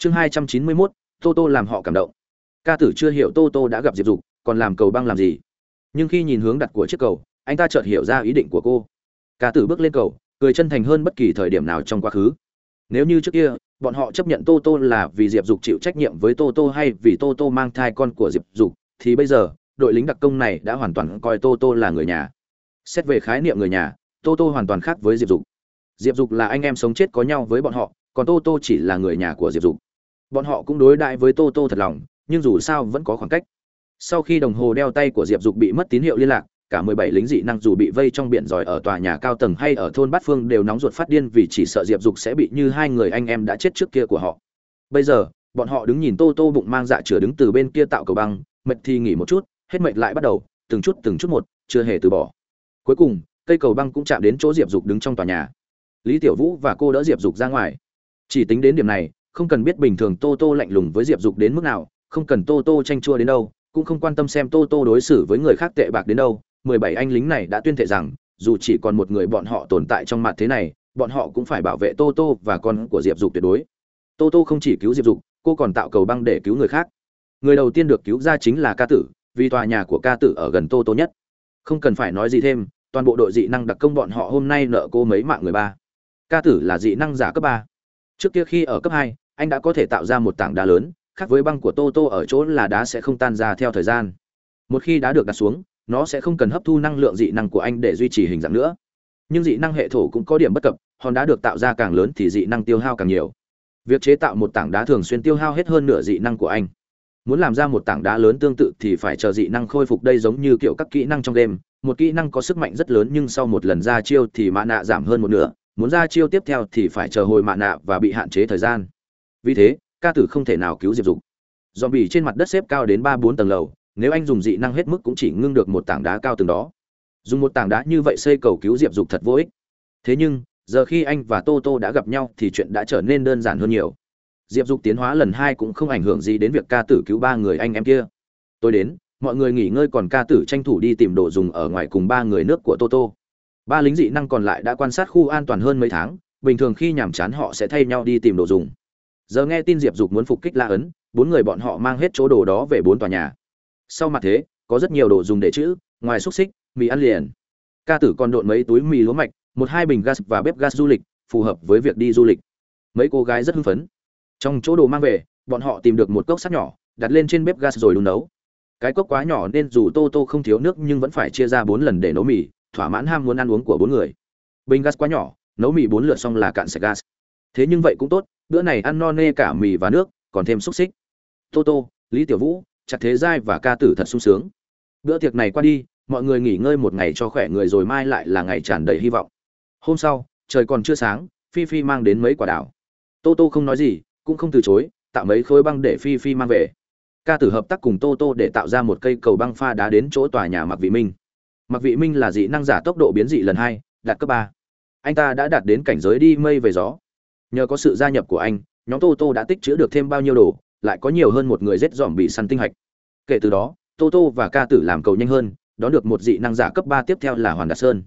chương hai trăm chín mươi mốt, tô tô làm họ cảm động. Ca tử chưa hiểu tô tô đã gặp diệp dục, còn làm cầu băng làm gì? Nhưng khi nhìn hướng đặt của chiếc cầu, anh ta chợt hiểu ra ý định của cô. Ca tử bước lên cầu, cười chân thành hơn bất kỳ thời điểm nào trong quá khứ. Nếu như trước kia, bọn họ chấp nhận tô tô là vì diệp dục chịu trách nhiệm với tô tô hay vì tô tô mang thai con của diệp dục, thì bây giờ, đội lính đặc công này đã hoàn toàn coi tô tô là người nhà. Xét về khái niệm người nhà, tô tô hoàn toàn khác với diệp dục. Diệp dục là anh em sống chết có nhau với bọn họ, còn tô tô chỉ là người nhà của diệp dục bọn họ cũng đối đãi với tô tô thật lòng, nhưng dù sao vẫn có khoảng cách. Sau khi đồng hồ đeo tay của diệp dục bị mất tín hiệu liên lạc, cả mười bảy lính dị năng dù bị vây trong biển giỏi ở tòa nhà cao tầng hay ở thôn bát phương đều nóng ruột phát điên vì chỉ sợ diệp dục sẽ bị như hai người anh em đã chết trước kia của họ. Bây giờ, bọn họ đứng nhìn tô tô bụng mang dạ chửa đứng từ bên kia tạo cầu băng, mệt thì nghỉ một chút, hết mệt lại bắt đầu, từng chút từng chút một, chưa hề từ bỏ. Cuối cùng, cây cầu băng cũng chạm đến chỗ diệp dục đứng trong tòa nhà. Lý tiểu vũ và cô đỡ diệp dục ra ngoài. Chỉ tính đến điểm này không cần biết bình thường tô tô lạnh lùng với diệp dục đến mức nào, không cần tô tô tranh chua đến đâu, cũng không quan tâm xem tô tô đối xử với người khác tệ bạc đến đâu. Mười bảy anh lính này đã tuyên thệ rằng, dù chỉ còn một người bọn họ tồn tại trong mặt thế này, bọn họ cũng phải bảo vệ tô tô và con của diệp dục tuyệt đối. Tô tô không chỉ cứu diệp dục, cô còn tạo cầu băng để cứu người khác. Người đầu tiên được cứu ra chính là ca tử, vì tòa nhà của ca tử ở gần tô tô nhất. Không cần phải nói gì thêm, toàn bộ đội dị năng đặc công bọn họ hôm nay nợ cô mấy mạng người ba. Ca tử là dị năng giả cấp ba. Trước kia khi ở cấp hai anh đã có thể tạo ra một tảng đá lớn, khác với băng của tô tô ở chỗ là đá sẽ không tan ra theo thời gian. Một khi đá được đặt xuống, nó sẽ không cần hấp thu năng lượng dị năng của anh để duy trì hình dạng nữa. Nhưng dị năng hệ thổ cũng có điểm bất cập, hòn đá được tạo ra càng lớn thì dị năng tiêu hao càng nhiều. Việc chế tạo một tảng đá thường xuyên tiêu hao hết hơn nửa dị năng của anh. Muốn làm ra một tảng đá lớn tương tự thì phải chờ dị năng khôi phục đây giống như kiểu các kỹ năng trong đêm một kỹ năng có sức mạnh rất lớn nhưng sau một lần ra chiêu thì mạ nạ giảm hơn một nửa. Muốn ra chiêu tiếp theo thì phải chờ hồi mạ nạ và bị hạn chế thời gian vì thế, ca tử không thể nào cứu diệp dục. Dòm bỉ trên mặt đất xếp cao đến ba bốn tầng lầu, nếu anh dùng dị năng hết mức cũng chỉ ngưng được một tảng đá cao từng đó. Dùng một tảng đá như vậy xây cầu cứu diệp dục thật vô ích. Thế nhưng, giờ khi anh và tô tô đã gặp nhau thì chuyện đã trở nên đơn giản hơn nhiều. Diệp dục tiến hóa lần hai cũng không ảnh hưởng gì đến việc ca tử cứu ba người anh em kia. Tôi đến, mọi người nghỉ ngơi còn ca tử tranh thủ đi tìm đồ dùng ở ngoài cùng ba người nước của tô tô ba lính dị năng còn lại đã quan sát khu an toàn hơn mấy tháng, bình thường khi nhàm chán họ sẽ thay nhau đi tìm đồ dùng giờ nghe tin diệp dục muốn phục kích la ấn, bốn người bọn họ mang hết chỗ đồ đó về bốn tòa nhà. Sau mặt thế, có rất nhiều đồ dùng để chữ, ngoài xúc xích, mì ăn liền. Ca tử còn độn mấy túi mì lúa mạch, một hai bình gas và bếp gas du lịch, phù hợp với việc đi du lịch. Mấy cô gái rất hưng phấn. Trong chỗ đồ mang về, bọn họ tìm được một cốc sắt nhỏ, đặt lên trên bếp gas rồi đun nấu. Cái cốc quá nhỏ nên dù tô tô không thiếu nước nhưng vẫn phải chia ra bốn lần để nấu mì, thỏa mãn ham muốn ăn uống của bốn người. Bình gas quá nhỏ, nấu mì bốn lượt xong là cạn sạch gas. Thế nhưng vậy cũng tốt bữa này ăn no nê cả mì và nước, còn thêm xúc xích. Tô tô, lý tiểu vũ, chặt thế giai và ca tử thật sung sướng. Bữa tiệc này qua đi, mọi người nghỉ ngơi một ngày cho khỏe người rồi mai lại là ngày tràn đầy hy vọng. Hôm sau, trời còn chưa sáng, phi phi mang đến mấy quả đảo tô tô không nói gì, cũng không từ chối, tạo mấy khối băng để phi phi mang về. Ca tử hợp tác cùng tô tô để tạo ra một cây cầu băng pha đá đến chỗ tòa nhà mặc vị minh. Mặc vị minh là dị năng giả tốc độ biến dị lần hai, đạt cấp ba. Anh ta đã đạt đến cảnh giới đi mây về gió nhờ có sự gia nhập của anh, nhóm tô tô đã tích chữ được thêm bao nhiêu đồ, lại có nhiều hơn một người rết dòm bị săn tinh hạch. Kể từ đó, tô tô và ca tử làm cầu nhanh hơn, đón được một dị năng giả cấp ba tiếp theo là hoàn đạt sơn.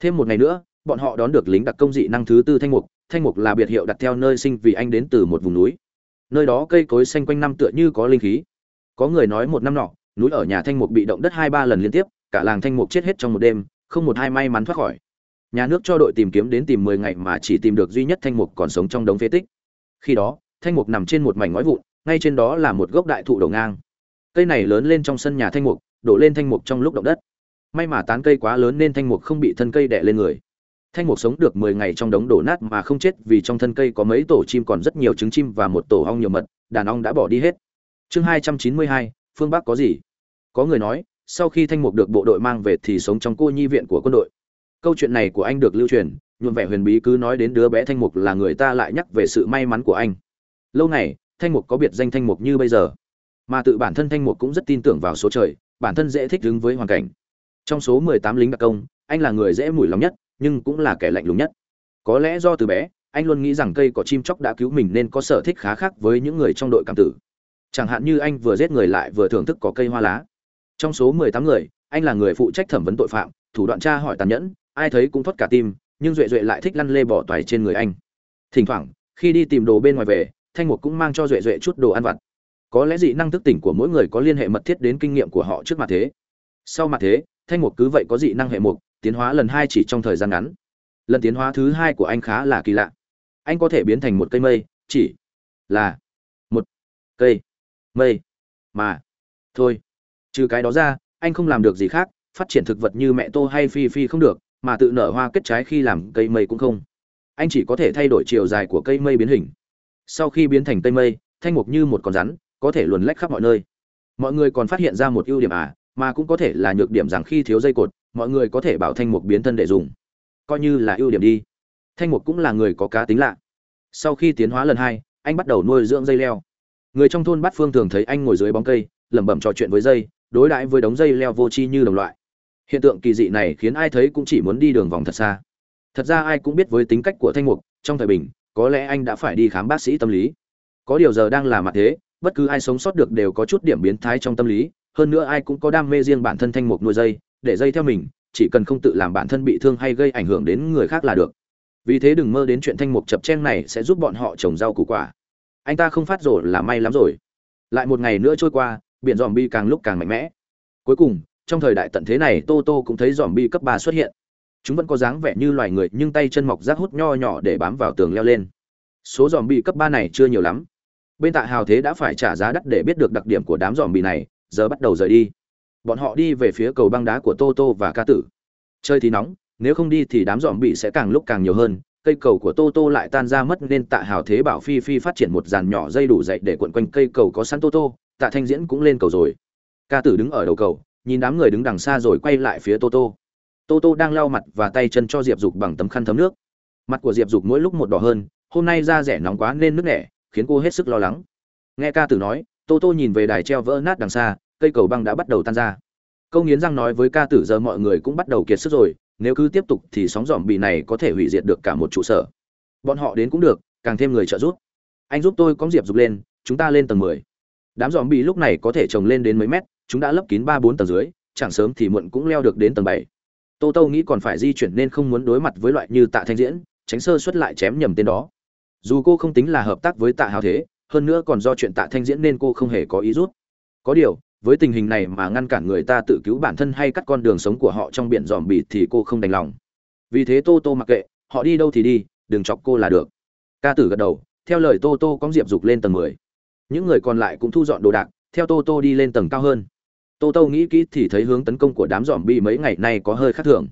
Thêm một ngày nữa, bọn họ đón được lính đặc công dị năng thứ tư thanh mục thanh mục là biệt hiệu đặt theo nơi sinh vì anh đến từ một vùng núi. Nơi đó cây cối xanh quanh năm tựa như có linh khí. Có người nói một năm nọ, núi ở nhà thanh mục bị động đất hai ba lần liên tiếp, cả làng thanh mục chết hết trong một đêm, không một hai may mắn thoát khỏi nhà nước cho đội tìm kiếm đến tìm mười ngày mà chỉ tìm được duy nhất thanh mục còn sống trong đống phế tích. Khi đó, thanh mục nằm trên một mảnh ngói vụn, ngay trên đó là một gốc đại thụ đầu ngang. Cây này lớn lên trong sân nhà thanh mục, đổ lên thanh mục trong lúc động đất. May mà tán cây quá lớn nên thanh mục không bị thân cây đè lên người. Thanh mục sống được mười ngày trong đống đổ nát mà không chết vì trong thân cây có mấy tổ chim còn rất nhiều trứng chim và một tổ ong nhiều mật, đàn ong đã bỏ đi hết. Chương hai trăm chín mươi hai, phương bắc có gì? Có người nói, sau khi thanh mục được bộ đội mang về thì sống trong cô nhi viện của quân đội câu chuyện này của anh được lưu truyền, nhuộm vẻ huyền bí cứ nói đến đứa bé thanh mục là người ta lại nhắc về sự may mắn của anh. Lâu này thanh mục có biệt danh thanh mục như bây giờ. Mà tự bản thân thanh mục cũng rất tin tưởng vào số trời, bản thân dễ thích ứng với hoàn cảnh. Trong số mười tám lính đặc công, anh là người dễ mùi lòng nhất, nhưng cũng là kẻ lạnh lùng nhất. Có lẽ do từ bé, anh luôn nghĩ rằng cây có chim chóc đã cứu mình nên có sở thích khá khác với những người trong đội cảm tử. Chẳng hạn như anh vừa giết người lại vừa thưởng thức có cây hoa lá. Trong số mười tám người, anh là người phụ trách thẩm vấn tội phạm, thủ đoạn tra hỏi tàn nhẫn ai thấy cũng thoát cả tim, nhưng duệ duệ lại thích lăn lê bỏ toài trên người anh. Thỉnh thoảng, khi đi tìm đồ bên ngoài về, thanh mục cũng mang cho duệ duệ chút đồ ăn vặt. Có lẽ dị năng thức tỉnh của mỗi người có liên hệ mật thiết đến kinh nghiệm của họ trước mặt thế. Sau mặt thế, thanh mục cứ vậy có dị năng hệ mục, tiến hóa lần hai chỉ trong thời gian ngắn. Lần tiến hóa thứ hai của anh khá là kỳ lạ. Anh có thể biến thành một cây mây, chỉ là một cây mây mà thôi. Trừ cái đó ra, anh không làm được gì khác, phát triển thực vật như mẹ tô hay phi phi không được mà tự nở hoa kết trái khi làm cây mây cũng không. Anh chỉ có thể thay đổi chiều dài của cây mây biến hình. Sau khi biến thành cây mây, thanh mục như một con rắn, có thể luồn lách khắp mọi nơi. Mọi người còn phát hiện ra một ưu điểm à mà cũng có thể là nhược điểm rằng khi thiếu dây cột, mọi người có thể bảo thanh mục biến thân để dùng. Coi như là ưu điểm đi. Thanh mục cũng là người có cá tính lạ. Sau khi tiến hóa lần hai, anh bắt đầu nuôi dưỡng dây leo. Người trong thôn bát phương thường thấy anh ngồi dưới bóng cây, lẩm bẩm trò chuyện với dây, đối đãi với đống dây leo vô tri như đồng loại hiện tượng kỳ dị này khiến ai thấy cũng chỉ muốn đi đường vòng thật xa. Thật ra ai cũng biết với tính cách của thanh mục, trong thời bình, có lẽ anh đã phải đi khám bác sĩ tâm lý. Có điều giờ đang là mặt thế, bất cứ ai sống sót được đều có chút điểm biến thái trong tâm lý, hơn nữa ai cũng có đam mê riêng bản thân thanh mục nuôi dây, để dây theo mình, chỉ cần không tự làm bản thân bị thương hay gây ảnh hưởng đến người khác là được. Vì thế đừng mơ đến chuyện thanh mục chập chen này sẽ giúp bọn họ trồng rau củ quả. Anh ta không phát rổ là may lắm rồi. Lại một ngày nữa trôi qua, biển dòm bi càng lúc càng mạnh mẽ. Cuối cùng trong thời đại tận thế này, tô tô cũng thấy dòm bi cấp ba xuất hiện. Chúng vẫn có dáng vẻ như loài người, nhưng tay chân mọc rác hút nho nhỏ để bám vào tường leo lên. Số dòm bi cấp ba này chưa nhiều lắm. Bên tạ hào thế đã phải trả giá đắt để biết được đặc điểm của đám dòm bi này, giờ bắt đầu rời đi. Bọn họ đi về phía cầu băng đá của tô tô và ca tử. Chơi thì nóng, nếu không đi thì đám dòm bị sẽ càng lúc càng nhiều hơn. Cây cầu của tô tô lại tan ra mất nên tạ hào thế bảo phi phi phát triển một dàn nhỏ dây đủ dậy để cuộn quanh cây cầu có sẵn tô tô. Tạ thanh diễn cũng lên cầu rồi. Ca tử đứng ở đầu cầu nhìn đám người đứng đằng xa rồi quay lại phía tô tô. Tô tô đang lau mặt và tay chân cho diệp dục bằng tấm khăn thấm nước. Mặt của diệp dục mỗi lúc một đỏ hơn, hôm nay da rẻ nóng quá nên nước nẻ, khiến cô hết sức lo lắng. Nghe ca tử nói, tô tô nhìn về đài treo vỡ nát đằng xa, cây cầu băng đã bắt đầu tan ra. Câu nghiến răng nói với ca tử giờ mọi người cũng bắt đầu kiệt sức rồi, nếu cứ tiếp tục thì sóng dòm bị này có thể hủy diệt được cả một trụ sở. Bọn họ đến cũng được, càng thêm người trợ giúp. Anh giúp tôi có diệp dục lên, chúng ta lên tầng mười. Đám dòm bị lúc này có thể trồng lên đến mấy mét chúng đã lấp kín ba bốn tầng dưới, chẳng sớm thì muộn cũng leo được đến tầng bảy. Tô tô nghĩ còn phải di chuyển nên không muốn đối mặt với loại như tạ thanh diễn, tránh sơ xuất lại chém nhầm tên đó. Dù cô không tính là hợp tác với tạ hào thế, hơn nữa còn do chuyện tạ thanh diễn nên cô không hề có ý rút. Có điều, với tình hình này mà ngăn cản người ta tự cứu bản thân hay cắt con đường sống của họ trong biển dòm bịt thì cô không đành lòng. Vì thế tô tô mặc kệ, họ đi đâu thì đi, đừng chọc cô là được. Ca tử gật đầu, theo lời tô tô có diệp dục lên tầng mười. Những người còn lại cũng thu dọn đồ đạc, theo tô tô đi lên tầng cao hơn tô tô nghĩ kỹ thì thấy hướng tấn công của đám dòm bi mấy ngày nay có hơi khác thường.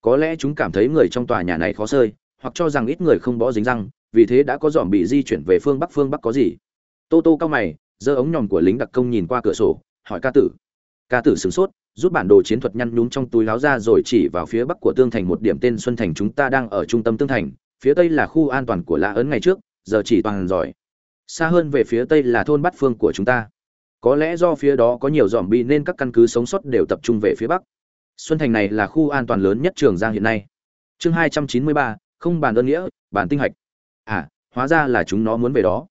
Có lẽ chúng cảm thấy người trong tòa nhà này khó sơi hoặc cho rằng ít người không bỏ dính răng, vì thế đã có dòm bị di chuyển về phương bắc phương bắc có gì? Tô tô cao mày, giơ ống nhòm của lính đặc công nhìn qua cửa sổ, hỏi ca tử. Ca tử sửng sốt, rút bản đồ chiến thuật nhăn nhúm trong túi láo ra rồi chỉ vào phía bắc của tương thành một điểm tên xuân thành chúng ta đang ở trung tâm tương thành, phía tây là khu an toàn của lã ấn ngày trước, giờ chỉ toàn giỏi xa hơn về phía tây là thôn bát phương của chúng ta có lẽ do phía đó có nhiều dòm bi nên các căn cứ sống sót đều tập trung về phía bắc. Xuân thành này là khu an toàn lớn nhất trường giang hiện nay. Chương hai trăm chín mươi ba, không bàn ơn nghĩa, bàn tinh hạch. À hóa ra là chúng nó muốn về đó.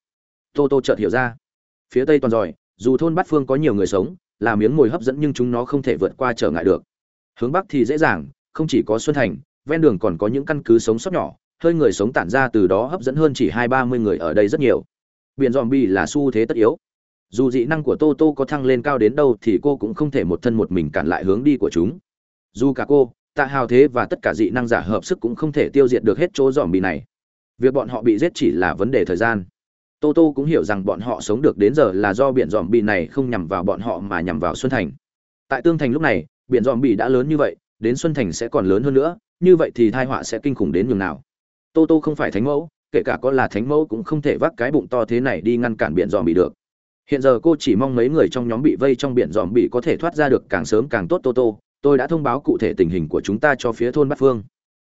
Tô tô chợt hiểu ra. Phía tây toàn giỏi, dù thôn bát phương có nhiều người sống, là miếng mồi hấp dẫn nhưng chúng nó không thể vượt qua trở ngại được. Hướng bắc thì dễ dàng, không chỉ có xuân thành, ven đường còn có những căn cứ sống sót nhỏ, hơi người sống tản ra từ đó hấp dẫn hơn chỉ hai ba mươi người ở đây rất nhiều. Biển dòm bi là xu thế tất yếu dù dị năng của tô tô có thăng lên cao đến đâu thì cô cũng không thể một thân một mình cản lại hướng đi của chúng. Dù cả cô, tạ hào thế và tất cả dị năng giả hợp sức cũng không thể tiêu diệt được hết chỗ dòm bì này. Việc bọn họ bị giết chỉ là vấn đề thời gian. Tô tô cũng hiểu rằng bọn họ sống được đến giờ là do biển dòm bì này không nhằm vào bọn họ mà nhằm vào xuân thành. Tại tương thành lúc này, biển dòm bì đã lớn như vậy, đến xuân thành sẽ còn lớn hơn nữa, như vậy thì thai họa sẽ kinh khủng đến nhường nào. Tô tô không phải thánh mẫu, kể cả có là thánh mẫu cũng không thể vác cái bụng to thế này đi ngăn cản biển dòm bì được hiện giờ cô chỉ mong mấy người trong nhóm bị vây trong biển dòm bị có thể thoát ra được càng sớm càng tốt, tô tô. Tôi đã thông báo cụ thể tình hình của chúng ta cho phía thôn bát phương.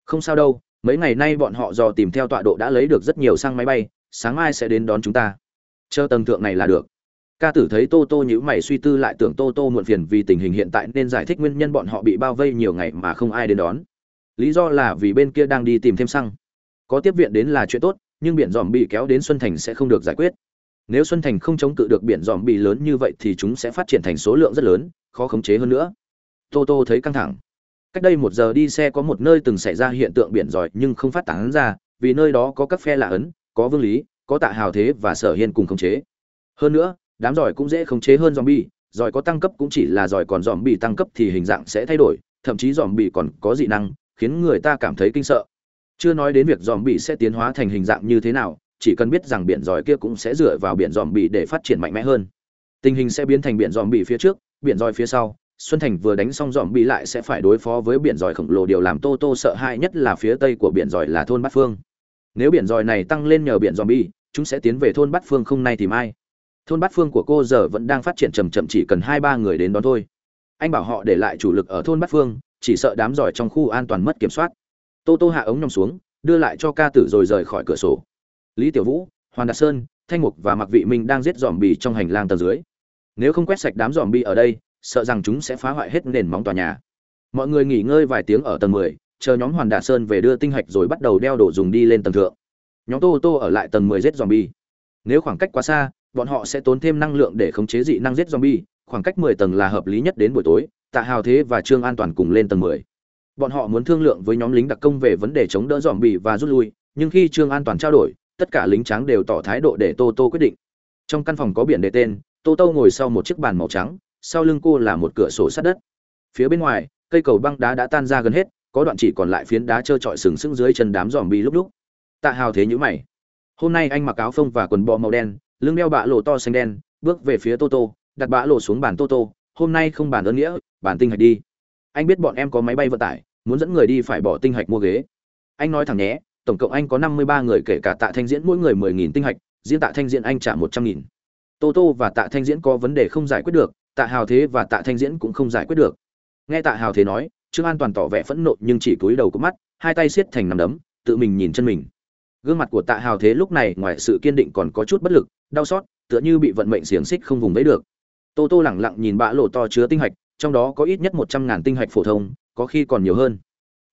Không sao đâu, mấy ngày nay bọn họ dò tìm theo tọa độ đã lấy được rất nhiều sang máy bay, sáng mai sẽ đến đón chúng ta. Chờ tầng thượng này là được. Ca tử thấy tô tô nhữ mày suy tư lại tưởng tô tô muộn phiền vì tình hình hiện tại nên giải thích nguyên nhân bọn họ bị bao vây nhiều ngày mà không ai đến đón. Lý do là vì bên kia đang đi tìm thêm xăng. Có tiếp viện đến là chuyện tốt, nhưng biển dòm bị kéo đến xuân thành sẽ không được giải quyết nếu xuân thành không chống cự được biển dòm bị lớn như vậy thì chúng sẽ phát triển thành số lượng rất lớn, khó khống chế hơn nữa. Tô tô thấy căng thẳng. Cách đây một giờ đi xe có một nơi từng xảy ra hiện tượng biển giỏi nhưng không phát tán ra, vì nơi đó có các phe lạ ấn, có vương lý, có tạ hào thế và sở hiên cùng khống chế. Hơn nữa, đám giỏi cũng dễ khống chế hơn zombie giỏi có tăng cấp cũng chỉ là giỏi còn dòm bị tăng cấp thì hình dạng sẽ thay đổi, thậm chí dòm bị còn có dị năng, khiến người ta cảm thấy kinh sợ. Chưa nói đến việc dòm bị sẽ tiến hóa thành hình dạng như thế nào chỉ cần biết rằng biển giòi kia cũng sẽ dựa vào biển dòm bị để phát triển mạnh mẽ hơn. Tình hình sẽ biến thành biển dòm bị phía trước, biển giòi phía sau. Xuân thành vừa đánh xong dòm bị lại sẽ phải đối phó với biển giòi khổng lồ. Điều làm tô tô sợ hãi nhất là phía tây của biển giòi là thôn bát phương. Nếu biển giòi này tăng lên nhờ biển dòm bị chúng sẽ tiến về thôn bát phương không nay tìm ai thôn bát phương của cô giờ vẫn đang phát triển chầm chậm, chỉ cần hai ba người đến đón thôi. Anh bảo họ để lại chủ lực ở thôn bát phương, chỉ sợ đám giỏi trong khu an toàn mất kiểm soát. Tô tô hạ ống nhòm xuống, đưa lại cho ca tử rồi rời khỏi cửa sổ lý tiểu vũ hoàn đạt sơn thanh mục và mặc vị minh đang giết dòm bì trong hành lang tầng dưới nếu không quét sạch đám dòm bì ở đây sợ rằng chúng sẽ phá hoại hết nền móng tòa nhà mọi người nghỉ ngơi vài tiếng ở tầng 10, chờ nhóm hoàn đạt sơn về đưa tinh hạch rồi bắt đầu đeo đồ dùng đi lên tầng thượng nhóm tô tô ở lại tầng 10 giết zombie. Nếu khoảng cách quá xa, bọn họ sẽ tốn thêm năng lượng để khống chế dị năng giết zombie, khoảng cách 10 tầng là hợp lý nhất đến buổi tối, Tạ Hào Thế và Trương An toàn cùng lên tầng 10. Bọn họ muốn thương lượng với nhóm lính đặc công về vấn đề chống đỡ zombie và rút lui, nhưng khi Trương An toàn trao đổi, tất cả lính trắng đều tỏ thái độ để Tô Tô quyết định. Trong căn phòng có biển đề tên, Tô Tô ngồi sau một chiếc bàn màu trắng, sau lưng cô là một cửa sổ sát đất. Phía bên ngoài, cây cầu băng đá đã tan ra gần hết, có đoạn chỉ còn lại phiến đá trơ trọi sừng sững dưới chân đám zombie lúc lúc tạ hào thế nhữ mày hôm nay anh mặc áo phông và quần bò màu đen lưng đeo bạ lộ to xanh đen bước về phía tô tô đặt bạ lộ xuống bàn tô tô hôm nay không bàn ơn nghĩa bàn tinh hạch đi anh biết bọn em có máy bay vận tải muốn dẫn người đi phải bỏ tinh hạch mua ghế anh nói thẳng nhé tổng cộng anh có năm mươi ba người kể cả tạ thanh diễn mỗi người mười nghìn tinh hạch Diễn tạ thanh diễn anh trả một trăm nghìn. Tô tô và tạ thanh diễn có vấn đề không giải quyết được, tạ hào thế và tạ thanh diễn cũng không giải quyết được. Nghe tạ hào thế nói, trương an toàn tỏ vẻ phẫn nộ nhưng chỉ cúi đầu có mắt, hai tay siết thành nằm đấm, tự mình nhìn chân mình. Gương mặt của tạ hào thế lúc này ngoài sự kiên định còn có chút bất lực, đau xót, tựa như bị vận mệnh xiềng xích không vùng vẫy được. Tô tô lẳng lặng nhìn bã lộ to chứa tinh hạch, trong đó có ít nhất một trăm ngàn tinh hạch phổ thông, có khi còn nhiều hơn.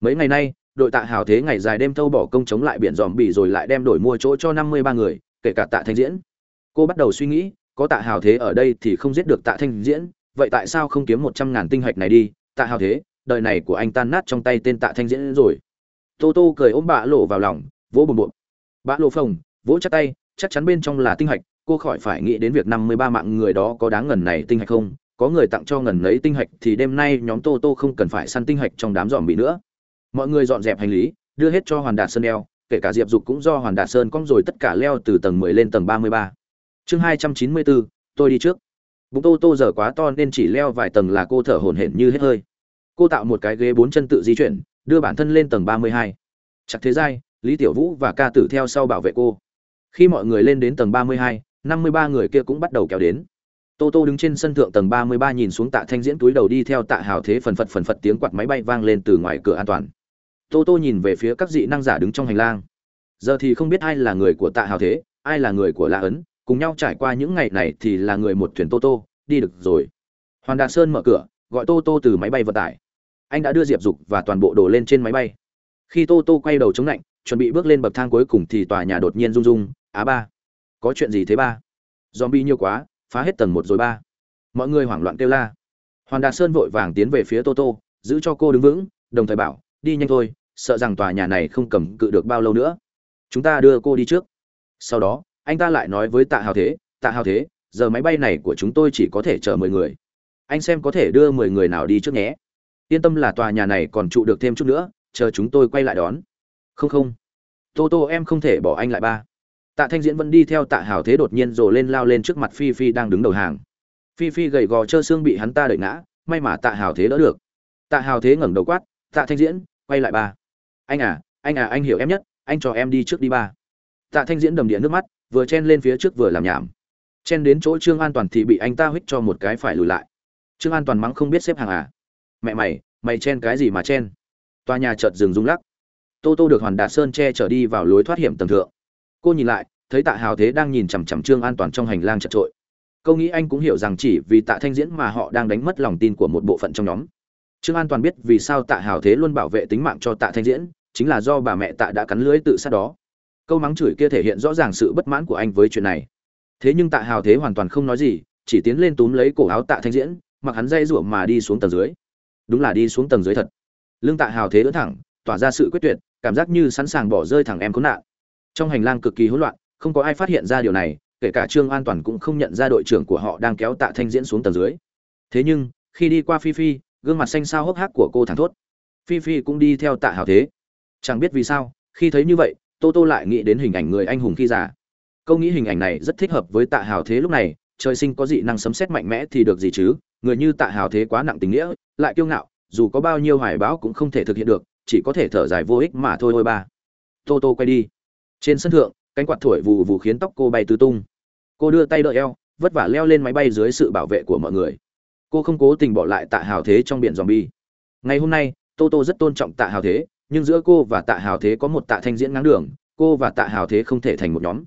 Mấy ngày nay đội tạ hào thế ngày dài đêm thâu bỏ công chống lại biển dòm bỉ rồi lại đem đổi mua chỗ cho năm mươi ba người, kể cả tạ thanh diễn. Cô bắt đầu suy nghĩ, có tạ hào thế ở đây thì không giết được tạ thanh diễn, vậy tại sao không kiếm một trăm ngàn tinh hạch này đi? Tạ hào thế, đời này của anh tan nát trong tay tên tạ thanh diễn rồi. Tô tô cười ôm bạ lộ vào lòng, vỗ bồn bộn bã lộ phồng, vỗ chắc tay, chắc chắn bên trong là tinh hạch cô khỏi phải nghĩ đến việc năm mươi ba mạng người đó có đáng ngần này tinh hạch không? Có người tặng cho ngần lấy tinh hạch thì đêm nay nhóm tô tô không cần phải săn tinh hạch trong đám dòm bị nữa mọi người dọn dẹp hành lý, đưa hết cho hoàn đạt sơn đeo, kể cả diệp dục cũng do hoàn đạt sơn cong rồi tất cả leo từ tầng mười lên tầng ba mươi ba. Chương hai trăm chín mươi bốn, tôi đi trước. Bụng tô tô giờ quá to nên chỉ leo vài tầng là cô thở hổn hển như hết hơi. Cô tạo một cái ghế bốn chân tự di chuyển, đưa bản thân lên tầng ba mươi hai. Chắc thế giai lý tiểu vũ và ca tử theo sau bảo vệ cô. Khi mọi người lên đến tầng ba mươi hai, năm mươi ba người kia cũng bắt đầu kéo đến. Tô tô đứng trên sân thượng tầng ba mươi ba nhìn xuống tạ thanh diễn túi đầu đi theo tạ hào thế phần phật phần phật tiếng quạt máy bay vang lên từ ngoài cửa an toàn tô tô nhìn về phía các dị năng giả đứng trong hành lang. Giờ thì không biết ai là người của tạ hào thế, ai là người của la ấn, cùng nhau trải qua những ngày này thì là người một thuyền tô tô, đi được rồi. Hoàn đạt sơn mở cửa, gọi tô tô từ máy bay vận tải. Anh đã đưa diệp dục và toàn bộ đồ lên trên máy bay. Khi tô tô quay đầu chống lạnh, chuẩn bị bước lên bậc thang cuối cùng thì tòa nhà đột nhiên rung rung, á ba, có chuyện gì thế ba? Zombie nhiều quá, phá hết tầng một rồi ba. Mọi người hoảng loạn kêu la. Hoàn đạt sơn vội vàng tiến về phía tô tô, giữ cho cô đứng vững, đồng thời bảo đi nhanh thôi, sợ rằng tòa nhà này không cầm cự được bao lâu nữa. Chúng ta đưa cô đi trước. Sau đó, anh ta lại nói với tạ hào thế, tạ hào thế, giờ máy bay này của chúng tôi chỉ có thể chở mười người. Anh xem có thể đưa mười người nào đi trước nhé. Yên tâm là tòa nhà này còn trụ được thêm chút nữa, chờ chúng tôi quay lại đón. Không không. Tô tô, em không thể bỏ anh lại ba. Tạ thanh diễn vẫn đi theo tạ hào thế đột nhiên rồ lên lao lên trước mặt phi phi đang đứng đầu hàng. Phi phi gầy gò trơ xương bị hắn ta đợi ngã, may mà tạ hào thế đỡ được. Tạ hào thế ngẩng đầu quát, tạ thanh diễn quay lại ba. Anh à anh à anh hiểu em nhất, anh cho em đi trước đi ba. Tạ thanh diễn đầm điện nước mắt, vừa chen lên phía trước vừa làm nhảm. Chen đến chỗ trương an toàn thì bị anh ta huých cho một cái phải lùi lại. Trương an toàn mắng không biết xếp hàng à. Mẹ mày mày chen cái gì mà chen? Tòa nhà chợt dừng rung lắc. Tô tô được hoàn đạt sơn che trở đi vào lối thoát hiểm tầng thượng. Cô nhìn lại, thấy tạ hào thế đang nhìn chằm chằm trương an toàn trong hành lang chật trội. Câu nghĩ anh cũng hiểu rằng chỉ vì tạ thanh diễn mà họ đang đánh mất lòng tin của một bộ phận trong nhóm trương an toàn biết vì sao tạ hào thế luôn bảo vệ tính mạng cho tạ thanh diễn, chính là do bà mẹ tạ đã cắn lưới tự sát đó. Câu mắng chửi kia thể hiện rõ ràng sự bất mãn của anh với chuyện này. Thế nhưng tạ hào thế hoàn toàn không nói gì, chỉ tiến lên túm lấy cổ áo tạ thanh diễn, mặc hắn dây rủa mà đi xuống tầng dưới. Đúng là đi xuống tầng dưới thật. Lương tạ hào thế ưỡn thẳng, tỏa ra sự quyết tuyệt, cảm giác như sẵn sàng bỏ rơi thằng em khốn nạn. Trong hành lang cực kỳ hỗn loạn, không có ai phát hiện ra điều này, kể cả trương an toàn cũng không nhận ra đội trưởng của họ đang kéo tạ thanh diễn xuống tầng dưới. Thế nhưng, khi đi qua phi phi gương mặt xanh xao hốc hác của cô thẳng thốt. Phi phi cũng đi theo tạ hào thế. Chẳng biết vì sao, khi thấy như vậy, tô tô lại nghĩ đến hình ảnh người anh hùng khi già. Câu nghĩ hình ảnh này rất thích hợp với tạ hào thế lúc này, trời sinh có dị năng sấm xét mạnh mẽ thì được gì chứ? Người như tạ hào thế quá nặng tình nghĩa, lại kiêu ngạo, dù có bao nhiêu hoài bão cũng không thể thực hiện được, chỉ có thể thở dài vô ích mà thôi ôi ba. Tô tô quay đi. Trên sân thượng, cánh quạt thổi vù vù khiến tóc cô bay tứ tung. Cô đưa tay đỡ eo, vất vả leo lên máy bay dưới sự bảo vệ của mọi người cô không cố tình bỏ lại tạ hào thế trong biển dòm bi ngày hôm nay, tô tô rất tôn trọng tạ hào thế, nhưng giữa cô và tạ hào thế có một tạ thanh diễn ngang đường, cô và tạ hào thế không thể thành một nhóm.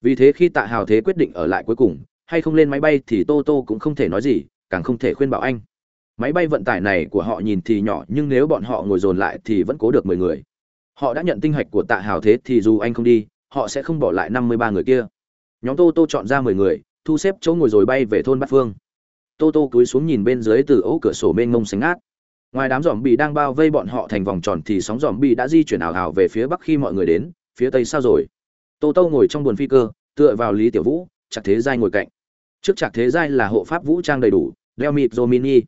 Vì thế khi tạ hào thế quyết định ở lại cuối cùng, hay không lên máy bay thì tô tô cũng không thể nói gì, càng không thể khuyên bảo anh. Máy bay vận tải này của họ nhìn thì nhỏ, nhưng nếu bọn họ ngồi dồn lại thì vẫn cố được mười người. Họ đã nhận tinh hạch của tạ hào thế thì dù anh không đi, họ sẽ không bỏ lại năm mươi ba người kia. Nhóm tô tô chọn ra mười người, thu xếp chỗ ngồi rồi bay về thôn bát phương tô tô cúi xuống nhìn bên dưới từ ố cửa sổ mênh mông sánh át ngoài đám dòm bị đang bao vây bọn họ thành vòng tròn thì sóng dòm bị đã di chuyển ảo ảo về phía bắc khi mọi người đến, phía tây sao rồi? Tô tô ngồi trong buồn phi cơ, tựa vào lý tiểu vũ chặt thế giai ngồi cạnh. Trước chặt thế giai là hộ pháp vũ trang đầy đủ đeo mịt rô mini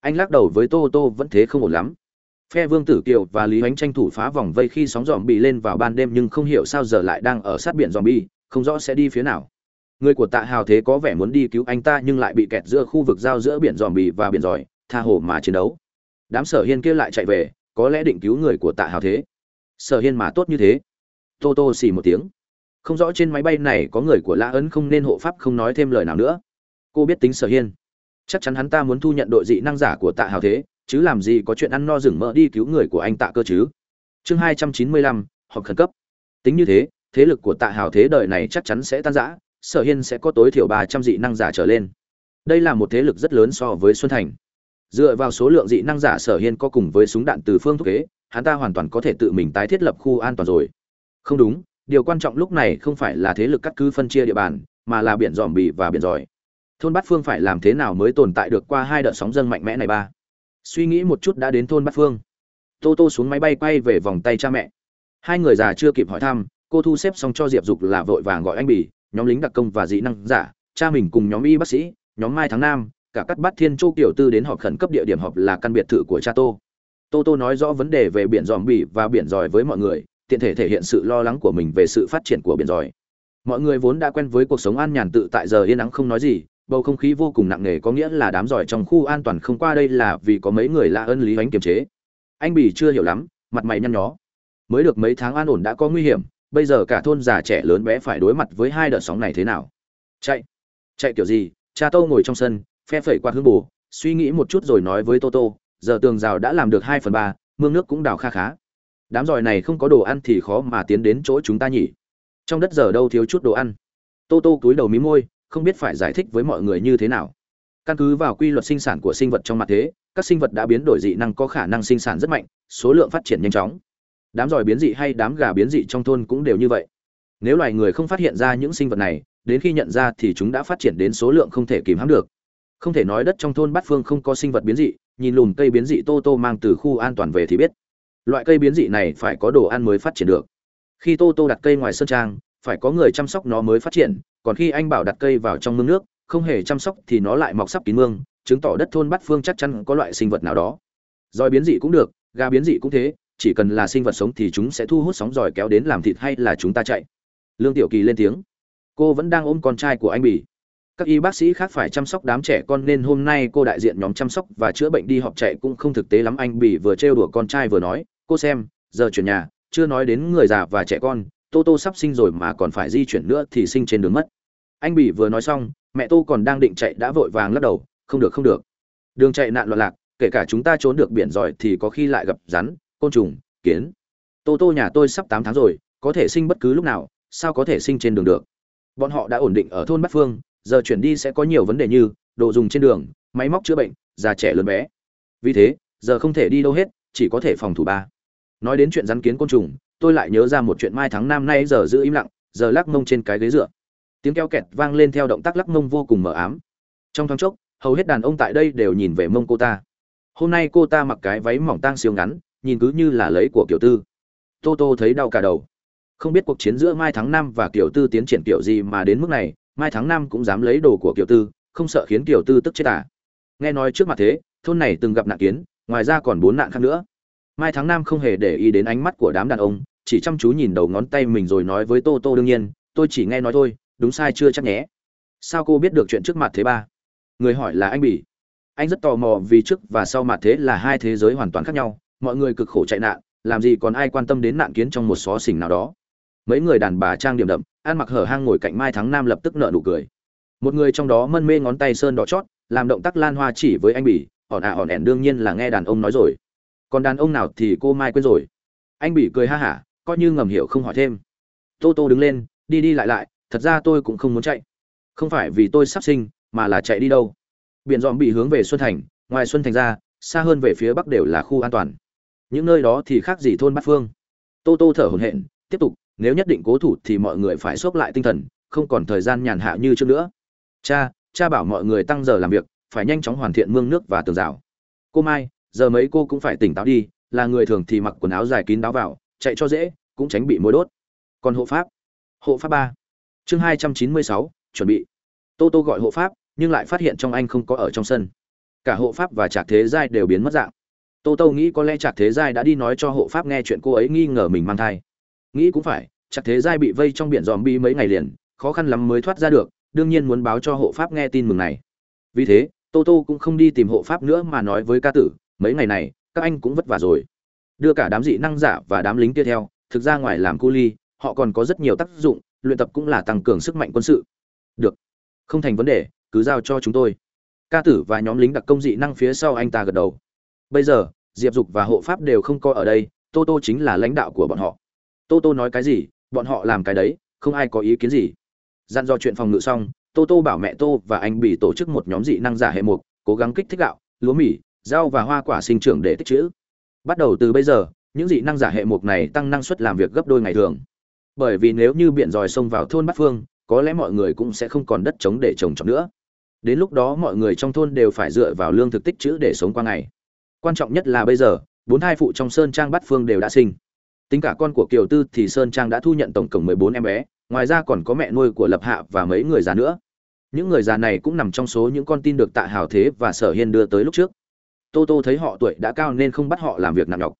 anh lắc đầu với tô tô vẫn thế không ổn lắm. Phe vương tử kiều và lý ánh tranh thủ phá vòng vây khi sóng dòm bị lên vào ban đêm nhưng không hiểu sao giờ lại đang ở sát biển dòm bi không rõ sẽ đi phía nào người của tạ hào thế có vẻ muốn đi cứu anh ta nhưng lại bị kẹt giữa khu vực giao giữa biển dòm bì và biển giỏi, tha hồ mà chiến đấu. Đám sở hiên kia lại chạy về, có lẽ định cứu người của tạ hào thế. Sở hiên mà tốt như thế. Tô tô xì một tiếng. Không rõ trên máy bay này có người của lã ấn không nên hộ pháp không nói thêm lời nào nữa. Cô biết tính sở hiên. Chắc chắn hắn ta muốn thu nhận đội dị năng giả của tạ hào thế, chứ làm gì có chuyện ăn no rừng mỡ đi cứu người của anh tạ cơ chứ. Chương hai trăm chín mươi lăm, họp khẩn cấp. Tính như thế thế lực của tạ hào thế đời này chắc chắn sẽ tan rã sở hiên sẽ có tối thiểu ba trăm dị năng giả trở lên. Đây là một thế lực rất lớn so với xuân thành. Dựa vào số lượng dị năng giả sở hiên có cùng với súng đạn từ phương thúc kế, hắn ta hoàn toàn có thể tự mình tái thiết lập khu an toàn rồi. Không đúng, điều quan trọng lúc này không phải là thế lực cắt cứ phân chia địa bàn, mà là biển dòm bì và biển giỏi. Thôn bát phương phải làm thế nào mới tồn tại được qua hai đợt sóng dân mạnh mẽ này ba? Suy nghĩ một chút đã đến thôn bát phương. Tô tô xuống máy bay quay về vòng tay cha mẹ. Hai người già chưa kịp hỏi thăm, cô thu xếp xong cho diệp dục là vội vàng gọi anh bỉ nhóm lính đặc công và dị năng giả, cha mình cùng nhóm y bác sĩ, nhóm mai tháng nam, cả các bát thiên châu kiểu tư đến họp khẩn cấp địa điểm họp là căn biệt thự của cha tô. Tô tô nói rõ vấn đề về biển dòm bỉ và biển giỏi với mọi người, tiện thể thể hiện sự lo lắng của mình về sự phát triển của biển giỏi mọi người vốn đã quen với cuộc sống an nhàn tự tại giờ yên ắng không nói gì, bầu không khí vô cùng nặng nề có nghĩa là đám giỏi trong khu an toàn không qua đây là vì có mấy người lạ ơn lý ánh kiềm chế. Anh bỉ chưa hiểu lắm, mặt mày nhăn nhó. Mới được mấy tháng an ổn đã có nguy hiểm bây giờ cả thôn già trẻ lớn bé phải đối mặt với hai đợt sóng này thế nào? Chạy. Chạy kiểu gì? Cha tô ngồi trong sân, phe phẩy qua hương bù, suy nghĩ một chút rồi nói với tô tô, giờ tường rào đã làm được hai phần ba, mương nước cũng đào kha khá. Đám giỏi này không có đồ ăn thì khó mà tiến đến chỗ chúng ta nhỉ. Trong đất giờ đâu thiếu chút đồ ăn? Tô tô cúi đầu mí môi, không biết phải giải thích với mọi người như thế nào. Căn cứ vào quy luật sinh sản của sinh vật trong mặt thế, các sinh vật đã biến đổi dị năng có khả năng sinh sản rất mạnh, số lượng phát triển nhanh chóng đám giỏi biến dị hay đám gà biến dị trong thôn cũng đều như vậy. Nếu loài người không phát hiện ra những sinh vật này, đến khi nhận ra thì chúng đã phát triển đến số lượng không thể kìm hãm được. Không thể nói đất trong thôn bát phương không có sinh vật biến dị, nhìn lùm cây biến dị tô tô mang từ khu an toàn về thì biết. Loại cây biến dị này phải có đồ ăn mới phát triển được. Khi tô tô đặt cây ngoài sân trang, phải có người chăm sóc nó mới phát triển, còn khi anh bảo đặt cây vào trong mương nước, không hề chăm sóc thì nó lại mọc sắp kín mương, chứng tỏ đất thôn bát phương chắc chắn có loại sinh vật nào đó. Roi biến dị cũng được, gà biến dị cũng thế chỉ cần là sinh vật sống thì chúng sẽ thu hút sóng giỏi kéo đến làm thịt hay là chúng ta chạy. Lương tiểu kỳ lên tiếng. Cô vẫn đang ôm con trai của anh bỉ các y bác sĩ khác phải chăm sóc đám trẻ con nên hôm nay cô đại diện nhóm chăm sóc và chữa bệnh đi họp chạy cũng không thực tế lắm. Anh bỉ vừa trêu đùa con trai vừa nói, cô xem, giờ chuyển nhà, chưa nói đến người già và trẻ con, tô tô sắp sinh rồi mà còn phải di chuyển nữa thì sinh trên đường mất. Anh bỉ vừa nói xong, mẹ tô còn đang định chạy đã vội vàng lắc đầu, không được không được. Đường chạy nạn loạn lạc, kể cả chúng ta trốn được biển giỏi thì có khi lại gặp rắn côn trùng, kiến. Tô tô nhà tôi sắp tám tháng rồi, có thể sinh bất cứ lúc nào, sao có thể sinh trên đường được? Bọn họ đã ổn định ở thôn bát phương, giờ chuyển đi sẽ có nhiều vấn đề như đồ dùng trên đường, máy móc chữa bệnh, già trẻ lớn bé. Vì thế, giờ không thể đi đâu hết, chỉ có thể phòng thủ ba. Nói đến chuyện rắn kiến côn trùng, tôi lại nhớ ra một chuyện mai tháng năm nay giờ giữ im lặng, giờ lắc mông trên cái ghế dựa. Tiếng keo kẹt vang lên theo động tác lắc mông vô cùng mờ ám. Trong thoáng chốc, hầu hết đàn ông tại đây đều nhìn về mông cô ta. Hôm nay cô ta mặc cái váy mỏng tang siêu ngắn nhìn cứ như là lấy của kiểu tư. Tô tô thấy đau cả đầu. Không biết cuộc chiến giữa mai thắng nam và kiểu tư tiến triển kiểu gì mà đến mức này, mai thắng nam cũng dám lấy đồ của kiểu tư, không sợ khiến kiểu tư tức chết à. Nghe nói trước mặt thế, thôn này từng gặp nạn kiến, ngoài ra còn bốn nạn khác nữa. Mai thắng nam không hề để ý đến ánh mắt của đám đàn ông, chỉ chăm chú nhìn đầu ngón tay mình rồi nói với tô tô đương nhiên, tôi chỉ nghe nói thôi, đúng sai chưa chắc nhé. Sao cô biết được chuyện trước mặt thế ba? Người hỏi là anh bỉ. Anh rất tò mò vì trước và sau mặt thế là hai thế giới hoàn toàn khác nhau mọi người cực khổ chạy nạn, làm gì còn ai quan tâm đến nạn kiến trong một xó xỉnh nào đó. Mấy người đàn bà trang điểm đậm, ăn mặc hở hang ngồi cạnh mai thắng nam lập tức nợ nụ cười. Một người trong đó mân mê ngón tay sơn đỏ chót, làm động tác lan hoa chỉ với anh bỉ hòn ả à hòn ẻn đương nhiên là nghe đàn ông nói rồi. Còn đàn ông nào thì cô mai quên rồi. Anh bỉ cười ha hả, coi như ngầm hiểu không hỏi thêm. Tô tô đứng lên, đi đi lại lại, thật ra tôi cũng không muốn chạy. Không phải vì tôi sắp sinh, mà là chạy đi đâu. Biển dòm bị hướng về xuân thành, ngoài xuân thành ra, xa hơn về phía bắc đều là khu an toàn những nơi đó thì khác gì thôn bát phương. Tô tô thở hổn hển, tiếp tục, nếu nhất định cố thủ thì mọi người phải xốc lại tinh thần, không còn thời gian nhàn hạ như trước nữa. Cha cha bảo mọi người tăng giờ làm việc, phải nhanh chóng hoàn thiện mương nước và tường rào. Cô mai, giờ mấy cô cũng phải tỉnh táo đi, là người thường thì mặc quần áo dài kín đáo vào, chạy cho dễ, cũng tránh bị mối đốt. Còn hộ pháp? Hộ pháp ba. Chương hai trăm chín mươi sáu, chuẩn bị. Tô tô gọi hộ pháp, nhưng lại phát hiện trong anh không có ở trong sân. Cả hộ pháp và trạc thế giai đều biến mất dạng tô tô nghĩ có lẽ chặt thế giai đã đi nói cho hộ pháp nghe chuyện cô ấy nghi ngờ mình mang thai. Nghĩ cũng phải chặt thế giai bị vây trong biển dòm bi mấy ngày liền, khó khăn lắm mới thoát ra được, đương nhiên muốn báo cho hộ pháp nghe tin mừng này. Vì thế, tô tô cũng không đi tìm hộ pháp nữa mà nói với ca tử, mấy ngày này, các anh cũng vất vả rồi. Đưa cả đám dị năng giả và đám lính kia theo, thực ra ngoài làm cu ly, họ còn có rất nhiều tác dụng, luyện tập cũng là tăng cường sức mạnh quân sự. Được, không thành vấn đề, cứ giao cho chúng tôi. Ca tử và nhóm lính đặc công dị năng phía sau anh ta gật đầu bây giờ, diệp dục và hộ pháp đều không coi ở đây, tô tô chính là lãnh đạo của bọn họ. Tô tô nói cái gì, bọn họ làm cái đấy, không ai có ý kiến gì. Dặn do chuyện phòng ngự xong, tô tô bảo mẹ tô và anh bị tổ chức một nhóm dị năng giả hệ mục, cố gắng kích thích gạo, lúa mì, rau và hoa quả sinh trưởng để tích trữ. Bắt đầu từ bây giờ, những dị năng giả hệ mục này tăng năng suất làm việc gấp đôi ngày thường. Bởi vì nếu như biển dòi xông vào thôn bát phương, có lẽ mọi người cũng sẽ không còn đất trống để trồng trọt nữa. Đến lúc đó mọi người trong thôn đều phải dựa vào lương thực tích trữ để sống qua ngày quan trọng nhất là bây giờ, bốn thai phụ trong sơn trang bát phương đều đã sinh. Tính cả con của kiều tư thì sơn trang đã thu nhận tổng cộng mười bốn em bé, ngoài ra còn có mẹ nuôi của lập hạ và mấy người già nữa. Những người già này cũng nằm trong số những con tin được tạ hào thế và sở hiên đưa tới lúc trước. Tô tô thấy họ tuổi đã cao nên không bắt họ làm việc nặng nhọc.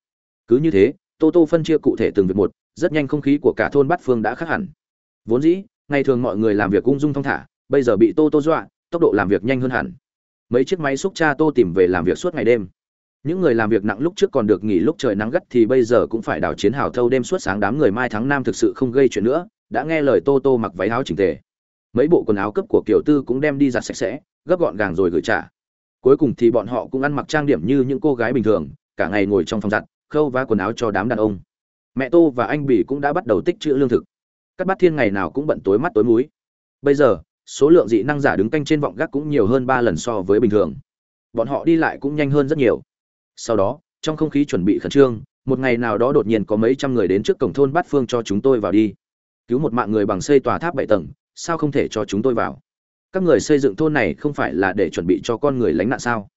Cứ như thế, tô tô phân chia cụ thể từng việc một, rất nhanh không khí của cả thôn bát phương đã khác hẳn. Vốn dĩ, ngày thường mọi người làm việc ung dung thong thả, bây giờ bị tô tô dọa, tốc độ làm việc nhanh hơn hẳn. Mấy chiếc máy xúc cha tô tìm về làm việc suốt ngày đêm những người làm việc nặng lúc trước còn được nghỉ lúc trời nắng gắt thì bây giờ cũng phải đào chiến hào thâu đêm suốt sáng đám người mai tháng năm thực sự không gây chuyện nữa, đã nghe lời tô tô mặc váy áo chỉnh tề. Mấy bộ quần áo cấp của kiểu tư cũng đem đi giặt sạch sẽ, gấp gọn gàng rồi gửi trả. Cuối cùng thì bọn họ cũng ăn mặc trang điểm như những cô gái bình thường, cả ngày ngồi trong phòng giặt, khâu vá quần áo cho đám đàn ông. Mẹ tô và anh bỉ cũng đã bắt đầu tích trữ lương thực. Các bát thiên ngày nào cũng bận tối mắt tối múi bây giờ, số lượng dị năng giả đứng canh trên vọng gác cũng nhiều hơn ba lần so với bình thường. Bọn họ đi lại cũng nhanh hơn rất nhiều sau đó, trong không khí chuẩn bị khẩn trương, một ngày nào đó đột nhiên có mấy trăm người đến trước cổng thôn bát phương cho chúng tôi vào đi. Cứu một mạng người bằng xây tòa tháp bảy tầng, sao không thể cho chúng tôi vào? Các người xây dựng thôn này không phải là để chuẩn bị cho con người lánh nạn sao?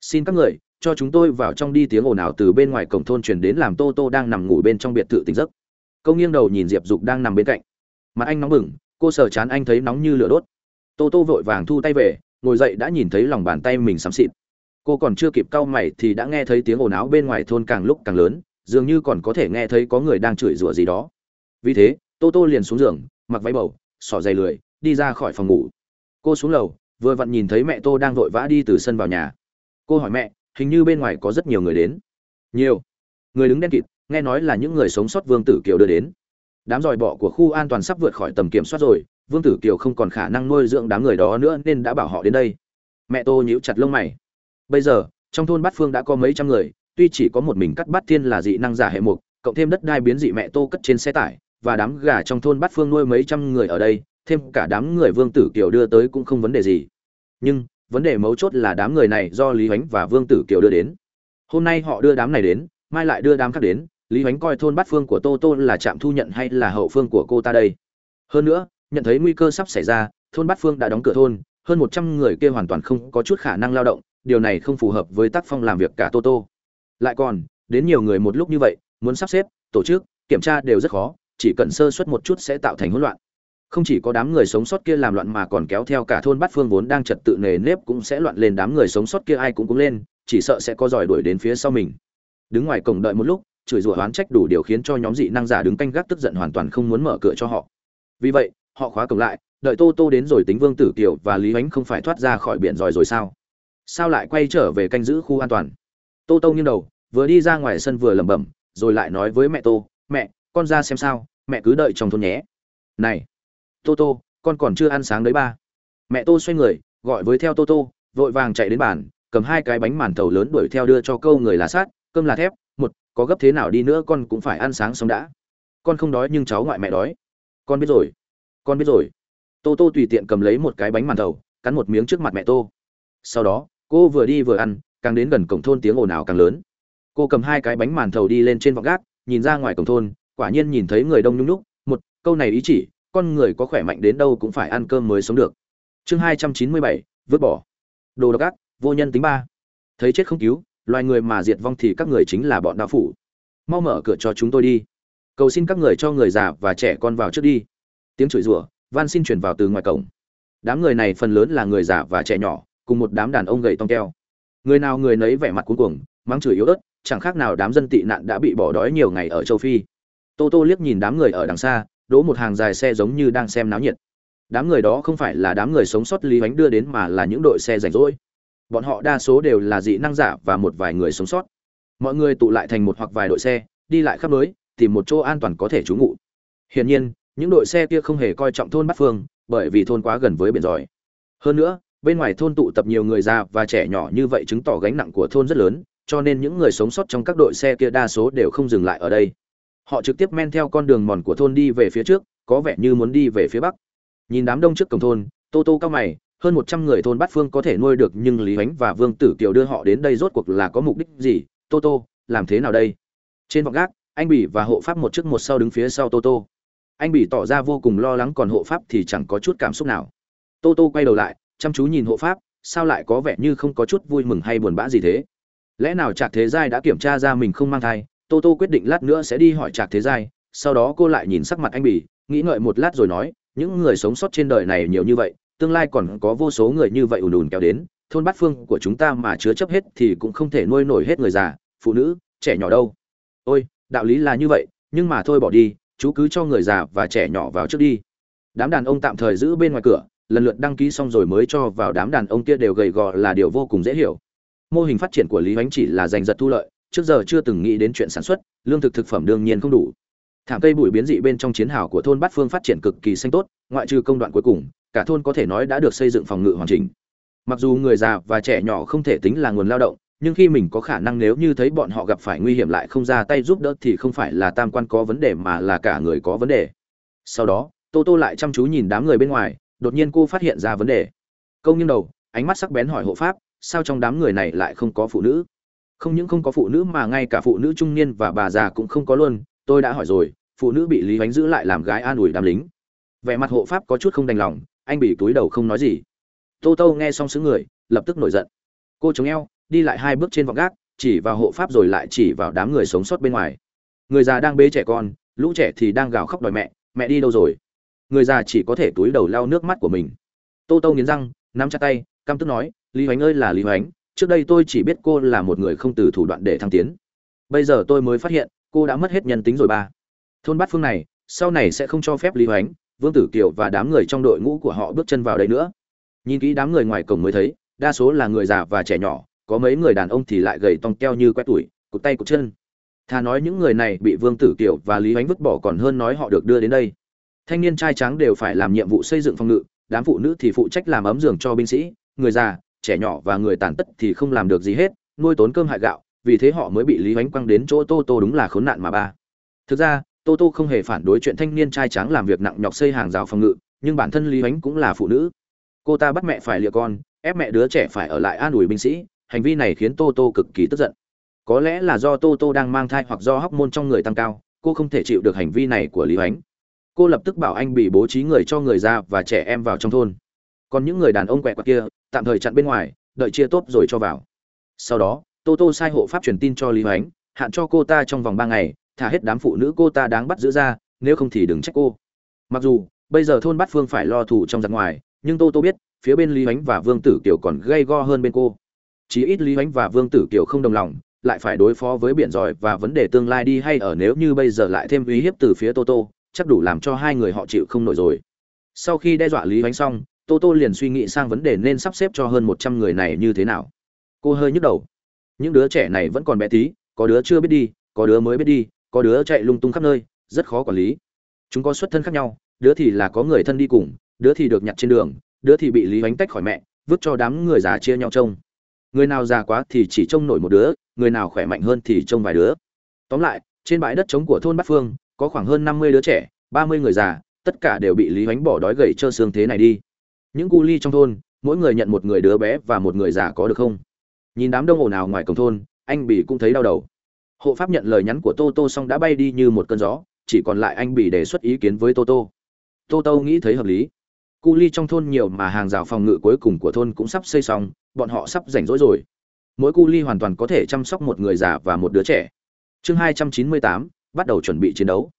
Xin các người, cho chúng tôi vào trong đi tiếng ồn ào từ bên ngoài cổng thôn truyền đến làm tô tô đang nằm ngủ bên trong biệt thự tỉnh giấc. Câu nghiêng đầu nhìn diệp dục đang nằm bên cạnh. Mặt anh nóng bừng, cô sờ chán anh thấy nóng như lửa đốt. Tô tô vội vàng thu tay về, ngồi dậy đã nhìn thấy lòng bàn tay mình xám xịt cô còn chưa kịp cau mày thì đã nghe thấy tiếng ồn áo bên ngoài thôn càng lúc càng lớn, dường như còn có thể nghe thấy có người đang chửi rủa gì đó. Vì thế, tô tô liền xuống giường, mặc váy bầu, xỏ dày lười, đi ra khỏi phòng ngủ. Cô xuống lầu, vừa vặn nhìn thấy mẹ tô đang vội vã đi từ sân vào nhà. Cô hỏi mẹ, hình như bên ngoài có rất nhiều người đến. Nhiều. Người đứng đen kịt, nghe nói là những người sống sót vương tử kiều đưa đến. Đám dòi bọ của khu an toàn sắp vượt khỏi tầm kiểm soát rồi, vương tử kiều không còn khả năng nuôi dưỡng đám người đó nữa nên đã bảo họ đến đây. Mẹ tô nhíu chặt lông mày bây giờ, trong thôn bát phương đã có mấy trăm người, tuy chỉ có một mình cắt bát thiên là dị năng giả hệ mục, cộng thêm đất đai biến dị mẹ tô cất trên xe tải, và đám gà trong thôn bát phương nuôi mấy trăm người ở đây, thêm cả đám người vương tử kiều đưa tới cũng không vấn đề gì. Nhưng, vấn đề mấu chốt là đám người này do lý ánh và vương tử kiều đưa đến. Hôm nay họ đưa đám này đến, mai lại đưa đám khác đến, lý ánh coi thôn bát phương của tô tô là trạm thu nhận hay là hậu phương của cô ta đây? Hơn nữa, nhận thấy nguy cơ sắp xảy ra, thôn bát phương đã đóng cửa thôn, hơn một trăm người kia hoàn toàn không có chút khả năng lao động điều này không phù hợp với tác phong làm việc cả tô tô. Lại còn, đến nhiều người một lúc như vậy, muốn sắp xếp, tổ chức, kiểm tra đều rất khó, chỉ cần sơ suất một chút sẽ tạo thành hỗn loạn. Không chỉ có đám người sống sót kia làm loạn mà còn kéo theo cả thôn bát phương vốn đang trật tự nề nếp cũng sẽ loạn lên đám người sống sót kia ai cũng cũng lên, chỉ sợ sẽ có giỏi đuổi đến phía sau mình. Đứng ngoài cổng đợi một lúc, chửi rủa oán trách đủ điều khiến cho nhóm dị năng giả đứng canh gác tức giận hoàn toàn không muốn mở cửa cho họ. Vì vậy, họ khóa cổng lại, đợi tô tô đến rồi tính vương tử kiều và lý ánh không phải thoát ra khỏi biển rồi rồi sao? Sao lại quay trở về canh giữ khu an toàn? Tô tô nghiêng đầu, vừa đi ra ngoài sân vừa lẩm bẩm, rồi lại nói với mẹ tô, mẹ, con ra xem sao, mẹ cứ đợi trong thôn nhé. Này, tô tô, con còn chưa ăn sáng đấy ba. Mẹ tô xoay người, gọi với theo tô tô, vội vàng chạy đến bàn, cầm hai cái bánh màn thầu lớn đuổi theo đưa cho câu người là sát, cơm là thép, một, có gấp thế nào đi nữa con cũng phải ăn sáng xong đã. Con không đói nhưng cháu ngoại mẹ đói. Con biết rồi, con biết rồi. Tô tô tùy tiện cầm lấy một cái bánh màn thầu, cắn một miếng trước mặt mẹ tô. Sau đó cô vừa đi vừa ăn, càng đến gần cổng thôn tiếng ồn ào càng lớn. Cô cầm hai cái bánh màn thầu đi lên trên vọng gác, nhìn ra ngoài cổng thôn, quả nhiên nhìn thấy người đông nhung nhúc, một, câu này ý chỉ, con người có khỏe mạnh đến đâu cũng phải ăn cơm mới sống được. Chương hai trăm chín mươi bảy, vứt bỏ. Đồ độc ác, vô nhân tính ba. Thấy chết không cứu, loài người mà diệt vong thì các người chính là bọn đạo phủ. Mau mở cửa cho chúng tôi đi. Cầu xin các người cho người già và trẻ con vào trước đi. Tiếng chửi rủa, van xin chuyển vào từ ngoài cổng. Đám người này phần lớn là người già và trẻ nhỏ cùng một đám đàn ông gầy tông keo. Người nào người nấy vẻ mặt cuống cuồng, mắng chửi yếu ớt, chẳng khác nào đám dân tị nạn đã bị bỏ đói nhiều ngày ở châu phi. Tô tô liếc nhìn đám người ở đằng xa, đỗ một hàng dài xe giống như đang xem náo nhiệt. Đám người đó không phải là đám người sống sót lý ánh đưa đến mà là những đội xe rảnh rỗi. Bọn họ đa số đều là dị năng giả và một vài người sống sót. Mọi người tụ lại thành một hoặc vài đội xe, đi lại khắp nơi tìm một chỗ an toàn có thể trú ngụ. Hiển nhiên, những đội xe kia không hề coi trọng thôn bát phương, bởi vì thôn quá gần với biển giỏi hơn nữa bên ngoài thôn tụ tập nhiều người già và trẻ nhỏ như vậy chứng tỏ gánh nặng của thôn rất lớn, cho nên những người sống sót trong các đội xe kia đa số đều không dừng lại ở đây. Họ trực tiếp men theo con đường mòn của thôn đi về phía trước, có vẻ như muốn đi về phía bắc. Nhìn đám đông trước cổng thôn, tô tô cao mày, hơn một trăm người thôn bát phương có thể nuôi được nhưng lý ánh và vương tử kiều đưa họ đến đây rốt cuộc là có mục đích gì? Tô tô, làm thế nào đây? Trên vọng gác, anh bỉ và hộ pháp một trước một sau đứng phía sau tô tô. Anh bỉ tỏ ra vô cùng lo lắng còn hộ pháp thì chẳng có chút cảm xúc nào. Tô tô quay đầu lại chăm chú nhìn hộ pháp, sao lại có vẻ như không có chút vui mừng hay buồn bã gì thế? Lẽ nào trạc thế giai đã kiểm tra ra mình không mang thai, tô tô quyết định lát nữa sẽ đi hỏi trạc thế giai, sau đó cô lại nhìn sắc mặt anh bỉ nghĩ ngợi một lát rồi nói, những người sống sót trên đời này nhiều như vậy, tương lai còn có vô số người như vậy ùn ùn kéo đến, thôn bát phương của chúng ta mà chứa chấp hết thì cũng không thể nuôi nổi hết người già, phụ nữ, trẻ nhỏ đâu. Ôi, đạo lý là như vậy, nhưng mà thôi bỏ đi, chú cứ cho người già và trẻ nhỏ vào trước đi. Đám đàn ông tạm thời giữ bên ngoài cửa lần lượt đăng ký xong rồi mới cho vào đám đàn ông kia đều gầy gò là điều vô cùng dễ hiểu. Mô hình phát triển của lý ánh chỉ là giành giật thu lợi, trước giờ chưa từng nghĩ đến chuyện sản xuất, lương thực thực phẩm đương nhiên không đủ. Thảm cây bụi biến dị bên trong chiến hào của thôn bát phương phát triển cực kỳ xanh tốt, ngoại trừ công đoạn cuối cùng, cả thôn có thể nói đã được xây dựng phòng ngự hoàn chỉnh. Mặc dù người già và trẻ nhỏ không thể tính là nguồn lao động, nhưng khi mình có khả năng nếu như thấy bọn họ gặp phải nguy hiểm lại không ra tay giúp đỡ thì không phải là tam quan có vấn đề mà là cả người có vấn đề. Sau đó, tô tô lại chăm chú nhìn đám người bên ngoài đột nhiên cô phát hiện ra vấn đề. Câu nghiêng đầu, ánh mắt sắc bén hỏi hộ pháp, sao trong đám người này lại không có phụ nữ? Không những không có phụ nữ mà ngay cả phụ nữ trung niên và bà già cũng không có luôn, tôi đã hỏi rồi, phụ nữ bị lý ánh giữ lại làm gái an ủi đám lính. Vẻ mặt hộ pháp có chút không đành lòng, anh bị túi đầu không nói gì. Tô tô nghe xong xứ người, lập tức nổi giận. Cô chống eo, đi lại hai bước trên vọng gác, chỉ vào hộ pháp rồi lại chỉ vào đám người sống sót bên ngoài. Người già đang bế trẻ con, lũ trẻ thì đang gào khóc đòi mẹ mẹ đi đâu rồi? Người già chỉ có thể túi đầu lau nước mắt của mình. Tô tô nghiến răng, nắm chặt tay, căm tức nói, lý hoánh ơi là lý hoánh, trước đây tôi chỉ biết cô là một người không từ thủ đoạn để thăng tiến. Bây giờ tôi mới phát hiện, cô đã mất hết nhân tính rồi ba. Thôn bát phương này, sau này sẽ không cho phép lý hoánh, vương tử kiều và đám người trong đội ngũ của họ bước chân vào đây nữa. Nhìn kỹ đám người ngoài cổng mới thấy, đa số là người già và trẻ nhỏ, có mấy người đàn ông thì lại gầy tong teo như quét tuổi cụt tay cụt chân. Thà nói những người này bị vương tử kiều và lý hoánh vứt bỏ còn hơn nói họ được đưa đến đây thanh niên trai trắng đều phải làm nhiệm vụ xây dựng phòng ngự, đám phụ nữ thì phụ trách làm ấm giường cho binh sĩ, người già, trẻ nhỏ và người tàn tất thì không làm được gì hết, nuôi tốn cơm hại gạo, vì thế họ mới bị lý ánh quăng đến chỗ tô tô đúng là khốn nạn mà ba. Thực ra, tô tô không hề phản đối chuyện thanh niên trai trắng làm việc nặng nhọc xây hàng rào phòng ngự, nhưng bản thân lý ánh cũng là phụ nữ. Cô ta bắt mẹ phải lịa con, ép mẹ đứa trẻ phải ở lại an ủi binh sĩ, hành vi này khiến tô tô cực kỳ tức giận. Có lẽ là do tô tô đang mang thai hoặc do hóc môn trong người tăng cao, cô không thể chịu được hành vi này của lý ánh cô lập tức bảo anh bị bố trí người cho người già và trẻ em vào trong thôn. Còn những người đàn ông quẹt quạt kia, tạm thời chặn bên ngoài, đợi chia tốt rồi cho vào. Sau đó, tô tô sai hộ pháp truyền tin cho lý hoánh, hạn cho cô ta trong vòng ba ngày, thả hết đám phụ nữ cô ta đáng bắt giữ ra, nếu không thì đừng trách cô. Mặc dù, bây giờ thôn bát phương phải lo thủ trong giặc ngoài, nhưng tô tô biết, phía bên lý hoánh và vương tử kiều còn gây go hơn bên cô. Chí ít lý hoánh và vương tử kiều không đồng lòng, lại phải đối phó với biển giỏi và vấn đề tương lai đi hay ở nếu như bây giờ lại thêm uy hiếp từ phía tô tô chắc đủ làm cho hai người họ chịu không nổi rồi. Sau khi đe dọa lý hoánh xong, tô tô liền suy nghĩ sang vấn đề nên sắp xếp cho hơn một trăm người này như thế nào. Cô hơi nhức đầu. Những đứa trẻ này vẫn còn bé tí, có đứa chưa biết đi, có đứa mới biết đi, có đứa chạy lung tung khắp nơi, rất khó quản lý. Chúng có xuất thân khác nhau, đứa thì là có người thân đi cùng, đứa thì được nhặt trên đường, đứa thì bị lý hoánh tách khỏi mẹ, vứt cho đám người già chia nhau trông. Người nào già quá thì chỉ trông nổi một đứa, người nào khỏe mạnh hơn thì trông vài đứa. Tóm lại, trên bãi đất trống của thôn bát phương có khoảng hơn năm mươi đứa trẻ, ba mươi người già, tất cả đều bị lý hoánh bỏ đói gầy trơ xương thế này đi. Những cu ly trong thôn, mỗi người nhận một người đứa bé và một người già có được không? Nhìn đám đông ồn ào ngoài cổng thôn, anh bỉ cũng thấy đau đầu. Hộ pháp nhận lời nhắn của tô tô xong đã bay đi như một cơn gió, chỉ còn lại anh bỉ đề xuất ý kiến với tô tô. Tô tô nghĩ thấy hợp lý. Cu ly trong thôn nhiều mà hàng rào phòng ngự cuối cùng của thôn cũng sắp xây xong, bọn họ sắp rảnh rỗi rồi. Mỗi cu ly hoàn toàn có thể chăm sóc một người già và một đứa trẻ. Chương hai trăm chín mươi tám bắt đầu chuẩn bị chiến đấu.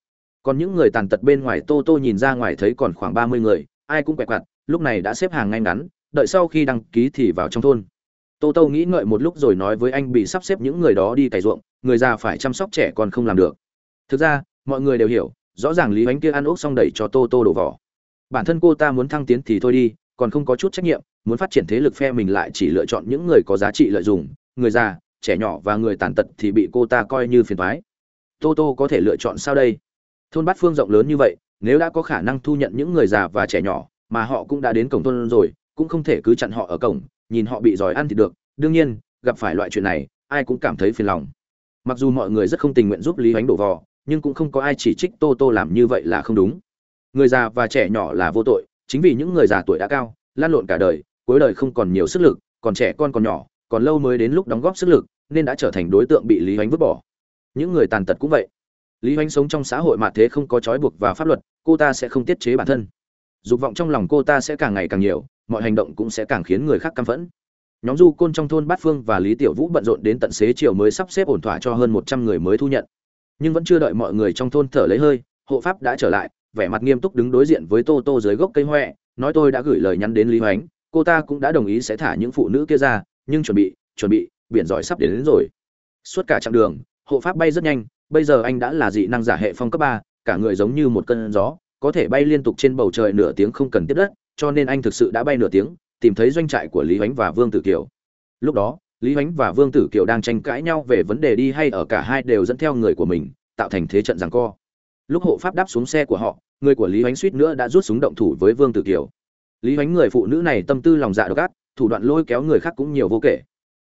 Còn những người tàn tật bên ngoài tô tô nhìn ra ngoài thấy còn khoảng ba mươi người, ai cũng quẹt quặt lúc này đã xếp hàng ngay ngắn, đợi sau khi đăng ký thì vào trong thôn. Tô tô nghĩ ngợi một lúc rồi nói với anh bị sắp xếp những người đó đi cày ruộng, người già phải chăm sóc trẻ còn không làm được. Thực ra, mọi người đều hiểu, rõ ràng lý ánh kia ăn ốc xong đẩy cho tô tô đổ vỏ. Bản thân cô ta muốn thăng tiến thì thôi đi, còn không có chút trách nhiệm, muốn phát triển thế lực phe mình lại chỉ lựa chọn những người có giá trị lợi dụng, người già, trẻ nhỏ và người tàn tật thì bị cô ta coi như phiền thoái tô tô có thể lựa chọn sao đây? Thôn bát phương rộng lớn như vậy, nếu đã có khả năng thu nhận những người già và trẻ nhỏ, mà họ cũng đã đến cổng thôn rồi, cũng không thể cứ chặn họ ở cổng, nhìn họ bị giỏi ăn thì được. Đương nhiên, gặp phải loại chuyện này, ai cũng cảm thấy phiền lòng. Mặc dù mọi người rất không tình nguyện giúp lý ánh đổ vò, nhưng cũng không có ai chỉ trích tô tô làm như vậy là không đúng. Người già và trẻ nhỏ là vô tội, chính vì những người già tuổi đã cao, lan lộn cả đời, cuối đời không còn nhiều sức lực, còn trẻ con còn nhỏ, còn lâu mới đến lúc đóng góp sức lực, nên đã trở thành đối tượng bị lý ánh vứt bỏ những người tàn tật cũng vậy. Lý hoánh sống trong xã hội mà thế không có trói buộc và pháp luật cô ta sẽ không tiết chế bản thân. Dục vọng trong lòng cô ta sẽ càng ngày càng nhiều mọi hành động cũng sẽ càng khiến người khác căm phẫn. Nhóm du côn trong thôn bát phương và lý tiểu vũ bận rộn đến tận xế chiều mới sắp xếp ổn thỏa cho hơn một trăm người mới thu nhận. Nhưng vẫn chưa đợi mọi người trong thôn thở lấy hơi hộ pháp đã trở lại vẻ mặt nghiêm túc đứng đối diện với tô tô dưới gốc cây huệ nói tôi đã gửi lời nhắn đến lý hoánh cô ta cũng đã đồng ý sẽ thả những phụ nữ kia ra nhưng chuẩn bị chuẩn bị biển giỏi sắp đến, đến rồi. Suốt cả chặng đường hộ pháp bay rất nhanh, bây giờ anh đã là dị năng giả hệ phong cấp ba, cả người giống như một cơn gió, có thể bay liên tục trên bầu trời nửa tiếng không cần tiếp đất, cho nên anh thực sự đã bay nửa tiếng, tìm thấy doanh trại của lý ánh và vương tử kiều. Lúc đó, lý ánh và vương tử kiều đang tranh cãi nhau về vấn đề đi hay ở cả hai đều dẫn theo người của mình, tạo thành thế trận giằng co. Lúc hộ pháp đáp xuống xe của họ, người của lý ánh suýt nữa đã rút súng động thủ với vương tử kiều. Lý ánh người phụ nữ này tâm tư lòng dạ độc ác, thủ đoạn lôi kéo người khác cũng nhiều vô kể.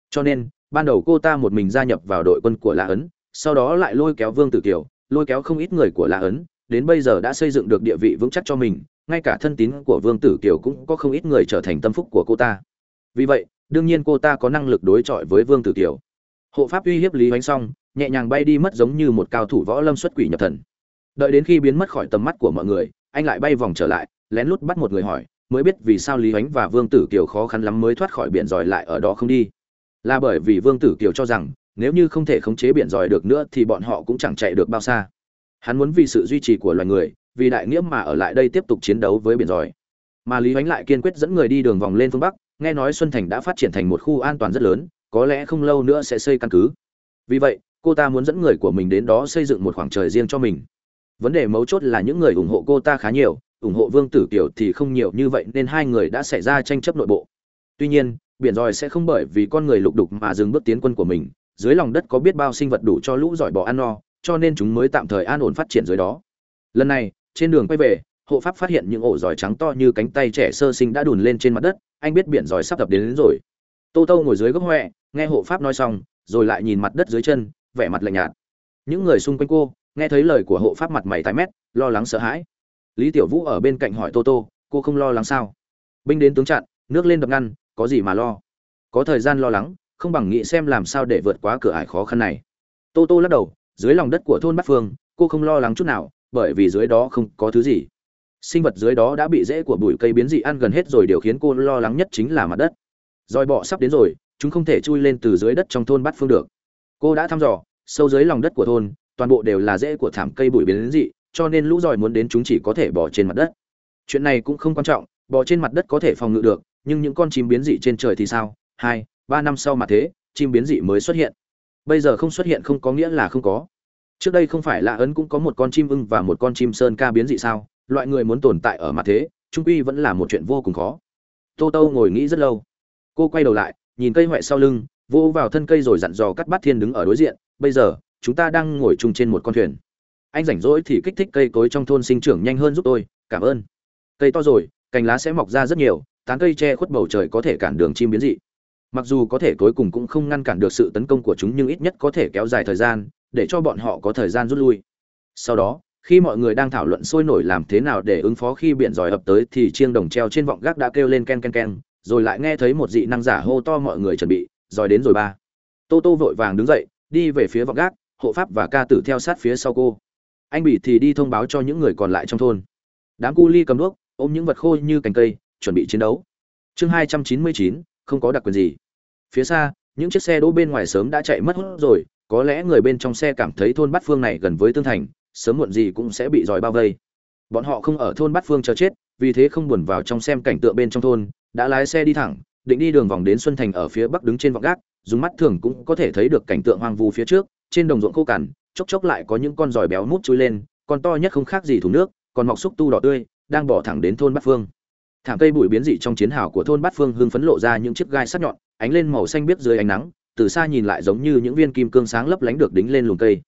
Cho nên ban đầu cô ta một mình gia nhập vào đội quân của lã ấn, sau đó lại lôi kéo vương tử kiều, lôi kéo không ít người của lã ấn, đến bây giờ đã xây dựng được địa vị vững chắc cho mình, ngay cả thân tín của vương tử kiều cũng có không ít người trở thành tâm phúc của cô ta. Vì vậy, đương nhiên cô ta có năng lực đối chọi với vương tử kiều. Hộ pháp uy hiếp lý hoánh xong, nhẹ nhàng bay đi mất giống như một cao thủ võ lâm xuất quỷ nhập thần. Đợi đến khi biến mất khỏi tầm mắt của mọi người, anh lại bay vòng trở lại, lén lút bắt một người hỏi, mới biết vì sao lý ánh và vương tử kiều khó khăn lắm mới thoát khỏi biển giỏi lại ở đó không đi? Là bởi vì vương tử kiều cho rằng, nếu như không thể khống chế biển giỏi được nữa thì bọn họ cũng chẳng chạy được bao xa. Hắn muốn vì sự duy trì của loài người, vì đại nghĩa mà ở lại đây tiếp tục chiến đấu với biển giỏi mà lý ánh lại kiên quyết dẫn người đi đường vòng lên phương bắc, nghe nói xuân thành đã phát triển thành một khu an toàn rất lớn, có lẽ không lâu nữa sẽ xây căn cứ. Vì vậy, cô ta muốn dẫn người của mình đến đó xây dựng một khoảng trời riêng cho mình. Vấn đề mấu chốt là những người ủng hộ cô ta khá nhiều, ủng hộ vương tử kiều thì không nhiều như vậy nên hai người đã xảy ra tranh chấp nội bộ. Tuy nhiên biển ròi sẽ không bởi vì con người lục đục mà dừng bước tiến quân của mình dưới lòng đất có biết bao sinh vật đủ cho lũ giỏi bỏ ăn no cho nên chúng mới tạm thời an ổn phát triển dưới đó. Lần này trên đường quay về hộ pháp phát hiện những ổ giỏi trắng to như cánh tay trẻ sơ sinh đã đùn lên trên mặt đất anh biết biển giỏi sắp đập đến, đến rồi. Tô tô ngồi dưới gốc huệ nghe hộ pháp nói xong rồi lại nhìn mặt đất dưới chân vẻ mặt lạnh nhạt. Những người xung quanh cô nghe thấy lời của hộ pháp mặt mày tái mét lo lắng sợ hãi. Lý tiểu vũ ở bên cạnh hỏi tô tô cô không lo lắng sao? Binh đến tướng chặn nước lên đập ngăn có gì mà lo? Có thời gian lo lắng, không bằng nghĩ xem làm sao để vượt qua cửa ải khó khăn này. Tô tô lắc đầu, dưới lòng đất của thôn bát phương, cô không lo lắng chút nào, bởi vì dưới đó không có thứ gì. Sinh vật dưới đó đã bị rễ của bụi cây biến dị ăn gần hết rồi, điều khiến cô lo lắng nhất chính là mặt đất. Roi bọ sắp đến rồi, chúng không thể chui lên từ dưới đất trong thôn bát phương được. Cô đã thăm dò, sâu dưới lòng đất của thôn, toàn bộ đều là rễ của thảm cây bụi biến dị, cho nên lũ giỏi muốn đến chúng chỉ có thể bỏ trên mặt đất. Chuyện này cũng không quan trọng, bò trên mặt đất có thể phòng ngự được nhưng những con chim biến dị trên trời thì sao? Hai, ba năm sau mà thế, chim biến dị mới xuất hiện. Bây giờ không xuất hiện không có nghĩa là không có. Trước đây không phải là ấn cũng có một con chim ưng và một con chim sơn ca biến dị sao? Loại người muốn tồn tại ở mặt thế, trung quy vẫn là một chuyện vô cùng khó. Tô tô ngồi nghĩ rất lâu. Cô quay đầu lại, nhìn cây huệ sau lưng vô vào thân cây rồi dặn dò cắt bát thiên đứng ở đối diện. Bây giờ, chúng ta đang ngồi chung trên một con thuyền. Anh rảnh rỗi thì kích thích cây cối trong thôn sinh trưởng nhanh hơn giúp tôi, cảm ơn. Cây to rồi, cành lá sẽ mọc ra rất nhiều tán cây che khuất bầu trời có thể cản đường chim biến dị. Mặc dù có thể cuối cùng cũng không ngăn cản được sự tấn công của chúng nhưng ít nhất có thể kéo dài thời gian, để cho bọn họ có thời gian rút lui. Sau đó, khi mọi người đang thảo luận sôi nổi làm thế nào để ứng phó khi biển giỏi ập tới thì chiêng đồng treo trên vọng gác đã kêu lên ken ken ken, rồi lại nghe thấy một dị năng giả hô to mọi người chuẩn bị, giỏi đến rồi ba. Tô tô vội vàng đứng dậy, đi về phía vọng gác, hộ pháp và ca tử theo sát phía sau cô. Anh bị thì đi thông báo cho những người còn lại trong thôn. Đám cu ly cầm đuốc, ôm những vật khô như cành cây chuẩn bị chiến đấu. Chương hai trăm chín mươi chín, không có đặc quyền gì. Phía xa, những chiếc xe đỗ bên ngoài sớm đã chạy mất hút rồi, có lẽ người bên trong xe cảm thấy thôn bát phương này gần với tương thành, sớm muộn gì cũng sẽ bị dòi bao vây. Bọn họ không ở thôn bát phương chờ chết, vì thế không buồn vào trong xem cảnh tượng bên trong thôn, đã lái xe đi thẳng, định đi đường vòng đến xuân thành ở phía bắc đứng trên vọng gác, dùng mắt thường cũng có thể thấy được cảnh tượng hoang vu phía trước, trên đồng ruộng khô cằn, chốc chốc lại có những con giòi béo mút chui lên, con to nhất không khác gì thùng nước còn mọc xúc tu đỏ tươi, đang bỏ thẳng đến thôn bát phương thảm cây bụi biến dị trong chiến hào của thôn bát phương hưng phấn lộ ra những chiếc gai sắc nhọn, ánh lên màu xanh biếc dưới ánh nắng, từ xa nhìn lại giống như những viên kim cương sáng lấp lánh được đính lên luồng cây.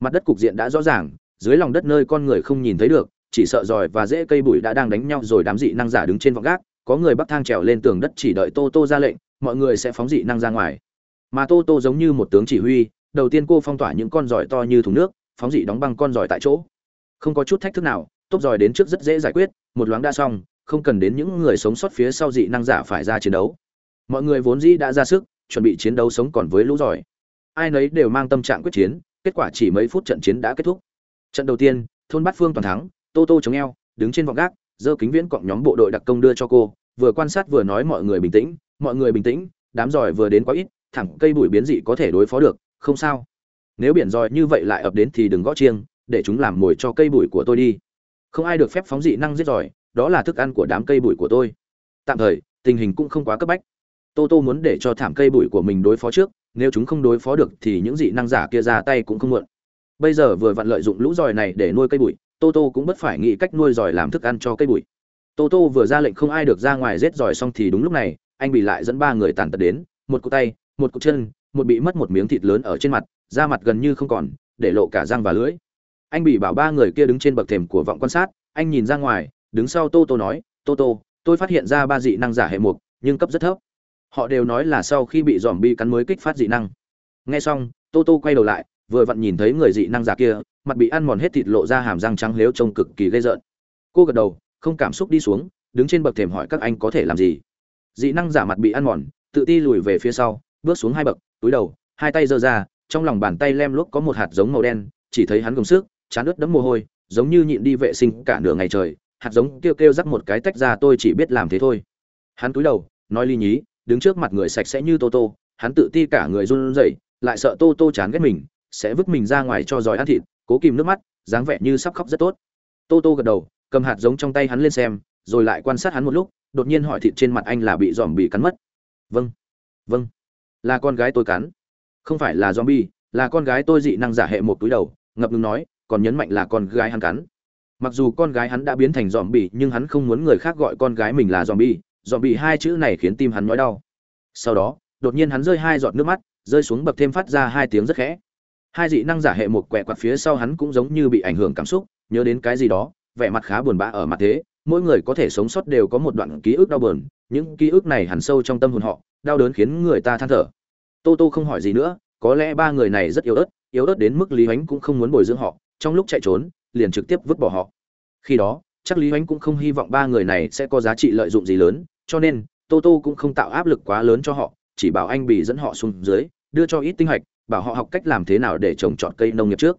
Mặt đất cục diện đã rõ ràng, dưới lòng đất nơi con người không nhìn thấy được, chỉ sợ giỏi và dễ cây bụi đã đang đánh nhau rồi đám dị năng giả đứng trên vọng gác, có người bắc thang trèo lên tường đất chỉ đợi tô tô ra lệnh, mọi người sẽ phóng dị năng ra ngoài. Mà tô tô giống như một tướng chỉ huy, đầu tiên cô phong tỏa những con giỏi to như thùng nước, phóng dị đóng băng con giỏi tại chỗ. Không có chút thách thức nào tốp giỏi đến trước rất dễ giải quyết, một loáng đã xong không cần đến những người sống sót phía sau dị năng giả phải ra chiến đấu. Mọi người vốn dĩ đã ra sức, chuẩn bị chiến đấu sống còn với lũ giỏi. Ai nấy đều mang tâm trạng quyết chiến, kết quả chỉ mấy phút trận chiến đã kết thúc. Trận đầu tiên, thôn bát phương toàn thắng, tô tô chống eo, đứng trên vọng gác, giơ kính viễn cọng nhóm bộ đội đặc công đưa cho cô, vừa quan sát vừa nói mọi người bình tĩnh, mọi người bình tĩnh, đám giỏi vừa đến quá ít, thẳng cây bụi biến dị có thể đối phó được, không sao. Nếu biển giỏi như vậy lại ập đến thì đừng gõ chiêng, để chúng làm mồi cho cây bụi của tôi đi. Không ai được phép phóng dị năng giết giỏi đó là thức ăn của đám cây bụi của tôi. Tạm thời, tình hình cũng không quá cấp bách. Tô tô muốn để cho thảm cây bụi của mình đối phó trước, nếu chúng không đối phó được thì những dị năng giả kia ra tay cũng không muộn. Bây giờ vừa vặn lợi dụng lũ giỏi này để nuôi cây bụi, tô tô cũng bất phải nghĩ cách nuôi giỏi làm thức ăn cho cây bụi. Tô tô vừa ra lệnh không ai được ra ngoài giết giỏi xong thì đúng lúc này, anh bị lại dẫn ba người tàn tật đến, một cụ tay, một cụ chân, một bị mất một miếng thịt lớn ở trên mặt, da mặt gần như không còn, để lộ cả răng và lưỡi. Anh bị bảo ba người kia đứng trên bậc thềm của vọng quan sát, anh nhìn ra ngoài đứng sau tô tô nói, tô tô, tôi phát hiện ra ba dị năng giả hệ mục, nhưng cấp rất thấp. Họ đều nói là sau khi bị dòm bi cắn mới kích phát dị năng. Nghe xong, tô tô quay đầu lại, vừa vặn nhìn thấy người dị năng giả kia, mặt bị ăn mòn hết thịt lộ ra hàm răng trắng lếu trông cực kỳ ghê rợn. Cô gật đầu, không cảm xúc đi xuống, đứng trên bậc thềm hỏi các anh có thể làm gì. Dị năng giả mặt bị ăn mòn, tự ti lùi về phía sau, bước xuống hai bậc, túi đầu, hai tay giơ ra, trong lòng bàn tay lem luốc có một hạt giống màu đen, chỉ thấy hắn gồng sức, chán ướt đẫm mồ hôi, giống như nhịn đi vệ sinh cả nửa ngày trời hạt giống kêu kêu rắc một cái tách ra, tôi chỉ biết làm thế thôi. Hắn cúi đầu, nói ly nhí, đứng trước mặt người sạch sẽ như tô tô. Hắn tự ti cả người run rẩy, lại sợ tô tô chán ghét mình, sẽ vứt mình ra ngoài cho giỏi ăn thịt, cố kìm nước mắt, dáng vẻ như sắp khóc rất tốt. Tô tô gật đầu, cầm hạt giống trong tay hắn lên xem, rồi lại quan sát hắn một lúc, đột nhiên hỏi thịt trên mặt anh là bị dòm bị cắn mất. Vâng vâng. Là con gái tôi cắn. Không phải là zombie, là con gái tôi dị năng giả hệ một túi đầu, ngập ngừng nói, còn nhấn mạnh là con gái hắn cắn mặc dù con gái hắn đã biến thành dòm bì nhưng hắn không muốn người khác gọi con gái mình là dòm bì dòm bì hai chữ này khiến tim hắn nói đau. Sau đó, đột nhiên hắn rơi hai giọt nước mắt, rơi xuống bậc thêm phát ra hai tiếng rất khẽ. Hai dị năng giả hệ một quẹ quạt phía sau hắn cũng giống như bị ảnh hưởng cảm xúc, nhớ đến cái gì đó, vẻ mặt khá buồn bã ở mặt thế. Mỗi người có thể sống sót đều có một đoạn ký ức đau buồn, những ký ức này hẳn sâu trong tâm hồn họ, đau đớn khiến người ta than thở. Tô tô không hỏi gì nữa, có lẽ ba người này rất yếu ớt yếu ớt đến mức lý ánh cũng không muốn bồi dưỡng họ, trong lúc chạy trốn liền trực tiếp vứt bỏ họ. Khi đó, chắc lý ánh cũng không hy vọng ba người này sẽ có giá trị lợi dụng gì lớn, cho nên, tô tô cũng không tạo áp lực quá lớn cho họ, chỉ bảo anh bị dẫn họ xuống dưới, đưa cho ít tinh hạch, bảo họ học cách làm thế nào để trồng trọt cây nông nghiệp trước.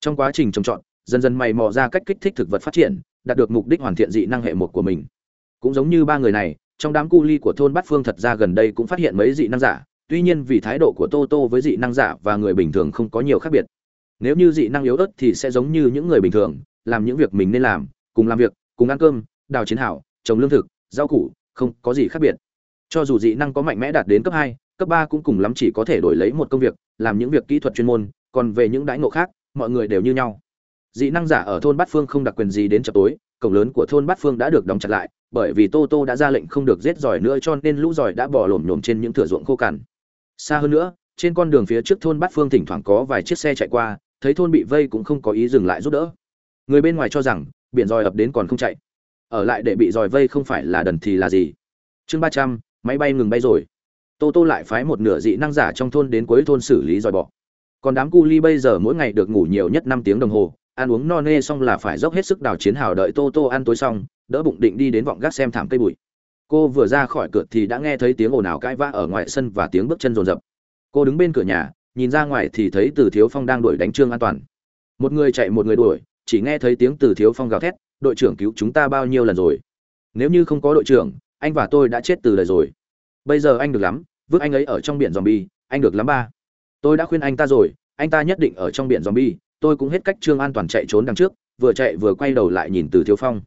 Trong quá trình trồng trọt, dần dần mày mò ra cách kích thích thực vật phát triển, đạt được mục đích hoàn thiện dị năng hệ một của mình. Cũng giống như ba người này, trong đám cu ly của thôn bát phương thật ra gần đây cũng phát hiện mấy dị năng giả, tuy nhiên vì thái độ của tô tô với dị năng giả và người bình thường không có nhiều khác biệt nếu như dị năng yếu ớt thì sẽ giống như những người bình thường, làm những việc mình nên làm, cùng làm việc, cùng ăn cơm, đào chiến hảo trồng lương thực, rau củ, không có gì khác biệt. Cho dù dị năng có mạnh mẽ đạt đến cấp hai, cấp ba cũng cùng lắm chỉ có thể đổi lấy một công việc, làm những việc kỹ thuật chuyên môn, còn về những đãi ngộ khác, mọi người đều như nhau. Dị năng giả ở thôn bát phương không đặc quyền gì đến chập tối, cổng lớn của thôn bát phương đã được đóng chặt lại, bởi vì tô tô đã ra lệnh không được giết giỏi nữa cho nên lũ giỏi đã bỏ lổm nhổm trên những thửa ruộng khô cằn. Xa hơn nữa, trên con đường phía trước thôn bát phương thỉnh thoảng có vài chiếc xe chạy qua thấy thôn bị vây cũng không có ý dừng lại giúp đỡ. Người bên ngoài cho rằng, biển dòi ập đến còn không chạy. Ở lại để bị dòi vây không phải là đần thì là gì? Chương ba trăm, máy bay ngừng bay rồi. Tô tô lại phái một nửa dị năng giả trong thôn đến cuối thôn xử lý dòi bọ. Còn đám cu ly bây giờ mỗi ngày được ngủ nhiều nhất năm tiếng đồng hồ, ăn uống no nê xong là phải dốc hết sức đào chiến hào đợi tô tô ăn tối xong, đỡ bụng định đi đến vọng gác xem thảm cây bụi. Cô vừa ra khỏi cửa thì đã nghe thấy tiếng ồn ào cãi vã ở ngoài sân và tiếng bước chân rồn rập. Cô đứng bên cửa nhà nhìn ra ngoài thì thấy từ thiếu phong đang đuổi đánh trương an toàn. Một người chạy một người đuổi, chỉ nghe thấy tiếng từ thiếu phong gào thét, đội trưởng cứu chúng ta bao nhiêu lần rồi? Nếu như không có đội trưởng, anh và tôi đã chết từ đời rồi. Bây giờ anh được lắm, vứt anh ấy ở trong biển zombie, anh được lắm ba. Tôi đã khuyên anh ta rồi, anh ta nhất định ở trong biển zombie, tôi cũng hết cách trương an toàn chạy trốn đằng trước, vừa chạy vừa quay đầu lại nhìn từ thiếu phong.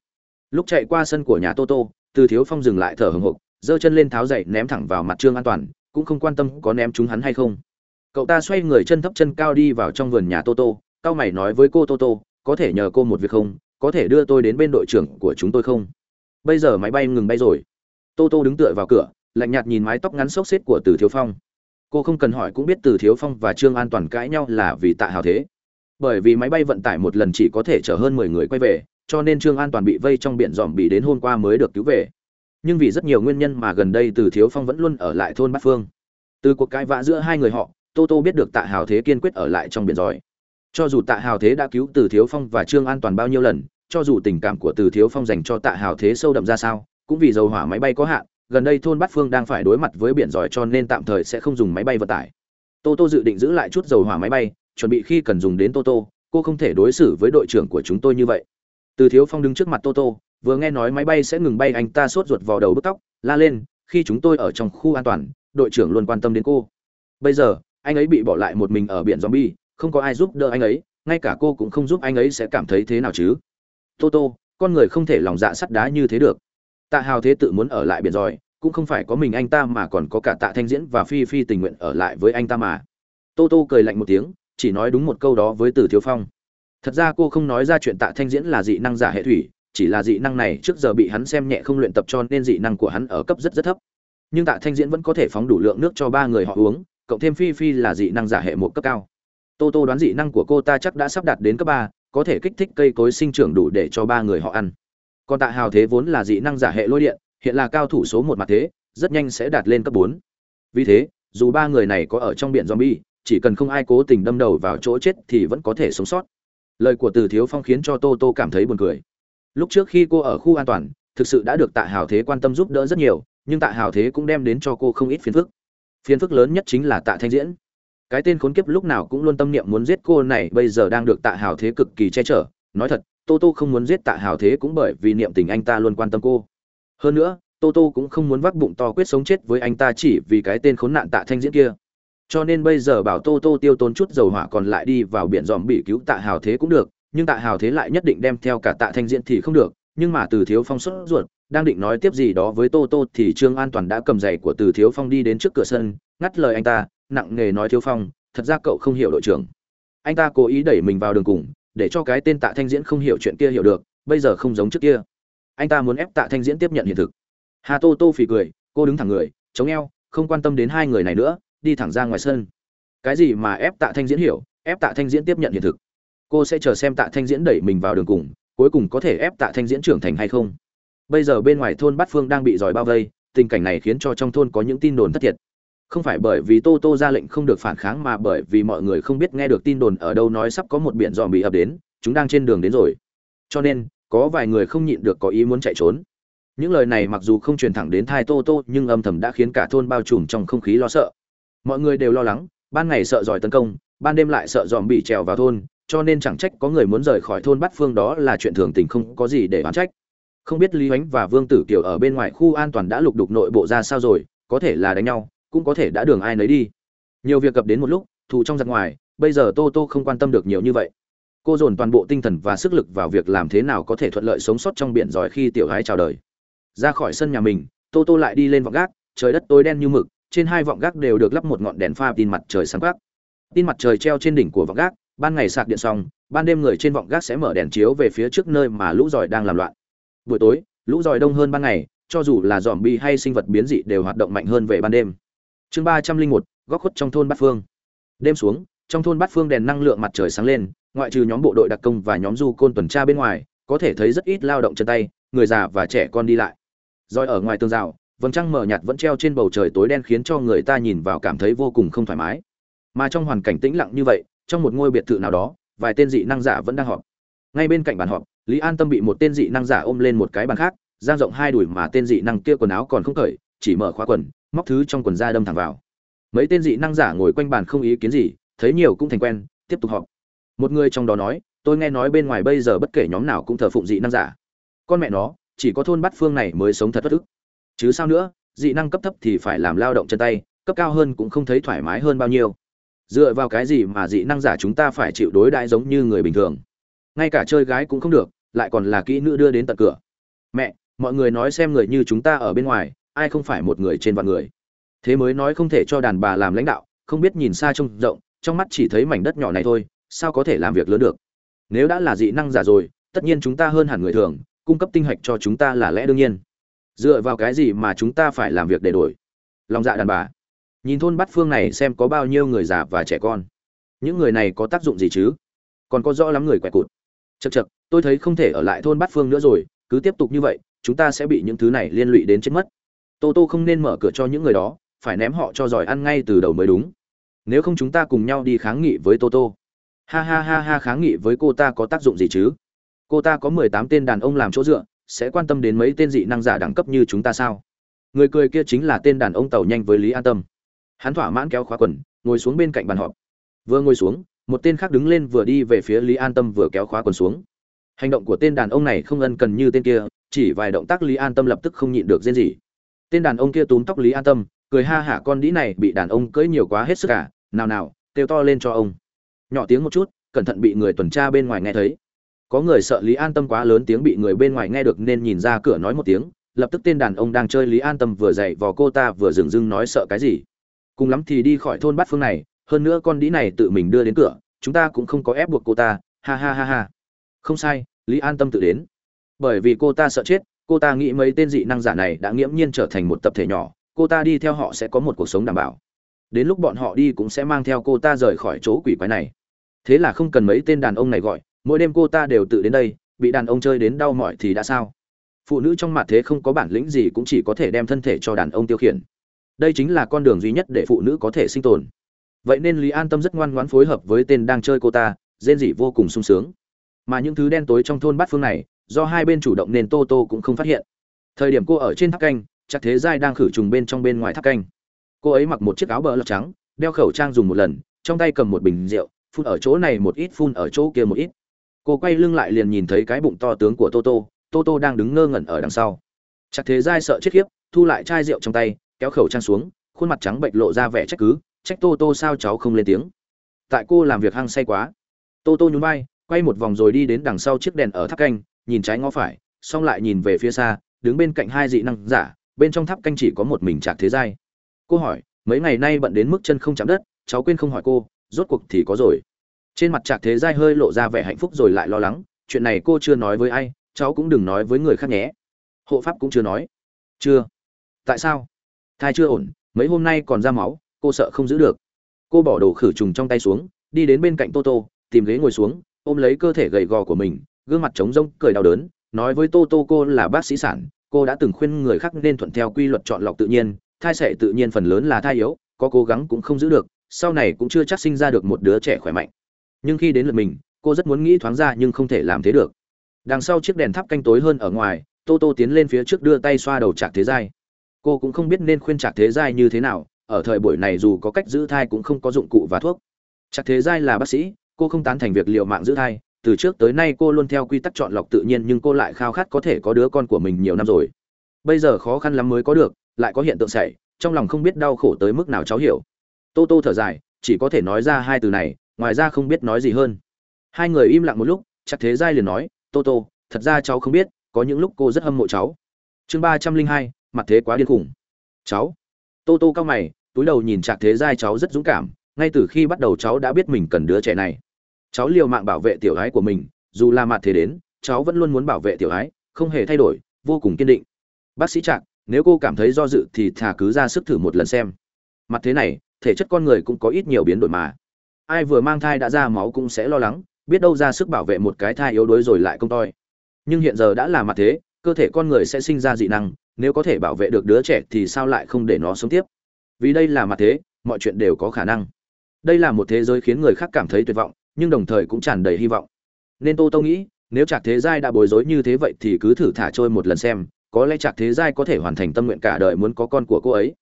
Lúc chạy qua sân của nhà tô tô, từ thiếu phong dừng lại thở hồng hộc, giơ chân lên tháo dậy ném thẳng vào mặt trương an toàn, cũng không quan tâm có ném chúng hắn hay không cậu ta xoay người chân thấp chân cao đi vào trong vườn nhà tô tô cao mày nói với cô tô tô có thể nhờ cô một việc không? Có thể đưa tôi đến bên đội trưởng của chúng tôi không? Bây giờ máy bay ngừng bay rồi. Tô tô đứng tựa vào cửa, lạnh nhạt nhìn mái tóc ngắn xốc xếp của từ thiếu phong. Cô không cần hỏi cũng biết từ thiếu phong và trương an toàn cãi nhau là vì tạ hào thế. Bởi vì máy bay vận tải một lần chỉ có thể chở hơn mười người quay về, cho nên trương an toàn bị vây trong biển dòm bị đến hôm qua mới được cứu về. Nhưng vì rất nhiều nguyên nhân mà gần đây từ thiếu phong vẫn luôn ở lại thôn bát phương. Từ cuộc cãi vã giữa hai người họ tô tô biết được tạ hào thế kiên quyết ở lại trong biển giỏi. Cho dù tạ hào thế đã cứu từ thiếu phong và trương an toàn bao nhiêu lần, cho dù tình cảm của từ thiếu phong dành cho tạ hào thế sâu đậm ra sao, cũng vì dầu hỏa máy bay có hạn, gần đây thôn bát phương đang phải đối mặt với biển giỏi cho nên tạm thời sẽ không dùng máy bay vận tải. Tô tô dự định giữ lại chút dầu hỏa máy bay, chuẩn bị khi cần dùng đến tô tô, cô không thể đối xử với đội trưởng của chúng tôi như vậy. Từ thiếu phong đứng trước mặt tô tô, vừa nghe nói máy bay sẽ ngừng bay, anh ta sốt ruột vào đầu bức tóc, la lên, khi chúng tôi ở trong khu an toàn, đội trưởng luôn quan tâm đến cô. Bây giờ anh ấy bị bỏ lại một mình ở biển zombie không có ai giúp đỡ anh ấy ngay cả cô cũng không giúp anh ấy sẽ cảm thấy thế nào chứ? Toto, con người không thể lòng dạ sắt đá như thế được. Tạ hào thế tự muốn ở lại biển rồi cũng không phải có mình anh ta mà còn có cả tạ thanh diễn và phi phi tình nguyện ở lại với anh ta mà. Toto cười lạnh một tiếng chỉ nói đúng một câu đó với từ thiếu phong. Thật ra cô không nói ra chuyện tạ thanh diễn là dị năng giả hệ thủy chỉ là dị năng này trước giờ bị hắn xem nhẹ không luyện tập cho nên dị năng của hắn ở cấp rất rất thấp. Nhưng tạ thanh diễn vẫn có thể phóng đủ lượng nước cho ba người họ uống cộng thêm phi phi là dị năng giả hệ một cấp cao. Tô tô đoán dị năng của cô ta chắc đã sắp đạt đến cấp ba, có thể kích thích cây cối sinh trưởng đủ để cho ba người họ ăn. Còn tạ hào thế vốn là dị năng giả hệ lôi điện, hiện là cao thủ số một mặt thế, rất nhanh sẽ đạt lên cấp bốn. Vì thế, dù ba người này có ở trong biển zombie, chỉ cần không ai cố tình đâm đầu vào chỗ chết thì vẫn có thể sống sót. Lời của từ thiếu phong khiến cho tô tô cảm thấy buồn cười. Lúc trước khi cô ở khu an toàn, thực sự đã được tạ hào thế quan tâm giúp đỡ rất nhiều, nhưng tạ hào thế cũng đem đến cho cô không ít phiền phức phiền phức lớn nhất chính là tạ thanh diễn. Cái tên khốn kiếp lúc nào cũng luôn tâm niệm muốn giết cô này, bây giờ đang được tạ hào thế cực kỳ che chở. Nói thật, tô tô không muốn giết tạ hào thế cũng bởi vì niệm tình anh ta luôn quan tâm cô. Hơn nữa, tô tô cũng không muốn vác bụng to quyết sống chết với anh ta chỉ vì cái tên khốn nạn tạ thanh diễn kia. Cho nên bây giờ bảo tô tô tiêu tốn chút dầu hỏa còn lại đi vào biển dòm bị cứu tạ hào thế cũng được, nhưng tạ hào thế lại nhất định đem theo cả tạ thanh diễn thì không được, nhưng mà từ thiếu phong xuất ruột đang định nói tiếp gì đó với tô tô thì trương an toàn đã cầm giày của từ thiếu phong đi đến trước cửa sân, ngắt lời anh ta, nặng nề nói thiếu phong, thật ra cậu không hiểu đội trưởng. Anh ta cố ý đẩy mình vào đường cùng, để cho cái tên tạ thanh diễn không hiểu chuyện kia hiểu được, bây giờ không giống trước kia. Anh ta muốn ép tạ thanh diễn tiếp nhận hiện thực. Hà tô tô phì cười, cô đứng thẳng người, chống eo, không quan tâm đến hai người này nữa, đi thẳng ra ngoài sân. Cái gì mà ép tạ thanh diễn hiểu, ép tạ thanh diễn tiếp nhận hiện thực? Cô sẽ chờ xem tạ thanh diễn đẩy mình vào đường cùng, cuối cùng có thể ép tạ thanh diễn trưởng thành hay không? Bây giờ bên ngoài thôn bát phương đang bị giỏi bao vây, tình cảnh này khiến cho trong thôn có những tin đồn thất thiệt. Không phải bởi vì tô tô ra lệnh không được phản kháng mà bởi vì mọi người không biết nghe được tin đồn ở đâu nói sắp có một biển dòm bị ập đến, chúng đang trên đường đến rồi. Cho nên, có vài người không nhịn được có ý muốn chạy trốn. Những lời này mặc dù không truyền thẳng đến thai tô tô, nhưng âm thầm đã khiến cả thôn bao trùm trong không khí lo sợ. Mọi người đều lo lắng, ban ngày sợ giỏi tấn công, ban đêm lại sợ dòm bị trèo vào thôn, cho nên chẳng trách có người muốn rời khỏi thôn Bát phương đó là chuyện thường tình không có gì để oán trách không biết lý ánh và vương tử kiều ở bên ngoài khu an toàn đã lục đục nội bộ ra sao rồi, có thể là đánh nhau, cũng có thể đã đường ai nấy đi. Nhiều việc gặp đến một lúc, thù trong giặc ngoài, bây giờ tô tô không quan tâm được nhiều như vậy. Cô dồn toàn bộ tinh thần và sức lực vào việc làm thế nào có thể thuận lợi sống sót trong biển giỏi khi tiểu gái chào đời. Ra khỏi sân nhà mình, tô tô lại đi lên vọng gác, trời đất tối đen như mực, trên hai vọng gác đều được lắp một ngọn đèn pha tin mặt trời sáng quắc. Tin mặt trời treo trên đỉnh của vọng gác, ban ngày sạc điện xong, ban đêm người trên vọng gác sẽ mở đèn chiếu về phía trước nơi mà lũ giỏi đang làm loạn buổi tối, lũ giỏi đông hơn ban ngày, cho dù là dòm bi hay sinh vật biến dị đều hoạt động mạnh hơn về ban đêm. Chương ba trăm linh một, góc khuất trong thôn bát phương. Đêm xuống, trong thôn bát phương đèn năng lượng mặt trời sáng lên, ngoại trừ nhóm bộ đội đặc công và nhóm du côn tuần tra bên ngoài, có thể thấy rất ít lao động chân tay, người già và trẻ con đi lại. Rồi ở ngoài tường rào, vầng trăng mờ nhạt vẫn treo trên bầu trời tối đen khiến cho người ta nhìn vào cảm thấy vô cùng không thoải mái. Mà trong hoàn cảnh tĩnh lặng như vậy, trong một ngôi biệt thự nào đó, vài tên dị năng giả vẫn đang họp. Ngay bên cạnh bàn họp lý an tâm bị một tên dị năng giả ôm lên một cái bàn khác, giang rộng hai đùi mà tên dị năng kia quần áo còn không cởi, chỉ mở khóa quần, móc thứ trong quần ra đâm thẳng vào. Mấy tên dị năng giả ngồi quanh bàn không ý kiến gì, thấy nhiều cũng thành quen, tiếp tục họp. Một người trong đó nói, tôi nghe nói bên ngoài bây giờ bất kể nhóm nào cũng thờ phụng dị năng giả. Con mẹ nó, chỉ có thôn bát phương này mới sống thật bất ức. Chứ sao nữa, dị năng cấp thấp thì phải làm lao động chân tay, cấp cao hơn cũng không thấy thoải mái hơn bao nhiêu. Dựa vào cái gì mà dị năng giả chúng ta phải chịu đối đãi giống như người bình thường? Ngay cả chơi gái cũng không được lại còn là kỹ nữ đưa đến tận cửa. Mẹ, mọi người nói xem người như chúng ta ở bên ngoài, ai không phải một người trên vạn người. Thế mới nói không thể cho đàn bà làm lãnh đạo, không biết nhìn xa trông rộng, trong mắt chỉ thấy mảnh đất nhỏ này thôi, sao có thể làm việc lớn được? Nếu đã là dị năng giả rồi, tất nhiên chúng ta hơn hẳn người thường, cung cấp tinh hạch cho chúng ta là lẽ đương nhiên. Dựa vào cái gì mà chúng ta phải làm việc để đổi? Lòng dạ đàn bà. Nhìn thôn bát phương này xem có bao nhiêu người già và trẻ con. Những người này có tác dụng gì chứ? Còn có rõ lắm người quẹt cụt chật chật tôi thấy không thể ở lại thôn bát phương nữa rồi, cứ tiếp tục như vậy, chúng ta sẽ bị những thứ này liên lụy đến chết mất. Tô tô không nên mở cửa cho những người đó, phải ném họ cho giỏi ăn ngay từ đầu mới đúng. Nếu không chúng ta cùng nhau đi kháng nghị với tô tô. Ha ha ha ha, kháng nghị với cô ta có tác dụng gì chứ? Cô ta có mười tám tên đàn ông làm chỗ dựa, sẽ quan tâm đến mấy tên dị năng giả đẳng cấp như chúng ta sao? Người cười kia chính là tên đàn ông tàu nhanh với lý an tâm. Hắn thỏa mãn kéo khóa quần, ngồi xuống bên cạnh bàn họp. Vừa ngồi xuống một tên khác đứng lên vừa đi về phía lý an tâm vừa kéo khóa quần xuống. Hành động của tên đàn ông này không ân cần như tên kia, chỉ vài động tác lý an tâm lập tức không nhịn được rên gì tên đàn ông kia túm tóc lý an tâm, cười ha hả, con đĩ này bị đàn ông cưỡi nhiều quá hết sức cả nào nào, kêu to lên cho ông. Nhỏ tiếng một chút, cẩn thận bị người tuần tra bên ngoài nghe thấy. Có người sợ lý an tâm quá lớn tiếng bị người bên ngoài nghe được nên nhìn ra cửa nói một tiếng, lập tức tên đàn ông đang chơi lý an tâm vừa dậy vò cô ta vừa dừng dưng nói sợ cái gì. Cùng lắm thì đi khỏi thôn bát phương này hơn nữa con đĩ này tự mình đưa đến cửa, chúng ta cũng không có ép buộc cô ta. Ha ha ha ha. Không sai, lý an tâm tự đến. Bởi vì cô ta sợ chết, cô ta nghĩ mấy tên dị năng giả này đã nghiễm nhiên trở thành một tập thể nhỏ, cô ta đi theo họ sẽ có một cuộc sống đảm bảo. Đến lúc bọn họ đi cũng sẽ mang theo cô ta rời khỏi chỗ quỷ quái này. Thế là không cần mấy tên đàn ông này gọi, mỗi đêm cô ta đều tự đến đây, bị đàn ông chơi đến đau mỏi thì đã sao? Phụ nữ trong mặt thế không có bản lĩnh gì cũng chỉ có thể đem thân thể cho đàn ông tiêu khiển. Đây chính là con đường duy nhất để phụ nữ có thể sinh tồn vậy nên lý an tâm rất ngoan ngoãn phối hợp với tên đang chơi cô ta, rên rỉ vô cùng sung sướng. Mà những thứ đen tối trong thôn bát phương này, do hai bên chủ động nên tô tô cũng không phát hiện. Thời điểm cô ở trên tháp canh, chắc thế giai đang khử trùng bên trong bên ngoài tháp canh. Cô ấy mặc một chiếc áo bờ lọc trắng, đeo khẩu trang dùng một lần, trong tay cầm một bình rượu, phun ở chỗ này một ít, phun ở chỗ kia một ít. Cô quay lưng lại liền nhìn thấy cái bụng to tướng của toto toto đang đứng ngơ ngẩn ở đằng sau. Chắc thế giai sợ chết khiếp, thu lại chai rượu trong tay, kéo khẩu trang xuống, khuôn mặt trắng bệnh lộ ra vẻ trách cứ trách toto sao cháu không lên tiếng? Tại cô làm việc hăng say quá. Toto nhún vai, quay một vòng rồi đi đến đằng sau chiếc đèn ở tháp canh, nhìn trái ngó phải, xong lại nhìn về phía xa, đứng bên cạnh hai dị năng giả, bên trong tháp canh chỉ có một mình trạc thế giai. Cô hỏi, mấy ngày nay bận đến mức chân không chạm đất, cháu quên không hỏi cô, rốt cuộc thì có rồi. Trên mặt trạc thế giai hơi lộ ra vẻ hạnh phúc rồi lại lo lắng, chuyện này cô chưa nói với ai, cháu cũng đừng nói với người khác nhé. Hộ pháp cũng chưa nói. Chưa. Tại sao? Thai chưa ổn, mấy hôm nay còn ra máu cô sợ không giữ được. Cô bỏ đồ khử trùng trong tay xuống, đi đến bên cạnh tô tô, tìm ghế ngồi xuống, ôm lấy cơ thể gầy gò của mình, gương mặt trống rông, cười đau đớn, nói với tô tô cô là bác sĩ sản, cô đã từng khuyên người khác nên thuận theo quy luật chọn lọc tự nhiên, thai sệ tự nhiên phần lớn là thai yếu, có cố gắng cũng không giữ được, sau này cũng chưa chắc sinh ra được một đứa trẻ khỏe mạnh. Nhưng khi đến lượt mình, cô rất muốn nghĩ thoáng ra nhưng không thể làm thế được. Đằng sau chiếc đèn thắp canh tối hơn ở ngoài, tô tô tiến lên phía trước đưa tay xoa đầu trạc thế giai. Cô cũng không biết nên khuyên trạc thế giai như thế nào ở thời buổi này dù có cách giữ thai cũng không có dụng cụ và thuốc. Chắc thế giai là bác sĩ, cô không tán thành việc liệu mạng giữ thai, từ trước tới nay cô luôn theo quy tắc chọn lọc tự nhiên nhưng cô lại khao khát có thể có đứa con của mình nhiều năm rồi. Bây giờ khó khăn lắm mới có được, lại có hiện tượng xảy, trong lòng không biết đau khổ tới mức nào cháu hiểu. Tô tô thở dài, chỉ có thể nói ra hai từ này, ngoài ra không biết nói gì hơn. Hai người im lặng một lúc, chắc thế giai liền nói, tô tô, thật ra cháu không biết, có những lúc cô rất hâm mộ cháu. Chương ba trăm linh hai, mặt thế quá điên khủng. Cháu tô tô cao mày, túi đầu nhìn trạc thế giai cháu rất dũng cảm, ngay từ khi bắt đầu cháu đã biết mình cần đứa trẻ này. Cháu liều mạng bảo vệ tiểu gái của mình, dù là mặt thế đến, cháu vẫn luôn muốn bảo vệ tiểu gái, không hề thay đổi, vô cùng kiên định. Bác sĩ trạc, nếu cô cảm thấy do dự thì thà cứ ra sức thử một lần xem. Mặt thế này, thể chất con người cũng có ít nhiều biến đổi mà. Ai vừa mang thai đã ra máu cũng sẽ lo lắng, biết đâu ra sức bảo vệ một cái thai yếu đuối rồi lại công toi. Nhưng hiện giờ đã là mặt thế, cơ thể con người sẽ sinh ra dị năng nếu có thể bảo vệ được đứa trẻ thì sao lại không để nó sống tiếp? Vì đây là mặt thế, mọi chuyện đều có khả năng. Đây là một thế giới khiến người khác cảm thấy tuyệt vọng, nhưng đồng thời cũng tràn đầy hy vọng. Nên tô tô nghĩ, nếu trạc thế giai đã bối rối như thế vậy thì cứ thử thả trôi một lần xem, có lẽ trạc thế giai có thể hoàn thành tâm nguyện cả đời muốn có con của cô ấy.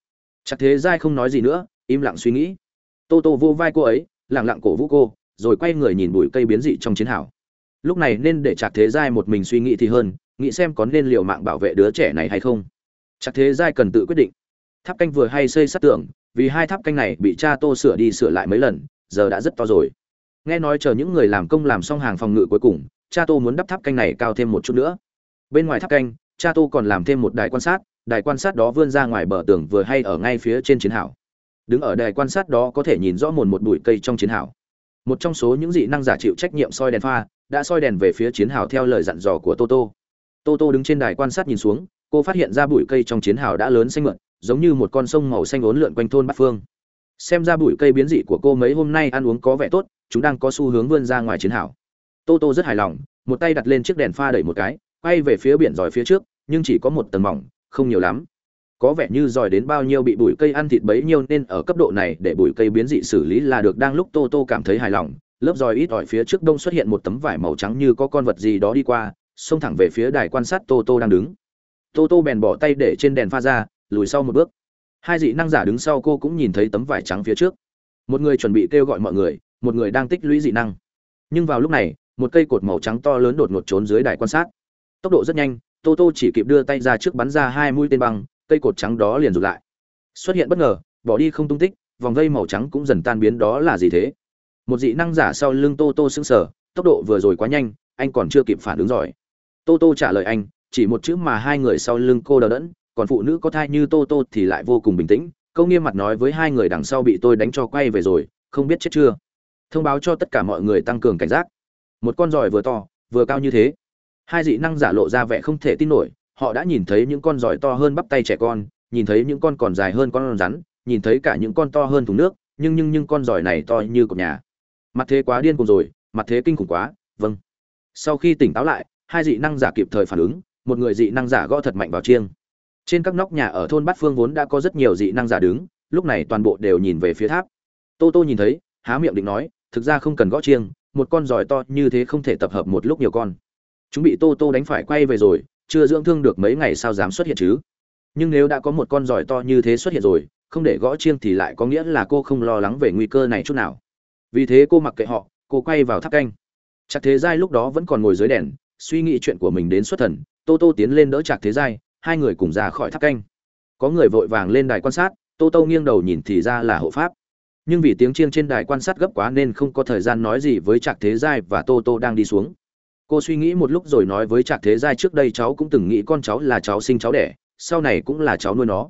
Trạc thế giai không nói gì nữa, im lặng suy nghĩ. Tô tô vô vai cô ấy lẳng lặng cổ vũ cô, rồi quay người nhìn bụi cây biến dị trong chiến hào. Lúc này nên để trạc thế giai một mình suy nghĩ thì hơn nghĩ xem có nên liều mạng bảo vệ đứa trẻ này hay không. Chắc thế giai cần tự quyết định. Tháp canh vừa hay xây sát tường, vì hai tháp canh này bị cha tô sửa đi sửa lại mấy lần giờ đã rất to rồi. Nghe nói chờ những người làm công làm xong hàng phòng ngự cuối cùng cha tô muốn đắp tháp canh này cao thêm một chút nữa. Bên ngoài tháp canh cha tô còn làm thêm một đài quan sát đài quan sát đó vươn ra ngoài bờ tường vừa hay ở ngay phía trên chiến hào. Đứng ở đài quan sát đó có thể nhìn rõ mồn một bụi cây trong chiến hào. Một trong số những dị năng giả chịu trách nhiệm soi đèn pha đã soi đèn về phía chiến hào theo lời dặn dò của toto toto đứng trên đài quan sát nhìn xuống, cô phát hiện ra bụi cây trong chiến hào đã lớn xanh mượn giống như một con sông màu xanh ốn lượn quanh thôn bát phương. Xem ra bụi cây biến dị của cô mấy hôm nay ăn uống có vẻ tốt, chúng đang có xu hướng vươn ra ngoài chiến hào. Toto rất hài lòng, một tay đặt lên chiếc đèn pha đẩy một cái, quay về phía biển giỏi phía trước, nhưng chỉ có một tầng mỏng, không nhiều lắm. Có vẻ như giỏi đến bao nhiêu bị bụi cây ăn thịt bấy nhiêu nên ở cấp độ này để bụi cây biến dị xử lý là được, đang lúc tô tô cảm thấy hài lòng, lớp giỏi ít ỏi phía trước đông xuất hiện một tấm vải màu trắng như có con vật gì đó đi qua xông thẳng về phía đài quan sát tô tô đang đứng. Tô tô bèn bỏ tay để trên đèn pha ra, lùi sau một bước. Hai dị năng giả đứng sau cô cũng nhìn thấy tấm vải trắng phía trước. Một người chuẩn bị kêu gọi mọi người, một người đang tích lũy dị năng. Nhưng vào lúc này, một cây cột màu trắng to lớn đột ngột trốn dưới đài quan sát. Tốc độ rất nhanh tô tô chỉ kịp đưa tay ra trước bắn ra hai mũi tên băng, cây cột trắng đó liền rụt lại. Xuất hiện bất ngờ, bỏ đi không tung tích, vòng vây màu trắng cũng dần tan biến đó là gì thế? Một dị năng giả sau lưng tô tô sững sờ, tốc độ vừa rồi quá nhanh, anh còn chưa kịp phản ứng giỏi tô tô trả lời anh, chỉ một chữ mà hai người sau lưng cô đờ đẫn, còn phụ nữ có thai như tô tô thì lại vô cùng bình tĩnh, câu nghiêm mặt nói với hai người đằng sau bị tôi đánh cho quay về rồi, không biết chết chưa. Thông báo cho tất cả mọi người tăng cường cảnh giác. Một con giỏi vừa to, vừa cao như thế. Hai dị năng giả lộ ra vẻ không thể tin nổi, họ đã nhìn thấy những con giỏi to hơn bắp tay trẻ con, nhìn thấy những con còn dài hơn con rắn, nhìn thấy cả những con to hơn thùng nước, nhưng nhưng nhưng con giỏi này to như cột nhà. Mặt thế quá điên cùng rồi, mặt thế kinh khủng quá vâng. Sau khi tỉnh táo lại hai dị năng giả kịp thời phản ứng, một người dị năng giả gõ thật mạnh vào chiêng. Trên các nóc nhà ở thôn bát phương vốn đã có rất nhiều dị năng giả đứng, lúc này toàn bộ đều nhìn về phía tháp. Tô tô nhìn thấy, há miệng định nói, thực ra không cần gõ chiêng, một con giỏi to như thế không thể tập hợp một lúc nhiều con. Chúng bị tô tô đánh phải quay về rồi, chưa dưỡng thương được mấy ngày sao dám xuất hiện chứ? Nhưng nếu đã có một con giỏi to như thế xuất hiện rồi, không để gõ chiêng thì lại có nghĩa là cô không lo lắng về nguy cơ này chút nào. Vì thế cô mặc kệ họ, cô quay vào tháp canh. Chắc thế giai lúc đó vẫn còn ngồi dưới đèn suy nghĩ chuyện của mình đến xuất thần, tô tô tiến lên đỡ chạc thế giai, hai người cùng ra khỏi tháp canh. Có người vội vàng lên đài quan sát, tô tô nghiêng đầu nhìn thì ra là hộ pháp. Nhưng vì tiếng chiêng trên đài quan sát gấp quá nên không có thời gian nói gì với trạc thế giai và tô tô đang đi xuống. Cô suy nghĩ một lúc rồi nói với trạc thế giai trước đây cháu cũng từng nghĩ con cháu là cháu sinh cháu đẻ, sau này cũng là cháu nuôi nó.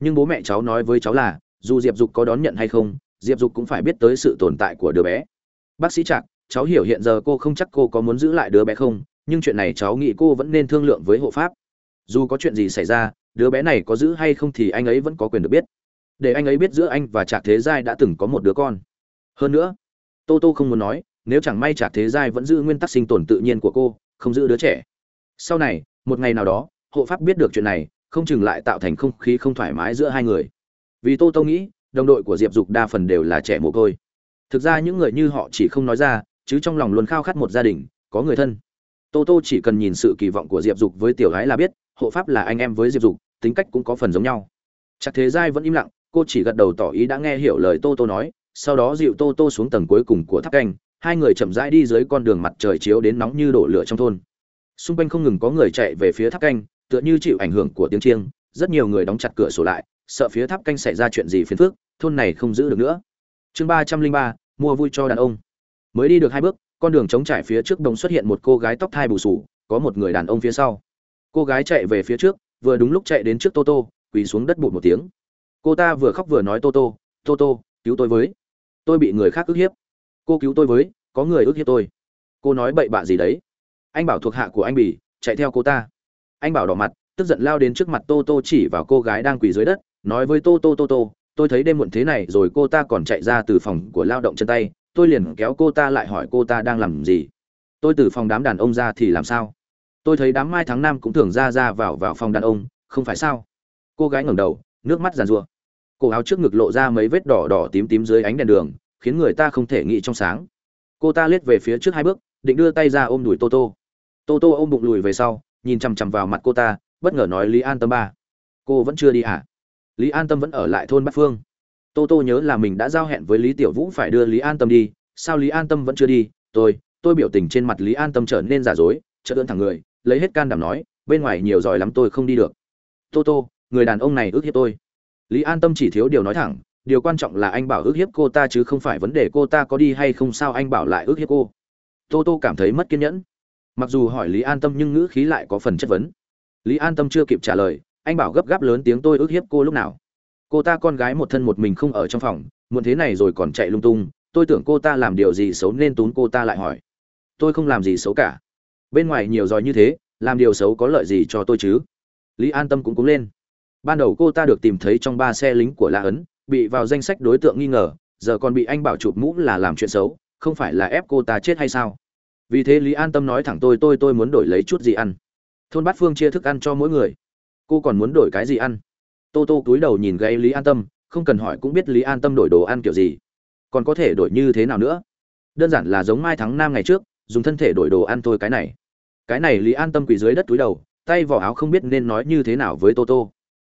Nhưng bố mẹ cháu nói với cháu là, dù diệp dục có đón nhận hay không, diệp dục cũng phải biết tới sự tồn tại của đứa bé. Bác sĩ trạc, cháu hiểu hiện giờ cô không chắc cô có muốn giữ lại đứa bé không nhưng chuyện này cháu nghĩ cô vẫn nên thương lượng với hộ pháp. Dù có chuyện gì xảy ra, đứa bé này có giữ hay không thì anh ấy vẫn có quyền được biết. Để anh ấy biết giữa anh và trạc thế giai đã từng có một đứa con. Hơn nữa, tô tô không muốn nói, nếu chẳng may trạc thế giai vẫn giữ nguyên tắc sinh tồn tự nhiên của cô, không giữ đứa trẻ. Sau này, một ngày nào đó, hộ pháp biết được chuyện này, không chừng lại tạo thành không khí không thoải mái giữa hai người. Vì tô tô nghĩ, đồng đội của diệp dục đa phần đều là trẻ mồ côi. Thực ra những người như họ chỉ không nói ra, chứ trong lòng luôn khao khát một gia đình, có người thân tô tô chỉ cần nhìn sự kỳ vọng của diệp dục với tiểu gái là biết, hộ pháp là anh em với diệp dục, tính cách cũng có phần giống nhau. Chắc thế giai vẫn im lặng, cô chỉ gật đầu tỏ ý đã nghe hiểu lời tô tô nói, sau đó dịu tô tô xuống tầng cuối cùng của tháp canh, hai người chậm rãi đi dưới con đường mặt trời chiếu đến nóng như đổ lửa trong thôn. Xung quanh không ngừng có người chạy về phía tháp canh, tựa như chịu ảnh hưởng của tiếng chiêng, rất nhiều người đóng chặt cửa sổ lại, sợ phía tháp canh xảy ra chuyện gì phiền phức, thôn này không giữ được nữa. Chương ba trăm linh ba, mua vui cho đàn ông. Mới đi được hai bước con đường trống trải phía trước đông xuất hiện một cô gái tóc thai bù sù, có một người đàn ông phía sau. Cô gái chạy về phía trước, vừa đúng lúc chạy đến trước tô tô, quỳ xuống đất bụt một tiếng. Cô ta vừa khóc vừa nói, tô tô tô tô, cứu tôi với. Tôi bị người khác ức hiếp. Cô cứu tôi với, có người ức hiếp tôi. Cô nói, bậy bạ gì đấy? Anh bảo thuộc hạ của anh bỉ, chạy theo cô ta. Anh bảo đỏ mặt, tức giận lao đến trước mặt tô tô chỉ vào cô gái đang quỳ dưới đất, nói với tô tô tô tô, tôi thấy đêm muộn thế này rồi, cô ta còn chạy ra từ phòng của lao động chân tay tôi liền kéo cô ta lại hỏi cô ta đang làm gì. Tôi từ phòng đám đàn ông ra thì làm sao? Tôi thấy đám mai tháng năm cũng thường ra ra vào vào phòng đàn ông, không phải sao? Cô gái ngẩng đầu, nước mắt giàn rua cổ áo trước ngực lộ ra mấy vết đỏ đỏ tím tím dưới ánh đèn đường, khiến người ta không thể nghĩ trong sáng. Cô ta liếc về phía trước hai bước, định đưa tay ra ôm đùi tô tô. Tô tô ôm bụng lùi về sau, nhìn chằm chằm vào mặt cô ta, bất ngờ nói lý an tâm ba. Cô vẫn chưa đi à? Lý an tâm vẫn ở lại thôn bát phương tô tô nhớ là mình đã giao hẹn với lý tiểu vũ phải đưa lý an tâm đi. Sao lý an tâm vẫn chưa đi? Tôi tôi biểu tình trên mặt lý an tâm trở nên giả dối, chợt ơn thẳng người, lấy hết can đảm nói, bên ngoài nhiều giỏi lắm tôi không đi được. Tô tô, người đàn ông này ước hiếp tôi. Lý an tâm chỉ thiếu điều nói thẳng, điều quan trọng là anh bảo ước hiếp cô ta chứ không phải vấn đề cô ta có đi hay không sao anh bảo lại ước hiếp cô. Tô tô cảm thấy mất kiên nhẫn. Mặc dù hỏi lý an tâm nhưng ngữ khí lại có phần chất vấn. Lý an tâm chưa kịp trả lời, anh bảo gấp gáp lớn tiếng tôi ước hiếp cô lúc nào? Cô ta con gái một thân một mình không ở trong phòng, muộn thế này rồi còn chạy lung tung, tôi tưởng cô ta làm điều gì xấu nên tún cô ta lại hỏi. Tôi không làm gì xấu cả. Bên ngoài nhiều giỏi như thế, làm điều xấu có lợi gì cho tôi chứ? Lý an tâm cũng cúng lên. Ban đầu cô ta được tìm thấy trong ba xe lính của la ấn, bị vào danh sách đối tượng nghi ngờ, giờ còn bị anh bảo chụp mũ là làm chuyện xấu, không phải là ép cô ta chết hay sao? Vì thế lý an tâm nói thẳng tôi tôi tôi muốn đổi lấy chút gì ăn. Thôn bát phương chia thức ăn cho mỗi người. Cô còn muốn đổi cái gì ăn? Tô tô cúi đầu nhìn gây lý an tâm, không cần hỏi cũng biết lý an tâm đổi đồ ăn kiểu gì. Còn có thể đổi như thế nào nữa? Đơn giản là giống mai thắng nam ngày trước, dùng thân thể đổi đồ ăn thôi cái này. Cái này lý an tâm quỳ dưới đất túi đầu, tay vỏ áo không biết nên nói như thế nào với tô tô.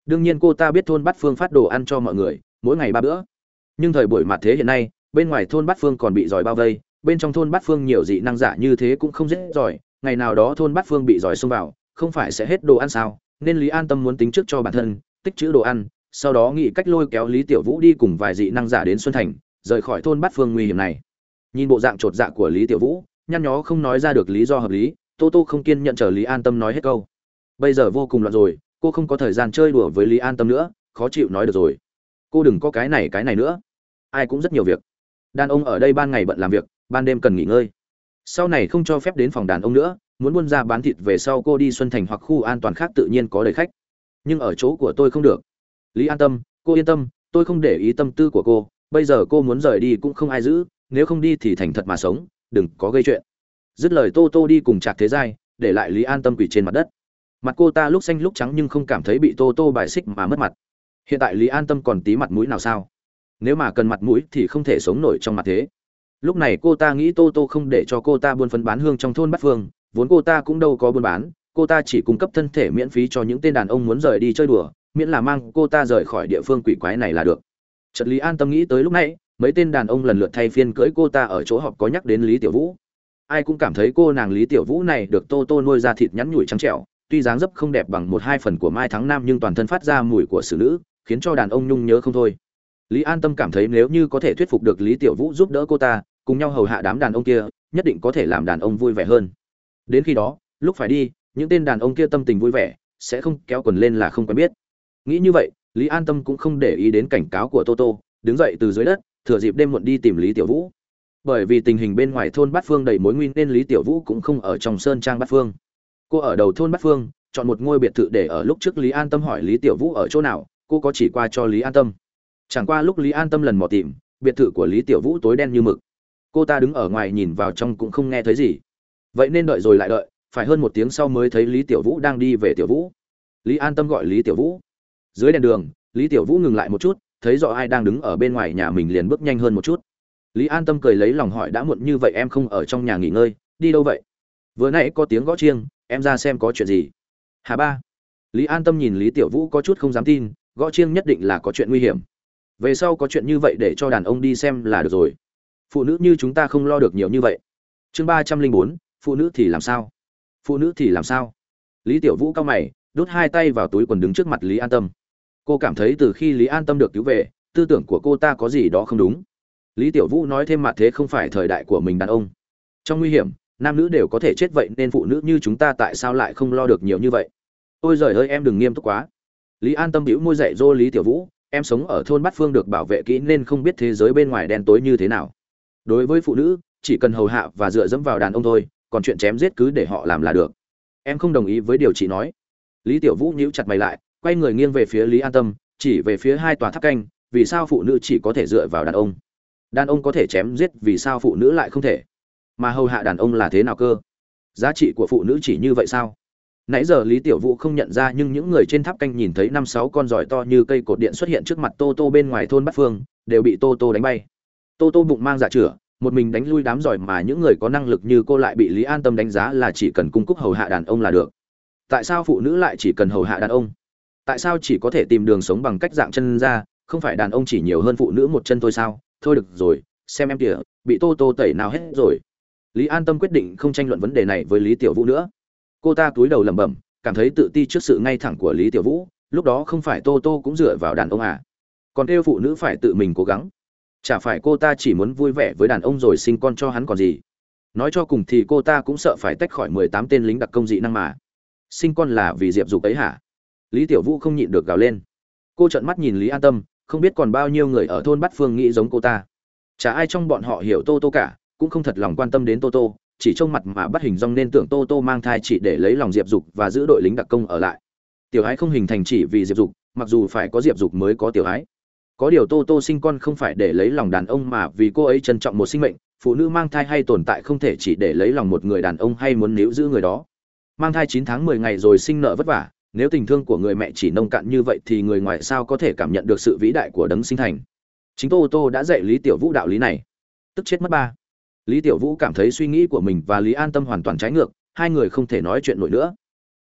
Đương nhiên cô ta biết thôn bát phương phát đồ ăn cho mọi người, mỗi ngày ba bữa. Nhưng thời buổi mặt thế hiện nay, bên ngoài thôn bát phương còn bị giỏi bao vây, bên trong thôn bát phương nhiều dị năng giả như thế cũng không dễ giỏi. Ngày nào đó thôn bát phương bị giỏi xông vào, không phải sẽ hết đồ ăn sao? Nên lý an tâm muốn tính trước cho bản thân tích trữ đồ ăn, sau đó nghĩ cách lôi kéo lý tiểu vũ đi cùng vài dị năng giả đến xuân thành, rời khỏi thôn bát phương nguy hiểm này. Nhìn bộ dạng chột dạ của lý tiểu vũ, nhăn nhó không nói ra được lý do hợp lý, tô tô không kiên nhận chờ lý an tâm nói hết câu. Bây giờ vô cùng loạn rồi, cô không có thời gian chơi đùa với lý an tâm nữa, khó chịu nói được rồi. Cô đừng có cái này cái này nữa. Ai cũng rất nhiều việc. Đàn ông ở đây ban ngày bận làm việc, ban đêm cần nghỉ ngơi. Sau này không cho phép đến phòng đàn ông nữa, muốn buôn ra bán thịt về sau cô đi xuân thành hoặc khu an toàn khác tự nhiên có đầy khách nhưng ở chỗ của tôi không được. Lý an tâm, cô yên tâm, tôi không để ý tâm tư của cô, bây giờ cô muốn rời đi cũng không ai giữ, nếu không đi thì thành thật mà sống, đừng có gây chuyện. Dứt lời tô tô đi cùng trạc thế giai, để lại lý an tâm quỷ trên mặt đất. Mặt cô ta lúc xanh lúc trắng nhưng không cảm thấy bị tô tô bài xích mà mất mặt. Hiện tại lý an tâm còn tí mặt mũi nào sao? Nếu mà cần mặt mũi thì không thể sống nổi trong mặt thế. Lúc này cô ta nghĩ tô tô không để cho cô ta buôn phấn bán hương trong thôn bát phương, vốn cô ta cũng đâu có buôn bán cô ta chỉ cung cấp thân thể miễn phí cho những tên đàn ông muốn rời đi chơi đùa, miễn là mang cô ta rời khỏi địa phương quỷ quái này là được. Trật lý an tâm nghĩ tới lúc nãy, mấy tên đàn ông lần lượt thay phiên cưỡi cô ta ở chỗ họp có nhắc đến lý tiểu vũ. Ai cũng cảm thấy cô nàng lý tiểu vũ này được tô tô nuôi ra thịt nhắn nhủi trắng trẻo, tuy dáng dấp không đẹp bằng một hai phần của mai tháng năm nhưng toàn thân phát ra mùi của xử nữ, khiến cho đàn ông nhung nhớ không thôi. Lý an tâm cảm thấy nếu như có thể thuyết phục được lý tiểu vũ giúp đỡ cô ta, cùng nhau hầu hạ đám đàn ông kia, nhất định có thể làm đàn ông vui vẻ hơn. Đến khi đó, lúc phải đi những tên đàn ông kia tâm tình vui vẻ, sẽ không kéo quần lên là không quen biết. Nghĩ như vậy, lý an tâm cũng không để ý đến cảnh cáo của toto đứng dậy từ dưới đất, thừa dịp đêm muộn đi tìm lý tiểu vũ. Bởi vì tình hình bên ngoài thôn bát phương đầy mối nguy nên lý tiểu vũ cũng không ở trong sơn trang bát phương. Cô ở đầu thôn bát phương, chọn một ngôi biệt thự để ở lúc trước lý an tâm hỏi lý tiểu vũ ở chỗ nào, cô có chỉ qua cho lý an tâm. Chẳng qua lúc lý an tâm lần mò tìm, biệt thự của lý tiểu vũ tối đen như mực. Cô ta đứng ở ngoài nhìn vào trong cũng không nghe thấy gì. Vậy nên đợi rồi lại đợi phải hơn một tiếng sau mới thấy lý tiểu vũ đang đi về tiểu vũ. Lý an tâm gọi lý tiểu vũ. Dưới đèn đường, lý tiểu vũ ngừng lại một chút, thấy rõ ai đang đứng ở bên ngoài nhà mình liền bước nhanh hơn một chút. Lý an tâm cười lấy lòng hỏi đã muộn như vậy em không ở trong nhà nghỉ ngơi, đi đâu vậy? Vừa nãy có tiếng gõ chiêng, em ra xem có chuyện gì? Hà ba. Lý an tâm nhìn lý tiểu vũ có chút không dám tin, gõ chiêng nhất định là có chuyện nguy hiểm. Về sau có chuyện như vậy để cho đàn ông đi xem là được rồi. Phụ nữ như chúng ta không lo được nhiều như vậy. Chương ba trăm linh bốn, phụ nữ thì làm sao? Phụ nữ thì làm sao? Lý tiểu vũ cao mày, đút hai tay vào túi quần đứng trước mặt lý an tâm. Cô cảm thấy từ khi lý an tâm được cứu về, tư tưởng của cô ta có gì đó không đúng. Lý tiểu vũ nói thêm mặt thế không phải thời đại của mình đàn ông. Trong nguy hiểm, nam nữ đều có thể chết vậy nên phụ nữ như chúng ta tại sao lại không lo được nhiều như vậy? Ôi giời ơi, em đừng nghiêm túc quá. Lý an tâm hữu môi dạy dô lý tiểu vũ, em sống ở thôn bát phương được bảo vệ kỹ nên không biết thế giới bên ngoài đen tối như thế nào. Đối với phụ nữ, chỉ cần hầu hạ và dựa dẫm vào đàn ông thôi còn chuyện chém giết cứ để họ làm là được. Em không đồng ý với điều chị nói. Lý tiểu vũ nhíu chặt mày lại, quay người nghiêng về phía lý an tâm, chỉ về phía hai tòa tháp canh, vì sao phụ nữ chỉ có thể dựa vào đàn ông? Đàn ông có thể chém giết vì sao phụ nữ lại không thể? Mà hầu hạ đàn ông là thế nào cơ? Giá trị của phụ nữ chỉ như vậy sao? Nãy giờ lý tiểu vũ không nhận ra, nhưng những người trên tháp canh nhìn thấy năm sáu con giỏi to như cây cột điện xuất hiện trước mặt tô tô bên ngoài thôn bát phương, đều bị tô tô đánh bay. Tô tô bụng mang dạ giả chửa một mình đánh lui đám giỏi mà những người có năng lực như cô lại bị lý an tâm đánh giá là chỉ cần cung cấp hầu hạ đàn ông là được. Tại sao phụ nữ lại chỉ cần hầu hạ đàn ông? Tại sao chỉ có thể tìm đường sống bằng cách dạng chân ra, không phải đàn ông chỉ nhiều hơn phụ nữ một chân thôi sao? Thôi được rồi, xem em kìa, bị tô tô tẩy nào hết rồi. Lý an tâm quyết định không tranh luận vấn đề này với lý tiểu vũ nữa. Cô ta cúi đầu lẩm bẩm, cảm thấy tự ti trước sự ngay thẳng của lý tiểu vũ, lúc đó không phải tô tô cũng dựa vào đàn ông à. Còn kêu phụ nữ phải tự mình cố gắng chả phải cô ta chỉ muốn vui vẻ với đàn ông rồi sinh con cho hắn còn gì. Nói cho cùng thì cô ta cũng sợ phải tách khỏi mười tám tên lính đặc công dị năng mà. Sinh con là vì diệp dục ấy hả? Lý tiểu vũ không nhịn được gào lên. Cô trợn mắt nhìn lý an tâm, không biết còn bao nhiêu người ở thôn bát phương nghĩ giống cô ta. Chả ai trong bọn họ hiểu tô tô cả, cũng không thật lòng quan tâm đến tô tô, chỉ trông mặt mà bắt hình rong nên tưởng tô tô mang thai chỉ để lấy lòng diệp dục và giữ đội lính đặc công ở lại. Tiểu ái không hình thành chỉ vì diệp dục, mặc dù phải có diệp dục mới có tiểu ái có điều tô tô sinh con không phải để lấy lòng đàn ông mà vì cô ấy trân trọng một sinh mệnh, phụ nữ mang thai hay tồn tại không thể chỉ để lấy lòng một người đàn ông hay muốn níu giữ người đó. Mang thai chín tháng mười ngày rồi sinh nợ vất vả, nếu tình thương của người mẹ chỉ nông cạn như vậy thì người ngoài sao có thể cảm nhận được sự vĩ đại của đấng sinh thành? Chính tô tô đã dạy lý tiểu vũ đạo lý này. Tức chết mất ba. Lý tiểu vũ cảm thấy suy nghĩ của mình và lý an tâm hoàn toàn trái ngược, hai người không thể nói chuyện nổi nữa.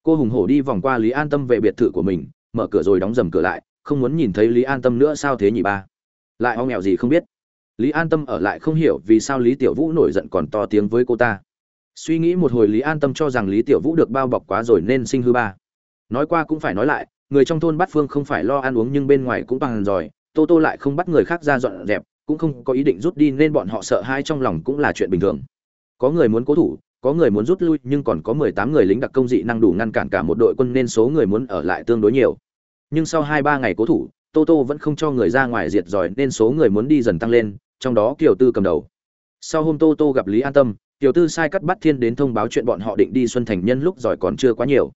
Cô hùng hổ đi vòng qua lý an tâm về biệt thự của mình, mở cửa rồi đóng dầm cửa lại không muốn nhìn thấy lý an tâm nữa sao thế nhỉ ba? Lại ho nghèo gì không biết? Lý an tâm ở lại không hiểu vì sao lý tiểu vũ nổi giận còn to tiếng với cô ta. Suy nghĩ một hồi lý an tâm cho rằng lý tiểu vũ được bao bọc quá rồi nên sinh hư ba. Nói qua cũng phải nói lại, người trong thôn bát phương không phải lo ăn uống nhưng bên ngoài cũng bằng giỏi tô tô lại không bắt người khác ra dọn dẹp, cũng không có ý định rút đi nên bọn họ sợ hai trong lòng cũng là chuyện bình thường. Có người muốn cố thủ, có người muốn rút lui nhưng còn có mười tám người lính đặc công dị năng đủ ngăn cản cả một đội quân nên số người muốn ở lại tương đối nhiều nhưng sau hai ba ngày cố thủ, tô tô vẫn không cho người ra ngoài diệt giỏi nên số người muốn đi dần tăng lên, trong đó kiều tư cầm đầu. Sau hôm tô tô gặp lý an tâm, kiều tư sai cắt bắt thiên đến thông báo chuyện bọn họ định đi xuân thành nhân lúc giỏi còn chưa quá nhiều.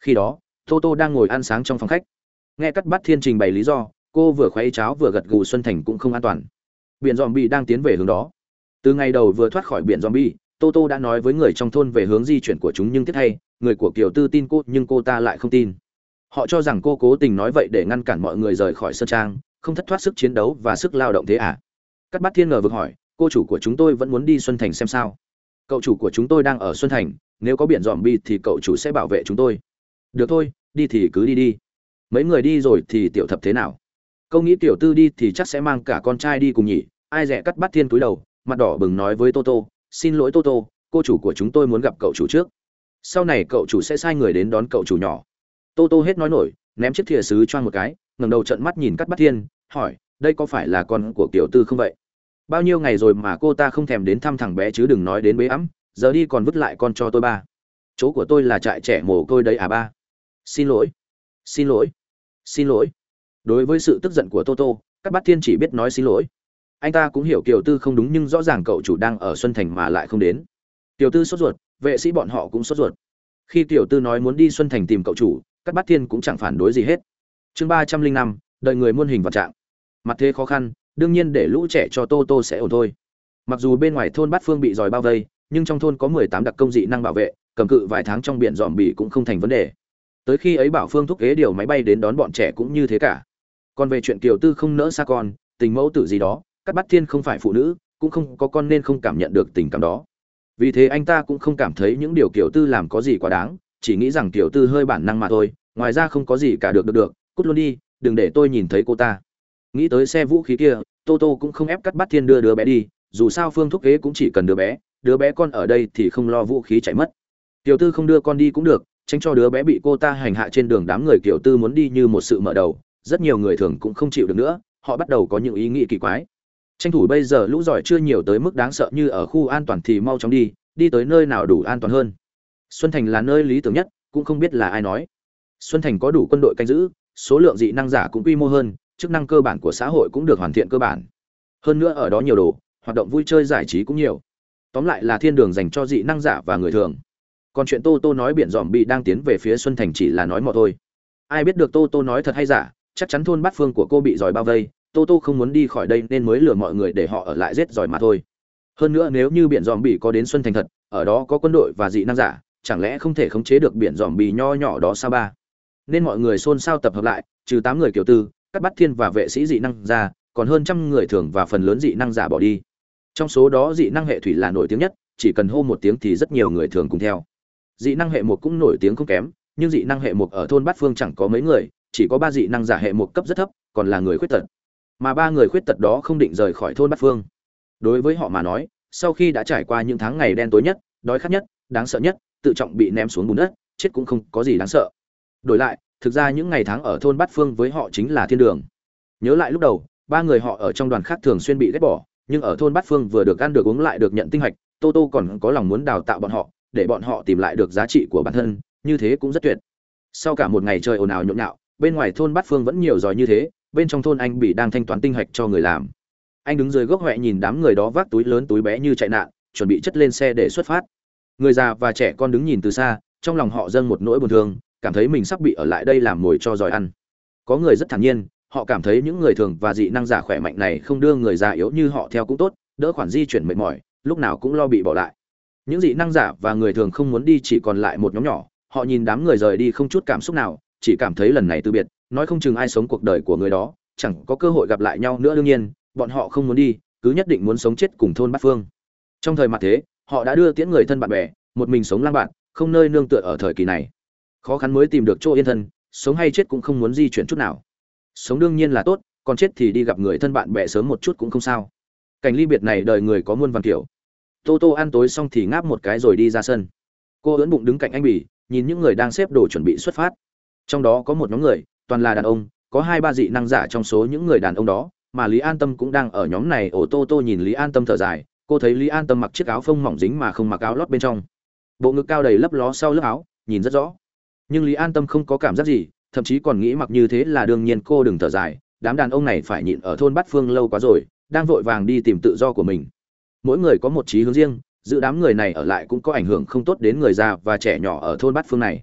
Khi đó, tô tô đang ngồi ăn sáng trong phòng khách. Nghe cắt bắt thiên trình bày lý do, cô vừa khoáy cháo vừa gật gù xuân thành cũng không an toàn. Biển dòm bi đang tiến về hướng đó. Từ ngày đầu vừa thoát khỏi biển dòm bi tô tô đã nói với người trong thôn về hướng di chuyển của chúng nhưng tiếc thay, người của kiều tư tin cô nhưng cô ta lại không tin họ cho rằng cô cố tình nói vậy để ngăn cản mọi người rời khỏi sơn trang, không thất thoát sức chiến đấu và sức lao động thế à? Cắt bát thiên ngờ vực hỏi, cô chủ của chúng tôi vẫn muốn đi xuân thành xem sao? Cậu chủ của chúng tôi đang ở xuân thành, nếu có biển dòm bi thì cậu chủ sẽ bảo vệ chúng tôi. Được thôi, đi thì cứ đi đi. Mấy người đi rồi thì tiểu thập thế nào? Câu nghĩ tiểu tư đi thì chắc sẽ mang cả con trai đi cùng nhỉ? Ai rẻ cắt Bát thiên túi đầu, mặt đỏ bừng nói với toto xin lỗi toto cô chủ của chúng tôi muốn gặp cậu chủ trước. Sau này cậu chủ sẽ sai người đến đón cậu chủ nhỏ toto hết nói nổi, ném chiếc thìa sứ choang một cái, ngẩng đầu trận mắt nhìn cắt bắt thiên, hỏi, đây có phải là con của tiểu tư không vậy? Bao nhiêu ngày rồi mà cô ta không thèm đến thăm thằng bé chứ đừng nói đến bế ấm, giờ đi còn vứt lại con cho tôi ba. Chỗ của tôi là trại trẻ mồ côi đấy à ba? Xin lỗi xin lỗi xin lỗi. Đối với sự tức giận của toto các bát thiên chỉ biết nói xin lỗi. Anh ta cũng hiểu kiều tư không đúng nhưng rõ ràng cậu chủ đang ở xuân thành mà lại không đến. Kiều tư sốt ruột, vệ sĩ bọn họ cũng sốt ruột. Khi kiều tư nói muốn đi xuân thành tìm cậu chủ các bát thiên cũng chẳng phản đối gì hết. Chương ba trăm linh năm, đời người muôn hình vạn trạng. Mặt thế khó khăn, đương nhiên để lũ trẻ cho tô tô sẽ ổn thôi. Mặc dù bên ngoài thôn bát phương bị dòi bao vây, nhưng trong thôn có mười tám đặc công dị năng bảo vệ, cầm cự vài tháng trong biển dòm bị cũng không thành vấn đề. Tới khi ấy bảo phương thúc kế điều máy bay đến đón bọn trẻ cũng như thế cả. Còn về chuyện kiều tư không nỡ xa con, tình mẫu tử gì đó các bát thiên không phải phụ nữ, cũng không có con nên không cảm nhận được tình cảm đó. Vì thế anh ta cũng không cảm thấy những điều kiều tư làm có gì quá đáng chỉ nghĩ rằng tiểu tư hơi bản năng mà thôi, ngoài ra không có gì cả được được được, cút luôn đi, đừng để tôi nhìn thấy cô ta. Nghĩ tới xe vũ khí kia, tô tô cũng không ép cắt bắt thiên đưa đứa bé đi, dù sao phương thúc kế cũng chỉ cần đứa bé đứa bé con ở đây thì không lo vũ khí chạy mất. Tiểu tư không đưa con đi cũng được, tránh cho đứa bé bị cô ta hành hạ trên đường đám người tiểu tư muốn đi như một sự mở đầu, rất nhiều người thường cũng không chịu được nữa, họ bắt đầu có những ý nghĩ kỳ quái. Tranh thủ bây giờ lũ giỏi chưa nhiều tới mức đáng sợ như ở khu an toàn thì mau chóng đi đi tới nơi nào đủ an toàn hơn xuân thành là nơi lý tưởng nhất, cũng không biết là ai nói. Xuân thành có đủ quân đội canh giữ, số lượng dị năng giả cũng quy mô hơn, chức năng cơ bản của xã hội cũng được hoàn thiện cơ bản. Hơn nữa ở đó nhiều đồ, hoạt động vui chơi giải trí cũng nhiều. Tóm lại là thiên đường dành cho dị năng giả và người thường. Còn chuyện tô tô nói biển dòm bị đang tiến về phía xuân thành chỉ là nói mò thôi. Ai biết được tô tô nói thật hay giả, chắc chắn thôn bát phương của cô bị giỏi bao vây, tô tô không muốn đi khỏi đây nên mới lừa mọi người để họ ở lại giết giỏi mà thôi. Hơn nữa nếu như biển dòm bị có đến xuân thành thật, ở đó có quân đội và dị năng giả chẳng lẽ không thể khống chế được biển dòm bì nho nhỏ đó sao ba? Nên mọi người xôn xao tập hợp lại, trừ tám người kiểu tư, các bắt thiên và vệ sĩ dị năng ra, còn hơn trăm người thường và phần lớn dị năng giả bỏ đi. Trong số đó dị năng hệ thủy là nổi tiếng nhất, chỉ cần hô một tiếng thì rất nhiều người thường cùng theo. Dị năng hệ một cũng nổi tiếng không kém, nhưng dị năng hệ một ở thôn bát phương chẳng có mấy người, chỉ có ba dị năng giả hệ một cấp rất thấp, còn là người khuyết tật. Mà ba người khuyết tật đó không định rời khỏi thôn bát phương. Đối với họ mà nói, sau khi đã trải qua những tháng ngày đen tối nhất, đói khát nhất, đáng sợ nhất tự trọng bị ném xuống bùn đất, chết cũng không có gì đáng sợ. Đổi lại, thực ra những ngày tháng ở thôn bát phương với họ chính là thiên đường. Nhớ lại lúc đầu, ba người họ ở trong đoàn khác thường xuyên bị ghét bỏ, nhưng ở thôn bát phương vừa được ăn được uống lại được nhận tinh hạch, tô tô còn có lòng muốn đào tạo bọn họ, để bọn họ tìm lại được giá trị của bản thân, như thế cũng rất tuyệt. Sau cả một ngày trời ồn ào nhộn nhạo, bên ngoài thôn bát phương vẫn nhiều giỏi như thế, bên trong thôn anh bị đang thanh toán tinh hạch cho người làm. Anh đứng dưới gốc huệ nhìn đám người đó vác túi lớn túi bé như chạy nạn, chuẩn bị chất lên xe để xuất phát người già và trẻ con đứng nhìn từ xa, trong lòng họ dâng một nỗi buồn thương, cảm thấy mình sắp bị ở lại đây làm mồi cho giỏi ăn. Có người rất thản nhiên, họ cảm thấy những người thường và dị năng giả khỏe mạnh này không đưa người già yếu như họ theo cũng tốt, đỡ khoản di chuyển mệt mỏi, lúc nào cũng lo bị bỏ lại. Những dị năng giả và người thường không muốn đi chỉ còn lại một nhóm nhỏ, họ nhìn đám người rời đi không chút cảm xúc nào, chỉ cảm thấy lần này từ biệt, nói không chừng ai sống cuộc đời của người đó, chẳng có cơ hội gặp lại nhau nữa đương nhiên, bọn họ không muốn đi, cứ nhất định muốn sống chết cùng thôn bát phương. Trong thời mặt thế họ đã đưa tiễn người thân bạn bè, một mình sống lang bạn, không nơi nương tựa ở thời kỳ này. Khó khăn mới tìm được chỗ yên thân, sống hay chết cũng không muốn di chuyển chút nào. Sống đương nhiên là tốt, còn chết thì đi gặp người thân bạn bè sớm một chút cũng không sao. Cảnh ly biệt này đời người có muôn văn kiểu. Tô tô ăn tối xong thì ngáp một cái rồi đi ra sân. Cô ưỡn bụng đứng cạnh anh bỉ nhìn những người đang xếp đồ chuẩn bị xuất phát. Trong đó có một nhóm người, toàn là đàn ông, có hai ba dị năng giả trong số những người đàn ông đó, mà lý an tâm cũng đang ở nhóm này. Ổ tô tô nhìn lý an tâm thở dài cô thấy lý an tâm mặc chiếc áo phông mỏng dính mà không mặc áo lót bên trong. Bộ ngực cao đầy lấp ló sau lớp áo, nhìn rất rõ. Nhưng lý an tâm không có cảm giác gì, thậm chí còn nghĩ mặc như thế là đương nhiên cô đừng thở dài, đám đàn ông này phải nhịn ở thôn bát phương lâu quá rồi, đang vội vàng đi tìm tự do của mình. Mỗi người có một trí hướng riêng, giữ đám người này ở lại cũng có ảnh hưởng không tốt đến người già và trẻ nhỏ ở thôn bát phương này.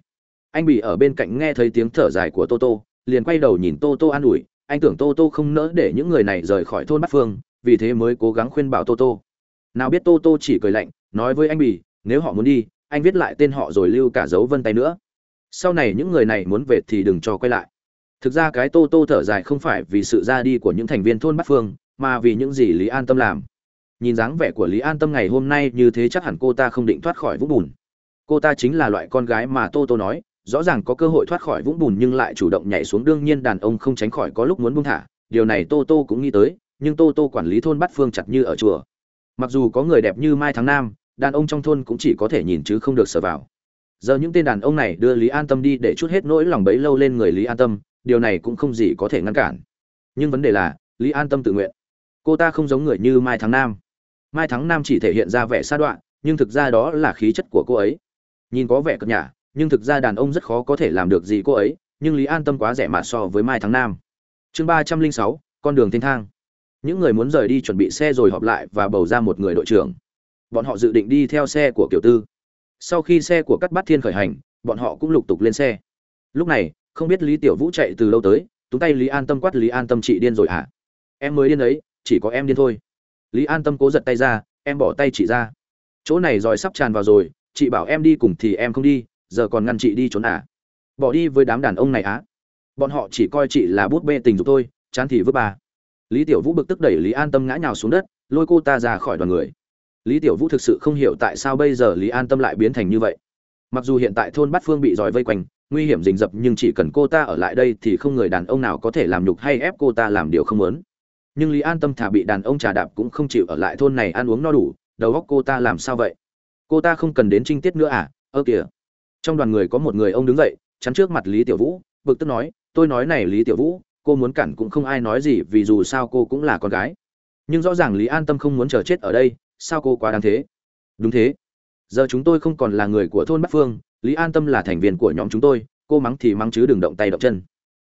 Anh bị ở bên cạnh nghe thấy tiếng thở dài của toto liền quay đầu nhìn toto an ủi, anh tưởng toto không nỡ để những người này rời khỏi thôn bát phương, vì thế mới cố gắng khuyên bảo toto nào biết tô tô chỉ cười lạnh, nói với anh bì, nếu họ muốn đi, anh viết lại tên họ rồi lưu cả dấu vân tay nữa. Sau này những người này muốn về thì đừng cho quay lại. Thực ra cái tô tô thở dài không phải vì sự ra đi của những thành viên thôn bát phương, mà vì những gì lý an tâm làm. Nhìn dáng vẻ của lý an tâm ngày hôm nay như thế chắc hẳn cô ta không định thoát khỏi vũng bùn. Cô ta chính là loại con gái mà tô tô nói, rõ ràng có cơ hội thoát khỏi vũng bùn nhưng lại chủ động nhảy xuống đương nhiên đàn ông không tránh khỏi có lúc muốn buông thả. Điều này tô tô cũng nghĩ tới, nhưng tô tô quản lý thôn bát phương chặt như ở chùa mặc dù có người đẹp như mai tháng nam, đàn ông trong thôn cũng chỉ có thể nhìn chứ không được sờ vào. Giờ những tên đàn ông này đưa lý an tâm đi để chút hết nỗi lòng bấy lâu lên người lý an tâm, điều này cũng không gì có thể ngăn cản. Nhưng vấn đề là, lý an tâm tự nguyện. Cô ta không giống người như mai tháng nam. Mai tháng nam chỉ thể hiện ra vẻ xa đoạn nhưng thực ra đó là khí chất của cô ấy. Nhìn có vẻ cợt nhả, nhưng thực ra đàn ông rất khó có thể làm được gì cô ấy, nhưng lý an tâm quá rẻ mạt so với mai tháng nam. Chương ba trăm linh sáu, con đường thiên thang những người muốn rời đi chuẩn bị xe rồi họp lại và bầu ra một người đội trưởng. Bọn họ dự định đi theo xe của kiểu tư. Sau khi xe của cắt bát thiên khởi hành, bọn họ cũng lục tục lên xe. Lúc này, không biết lý tiểu vũ chạy từ lâu tới túng tay lý an tâm quát, lý an tâm, chị điên rồi hả? À? em mới điên ấy chỉ có em điên thôi. Lý an tâm cố giật tay ra, em bỏ tay chị ra. Chỗ này rồi sắp tràn vào rồi, chị bảo em đi cùng thì em không đi, giờ còn ngăn chị đi trốn à? Bỏ đi với đám đàn ông này á. Bọn họ chỉ coi chị là bút bê tình dục thôi, chán thì vứt bà lý tiểu vũ bực tức đẩy lý an tâm ngã nhào xuống đất, lôi cô ta ra khỏi đoàn người. Lý tiểu vũ thực sự không hiểu tại sao bây giờ lý an tâm lại biến thành như vậy. Mặc dù hiện tại thôn bát phương bị dòi vây quanh, nguy hiểm rình rập nhưng chỉ cần cô ta ở lại đây thì không người đàn ông nào có thể làm nhục hay ép cô ta làm điều không muốn. Nhưng lý an tâm thả bị đàn ông trà đạp cũng không chịu ở lại thôn này ăn uống no đủ, đầu óc cô ta làm sao vậy? Cô ta không cần đến trinh tiết nữa à? Ơ kìa. Trong đoàn người có một người ông đứng dậy, chắn trước mặt lý tiểu vũ, bực tức nói, tôi nói này lý tiểu vũ cô muốn cản cũng không ai nói gì vì dù sao cô cũng là con gái. Nhưng rõ ràng lý an tâm không muốn chờ chết ở đây, sao cô quá đáng thế? Đúng thế. Giờ chúng tôi không còn là người của thôn bắc phương, lý an tâm là thành viên của nhóm chúng tôi, cô mắng thì mắng chứ đừng động tay động chân.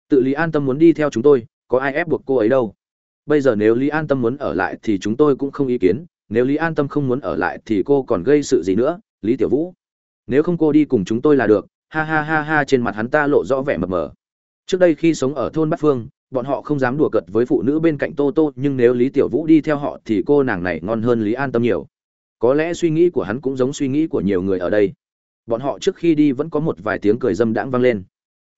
Tự lý an tâm muốn đi theo chúng tôi, có ai ép buộc cô ấy đâu. Bây giờ nếu lý an tâm muốn ở lại thì chúng tôi cũng không ý kiến, nếu lý an tâm không muốn ở lại thì cô còn gây sự gì nữa, lý tiểu vũ? Nếu không cô đi cùng chúng tôi là được, ha ha ha ha, trên mặt hắn ta lộ rõ vẻ mập mờ trước đây khi sống ở thôn bát phương, bọn họ không dám đùa cợt với phụ nữ bên cạnh tô tô, nhưng nếu lý tiểu vũ đi theo họ thì cô nàng này ngon hơn lý an tâm nhiều. Có lẽ suy nghĩ của hắn cũng giống suy nghĩ của nhiều người ở đây. Bọn họ trước khi đi vẫn có một vài tiếng cười dâm đãng vang lên.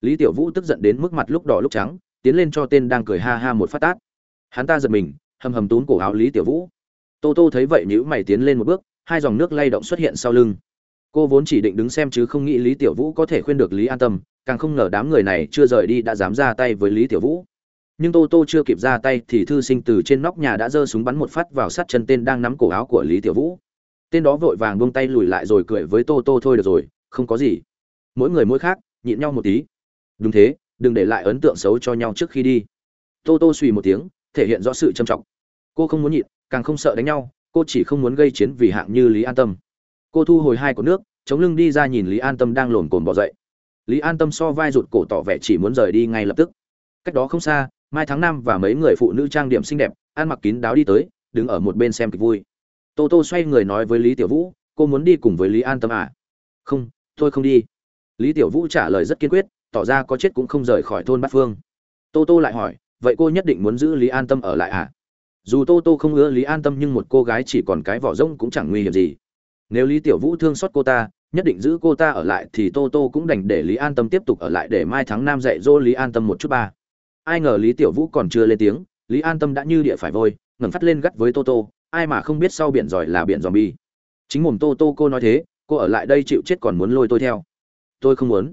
Lý tiểu vũ tức giận đến mức mặt lúc đỏ lúc trắng, tiến lên cho tên đang cười ha ha một phát tát. Hắn ta giật mình, hầm hầm tún cổ áo lý tiểu vũ. Tô tô thấy vậy nhữ mày tiến lên một bước, hai dòng nước lay động xuất hiện sau lưng. Cô vốn chỉ định đứng xem chứ không nghĩ lý tiểu vũ có thể khuyên được lý an tâm càng không ngờ đám người này chưa rời đi đã dám ra tay với lý tiểu vũ. Nhưng tô tô chưa kịp ra tay thì thư sinh từ trên nóc nhà đã giơ súng bắn một phát vào sát chân tên đang nắm cổ áo của lý tiểu vũ. Tên đó vội vàng buông tay lùi lại rồi cười với tô tô, thôi được rồi, không có gì. Mỗi người mỗi khác, nhịn nhau một tí. Đúng thế, đừng để lại ấn tượng xấu cho nhau trước khi đi. Tô tô suy một tiếng, thể hiện rõ sự trầm trọng. Cô không muốn nhịn, càng không sợ đánh nhau, cô chỉ không muốn gây chiến vì hạng như lý an tâm. Cô thu hồi hai cột nước, chống lưng đi ra nhìn lý an tâm đang lồn cồn bỏ dậy lý an tâm so vai rụt cổ tỏ vẻ chỉ muốn rời đi ngay lập tức. Cách đó không xa, mai tháng năm và mấy người phụ nữ trang điểm xinh đẹp, ăn mặc kín đáo đi tới, đứng ở một bên xem kịch vui. Tô tô xoay người nói với lý tiểu vũ, cô muốn đi cùng với lý an tâm à? Không tôi không đi. Lý tiểu vũ trả lời rất kiên quyết, tỏ ra có chết cũng không rời khỏi thôn bát phương. Tô tô lại hỏi, vậy cô nhất định muốn giữ lý an tâm ở lại à? Dù tô tô không ưa lý an tâm nhưng một cô gái chỉ còn cái vỏ rông cũng chẳng nguy hiểm gì. Nếu lý tiểu vũ thương xót cô ta nhất định giữ cô ta ở lại thì tô tô cũng đành để lý an tâm tiếp tục ở lại để mai tháng năm dạy dỗ lý an tâm một chút ba. Ai ngờ lý tiểu vũ còn chưa lên tiếng, lý an tâm đã như địa phải vôi, ngẩng phát lên gắt với tô tô, ai mà không biết sau biển giỏi là biển dòm bi chính mồm tô tô cô nói thế, cô ở lại đây chịu chết còn muốn lôi tôi theo. Tôi không muốn.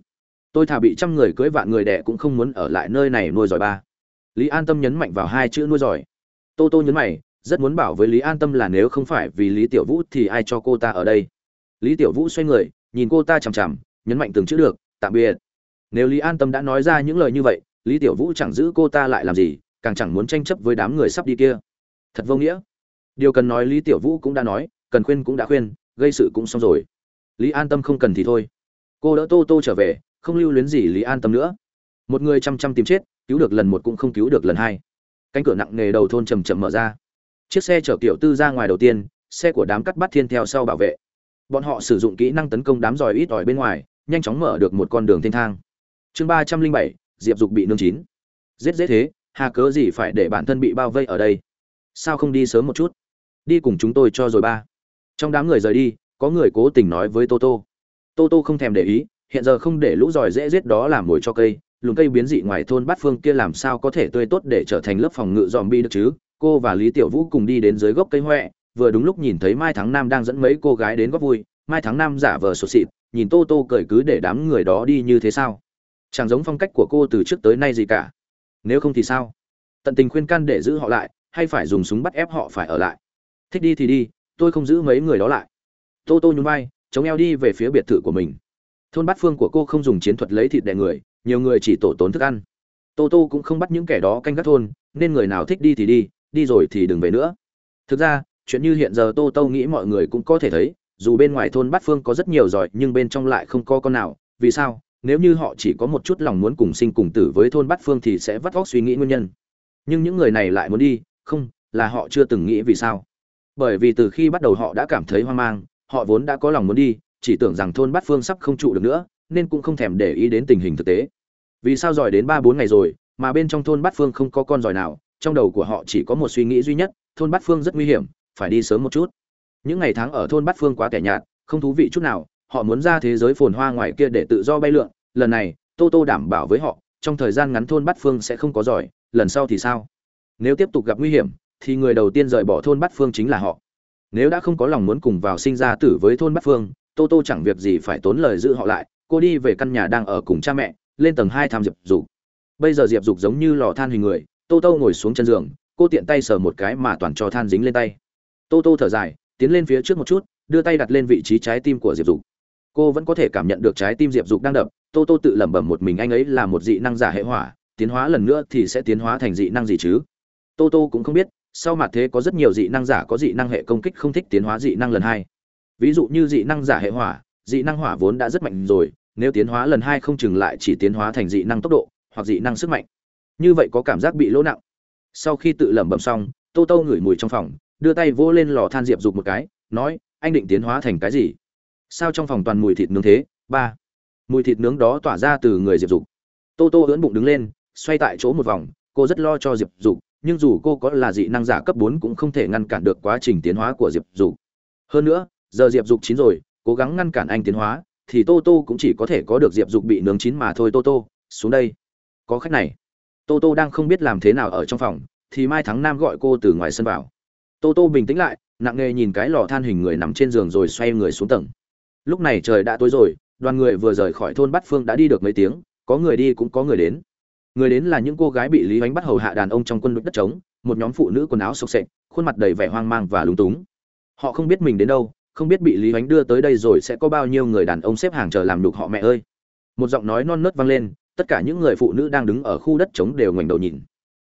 Tôi thà bị trăm người cưới vạn người đẻ cũng không muốn ở lại nơi này nuôi giỏi ba. Lý an tâm nhấn mạnh vào hai chữ nuôi giỏi. Tô tô nhấn mày, rất muốn bảo với lý an tâm là nếu không phải vì lý tiểu vũ thì ai cho cô ta ở đây? Lý tiểu vũ xoay người, nhìn cô ta chằm chằm, nhấn mạnh từng chữ được, tạm biệt. Nếu lý an tâm đã nói ra những lời như vậy, lý tiểu vũ chẳng giữ cô ta lại làm gì, càng chẳng muốn tranh chấp với đám người sắp đi kia. Thật vô nghĩa. Điều cần nói lý tiểu vũ cũng đã nói, cần khuyên cũng đã khuyên, gây sự cũng xong rồi. Lý an tâm không cần thì thôi. Cô đỡ tô tô trở về, không lưu luyến gì lý an tâm nữa. Một người chăm chăm tìm chết, cứu được lần một cũng không cứu được lần hai. Cánh cửa nặng nề đầu thôn chầm chậm mở ra. Chiếc xe chở kiểu tư ra ngoài đầu tiên, xe của đám cắt bắt thiên theo sau bảo vệ bọn họ sử dụng kỹ năng tấn công đám giỏi ít ỏi bên ngoài, nhanh chóng mở được một con đường thiên thang. Chương ba trăm linh bảy, diệp dục bị nương chín. Giết dễ thế, hà cớ gì phải để bản thân bị bao vây ở đây? Sao không đi sớm một chút? Đi cùng chúng tôi cho rồi ba. Trong đám người rời đi, có người cố tình nói với toto toto không thèm để ý, hiện giờ không để lũ giỏi dễ giết đó làm mồi cho cây. Lùm cây biến dị ngoài thôn bát phương kia làm sao có thể tươi tốt để trở thành lớp phòng ngự dòm bi được chứ? Cô và lý tiểu vũ cùng đi đến dưới gốc cây huệ vừa đúng lúc nhìn thấy mai thắng nam đang dẫn mấy cô gái đến góp vui. Mai thắng nam giả vờ sụt xịt, nhìn tô tô cười cứ để đám người đó đi như thế sao? Chẳng giống phong cách của cô từ trước tới nay gì cả. Nếu không thì sao? Tận tình khuyên can để giữ họ lại, hay phải dùng súng bắt ép họ phải ở lại? Thích đi thì đi, tôi không giữ mấy người đó lại. Tô tô nhún vai, chống eo đi về phía biệt thự của mình. Thôn bát phương của cô không dùng chiến thuật lấy thịt đẻ người, nhiều người chỉ tổ tốn thức ăn. Tô tô cũng không bắt những kẻ đó canh gác thôn, nên người nào thích đi thì đi đi rồi thì đừng về nữa. Thực ra chuyện như hiện giờ tô tô nghĩ mọi người cũng có thể thấy, dù bên ngoài thôn bát phương có rất nhiều giỏi, nhưng bên trong lại không có con nào. Vì sao? Nếu như họ chỉ có một chút lòng muốn cùng sinh cùng tử với thôn bát phương thì sẽ vắt vóc suy nghĩ nguyên nhân. Nhưng những người này lại muốn đi, không, là họ chưa từng nghĩ vì sao. Bởi vì từ khi bắt đầu họ đã cảm thấy hoang mang, họ vốn đã có lòng muốn đi, chỉ tưởng rằng thôn bát phương sắp không trụ được nữa, nên cũng không thèm để ý đến tình hình thực tế. Vì sao giỏi đến ba bốn ngày rồi, mà bên trong thôn bát phương không có con giỏi nào, trong đầu của họ chỉ có một suy nghĩ duy nhất, thôn bát phương rất nguy hiểm phải đi sớm một chút. Những ngày tháng ở thôn bát phương quá kẻ nhạt, không thú vị chút nào, họ muốn ra thế giới phồn hoa ngoài kia để tự do bay lượn, lần này, tô tô đảm bảo với họ, trong thời gian ngắn thôn bát phương sẽ không có giỏi, lần sau thì sao? Nếu tiếp tục gặp nguy hiểm, thì người đầu tiên rời bỏ thôn bát phương chính là họ. Nếu đã không có lòng muốn cùng vào sinh ra tử với thôn bát phương, tô tô chẳng việc gì phải tốn lời giữ họ lại, cô đi về căn nhà đang ở cùng cha mẹ, lên tầng hai thăm diệp dục. Bây giờ diệp dục giống như lò than hình người, tô tô ngồi xuống chân giường, cô tiện tay sờ một cái mà toàn cho than dính lên tay tô tô thở dài, tiến lên phía trước một chút, đưa tay đặt lên vị trí trái tim của diệp dục. Cô vẫn có thể cảm nhận được trái tim diệp dục đang đập, tô tô tự lẩm bẩm một mình anh ấy là một dị năng giả hệ hỏa, tiến hóa lần nữa thì sẽ tiến hóa thành dị năng gì chứ? Tô tô cũng không biết, sau mặt thế có rất nhiều dị năng giả có dị năng hệ công kích không thích tiến hóa dị năng lần hai. Ví dụ như dị năng giả hệ hỏa, dị năng hỏa vốn đã rất mạnh rồi, nếu tiến hóa lần hai không chừng lại chỉ tiến hóa thành dị năng tốc độ, hoặc dị năng sức mạnh. Như vậy có cảm giác bị lỗ nặng. Sau khi tự lẩm bẩm xong, tô tô ngửi mùi trong phòng đưa tay vỗ lên lò than diệp dục một cái, nói, anh định tiến hóa thành cái gì? Sao trong phòng toàn mùi thịt nướng thế? Ba. Mùi thịt nướng đó tỏa ra từ người diệp dục. Tô tô ưỡn bụng đứng lên, xoay tại chỗ một vòng, cô rất lo cho diệp dục, nhưng dù cô có là dị năng giả cấp bốn cũng không thể ngăn cản được quá trình tiến hóa của diệp dục. Hơn nữa, giờ diệp dục chín rồi, cố gắng ngăn cản anh tiến hóa, thì tô tô cũng chỉ có thể có được diệp dục bị nướng chín mà thôi. Tô tô, xuống đây. Có khách này. Tô tô đang không biết làm thế nào ở trong phòng, thì mai thắng nam gọi cô từ ngoài sân vào tô tô bình tĩnh lại, nặng nề nhìn cái lò than hình người nằm trên giường rồi xoay người xuống tầng. Lúc này trời đã tối rồi, đoàn người vừa rời khỏi thôn bát phương đã đi được mấy tiếng, có người đi cũng có người đến. Người đến là những cô gái bị lý ánh bắt hầu hạ đàn ông trong quân đội đất trống, một nhóm phụ nữ quần áo sộc sệch, khuôn mặt đầy vẻ hoang mang và lúng túng. Họ không biết mình đến đâu, không biết bị lý ánh đưa tới đây rồi sẽ có bao nhiêu người đàn ông xếp hàng chờ làm đục họ mẹ ơi. Một giọng nói non nớt vang lên, tất cả những người phụ nữ đang đứng ở khu đất trống đều ngoảnh đầu nhìn.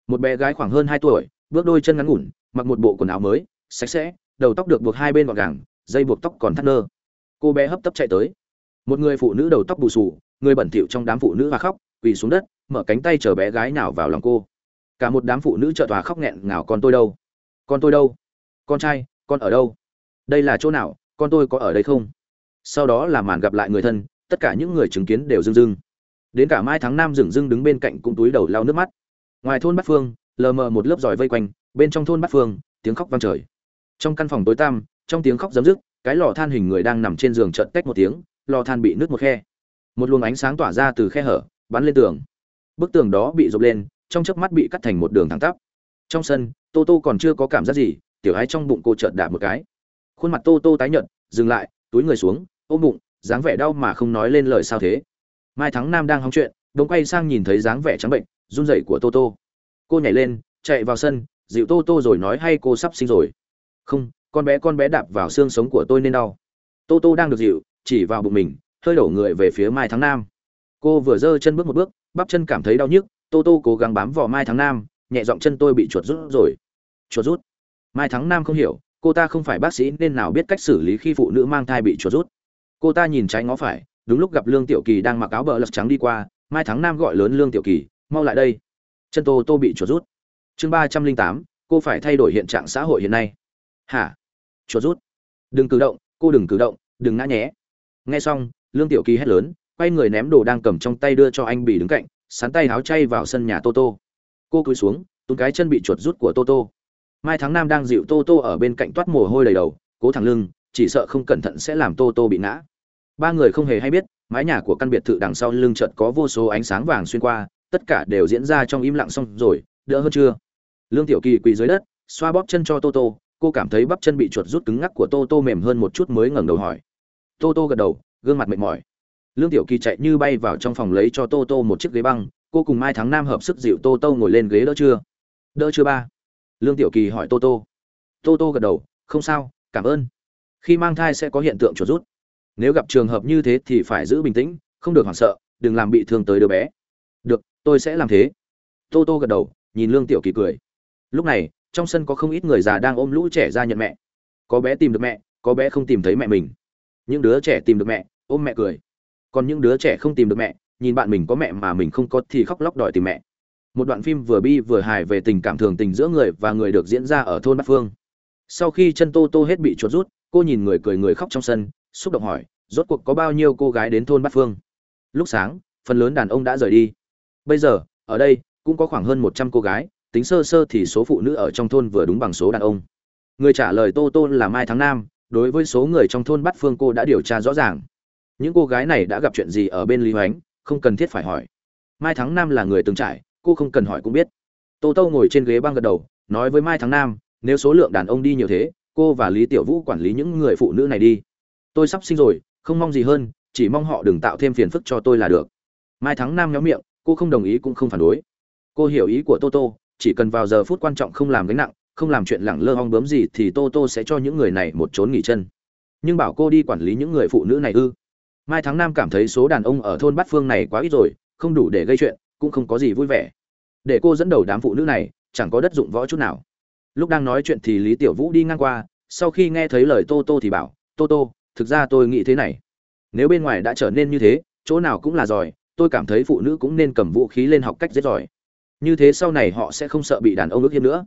Một bé gái khoảng hơn hai tuổi bước đôi chân ngắn ngủn, mặc một bộ quần áo mới, sạch sẽ, đầu tóc được buộc hai bên gọn gàng, dây buộc tóc còn thắt nơ cô bé hấp tấp chạy tới. Một người phụ nữ đầu tóc bù xù, người bẩn thỉu trong đám phụ nữ và khóc, quỳ xuống đất, mở cánh tay chờ bé gái nào vào lòng cô. Cả một đám phụ nữ trợ tòa khóc nghẹn ngào, con tôi đâu? Con tôi đâu? Con trai, con ở đâu? Đây là chỗ nào? Con tôi có ở đây không? Sau đó là màn gặp lại người thân, tất cả những người chứng kiến đều rưng rưng. Đến cả mai tháng năm dừng rưng đứng bên cạnh cũng túi đầu lau nước mắt. Ngoài thôn bát phương lờ mờ một lớp giỏi vây quanh, bên trong thôn bát phương, tiếng khóc vang trời. Trong căn phòng tối tăm, trong tiếng khóc giấm dứt, cái lò than hình người đang nằm trên giường trận tách một tiếng, lò than bị nứt một khe. Một luồng ánh sáng tỏa ra từ khe hở, bắn lên tường. Bức tường đó bị rộp lên, trong chớp mắt bị cắt thành một đường thẳng tắp. Trong sân, tô tô còn chưa có cảm giác gì, tiểu ái trong bụng cô chợt đạp một cái. Khuôn mặt tô tô tái nhợt, dừng lại, túi người xuống, ôm bụng, dáng vẻ đau mà không nói lên lời sao thế. Mai thắng nam đang hóng chuyện đống quay sang nhìn thấy dáng vẻ trắng bệnh, run rẩy của tô tô cô nhảy lên, chạy vào sân, dịu tô tô rồi nói hay cô sắp sinh rồi. Không, con bé con bé đạp vào xương sống của tôi nên đau. Tô tô đang được dịu, chỉ vào bụng mình, hơi đổ người về phía mai tháng nam. Cô vừa giơ chân bước một bước, bắp chân cảm thấy đau nhức, tô tô cố gắng bám vào mai tháng nam, nhẹ giọng chân tôi bị chuột rút rồi. Chuột rút? Mai tháng nam không hiểu, cô ta không phải bác sĩ nên nào biết cách xử lý khi phụ nữ mang thai bị chuột rút. Cô ta nhìn trái ngó phải, đúng lúc gặp lương tiểu kỳ đang mặc áo bờ lật trắng đi qua, mai tháng nam gọi lớn lương tiểu kỳ, mau lại đây chân tô tô bị chuột rút. Chương ba trăm linh tám, cô phải thay đổi hiện trạng xã hội hiện nay. Hả? Chuột rút. Đừng cử động, cô đừng cử động, đừng ngã nhé. Nghe xong, lương tiểu kỳ hét lớn, quay người ném đồ đang cầm trong tay đưa cho anh bị đứng cạnh sán tay háo chay vào sân nhà tô tô. Cô cúi xuống, túm cái chân bị chuột rút của tô tô. Mai tháng năm đang dịu tô tô ở bên cạnh toát mồ hôi đầy đầu, cố thẳng lưng, chỉ sợ không cẩn thận sẽ làm tô tô bị ngã. Ba người không hề hay biết, mái nhà của căn biệt thự đằng sau lưng chợt có vô số ánh sáng vàng xuyên qua tất cả đều diễn ra trong im lặng xong rồi, đỡ hơn chưa? Lương tiểu kỳ quỳ dưới đất, xoa bóp chân cho tô tô, cô cảm thấy bắp chân bị chuột rút cứng ngắc của tô tô mềm hơn một chút mới ngẩng đầu hỏi. Tô tô gật đầu, gương mặt mệt mỏi. Lương tiểu kỳ chạy như bay vào trong phòng lấy cho tô tô một chiếc ghế băng, cô cùng mai tháng Nam hợp sức dịu tô tô ngồi lên ghế đỡ chưa? Đỡ chưa ba? Lương tiểu kỳ hỏi tô tô. Tô tô gật đầu, không sao, cảm ơn. Khi mang thai sẽ có hiện tượng chuột rút. Nếu gặp trường hợp như thế thì phải giữ bình tĩnh, không được hoảng sợ, đừng làm bị thương tới đứa bé tôi sẽ làm thế. Tô tô gật đầu, nhìn lương tiểu kỳ cười. Lúc này, trong sân có không ít người già đang ôm lũ trẻ ra nhận mẹ. Có bé tìm được mẹ, có bé không tìm thấy mẹ mình. Những đứa trẻ tìm được mẹ, ôm mẹ cười. Còn những đứa trẻ không tìm được mẹ, nhìn bạn mình có mẹ mà mình không có thì khóc lóc đòi tìm mẹ. Một đoạn phim vừa bi vừa hài về tình cảm thường tình giữa người và người được diễn ra ở thôn bát phương. Sau khi chân tô tô hết bị chuột rút, cô nhìn người cười người khóc trong sân, xúc động hỏi, rốt cuộc có bao nhiêu cô gái đến thôn bát phương? Lúc sáng, phần lớn đàn ông đã rời đi bây giờ, ở đây, cũng có khoảng hơn một trăm cô gái, tính sơ sơ thì số phụ nữ ở trong thôn vừa đúng bằng số đàn ông. Người trả lời tô tô là mai tháng nam, đối với số người trong thôn bát phương cô đã điều tra rõ ràng. Những cô gái này đã gặp chuyện gì ở bên lý hoánh, không cần thiết phải hỏi. Mai tháng nam là người từng trải, cô không cần hỏi cũng biết. Tô tô ngồi trên ghế băng gật đầu, nói với mai tháng nam, nếu số lượng đàn ông đi nhiều thế, cô và lý tiểu vũ quản lý những người phụ nữ này đi. Tôi sắp sinh rồi, không mong gì hơn, chỉ mong họ đừng tạo thêm phiền phức cho tôi là được. Mai tháng nam nhóm miệng cô không đồng ý cũng không phản đối. Cô hiểu ý của tô tô, chỉ cần vào giờ phút quan trọng không làm gánh nặng, không làm chuyện lẳng lơ hong bướm gì thì tô tô sẽ cho những người này một trốn nghỉ chân. Nhưng bảo cô đi quản lý những người phụ nữ này ư? Mai tháng năm cảm thấy số đàn ông ở thôn bát phương này quá ít rồi, không đủ để gây chuyện, cũng không có gì vui vẻ. Để cô dẫn đầu đám phụ nữ này, chẳng có đất dụng võ chút nào. Lúc đang nói chuyện thì lý tiểu vũ đi ngang qua, sau khi nghe thấy lời tô tô thì bảo, tô tô, thực ra tôi nghĩ thế này. Nếu bên ngoài đã trở nên như thế, chỗ nào cũng là giỏi tôi cảm thấy phụ nữ cũng nên cầm vũ khí lên học cách giết giỏi. Như thế sau này họ sẽ không sợ bị đàn ông ước hiếp nữa.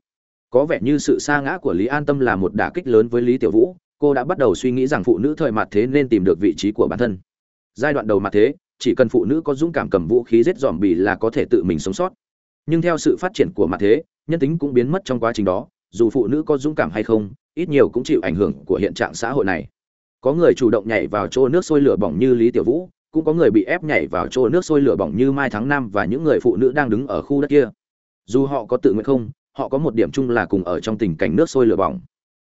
Có vẻ như sự sa ngã của lý an tâm là một đả kích lớn với lý tiểu vũ. Cô đã bắt đầu suy nghĩ rằng phụ nữ thời mặt thế nên tìm được vị trí của bản thân. Giai đoạn đầu mặt thế, chỉ cần phụ nữ có dũng cảm cầm vũ khí giết dòm bì là có thể tự mình sống sót. Nhưng theo sự phát triển của mặt thế, nhân tính cũng biến mất trong quá trình đó. Dù phụ nữ có dũng cảm hay không, ít nhiều cũng chịu ảnh hưởng của hiện trạng xã hội này. Có người chủ động nhảy vào chỗ nước sôi lửa bỏng như lý tiểu vũ cũng có người bị ép nhảy vào chỗ nước sôi lửa bỏng như mai tháng năm và những người phụ nữ đang đứng ở khu đất kia. Dù họ có tự nguyện không, họ có một điểm chung là cùng ở trong tình cảnh nước sôi lửa bỏng.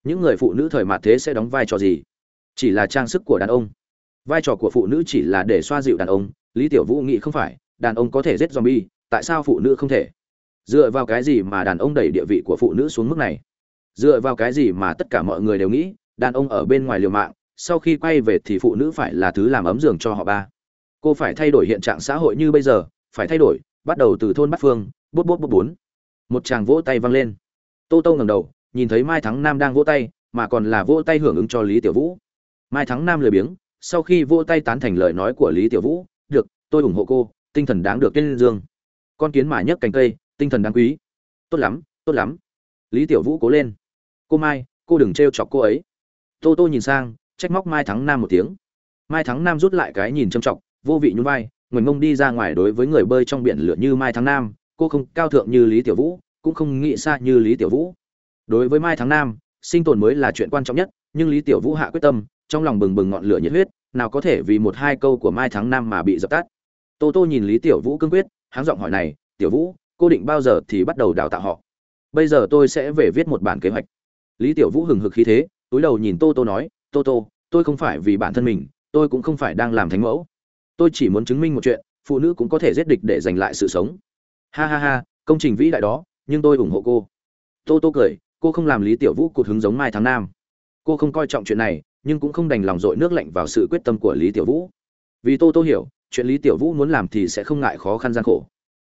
Những người phụ nữ thời mạt thế sẽ đóng vai trò gì? Chỉ là trang sức của đàn ông. Vai trò của phụ nữ chỉ là để xoa dịu đàn ông, lý tiểu vũ nghĩ không phải, đàn ông có thể giết zombie, tại sao phụ nữ không thể? Dựa vào cái gì mà đàn ông đẩy địa vị của phụ nữ xuống mức này? Dựa vào cái gì mà tất cả mọi người đều nghĩ, đàn ông ở bên ngoài liều mạng sau khi quay về thì phụ nữ phải là thứ làm ấm giường cho họ ba. Cô phải thay đổi hiện trạng xã hội như bây giờ, phải thay đổi, bắt đầu từ thôn bát phương, bút bút bút bốn một chàng vỗ tay vang lên. Tô tô ngẩng đầu, nhìn thấy mai thắng nam đang vỗ tay, mà còn là vỗ tay hưởng ứng cho lý tiểu vũ. Mai thắng nam lười biếng, sau khi vỗ tay tán thành lời nói của lý tiểu vũ, được, tôi ủng hộ cô, tinh thần đáng được tên dương. Con kiến mà nhấc cành cây, tinh thần đáng quý. Tốt lắm tốt lắm. Lý tiểu vũ cố lên. Cô mai, cô đừng trêu chọc cô ấy. Tô tô nhìn sang trách móc mai thắng nam một tiếng. Mai thắng nam rút lại cái nhìn trầm trọng, vô vị nhún vai ngoảnh mông đi ra ngoài đối với người bơi trong biển lửa như mai thắng nam, cô không cao thượng như lý tiểu vũ, cũng không nghĩ xa như lý tiểu vũ. Đối với mai thắng nam, sinh tồn mới là chuyện quan trọng nhất, nhưng lý tiểu vũ hạ quyết tâm, trong lòng bừng bừng ngọn lửa nhiệt huyết, nào có thể vì một hai câu của mai thắng nam mà bị dập tắt. Tô tô nhìn lý tiểu vũ cương quyết háng giọng hỏi này, tiểu vũ, cô định bao giờ thì bắt đầu đào tạo họ? Bây giờ tôi sẽ về viết một bản kế hoạch. Lý tiểu vũ hừng hực khí thế, túi đầu nhìn tô tô nói tô tô, tôi không phải vì bản thân mình, tôi cũng không phải đang làm thánh mẫu. Tôi chỉ muốn chứng minh một chuyện, phụ nữ cũng có thể giết địch để giành lại sự sống. Ha ha ha, công trình vĩ đại đó, nhưng tôi ủng hộ cô. Tô tô cười, cô không làm lý tiểu vũ cụt hứng giống mai tháng nam. Cô không coi trọng chuyện này, nhưng cũng không đành lòng dội nước lạnh vào sự quyết tâm của lý tiểu vũ. Vì tô tô hiểu, chuyện lý tiểu vũ muốn làm thì sẽ không ngại khó khăn gian khổ.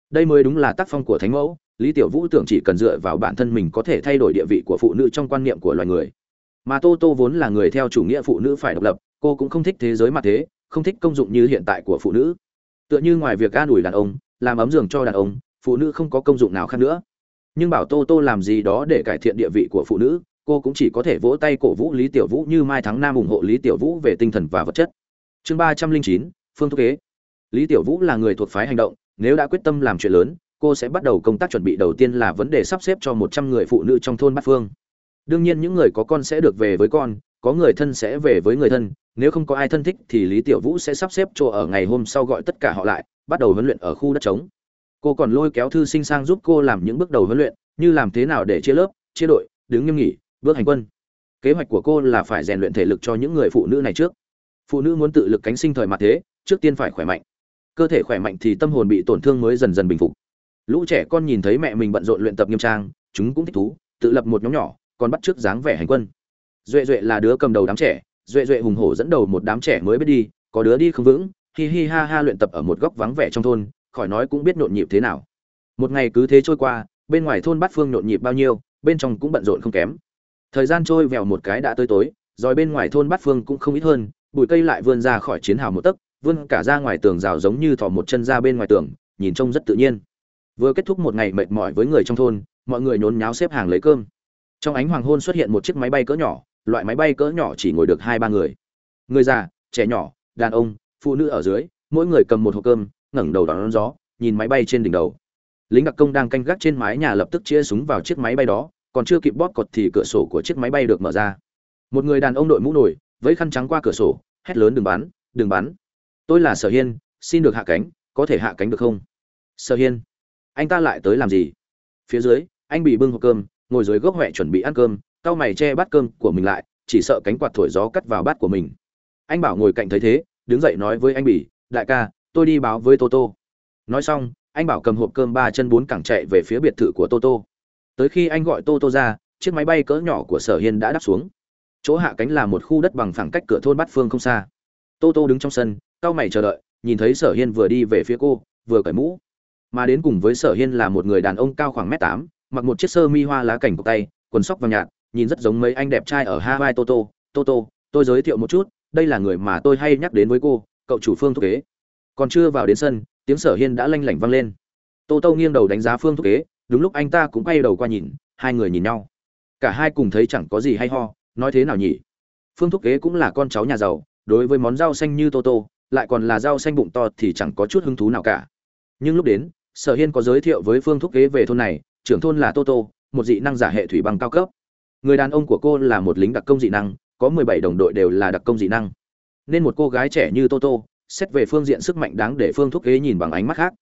Đây mới đúng là tác phong của thánh mẫu, lý tiểu vũ tưởng chỉ cần dựa vào bản thân mình có thể thay đổi địa vị của phụ nữ trong quan niệm của loài người mà tô tô vốn là người theo chủ nghĩa phụ nữ phải độc lập, cô cũng không thích thế giới mặt thế, không thích công dụng như hiện tại của phụ nữ. Tựa như ngoài việc an ủi đàn ông, làm ấm giường cho đàn ông, phụ nữ không có công dụng nào khác nữa. Nhưng bảo tô tô làm gì đó để cải thiện địa vị của phụ nữ, cô cũng chỉ có thể vỗ tay cổ vũ lý tiểu vũ như mai thắng nam ủng hộ lý tiểu vũ về tinh thần và vật chất. Chương ba trăm linh chín, phương thúc kế. Lý tiểu vũ là người thuộc phái hành động, nếu đã quyết tâm làm chuyện lớn, cô sẽ bắt đầu công tác chuẩn bị đầu tiên là vấn đề sắp xếp cho một trăm người phụ nữ trong thôn bát phương đương nhiên những người có con sẽ được về với con, có người thân sẽ về với người thân, nếu không có ai thân thích thì lý tiểu vũ sẽ sắp xếp chỗ ở ngày hôm sau gọi tất cả họ lại, bắt đầu huấn luyện ở khu đất trống. Cô còn lôi kéo thư sinh sang giúp cô làm những bước đầu huấn luyện, như làm thế nào để chia lớp, chia đội, đứng nghiêm nghỉ, bước hành quân. Kế hoạch của cô là phải rèn luyện thể lực cho những người phụ nữ này trước. Phụ nữ muốn tự lực cánh sinh thời mặt thế, trước tiên phải khỏe mạnh. Cơ thể khỏe mạnh thì tâm hồn bị tổn thương mới dần dần bình phục. Lũ trẻ con nhìn thấy mẹ mình bận rộn luyện tập nghiêm trang, chúng cũng thích thú, tự lập một nhóm nhỏ còn bắt trước dáng vẻ hành quân. Duệ duệ là đứa cầm đầu đám trẻ, duệ duệ hùng hổ dẫn đầu một đám trẻ mới biết đi, có đứa đi không vững, hi hi ha ha luyện tập ở một góc vắng vẻ trong thôn, khỏi nói cũng biết nhộn nhịp thế nào. Một ngày cứ thế trôi qua, bên ngoài thôn bát phương nhộn nhịp bao nhiêu, bên trong cũng bận rộn không kém. Thời gian trôi vèo một cái đã tới tối, rồi bên ngoài thôn bát phương cũng không ít hơn, bụi cây lại vươn ra khỏi chiến hào một tấc, vươn cả ra ngoài tường rào giống như thò một chân ra bên ngoài tường, nhìn trông rất tự nhiên. Vừa kết thúc một ngày mệt mỏi với người trong thôn, mọi người nhốn nháo xếp hàng lấy cơm trong ánh hoàng hôn xuất hiện một chiếc máy bay cỡ nhỏ, loại máy bay cỡ nhỏ chỉ ngồi được hai ba người. Người già, trẻ nhỏ, đàn ông, phụ nữ ở dưới, mỗi người cầm một hộp cơm, ngẩng đầu đón gió, nhìn máy bay trên đỉnh đầu. Lính đặc công đang canh gác trên mái nhà lập tức chia súng vào chiếc máy bay đó, còn chưa kịp bóp cọt thì cửa sổ của chiếc máy bay được mở ra. Một người đàn ông đội mũ nổi với khăn trắng qua cửa sổ, hét lớn đừng bắn đừng bắn. Tôi là sở hiên, xin được hạ cánh, có thể hạ cánh được không? Sở hiên, anh ta lại tới làm gì? Phía dưới, anh bị bưng hộp cơm ngồi dưới gốc huệ chuẩn bị ăn cơm, cau mày che bát cơm của mình lại, chỉ sợ cánh quạt thổi gió cắt vào bát của mình. Anh bảo ngồi cạnh thấy thế, đứng dậy nói với anh bỉ, đại ca, tôi đi báo với toto nói xong, anh bảo cầm hộp cơm ba chân bốn cẳng chạy về phía biệt thự của toto tới khi anh gọi toto ra, chiếc máy bay cỡ nhỏ của sở hiên đã đáp xuống. Chỗ hạ cánh là một khu đất bằng phẳng cách cửa thôn bát phương không xa. Toto đứng trong sân, cau mày chờ đợi, nhìn thấy sở hiên vừa đi về phía cô, vừa cởi mũ. Mà đến cùng với sở hiên là một người đàn ông cao khoảng mét tám mặc một chiếc sơ mi hoa lá cảnh cộc tay, quần sóc vàng nhạt, nhìn rất giống mấy anh đẹp trai ở hawaii toto. Toto, tôi giới thiệu một chút, đây là người mà tôi hay nhắc đến với cô, cậu chủ phương thúc kế. Còn chưa vào đến sân, tiếng sở hiên đã lanh lảnh vang lên. Tô tô nghiêng đầu đánh giá phương thúc kế, đúng lúc anh ta cũng quay đầu qua nhìn, hai người nhìn nhau. Cả hai cùng thấy chẳng có gì hay ho, nói thế nào nhỉ? Phương thúc kế cũng là con cháu nhà giàu, đối với món rau xanh như tô tô lại còn là rau xanh bụng to thì chẳng có chút hứng thú nào cả. Nhưng lúc đến, sở hiên có giới thiệu với phương thúc kế về thôn này trưởng thôn là tô tô, một dị năng giả hệ thủy băng cao cấp. Người đàn ông của cô là một lính đặc công dị năng, có mười bảy đồng đội đều là đặc công dị năng. Nên một cô gái trẻ như tô tô, xét về phương diện sức mạnh đáng để phương thúc kế nhìn bằng ánh mắt khác.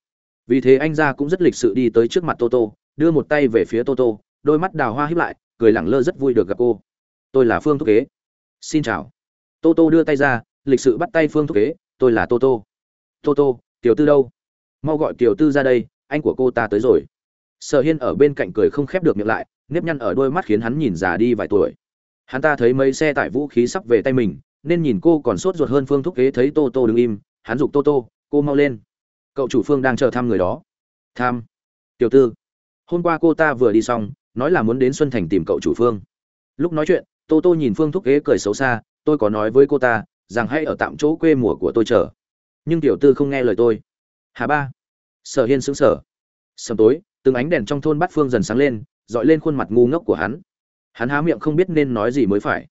Vì thế anh ra cũng rất lịch sự đi tới trước mặt tô tô, đưa một tay về phía tô tô, đôi mắt đào hoa hiếp lại, cười lẳng lơ rất vui được gặp cô. Tôi là phương thúc kế xin chào. Tô tô đưa tay ra, lịch sự bắt tay phương thúc kế tôi là tô tô. Tô tô, tiểu tư đâu? Mau gọi tiểu tư ra đây, anh của cô ta tới rồi sở hiên ở bên cạnh cười không khép được miệng lại, nếp nhăn ở đôi mắt khiến hắn nhìn già đi vài tuổi. Hắn ta thấy mấy xe tải vũ khí sắp về tay mình, nên nhìn cô còn sốt ruột hơn phương thúc kế thấy tô tô đứng im, hắn giục tô tô, cô mau lên. Cậu chủ phương đang chờ thăm người đó. Tham tiểu tư. Hôm qua cô ta vừa đi xong, nói là muốn đến xuân thành tìm cậu chủ phương. Lúc nói chuyện, tô tô nhìn phương thúc kế cười xấu xa, tôi có nói với cô ta, rằng hãy ở tạm chỗ quê mùa của tôi chờ. Nhưng tiểu tư không nghe lời tôi. Hà ba. Sở hiên xứng sở sầm tối từng ánh đèn trong thôn bát phương dần sáng lên, dọi lên khuôn mặt ngu ngốc của hắn. Hắn há miệng không biết nên nói gì mới phải.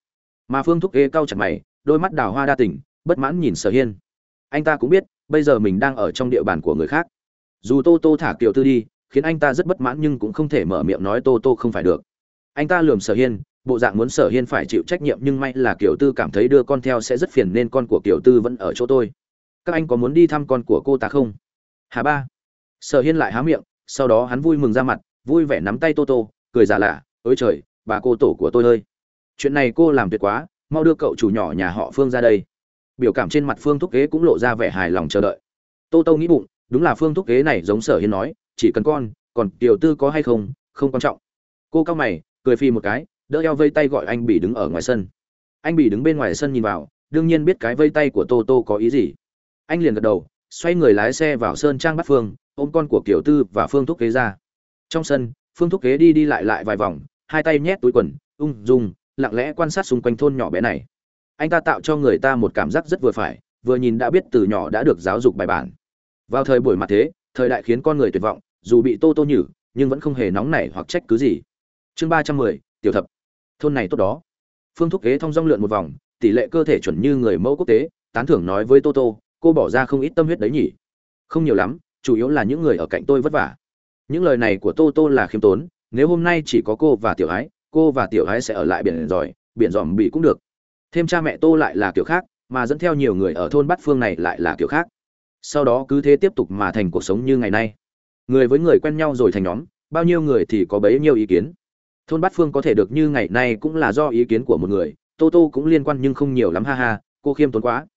Mà phương thúc ghê cau chặt mày, đôi mắt đào hoa đa tình, bất mãn nhìn sở hiên. Anh ta cũng biết, bây giờ mình đang ở trong địa bàn của người khác. Dù tô tô thả kiều tư đi, khiến anh ta rất bất mãn nhưng cũng không thể mở miệng nói tô tô không phải được. Anh ta lườm sở hiên, bộ dạng muốn sở hiên phải chịu trách nhiệm nhưng may là kiều tư cảm thấy đưa con theo sẽ rất phiền nên con của kiều tư vẫn ở chỗ tôi. Các anh có muốn đi thăm con của cô ta không? Hà ba. Sở hiên lại há miệng sau đó hắn vui mừng ra mặt, vui vẻ nắm tay tô tô, cười giả lạ, ôi trời, bà cô tổ của tôi ơi, chuyện này cô làm tuyệt quá, mau đưa cậu chủ nhỏ nhà họ phương ra đây. Biểu cảm trên mặt phương thúc kế cũng lộ ra vẻ hài lòng chờ đợi. Tô tô nghĩ bụng, đúng là phương thúc kế này giống sở hiên nói, chỉ cần con, còn tiểu tư có hay không không quan trọng. Cô cao mày, cười phi một cái, đỡ eo vây tay gọi anh bỉ đứng ở ngoài sân. Anh bỉ đứng bên ngoài sân nhìn vào, đương nhiên biết cái vây tay của tô tô có ý gì. Anh liền gật đầu, xoay người lái xe vào sơn trang bắt phương ôm con của kiểu tư và phương thúc kế ra. Trong sân, phương thúc kế đi đi lại lại vài vòng, hai tay nhét túi quần, ung dung, lặng lẽ quan sát xung quanh thôn nhỏ bé này. Anh ta tạo cho người ta một cảm giác rất vừa phải, vừa nhìn đã biết từ nhỏ đã được giáo dục bài bản. Vào thời buổi mặt thế, thời đại khiến con người tuyệt vọng, dù bị tô tô nhử, nhưng vẫn không hề nóng nảy hoặc trách cứ gì. Chương ba trăm mười, tiểu thập. Thôn này tốt đó. Phương thúc kế thông dong lượn một vòng, tỷ lệ cơ thể chuẩn như người mẫu quốc tế, tán thưởng nói với tô tô, cô bỏ ra không ít tâm huyết đấy nhỉ. Không nhiều lắm chủ yếu là những người ở cạnh tôi vất vả. Những lời này của tô tô là khiêm tốn, nếu hôm nay chỉ có cô và tiểu ái, cô và tiểu ái sẽ ở lại biển giỏi biển dòm bị cũng được. Thêm cha mẹ tô lại là kiểu khác, mà dẫn theo nhiều người ở thôn bát phương này lại là kiểu khác. Sau đó cứ thế tiếp tục mà thành cuộc sống như ngày nay. Người với người quen nhau rồi thành nhóm, bao nhiêu người thì có bấy nhiêu ý kiến. Thôn bát phương có thể được như ngày nay cũng là do ý kiến của một người, tô tô cũng liên quan nhưng không nhiều lắm, ha ha, cô khiêm tốn quá.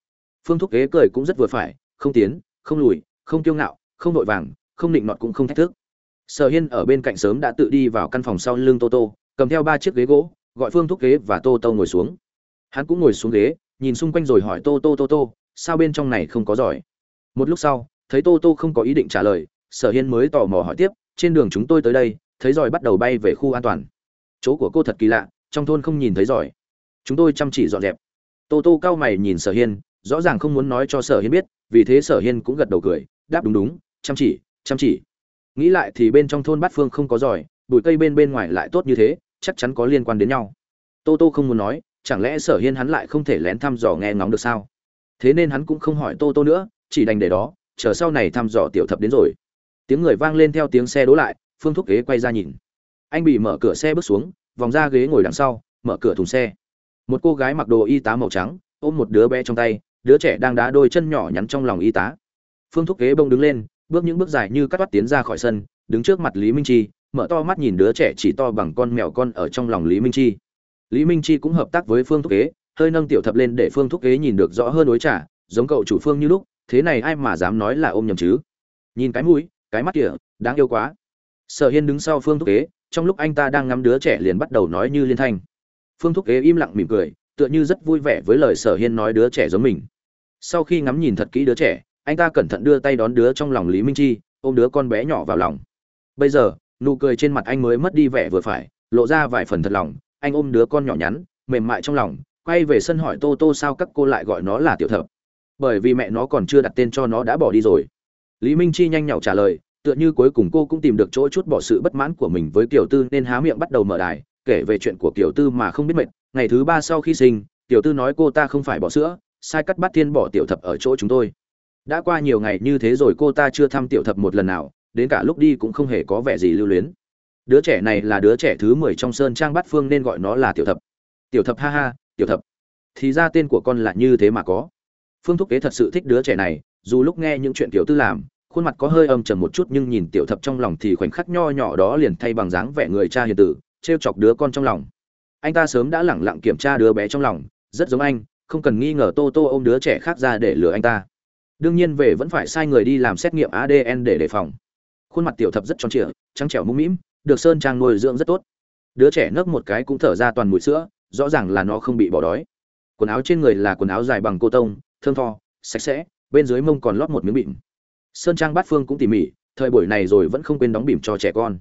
Phương thúc kế cười cũng rất vừa phải, không tiến, không lùi, không kiêu ngạo không vội vàng, không định nọt cũng không thách thức. Sở hiên ở bên cạnh sớm đã tự đi vào căn phòng sau lưng tô tô, cầm theo ba chiếc ghế gỗ, gọi phương thúc ghế và tô tô ngồi xuống. Hắn cũng ngồi xuống ghế, nhìn xung quanh rồi hỏi tô tô tô tô, sao bên trong này không có giỏi? Một lúc sau, thấy tô tô không có ý định trả lời, sở hiên mới tò mò hỏi tiếp, trên đường chúng tôi tới đây, thấy giỏi bắt đầu bay về khu an toàn. Chỗ của cô thật kỳ lạ, trong thôn không nhìn thấy giỏi. Chúng tôi chăm chỉ dọn dẹp. Tô tô cao mày nhìn sở hiên, rõ ràng không muốn nói cho sở hiên biết, vì thế sở hiên cũng gật đầu cười, đáp đúng đúng chăm chỉ chăm chỉ. Nghĩ lại thì bên trong thôn bát phương không có giỏi, bụi cây bên bên ngoài lại tốt như thế, chắc chắn có liên quan đến nhau. Tô tô không muốn nói, chẳng lẽ sở hiên hắn lại không thể lén thăm dò nghe ngóng được sao? Thế nên hắn cũng không hỏi tô tô nữa, chỉ đành để đó, chờ sau này thăm dò tiểu thập đến rồi. Tiếng người vang lên theo tiếng xe đỗ lại, phương thúc ghế quay ra nhìn. Anh bị mở cửa xe bước xuống, vòng ra ghế ngồi đằng sau, mở cửa thùng xe. Một cô gái mặc đồ y tá màu trắng, ôm một đứa bé trong tay, đứa trẻ đang đá đôi chân nhỏ nhắn trong lòng y tá. Phương thúc ghế bông đứng lên bước những bước dài như cắt toát tiến ra khỏi sân đứng trước mặt lý minh chi mở to mắt nhìn đứa trẻ chỉ to bằng con mèo con ở trong lòng lý minh chi. Lý minh chi cũng hợp tác với phương thúc Kế, hơi nâng tiểu thập lên để phương thúc Kế nhìn được rõ hơn đối trả giống cậu chủ phương như lúc thế này ai mà dám nói là ôm nhầm chứ? Nhìn cái mũi cái mắt kìa đáng yêu quá. Sở hiên đứng sau phương thúc Kế, trong lúc anh ta đang ngắm đứa trẻ liền bắt đầu nói như liên thanh. Phương thúc Kế im lặng mỉm cười tựa như rất vui vẻ với lời sở hiên nói đứa trẻ giống mình. Sau khi ngắm nhìn thật kỹ đứa trẻ anh ta cẩn thận đưa tay đón đứa trong lòng lý minh chi ôm đứa con bé nhỏ vào lòng bây giờ nụ cười trên mặt anh mới mất đi vẻ vừa phải lộ ra vài phần thật lòng anh ôm đứa con nhỏ nhắn mềm mại trong lòng quay về sân hỏi tô tô sao các cô lại gọi nó là tiểu thập bởi vì mẹ nó còn chưa đặt tên cho nó đã bỏ đi rồi lý minh chi nhanh nhảu trả lời tựa như cuối cùng cô cũng tìm được chỗ chút bỏ sự bất mãn của mình với Kiều Tư nên há miệng bắt đầu mở đài, kể về chuyện của Kiều Tư mà không biết mệt. Ngày thứ ba sau khi sinh, Kiều Tư nói cô ta không phải bỏ sữa, sai cắt bắt thiên bỏ tiểu thập ở chỗ chúng tôi. Đã qua nhiều ngày như thế rồi cô ta chưa thăm tiểu thập một lần nào, đến cả lúc đi cũng không hề có vẻ gì lưu luyến. Đứa trẻ này là đứa trẻ thứ mười trong sơn trang Bát phương nên gọi nó là tiểu thập. Tiểu thập ha ha, tiểu thập. Thì ra tên của con là như thế mà có. Phương Thúc Kế thật sự thích đứa trẻ này, dù lúc nghe những chuyện Tiểu Tư làm, khuôn mặt có hơi âm trầm một chút nhưng nhìn tiểu thập trong lòng thì khoảnh khắc nho nhỏ đó liền thay bằng dáng vẻ người cha hiền tử trêu chọc đứa con trong lòng anh ta sớm đã lẳng lặng kiểm tra đứa bé trong lòng rất giống anh không cần nghi ngờ tô tô ôm đứa trẻ khác ra để lừa anh ta đương nhiên về vẫn phải sai người đi làm xét nghiệm adn để đề phòng. Khuôn mặt tiểu thập rất tròn trịa, trắng trẻo mũm mĩm, được sơn trang nuôi dưỡng rất tốt. Đứa trẻ nấc một cái cũng thở ra toàn mùi sữa, rõ ràng là nó không bị bỏ đói. Quần áo trên người là quần áo dài bằng cô tông, thơm tho, sạch sẽ, bên dưới mông còn lót một miếng bịm sơn trang bát phương cũng tỉ mỉ, thời buổi này rồi vẫn không quên đóng bìm cho trẻ con.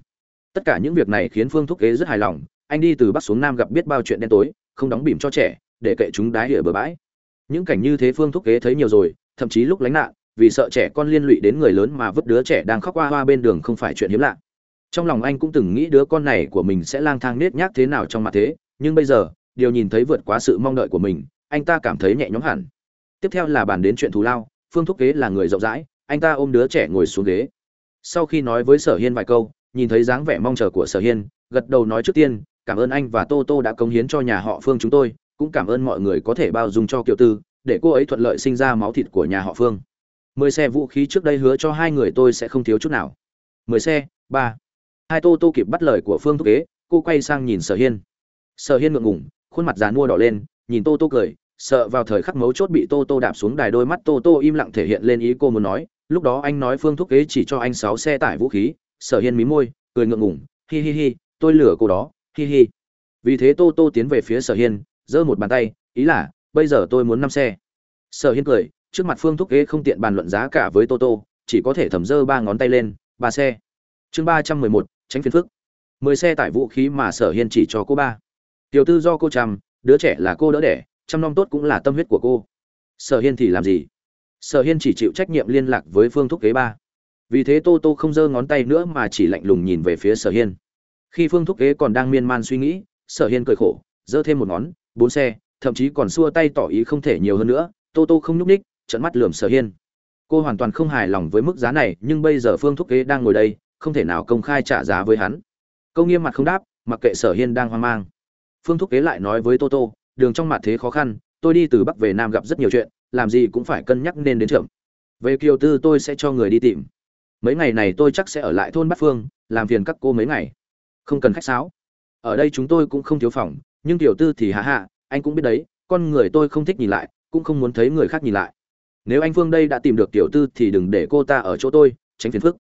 Tất cả những việc này khiến phương thúc kế rất hài lòng, anh đi từ bắc xuống nam gặp biết bao chuyện đen tối, không đóng bìm cho trẻ, để kệ chúng đái địa bờ bãi. Những cảnh như thế phương thúc kế thấy nhiều rồi thậm chí lúc lánh nạn, vì sợ trẻ con liên lụy đến người lớn mà vứt đứa trẻ đang khóc hoa hoa bên đường không phải chuyện hiếm lạ. Trong lòng anh cũng từng nghĩ đứa con này của mình sẽ lang thang nết nhác thế nào trong mặt thế, nhưng bây giờ, điều nhìn thấy vượt quá sự mong đợi của mình, anh ta cảm thấy nhẹ nhõm hẳn. Tiếp theo là bàn đến chuyện thù lao, phương thúc kế là người rộng rãi, anh ta ôm đứa trẻ ngồi xuống ghế. Sau khi nói với sở hiên vài câu, nhìn thấy dáng vẻ mong chờ của sở hiên, gật đầu nói trước tiên, cảm ơn anh và tô tô đã cống hiến cho nhà họ phương chúng tôi, cũng cảm ơn mọi người có thể bao dung cho kiều tư để cô ấy thuận lợi sinh ra máu thịt của nhà họ phương. Mười xe vũ khí trước đây hứa cho hai người tôi sẽ không thiếu chút nào. Mười xe, ba. Hai tô tô kịp bắt lời của phương thúc kế, cô quay sang nhìn sở hiên. Sở hiên ngượng ngủng khuôn mặt dàn mua đỏ lên, nhìn tô tô cười, sợ vào thời khắc mấu chốt bị tô tô đạp xuống đài đôi mắt tô tô im lặng thể hiện lên ý cô muốn nói. Lúc đó anh nói phương thúc kế chỉ cho anh sáu xe tải vũ khí. Sở hiên mí môi, cười ngượng ngủng hi hi hi, tôi lừa cô đó, hi hi. Vì thế tô tô tiến về phía sở hiên, giơ một bàn tay, ý là bây giờ tôi muốn năm xe. Sở hiên cười, trước mặt phương thúc kế không tiện bàn luận giá cả với toto chỉ có thể thẩm dơ ba ngón tay lên, ba xe. Chương ba trăm mười một, tránh phiền phức. Mười xe tải vũ khí mà sở hiên chỉ cho cô ba. Tiểu tư do cô chăm, đứa trẻ là cô đỡ đẻ, chăm nom tốt cũng là tâm huyết của cô. Sở hiên thì làm gì? Sở hiên chỉ chịu trách nhiệm liên lạc với phương thúc kế ba. Vì thế tô tô không giơ ngón tay nữa mà chỉ lạnh lùng nhìn về phía sở hiên. Khi phương thúc kế còn đang miên man suy nghĩ, sở hiên cười khổ, giơ thêm một ngón, bốn xe thậm chí còn xua tay tỏ ý không thể nhiều hơn nữa, tô tô không nhúc ních trận mắt lườm sở hiên. Cô hoàn toàn không hài lòng với mức giá này, nhưng bây giờ phương thúc kế đang ngồi đây, không thể nào công khai trả giá với hắn. Câu nghiêm mặt không đáp, mặc kệ sở hiên đang hoang mang. Phương thúc kế lại nói với tô tô, đường trong mặt thế khó khăn, tôi đi từ bắc về nam gặp rất nhiều chuyện, làm gì cũng phải cân nhắc nên đến trưởng về kiều tư tôi sẽ cho người đi tìm. Mấy ngày này tôi chắc sẽ ở lại thôn bát phương, làm phiền các cô mấy ngày. Không cần khách sáo. Ở đây chúng tôi cũng không thiếu phòng, nhưng tiểu tư thì hạ hạ anh cũng biết đấy, con người tôi không thích nhìn lại, cũng không muốn thấy người khác nhìn lại. Nếu anh phương đây đã tìm được tiểu tư thì đừng để cô ta ở chỗ tôi, tránh phiền phức.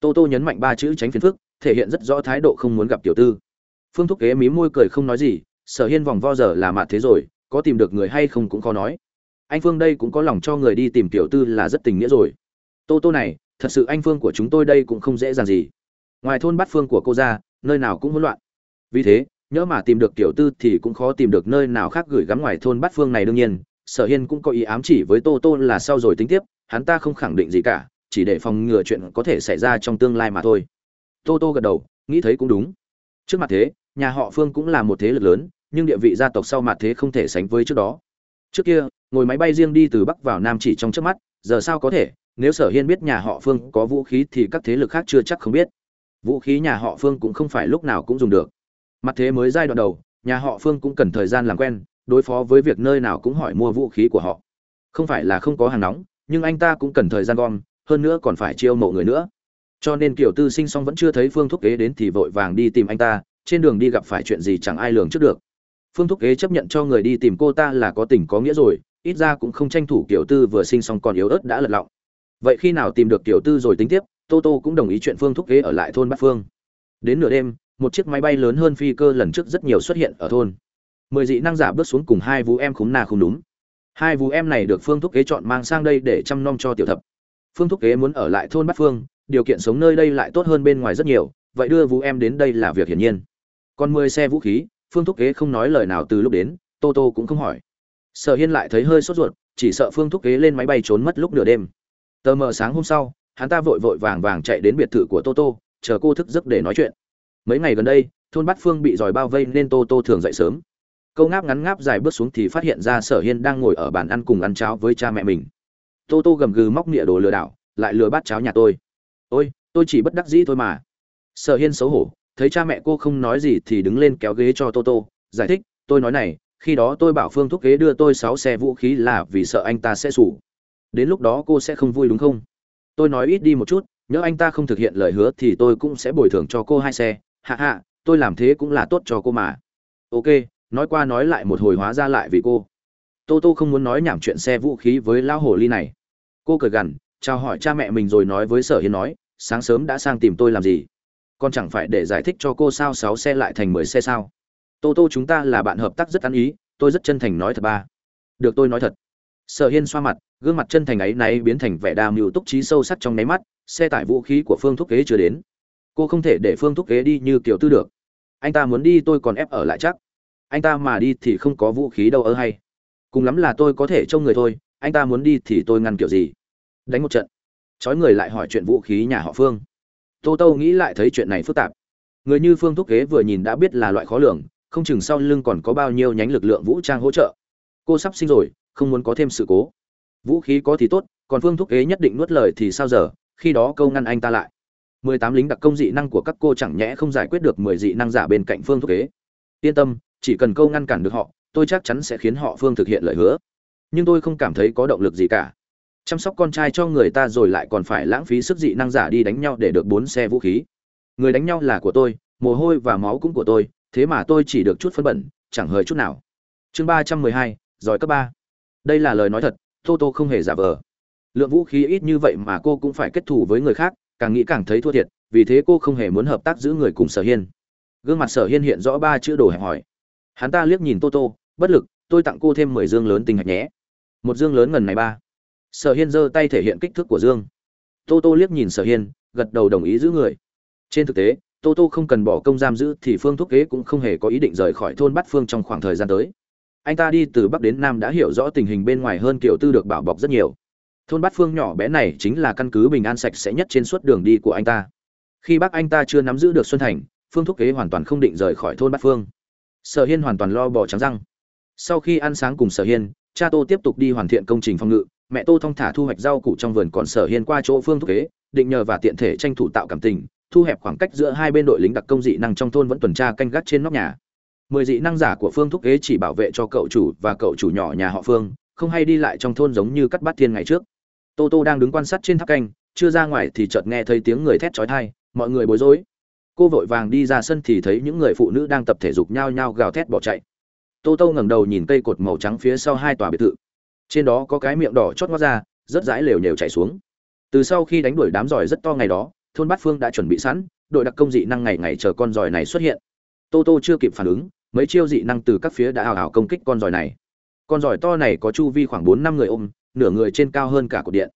Tô tô nhấn mạnh ba chữ tránh phiền phức, thể hiện rất rõ thái độ không muốn gặp tiểu tư. Phương thúc kế mí môi cười không nói gì, sở hiên vòng vo giờ là mạt thế rồi, có tìm được người hay không cũng khó nói. Anh phương đây cũng có lòng cho người đi tìm tiểu tư là rất tình nghĩa rồi. Tô tô này, thật sự anh phương của chúng tôi đây cũng không dễ dàng gì. Ngoài thôn bát phương của cô ra, nơi nào cũng hỗn loạn. Vì thế nhớ mà tìm được tiểu tư thì cũng khó tìm được nơi nào khác gửi gắm ngoài thôn bát phương này đương nhiên. Sở hiên cũng có ý ám chỉ với tô tô là sau rồi tính tiếp, hắn ta không khẳng định gì cả, chỉ để phòng ngừa chuyện có thể xảy ra trong tương lai mà thôi. Tô tô gật đầu, nghĩ thấy cũng đúng. Trước mặt thế, nhà họ phương cũng là một thế lực lớn, nhưng địa vị gia tộc sau mặt thế không thể sánh với trước đó. Trước kia, ngồi máy bay riêng đi từ bắc vào nam chỉ trong trước mắt, giờ sao có thể? Nếu sở hiên biết nhà họ phương có vũ khí thì các thế lực khác chưa chắc không biết. Vũ khí nhà họ phương cũng không phải lúc nào cũng dùng được mặt thế mới giai đoạn đầu, nhà họ phương cũng cần thời gian làm quen, đối phó với việc nơi nào cũng hỏi mua vũ khí của họ. Không phải là không có hàng nóng, nhưng anh ta cũng cần thời gian gom, hơn nữa còn phải chiêu mộ người nữa. Cho nên kiểu tư sinh xong vẫn chưa thấy phương thúc kế đến thì vội vàng đi tìm anh ta, trên đường đi gặp phải chuyện gì chẳng ai lường trước được. Phương thúc kế chấp nhận cho người đi tìm cô ta là có tình có nghĩa rồi, ít ra cũng không tranh thủ kiểu tư vừa sinh xong còn yếu ớt đã lật lọng. Vậy khi nào tìm được kiểu tư rồi tính tiếp, tô tô cũng đồng ý chuyện phương thúc kế ở lại thôn bát phương. Đến nửa đêm một chiếc máy bay lớn hơn phi cơ lần trước rất nhiều xuất hiện ở thôn. Mười dị năng giả bước xuống cùng hai vũ em khúng na không đúng hai vũ em này được phương thúc kế chọn mang sang đây để chăm nom cho tiểu thập. Phương thúc kế muốn ở lại thôn bát phương, điều kiện sống nơi đây lại tốt hơn bên ngoài rất nhiều, vậy đưa vũ em đến đây là việc hiển nhiên. Còn mười xe vũ khí, phương thúc kế không nói lời nào từ lúc đến, tô tô cũng không hỏi. Sở hiên lại thấy hơi sốt ruột, chỉ sợ phương thúc kế lên máy bay trốn mất lúc nửa đêm. Tờ mờ sáng hôm sau, hắn ta vội vội vàng vàng chạy đến biệt thự của tô tô, chờ cô thức giấc để nói chuyện mấy ngày gần đây, thôn bát phương bị dòi bao vây nên tô tô thường dậy sớm. Câu ngáp ngắn ngáp dài bước xuống thì phát hiện ra sở hiên đang ngồi ở bàn ăn cùng ăn cháo với cha mẹ mình. Tô tô gầm gừ móc nịa đồ lừa đảo, lại lừa bát cháo nhà tôi. Ôi, tôi chỉ bất đắc dĩ thôi mà. Sở hiên xấu hổ, thấy cha mẹ cô không nói gì thì đứng lên kéo ghế cho tô tô, giải thích, tôi nói này, khi đó tôi bảo phương thúc ghế đưa tôi sáu xe vũ khí là vì sợ anh ta sẽ sủ. Đến lúc đó cô sẽ không vui đúng không? Tôi nói ít đi một chút, nhớ anh ta không thực hiện lời hứa thì tôi cũng sẽ bồi thường cho cô hai xe hạ hạ, tôi làm thế cũng là tốt cho cô mà. Ok, nói qua nói lại một hồi hóa ra lại vì cô. Tô tô không muốn nói nhảm chuyện xe vũ khí với lão hồ ly này. Cô cười gằn, chào hỏi cha mẹ mình rồi nói với sở hiên nói, sáng sớm đã sang tìm tôi làm gì? Con chẳng phải để giải thích cho cô sao sáu xe lại thành mười xe sao? Tô tô, chúng ta là bạn hợp tác rất ăn ý, tôi rất chân thành nói thật ba. Được tôi nói thật. Sở hiên xoa mặt, gương mặt chân thành ấy náy biến thành vẻ đa mưu túc trí sâu sắc trong nháy mắt, xe tải vũ khí của phương thúc kế chưa đến cô không thể để phương thúc kế đi như kiểu tư được. Anh ta muốn đi, tôi còn ép ở lại chắc. Anh ta mà đi thì không có vũ khí đâu ơ hay. Cùng lắm là tôi có thể trông người thôi, anh ta muốn đi thì tôi ngăn kiểu gì? Đánh một trận. Trói người lại hỏi chuyện vũ khí nhà họ phương. Tô tô nghĩ lại thấy chuyện này phức tạp. Người như phương thúc kế vừa nhìn đã biết là loại khó lường, không chừng sau lưng còn có bao nhiêu nhánh lực lượng vũ trang hỗ trợ. Cô sắp sinh rồi, không muốn có thêm sự cố. Vũ khí có thì tốt, còn phương thúc kế nhất định nuốt lời thì sao giờ, khi đó câu ngăn anh ta lại mười tám lính đặc công dị năng của các cô chẳng nhẽ không giải quyết được mười dị năng giả bên cạnh phương thúc kế. Yên tâm, chỉ cần câu ngăn cản được họ, tôi chắc chắn sẽ khiến họ phương thực hiện lời hứa. Nhưng tôi không cảm thấy có động lực gì cả. Chăm sóc con trai cho người ta rồi lại còn phải lãng phí sức dị năng giả đi đánh nhau để được bốn xe vũ khí. Người đánh nhau là của tôi, mồ hôi và máu cũng của tôi, thế mà tôi chỉ được chút phân bẩn, chẳng hời chút nào. Chương ba trăm mười hai, giỏi cấp ba. Đây là lời nói thật, tô tô không hề giả vờ. Lượng vũ khí ít như vậy mà cô cũng phải kết thù với người khác càng nghĩ càng thấy thua thiệt, vì thế cô không hề muốn hợp tác giữ người cùng sở hiên. Gương mặt sở hiên hiện rõ ba chữ đồ hẹp hỏi. Hắn ta liếc nhìn tô tô, bất lực, tôi tặng cô thêm mười dương lớn tinh hạch nhé. Một dương lớn ngần này ba. Sở hiên giơ tay thể hiện kích thước của dương. Tô tô liếc nhìn sở hiên, gật đầu đồng ý giữ người. Trên thực tế, tô tô không cần bỏ công giam giữ thì phương thúc kế cũng không hề có ý định rời khỏi thôn bát phương trong khoảng thời gian tới. Anh ta đi từ bắc đến nam đã hiểu rõ tình hình bên ngoài hơn kiểu tư được bảo bọc rất nhiều thôn bát phương nhỏ bé này chính là căn cứ bình an sạch sẽ nhất trên suốt đường đi của anh ta. Khi bác anh ta chưa nắm giữ được xuân thành, phương thúc kế hoàn toàn không định rời khỏi thôn bát phương. Sở hiên hoàn toàn lo bỏ trắng răng. Sau khi ăn sáng cùng sở hiên, cha tô tiếp tục đi hoàn thiện công trình phòng ngự. Mẹ tô thong thả thu hoạch rau củ trong vườn còn sở hiên qua chỗ phương thúc kế, định nhờ và tiện thể tranh thủ tạo cảm tình, thu hẹp khoảng cách giữa hai bên đội lính đặc công dị năng trong thôn vẫn tuần tra canh gác trên nóc nhà. Mười dị năng giả của phương thúc kế chỉ bảo vệ cho cậu chủ và cậu chủ nhỏ nhà họ phương, không hay đi lại trong thôn giống như cắt bát thiên ngày trước tô tô đang đứng quan sát trên tháp canh, chưa ra ngoài thì chợt nghe thấy tiếng người thét trói thai mọi người bối rối. Cô vội vàng đi ra sân thì thấy những người phụ nữ đang tập thể dục nhao nhao gào thét bỏ chạy. Tô tô ngẩng đầu nhìn cây cột màu trắng phía sau hai tòa biệt thự. Trên đó có cái miệng đỏ chót ngót ra, rất dãi lều nhều chạy xuống. Từ sau khi đánh đuổi đám giỏi rất to ngày đó, thôn bát phương đã chuẩn bị sẵn, đội đặc công dị năng ngày ngày chờ con giỏi này xuất hiện. Tô tô chưa kịp phản ứng, mấy chiêu dị năng từ các phía đã hào hào công kích con giỏi này. Con giỏi to này có chu vi khoảng bốn năm người ôm nửa người trên cao hơn cả cột điện.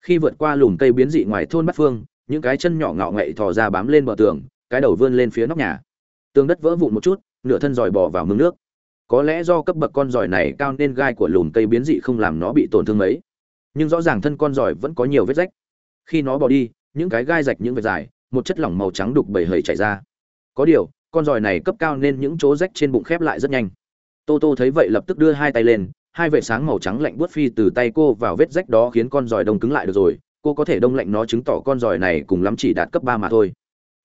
Khi vượt qua lùm cây biến dị ngoài thôn bát phương, những cái chân nhỏ ngạo ngậy thò ra bám lên bờ tường, cái đầu vươn lên phía nóc nhà. Tường đất vỡ vụn một chút, nửa thân giỏi bò vào mương nước. Có lẽ do cấp bậc con giỏi này cao nên gai của lùm cây biến dị không làm nó bị tổn thương mấy. Nhưng rõ ràng thân con giỏi vẫn có nhiều vết rách. Khi nó bỏ đi, những cái gai rạch những vệt dài, một chất lỏng màu trắng đục bầy hầy chảy ra. Có điều, con giỏi này cấp cao nên những chỗ rách trên bụng khép lại rất nhanh. Tô tô thấy vậy lập tức đưa hai tay lên hai vệ sáng màu trắng lạnh buốt phi từ tay cô vào vết rách đó khiến con giòi đông cứng lại được rồi. Cô có thể đông lạnh nó chứng tỏ con giòi này cùng lắm chỉ đạt cấp ba mà thôi.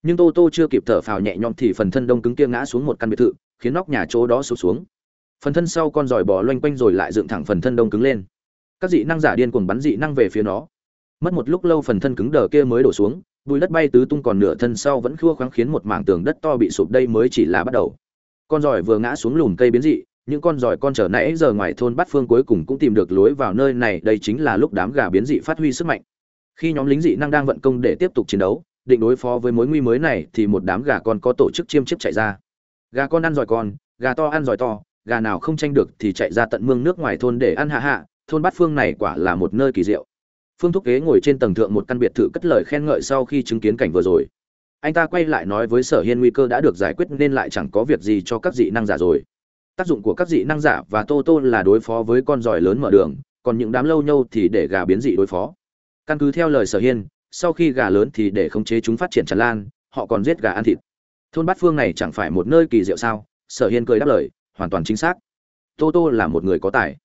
Nhưng tô tô chưa kịp thở phào nhẹ nhõm thì phần thân đông cứng kia ngã xuống một căn biệt thự, khiến nóc nhà chỗ đó sụp xuống. Phần thân sau con giòi bò loanh quanh rồi lại dựng thẳng phần thân đông cứng lên. Các dị năng giả điên cuồng bắn dị năng về phía nó. Mất một lúc lâu phần thân cứng đờ kia mới đổ xuống bùi đất bay tứ tung còn nửa thân sau vẫn khua khoáng khiến một mảng tường đất to bị sụp đây mới chỉ là bắt đầu. Con giỏi vừa ngã xuống lùm cây biến dị những con giỏi con trở nãy giờ ngoài thôn bát phương cuối cùng cũng tìm được lối vào nơi này, đây chính là lúc đám gà biến dị phát huy sức mạnh. Khi nhóm lính dị năng đang vận công để tiếp tục chiến đấu, định đối phó với mối nguy mới này thì một đám gà con có tổ chức chiêm chiếp chạy ra. Gà con ăn giỏi con, gà to ăn giỏi to, gà nào không tranh được thì chạy ra tận mương nước ngoài thôn để ăn hạ hạ, thôn bát phương này quả là một nơi kỳ diệu. Phương thúc kế ngồi trên tầng thượng một căn biệt thự cất lời khen ngợi sau khi chứng kiến cảnh vừa rồi. Anh ta quay lại nói với sở hiên nguy cơ đã được giải quyết nên lại chẳng có việc gì cho các dị năng giả rồi tác dụng của các dị năng giả và tô tô là đối phó với con giỏi lớn mở đường, còn những đám lâu nhâu thì để gà biến dị đối phó. Căn cứ theo lời sở hiên, sau khi gà lớn thì để khống chế chúng phát triển tràn lan, họ còn giết gà ăn thịt. Thôn bát phương này chẳng phải một nơi kỳ diệu sao? Sở hiên cười đáp lời, hoàn toàn chính xác. Tô tô là một người có tài.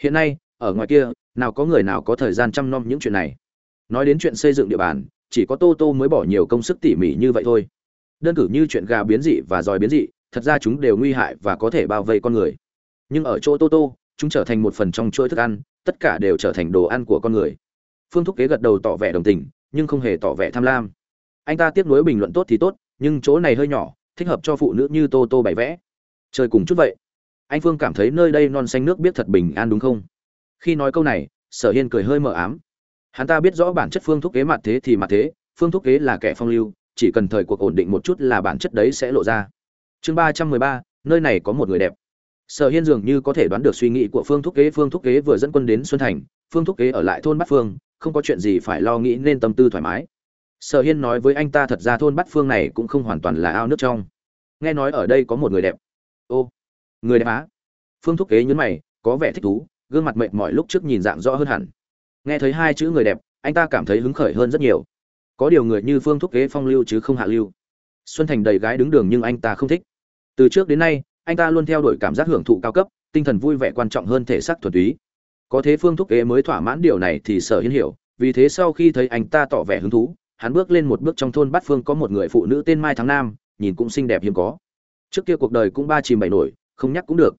Hiện nay, ở ngoài kia, nào có người nào có thời gian chăm nom những chuyện này. Nói đến chuyện xây dựng địa bàn, chỉ có tô tô mới bỏ nhiều công sức tỉ mỉ như vậy thôi. Đơn cử như chuyện gà biến dị và dòi biến dị thật ra chúng đều nguy hại và có thể bao vây con người. Nhưng ở chỗ tô tô, chúng trở thành một phần trong chuỗi thức ăn, tất cả đều trở thành đồ ăn của con người. Phương thúc kế gật đầu tỏ vẻ đồng tình, nhưng không hề tỏ vẻ tham lam. Anh ta tiếp nối bình luận tốt thì tốt, nhưng chỗ này hơi nhỏ, thích hợp cho phụ nữ như tô tô bày vẽ. Chơi cùng chút vậy. Anh phương cảm thấy nơi đây non xanh nước biết thật bình an đúng không? Khi nói câu này, sở hiên cười hơi mờ ám. Hắn ta biết rõ bản chất phương thúc kế mặt thế thì mặt thế, phương thúc kế là kẻ phong lưu, chỉ cần thời cuộc ổn định một chút là bản chất đấy sẽ lộ ra chương ba trăm mười ba, nơi này có một người đẹp. Sở hiên dường như có thể đoán được suy nghĩ của phương thúc kế, phương thúc kế vừa dẫn quân đến xuân thành, phương thúc kế ở lại thôn bát phương, không có chuyện gì phải lo nghĩ nên tâm tư thoải mái. Sở hiên nói với anh ta thật ra thôn bát phương này cũng không hoàn toàn là ao nước trong. Nghe nói ở đây có một người đẹp. Ô, người đẹp á? Phương thúc kế nhấn mày, có vẻ thích thú, gương mặt mệt mỏi lúc trước nhìn dạng rõ hơn hẳn. Nghe thấy hai chữ người đẹp, anh ta cảm thấy hứng khởi hơn rất nhiều. Có điều người như phương thúc kế phong lưu chứ không hạ lưu. Xuân thành đầy gái đứng đường nhưng anh ta không thích từ trước đến nay, anh ta luôn theo đuổi cảm giác hưởng thụ cao cấp, tinh thần vui vẻ quan trọng hơn thể xác thuần túy. Có thế phương thúc kế mới thỏa mãn điều này thì sở hiên hiểu, vì thế sau khi thấy anh ta tỏ vẻ hứng thú, hắn bước lên một bước trong thôn bát phương có một người phụ nữ tên mai tháng nam, nhìn cũng xinh đẹp hiếm có. Trước kia cuộc đời cũng ba chìm bảy nổi, không nhắc cũng được.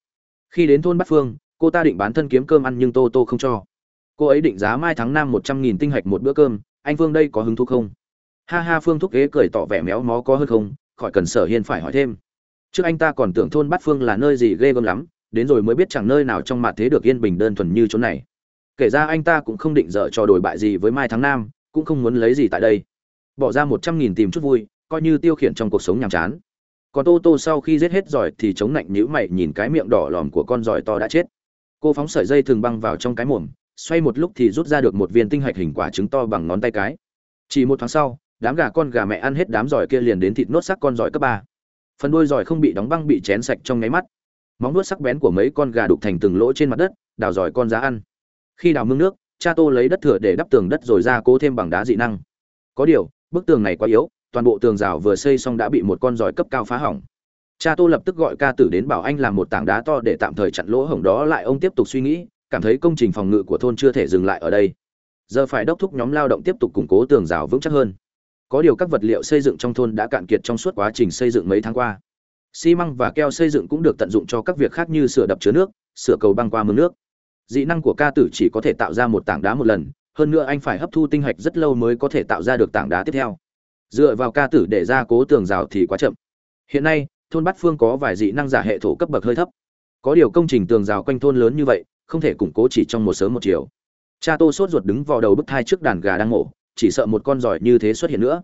Khi đến thôn bát phương, cô ta định bán thân kiếm cơm ăn nhưng tô tô không cho. Cô ấy định giá mai tháng năm một trăm nghìn tinh hạch một bữa cơm, anh phương đây có hứng thú không? Ha ha, phương thúc ghế cười tỏ vẻ méo mó có hơn không? Khỏi cần sở hiên phải hỏi thêm trước anh ta còn tưởng thôn bát phương là nơi gì ghê gớm lắm đến rồi mới biết chẳng nơi nào trong mặt thế được yên bình đơn thuần như chỗ này. Kể ra anh ta cũng không định dở trò đổi bại gì với mai tháng Nam, cũng không muốn lấy gì tại đây. Bỏ ra một trăm nghìn tìm chút vui coi như tiêu khiển trong cuộc sống nhàm chán. Còn tô tô sau khi giết hết giỏi thì chống lạnh nhữ mày nhìn cái miệng đỏ lòm của con giỏi to đã chết. Cô phóng sợi dây thường băng vào trong cái mồm xoay một lúc thì rút ra được một viên tinh hạch hình quả trứng to bằng ngón tay cái. Chỉ một tháng sau đám gà con gà mẹ ăn hết đám giỏi kia liền đến thịt nốt sắc con giỏi cấp ba phần đuôi giỏi không bị đóng băng bị chén sạch trong nháy mắt. Móng nuốt sắc bén của mấy con gà đục thành từng lỗ trên mặt đất, đào giỏi con giá ăn. Khi đào mương nước, cha tô lấy đất thừa để đắp tường đất rồi ra cố thêm bằng đá dị năng. Có điều, bức tường này quá yếu, toàn bộ tường rào vừa xây xong đã bị một con giỏi cấp cao phá hỏng. Cha tô lập tức gọi ca tử đến bảo anh làm một tảng đá to để tạm thời chặn lỗ hổng đó lại, ông tiếp tục suy nghĩ, cảm thấy công trình phòng ngự của thôn chưa thể dừng lại ở đây. Giờ phải đốc thúc nhóm lao động tiếp tục củng cố tường rào vững chắc hơn có điều các vật liệu xây dựng trong thôn đã cạn kiệt trong suốt quá trình xây dựng mấy tháng qua. Xi măng và keo xây dựng cũng được tận dụng cho các việc khác như sửa đập chứa nước, sửa cầu băng qua mương nước. Dị năng của ca tử chỉ có thể tạo ra một tảng đá một lần, hơn nữa anh phải hấp thu tinh hạch rất lâu mới có thể tạo ra được tảng đá tiếp theo. Dựa vào ca tử để ra cố tường rào thì quá chậm. Hiện nay, thôn bát phương có vài dị năng giả hệ thổ cấp bậc hơi thấp. Có điều công trình tường rào quanh thôn lớn như vậy, không thể củng cố chỉ trong một sớm một chiều. Cha tô sốt ruột đứng vào đầu bức thai trước đàn gà đang mổ chỉ sợ một con giỏi như thế xuất hiện nữa.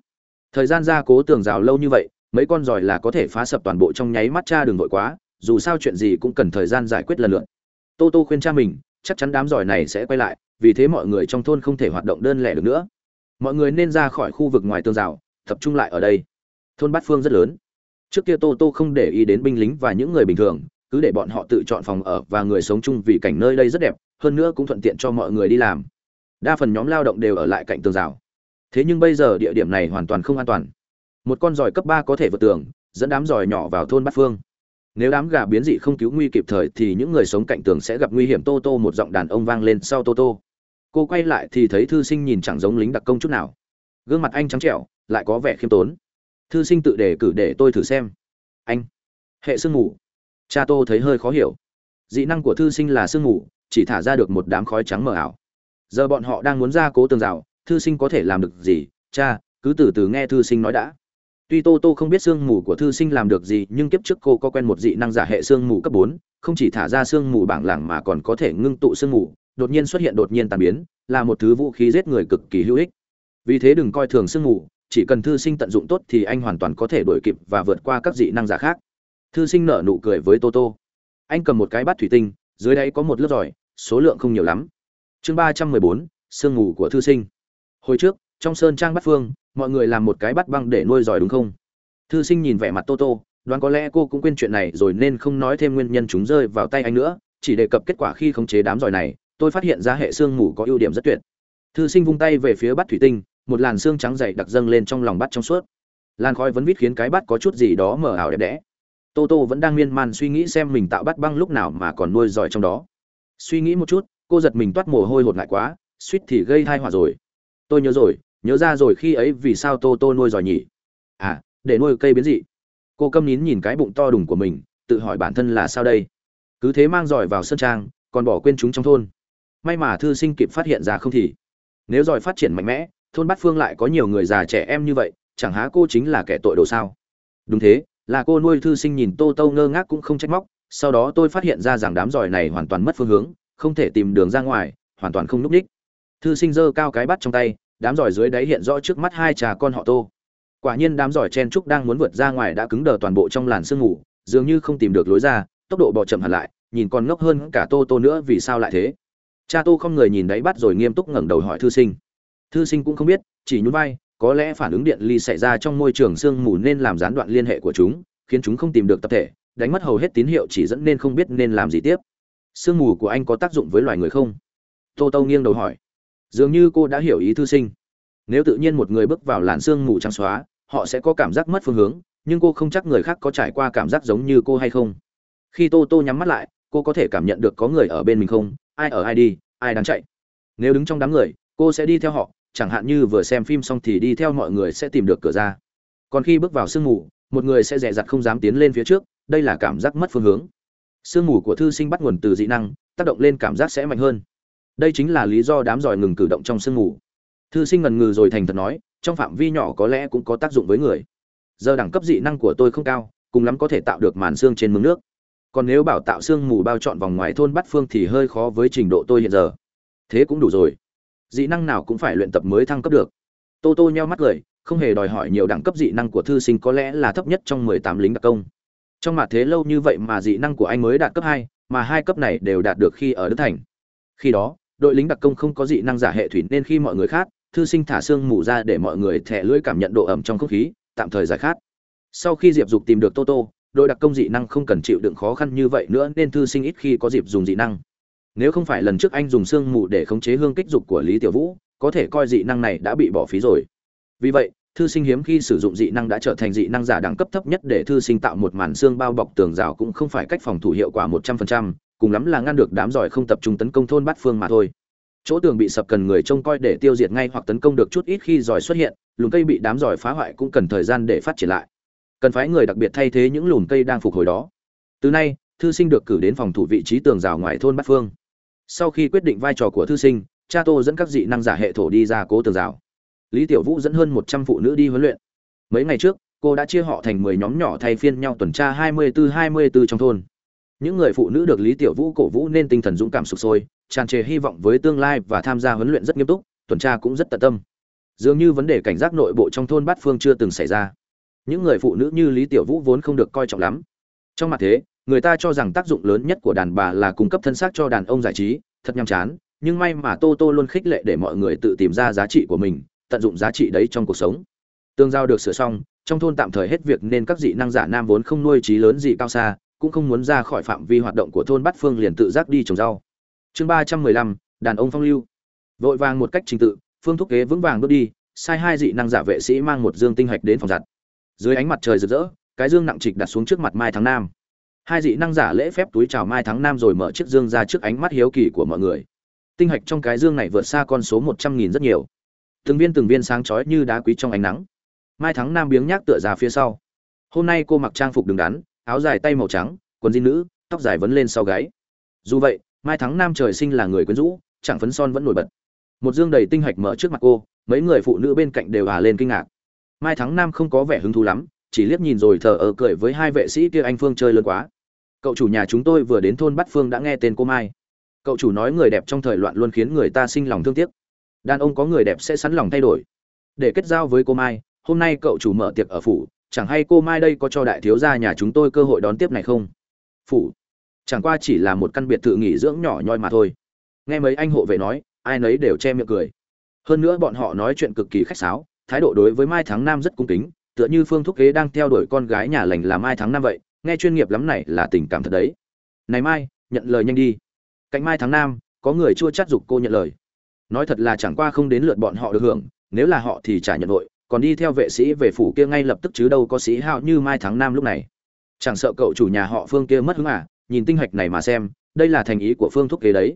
Thời gian gia cố tường rào lâu như vậy, mấy con giỏi là có thể phá sập toàn bộ trong nháy mắt cha đừng vội quá, dù sao chuyện gì cũng cần thời gian giải quyết lần lượt. Tô tô khuyên cha mình, chắc chắn đám giỏi này sẽ quay lại, vì thế mọi người trong thôn không thể hoạt động đơn lẻ được nữa. Mọi người nên ra khỏi khu vực ngoài tường rào, tập trung lại ở đây. Thôn bát phương rất lớn. Trước kia tô tô không để ý đến binh lính và những người bình thường, cứ để bọn họ tự chọn phòng ở và người sống chung vì cảnh nơi đây rất đẹp, hơn nữa cũng thuận tiện cho mọi người đi làm đa phần nhóm lao động đều ở lại cạnh tường rào. Thế nhưng bây giờ địa điểm này hoàn toàn không an toàn. Một con giỏi cấp ba có thể vượt tường, dẫn đám giỏi nhỏ vào thôn bát phương. Nếu đám gà biến dị không cứu nguy kịp thời thì những người sống cạnh tường sẽ gặp nguy hiểm. Tô tô một giọng đàn ông vang lên sau tô tô. Cô quay lại thì thấy thư sinh nhìn chẳng giống lính đặc công chút nào. Gương mặt anh trắng trẻo, lại có vẻ khiêm tốn. Thư sinh tự đề cử để tôi thử xem. Anh. Hệ sương mù. Cha tô thấy hơi khó hiểu. Dị năng của thư sinh là sương mù, chỉ thả ra được một đám khói trắng mờ ảo giờ bọn họ đang muốn ra cố tường rào, thư sinh có thể làm được gì? Cha, cứ từ từ nghe thư sinh nói đã. Tuy tô tô không biết sương mù của thư sinh làm được gì, nhưng kiếp trước cô có quen một dị năng giả hệ sương mù cấp bốn, không chỉ thả ra sương mù bảng lảng mà còn có thể ngưng tụ sương mù, đột nhiên xuất hiện đột nhiên tàn biến, là một thứ vũ khí giết người cực kỳ hữu ích. Vì thế đừng coi thường sương mù, chỉ cần thư sinh tận dụng tốt thì anh hoàn toàn có thể đuổi kịp và vượt qua các dị năng giả khác. Thư sinh nở nụ cười với tô tô. Anh cầm một cái bát thủy tinh, dưới đáy có một lớp giỏi, số lượng không nhiều lắm chương ba trăm mười bốn, sương mù của thư sinh. Hồi trước, trong sơn trang bát phương, mọi người làm một cái bắt băng để nuôi giỏi đúng không? Thư sinh nhìn vẻ mặt tô tô, đoán có lẽ cô cũng quên chuyện này rồi nên không nói thêm nguyên nhân chúng rơi vào tay anh nữa, chỉ đề cập kết quả khi khống chế đám giỏi này, tôi phát hiện ra hệ xương mù có ưu điểm rất tuyệt. Thư sinh vung tay về phía bát thủy tinh, một làn xương trắng dày đặc dâng lên trong lòng bát trong suốt. Làn khói vẫn vít khiến cái bát có chút gì đó mờ ảo đẹp đẽ. Tô tô vẫn đang miên man suy nghĩ xem mình tạo bát băng lúc nào mà còn nuôi giỏi trong đó. Suy nghĩ một chút cô giật mình toát mồ hôi hột lại quá, suýt thì gây thai họa rồi. Tôi nhớ rồi, nhớ ra rồi khi ấy vì sao tô tô nuôi giỏi nhỉ? À để nuôi cây biến dị. Cô câm nín nhìn cái bụng to đùng của mình, tự hỏi bản thân là sao đây? Cứ thế mang giỏi vào sân trang, còn bỏ quên chúng trong thôn. May mà thư sinh kịp phát hiện ra không thì. Nếu giỏi phát triển mạnh mẽ, thôn bát phương lại có nhiều người già trẻ em như vậy, chẳng há cô chính là kẻ tội đồ sao? Đúng thế, là cô nuôi thư sinh nhìn tô tô ngơ ngác cũng không trách móc, sau đó tôi phát hiện ra rằng đám giỏi này hoàn toàn mất phương hướng không thể tìm đường ra ngoài, hoàn toàn không núp đích. Thư sinh giơ cao cái bắt trong tay, đám giỏi dưới đáy hiện rõ trước mắt hai trà con họ tô. Quả nhiên đám giỏi chen trúc đang muốn vượt ra ngoài đã cứng đờ toàn bộ trong làn sương ngủ, dường như không tìm được lối ra, tốc độ bỏ chậm hẳn lại, nhìn còn ngốc hơn cả tô tô nữa vì sao lại thế. Cha tô không người nhìn đáy bắt rồi nghiêm túc ngẩng đầu hỏi thư sinh. Thư sinh cũng không biết, chỉ nhún vai, có lẽ phản ứng điện ly xảy ra trong môi trường sương mù nên làm gián đoạn liên hệ của chúng, khiến chúng không tìm được tập thể, đánh mất hầu hết tín hiệu chỉ dẫn nên không biết nên làm gì tiếp sương mù của anh có tác dụng với loài người không? Tô tô nghiêng đầu hỏi. Dường như cô đã hiểu ý thư sinh. Nếu tự nhiên một người bước vào làn sương mù trắng xóa, họ sẽ có cảm giác mất phương hướng, nhưng cô không chắc người khác có trải qua cảm giác giống như cô hay không. Khi tô tô nhắm mắt lại, cô có thể cảm nhận được có người ở bên mình không? Ai ở ai đi, ai đang chạy? Nếu đứng trong đám người, cô sẽ đi theo họ, chẳng hạn như vừa xem phim xong thì đi theo mọi người sẽ tìm được cửa ra. Còn khi bước vào sương mù, một người sẽ dè dặt không dám tiến lên phía trước, đây là cảm giác mất phương hướng sương mù của thư sinh bắt nguồn từ dị năng, tác động lên cảm giác sẽ mạnh hơn. Đây chính là lý do đám giỏi ngừng cử động trong sương mù. Thư sinh ngần ngừ rồi thành thật nói, trong phạm vi nhỏ có lẽ cũng có tác dụng với người. Giờ đẳng cấp dị năng của tôi không cao, cùng lắm có thể tạo được màn xương trên mương nước. Còn nếu bảo tạo xương mù bao trọn vòng ngoài thôn bắt phương thì hơi khó với trình độ tôi hiện giờ. Thế cũng đủ rồi. Dị năng nào cũng phải luyện tập mới thăng cấp được. Tô tô nheo mắt cười, không hề đòi hỏi nhiều đẳng cấp dị năng của thư sinh có lẽ là thấp nhất trong mười tám lính đặc công trong mặt thế lâu như vậy mà dị năng của anh mới đạt cấp hai, mà hai cấp này đều đạt được khi ở đức thành. Khi đó, đội lính đặc công không có dị năng giả hệ thủy nên khi mọi người khác, thư sinh thả xương mù ra để mọi người thẻ lưỡi cảm nhận độ ẩm trong không khí, tạm thời giải khát. Sau khi diệp dục tìm được toto đội đặc công dị năng không cần chịu đựng khó khăn như vậy nữa nên thư sinh ít khi có dịp dùng dị năng. Nếu không phải lần trước anh dùng xương mù để khống chế hương kích dục của lý tiểu vũ, có thể coi dị năng này đã bị bỏ phí rồi. Vì vậy thư sinh hiếm khi sử dụng dị năng đã trở thành dị năng giả đẳng cấp thấp nhất để thư sinh tạo một màn xương bao bọc tường rào cũng không phải cách phòng thủ hiệu quả một trăm phần trăm, cùng lắm là ngăn được đám giỏi không tập trung tấn công thôn bát phương mà thôi. Chỗ tường bị sập cần người trông coi để tiêu diệt ngay hoặc tấn công được chút ít khi giỏi xuất hiện lùm cây bị đám giỏi phá hoại cũng cần thời gian để phát triển lại. Cần phải người đặc biệt thay thế những lùm cây đang phục hồi đó. Từ nay, thư sinh được cử đến phòng thủ vị trí tường rào ngoài thôn bát phương. Sau khi quyết định vai trò của thư sinh cha tô dẫn các dị năng giả hệ thổ đi ra cố tường rào lý tiểu vũ dẫn hơn một trăm phụ nữ đi huấn luyện. Mấy ngày trước, cô đã chia họ thành mười nhóm nhỏ thay phiên nhau tuần tra hai mươi bốn hai mươi bốn trong thôn. Những người phụ nữ được lý tiểu vũ cổ vũ nên tinh thần dũng cảm sụp sôi, tràn trề hy vọng với tương lai và tham gia huấn luyện rất nghiêm túc, tuần tra cũng rất tận tâm. Dường như vấn đề cảnh giác nội bộ trong thôn bát phương chưa từng xảy ra. Những người phụ nữ như lý tiểu vũ vốn không được coi trọng lắm. Trong mặt thế, người ta cho rằng tác dụng lớn nhất của đàn bà là cung cấp thân xác cho đàn ông giải trí, thật nhàm chán, nhưng may mà tô tô luôn khích lệ để mọi người tự tìm ra giá trị của mình tận dụng giá trị đấy trong cuộc sống. Tương giao được sửa xong, trong thôn tạm thời hết việc nên các dị năng giả nam vốn không nuôi trí lớn gì cao xa, cũng không muốn ra khỏi phạm vi hoạt động của thôn bát phương liền tự giác đi trồng rau. Chương ba trăm mười lăm, đàn ông phong lưu. Vội vàng một cách trình tự, phương thúc kế vững vàng bước đi, sai hai dị năng giả vệ sĩ mang một dương tinh hạch đến phòng giặt. Dưới ánh mặt trời rực rỡ, cái dương nặng trịch đặt xuống trước mặt mai thắng nam. Hai dị năng giả lễ phép túi chào mai thắng nam rồi mở chiếc dương ra trước ánh mắt hiếu kỳ của mọi người. Tinh hạch trong cái dương này vượt xa con số một trăm nghìn rất nhiều từng viên từng viên sáng chói như đá quý trong ánh nắng. Mai thắng nam biếng nhác tựa ra phía sau. Hôm nay cô mặc trang phục đứng đắn, áo dài tay màu trắng, quần jean nữ, tóc dài vấn lên sau gáy. Dù vậy, mai thắng nam trời sinh là người quyến rũ, chẳng phấn son vẫn nổi bật. Một dương đầy tinh hạch mở trước mặt cô, mấy người phụ nữ bên cạnh đều hòa lên kinh ngạc. Mai thắng nam không có vẻ hứng thú lắm, chỉ liếc nhìn rồi thờ ơ cười với hai vệ sĩ kia anh phương chơi lớn quá. Cậu chủ nhà chúng tôi vừa đến thôn bắt phương đã nghe tên cô mai. Cậu chủ nói người đẹp trong thời loạn luôn khiến người ta sinh lòng thương tiếc đàn ông có người đẹp sẽ sẵn lòng thay đổi. Để kết giao với cô mai, hôm nay cậu chủ mở tiệc ở phủ, chẳng hay cô mai đây có cho đại thiếu gia nhà chúng tôi cơ hội đón tiếp này không? Phủ, chẳng qua chỉ là một căn biệt thự nghỉ dưỡng nhỏ nhoi mà thôi. Nghe mấy anh hộ vệ nói, ai nấy đều che miệng cười. Hơn nữa bọn họ nói chuyện cực kỳ khách sáo, thái độ đối với mai tháng nam rất cung kính, tựa như phương thúc kế đang theo đuổi con gái nhà lành là mai tháng năm vậy, nghe chuyên nghiệp lắm này là tình cảm thật đấy. Này mai, nhận lời nhanh đi. Cạnh mai tháng năm có người chua chát giục cô nhận lời nói thật là chẳng qua không đến lượt bọn họ được hưởng, nếu là họ thì trả nhận vội, còn đi theo vệ sĩ về phủ kia ngay lập tức chứ đâu có sĩ hạo như mai tháng năm lúc này. Chẳng sợ cậu chủ nhà họ phương kia mất hứng à nhìn tinh hạch này mà xem, đây là thành ý của phương thúc kế đấy.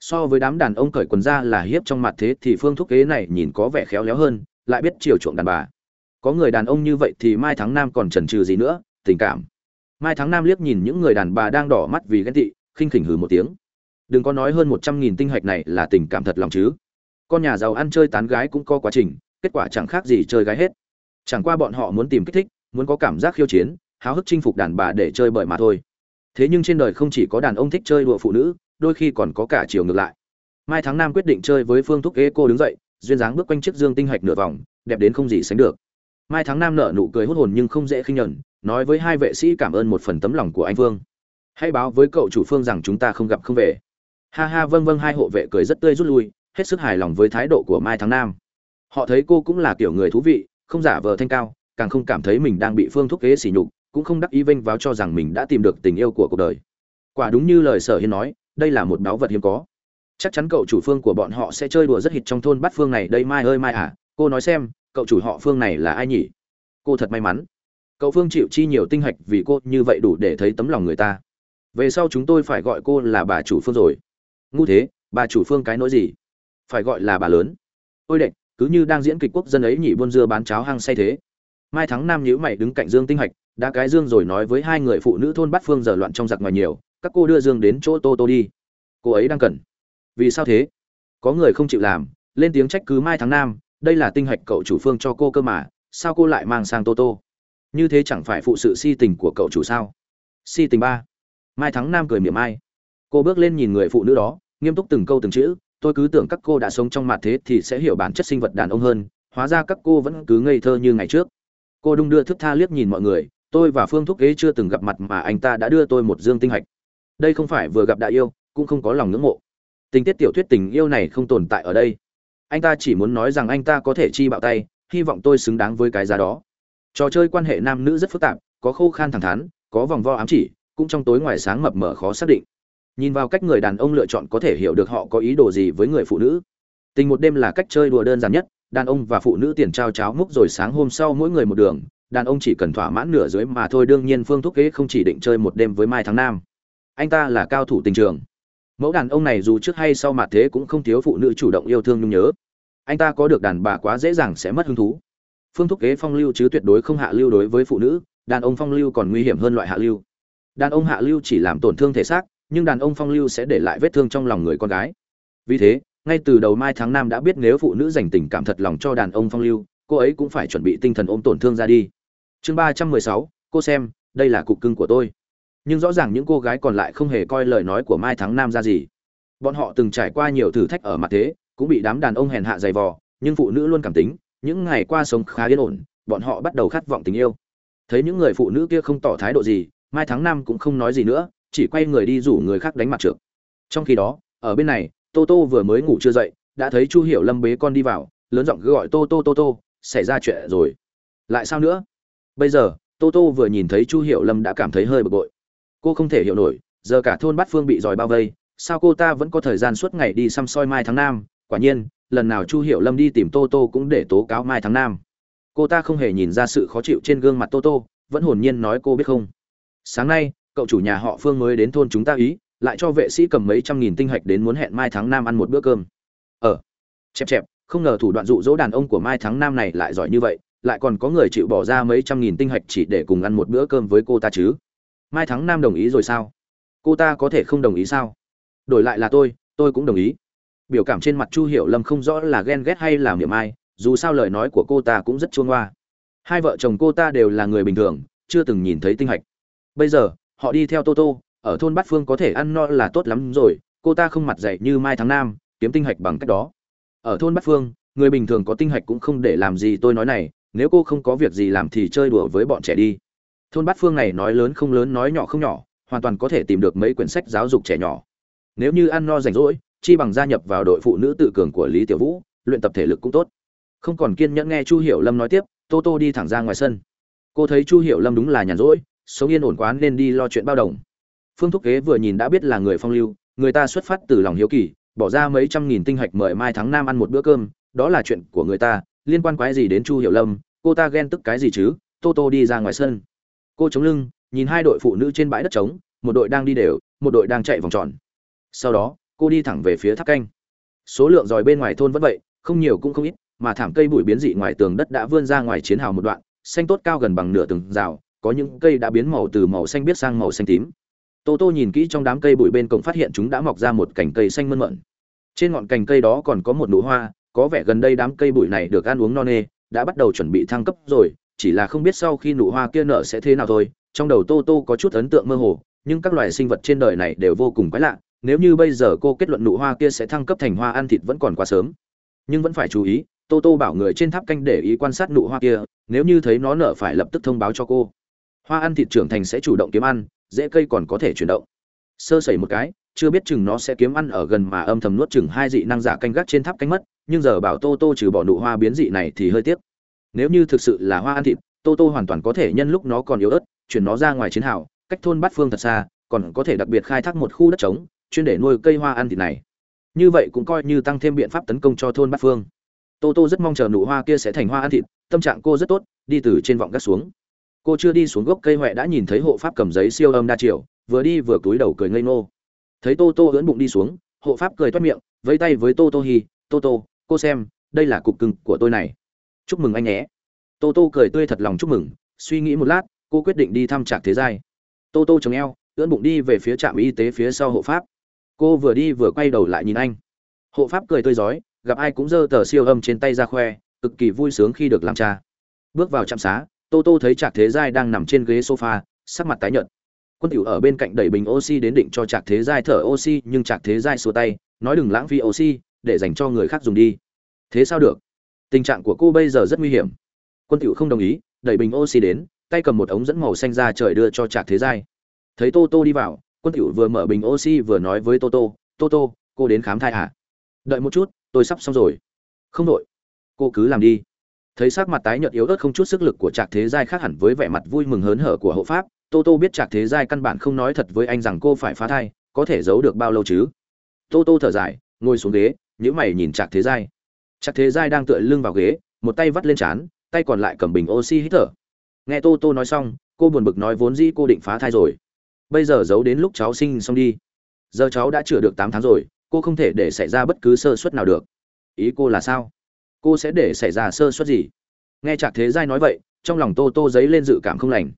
So với đám đàn ông cởi quần ra là hiếp trong mặt thế thì phương thúc kế này nhìn có vẻ khéo léo hơn, lại biết chiều chuộng đàn bà. Có người đàn ông như vậy thì mai tháng năm còn chần chừ gì nữa, tình cảm. Mai tháng năm liếc nhìn những người đàn bà đang đỏ mắt vì ghen tị, khinh khỉnh hừ một tiếng đừng có nói hơn một trăm nghìn tinh hạch này là tình cảm thật lòng chứ. Con nhà giàu ăn chơi tán gái cũng có quá trình, kết quả chẳng khác gì chơi gái hết. Chẳng qua bọn họ muốn tìm kích thích, muốn có cảm giác khiêu chiến, háo hức chinh phục đàn bà để chơi bời mà thôi. Thế nhưng trên đời không chỉ có đàn ông thích chơi đùa phụ nữ, đôi khi còn có cả chiều ngược lại. Mai tháng năm quyết định chơi với phương thúc ghế cô đứng dậy, duyên dáng bước quanh chiếc dương tinh hạch nửa vòng, đẹp đến không gì sánh được. Mai tháng năm nở nụ cười hốt hồn nhưng không dễ khinh nhẫn, nói với hai vệ sĩ cảm ơn một phần tấm lòng của anh phương hãy báo với cậu chủ phương rằng chúng ta không gặp không về ha ha vâng vâng hai hộ vệ cười rất tươi rút lui, hết sức hài lòng với thái độ của mai tháng Nam. họ thấy cô cũng là kiểu người thú vị, không giả vờ thanh cao, càng không cảm thấy mình đang bị phương thúc kế sỉ nhục, cũng không đắc ý vênh váo cho rằng mình đã tìm được tình yêu của cuộc đời. Quả đúng như lời sở hiên nói, đây là một báu vật hiếm có. Chắc chắn cậu chủ phương của bọn họ sẽ chơi đùa rất hít trong thôn bát phương này, đây mai ơi, mai à cô nói xem, cậu chủ họ phương này là ai nhỉ? Cô thật may mắn. Cậu phương chịu chi nhiều tinh hạch vì cô, như vậy đủ để thấy tấm lòng người ta. Về sau chúng tôi phải gọi cô là bà chủ phương rồi ngu thế, bà chủ phương cái nỗi gì? Phải gọi là bà lớn. Ôi đệnh cứ như đang diễn kịch quốc dân ấy nhỉ buôn dưa bán cháo hăng say thế. Mai thắng nam nhữ mày đứng cạnh dương tinh hạch, đã cái dương rồi nói với hai người phụ nữ thôn bát phương giờ loạn trong giặc ngoài nhiều, các cô đưa dương đến chỗ tô tô đi. Cô ấy đang cần. Vì sao thế? Có người không chịu làm, lên tiếng trách cứ mai tháng nam, đây là tinh hạch cậu chủ phương cho cô cơ mà, sao cô lại mang sang tô tô? Như thế chẳng phải phụ sự si tình của cậu chủ sao? Si tình ba. Mai thắng nam cười miệng ai cô bước lên nhìn người phụ nữ đó, nghiêm túc từng câu từng chữ, tôi cứ tưởng các cô đã sống trong mặt thế thì sẽ hiểu bản chất sinh vật đàn ông hơn, hóa ra các cô vẫn cứ ngây thơ như ngày trước. Cô đung đưa thức tha liếc nhìn mọi người, tôi và phương thúc ghế chưa từng gặp mặt mà anh ta đã đưa tôi một dương tinh hạch. Đây không phải vừa gặp đại yêu, cũng không có lòng ngưỡng mộ. Tình tiết tiểu thuyết tình yêu này không tồn tại ở đây. Anh ta chỉ muốn nói rằng anh ta có thể chi bạo tay, hy vọng tôi xứng đáng với cái giá đó. Trò chơi quan hệ nam nữ rất phức tạp, có khô khan thẳng thắn, có vòng vo ám chỉ, cũng trong tối ngoài sáng mập mờ khó xác định nhìn vào cách người đàn ông lựa chọn có thể hiểu được họ có ý đồ gì với người phụ nữ. Tình một đêm là cách chơi đùa đơn giản nhất, đàn ông và phụ nữ tiền trao cháo múc rồi sáng hôm sau mỗi người một đường, đàn ông chỉ cần thỏa mãn nửa dưới mà thôi, đương nhiên phương thúc kế không chỉ định chơi một đêm với mai tháng nam. Anh ta là cao thủ tình trường. Mẫu đàn ông này dù trước hay sau mặt thế cũng không thiếu phụ nữ chủ động yêu thương nhung nhớ. Anh ta có được đàn bà quá dễ dàng sẽ mất hứng thú. Phương thúc kế phong lưu chứ tuyệt đối không hạ lưu đối với phụ nữ, đàn ông phong lưu còn nguy hiểm hơn loại hạ lưu. Đàn ông hạ lưu chỉ làm tổn thương thể xác nhưng đàn ông phong lưu sẽ để lại vết thương trong lòng người con gái. Vì thế, ngay từ đầu mai tháng năm đã biết nếu phụ nữ dành tình cảm thật lòng cho đàn ông phong lưu, cô ấy cũng phải chuẩn bị tinh thần ôm tổn thương ra đi. Chương ba trăm mười sáu, cô xem, đây là cục cưng của tôi. Nhưng rõ ràng những cô gái còn lại không hề coi lời nói của mai thắng nam ra gì. Bọn họ từng trải qua nhiều thử thách ở mặt thế, cũng bị đám đàn ông hèn hạ dày vò, nhưng phụ nữ luôn cảm tính, những ngày qua sống khá yên ổn, bọn họ bắt đầu khát vọng tình yêu. Thấy những người phụ nữ kia không tỏ thái độ gì, mai thắng nam cũng không nói gì nữa chỉ quay người đi rủ người khác đánh mặt trượt. Trong khi đó, ở bên này, tô tô vừa mới ngủ chưa dậy, đã thấy chu hiểu lâm bế con đi vào, lớn giọng cứ gọi tô tô tô tô, xảy ra chuyện rồi. Lại sao nữa? Bây giờ, tô tô vừa nhìn thấy chu hiểu lâm đã cảm thấy hơi bực bội. Cô không thể hiểu nổi, giờ cả thôn bát phương bị dòi bao vây, sao cô ta vẫn có thời gian suốt ngày đi xăm soi mai tháng Nam? quả nhiên, lần nào chu hiểu lâm đi tìm tô tô cũng để tố cáo mai tháng Nam. cô ta không hề nhìn ra sự khó chịu trên gương mặt tô tô, vẫn hồn nhiên nói cô biết không? Sáng nay cậu chủ nhà họ phương mới đến thôn chúng ta ý, lại cho vệ sĩ cầm mấy trăm nghìn tinh hạch đến muốn hẹn mai tháng năm ăn một bữa cơm. Ờ chẹp chẹp, không ngờ thủ đoạn dụ dỗ đàn ông của mai tháng năm này lại giỏi như vậy, lại còn có người chịu bỏ ra mấy trăm nghìn tinh hạch chỉ để cùng ăn một bữa cơm với cô ta chứ? Mai thắng nam đồng ý rồi sao? Cô ta có thể không đồng ý sao? Đổi lại là tôi tôi cũng đồng ý. Biểu cảm trên mặt chu hiểu lâm không rõ là ghen ghét hay là miệng ai, dù sao lời nói của cô ta cũng rất chuông hoa. Hai vợ chồng cô ta đều là người bình thường, chưa từng nhìn thấy tinh hạch. Bây giờ họ đi theo tô tô, ở thôn bát phương có thể ăn no là tốt lắm rồi, cô ta không mặt dạy như mai tháng nam, kiếm tinh hạch bằng cách đó. Ở thôn bát phương, người bình thường có tinh hạch cũng không để làm gì tôi nói này, nếu cô không có việc gì làm thì chơi đùa với bọn trẻ đi. Thôn bát phương này nói lớn không lớn, nói nhỏ không nhỏ, hoàn toàn có thể tìm được mấy quyển sách giáo dục trẻ nhỏ. Nếu như ăn no rảnh rỗi, chi bằng gia nhập vào đội phụ nữ tự cường của lý tiểu vũ, luyện tập thể lực cũng tốt. Không còn kiên nhẫn nghe chu hiểu lâm nói tiếp, tô tô đi thẳng ra ngoài sân. Cô thấy chu hiểu lâm đúng là nhàn rỗi sống yên ổn quá nên đi lo chuyện bao đồng. Phương thúc kế vừa nhìn đã biết là người phong lưu, người ta xuất phát từ lòng hiếu kỳ, bỏ ra mấy trăm nghìn tinh hạch mời mai tháng năm ăn một bữa cơm, đó là chuyện của người ta, liên quan quái gì đến chu hiểu lâm, cô ta ghen tức cái gì chứ, tô tô đi ra ngoài sân. Cô chống lưng, nhìn hai đội phụ nữ trên bãi đất trống, một đội đang đi đều, một đội đang chạy vòng tròn. Sau đó, cô đi thẳng về phía tháp canh. Số lượng giỏi bên ngoài thôn vẫn vậy, không nhiều cũng không ít, mà thảm cây bụi biến dị ngoài tường đất đã vươn ra ngoài chiến hào một đoạn, xanh tốt cao gần bằng nửa tường rào có những cây đã biến màu từ màu xanh biếc sang màu xanh tím. Tô tô nhìn kỹ trong đám cây bụi bên cổng phát hiện chúng đã mọc ra một cành cây xanh mơn mận. Trên ngọn cành cây đó còn có một nụ hoa, có vẻ gần đây đám cây bụi này được ăn uống no nê, đã bắt đầu chuẩn bị thăng cấp rồi, chỉ là không biết sau khi nụ hoa kia nở sẽ thế nào thôi. Trong đầu tô tô có chút ấn tượng mơ hồ, nhưng các loài sinh vật trên đời này đều vô cùng quái lạ. Nếu như bây giờ cô kết luận nụ hoa kia sẽ thăng cấp thành hoa ăn thịt vẫn còn quá sớm. Nhưng vẫn phải chú ý, tô tô bảo người trên tháp canh để ý quan sát nụ hoa kia, nếu như thấy nó nở phải lập tức thông báo cho cô hoa ăn thịt trưởng thành sẽ chủ động kiếm ăn dễ cây còn có thể chuyển động. Sơ sẩy một cái, chưa biết chừng nó sẽ kiếm ăn ở gần mà âm thầm nuốt chừng hai dị năng giả canh gác trên tháp canh mất, nhưng giờ bảo tô tô trừ bỏ nụ hoa biến dị này thì hơi tiếc. Nếu như thực sự là hoa ăn thịt, tô tô hoàn toàn có thể nhân lúc nó còn yếu ớt, chuyển nó ra ngoài chiến hào, cách thôn bát phương thật xa, còn có thể đặc biệt khai thác một khu đất trống, chuyên để nuôi cây hoa ăn thịt này. Như vậy cũng coi như tăng thêm biện pháp tấn công cho thôn bát phương. Tô tô rất mong chờ nụ hoa kia sẽ thành hoa ăn thịt, tâm trạng cô rất tốt, đi từ trên vọng gác xuống cô chưa đi xuống gốc cây huệ đã nhìn thấy hộ pháp cầm giấy siêu âm đa triệu vừa đi vừa cúi đầu cười ngây ngô. Thấy tô tô ưỡn bụng đi xuống, hộ pháp cười toát miệng, vẫy tay với tô tô hi tô tô, cô xem, đây là cục cưng của tôi này. Chúc mừng anh nhé. Tô tô cười tươi thật lòng chúc mừng, suy nghĩ một lát, cô quyết định đi thăm trạc thế giai. Tô tô chống eo, ưỡn bụng đi về phía trạm y tế phía sau hộ pháp. Cô vừa đi vừa quay đầu lại nhìn anh. Hộ pháp cười tươi rói gặp ai cũng giơ tờ siêu âm trên tay ra khoe, cực kỳ vui sướng khi được làm cha. Bước vào trạm xá tô tô thấy trạc thế giai đang nằm trên ghế sofa, sắc mặt tái nhợt. Quân tiểu ở bên cạnh đẩy bình oxy đến định cho trạc thế giai thở oxy, nhưng trạc thế giai xua tay, nói đừng lãng phí oxy, để dành cho người khác dùng đi. Thế sao được? Tình trạng của cô bây giờ rất nguy hiểm. Quân tiểu không đồng ý, đẩy bình oxy đến, tay cầm một ống dẫn màu xanh ra trời đưa cho trạc thế giai. Thấy tô tô đi vào, quân tiểu vừa mở bình oxy vừa nói với tô tô tô tô, cô đến khám thai à đợi một chút, tôi sắp xong rồi. Không đội cô cứ làm đi thấy sắc mặt tái nhợt yếu ớt không chút sức lực của trạc thế giai khác hẳn với vẻ mặt vui mừng hớn hở của hộ pháp, tô tô biết trạc thế giai căn bản không nói thật với anh rằng cô phải phá thai, có thể giấu được bao lâu chứ? Tô tô thở dài, ngồi xuống ghế nhữ mày nhìn trạc thế giai. Trạc thế giai đang tựa lưng vào ghế, một tay vắt lên trán, tay còn lại cầm bình oxy hít thở. Nghe tô tô nói xong, cô buồn bực nói vốn dĩ cô định phá thai rồi. Bây giờ giấu đến lúc cháu sinh xong đi. Giờ cháu đã chữa được tám tháng rồi, cô không thể để xảy ra bất cứ sơ suất nào được. Ý cô là sao? Cô sẽ để xảy ra sơ suất gì? Nghe trạc thế giai nói vậy, trong lòng tô tô dấy lên dự cảm không lành.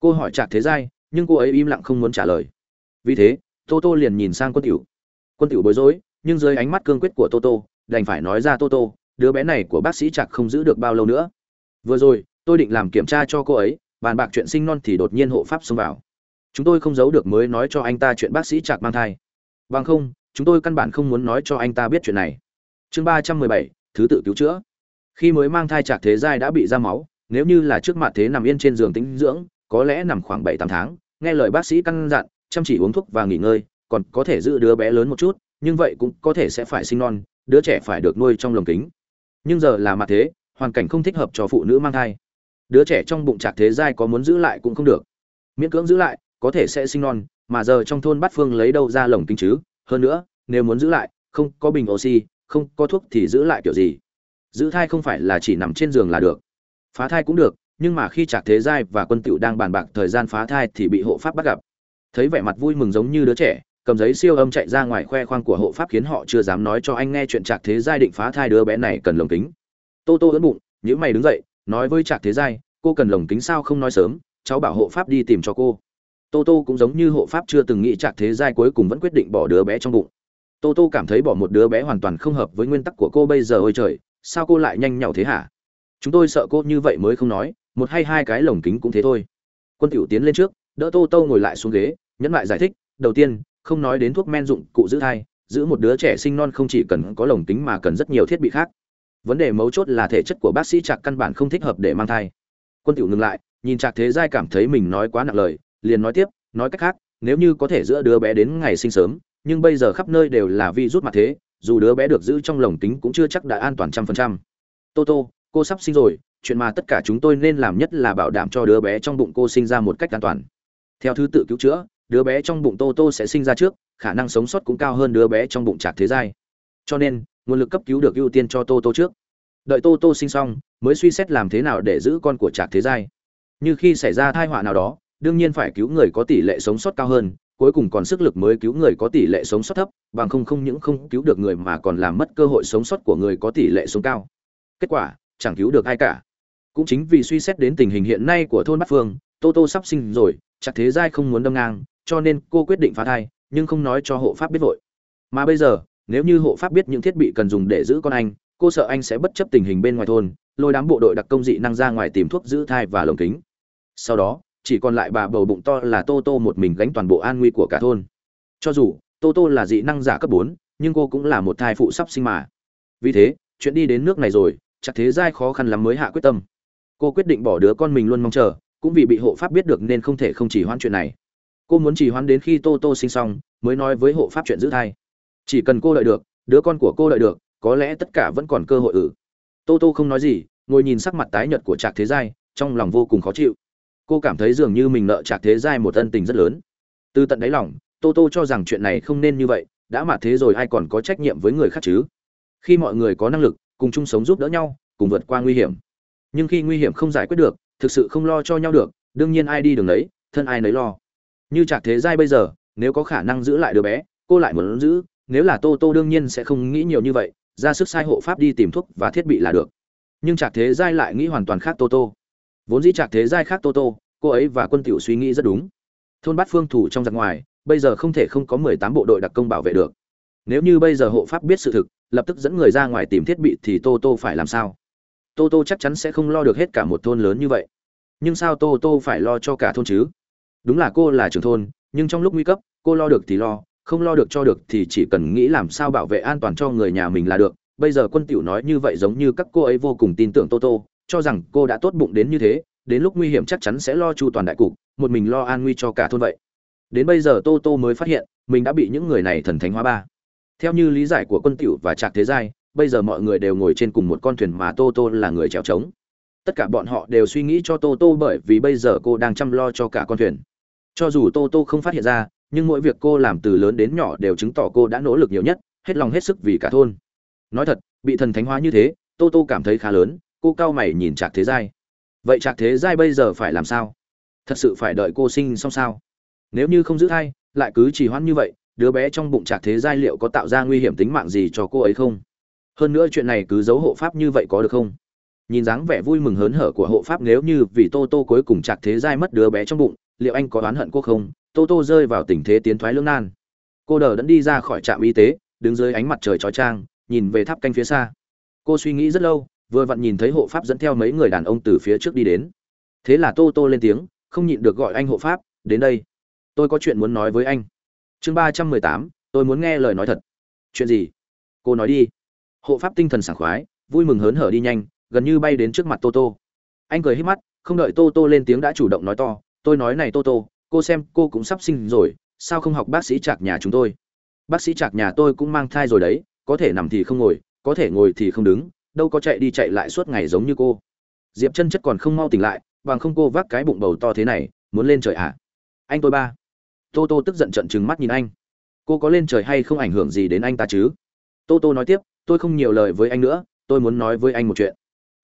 Cô hỏi trạc thế giai, nhưng cô ấy im lặng không muốn trả lời. Vì thế, tô tô liền nhìn sang quân tiểu. Quân tiểu bối rối, nhưng dưới ánh mắt cương quyết của tô tô, đành phải nói ra tô tô, đứa bé này của bác sĩ trạc không giữ được bao lâu nữa. Vừa rồi, tôi định làm kiểm tra cho cô ấy, bàn bạc chuyện sinh non thì đột nhiên hộ pháp xông vào. Chúng tôi không giấu được mới nói cho anh ta chuyện bác sĩ trạc mang thai. Bằng không, chúng tôi căn bản không muốn nói cho anh ta biết chuyện này. Chương ba trăm mười bảy thứ tự cứu chữa. Khi mới mang thai trạc thế giai đã bị ra máu, nếu như là trước mặt thế nằm yên trên giường tĩnh dưỡng, có lẽ nằm khoảng bảy tám tháng, nghe lời bác sĩ căn dặn, chăm chỉ uống thuốc và nghỉ ngơi, còn có thể giữ đứa bé lớn một chút, nhưng vậy cũng có thể sẽ phải sinh non, đứa trẻ phải được nuôi trong lồng kính. Nhưng giờ là mặt thế, hoàn cảnh không thích hợp cho phụ nữ mang thai. Đứa trẻ trong bụng trạc thế giai có muốn giữ lại cũng không được. Miễn cưỡng giữ lại, có thể sẽ sinh non, mà giờ trong thôn bát phương lấy đâu ra lồng kính chứ? Hơn nữa, nếu muốn giữ lại, không có bình oxy không có thuốc thì giữ lại kiểu gì. Giữ thai không phải là chỉ nằm trên giường là được. Phá thai cũng được, nhưng mà khi trạc thế giai và quân tựu đang bàn bạc thời gian phá thai thì bị hộ pháp bắt gặp. Thấy vẻ mặt vui mừng giống như đứa trẻ, cầm giấy siêu âm chạy ra ngoài khoe khoang của hộ pháp khiến họ chưa dám nói cho anh nghe chuyện trạc thế giai định phá thai đứa bé này cần lồng kính. Tô tô ớn bụng nhữ mày đứng dậy, nói với trạc thế giai, cô cần lồng kính sao không nói sớm, cháu bảo hộ pháp đi tìm cho cô. Tô tô cũng giống như hộ pháp chưa từng nghĩ trạc thế giai cuối cùng vẫn quyết định bỏ đứa bé trong bụng tô tô cảm thấy bỏ một đứa bé hoàn toàn không hợp với nguyên tắc của cô bây giờ, ôi trời, sao cô lại nhanh nhảu thế hả? Chúng tôi sợ cô như vậy mới không nói, một hay hai cái lồng kính cũng thế thôi. Quân tiểu tiến lên trước, đỡ tô tô ngồi lại xuống ghế, nhẫn lại giải thích, đầu tiên, không nói đến thuốc men dụng cụ giữ thai, giữ một đứa trẻ sinh non không chỉ cần có lồng kính mà cần rất nhiều thiết bị khác. Vấn đề mấu chốt là thể chất của bác sĩ trạc căn bản không thích hợp để mang thai. Quân tiểu ngừng lại, nhìn trạc thế giai cảm thấy mình nói quá nặng lời, liền nói tiếp, nói cách khác, nếu như có thể giữa đứa bé đến ngày sinh sớm nhưng bây giờ khắp nơi đều là vi rút mặt thế, dù đứa bé được giữ trong lồng kính cũng chưa chắc đã an toàn trăm phần trăm. Tô tô, cô sắp sinh rồi, chuyện mà tất cả chúng tôi nên làm nhất là bảo đảm cho đứa bé trong bụng cô sinh ra một cách an toàn. Theo thứ tự cứu chữa, đứa bé trong bụng tô tô sẽ sinh ra trước, khả năng sống sót cũng cao hơn đứa bé trong bụng trạc thế giai. Cho nên, nguồn lực cấp cứu được ưu tiên cho tô tô trước. Đợi tô tô sinh xong, mới suy xét làm thế nào để giữ con của trạc thế giai. Như khi xảy ra thai họa nào đó, đương nhiên phải cứu người có tỷ lệ sống sót cao hơn cuối cùng còn sức lực mới cứu người có tỷ lệ sống sót thấp, bằng không không những không cứu được người mà còn làm mất cơ hội sống sót của người có tỷ lệ sống cao. Kết quả, chẳng cứu được ai cả. Cũng chính vì suy xét đến tình hình hiện nay của thôn bát phương, tô tô sắp sinh rồi, chắc thế giai không muốn đâm ngang, cho nên cô quyết định phá thai, nhưng không nói cho hộ pháp biết vội. Mà bây giờ, nếu như hộ pháp biết những thiết bị cần dùng để giữ con anh, cô sợ anh sẽ bất chấp tình hình bên ngoài thôn, lôi đám bộ đội đặc công dị năng ra ngoài tìm thuốc giữ thai và lồng kính. Sau đó chỉ còn lại bà bầu bụng to là tô tô một mình gánh toàn bộ an nguy của cả thôn. Cho dù, tô tô là dị năng giả cấp bốn, nhưng cô cũng là một thai phụ sắp sinh mà. Vì thế, chuyện đi đến nước này rồi, chắc thế giai khó khăn lắm mới hạ quyết tâm. Cô quyết định bỏ đứa con mình luôn mong chờ, cũng vì bị hộ pháp biết được nên không thể không chỉ hoãn chuyện này. Cô muốn chỉ hoãn đến khi tô tô sinh xong, mới nói với hộ pháp chuyện giữ thai. Chỉ cần cô đợi được, đứa con của cô đợi được, có lẽ tất cả vẫn còn cơ hội ử. Tô tô không nói gì, ngồi nhìn sắc mặt tái nhợt của trạc thế giai, trong lòng vô cùng khó chịu cô cảm thấy dường như mình nợ trạc thế giai một ân tình rất lớn. Từ tận đáy lòng, tô tô cho rằng chuyện này không nên như vậy, đã mà thế rồi ai còn có trách nhiệm với người khác chứ? Khi mọi người có năng lực, cùng chung sống giúp đỡ nhau, cùng vượt qua nguy hiểm. Nhưng khi nguy hiểm không giải quyết được, thực sự không lo cho nhau được, đương nhiên ai đi đường đấy thân ai nấy lo. Như trạc thế giai bây giờ, nếu có khả năng giữ lại đứa bé, cô lại muốn giữ, nếu là tô tô đương nhiên sẽ không nghĩ nhiều như vậy, ra sức sai hộ pháp đi tìm thuốc và thiết bị là được. Nhưng trạc thế giai lại nghĩ hoàn toàn khác tô tô vốn dĩ trạc thế giai khác tô tô, cô ấy và quân tiểu suy nghĩ rất đúng. Thôn bát phương thủ trong giặc ngoài, bây giờ không thể không có mười tám bộ đội đặc công bảo vệ được. Nếu như bây giờ hộ pháp biết sự thực, lập tức dẫn người ra ngoài tìm thiết bị thì tô tô phải làm sao? Tô tô chắc chắn sẽ không lo được hết cả một thôn lớn như vậy. Nhưng sao tô tô phải lo cho cả thôn chứ? Đúng là cô là trưởng thôn, nhưng trong lúc nguy cấp, cô lo được thì lo, không lo được cho được thì chỉ cần nghĩ làm sao bảo vệ an toàn cho người nhà mình là được. Bây giờ quân tiểu nói như vậy giống như các cô ấy vô cùng tin tưởng tô tô cho rằng cô đã tốt bụng đến như thế, đến lúc nguy hiểm chắc chắn sẽ lo chu toàn đại cục, một mình lo an nguy cho cả thôn vậy. Đến bây giờ tô tô mới phát hiện, mình đã bị những người này thần thánh hóa ba. Theo như lý giải của quân tiểu và trạc thế giai, bây giờ mọi người đều ngồi trên cùng một con thuyền mà tô tô là người chèo trống. Tất cả bọn họ đều suy nghĩ cho tô tô bởi vì bây giờ cô đang chăm lo cho cả con thuyền. Cho dù tô tô không phát hiện ra, nhưng mỗi việc cô làm từ lớn đến nhỏ đều chứng tỏ cô đã nỗ lực nhiều nhất, hết lòng hết sức vì cả thôn. Nói thật, bị thần thánh hóa như thế, tô tô cảm thấy khá lớn cô cao mày nhìn trạc thế giai. Vậy trạc thế giai bây giờ phải làm sao? Thật sự phải đợi cô sinh xong sao? Nếu như không giữ thai, lại cứ trì hoãn như vậy, đứa bé trong bụng trạc thế giai liệu có tạo ra nguy hiểm tính mạng gì cho cô ấy không? Hơn nữa chuyện này cứ giấu hộ pháp như vậy có được không? Nhìn dáng vẻ vui mừng hớn hở của hộ pháp nếu như vì tô tô cuối cùng trạc thế giai mất đứa bé trong bụng, liệu anh có oán hận cô không? Tô tô rơi vào tình thế tiến thoái lưỡng nan. Cô đờ đẫn đi ra khỏi trạm y tế, đứng dưới ánh mặt trời chói trang nhìn về tháp canh phía xa. Cô suy nghĩ rất lâu vừa vặn nhìn thấy hộ pháp dẫn theo mấy người đàn ông từ phía trước đi đến. Thế là tô tô lên tiếng, không nhịn được gọi anh hộ pháp, đến đây. Tôi có chuyện muốn nói với anh. Chương ba trăm mười tám, tôi muốn nghe lời nói thật. Chuyện gì? Cô nói đi. Hộ pháp tinh thần sảng khoái, vui mừng hớn hở đi nhanh, gần như bay đến trước mặt tô tô. Anh cười hít mắt, không đợi tô tô lên tiếng đã chủ động nói to, tôi nói này tô tô, cô xem, cô cũng sắp sinh rồi, sao không học bác sĩ trạc nhà chúng tôi? Bác sĩ trạc nhà tôi cũng mang thai rồi đấy, có thể nằm thì không ngồi, có thể ngồi thì không đứng đâu có chạy đi chạy lại suốt ngày giống như cô. Diệp chân chất còn không mau tỉnh lại, bằng không cô vác cái bụng bầu to thế này, muốn lên trời à? Anh tôi ba. Tô tô tức giận trận trừng mắt nhìn anh. Cô có lên trời hay không ảnh hưởng gì đến anh ta chứ? Tô tô nói tiếp, tôi không nhiều lời với anh nữa, tôi muốn nói với anh một chuyện.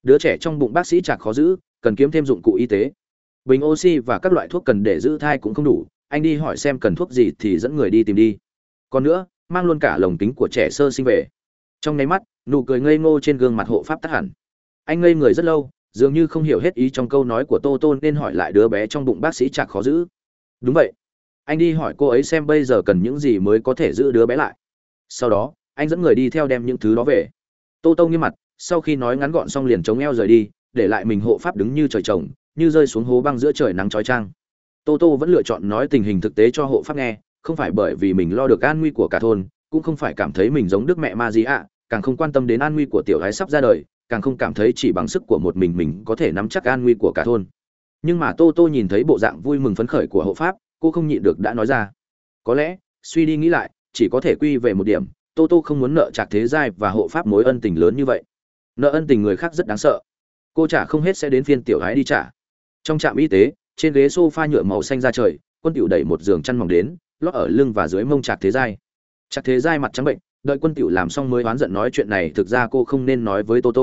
Đứa trẻ trong bụng bác sĩ chạc khó giữ, cần kiếm thêm dụng cụ y tế. Bình oxy và các loại thuốc cần để giữ thai cũng không đủ, anh đi hỏi xem cần thuốc gì thì dẫn người đi tìm đi. Còn nữa, mang luôn cả lồng kính của trẻ sơ sinh về. Trong nháy mắt nụ cười ngây ngô trên gương mặt hộ pháp tắt hẳn. Anh ngây người rất lâu, dường như không hiểu hết ý trong câu nói của tô tô nên hỏi lại đứa bé trong bụng bác sĩ chạc khó giữ. Đúng vậy. Anh đi hỏi cô ấy xem bây giờ cần những gì mới có thể giữ đứa bé lại. Sau đó, anh dẫn người đi theo đem những thứ đó về. Tô tô nghiêm mặt, sau khi nói ngắn gọn xong liền chống eo rời đi, để lại mình hộ pháp đứng như trời trồng, như rơi xuống hố băng giữa trời nắng trói trang tô tô vẫn lựa chọn nói tình hình thực tế cho hộ pháp nghe, không phải bởi vì mình lo được an nguy của cả thôn, cũng không phải cảm thấy mình giống đức mẹ ma gì ạ càng không quan tâm đến an nguy của tiểu gái sắp ra đời, càng không cảm thấy chỉ bằng sức của một mình mình có thể nắm chắc an nguy của cả thôn. Nhưng mà tô tô nhìn thấy bộ dạng vui mừng phấn khởi của hộ pháp, cô không nhịn được đã nói ra. Có lẽ, suy đi nghĩ lại, chỉ có thể quy về một điểm, tô tô không muốn nợ trạc thế giai và hộ pháp mối ân tình lớn như vậy. Nợ ân tình người khác rất đáng sợ. Cô trả không hết sẽ đến phiên tiểu gái đi trả trong trạm y tế, trên ghế sofa nhựa màu xanh ra trời, quân tiểu đẩy một giường chăn mỏng đến, lót ở lưng và dưới mông trạc thế giai. Trạc thế giai mặt trắng bệnh đợi quân tiểu làm xong mới oán giận nói chuyện này, thực ra cô không nên nói với toto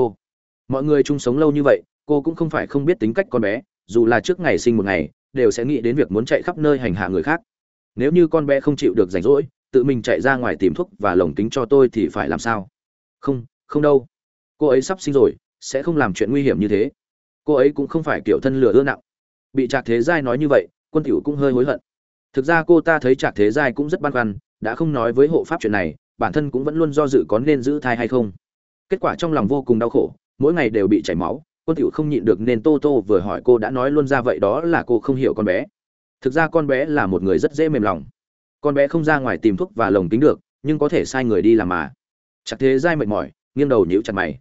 mọi người chung sống lâu như vậy, cô cũng không phải không biết tính cách con bé, dù là trước ngày sinh một ngày, đều sẽ nghĩ đến việc muốn chạy khắp nơi hành hạ người khác. Nếu như con bé không chịu được rảnh rỗi, tự mình chạy ra ngoài tìm thuốc và lồng kính cho tôi thì phải làm sao? Không không đâu. Cô ấy sắp sinh rồi, sẽ không làm chuyện nguy hiểm như thế. Cô ấy cũng không phải kiểu thân lửa ưa nặng. Bị trạc thế giai nói như vậy, quân tiểu cũng hơi hối hận. Thực ra cô ta thấy trạc thế giai cũng rất băn khoăn, đã không nói với hộ pháp chuyện này bản thân cũng vẫn luôn do dự có nên giữ thai hay không. Kết quả trong lòng vô cùng đau khổ, mỗi ngày đều bị chảy máu, quân tiểu không nhịn được nên tô tô vừa hỏi cô đã nói luôn ra vậy đó là cô không hiểu con bé. Thực ra con bé là một người rất dễ mềm lòng. Con bé không ra ngoài tìm thuốc và lồng tính được, nhưng có thể sai người đi làm mà. Chắc thế giai mệt mỏi, nghiêng đầu nhíu chặt mày.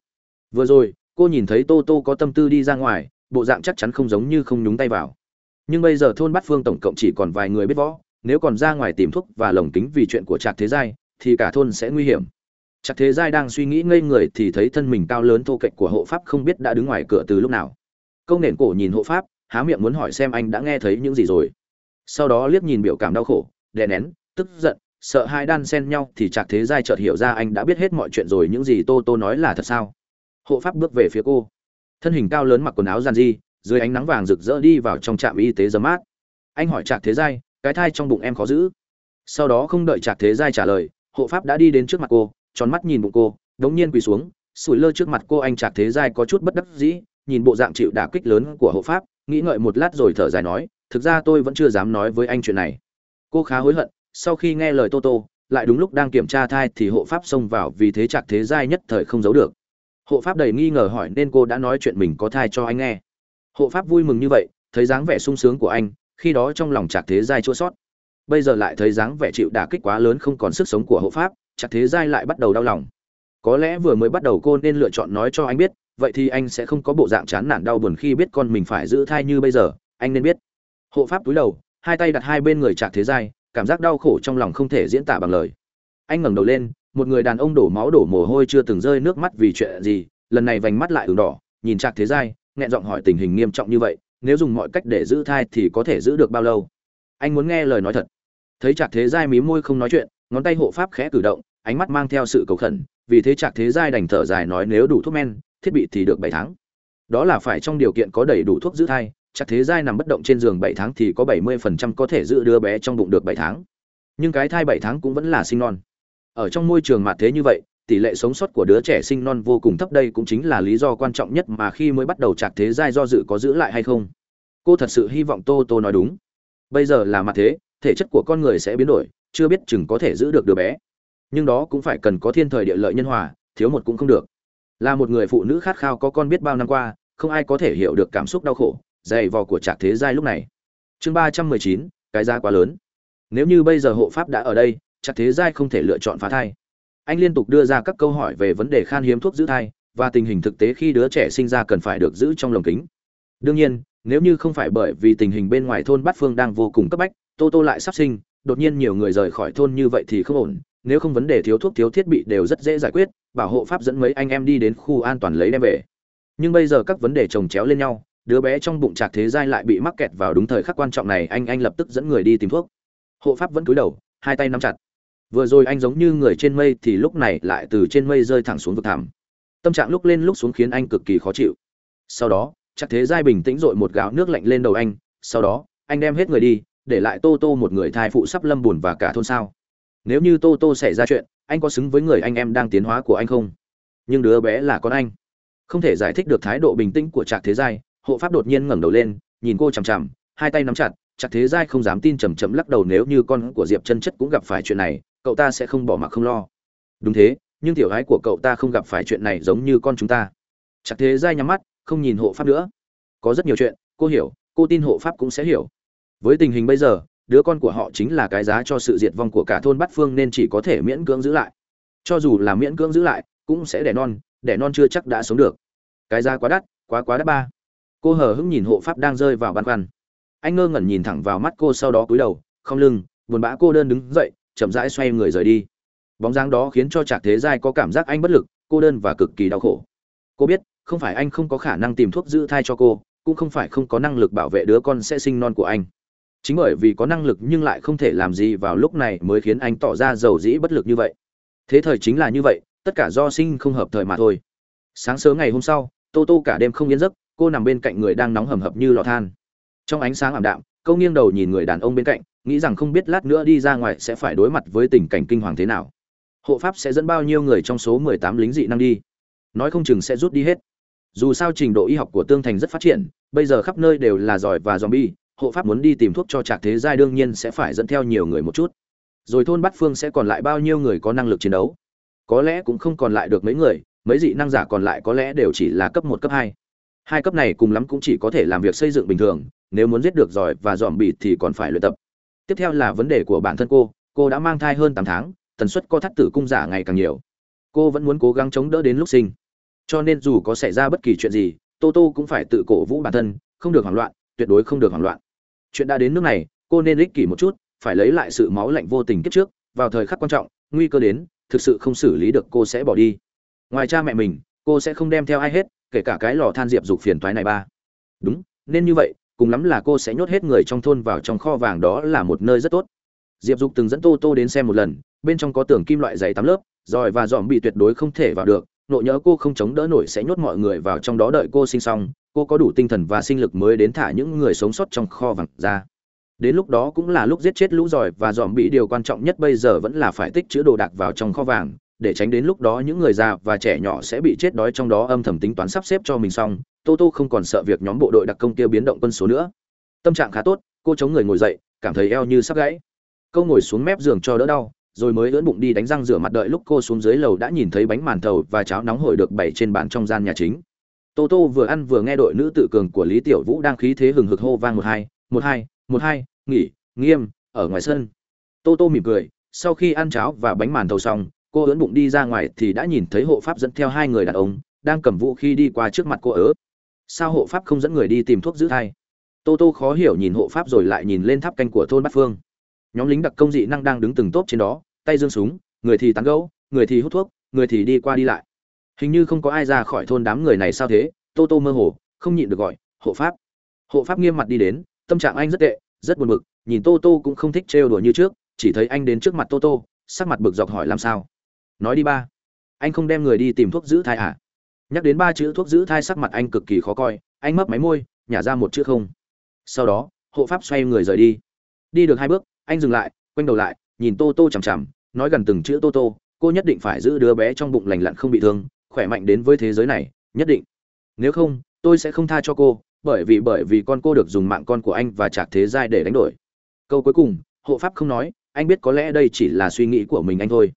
Vừa rồi, cô nhìn thấy tô tô có tâm tư đi ra ngoài, bộ dạng chắc chắn không giống như không nhúng tay vào. Nhưng bây giờ thôn bát phương tổng cộng chỉ còn vài người biết võ, nếu còn ra ngoài tìm thuốc và lồng kính vì chuyện của trạc thế giai thì cả thôn sẽ nguy hiểm. Trạc thế giai đang suy nghĩ ngây người thì thấy thân mình cao lớn thô kệch của hộ pháp không biết đã đứng ngoài cửa từ lúc nào. Câu nền cổ nhìn hộ pháp, há miệng muốn hỏi xem anh đã nghe thấy những gì rồi. Sau đó liếc nhìn biểu cảm đau khổ, đè nén, tức giận, sợ hai đan xen nhau thì trạc thế giai chợt hiểu ra anh đã biết hết mọi chuyện rồi, những gì tô tô nói là thật sao? Hộ pháp bước về phía cô. Thân hình cao lớn mặc quần áo giàn di dưới ánh nắng vàng rực rỡ đi vào trong trạm y tế giấm mát anh hỏi trạc thế giai, cái thai trong bụng em khó giữ? Sau đó không đợi trạc thế giai trả lời hộ pháp đã đi đến trước mặt cô, tròn mắt nhìn bụng cô, đống nhiên quỳ xuống, sủi lơ trước mặt cô anh trạc thế giai có chút bất đắc dĩ, nhìn bộ dạng chịu đả kích lớn của hộ pháp, nghĩ ngợi một lát rồi thở dài nói, thực ra tôi vẫn chưa dám nói với anh chuyện này. Cô khá hối hận, sau khi nghe lời tô tô, lại đúng lúc đang kiểm tra thai thì hộ pháp xông vào vì thế trạc thế giai nhất thời không giấu được. Hộ pháp đầy nghi ngờ hỏi nên cô đã nói chuyện mình có thai cho anh nghe. Hộ pháp vui mừng như vậy, thấy dáng vẻ sung sướng của anh, khi đó trong lòng trạc thế giai chua sót bây giờ lại thấy dáng vẻ chịu đả kích quá lớn không còn sức sống của hộ pháp, chặt thế giai lại bắt đầu đau lòng. Có lẽ vừa mới bắt đầu cô nên lựa chọn nói cho anh biết, vậy thì anh sẽ không có bộ dạng chán nản đau buồn khi biết con mình phải giữ thai như bây giờ, anh nên biết. Hộ pháp túi đầu, hai tay đặt hai bên người chạc thế giai, cảm giác đau khổ trong lòng không thể diễn tả bằng lời. Anh ngẩng đầu lên, một người đàn ông đổ máu đổ mồ hôi chưa từng rơi nước mắt vì chuyện gì, lần này vành mắt lại ửng đỏ, nhìn chạc thế giai, nghẹn giọng hỏi tình hình nghiêm trọng như vậy, nếu dùng mọi cách để giữ thai thì có thể giữ được bao lâu? Anh muốn nghe lời nói thật. Thấy trạc thế giai mí môi không nói chuyện, ngón tay hộ pháp khẽ cử động, ánh mắt mang theo sự cầu khẩn, vì thế trạc thế giai đành thở dài nói nếu đủ thuốc men, thiết bị thì được bảy tháng. Đó là phải trong điều kiện có đầy đủ thuốc giữ thai, trạc thế giai nằm bất động trên giường bảy tháng thì có bảy mươi phần trăm có thể giữ đứa bé trong bụng được bảy tháng. Nhưng cái thai bảy tháng cũng vẫn là sinh non. Ở trong môi trường mặt thế như vậy, tỷ lệ sống sót của đứa trẻ sinh non vô cùng thấp đây cũng chính là lý do quan trọng nhất mà khi mới bắt đầu trạc thế giai do dự có giữ lại hay không. Cô thật sự hy vọng tô tô nói đúng bây giờ là mặt thế, thể chất của con người sẽ biến đổi, chưa biết chừng có thể giữ được đứa bé. Nhưng đó cũng phải cần có thiên thời địa lợi nhân hòa, thiếu một cũng không được. Là một người phụ nữ khát khao có con biết bao năm qua, không ai có thể hiểu được cảm xúc đau khổ, dày vò của trạc thế giai lúc này. Chương ba trăm mười chín, cái giá quá lớn. Nếu như bây giờ hộ pháp đã ở đây trạc thế giai không thể lựa chọn phá thai. Anh liên tục đưa ra các câu hỏi về vấn đề khan hiếm thuốc giữ thai, và tình hình thực tế khi đứa trẻ sinh ra cần phải được giữ trong lồng kính. Đương nhiên nếu như không phải bởi vì tình hình bên ngoài thôn bát phương đang vô cùng cấp bách, tô tô lại sắp sinh, đột nhiên nhiều người rời khỏi thôn như vậy thì không ổn. Nếu không vấn đề thiếu thuốc thiếu thiết bị đều rất dễ giải quyết, bảo hộ pháp dẫn mấy anh em đi đến khu an toàn lấy đem về. Nhưng bây giờ các vấn đề chồng chéo lên nhau, đứa bé trong bụng trạc thế giai lại bị mắc kẹt vào đúng thời khắc quan trọng này, anh anh lập tức dẫn người đi tìm thuốc. Hộ pháp vẫn cúi đầu, hai tay nắm chặt. Vừa rồi anh giống như người trên mây thì lúc này lại từ trên mây rơi thẳng xuống vực thẳm. Tâm trạng lúc lên lúc xuống khiến anh cực kỳ khó chịu. Sau đó chắc thế giai bình tĩnh dội một gáo nước lạnh lên đầu anh, sau đó, anh đem hết người đi, để lại tô tô một người thai phụ sắp lâm buồn và cả thôn sao. Nếu như tô tô xảy ra chuyện, anh có xứng với người anh em đang tiến hóa của anh không? Nhưng đứa bé là con anh. Không thể giải thích được thái độ bình tĩnh của trạc thế giai, hộ pháp đột nhiên ngẩng đầu lên, nhìn cô chằm chằm, hai tay nắm chặt, trạc thế giai không dám tin chầm chậm lắc đầu nếu như con của diệp chân chất cũng gặp phải chuyện này, cậu ta sẽ không bỏ mặc không lo. Đúng thế, nhưng tiểu gái của cậu ta không gặp phải chuyện này giống như con chúng ta. Trạc thế giai nhắm mắt không nhìn hộ pháp nữa. Có rất nhiều chuyện, cô hiểu, cô tin hộ pháp cũng sẽ hiểu. Với tình hình bây giờ, đứa con của họ chính là cái giá cho sự diệt vong của cả thôn bát phương nên chỉ có thể miễn cưỡng giữ lại. Cho dù là miễn cưỡng giữ lại, cũng sẽ đẻ non đẻ non chưa chắc đã sống được. Cái giá quá đắt, quá quá đắt ba. Cô hờ hững nhìn hộ pháp đang rơi vào băn khoăn. Anh ngơ ngẩn nhìn thẳng vào mắt cô sau đó cúi đầu, không lưng, buồn bã cô đơn đứng dậy, chậm rãi xoay người rời đi. Bóng dáng đó khiến cho trạc thế giai có cảm giác anh bất lực, cô đơn và cực kỳ đau khổ. Cô biết không phải anh không có khả năng tìm thuốc giữ thai cho cô, cũng không phải không có năng lực bảo vệ đứa con sẽ sinh non của anh. Chính bởi vì có năng lực nhưng lại không thể làm gì vào lúc này mới khiến anh tỏ ra giàu dĩ bất lực như vậy. Thế thời chính là như vậy, tất cả do sinh không hợp thời mà thôi. Sáng sớm ngày hôm sau, tô tô cả đêm không yên giấc, cô nằm bên cạnh người đang nóng hầm hập như lò than. Trong ánh sáng ảm đạm câu nghiêng đầu nhìn người đàn ông bên cạnh, nghĩ rằng không biết lát nữa đi ra ngoài sẽ phải đối mặt với tình cảnh kinh hoàng thế nào. Hộ pháp sẽ dẫn bao nhiêu người trong số mười tám lính dị năng đi? Nói không chừng sẽ rút đi hết dù sao trình độ y học của tương thành rất phát triển, bây giờ khắp nơi đều là giỏi và zombie, hộ pháp muốn đi tìm thuốc cho trạc thế giai đương nhiên sẽ phải dẫn theo nhiều người một chút. Rồi thôn bát phương sẽ còn lại bao nhiêu người có năng lực chiến đấu? Có lẽ cũng không còn lại được mấy người, mấy dị năng giả còn lại có lẽ đều chỉ là cấp một, cấp hai. Hai cấp này cùng lắm cũng chỉ có thể làm việc xây dựng bình thường, nếu muốn giết được giỏi và dòm bịt thì còn phải luyện tập. Tiếp theo là vấn đề của bản thân cô cô đã mang thai hơn tám tháng, tần suất co thắt tử cung giả ngày càng nhiều. Cô vẫn muốn cố gắng chống đỡ đến lúc sinh cho nên dù có xảy ra bất kỳ chuyện gì, tô tô cũng phải tự cổ vũ bản thân, không được hoảng loạn, tuyệt đối không được hoảng loạn. Chuyện đã đến nước này, cô nên ích kỷ một chút, phải lấy lại sự máu lạnh vô tình kiếp trước, vào thời khắc quan trọng, nguy cơ đến, thực sự không xử lý được cô sẽ bỏ đi. Ngoài cha mẹ mình, cô sẽ không đem theo ai hết, kể cả cái lò than diệp dục phiền toái này ba. Đúng, nên như vậy, cùng lắm là cô sẽ nhốt hết người trong thôn vào trong kho vàng đó là một nơi rất tốt. Diệp dục từng dẫn tô tô đến xem một lần, bên trong có tường kim loại dày tám lớp giỏi và dòm bị tuyệt đối không thể vào được Nội nhớ cô không chống đỡ nổi sẽ nhốt mọi người vào trong đó đợi cô sinh xong, cô có đủ tinh thần và sinh lực mới đến thả những người sống sót trong kho vàng ra. Đến lúc đó cũng là lúc giết chết lũ giỏi và dòm bị điều quan trọng nhất bây giờ vẫn là phải tích chữ đồ đạc vào trong kho vàng, để tránh đến lúc đó những người già và trẻ nhỏ sẽ bị chết đói trong đó âm thầm tính toán sắp xếp cho mình xong tô tô không còn sợ việc nhóm bộ đội đặc công kia biến động quân số nữa. Tâm trạng khá tốt, cô chống người ngồi dậy, cảm thấy eo như sắp gãy. Câu ngồi xuống mép giường cho đỡ đau rồi mới ưỡn bụng đi đánh răng rửa mặt đợi lúc cô xuống dưới lầu đã nhìn thấy bánh màn thầu và cháo nóng hổi được bày trên bàn trong gian nhà chính. Tô tô vừa ăn vừa nghe đội nữ tự cường của lý tiểu vũ đang khí thế hừng hực hô vang một hai một hai một hai, nghỉ, nghiêm, ở ngoài sân. Tô tô mỉm cười, sau khi ăn cháo và bánh màn thầu xong, cô ưỡn bụng đi ra ngoài thì đã nhìn thấy hộ pháp dẫn theo hai người đàn ông, đang cầm vũ khí đi qua trước mặt cô ớ. Sao hộ pháp không dẫn người đi tìm thuốc giữ thai? Tô tô khó hiểu nhìn hộ pháp rồi lại nhìn lên tháp canh của thôn bát phương nhóm lính đặc công dị năng đang đứng từng tốp trên đó, tay dương súng, người thì tán gẫu, người thì hút thuốc, người thì đi qua đi lại. Hình như không có ai ra khỏi thôn đám người này sao thế, tô tô mơ hồ, không nhịn được gọi, hộ pháp. Hộ pháp nghiêm mặt đi đến, tâm trạng anh rất tệ, rất buồn bực, nhìn tô tô cũng không thích trêu đùa như trước, chỉ thấy anh đến trước mặt tô tô, sắc mặt bực dọc hỏi làm sao. Nói đi ba, anh không đem người đi tìm thuốc giữ thai à? Nhắc đến ba chữ thuốc giữ thai sắc mặt anh cực kỳ khó coi, anh mấp máy môi, nhả ra một chữ không. Sau đó, hộ pháp xoay người rời đi. Đi được hai bước anh dừng lại quanh đầu lại, nhìn tô tô chằm chằm, nói gần từng chữ tô tô, cô nhất định phải giữ đứa bé trong bụng lành lặn không bị thương, khỏe mạnh đến với thế giới này, nhất định. Nếu không, tôi sẽ không tha cho cô, bởi vì bởi vì con cô được dùng mạng con của anh và chạc thế giai để đánh đổi. Câu cuối cùng, hộ pháp không nói, anh biết có lẽ đây chỉ là suy nghĩ của mình anh thôi.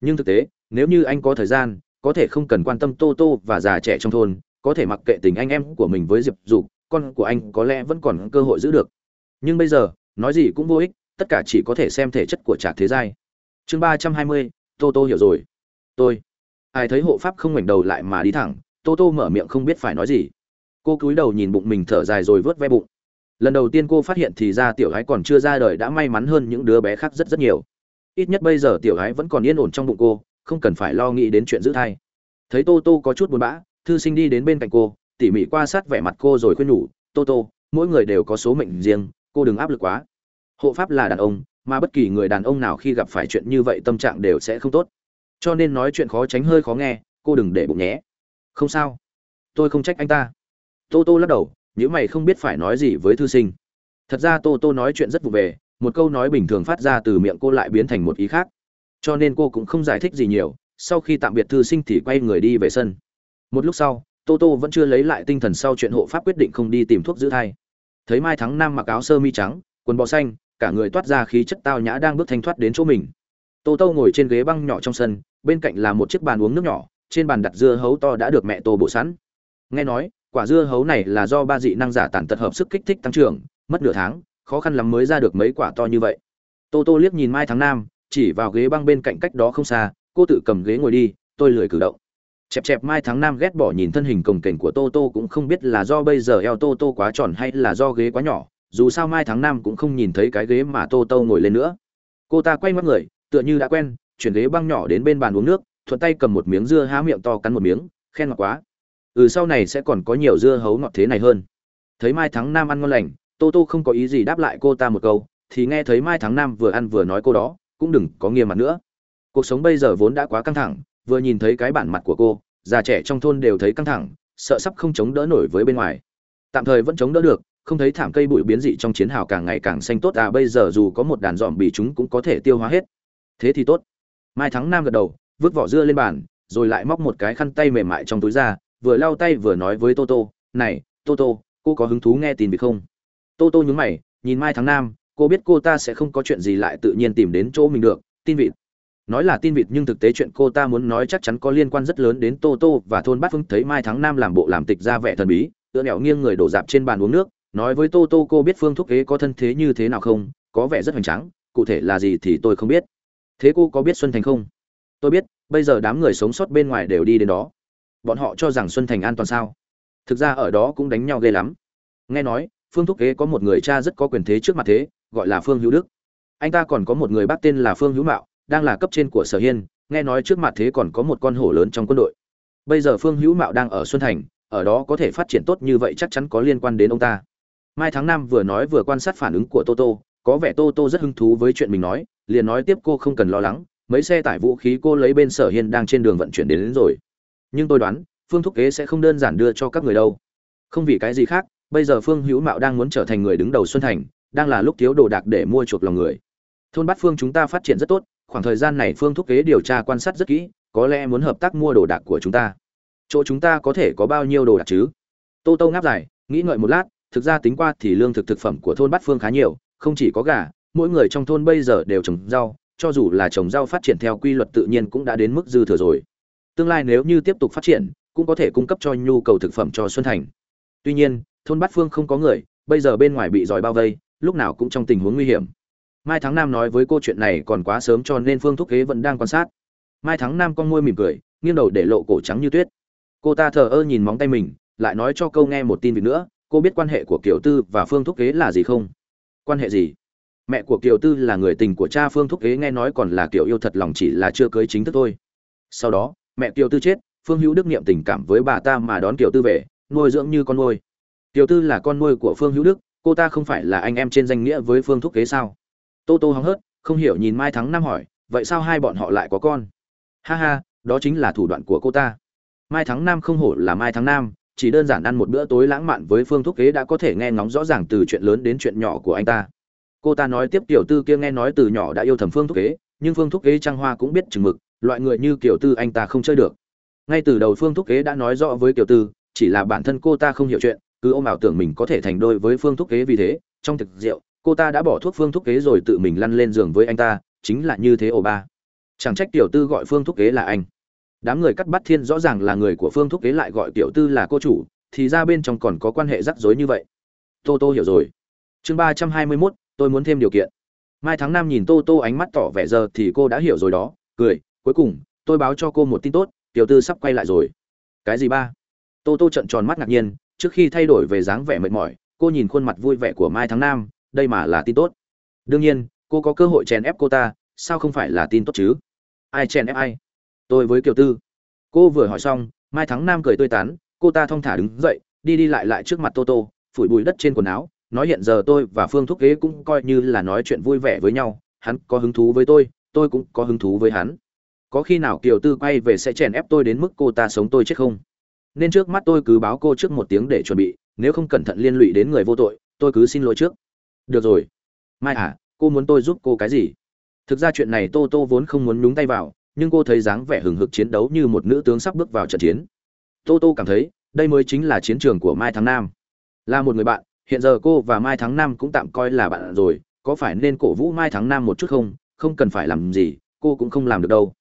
Nhưng thực tế, nếu như anh có thời gian, có thể không cần quan tâm tô tô và già trẻ trong thôn, có thể mặc kệ tình anh em của mình với diệp dục, con của anh có lẽ vẫn còn cơ hội giữ được. Nhưng bây giờ, nói gì cũng vô ích tất cả chỉ có thể xem thể chất của trạc thế giai. Chương ba trăm hai mươi, tô tô hiểu rồi. Tôi. Ai thấy hộ pháp không ngoảnh đầu lại mà đi thẳng, tô tô mở miệng không biết phải nói gì. Cô cúi đầu nhìn bụng mình thở dài rồi vớt ve bụng. Lần đầu tiên cô phát hiện thì ra tiểu gái còn chưa ra đời đã may mắn hơn những đứa bé khác rất rất nhiều. Ít nhất bây giờ tiểu gái vẫn còn yên ổn trong bụng cô, không cần phải lo nghĩ đến chuyện giữ thai. Thấy tô tô có chút buồn bã, thư sinh đi đến bên cạnh cô, tỉ mỉ quan sát vẻ mặt cô rồi khuyên nhủ, tô tô, mỗi người đều có số mệnh riêng, cô đừng áp lực quá hộ pháp là đàn ông, mà bất kỳ người đàn ông nào khi gặp phải chuyện như vậy tâm trạng đều sẽ không tốt. Cho nên nói chuyện khó tránh hơi khó nghe, cô đừng để bụng nhé. Không sao. Tôi không trách anh ta. Tô tô lắc đầu nếu mày không biết phải nói gì với thư sinh. Thật ra tô tô nói chuyện rất vụ về, một câu nói bình thường phát ra từ miệng cô lại biến thành một ý khác. Cho nên cô cũng không giải thích gì nhiều, sau khi tạm biệt thư sinh thì quay người đi về sân. Một lúc sau, tô tô vẫn chưa lấy lại tinh thần sau chuyện hộ pháp quyết định không đi tìm thuốc giữ thai. Thấy mai thắng nam mặc áo sơ mi trắng, quần bò xanh cả người toát ra khí chất tao nhã đang bước thanh thoát đến chỗ mình. Tô tô ngồi trên ghế băng nhỏ trong sân, bên cạnh là một chiếc bàn uống nước nhỏ, trên bàn đặt dưa hấu to đã được mẹ tô bổ sẵn. Nghe nói, quả dưa hấu này là do ba dị năng giả tàn tật hợp sức kích thích tăng trưởng, mất nửa tháng, khó khăn lắm mới ra được mấy quả to như vậy. Tô tô liếc nhìn mai tháng nam, chỉ vào ghế băng bên cạnh cách đó không xa, cô tự cầm ghế ngồi đi, tôi lười cử động. Chẹp chẹp mai tháng năm ghét bỏ nhìn thân hình cồng kềnh của tô tô cũng không biết là do bây giờ eo tô tô quá tròn hay là do ghế quá nhỏ dù sao mai tháng năm cũng không nhìn thấy cái ghế mà tô tô ngồi lên nữa. Cô ta quay mắt người, tựa như đã quen, chuyển ghế băng nhỏ đến bên bàn uống nước, thuận tay cầm một miếng dưa há miệng to cắn một miếng, khen ngọt quá. Ừ sau này sẽ còn có nhiều dưa hấu ngọt thế này hơn. Thấy mai thắng nam ăn ngon lành, tô tô không có ý gì đáp lại cô ta một câu, thì nghe thấy mai thắng nam vừa ăn vừa nói cô đó, cũng đừng có nghiêm mặt nữa. Cuộc sống bây giờ vốn đã quá căng thẳng, vừa nhìn thấy cái bản mặt của cô, già trẻ trong thôn đều thấy căng thẳng, sợ sắp không chống đỡ nổi với bên ngoài. Tạm thời vẫn chống đỡ được không thấy thảm cây bụi biến dị trong chiến hào càng ngày càng xanh tốt à bây giờ dù có một đàn dòm bị chúng cũng có thể tiêu hóa hết. Thế thì tốt. Mai thắng nam gật đầu, vứt vỏ dưa lên bàn, rồi lại móc một cái khăn tay mềm mại trong túi ra, vừa lau tay vừa nói với toto này toto cô có hứng thú nghe tin việc không? Toto nhúng mày, nhìn mai thắng nam, cô biết cô ta sẽ không có chuyện gì lại tự nhiên tìm đến chỗ mình được, tin vịt. Nói là tin vịt nhưng thực tế chuyện cô ta muốn nói chắc chắn có liên quan rất lớn đến tô tô và thôn bát phương, thấy mai thắng nam làm bộ làm tịch ra vẻ thần bí tựa nẹo nghiêng người đổ dạp trên bàn uống nước nói với tô tô cô biết phương thúc kế có thân thế như thế nào không? Có vẻ rất hoành tráng, cụ thể là gì thì tôi không biết. Thế cô có biết xuân thành không? Tôi biết, bây giờ đám người sống sót bên ngoài đều đi đến đó. Bọn họ cho rằng xuân thành an toàn sao? Thực ra ở đó cũng đánh nhau ghê lắm. Nghe nói, phương thúc kế có một người cha rất có quyền thế trước mặt thế, gọi là phương hữu đức. Anh ta còn có một người bác tên là phương hữu mạo, đang là cấp trên của sở hiên, nghe nói trước mặt thế còn có một con hổ lớn trong quân đội. Bây giờ phương hữu mạo đang ở xuân thành, ở đó có thể phát triển tốt như vậy chắc chắn có liên quan đến ông ta mai tháng năm vừa nói vừa quan sát phản ứng của toto có vẻ toto rất hứng thú với chuyện mình nói liền nói tiếp cô không cần lo lắng mấy xe tải vũ khí cô lấy bên sở hiên đang trên đường vận chuyển đến, đến rồi. Nhưng tôi đoán phương thúc kế sẽ không đơn giản đưa cho các người đâu. Không vì cái gì khác bây giờ phương hữu mạo đang muốn trở thành người đứng đầu xuân thành đang là lúc thiếu đồ đạc để mua chuộc lòng người. Thôn bát phương chúng ta phát triển rất tốt khoảng thời gian này phương thúc kế điều tra quan sát rất kỹ có lẽ muốn hợp tác mua đồ đạc của chúng ta. Chỗ chúng ta có thể có bao nhiêu đồ đạc chứ? Tô tô ngáp dài nghĩ ngợi một lát thực ra tính qua thì lương thực thực phẩm của thôn bát phương khá nhiều, không chỉ có gà, mỗi người trong thôn bây giờ đều trồng rau, cho dù là trồng rau phát triển theo quy luật tự nhiên cũng đã đến mức dư thừa rồi. Tương lai nếu như tiếp tục phát triển, cũng có thể cung cấp cho nhu cầu thực phẩm cho xuân thành. Tuy nhiên, thôn bát phương không có người, bây giờ bên ngoài bị giỏi bao vây, lúc nào cũng trong tình huống nguy hiểm. Mai thắng nam nói với cô chuyện này còn quá sớm cho nên phương thúc kế vẫn đang quan sát. Mai thắng nam con môi mỉm cười, nghiêng đầu để lộ cổ trắng như tuyết. Cô ta thờ ơ nhìn móng tay mình, lại nói cho câu nghe một tin việc nữa cô biết quan hệ của kiều tư và phương thúc kế là gì không? Quan hệ gì? Mẹ của kiều tư là người tình của cha phương thúc kế nghe nói còn là kiểu yêu thật lòng chỉ là chưa cưới chính thức thôi. Sau đó, mẹ kiều tư chết, phương hữu đức niệm tình cảm với bà ta mà đón kiều tư về, nuôi dưỡng như con nuôi. Kiều tư là con nuôi của phương hữu đức, cô ta không phải là anh em trên danh nghĩa với phương thúc kế sao? Tô tô hóng hớt, không hiểu nhìn mai thắng năm hỏi, vậy sao hai bọn họ lại có con? Ha ha, đó chính là thủ đoạn của cô ta. Mai thắng nam không hổ là mai thắng nam chỉ đơn giản ăn một bữa tối lãng mạn với phương thúc kế đã có thể nghe ngóng rõ ràng từ chuyện lớn đến chuyện nhỏ của anh ta. Cô ta nói tiếp tiểu tư kia nghe nói từ nhỏ đã yêu thầm phương thúc kế nhưng phương thúc kế trăng hoa cũng biết chừng mực, loại người như kiểu tư anh ta không chơi được. Ngay từ đầu phương thúc kế đã nói rõ với kiểu tư, chỉ là bản thân cô ta không hiểu chuyện, cứ ôm ảo tưởng mình có thể thành đôi với phương thúc kế vì thế, trong thực rượu, cô ta đã bỏ thuốc phương thúc kế rồi tự mình lăn lên giường với anh ta, chính là như thế ổ ba. Chẳng trách tiểu tư gọi phương thúc kế là anh đám người cắt bắt thiên rõ ràng là người của phương thúc kế lại gọi tiểu tư là cô chủ, thì ra bên trong còn có quan hệ rắc rối như vậy. Tô tô hiểu rồi. Chương ba trăm hai mươi mốt, tôi muốn thêm điều kiện. Mai tháng năm nhìn tô tô ánh mắt tỏ vẻ giờ thì cô đã hiểu rồi đó, cười, cuối cùng, tôi báo cho cô một tin tốt, tiểu tư sắp quay lại rồi. Cái gì ba? Tô tô trận tròn mắt ngạc nhiên, trước khi thay đổi về dáng vẻ mệt mỏi, cô nhìn khuôn mặt vui vẻ của mai tháng năm đây mà là tin tốt. Đương nhiên, cô có cơ hội chèn ép cô ta, sao không phải là tin tốt chứ? Ai chèn ép ai? Tôi với kiều tư. Cô vừa hỏi xong, mai thắng nam cười tươi tán, cô ta thong thả đứng dậy, đi đi lại lại trước mặt tô tô, phủi bụi đất trên quần áo, nói hiện giờ tôi và phương thúc kế cũng coi như là nói chuyện vui vẻ với nhau, hắn có hứng thú với tôi tôi cũng có hứng thú với hắn. Có khi nào kiều tư quay về sẽ chèn ép tôi đến mức cô ta sống tôi chết không? Nên trước mắt tôi cứ báo cô trước một tiếng để chuẩn bị, nếu không cẩn thận liên lụy đến người vô tội, tôi cứ xin lỗi trước. Được rồi. Mai à cô muốn tôi giúp cô cái gì? Thực ra chuyện này tô tô vốn không muốn nhúng tay vào nhưng cô thấy dáng vẻ hừng hực chiến đấu như một nữ tướng sắp bước vào trận chiến. Tô tô cảm thấy, đây mới chính là chiến trường của mai thắng nam. Là một người bạn, hiện giờ cô và mai thắng nam cũng tạm coi là bạn rồi, có phải nên cổ vũ mai thắng nam một chút không? Không cần phải làm gì, cô cũng không làm được đâu.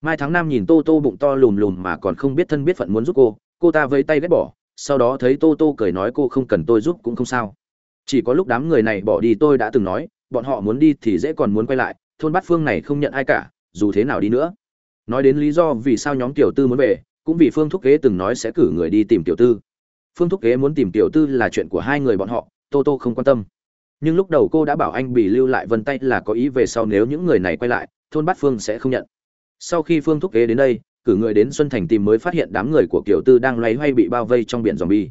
Mai thắng nam nhìn tô tô bụng to lùm lùm mà còn không biết thân biết phận muốn giúp cô cô ta vẫy tay ghét bỏ, sau đó thấy tô tô cười nói cô không cần tôi giúp cũng không sao. Chỉ có lúc đám người này bỏ đi tôi đã từng nói, bọn họ muốn đi thì dễ còn muốn quay lại, thôn bát phương này không nhận ai cả, dù thế nào đi nữa nói đến lý do vì sao nhóm tiểu tư muốn về, cũng vì phương thúc kế từng nói sẽ cử người đi tìm tiểu tư. Phương thúc kế muốn tìm tiểu tư là chuyện của hai người bọn họ, tô tô không quan tâm. Nhưng lúc đầu cô đã bảo anh bị lưu lại vân tay là có ý về sau nếu những người này quay lại, thôn bát phương sẽ không nhận. Sau khi phương thúc kế đến đây, cử người đến xuân thành tìm mới phát hiện đám người của kiểu tư đang loay hoay bị bao vây trong biển dòm bi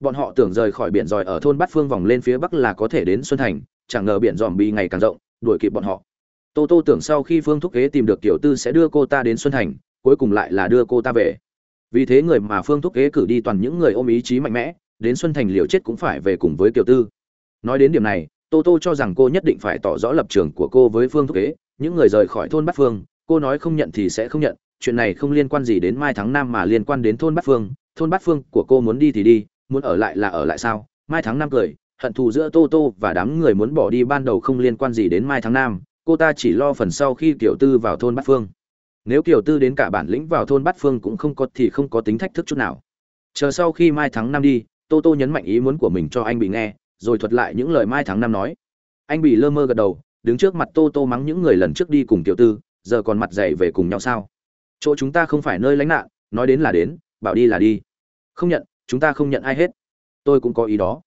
bọn họ tưởng rời khỏi biển giỏi ở thôn bát phương vòng lên phía bắc là có thể đến xuân thành, chẳng ngờ biển dòm bi ngày càng rộng, đuổi kịp bọn họ tô tô tưởng sau khi phương thúc kế tìm được kiều tư sẽ đưa cô ta đến xuân thành, cuối cùng lại là đưa cô ta về. Vì thế người mà phương thúc kế cử đi toàn những người ôm ý chí mạnh mẽ, đến xuân thành liều chết cũng phải về cùng với kiều tư. Nói đến điểm này, tô tô cho rằng cô nhất định phải tỏ rõ lập trường của cô với phương thúc kế. Những người rời khỏi thôn bát phương, cô nói không nhận thì sẽ không nhận. Chuyện này không liên quan gì đến mai tháng năm mà liên quan đến thôn bát phương. Thôn bát phương của cô muốn đi thì đi, muốn ở lại là ở lại sao? Mai tháng năm cười, hận thù giữa tô tô và đám người muốn bỏ đi ban đầu không liên quan gì đến mai tháng năm cô ta chỉ lo phần sau khi tiểu tư vào thôn bát phương. Nếu tiểu tư đến cả bản lĩnh vào thôn bát phương cũng không có thì không có tính thách thức chút nào. Chờ sau khi mai tháng năm đi, tô tô nhấn mạnh ý muốn của mình cho anh bị nghe, rồi thuật lại những lời mai tháng năm nói. Anh bị lơ mơ gật đầu, đứng trước mặt tô tô mắng những người lần trước đi cùng tiểu tư, giờ còn mặt dày về cùng nhau sao? Chỗ chúng ta không phải nơi lánh nạn, nói đến là đến, bảo đi là đi. Không nhận, chúng ta không nhận ai hết. Tôi cũng có ý đó.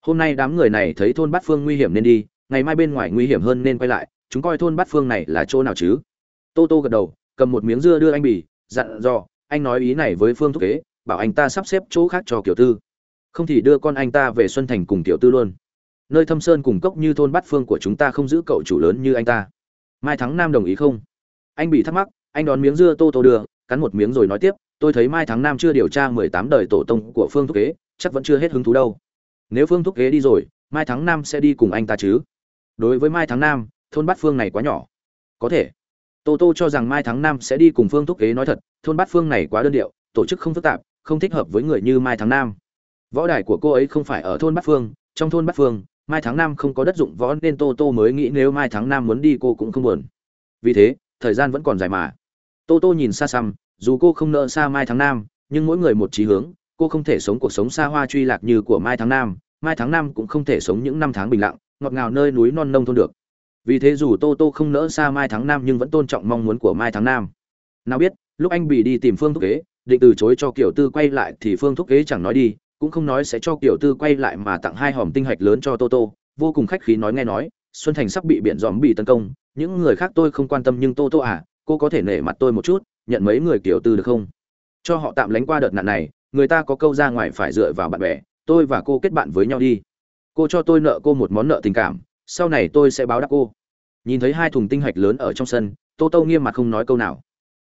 Hôm nay đám người này thấy thôn bát phương nguy hiểm nên đi, ngày mai bên ngoài nguy hiểm hơn nên quay lại chúng coi thôn bát phương này là chỗ nào chứ? Tô tô gật đầu, cầm một miếng dưa đưa anh bì, dặn dò, anh nói ý này với phương thúc kế, bảo anh ta sắp xếp chỗ khác cho kiểu tư. Không thì đưa con anh ta về xuân thành cùng tiểu tư luôn. Nơi thâm sơn cùng cốc như thôn bát phương của chúng ta không giữ cậu chủ lớn như anh ta. Mai thắng nam đồng ý không? Anh bị thắc mắc, anh đón miếng dưa tô tô đưa, cắn một miếng rồi nói tiếp, tôi thấy mai thắng nam chưa điều tra mười tám đời tổ tông của phương thúc kế, chắc vẫn chưa hết hứng thú đâu. Nếu phương thúc kế đi rồi, mai thắng nam sẽ đi cùng anh ta chứ? Đối với mai thắng nam thôn bát phương này quá nhỏ. Có thể. Tô tô cho rằng mai thắng nam sẽ đi cùng phương thúc kế nói thật, thôn bát phương này quá đơn điệu, tổ chức không phức tạp, không thích hợp với người như mai thắng nam. Võ đài của cô ấy không phải ở thôn bát phương, trong thôn bát phương, mai tháng năm không có đất dụng võ nên tô tô mới nghĩ nếu mai tháng năm muốn đi cô cũng không buồn. Vì thế, thời gian vẫn còn dài mà. Tô tô nhìn xa xăm, dù cô không nợ xa mai tháng năm nhưng mỗi người một trí hướng, cô không thể sống cuộc sống xa hoa truy lạc như của mai tháng năm mai tháng năm cũng không thể sống những năm tháng bình lặng, ngọt ngào nơi núi non nông thôn được vì thế dù tô tô không nỡ xa mai tháng năm nhưng vẫn tôn trọng mong muốn của mai tháng năm nào biết lúc anh bị đi tìm phương thúc kế định từ chối cho kiểu tư quay lại thì phương thúc kế chẳng nói đi cũng không nói sẽ cho kiểu tư quay lại mà tặng hai hòm tinh hạch lớn cho tô tô vô cùng khách khí nói nghe nói, Xuân Thành sắp bị biển giòm bị tấn công, những người khác tôi không quan tâm nhưng tô tô à, cô có thể nể mặt tôi một chút, nhận mấy người kiểu tư được không? Cho họ tạm lánh qua đợt nạn này, người ta có câu ra ngoài phải dựa vào bạn bè, tôi và cô kết bạn với nhau đi. Cô cho tôi nợ cô một món nợ tình cảm, sau này tôi sẽ báo đáp cô. Nhìn thấy hai thùng tinh hạch lớn ở trong sân, tô tô nghiêm mặt không nói câu nào.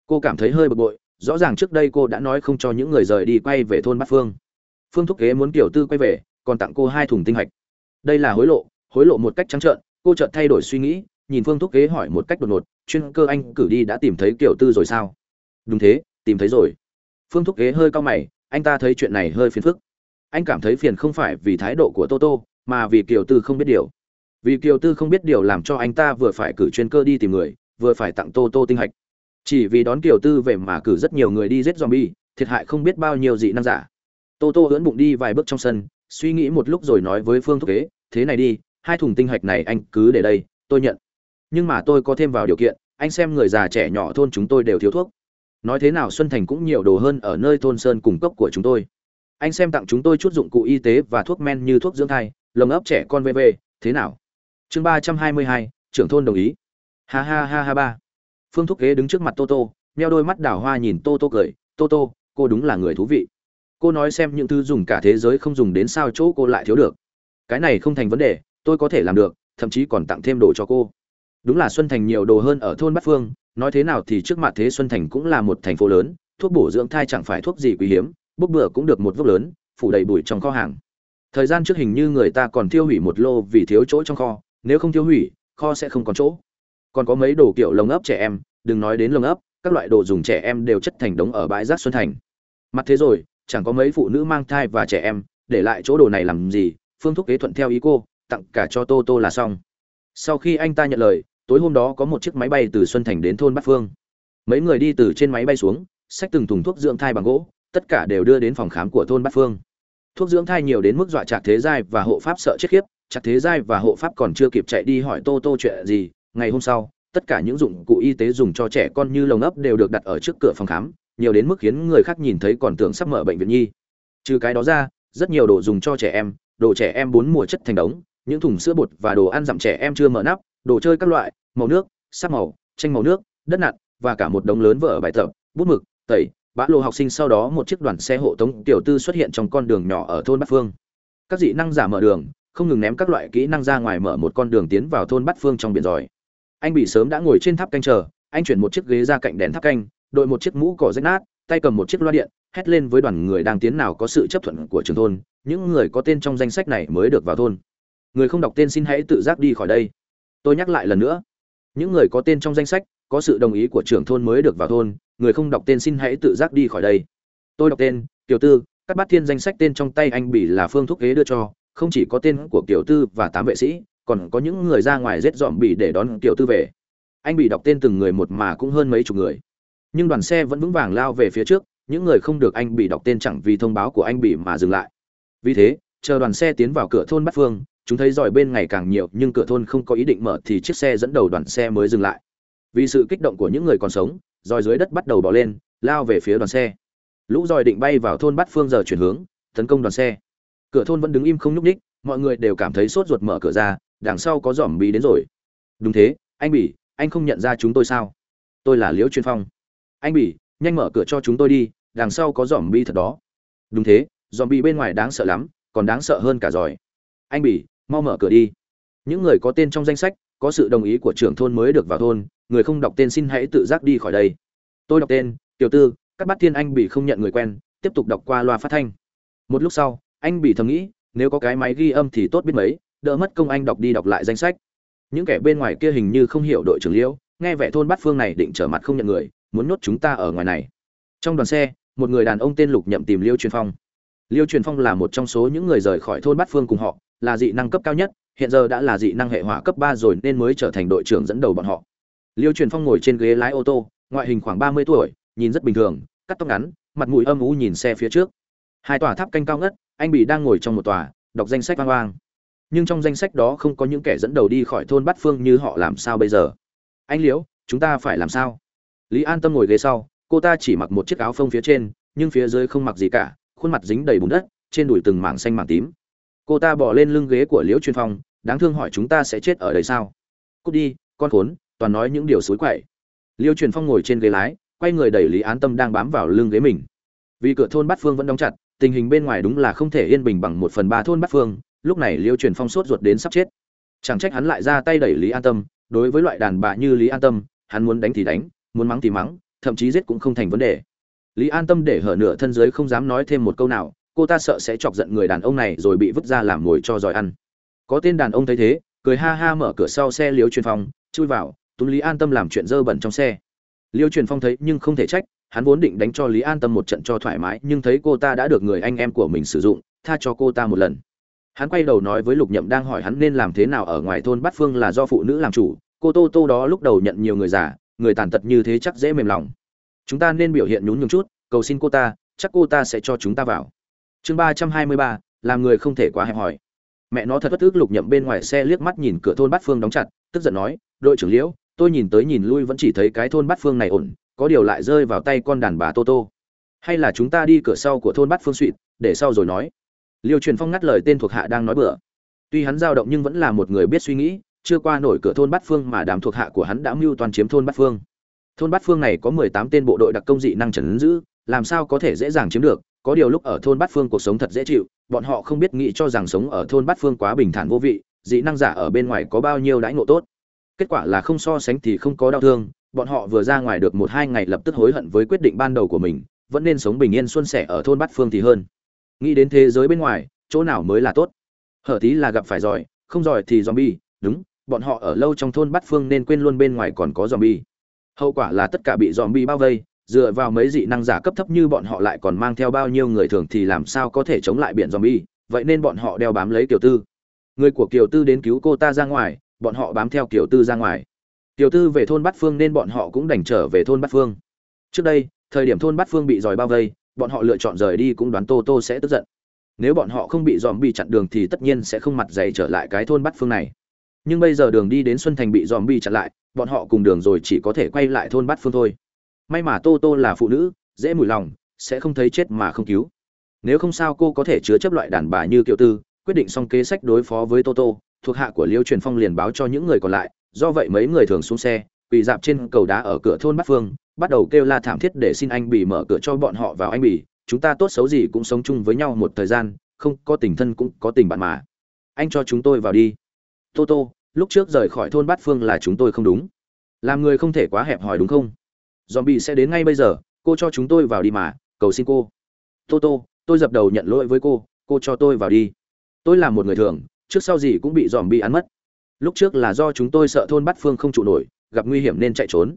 Cô cảm thấy hơi bực bội, rõ ràng trước đây cô đã nói không cho những người rời đi quay về thôn Bát Phương. Phương thúc kế muốn kiểu tư quay về còn tặng cô hai thùng tinh hạch. Đây là hối lộ hối lộ một cách trắng trợn cô chợt thay đổi suy nghĩ nhìn phương thúc kế hỏi một cách đột ngột chuyên cơ anh cử đi đã tìm thấy kiểu tư rồi sao? Đúng thế tìm thấy rồi. Phương thúc kế hơi cau mày anh ta thấy chuyện này hơi phiền phức. Anh cảm thấy phiền không phải vì thái độ của toto mà vì kiểu tư không biết điều vì kiều tư không biết điều làm cho anh ta vừa phải cử chuyên cơ đi tìm người, vừa phải tặng tô tô tinh hạch. Chỉ vì đón kiều tư về mà cử rất nhiều người đi giết zombie, thiệt hại không biết bao nhiêu dị năng giả. Tô tô ưỡn bụng đi vài bước trong sân, suy nghĩ một lúc rồi nói với phương thúc kế, thế này đi, hai thùng tinh hạch này anh cứ để đây, tôi nhận. Nhưng mà tôi có thêm vào điều kiện, anh xem người già trẻ nhỏ thôn chúng tôi đều thiếu thuốc. Nói thế nào xuân thành cũng nhiều đồ hơn ở nơi thôn sơn cung cấp của chúng tôi. Anh xem tặng chúng tôi chút dụng cụ y tế và thuốc men như thuốc dưỡng thai, lồng ấp trẻ con vv thế nào? Chương ba trăm hai mươi hai, trưởng thôn đồng ý. Ha ha ha ha ba. Phương thúc kế đứng trước mặt tô tô neo đôi mắt đảo hoa nhìn tô tô cười. Tô tô, cô đúng là người thú vị. Cô nói xem những thứ dùng cả thế giới không dùng đến sao chỗ cô lại thiếu được. Cái này không thành vấn đề, tôi có thể làm được, thậm chí còn tặng thêm đồ cho cô. Đúng là xuân thành nhiều đồ hơn ở thôn bát phương, nói thế nào thì trước mặt thế xuân thành cũng là một thành phố lớn, thuốc bổ dưỡng thai chẳng phải thuốc gì quý hiếm bốc bựa cũng được một vốc lớn, phủ đầy bụi trong kho hàng. Thời gian trước hình như người ta còn tiêu hủy một lô vì thiếu chỗ trong kho nếu không tiêu hủy, kho sẽ không còn chỗ. Còn có mấy đồ kiểu lồng ấp trẻ em, đừng nói đến lồng ấp, các loại đồ dùng trẻ em đều chất thành đống ở bãi rác xuân thành. Mặt thế rồi, chẳng có mấy phụ nữ mang thai và trẻ em, để lại chỗ đồ này làm gì, phương thúc kế thuận theo ý cô, tặng cả cho tô tô là xong. Sau khi anh ta nhận lời, tối hôm đó có một chiếc máy bay từ xuân thành đến thôn bát phương. Mấy người đi từ trên máy bay xuống, xách từng thùng thuốc dưỡng thai bằng gỗ, tất cả đều đưa đến phòng khám của thôn bát phương. Thuốc dưỡng thai nhiều đến mức dọa chạc thế giai và hộ pháp sợ chết khiếp chặt thế giai và hộ pháp còn chưa kịp chạy đi hỏi tô tô chuyện gì, ngày hôm sau, tất cả những dụng cụ y tế dùng cho trẻ con như lồng ấp đều được đặt ở trước cửa phòng khám, nhiều đến mức khiến người khác nhìn thấy còn tưởng sắp mở bệnh viện nhi. Trừ cái đó ra, rất nhiều đồ dùng cho trẻ em, đồ trẻ em bốn mùa chất thành đống, những thùng sữa bột và đồ ăn dặm trẻ em chưa mở nắp, đồ chơi các loại, màu nước, sắc màu, tranh màu nước, đất nặn và cả một đống lớn vở bài tập, bút mực, tẩy, bã lô học sinh. Sau đó một chiếc đoàn xe hộ tống tiểu tư xuất hiện trong con đường nhỏ ở thôn bát phương. Các dị năng giả mở đường không ngừng ném các loại kỹ năng ra ngoài mở một con đường tiến vào thôn bát phương trong biển giỏi. Anh bị sớm đã ngồi trên tháp canh chờ, anh chuyển một chiếc ghế ra cạnh đèn tháp canh, đội một chiếc mũ cỏ rách nát, tay cầm một chiếc loa điện, hét lên với đoàn người đang tiến nào có sự chấp thuận của trường thôn, những người có tên trong danh sách này mới được vào thôn. Người không đọc tên xin hãy tự giác đi khỏi đây. Tôi nhắc lại lần nữa, những người có tên trong danh sách, có sự đồng ý của trưởng thôn mới được vào thôn, người không đọc tên xin hãy tự giác đi khỏi đây. Tôi đọc tên, tiểu tư các bát thiên danh sách tên trong tay anh bỉ là phương thúc ghế đưa cho không chỉ có tên của tiểu tư và tám vệ sĩ, còn có những người ra ngoài rết dọn bỉ để đón tiểu tư về. Anh bị đọc tên từng người một mà cũng hơn mấy chục người. Nhưng đoàn xe vẫn vững vàng lao về phía trước, những người không được anh bị đọc tên chẳng vì thông báo của anh bị mà dừng lại. Vì thế, chờ đoàn xe tiến vào cửa thôn bát phương, chúng thấy giỏi bên ngày càng nhiều, nhưng cửa thôn không có ý định mở thì chiếc xe dẫn đầu đoàn xe mới dừng lại. Vì sự kích động của những người còn sống, giỏi dưới đất bắt đầu bò lên, lao về phía đoàn xe. Lũ giỏi định bay vào thôn bát phương giờ chuyển hướng, tấn công đoàn xe cửa thôn vẫn đứng im không nhúc ních mọi người đều cảm thấy sốt ruột mở cửa ra, đằng sau có dòm bì đến rồi. Đúng thế, anh bỉ, anh không nhận ra chúng tôi sao? Tôi là liễu chuyên phong. Anh bỉ, nhanh mở cửa cho chúng tôi đi, đằng sau có dòm bi thật đó. Đúng thế dòm bi bên ngoài đáng sợ lắm, còn đáng sợ hơn cả giỏi. Anh bỉ, mau mở cửa đi. Những người có tên trong danh sách, có sự đồng ý của trưởng thôn mới được vào thôn, người không đọc tên xin hãy tự giác đi khỏi đây. Tôi đọc tên, tiểu tư, các bát thiên anh bị không nhận người quen, tiếp tục đọc qua loa phát thanh. Một lúc sau anh bị thầm nghĩ, nếu có cái máy ghi âm thì tốt biết mấy, đỡ mất công anh đọc đi đọc lại danh sách. Những kẻ bên ngoài kia hình như không hiểu đội trưởng liễu nghe vẻ thôn bát phương này định trở mặt không nhận người, muốn nhốt chúng ta ở ngoài này. Trong đoàn xe, một người đàn ông tên lục nhậm tìm liêu truyền phong. Liêu truyền phong là một trong số những người rời khỏi thôn bát phương cùng họ, là dị năng cấp cao nhất, hiện giờ đã là dị năng hệ hỏa cấp ba rồi nên mới trở thành đội trưởng dẫn đầu bọn họ. Liêu truyền phong ngồi trên ghế lái ô tô, ngoại hình khoảng ba mươi tuổi, nhìn rất bình thường, cắt tóc ngắn, mặt mũi âm u nhìn xe phía trước. Hai tòa tháp canh cao ngất anh bị đang ngồi trong một tòa, đọc danh sách vang vang. Nhưng trong danh sách đó không có những kẻ dẫn đầu đi khỏi thôn bát phương như họ làm sao bây giờ? Anh liễu, chúng ta phải làm sao? Lý an tâm ngồi ghế sau, cô ta chỉ mặc một chiếc áo phông phía trên, nhưng phía dưới không mặc gì cả, khuôn mặt dính đầy bùn đất, trên đùi từng mảng xanh mảng tím. Cô ta bỏ lên lưng ghế của liễu truyền phong, đáng thương hỏi chúng ta sẽ chết ở đây sao? Cút đi, con khốn, toàn nói những điều xối quậy. Liêu truyền phong ngồi trên ghế lái, quay người đẩy lý an tâm đang bám vào lưng ghế mình. Vì cửa thôn bát phương vẫn đóng chặt tình hình bên ngoài đúng là không thể yên bình bằng một phần ba thôn bát phương, lúc này liêu truyền phong sốt ruột đến sắp chết. Chẳng trách hắn lại ra tay đẩy lý an tâm, đối với loại đàn bà như lý an tâm, hắn muốn đánh thì đánh, muốn mắng thì mắng, thậm chí giết cũng không thành vấn đề. Lý an tâm để hở nửa thân dưới không dám nói thêm một câu nào, cô ta sợ sẽ chọc giận người đàn ông này rồi bị vứt ra làm mồi cho giỏi ăn. Có tên đàn ông thấy thế, cười ha ha mở cửa sau xe liêu truyền phong, chui vào, túm lý an tâm làm chuyện dơ bẩn trong xe. Liêu truyền phong thấy nhưng không thể trách hắn vốn định đánh cho lý an tâm một trận cho thoải mái, nhưng thấy cô ta đã được người anh em của mình sử dụng, tha cho cô ta một lần. Hắn quay đầu nói với lục nhậm đang hỏi hắn nên làm thế nào ở ngoài thôn bát phương là do phụ nữ làm chủ. Cô tô tô đó lúc đầu nhận nhiều người già, người tàn tật như thế chắc dễ mềm lòng. Chúng ta nên biểu hiện nhún nhường chút, cầu xin cô ta, chắc cô ta sẽ cho chúng ta vào. Chương ba trăm hai mươi ba, làm người không thể quá hẹp hòi. Mẹ nó thật bất ức lục nhậm bên ngoài xe liếc mắt nhìn cửa thôn bát phương đóng chặt, tức giận nói, đội trưởng liễu, tôi nhìn tới nhìn lui vẫn chỉ thấy cái thôn bát phương này ổn có điều lại rơi vào tay con đàn bà tô tô. Hay là chúng ta đi cửa sau của thôn bát phương suỵt để sau rồi nói. Liêu truyền phong ngắt lời tên thuộc hạ đang nói bừa. Tuy hắn dao động nhưng vẫn là một người biết suy nghĩ, chưa qua nổi cửa thôn bát phương mà đám thuộc hạ của hắn đã mưu toàn chiếm thôn bát phương. Thôn bát phương này có mười tám tên bộ đội đặc công dị năng trần giữ, làm sao có thể dễ dàng chiếm được, có điều lúc ở thôn bát phương cuộc sống thật dễ chịu, bọn họ không biết nghĩ cho rằng sống ở thôn bát phương quá bình thản vô vị, dị năng giả ở bên ngoài có bao nhiêu đãi ngộ tốt. Kết quả là không so sánh thì không có đau thương bọn họ vừa ra ngoài được một hai ngày lập tức hối hận với quyết định ban đầu của mình, vẫn nên sống bình yên xuân sẻ ở thôn bát phương thì hơn. Nghĩ đến thế giới bên ngoài, chỗ nào mới là tốt? Hở tí là gặp phải giỏi, không giỏi thì zombie, đúng, bọn họ ở lâu trong thôn bát phương nên quên luôn bên ngoài còn có zombie. Hậu quả là tất cả bị zombie bao vây, dựa vào mấy dị năng giả cấp thấp như bọn họ lại còn mang theo bao nhiêu người thường thì làm sao có thể chống lại biển zombie, vậy nên bọn họ đeo bám lấy kiều tư. Người của kiều tư đến cứu cô ta ra ngoài, bọn họ bám theo kiều tư ra ngoài. Tiểu tư về thôn bát phương nên bọn họ cũng đành trở về thôn bát phương. Trước đây, thời điểm thôn bát phương bị dòi bao vây, bọn họ lựa chọn rời đi cũng đoán tô tô sẽ tức giận. Nếu bọn họ không bị dòm bị chặn đường thì tất nhiên sẽ không mặt dày trở lại cái thôn bát phương này. Nhưng bây giờ đường đi đến xuân thành bị dòm bị chặn lại, bọn họ cùng đường rồi chỉ có thể quay lại thôn bát phương thôi. May mà tô tô là phụ nữ, dễ mùi lòng, sẽ không thấy chết mà không cứu. Nếu không sao cô có thể chứa chấp loại đàn bà như kiệu tư, quyết định xong kế sách đối phó với tô tô, thuộc hạ của liêu truyền phong liền báo cho những người còn lại do vậy mấy người thường xuống xe, quỳ dạp trên cầu đá ở cửa thôn bát phương, bắt đầu kêu la thảm thiết để xin anh bỉ mở cửa cho bọn họ vào anh bỉ chúng ta tốt xấu gì cũng sống chung với nhau một thời gian, không có tình thân cũng có tình bạn mà. Anh cho chúng tôi vào đi. Tô tô, lúc trước rời khỏi thôn bát phương là chúng tôi không đúng. Làm người không thể quá hẹp hòi đúng không? Dòm bị sẽ đến ngay bây giờ, cô cho chúng tôi vào đi mà, cầu xin cô. Tô tô, tôi dập đầu nhận lỗi với cô cô cho tôi vào đi. Tôi là một người thường, trước sau gì cũng bị dòm bị ăn mất lúc trước là do chúng tôi sợ thôn bát phương không trụ nổi, gặp nguy hiểm nên chạy trốn.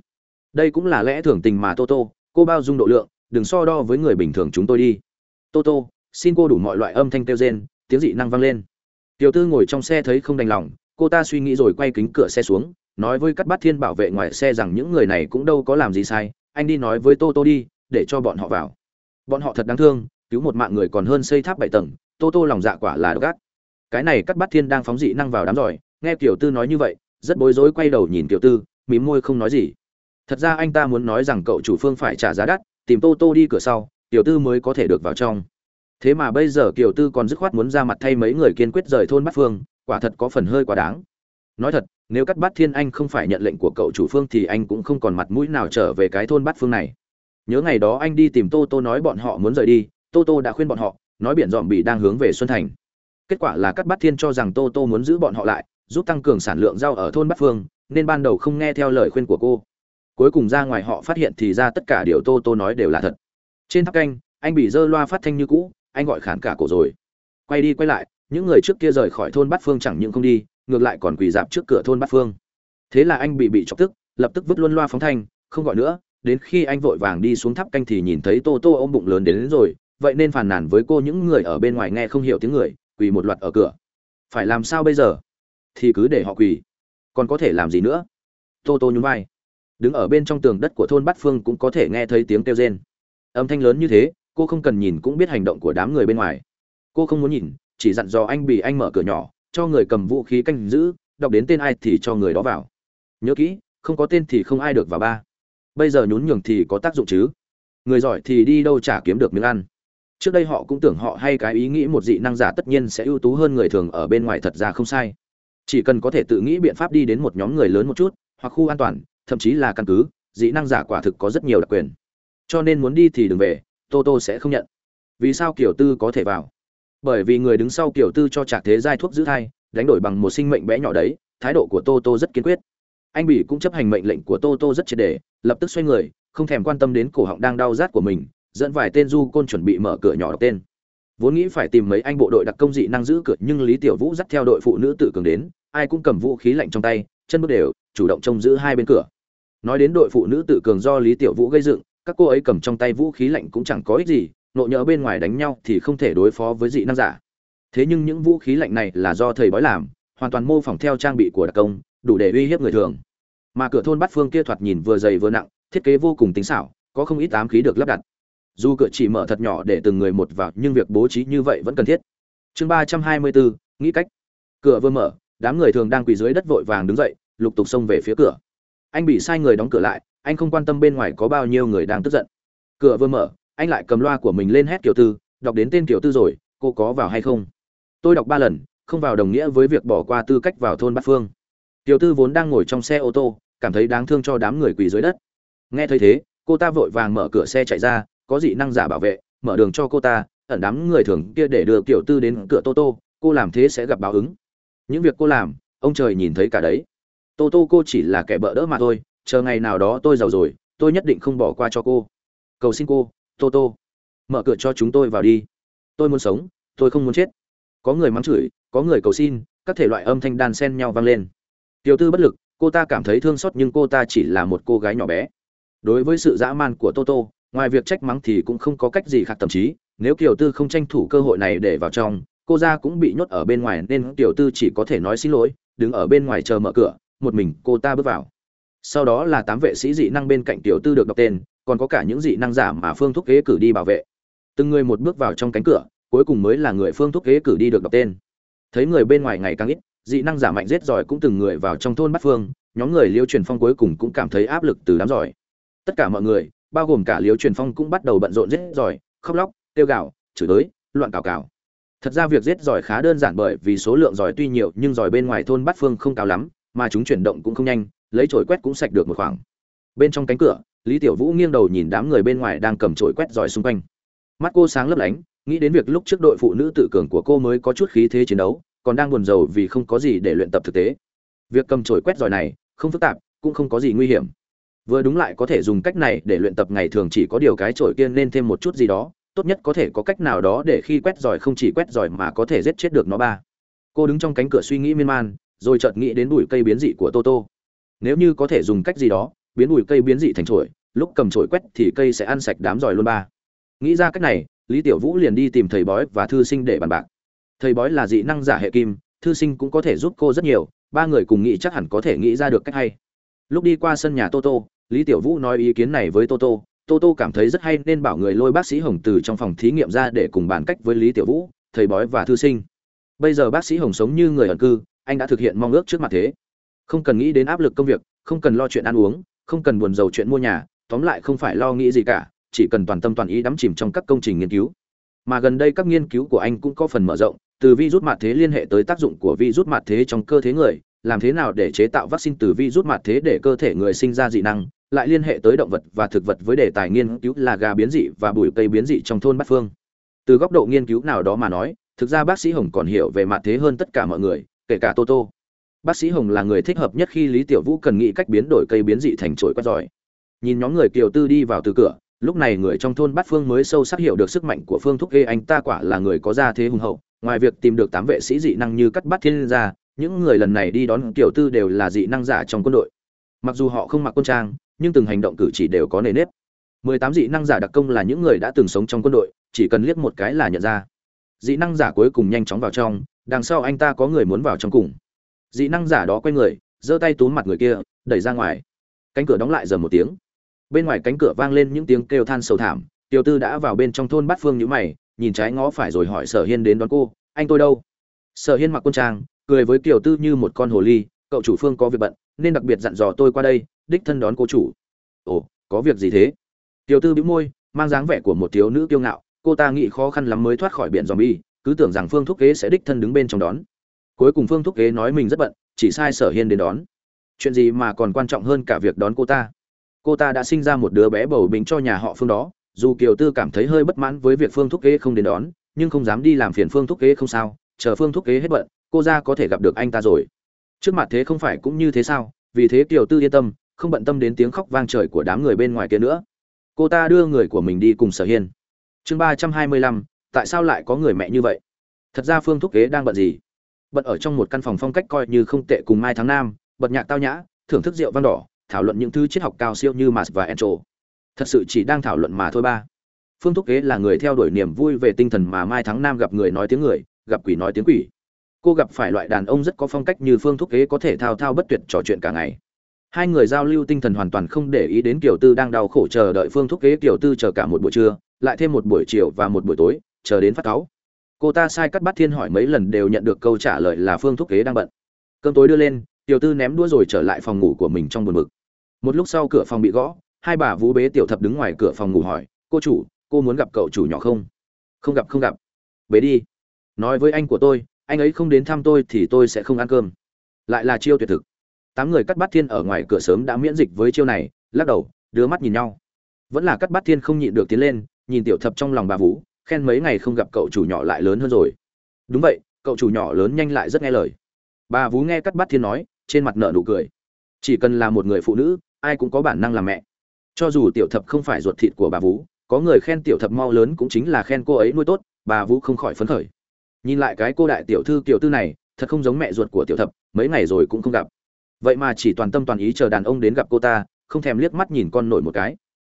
Đây cũng là lẽ thường tình mà tô tô, cô bao dung độ lượng, đừng so đo với người bình thường chúng tôi đi. Tô tô, xin cô đủ mọi loại âm thanh kêu rên, tiếng dị năng vang lên. Tiểu tư ngồi trong xe thấy không đành lòng, cô ta suy nghĩ rồi quay kính cửa xe xuống, nói với cắt bát thiên bảo vệ ngoài xe rằng những người này cũng đâu có làm gì sai, anh đi nói với tô tô đi, để cho bọn họ vào. Bọn họ thật đáng thương, cứu một mạng người còn hơn xây tháp bảy tầng, tô tô lòng dạ quả là độc gác cái này cắt bát thiên đang phóng dị năng vào đám giỏi nghe kiểu tư nói như vậy, rất bối rối quay đầu nhìn kiểu tư, mím môi không nói gì. Thật ra anh ta muốn nói rằng cậu chủ phương phải trả giá đắt, tìm tô tô đi cửa sau tiểu tư mới có thể được vào trong. Thế mà bây giờ tiểu tư còn dứt khoát muốn ra mặt thay mấy người kiên quyết rời thôn bát phương, quả thật có phần hơi quá đáng. Nói thật, nếu cắt bát thiên anh không phải nhận lệnh của cậu chủ phương thì anh cũng không còn mặt mũi nào trở về cái thôn bát phương này. Nhớ ngày đó anh đi tìm tô tô nói bọn họ muốn rời đi, tô tô đã khuyên bọn họ, nói biển dòm bị đang hướng về xuân thành. Kết quả là cắt bát thiên cho rằng tô tô muốn giữ bọn họ lại giúp tăng cường sản lượng rau ở thôn bát phương nên ban đầu không nghe theo lời khuyên của cô. Cuối cùng ra ngoài họ phát hiện thì ra tất cả điều tô tô nói đều là thật. Trên tháp canh anh bị dơ loa phát thanh như cũ anh gọi khản cả cổ rồi. Quay đi quay lại những người trước kia rời khỏi thôn bát phương chẳng những không đi ngược lại còn quỳ dạp trước cửa thôn bát phương. Thế là anh bị bị chọc tức lập tức vứt luôn loa phóng thanh không gọi nữa đến khi anh vội vàng đi xuống tháp canh thì nhìn thấy tô tô ôm bụng lớn đến, đến rồi vậy nên phàn nàn với cô những người ở bên ngoài nghe không hiểu tiếng người quỳ một loạt ở cửa. Phải làm sao bây giờ? Thì cứ để họ quỳ. Còn có thể làm gì nữa? Tô tô nhún vai. Đứng ở bên trong tường đất của thôn bát phương cũng có thể nghe thấy tiếng kêu rên. Âm thanh lớn như thế, cô không cần nhìn cũng biết hành động của đám người bên ngoài. Cô không muốn nhìn, chỉ dặn dò anh bị anh mở cửa nhỏ, cho người cầm vũ khí canh giữ, đọc đến tên ai thì cho người đó vào. Nhớ kỹ, không có tên thì không ai được vào ba. Bây giờ nhún nhường thì có tác dụng chứ? Người giỏi thì đi đâu chả kiếm được miếng ăn. Trước đây họ cũng tưởng họ hay cái ý nghĩ một dị năng giả tất nhiên sẽ ưu tú hơn người thường ở bên ngoài thật ra không sai chỉ cần có thể tự nghĩ biện pháp đi đến một nhóm người lớn một chút, hoặc khu an toàn, thậm chí là căn cứ, dị năng giả quả thực có rất nhiều đặc quyền. Cho nên muốn đi thì đừng về, tô tô sẽ không nhận. Vì sao kiểu tư có thể vào? Bởi vì người đứng sau kiểu tư cho trạc thế giai thuốc giữ thai, đánh đổi bằng một sinh mệnh bé nhỏ đấy, thái độ của tô tô rất kiên quyết. Anh bỉ cũng chấp hành mệnh lệnh của tô tô rất triệt đề lập tức xoay người, không thèm quan tâm đến cổ họng đang đau rát của mình, dẫn vài tên du côn chuẩn bị mở cửa nhỏ đọc tên vốn nghĩ phải tìm mấy anh bộ đội đặc công dị năng giữ cửa, nhưng lý tiểu vũ dắt theo đội phụ nữ tự cường đến, ai cũng cầm vũ khí lạnh trong tay, chân bước đều, chủ động trông giữ hai bên cửa. Nói đến đội phụ nữ tự cường do lý tiểu vũ gây dựng, các cô ấy cầm trong tay vũ khí lạnh cũng chẳng có ích gì, nộ nhỡ bên ngoài đánh nhau thì không thể đối phó với dị năng giả. Thế nhưng những vũ khí lạnh này là do thầy bói làm, hoàn toàn mô phỏng theo trang bị của đặc công, đủ để uy hiếp người thường. Mà cửa thôn bát phương kia thoạt nhìn vừa dày vừa nặng, thiết kế vô cùng tính xảo, có không ít ám khí được lắp đặt dù cửa chỉ mở thật nhỏ để từng người một vào, nhưng việc bố trí như vậy vẫn cần thiết. Chương ba trăm hai mươi bốn nghĩ cách. Cửa vừa mở, đám người thường đang quỳ dưới đất vội vàng đứng dậy, lục tục xông về phía cửa. Anh bị sai người đóng cửa lại, anh không quan tâm bên ngoài có bao nhiêu người đang tức giận. Cửa vừa mở, anh lại cầm loa của mình lên hét kiểu tư, đọc đến tên kiểu tư rồi, cô có vào hay không? Tôi đọc ba lần, không vào đồng nghĩa với việc bỏ qua tư cách vào thôn bát phương. Tiểu tư vốn đang ngồi trong xe ô tô, cảm thấy đáng thương cho đám người quỳ dưới đất. Nghe thấy thế, cô ta vội vàng mở cửa xe chạy ra có dị năng giả bảo vệ, mở đường cho cô ta, ẩn đám người thường kia để đưa tiểu tư đến cửa tô tô, cô làm thế sẽ gặp báo ứng. Những việc cô làm, ông trời nhìn thấy cả đấy. Tô tô cô chỉ là kẻ bợ đỡ mà thôi, chờ ngày nào đó tôi giàu rồi, tôi nhất định không bỏ qua cho cô. Cầu xin cô, tô tô, mở cửa cho chúng tôi vào đi. Tôi muốn sống, tôi không muốn chết. Có người mắng chửi, có người cầu xin, các thể loại âm thanh đan sen nhau vang lên. Tiểu tư bất lực, cô ta cảm thấy thương xót nhưng cô ta chỉ là một cô gái nhỏ bé. Đối với sự dã man của toto ngoài việc trách mắng thì cũng không có cách gì khác thậm chí, nếu kiều tư không tranh thủ cơ hội này để vào trong, cô ra cũng bị nhốt ở bên ngoài nên tiểu tư chỉ có thể nói xin lỗi, đứng ở bên ngoài chờ mở cửa, một mình cô ta bước vào. Sau đó là tám vệ sĩ dị năng bên cạnh tiểu tư được đọc tên, còn có cả những dị năng giả mà phương thúc kế cử đi bảo vệ. Từng người một bước vào trong cánh cửa, cuối cùng mới là người phương thúc kế cử đi được đọc tên. Thấy người bên ngoài ngày càng ít, dị năng giả mạnh rết giỏi cũng từng người vào trong thôn bắt phương, nhóm người liêu truyền phong cuối cùng cũng cảm thấy áp lực từ đám giỏi. Tất cả mọi người bao gồm cả liếu truyền phong cũng bắt đầu bận rộn rết giỏi, khóc lóc tiêu gạo chửi tới loạn cào cào. Thật ra việc giết giỏi khá đơn giản bởi vì số lượng giỏi tuy nhiều nhưng giỏi bên ngoài thôn bát phương không cao lắm, mà chúng chuyển động cũng không nhanh, lấy chổi quét cũng sạch được một khoảng. Bên trong cánh cửa, lý tiểu vũ nghiêng đầu nhìn đám người bên ngoài đang cầm chổi quét giỏi xung quanh. Mắt cô sáng lấp lánh, nghĩ đến việc lúc trước đội phụ nữ tự cường của cô mới có chút khí thế chiến đấu, còn đang buồn rầu vì không có gì để luyện tập thực tế. Việc cầm chổi quét giỏi này, không phức tạp, cũng không có gì nguy hiểm vừa đúng lại có thể dùng cách này để luyện tập ngày thường chỉ có điều cái chổi kia nên thêm một chút gì đó, tốt nhất có thể có cách nào đó để khi quét giỏi không chỉ quét giỏi mà có thể giết chết được nó ba. Cô đứng trong cánh cửa suy nghĩ miên man, rồi chợt nghĩ đến bụi cây biến dị của toto. Nếu như có thể dùng cách gì đó, biến bụi cây biến dị thành chổi, lúc cầm chổi quét thì cây sẽ ăn sạch đám giỏi luôn ba. Nghĩ ra cách này, lý tiểu vũ liền đi tìm thầy bói và thư sinh để bàn bạc. Thầy bói là dị năng giả hệ kim, thư sinh cũng có thể giúp cô rất nhiều, ba người cùng nghĩ chắc hẳn có thể nghĩ ra được cách hay. Lúc đi qua sân nhà toto lý tiểu vũ nói ý kiến này với toto toto cảm thấy rất hay nên bảo người lôi bác sĩ hồng từ trong phòng thí nghiệm ra để cùng bàn cách với lý tiểu vũ, thầy bói và thư sinh. Bây giờ bác sĩ hồng sống như người ẩn cư, anh đã thực hiện mong ước trước mặt thế. Không cần nghĩ đến áp lực công việc, không cần lo chuyện ăn uống, không cần buồn rầu chuyện mua nhà, tóm lại không phải lo nghĩ gì cả, chỉ cần toàn tâm toàn ý đắm chìm trong các công trình nghiên cứu. Mà gần đây các nghiên cứu của anh cũng có phần mở rộng, từ virus mặt thế liên hệ tới tác dụng của virus mặt thế trong cơ thể người làm thế nào để chế tạo vaccine từ virus mặt thế để cơ thể người sinh ra dị năng, lại liên hệ tới động vật và thực vật với đề tài nghiên cứu là gà biến dị và bụi cây biến dị trong thôn bát phương. Từ góc độ nghiên cứu nào đó mà nói, thực ra bác sĩ hồng còn hiểu về mặt thế hơn tất cả mọi người, kể cả toto bác sĩ hồng là người thích hợp nhất khi lý tiểu vũ cần nghĩ cách biến đổi cây biến dị thành trội quét giỏi nhìn nhóm người kiều tư đi vào từ cửa, lúc này người trong thôn bát phương mới sâu sắc hiểu được sức mạnh của phương thúc ghê anh, ta quả là người có gia thế hùng hậu, ngoài việc tìm được tám vệ sĩ dị năng như cắt bắt thiên ra những người lần này đi đón tiểu tư đều là dị năng giả trong quân đội. Mặc dù họ không mặc quân trang, nhưng từng hành động cử chỉ đều có nề nếp. Mười tám dị năng giả đặc công là những người đã từng sống trong quân đội, chỉ cần liếc một cái là nhận ra. Dị năng giả cuối cùng nhanh chóng vào trong, đằng sau anh ta có người muốn vào trong cùng. Dị năng giả đó quay người, giơ tay túm mặt người kia, đẩy ra ngoài. Cánh cửa đóng lại giờ một tiếng. Bên ngoài cánh cửa vang lên những tiếng kêu than sầu thảm, tiểu tư đã vào bên trong thôn bát phương nhữ mày, nhìn trái ngó phải rồi hỏi sở hiên đến đón cô, anh tôi đâu? Sở hiên mặc quân trang cười với Kiều tư như một con hồ ly, cậu chủ phương có việc bận, nên đặc biệt dặn dò tôi qua đây, đích thân đón cô chủ. Ồ, có việc gì thế? Kiều tư bĩu môi, mang dáng vẻ của một thiếu nữ kiêu ngạo, cô ta nghĩ khó khăn lắm mới thoát khỏi biển zombie, cứ tưởng rằng phương thúc kế sẽ đích thân đứng bên trong đón. Cuối cùng phương thúc kế nói mình rất bận, chỉ sai sở hiên đến đón. Chuyện gì mà còn quan trọng hơn cả việc đón cô ta? Cô ta đã sinh ra một đứa bé bầu bình cho nhà họ phương đó, dù kiều tư cảm thấy hơi bất mãn với việc phương thúc kế không đến đón, nhưng không dám đi làm phiền phương thúc kế không sao, chờ phương thúc kế hết bận cô ra có thể gặp được anh ta rồi. Trước mặt thế không phải cũng như thế sao? Vì thế kiều tư yên tâm, không bận tâm đến tiếng khóc vang trời của đám người bên ngoài kia nữa. Cô ta đưa người của mình đi cùng sở hiên. Chương ba trăm hai mươi lăm, tại sao lại có người mẹ như vậy? Thật ra phương thúc kế đang bận gì? Bận ở trong một căn phòng phong cách coi như không tệ cùng mai tháng nam, bật nhạc tao nhã, thưởng thức rượu vang đỏ, thảo luận những thứ triết học cao siêu như mars và encho thật sự chỉ đang thảo luận mà thôi ba. Phương thúc kế là người theo đuổi niềm vui về tinh thần mà mai tháng nam gặp người nói tiếng người, gặp quỷ nói tiếng quỷ cô gặp phải loại đàn ông rất có phong cách như phương thúc kế có thể thao thao bất tuyệt trò chuyện cả ngày. Hai người giao lưu tinh thần hoàn toàn không để ý đến kiểu tư đang đau khổ chờ đợi phương thúc kế kiểu tư chờ cả một buổi trưa, lại thêm một buổi chiều và một buổi tối, chờ đến phát cáu. Cô ta sai cắt bắt thiên hỏi mấy lần đều nhận được câu trả lời là phương thúc kế đang bận. Cơm tối đưa lên tiểu tư ném đũa rồi trở lại phòng ngủ của mình trong buồn bực. Một lúc sau cửa phòng bị gõ, hai bà vũ bế tiểu thập đứng ngoài cửa phòng ngủ hỏi, cô chủ, cô muốn gặp cậu chủ nhỏ không? Không gặp không gặp. Bế đi. Nói với anh của tôi anh ấy không đến thăm tôi thì tôi sẽ không ăn cơm. Lại là chiêu tuyệt thực. Tám người cắt bát thiên ở ngoài cửa sớm đã miễn dịch với chiêu này, lắc đầu, đưa mắt nhìn nhau. Vẫn là cắt bát thiên không nhịn được tiến lên, nhìn tiểu thập trong lòng bà vũ, khen mấy ngày không gặp cậu chủ nhỏ lại lớn hơn rồi. Đúng vậy, cậu chủ nhỏ lớn nhanh lại rất nghe lời. Bà vú nghe cắt bát thiên nói, trên mặt nợ nụ cười. Chỉ cần là một người phụ nữ, ai cũng có bản năng làm mẹ. Cho dù tiểu thập không phải ruột thịt của bà vú có người khen tiểu thập mau lớn cũng chính là khen cô ấy nuôi tốt, bà vũ không khỏi phấn khởi nhìn lại cái cô đại tiểu thư kiểu tư này, thật không giống mẹ ruột của tiểu thập, mấy ngày rồi cũng không gặp. Vậy mà chỉ toàn tâm toàn ý chờ đàn ông đến gặp cô ta, không thèm liếc mắt nhìn con nổi một cái.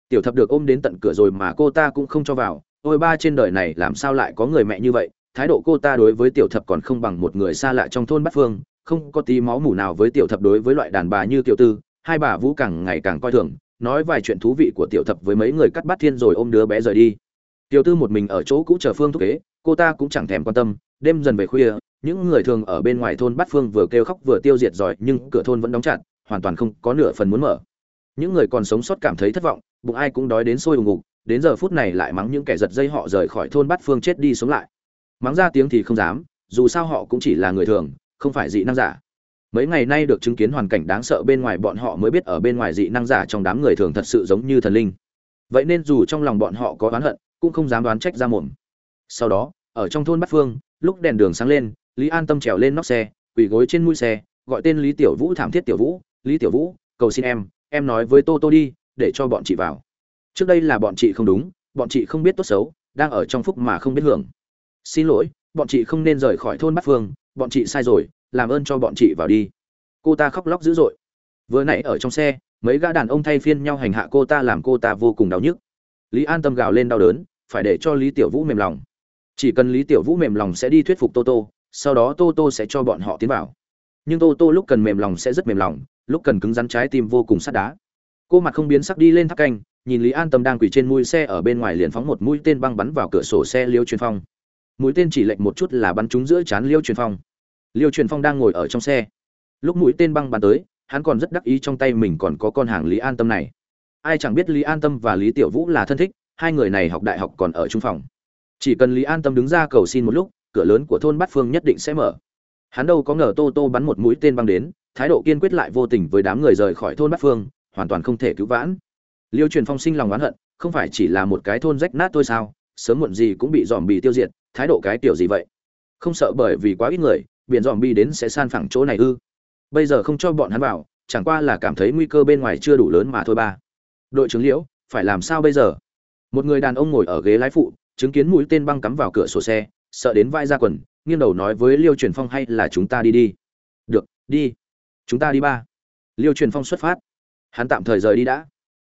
Tiểu thập được ôm đến tận cửa rồi mà cô ta cũng không cho vào. Ôi ba trên đời này làm sao lại có người mẹ như vậy? Thái độ cô ta đối với tiểu thập còn không bằng một người xa lạ trong thôn bát phương, không có tí máu mủ nào với tiểu thập đối với loại đàn bà như tiểu tư. Hai bà vũ càng ngày càng coi thường, nói vài chuyện thú vị của tiểu thập với mấy người cắt bát thiên rồi ôm đứa bé rời đi. Tiểu tư một mình ở chỗ cũ chờ phương thúc kế cô ta cũng chẳng thèm quan tâm, đêm dần về khuya, những người thường ở bên ngoài thôn bát phương vừa kêu khóc vừa tiêu diệt giỏi nhưng cửa thôn vẫn đóng chặt, hoàn toàn không có nửa phần muốn mở. Những người còn sống sót cảm thấy thất vọng, bụng ai cũng đói đến sôi ùng ngục. đến giờ phút này lại mắng những kẻ giật dây họ rời khỏi thôn bát phương chết đi sống lại. Mắng ra tiếng thì không dám, dù sao họ cũng chỉ là người thường, không phải dị năng giả. Mấy ngày nay được chứng kiến hoàn cảnh đáng sợ bên ngoài bọn họ mới biết ở bên ngoài dị năng giả trong đám người thường thật sự giống như thần linh. Vậy nên dù trong lòng bọn họ có oán hận, cũng không dám đoán trách ra mồm sau đó, ở trong thôn bát phương, lúc đèn đường sáng lên, lý an tâm trèo lên nóc xe, quỳ gối trên mũi xe, gọi tên lý tiểu vũ thảm thiết tiểu vũ, lý tiểu vũ, cầu xin em em nói với tô tô đi, để cho bọn chị vào. Trước đây là bọn chị không đúng, bọn chị không biết tốt xấu, đang ở trong phúc mà không biết hưởng. Xin lỗi, bọn chị không nên rời khỏi thôn bát phương, bọn chị sai rồi, làm ơn cho bọn chị vào đi. Cô ta khóc lóc dữ dội. Vừa nãy ở trong xe, mấy gã đàn ông thay phiên nhau hành hạ cô ta làm cô ta vô cùng đau nhức. Lý an tâm gào lên đau đớn, phải để cho lý tiểu vũ mềm lòng chỉ cần lý tiểu vũ mềm lòng sẽ đi thuyết phục tô tô, sau đó tô tô sẽ cho bọn họ tiến vào. Nhưng tô tô lúc cần mềm lòng sẽ rất mềm lòng, lúc cần cứng rắn trái tim vô cùng sắt đá. Cô mặt không biến sắc đi lên tháp canh, nhìn lý an tâm đang quỳ trên mũi xe ở bên ngoài liền phóng một mũi tên băng bắn vào cửa sổ xe liêu truyền phong. Mũi tên chỉ lệnh một chút là bắn trúng giữa chán liêu truyền phong. Liêu truyền phong đang ngồi ở trong xe. Lúc mũi tên băng bắn tới, hắn còn rất đắc ý trong tay mình còn có con hàng lý an tâm này. Ai chẳng biết lý an tâm và lý tiểu vũ là thân thích, hai người này học đại học còn ở trung phòng chỉ cần lý an tâm đứng ra cầu xin một lúc, cửa lớn của thôn bát phương nhất định sẽ mở. Hắn đâu có ngờ tô tô bắn một mũi tên băng đến, thái độ kiên quyết lại vô tình với đám người rời khỏi thôn bát phương, hoàn toàn không thể cứu vãn. Liêu truyền phong sinh lòng oán hận, không phải chỉ là một cái thôn rách nát thôi sao, sớm muộn gì cũng bị dòm bì tiêu diệt, thái độ cái tiểu gì vậy? Không sợ bởi vì quá ít người, biển dòm bì đến sẽ san phẳng chỗ này ư. Bây giờ không cho bọn hắn vào, chẳng qua là cảm thấy nguy cơ bên ngoài chưa đủ lớn mà thôi ba. Đội trưởng liễu, phải làm sao bây giờ? Một người đàn ông ngồi ở ghế lái phụ chứng kiến mũi tên băng cắm vào cửa sổ xe, sợ đến vai ra quần, nghiêng đầu nói với liêu truyền phong hay là chúng ta đi đi. Được, đi. Chúng ta đi ba. Liêu truyền phong xuất phát. Hắn tạm thời rời đi đã.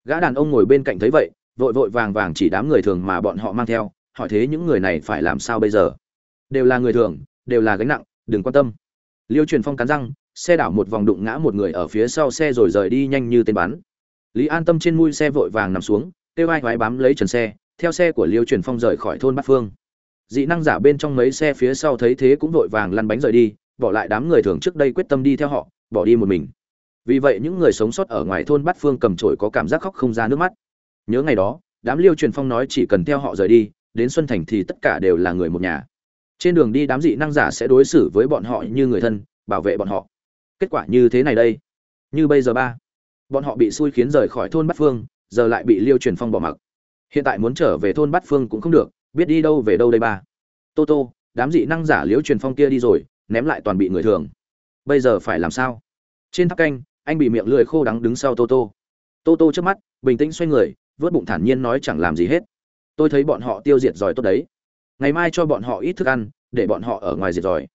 Gã đàn ông ngồi bên cạnh thấy vậy, vội vội vàng vàng chỉ đám người thường mà bọn họ mang theo, hỏi thế những người này phải làm sao bây giờ? Đều là người thường, đều là gánh nặng, đừng quan tâm. Liêu truyền phong cắn răng, xe đảo một vòng đụng ngã một người ở phía sau xe rồi rời đi nhanh như tên bắn. Lý an tâm trên mui xe vội vàng nằm xuống, kêu ai hoái bám lấy trần xe theo xe của liêu truyền phong rời khỏi thôn bát phương. Dị năng giả bên trong mấy xe phía sau thấy thế cũng vội vàng lăn bánh rời đi, bỏ lại đám người thường trước đây quyết tâm đi theo họ, bỏ đi một mình. Vì vậy những người sống sót ở ngoài thôn bát phương cầm trổi có cảm giác khóc không ra nước mắt. Nhớ ngày đó, đám liêu truyền phong nói chỉ cần theo họ rời đi, đến xuân thành thì tất cả đều là người một nhà. Trên đường đi đám dị năng giả sẽ đối xử với bọn họ như người thân, bảo vệ bọn họ. Kết quả như thế này đây. Như bây giờ ba, bọn họ bị xui khiến rời khỏi thôn bát phương, giờ lại bị liêu truyền phong bỏ mặc hiện tại muốn trở về thôn bát phương cũng không được, biết đi đâu về đâu đây ba. Tô tô, đám dị năng giả liếu truyền phong kia đi rồi, ném lại toàn bị người thường. Bây giờ phải làm sao? Trên tháp canh, anh bị miệng lưỡi khô đắng đứng sau tô tô. Tô tô trước mắt, bình tĩnh xoay người, vớt bụng thản nhiên nói chẳng làm gì hết. Tôi thấy bọn họ tiêu diệt giỏi tốt đấy. Ngày mai cho bọn họ ít thức ăn, để bọn họ ở ngoài diệt giỏi.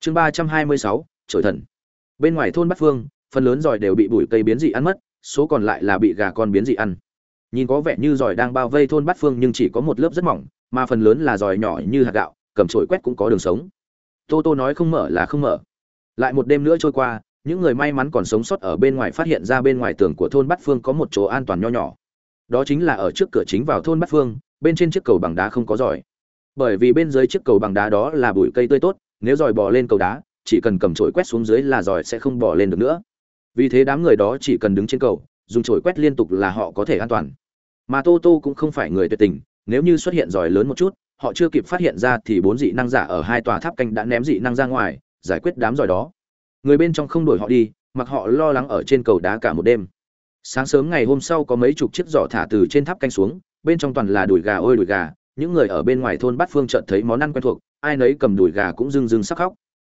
Chương ba trăm hai mươi sáu trổi thần. Bên ngoài thôn bát phương, phần lớn giỏi đều bị bụi cây biến dị ăn mất, số còn lại là bị gà con biến dị ăn nhìn có vẻ như giỏi đang bao vây thôn bát phương nhưng chỉ có một lớp rất mỏng, mà phần lớn là giỏi nhỏ như hạt gạo, cầm trổi quét cũng có đường sống. Tô tô nói không mở là không mở. Lại một đêm nữa trôi qua, những người may mắn còn sống sót ở bên ngoài phát hiện ra bên ngoài tường của thôn bát phương có một chỗ an toàn nho nhỏ. Đó chính là ở trước cửa chính vào thôn bát phương, bên trên chiếc cầu bằng đá không có giỏi. Bởi vì bên dưới chiếc cầu bằng đá đó là bụi cây tươi tốt, nếu giỏi bò lên cầu đá, chỉ cần cầm trổi quét xuống dưới là giỏi sẽ không bò lên được nữa. Vì thế đám người đó chỉ cần đứng trên cầu dùng chổi quét liên tục là họ có thể an toàn. Mà tô tô cũng không phải người tuyệt tình, nếu như xuất hiện giỏi lớn một chút, họ chưa kịp phát hiện ra thì bốn dị năng giả ở hai tòa tháp canh đã ném dị năng ra ngoài, giải quyết đám giỏi đó. Người bên trong không đuổi họ đi, mặc họ lo lắng ở trên cầu đá cả một đêm. Sáng sớm ngày hôm sau có mấy chục chiếc giỏ thả từ trên tháp canh xuống, bên trong toàn là đùi gà ôi đùi gà, những người ở bên ngoài thôn bát phương chợt thấy món ăn quen thuộc, ai nấy cầm đùi gà cũng rưng rưng sắc khóc.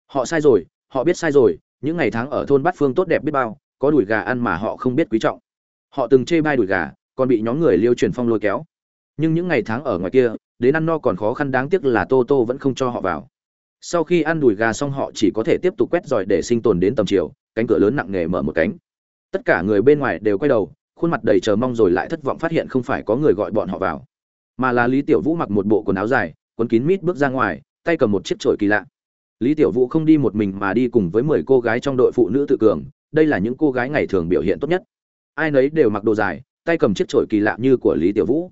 Họ sai rồi, họ biết sai rồi, những ngày tháng ở thôn bát phương tốt đẹp biết bao có đùi gà ăn mà họ không biết quý trọng. Họ từng chê bai đùi gà, còn bị nhóm người liêu truyền phong lôi kéo. Nhưng những ngày tháng ở ngoài kia, đến ăn no còn khó khăn đáng tiếc là tô tô vẫn không cho họ vào. Sau khi ăn đùi gà xong họ chỉ có thể tiếp tục quét dọn để sinh tồn đến tầm chiều, cánh cửa lớn nặng nề mở một cánh. Tất cả người bên ngoài đều quay đầu, khuôn mặt đầy chờ mong rồi lại thất vọng phát hiện không phải có người gọi bọn họ vào. Mà là lý tiểu vũ mặc một bộ quần áo dài quần kín mít bước ra ngoài, tay cầm một chiếc chổi kỳ lạ. Lý tiểu vũ không đi một mình mà đi cùng với mười cô gái trong đội phụ nữ tự cường đây là những cô gái ngày thường biểu hiện tốt nhất. Ai nấy đều mặc đồ dài, tay cầm chiếc chổi kỳ lạ như của lý tiểu vũ.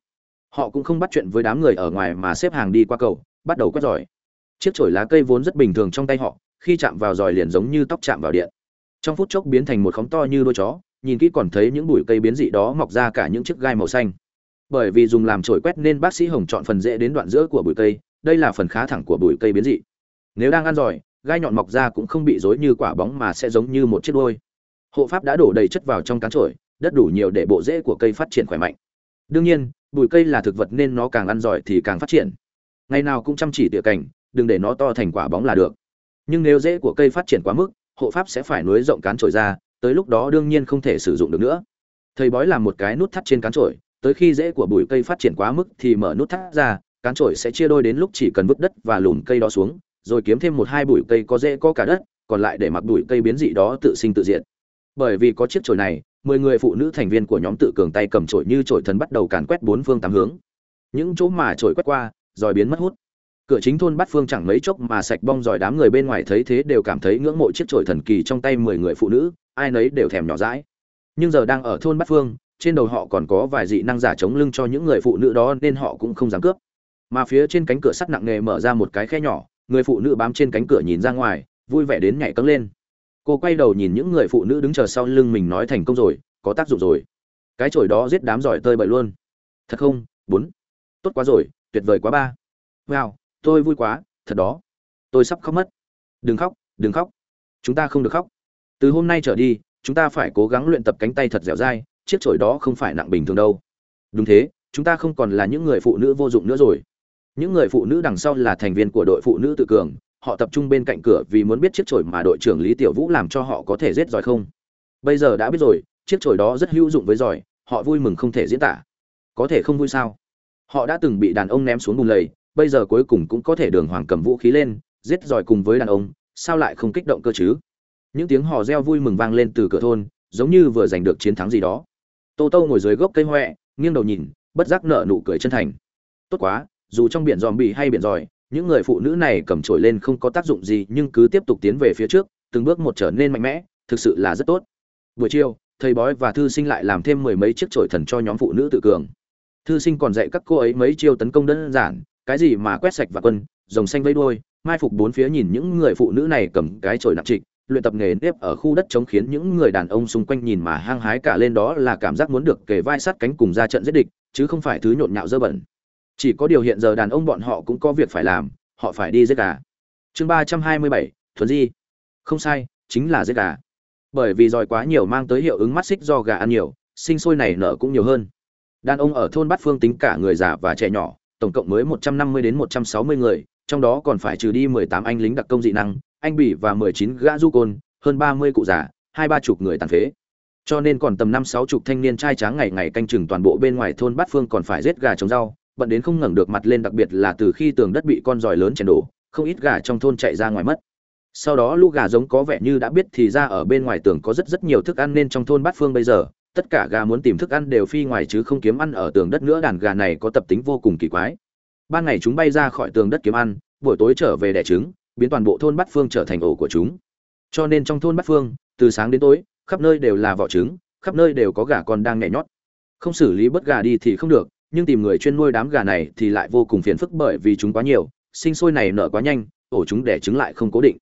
Họ cũng không bắt chuyện với đám người ở ngoài mà xếp hàng đi qua cầu, bắt đầu quét giỏi. Chiếc chổi lá cây vốn rất bình thường trong tay họ, khi chạm vào giỏi liền giống như tóc chạm vào điện. Trong phút chốc biến thành một khóm to như đôi chó, nhìn kỹ còn thấy những bụi cây biến dị đó mọc ra cả những chiếc gai màu xanh. Bởi vì dùng làm chổi quét nên bác sĩ hồng chọn phần dễ đến đoạn giữa của bụi cây, đây là phần khá thẳng của bụi cây biến dị. Nếu đang ăn giỏi, gai nhọn mọc ra cũng không bị rối như quả bóng mà sẽ giống như một chiếc đuôi. Hộ pháp đã đổ đầy chất vào trong cán trổi, đất đủ nhiều để bộ rễ của cây phát triển khỏe mạnh. Đương nhiên, bụi cây là thực vật nên nó càng ăn giỏi thì càng phát triển. Ngày nào cũng chăm chỉ tỉa cành, đừng để nó to thành quả bóng là được. Nhưng nếu rễ của cây phát triển quá mức, hộ pháp sẽ phải nối rộng cán trổi ra, tới lúc đó đương nhiên không thể sử dụng được nữa. Thầy bói làm một cái nút thắt trên cán trổi, tới khi rễ của bụi cây phát triển quá mức thì mở nút thắt ra, cán trổi sẽ chia đôi đến lúc chỉ cần vứt đất và lùn cây đó xuống, rồi kiếm thêm một hai bụi cây có rễ có cả đất, còn lại để mặc bụi cây biến dị đó tự sinh tự diệt. Bởi vì có chiếc chổi này, mười người phụ nữ thành viên của nhóm tự cường tay cầm chổi như chổi thần bắt đầu càn quét bốn phương tám hướng. Những chỗ mà chổi quét qua, rồi biến mất hút. Cửa chính thôn Bát Phương chẳng mấy chốc mà sạch bong rồi đám người bên ngoài thấy thế đều cảm thấy ngưỡng mộ chiếc chổi thần kỳ trong tay mười người phụ nữ, ai nấy đều thèm nhỏ dãi. Nhưng giờ đang ở thôn Bát Phương, trên đầu họ còn có vài dị năng giả chống lưng cho những người phụ nữ đó nên họ cũng không dám cướp mà phía trên cánh cửa sắt nặng nề mở ra một cái khe nhỏ người phụ nữ bám trên cánh cửa nhìn ra ngoài vui vẻ đến nhảy cấng lên cô quay đầu nhìn những người phụ nữ đứng chờ sau lưng mình nói thành công rồi, có tác dụng rồi. Cái chổi đó giết đám giỏi tơi bậy luôn. Thật không? Bốn. Tốt quá rồi, tuyệt vời quá ba. Wow, tôi vui quá, thật đó. Tôi sắp khóc mất. Đừng khóc đừng khóc. Chúng ta không được khóc. Từ hôm nay trở đi, chúng ta phải cố gắng luyện tập cánh tay thật dẻo dai, chiếc chổi đó không phải nặng bình thường đâu. Đúng thế, chúng ta không còn là những người phụ nữ vô dụng nữa rồi. Những người phụ nữ đằng sau là thành viên của đội phụ nữ tự cường họ tập trung bên cạnh cửa vì muốn biết chiếc chổi mà đội trưởng lý tiểu vũ làm cho họ có thể giết giỏi không. Bây giờ đã biết rồi chiếc chổi đó rất hữu dụng với giỏi họ vui mừng không thể diễn tả. Có thể không vui sao? Họ đã từng bị đàn ông ném xuống bùn lầy bây giờ cuối cùng cũng có thể đường hoàng cầm vũ khí lên giết giỏi cùng với đàn ông sao lại không kích động cơ chứ? Những tiếng hò reo vui mừng vang lên từ cửa thôn giống như vừa giành được chiến thắng gì đó. Tô tô ngồi dưới gốc cây hoè, nghiêng đầu nhìn bất giác nở nụ cười chân thành. Tốt quá dù trong biển dòm bị hay biển giỏi những người phụ nữ này cầm trổi lên không có tác dụng gì, nhưng cứ tiếp tục tiến về phía trước, từng bước một trở nên mạnh mẽ, thực sự là rất tốt. Buổi chiều, thầy bói và thư sinh lại làm thêm mười mấy chiếc trổi thần cho nhóm phụ nữ tự cường. Thư sinh còn dạy các cô ấy mấy chiêu tấn công đơn giản, cái gì mà quét sạch và quân, rồng xanh vây đuôi, mai phục bốn phía nhìn những người phụ nữ này cầm cái trổi nặng trịch, luyện tập nghề nếp ở khu đất chống khiến những người đàn ông xung quanh nhìn mà hăng hái cả lên đó là cảm giác muốn được kề vai sát cánh cùng ra trận giết địch, chứ không phải thứ nhộn nhạo dơ bẩn chỉ có điều hiện giờ đàn ông bọn họ cũng có việc phải làm, họ phải đi giết gà. Chương ba trăm hai mươi bảy thuần di. Không sai, chính là giết gà. Bởi vì giỏi quá nhiều mang tới hiệu ứng mắt xích do gà ăn nhiều, sinh sôi này nở cũng nhiều hơn. Đàn ông ở thôn bát phương tính cả người già và trẻ nhỏ, tổng cộng mới một trăm năm mươi đến một trăm sáu mươi người, trong đó còn phải trừ đi mười tám anh lính đặc công dị năng, anh bỉ và mười chín gã du côn, hơn ba mươi cụ già, hai ba chục người tàn phế. Cho nên còn tầm năm sáu chục thanh niên trai tráng ngày ngày canh chừng toàn bộ bên ngoài thôn bát phương còn phải giết gà trồng rau bận đến không ngẩng được mặt lên đặc biệt là từ khi tường đất bị con giòi lớn chèn đổ, không ít gà trong thôn chạy ra ngoài mất. Sau đó lũ gà giống có vẻ như đã biết thì ra ở bên ngoài tường có rất rất nhiều thức ăn nên trong thôn bát phương bây giờ, tất cả gà muốn tìm thức ăn đều phi ngoài chứ không kiếm ăn ở tường đất nữa, đàn gà này có tập tính vô cùng kỳ quái. Ban ngày chúng bay ra khỏi tường đất kiếm ăn, buổi tối trở về đẻ trứng, biến toàn bộ thôn bát phương trở thành ổ của chúng. Cho nên trong thôn bát phương, từ sáng đến tối, khắp nơi đều là vỏ trứng, khắp nơi đều có gà con đang nhảy nhót. Không xử lý bất gà đi thì không được nhưng tìm người chuyên nuôi đám gà này thì lại vô cùng phiền phức bởi vì chúng quá nhiều, sinh sôi này nở quá nhanh, ổ chúng đẻ trứng lại không cố định.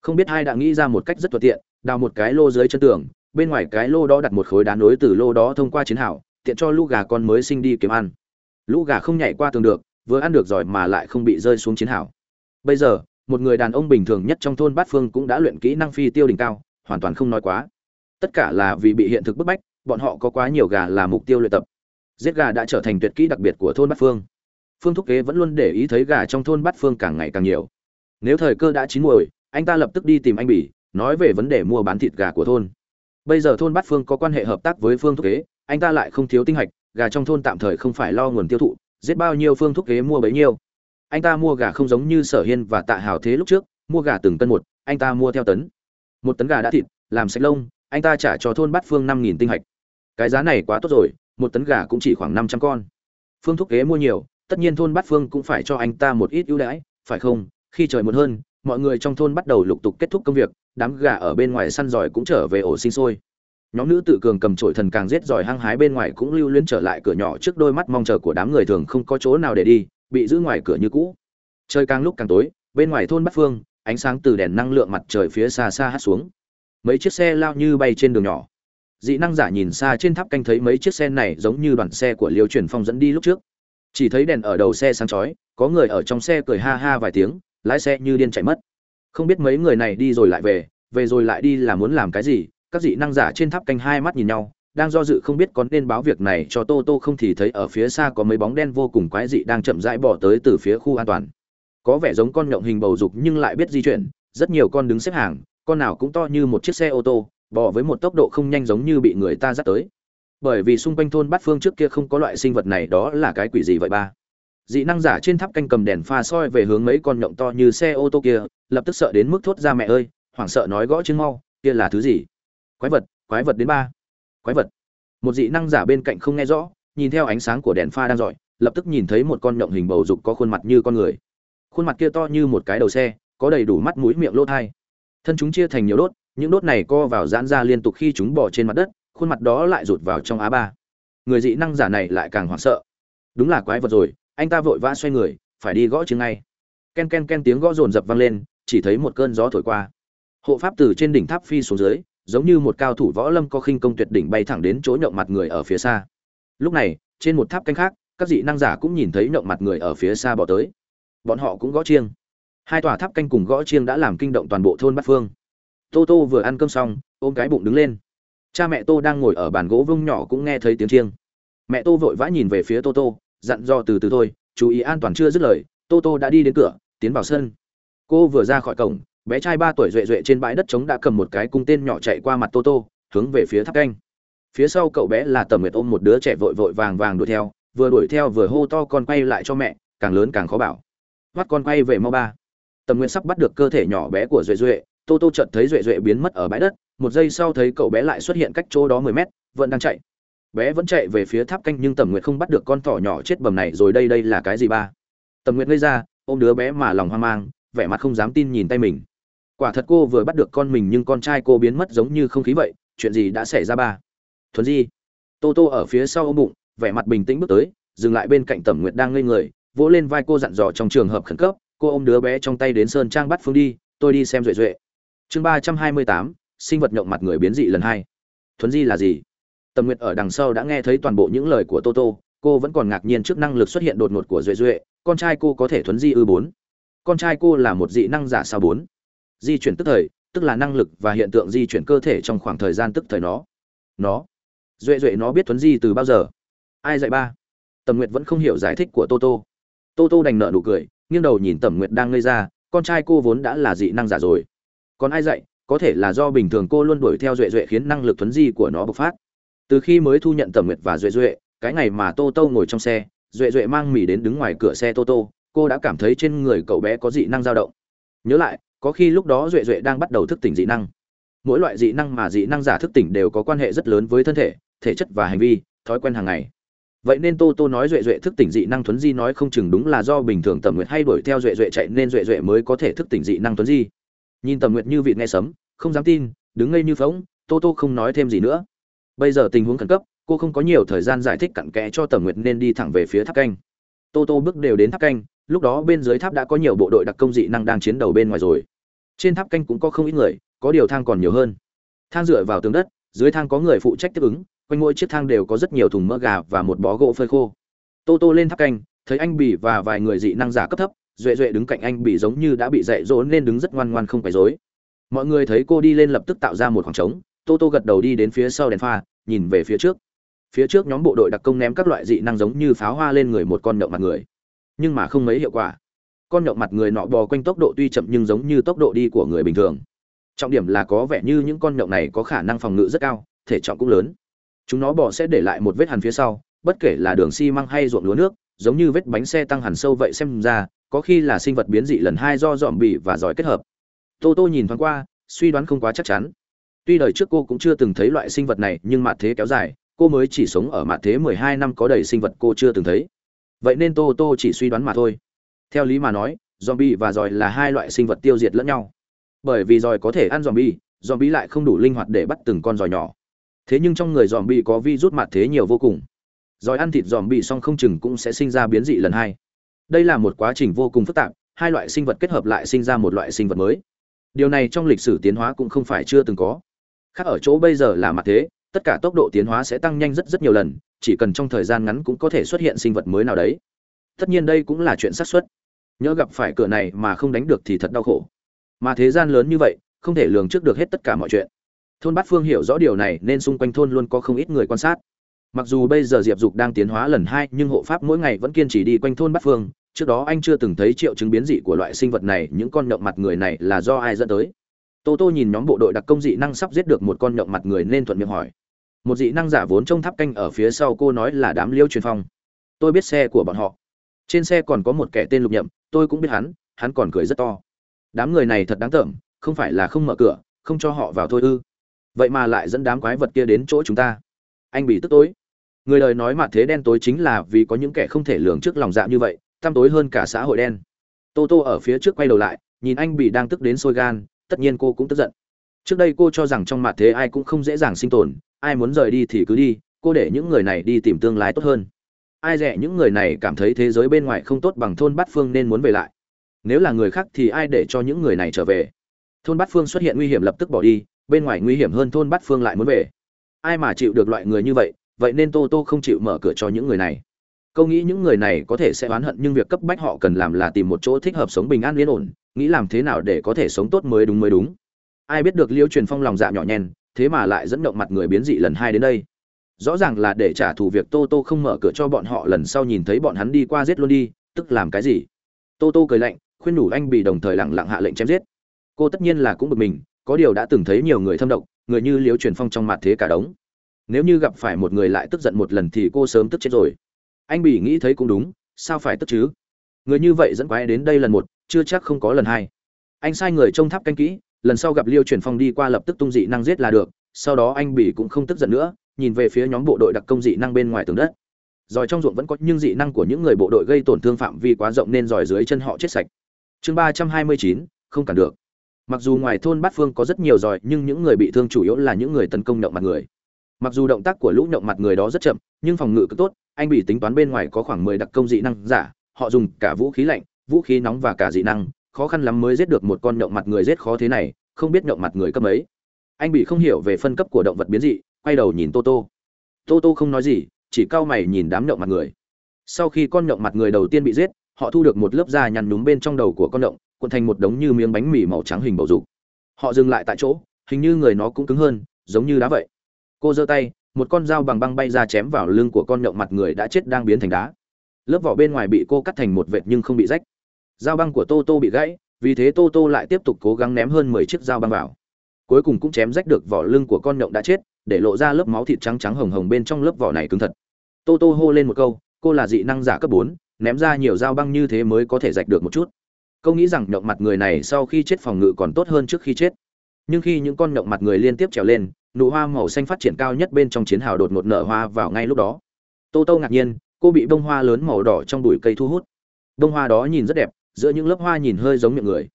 Không biết ai đã nghĩ ra một cách rất thuận tiện, đào một cái lô dưới chân tường, bên ngoài cái lô đó đặt một khối đá nối từ lô đó thông qua chiến hào, tiện cho lũ gà con mới sinh đi kiếm ăn. Lũ gà không nhảy qua tường được, vừa ăn được giỏi mà lại không bị rơi xuống chiến hào. Bây giờ, một người đàn ông bình thường nhất trong thôn bát phương cũng đã luyện kỹ năng phi tiêu đỉnh cao, hoàn toàn không nói quá. Tất cả là vì bị hiện thực bức bách, bọn họ có quá nhiều gà là mục tiêu luyện tập giết gà đã trở thành tuyệt kỹ đặc biệt của thôn bát phương. Phương thúc kế vẫn luôn để ý thấy gà trong thôn bát phương càng ngày càng nhiều. Nếu thời cơ đã chín muồi, anh ta lập tức đi tìm anh bỉ, nói về vấn đề mua bán thịt gà của thôn. Bây giờ thôn bát phương có quan hệ hợp tác với phương thúc kế, anh ta lại không thiếu tinh hạch, gà trong thôn tạm thời không phải lo nguồn tiêu thụ, giết bao nhiêu phương thúc kế mua bấy nhiêu. Anh ta mua gà không giống như sở hiên và tạ hào thế lúc trước, mua gà từng cân một, anh ta mua theo tấn. Một tấn gà đã thịt, làm sạch lông, anh ta trả cho thôn bát phương năm nghìn tinh hạch. Cái giá này quá tốt rồi một tấn gà cũng chỉ khoảng năm trăm con. Phương thúc kế mua nhiều, tất nhiên thôn bát phương cũng phải cho anh ta một ít ưu đãi, phải không? Khi trời muộn hơn, mọi người trong thôn bắt đầu lục tục kết thúc công việc, đám gà ở bên ngoài săn giỏi cũng trở về ổ sinh sôi. Nhóm nữ tự cường cầm trội thần càng giết giỏi hăng hái bên ngoài cũng lưu luyến trở lại cửa nhỏ trước đôi mắt mong chờ của đám người thường không có chỗ nào để đi, bị giữ ngoài cửa như cũ. Trời càng lúc càng tối, bên ngoài thôn bát phương, ánh sáng từ đèn năng lượng mặt trời phía xa xa hát xuống. Mấy chiếc xe lao như bay trên đường nhỏ dị năng giả nhìn xa trên tháp canh thấy mấy chiếc xe này giống như đoàn xe của liêu truyền phong dẫn đi lúc trước. Chỉ thấy đèn ở đầu xe sáng chói, có người ở trong xe cười ha ha vài tiếng, lái xe như điên chạy mất. Không biết mấy người này đi rồi lại về về rồi lại đi là muốn làm cái gì, các dị năng giả trên tháp canh hai mắt nhìn nhau, đang do dự không biết có nên báo việc này cho tô tô không thì thấy ở phía xa có mấy bóng đen vô cùng quái dị đang chậm rãi bỏ tới từ phía khu an toàn. Có vẻ giống con nhộng hình bầu dục nhưng lại biết di chuyển, rất nhiều con đứng xếp hàng, con nào cũng to như một chiếc xe ô tô bò với một tốc độ không nhanh giống như bị người ta dắt tới. Bởi vì xung quanh thôn bát phương trước kia không có loại sinh vật này, đó là cái quỷ gì vậy ba? Dị năng giả trên tháp canh cầm đèn pha soi về hướng mấy con nhộng to như xe ô tô kia, lập tức sợ đến mức thốt ra mẹ ơi, hoảng sợ nói gõ chứng mau, kia là thứ gì? Quái vật quái vật đến ba. Quái vật. Một dị năng giả bên cạnh không nghe rõ, nhìn theo ánh sáng của đèn pha đang rọi lập tức nhìn thấy một con nhộng hình bầu dục có khuôn mặt như con người. Khuôn mặt kia to như một cái đầu xe, có đầy đủ mắt mũi miệng lỗ thai. Thân chúng chia thành nhiều đốt những đốt này co vào giãn ra liên tục khi chúng bỏ trên mặt đất, khuôn mặt đó lại rụt vào trong á ba. Người dị năng giả này lại càng hoảng sợ. Đúng là quái vật rồi, anh ta vội vã xoay người, phải đi gõ chứng ngay. Ken ken ken tiếng gõ rồn rập vang lên, chỉ thấy một cơn gió thổi qua. Hộ pháp từ trên đỉnh tháp phi xuống dưới, giống như một cao thủ võ lâm có khinh công tuyệt đỉnh bay thẳng đến chỗ nhậu mặt người ở phía xa. Lúc này, trên một tháp canh khác, các dị năng giả cũng nhìn thấy nhậu mặt người ở phía xa bỏ tới. Bọn họ cũng gõ chiêng. Hai tòa tháp canh cùng gõ chiêng đã làm kinh động toàn bộ thôn bát phương tô tô vừa ăn cơm xong, ôm cái bụng đứng lên. Cha mẹ tô đang ngồi ở bàn gỗ vông nhỏ cũng nghe thấy tiếng chiêng. Mẹ tô vội vã nhìn về phía tô tô, dặn dò từ từ thôi, chú ý an toàn chưa dứt lời, tô tô đã đi đến cửa, tiến vào sân. Cô vừa ra khỏi cổng, bé trai ba tuổi duệ duệ trên bãi đất trống đã cầm một cái cung tên nhỏ chạy qua mặt tô tô, hướng về phía tháp canh. Phía sau cậu bé là tầm nguyệt ôm một đứa trẻ vội vội vàng vàng đuổi theo, vừa đuổi theo vừa hô to con quay lại cho mẹ, càng lớn càng khó bảo. Bắt con quay về mau ba. Tầm nguyệt sắp bắt được cơ thể nhỏ bé của duệ duệ tô tô chợt thấy duệ duệ biến mất ở bãi đất, một giây sau thấy cậu bé lại xuất hiện cách chỗ đó mười mét, vẫn đang chạy. Bé vẫn chạy về phía tháp canh nhưng tầm nguyệt không bắt được con thỏ nhỏ chết bầm này rồi đây đây là cái gì ba? Tầm nguyệt ngây ra, ôm đứa bé mà lòng hoang mang, vẻ mặt không dám tin nhìn tay mình. Quả thật cô vừa bắt được con mình nhưng con trai cô biến mất giống như không khí vậy, chuyện gì đã xảy ra ba? Thuần di. Tô tô ở phía sau ôm bụng, vẻ mặt bình tĩnh bước tới, dừng lại bên cạnh tẩm nguyệt đang ngây người, vỗ lên vai cô dặn dò trong trường hợp khẩn cấp, cô ôm đứa bé trong tay đến sơn trang bắt phương đi, tôi đi xem duệ duệ chương ba trăm hai mươi tám, sinh vật nhộng mặt người biến dị lần hai. Thuấn di là gì? Tầm nguyệt ở đằng sau đã nghe thấy toàn bộ những lời của tô tô, cô vẫn còn ngạc nhiên trước năng lực xuất hiện đột ngột của duệ duệ, con trai cô có thể thuấn di ư bốn. Con trai cô là một dị năng giả sao bốn. Di chuyển tức thời, tức là năng lực và hiện tượng di chuyển cơ thể trong khoảng thời gian tức thời nó. Nó. Duệ duệ nó biết thuấn di từ bao giờ? Ai dạy ba? Tầm nguyệt vẫn không hiểu giải thích của tô tô. Tô tô đành nợ nụ cười, nghiêng đầu nhìn tầm nguyệt đang ngây ra, con trai cô vốn đã là dị năng giả rồi còn ai dạy, có thể là do bình thường cô luôn đuổi theo duệ duệ khiến năng lực thuấn di của nó bộc phát. Từ khi mới thu nhận tầm nguyệt và duệ duệ, cái ngày mà tô tô ngồi trong xe, duệ duệ mang mì đến đứng ngoài cửa xe tô tô, cô đã cảm thấy trên người cậu bé có dị năng dao động. Nhớ lại, có khi lúc đó duệ duệ đang bắt đầu thức tỉnh dị năng. Mỗi loại dị năng mà dị năng giả thức tỉnh đều có quan hệ rất lớn với thân thể thể chất và hành vi, thói quen hàng ngày. Vậy nên tô tô nói duệ duệ thức tỉnh dị năng thuấn di nói không chừng đúng là do bình thường tầm nguyệt hay đuổi theo duệ duệ chạy nên duệ duệ mới có thể thức tỉnh dị năng thuấn di nhìn tầm nguyệt như vị nghe sấm, không dám tin, đứng ngây như phóng tô tô không nói thêm gì nữa. Bây giờ tình huống khẩn cấp, cô không có nhiều thời gian giải thích cặn kẽ cho tầm nguyệt nên đi thẳng về phía tháp canh. Tô tô bước đều đến tháp canh, lúc đó bên dưới tháp đã có nhiều bộ đội đặc công dị năng đang chiến đầu bên ngoài rồi. Trên tháp canh cũng có không ít người, có điều thang còn nhiều hơn. Thang dựa vào tường đất, dưới thang có người phụ trách tiếp ứng, quanh mỗi chiếc thang đều có rất nhiều thùng mỡ gà và một bó gỗ phơi khô. Tô tô lên tháp canh, thấy anh bỉ và vài người dị năng giả cấp thấp duệ duệ đứng cạnh anh bị giống như đã bị dạy dỗ nên đứng rất ngoan ngoan không phải dối mọi người thấy cô đi lên lập tức tạo ra một khoảng trống, tô tô gật đầu đi đến phía sau đèn pha, nhìn về phía trước. Phía trước nhóm bộ đội đặc công ném các loại dị năng giống như pháo hoa lên người một con nhậu mặt người, nhưng mà không mấy hiệu quả. Con nhậu mặt người nọ bò quanh tốc độ tuy chậm nhưng giống như tốc độ đi của người bình thường. Trọng điểm là có vẻ như những con nhậu này có khả năng phòng ngự rất cao, thể trọng cũng lớn. Chúng nó bò sẽ để lại một vết hằn phía sau, bất kể là đường xi măng hay ruộng lúa nước, giống như vết bánh xe tăng hẳn sâu vậy xem ra có khi là sinh vật biến dị lần hai do dòm bỉ và giỏi kết hợp. Tô tô nhìn thoáng qua suy đoán không quá chắc chắn. Tuy đời trước cô cũng chưa từng thấy loại sinh vật này nhưng mạ thế kéo dài cô mới chỉ sống ở mạ thế mười hai năm có đầy sinh vật cô chưa từng thấy. Vậy nên tô tô chỉ suy đoán mà thôi. Theo lý mà nói dòm zombie và giỏi là hai loại sinh vật tiêu diệt lẫn nhau. Bởi vì giỏi có thể ăn dòm bỉ, dòm zombie lại không đủ linh hoạt để bắt từng con giỏi nhỏ. Thế nhưng trong người dòm zombie có vi rút mạ thế nhiều vô cùng. Giỏi ăn thịt dòm zombie xong không chừng cũng sẽ sinh ra biến dị lần hai đây là một quá trình vô cùng phức tạp, hai loại sinh vật kết hợp lại sinh ra một loại sinh vật mới. Điều này trong lịch sử tiến hóa cũng không phải chưa từng có. Khác ở chỗ bây giờ là mặt thế, tất cả tốc độ tiến hóa sẽ tăng nhanh rất rất nhiều lần, chỉ cần trong thời gian ngắn cũng có thể xuất hiện sinh vật mới nào đấy. Tất nhiên đây cũng là chuyện xác suất. Nhỡ gặp phải cửa này mà không đánh được thì thật đau khổ. Mà thế gian lớn như vậy, không thể lường trước được hết tất cả mọi chuyện. Thôn bát phương hiểu rõ điều này nên xung quanh thôn luôn có không ít người quan sát. Mặc dù bây giờ diệp dục đang tiến hóa lần hai, nhưng hộ pháp mỗi ngày vẫn kiên trì đi quanh thôn bát phương trước đó anh chưa từng thấy triệu chứng biến dị của loại sinh vật này, những con nhộng mặt người này là do ai dẫn tới? Tô tô nhìn nhóm bộ đội đặc công dị năng sắp giết được một con nhộng mặt người nên thuận miệng hỏi. Một dị năng giả vốn trông tháp canh ở phía sau cô nói là đám liêu truyền phong. Tôi biết xe của bọn họ. Trên xe còn có một kẻ tên lục nhậm, tôi cũng biết hắn hắn còn cười rất to. Đám người này thật đáng tởm, không phải là không mở cửa, không cho họ vào thôi ư. Vậy mà lại dẫn đám quái vật kia đến chỗ chúng ta. Anh bị tức tối. Người đời nói mà thế đen tối chính là vì có những kẻ không thể lường trước lòng dạ như vậy tăm tối hơn cả xã hội đen. Tô tô ở phía trước quay đầu lại, nhìn anh bị đang tức đến sôi gan, tất nhiên cô cũng tức giận. Trước đây cô cho rằng trong mặt thế ai cũng không dễ dàng sinh tồn, ai muốn rời đi thì cứ đi, cô để những người này đi tìm tương lai tốt hơn. Ai rẻ những người này cảm thấy thế giới bên ngoài không tốt bằng thôn bát phương nên muốn về lại. Nếu là người khác thì ai để cho những người này trở về? Thôn bát phương xuất hiện nguy hiểm lập tức bỏ đi, bên ngoài nguy hiểm hơn thôn bát phương lại muốn về. Ai mà chịu được loại người như vậy vậy nên tô tô không chịu mở cửa cho những người này câu nghĩ những người này có thể sẽ oán hận nhưng việc cấp bách họ cần làm là tìm một chỗ thích hợp sống bình an yên ổn, nghĩ làm thế nào để có thể sống tốt mới đúng mới đúng. Ai biết được liêu truyền phong lòng dạ nhỏ nhen thế mà lại dẫn động mặt người biến dị lần hai đến đây. Rõ ràng là để trả thù việc tô tô không mở cửa cho bọn họ lần sau nhìn thấy bọn hắn đi qua giết luôn đi, tức làm cái gì? Tô tô cười lạnh, khuyên nhủ anh bị đồng thời lặng lặng hạ lệnh chém giết. Cô tất nhiên là cũng bực mình, có điều đã từng thấy nhiều người thâm độc, người như liêu truyền phong trong mặt thế cả đống. Nếu như gặp phải một người lại tức giận một lần thì cô sớm tức chết rồi anh bị nghĩ thấy cũng đúng, sao phải tức chứ? Người như vậy dẫn quái đến đây lần một, chưa chắc không có lần hai. Anh sai người trông tháp canh kỹ, lần sau gặp liêu truyền phong đi qua lập tức tung dị năng giết là được, sau đó anh bỉ cũng không tức giận nữa, nhìn về phía nhóm bộ đội đặc công dị năng bên ngoài tường đất. Giỏi trong ruộng vẫn có, nhưng dị năng của những người bộ đội gây tổn thương phạm vi quá rộng nên giỏi dưới chân họ chết sạch. Chương ba trăm hai mươi chín, không cản được. Mặc dù ngoài thôn bát phương có rất nhiều giỏi, nhưng những người bị thương chủ yếu là những người tấn công động mặt người. Mặc dù động tác của lũ động mặt người đó rất chậm, nhưng phòng ngự cứ tốt anh bị tính toán bên ngoài có khoảng mười đặc công dị năng giả họ dùng cả vũ khí lạnh vũ khí nóng và cả dị năng khó khăn lắm mới giết được một con nhộng mặt người giết khó thế này không biết nhộng mặt người cấp mấy. anh bị không hiểu về phân cấp của động vật biến dị quay đầu nhìn Toto, Toto không nói gì chỉ cau mày nhìn đám nhộng mặt người. Sau khi con nhộng mặt người đầu tiên bị giết họ thu được một lớp da nhăn nhúm bên trong đầu của con nhộng cuộn thành một đống như miếng bánh mì màu trắng hình bầu dục. Họ dừng lại tại chỗ hình như người nó cũng cứng hơn giống như đá vậy. Cô giơ tay một con dao bằng băng bay ra chém vào lưng của con nhộng mặt người đã chết đang biến thành đá. Lớp vỏ bên ngoài bị cô cắt thành một vệt nhưng không bị rách. Dao băng của tô tô bị gãy, vì thế tô tô lại tiếp tục cố gắng ném hơn mười chiếc dao băng vào. Cuối cùng cũng chém rách được vỏ lưng của con nhộng đã chết, để lộ ra lớp máu thịt trắng trắng hồng hồng bên trong lớp vỏ này cứng thật. Tô tô hô lên một câu, cô là dị năng giả cấp bốn, ném ra nhiều dao băng như thế mới có thể rạch được một chút. Câu nghĩ rằng nhộng mặt người này sau khi chết phòng ngự còn tốt hơn trước khi chết. Nhưng khi những con nhộng mặt người liên tiếp trèo lên nụ hoa màu xanh phát triển cao nhất bên trong chiến hào đột ngột nở hoa vào ngay lúc đó. Tô tô ngạc nhiên, cô bị bông hoa lớn màu đỏ trong bụi cây thu hút. Bông hoa đó nhìn rất đẹp, giữa những lớp hoa nhìn hơi giống miệng người.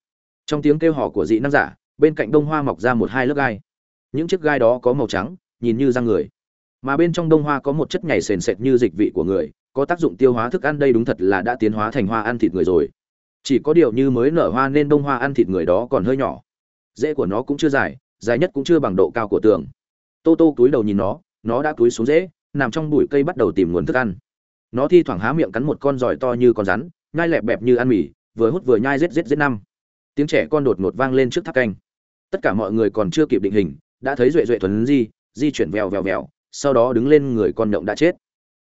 Trong tiếng kêu hò của dị năng giả, bên cạnh bông hoa mọc ra một hai lớp gai. Những chiếc gai đó có màu trắng, nhìn như răng người. Mà bên trong bông hoa có một chất nhảy sền sệt như dịch vị của người, có tác dụng tiêu hóa thức ăn đây đúng thật là đã tiến hóa thành hoa ăn thịt người rồi. Chỉ có điều như mới nở hoa nên bông hoa ăn thịt người đó còn hơi nhỏ. Rễ của nó cũng chưa dài dài nhất cũng chưa bằng độ cao của tường. Tô tô cúi đầu nhìn nó nó đã cúi xuống dễ, nằm trong bụi cây bắt đầu tìm nguồn thức ăn. Nó thi thoảng há miệng cắn một con giỏi to như con rắn nhai lẹp bẹp như ăn mì vừa hút vừa nhai rết rết rết năm. Tiếng trẻ con đột ngột vang lên trước tháp canh. Tất cả mọi người còn chưa kịp định hình đã thấy duệ duệ thuần di di chuyển vèo vèo vèo sau đó đứng lên người con nhộng đã chết.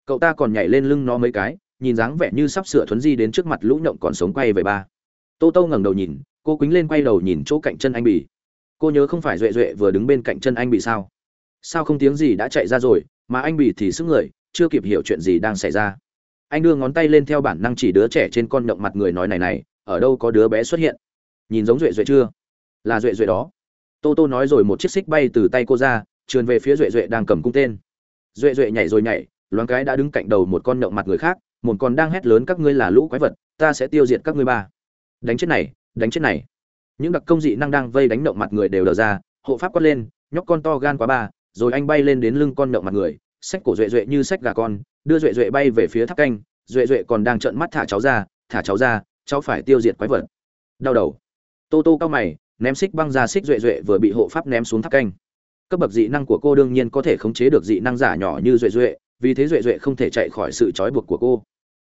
Cậu ta còn nhảy lên lưng nó mấy cái nhìn dáng vẻ như sắp sửa thuấn di đến trước mặt lũ nhộng còn sống quay về ba. Tô tô ngẩng đầu nhìn cô quýnh lên quay đầu nhìn chỗ cạnh chân anh bỉ cô nhớ không phải duệ duệ vừa đứng bên cạnh chân anh bị sao? Sao không tiếng gì đã chạy ra rồi, mà anh bị thì sức người, chưa kịp hiểu chuyện gì đang xảy ra. Anh đưa ngón tay lên theo bản năng chỉ đứa trẻ trên con động mặt người nói này này, ở đâu có đứa bé xuất hiện? Nhìn giống duệ duệ chưa? Là duệ duệ đó. Tô tô nói rồi một chiếc xích bay từ tay cô ra, trườn về phía duệ duệ đang cầm cung tên. Duệ duệ nhảy rồi nhảy, loáng cái đã đứng cạnh đầu một con động mặt người khác, một con đang hét lớn các ngươi là lũ quái vật, ta sẽ tiêu diệt các ngươi ba. Đánh chết này, đánh chết này những đặc công dị năng đang vây đánh động mặt người đều đờ ra, hộ pháp quát lên, nhóc con to gan quá ba, rồi anh bay lên đến lưng con động mặt người, sách cổ duệ duệ như sách gà con, đưa duệ duệ bay về phía tháp canh, duệ duệ còn đang trợn mắt thả cháu ra, thả cháu ra, cháu phải tiêu diệt quái vật. Đau đầu. Tô tô cao mày, ném xích băng ra xích duệ duệ vừa bị hộ pháp ném xuống tháp canh. Cấp bậc dị năng của cô đương nhiên có thể khống chế được dị năng giả nhỏ như duệ duệ, vì thế duệ duệ không thể chạy khỏi sự trói buộc của cô.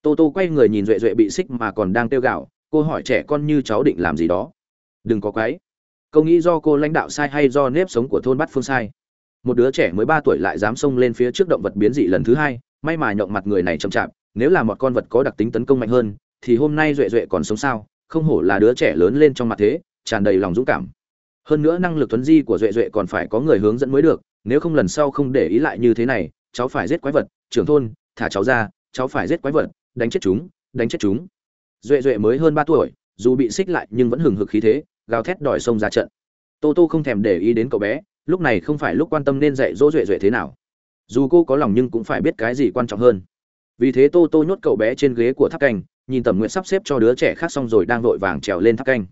Tô tô quay người nhìn duệ duệ bị xích mà còn đang tiêu gạo cô hỏi trẻ con như cháu định làm gì đó đừng có quái câu nghĩ do cô lãnh đạo sai hay do nếp sống của thôn bát phương sai. Một đứa trẻ mới ba tuổi lại dám xông lên phía trước động vật biến dị lần thứ hai, may mà nhộng mặt người này chậm chạp, nếu là một con vật có đặc tính tấn công mạnh hơn, thì hôm nay duệ duệ còn sống sao? Không hổ là đứa trẻ lớn lên trong mặt thế, tràn đầy lòng dũng cảm. Hơn nữa năng lực tuấn di của duệ duệ còn phải có người hướng dẫn mới được, nếu không lần sau không để ý lại như thế này, cháu phải giết quái vật. Trưởng thôn, thả cháu ra, cháu phải giết quái vật, đánh chết chúng, đánh chết chúng. Duệ duệ mới hơn ba tuổi, dù bị xích lại nhưng vẫn hừng hực khí thế gào thét đòi xông ra trận. Tô tô không thèm để ý đến cậu bé, lúc này không phải lúc quan tâm nên dạy dỗ duệ duệ thế nào. Dù cô có lòng nhưng cũng phải biết cái gì quan trọng hơn. Vì thế tô tô nhốt cậu bé trên ghế của tháp canh, nhìn tầm nguyện sắp xếp cho đứa trẻ khác xong rồi đang vội vàng trèo lên tháp canh.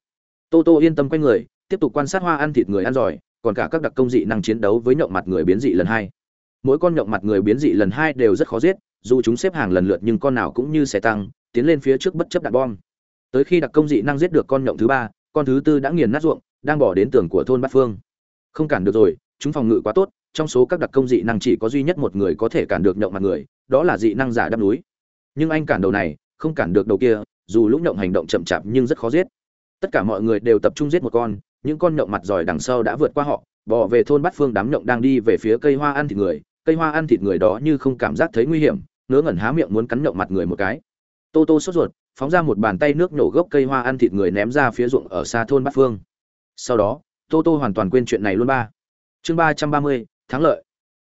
Tô tô yên tâm quanh người, tiếp tục quan sát hoa ăn thịt người ăn giỏi, còn cả các đặc công dị năng chiến đấu với nhộng mặt người biến dị lần hai. Mỗi con nhộng mặt người biến dị lần hai đều rất khó giết, dù chúng xếp hàng lần lượt nhưng con nào cũng như xe tăng, tiến lên phía trước bất chấp đạn bom. Tới khi đặc công dị năng giết được con nhộng thứ ba con thứ tư đã nghiền nát ruộng, đang bỏ đến tường của thôn bát phương. Không cản được rồi, chúng phòng ngự quá tốt, trong số các đặc công dị năng chỉ có duy nhất một người có thể cản được nhộng mặt người, đó là dị năng giả đắp núi. Nhưng anh cản đầu này, không cản được đầu kia, dù lúc nhộng hành động chậm chạp nhưng rất khó giết. Tất cả mọi người đều tập trung giết một con, những con nhộng mặt giỏi đằng sau đã vượt qua họ, bỏ về thôn bát phương đám nhộng đang đi về phía cây hoa ăn thịt người. Cây hoa ăn thịt người đó như không cảm giác thấy nguy hiểm, ngớ ngẩn há miệng muốn cắn nhộng mặt người một cái. Tô tô sốt ruột phóng ra một bàn tay nước nhổ gốc cây hoa ăn thịt người ném ra phía ruộng ở xa thôn bát phương. Sau đó, tô tô hoàn toàn quên chuyện này luôn ba. Chương ba trăm ba mươi, thắng lợi.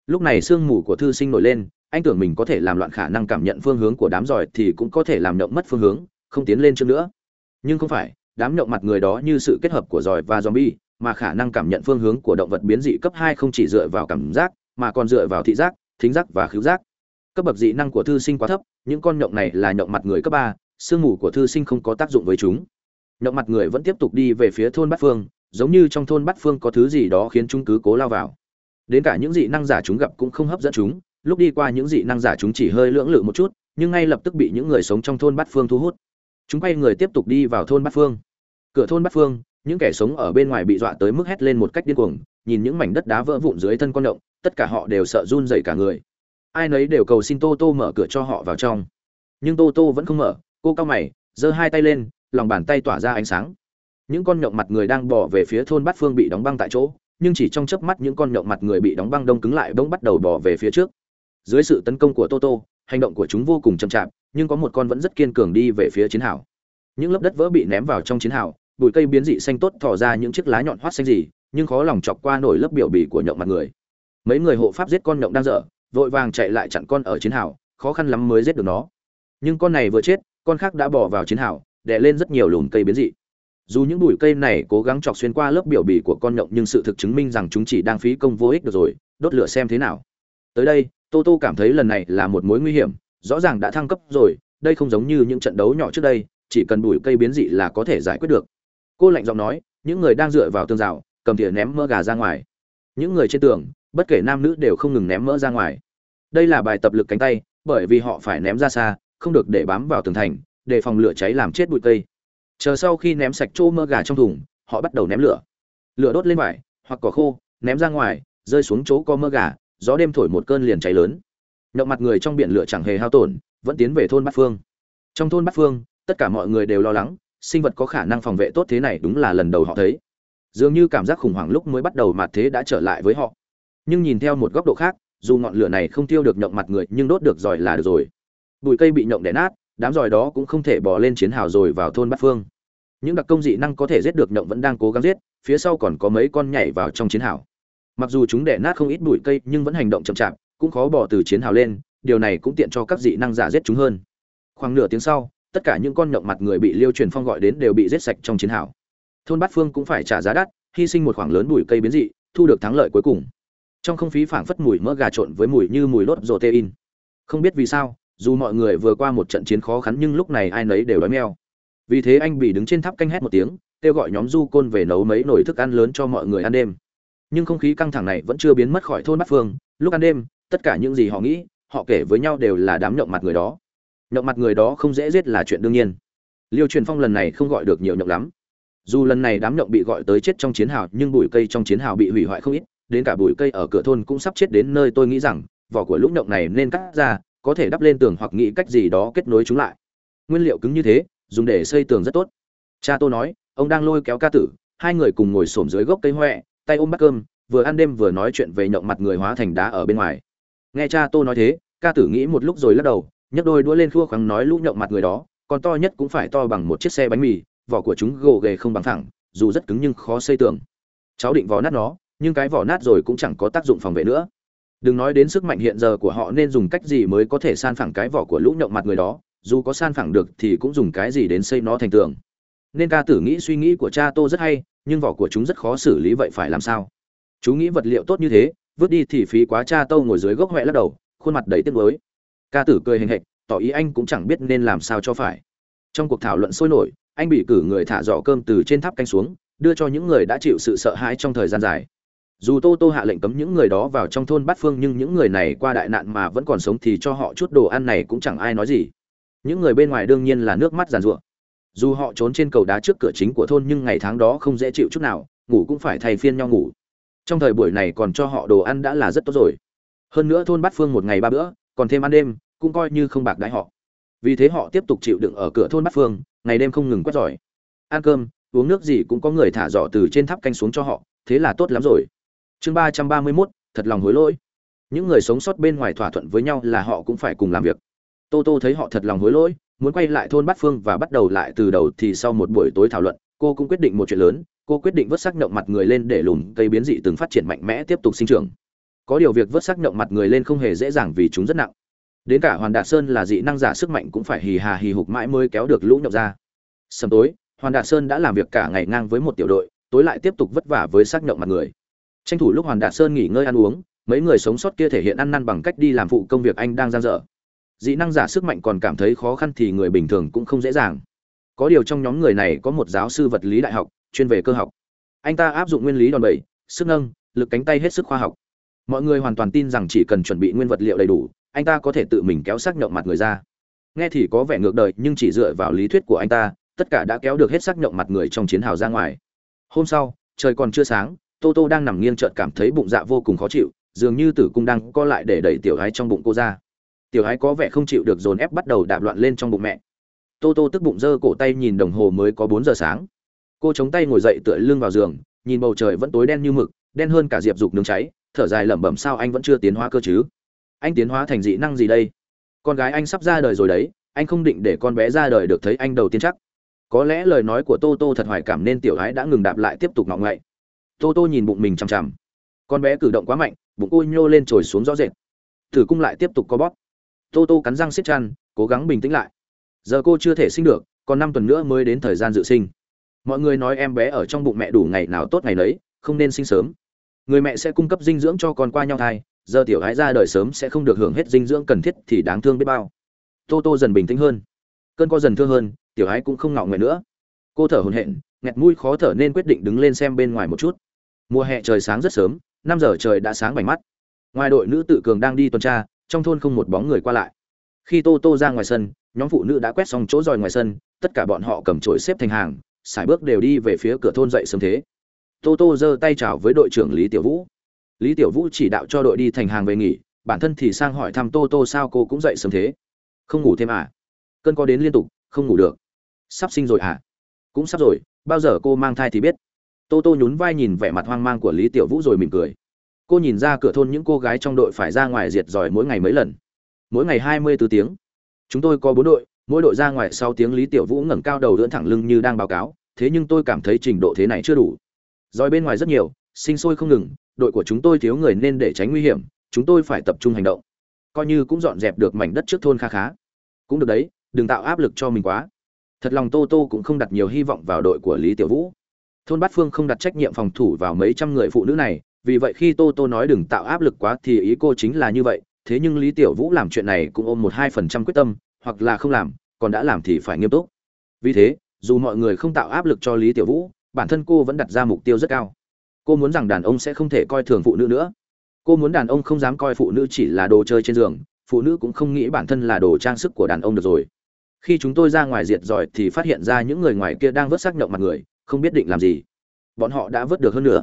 Lúc này sương mù của thư sinh nổi lên, anh tưởng mình có thể làm loạn khả năng cảm nhận phương hướng của đám giỏi thì cũng có thể làm nhộng mất phương hướng, không tiến lên trước nữa. Nhưng không phải, đám nhộng mặt người đó như sự kết hợp của giỏi và zombie, mà khả năng cảm nhận phương hướng của động vật biến dị cấp hai không chỉ dựa vào cảm giác, mà còn dựa vào thị giác, thính giác và khứu giác. Cấp bậc dị năng của thư sinh quá thấp, những con nhộng này là nhộng mặt người cấp ba sương mù của thư sinh không có tác dụng với chúng. Nhậu mặt người vẫn tiếp tục đi về phía thôn bát phương, giống như trong thôn bát phương có thứ gì đó khiến chúng cứ cố lao vào. Đến cả những dị năng giả chúng gặp cũng không hấp dẫn chúng, lúc đi qua những dị năng giả chúng chỉ hơi lưỡng lự một chút, nhưng ngay lập tức bị những người sống trong thôn bát phương thu hút. Chúng quay người tiếp tục đi vào thôn bát phương. Cửa thôn bát phương, những kẻ sống ở bên ngoài bị dọa tới mức hét lên một cách điên cuồng, nhìn những mảnh đất đá vỡ vụn dưới thân con động, tất cả họ đều sợ run dậy cả người. Ai nấy đều cầu xin tô tô mở cửa cho họ vào trong. Nhưng tô tô vẫn không mở cô cao mày, giơ hai tay lên, lòng bàn tay tỏa ra ánh sáng. Những con nhộng mặt người đang bỏ về phía thôn bát phương bị đóng băng tại chỗ, nhưng chỉ trong chớp mắt những con nhộng mặt người bị đóng băng đông cứng lại bỗng bắt đầu bỏ về phía trước. Dưới sự tấn công của toto, hành động của chúng vô cùng chậm chạp, nhưng có một con vẫn rất kiên cường đi về phía chiến hào. Những lớp đất vỡ bị ném vào trong chiến hào, bụi cây biến dị xanh tốt thò ra những chiếc lá nhọn hoắt xanh gì, nhưng khó lòng chọc qua nổi lớp biểu bì của nhộng mặt người. Mấy người hộ pháp giết con nhộng đang dở, vội vàng chạy lại chặn con ở chiến hào, khó khăn lắm mới giết được nó. Nhưng con này vừa chết con khác đã bỏ vào chiến hào, đè lên rất nhiều lùm cây biến dị. Dù những bụi cây này cố gắng chọc xuyên qua lớp biểu bì của con nhộng nhưng sự thực chứng minh rằng chúng chỉ đang phí công vô ích được rồi, đốt lửa xem thế nào. Tới đây, tô tô cảm thấy lần này là một mối nguy hiểm, rõ ràng đã thăng cấp rồi, đây không giống như những trận đấu nhỏ trước đây, chỉ cần bụi cây biến dị là có thể giải quyết được. Cô lạnh giọng nói, những người đang dựa vào tường rào, cầm thìa ném mỡ gà ra ngoài. Những người trên tường, bất kể nam nữ đều không ngừng ném mỡ ra ngoài. Đây là bài tập lực cánh tay, bởi vì họ phải ném ra xa không được để bám vào tường thành, để phòng lửa cháy làm chết bụi cây. Chờ sau khi ném sạch chỗ mơ gà trong thùng, họ bắt đầu ném lửa. Lửa đốt lên vải, hoặc cỏ khô, ném ra ngoài, rơi xuống chỗ có mơ gà, gió đêm thổi một cơn liền cháy lớn. Nhậu mặt người trong biển lửa chẳng hề hao tổn, vẫn tiến về thôn bát phương. Trong thôn bát phương, tất cả mọi người đều lo lắng, sinh vật có khả năng phòng vệ tốt thế này đúng là lần đầu họ thấy. Dường như cảm giác khủng hoảng lúc mới bắt đầu mà thế đã trở lại với họ. Nhưng nhìn theo một góc độ khác, dù ngọn lửa này không tiêu được nhậu mặt người, nhưng đốt được giỏi là được rồi bụi cây bị nhộng đẻ nát, đám giỏi đó cũng không thể bỏ lên chiến hào rồi vào thôn bát phương. Những đặc công dị năng có thể giết được nhộng vẫn đang cố gắng giết, phía sau còn có mấy con nhảy vào trong chiến hào. Mặc dù chúng đẻ nát không ít bụi cây nhưng vẫn hành động chậm chạp, cũng khó bỏ từ chiến hào lên, điều này cũng tiện cho các dị năng giả giết chúng hơn. Khoảng nửa tiếng sau, tất cả những con nhộng mặt người bị liêu truyền phong gọi đến đều bị giết sạch trong chiến hào. Thôn bát phương cũng phải trả giá đắt, hy sinh một khoảng lớn bụi cây biến dị, thu được thắng lợi cuối cùng. Trong không khí phảng phất mùi mỡ gà trộn với mùi như mùi lốt protein. Không biết vì sao dù mọi người vừa qua một trận chiến khó khăn nhưng lúc này ai nấy đều đói meo. Vì thế anh bị đứng trên tháp canh hét một tiếng, kêu gọi nhóm du côn về nấu mấy nồi thức ăn lớn cho mọi người ăn đêm. Nhưng không khí căng thẳng này vẫn chưa biến mất khỏi thôn bát phương. Lúc ăn đêm, tất cả những gì họ nghĩ, họ kể với nhau đều là đám nhậu mặt người đó. Nhậu mặt người đó không dễ giết là chuyện đương nhiên. Liêu truyền phong lần này không gọi được nhiều nhậu lắm. Dù lần này đám nhậu bị gọi tới chết trong chiến hào, nhưng bụi cây trong chiến hào bị hủy hoại không ít. Đến cả bụi cây ở cửa thôn cũng sắp chết đến nơi tôi nghĩ rằng, vỏ của lúc nhậu này nên cắt ra có thể đắp lên tường hoặc nghĩ cách gì đó kết nối chúng lại. Nguyên liệu cứng như thế, dùng để xây tường rất tốt. Cha tôi nói, ông đang lôi kéo ca tử, hai người cùng ngồi xổm dưới gốc cây huệ tay ôm bát cơm, vừa ăn đêm vừa nói chuyện về nhộng mặt người hóa thành đá ở bên ngoài. Nghe cha tô nói thế, ca tử nghĩ một lúc rồi lắc đầu, nhấc đôi đũa lên khua khoắng nói lũ nhộng mặt người đó, còn to nhất cũng phải to bằng một chiếc xe bánh mì, vỏ của chúng gồ ghề không bằng thẳng dù rất cứng nhưng khó xây tường. Cháu định vò nát nó, nhưng cái vỏ nát rồi cũng chẳng có tác dụng phòng vệ nữa đừng nói đến sức mạnh hiện giờ của họ nên dùng cách gì mới có thể san phẳng cái vỏ của lũ nhộng mặt người đó, dù có san phẳng được thì cũng dùng cái gì đến xây nó thành tường. Nên ca tử nghĩ suy nghĩ của cha tô rất hay, nhưng vỏ của chúng rất khó xử lý vậy phải làm sao? Chú nghĩ vật liệu tốt như thế, vứt đi thì phí quá cha tô ngồi dưới gốc huệ lắc đầu, khuôn mặt đầy tiếc nuối. Ca tử cười hình hệch, tỏ ý anh cũng chẳng biết nên làm sao cho phải. Trong cuộc thảo luận sôi nổi, anh bị cử người thả giỏ cơm từ trên tháp canh xuống, đưa cho những người đã chịu sự sợ hãi trong thời gian dài dù tô tô hạ lệnh cấm những người đó vào trong thôn bát phương nhưng những người này qua đại nạn mà vẫn còn sống thì cho họ chút đồ ăn này cũng chẳng ai nói gì. Những người bên ngoài đương nhiên là nước mắt giàn rụa dù họ trốn trên cầu đá trước cửa chính của thôn nhưng ngày tháng đó không dễ chịu chút nào, ngủ cũng phải thay phiên nhau ngủ. Trong thời buổi này còn cho họ đồ ăn đã là rất tốt rồi. Hơn nữa thôn bát phương một ngày ba bữa, còn thêm ăn đêm, cũng coi như không bạc đãi họ. Vì thế họ tiếp tục chịu đựng ở cửa thôn bát phương, ngày đêm không ngừng quét giỏi ăn cơm, uống nước gì cũng có người thả giỏ từ trên tháp canh xuống cho họ, thế là tốt lắm rồi chương ba trăm ba mươi mốt, thật lòng hối lỗi. Những người sống sót bên ngoài thỏa thuận với nhau là họ cũng phải cùng làm việc. Tô tô thấy họ thật lòng hối lỗi, muốn quay lại thôn bát phương và bắt đầu lại từ đầu thì sau một buổi tối thảo luận, cô cũng quyết định một chuyện lớn, cô quyết định vớt sắc nhộng mặt người lên để lùm cây biến dị từng phát triển mạnh mẽ tiếp tục sinh trưởng. Có điều việc vớt sắc nhộng mặt người lên không hề dễ dàng vì chúng rất nặng. Đến cả hoàn đạt sơn là dị năng giả sức mạnh cũng phải hì hà hì hục mãi mới kéo được lũ nhộng ra. Sầm tối, hoàn đạt sơn đã làm việc cả ngày ngang với một tiểu đội, tối lại tiếp tục vất vả với sắc nhộng mặt người tranh thủ lúc hoàn đạt sơn nghỉ ngơi ăn uống, mấy người sống sót kia thể hiện ăn năn bằng cách đi làm phụ công việc anh đang giang dở. Dị năng giả sức mạnh còn cảm thấy khó khăn thì người bình thường cũng không dễ dàng. Có điều trong nhóm người này có một giáo sư vật lý đại học, chuyên về cơ học. Anh ta áp dụng nguyên lý đòn bẩy, sức nâng, lực cánh tay hết sức khoa học. Mọi người hoàn toàn tin rằng chỉ cần chuẩn bị nguyên vật liệu đầy đủ, anh ta có thể tự mình kéo xác nhậu mặt người ra. Nghe thì có vẻ ngược đời, nhưng chỉ dựa vào lý thuyết của anh ta, tất cả đã kéo được hết xác nhậu mặt người trong chiến hào ra ngoài. Hôm sau, trời còn chưa sáng tô tô đang nằm nghiêng trợt cảm thấy bụng dạ vô cùng khó chịu, dường như tử cung đang co lại để đẩy tiểu gái trong bụng cô ra. Tiểu gái có vẻ không chịu được dồn ép bắt đầu đạp loạn lên trong bụng mẹ. Tô tô tức bụng giơ cổ tay nhìn đồng hồ mới có bốn giờ sáng. Cô chống tay ngồi dậy tựa lưng vào giường, nhìn bầu trời vẫn tối đen như mực, đen hơn cả diệp dục nướng cháy, thở dài lẩm bẩm sao anh vẫn chưa tiến hóa cơ chứ? Anh tiến hóa thành dị năng gì đây? Con gái anh sắp ra đời rồi đấy, anh không định để con bé ra đời được thấy anh đầu tiên chắc. Có lẽ lời nói của tô tô thật hoài cảm nên tiểu gái đã ngừng đạp lại tiếp tục ngọng ngậy tô tô nhìn bụng mình chằm chằm. Con bé cử động quá mạnh, bụng cô nhô lên trồi xuống rõ rệt. Thử cung lại tiếp tục co bóp. Tô tô cắn răng siết chăn, cố gắng bình tĩnh lại. Giờ cô chưa thể sinh được, còn năm tuần nữa mới đến thời gian dự sinh. Mọi người nói em bé ở trong bụng mẹ đủ ngày nào tốt ngày nấy, không nên sinh sớm. Người mẹ sẽ cung cấp dinh dưỡng cho con qua nhau thai, giờ tiểu gái ra đời sớm sẽ không được hưởng hết dinh dưỡng cần thiết thì đáng thương biết bao. Tô tô dần bình tĩnh hơn. Cơn co dần thưa hơn, tiểu gái cũng không ngạo nguyện nữa. Cô thở hổn hển, nghẹt mũi khó thở nên quyết định đứng lên xem bên ngoài một chút mùa hè trời sáng rất sớm, năm giờ trời đã sáng bành mắt. Ngoài đội nữ tự cường đang đi tuần tra, trong thôn không một bóng người qua lại. Khi tô tô ra ngoài sân, nhóm phụ nữ đã quét xong chỗ dòi ngoài sân, tất cả bọn họ cầm chổi xếp thành hàng, sải bước đều đi về phía cửa thôn dậy sớm thế. Tô tô giơ tay chào với đội trưởng lý tiểu vũ. Lý tiểu vũ chỉ đạo cho đội đi thành hàng về nghỉ, bản thân thì sang hỏi thăm tô tô sao cô cũng dậy sớm thế. Không ngủ thêm à? Cơn có đến liên tục, không ngủ được. Sắp sinh rồi à? Cũng sắp rồi, bao giờ cô mang thai thì biết tô tô nhún vai nhìn vẻ mặt hoang mang của lý tiểu vũ rồi mỉm cười. Cô nhìn ra cửa thôn những cô gái trong đội phải ra ngoài diệt giỏi mỗi ngày mấy lần. Mỗi ngày hai mươi b ố tiếng. Chúng tôi có bốn đội, mỗi đội ra ngoài sau tiếng lý tiểu vũ ngẩng cao đầu lưỡn thẳng lưng như đang báo cáo, thế nhưng tôi cảm thấy trình độ thế này chưa đủ. Giỏi bên ngoài rất nhiều, sinh sôi không ngừng, đội của chúng tôi thiếu người nên để tránh nguy hiểm, chúng tôi phải tập trung hành động. Coi như cũng dọn dẹp được mảnh đất trước thôn kha khá. Cũng được đấy, đừng tạo áp lực cho mình quá. Thật lòng tô tô cũng không đặt nhiều hy vọng vào đội của lý tiểu vũ thôn bát phương không đặt trách nhiệm phòng thủ vào mấy trăm người phụ nữ này, vì vậy khi tô tô nói đừng tạo áp lực quá thì ý cô chính là như vậy, thế nhưng lý tiểu vũ làm chuyện này cũng ôm một hai phần trăm quyết tâm, hoặc là không làm, còn đã làm thì phải nghiêm túc. Vì thế, dù mọi người không tạo áp lực cho lý tiểu vũ, bản thân cô vẫn đặt ra mục tiêu rất cao. Cô muốn rằng đàn ông sẽ không thể coi thường phụ nữ nữa. Cô muốn đàn ông không dám coi phụ nữ chỉ là đồ chơi trên giường, phụ nữ cũng không nghĩ bản thân là đồ trang sức của đàn ông được rồi. Khi chúng tôi ra ngoài diệt giỏi thì phát hiện ra những người ngoài kia đang vớt xác nhậu mặt người không biết định làm gì. Bọn họ đã vớt được hơn nữa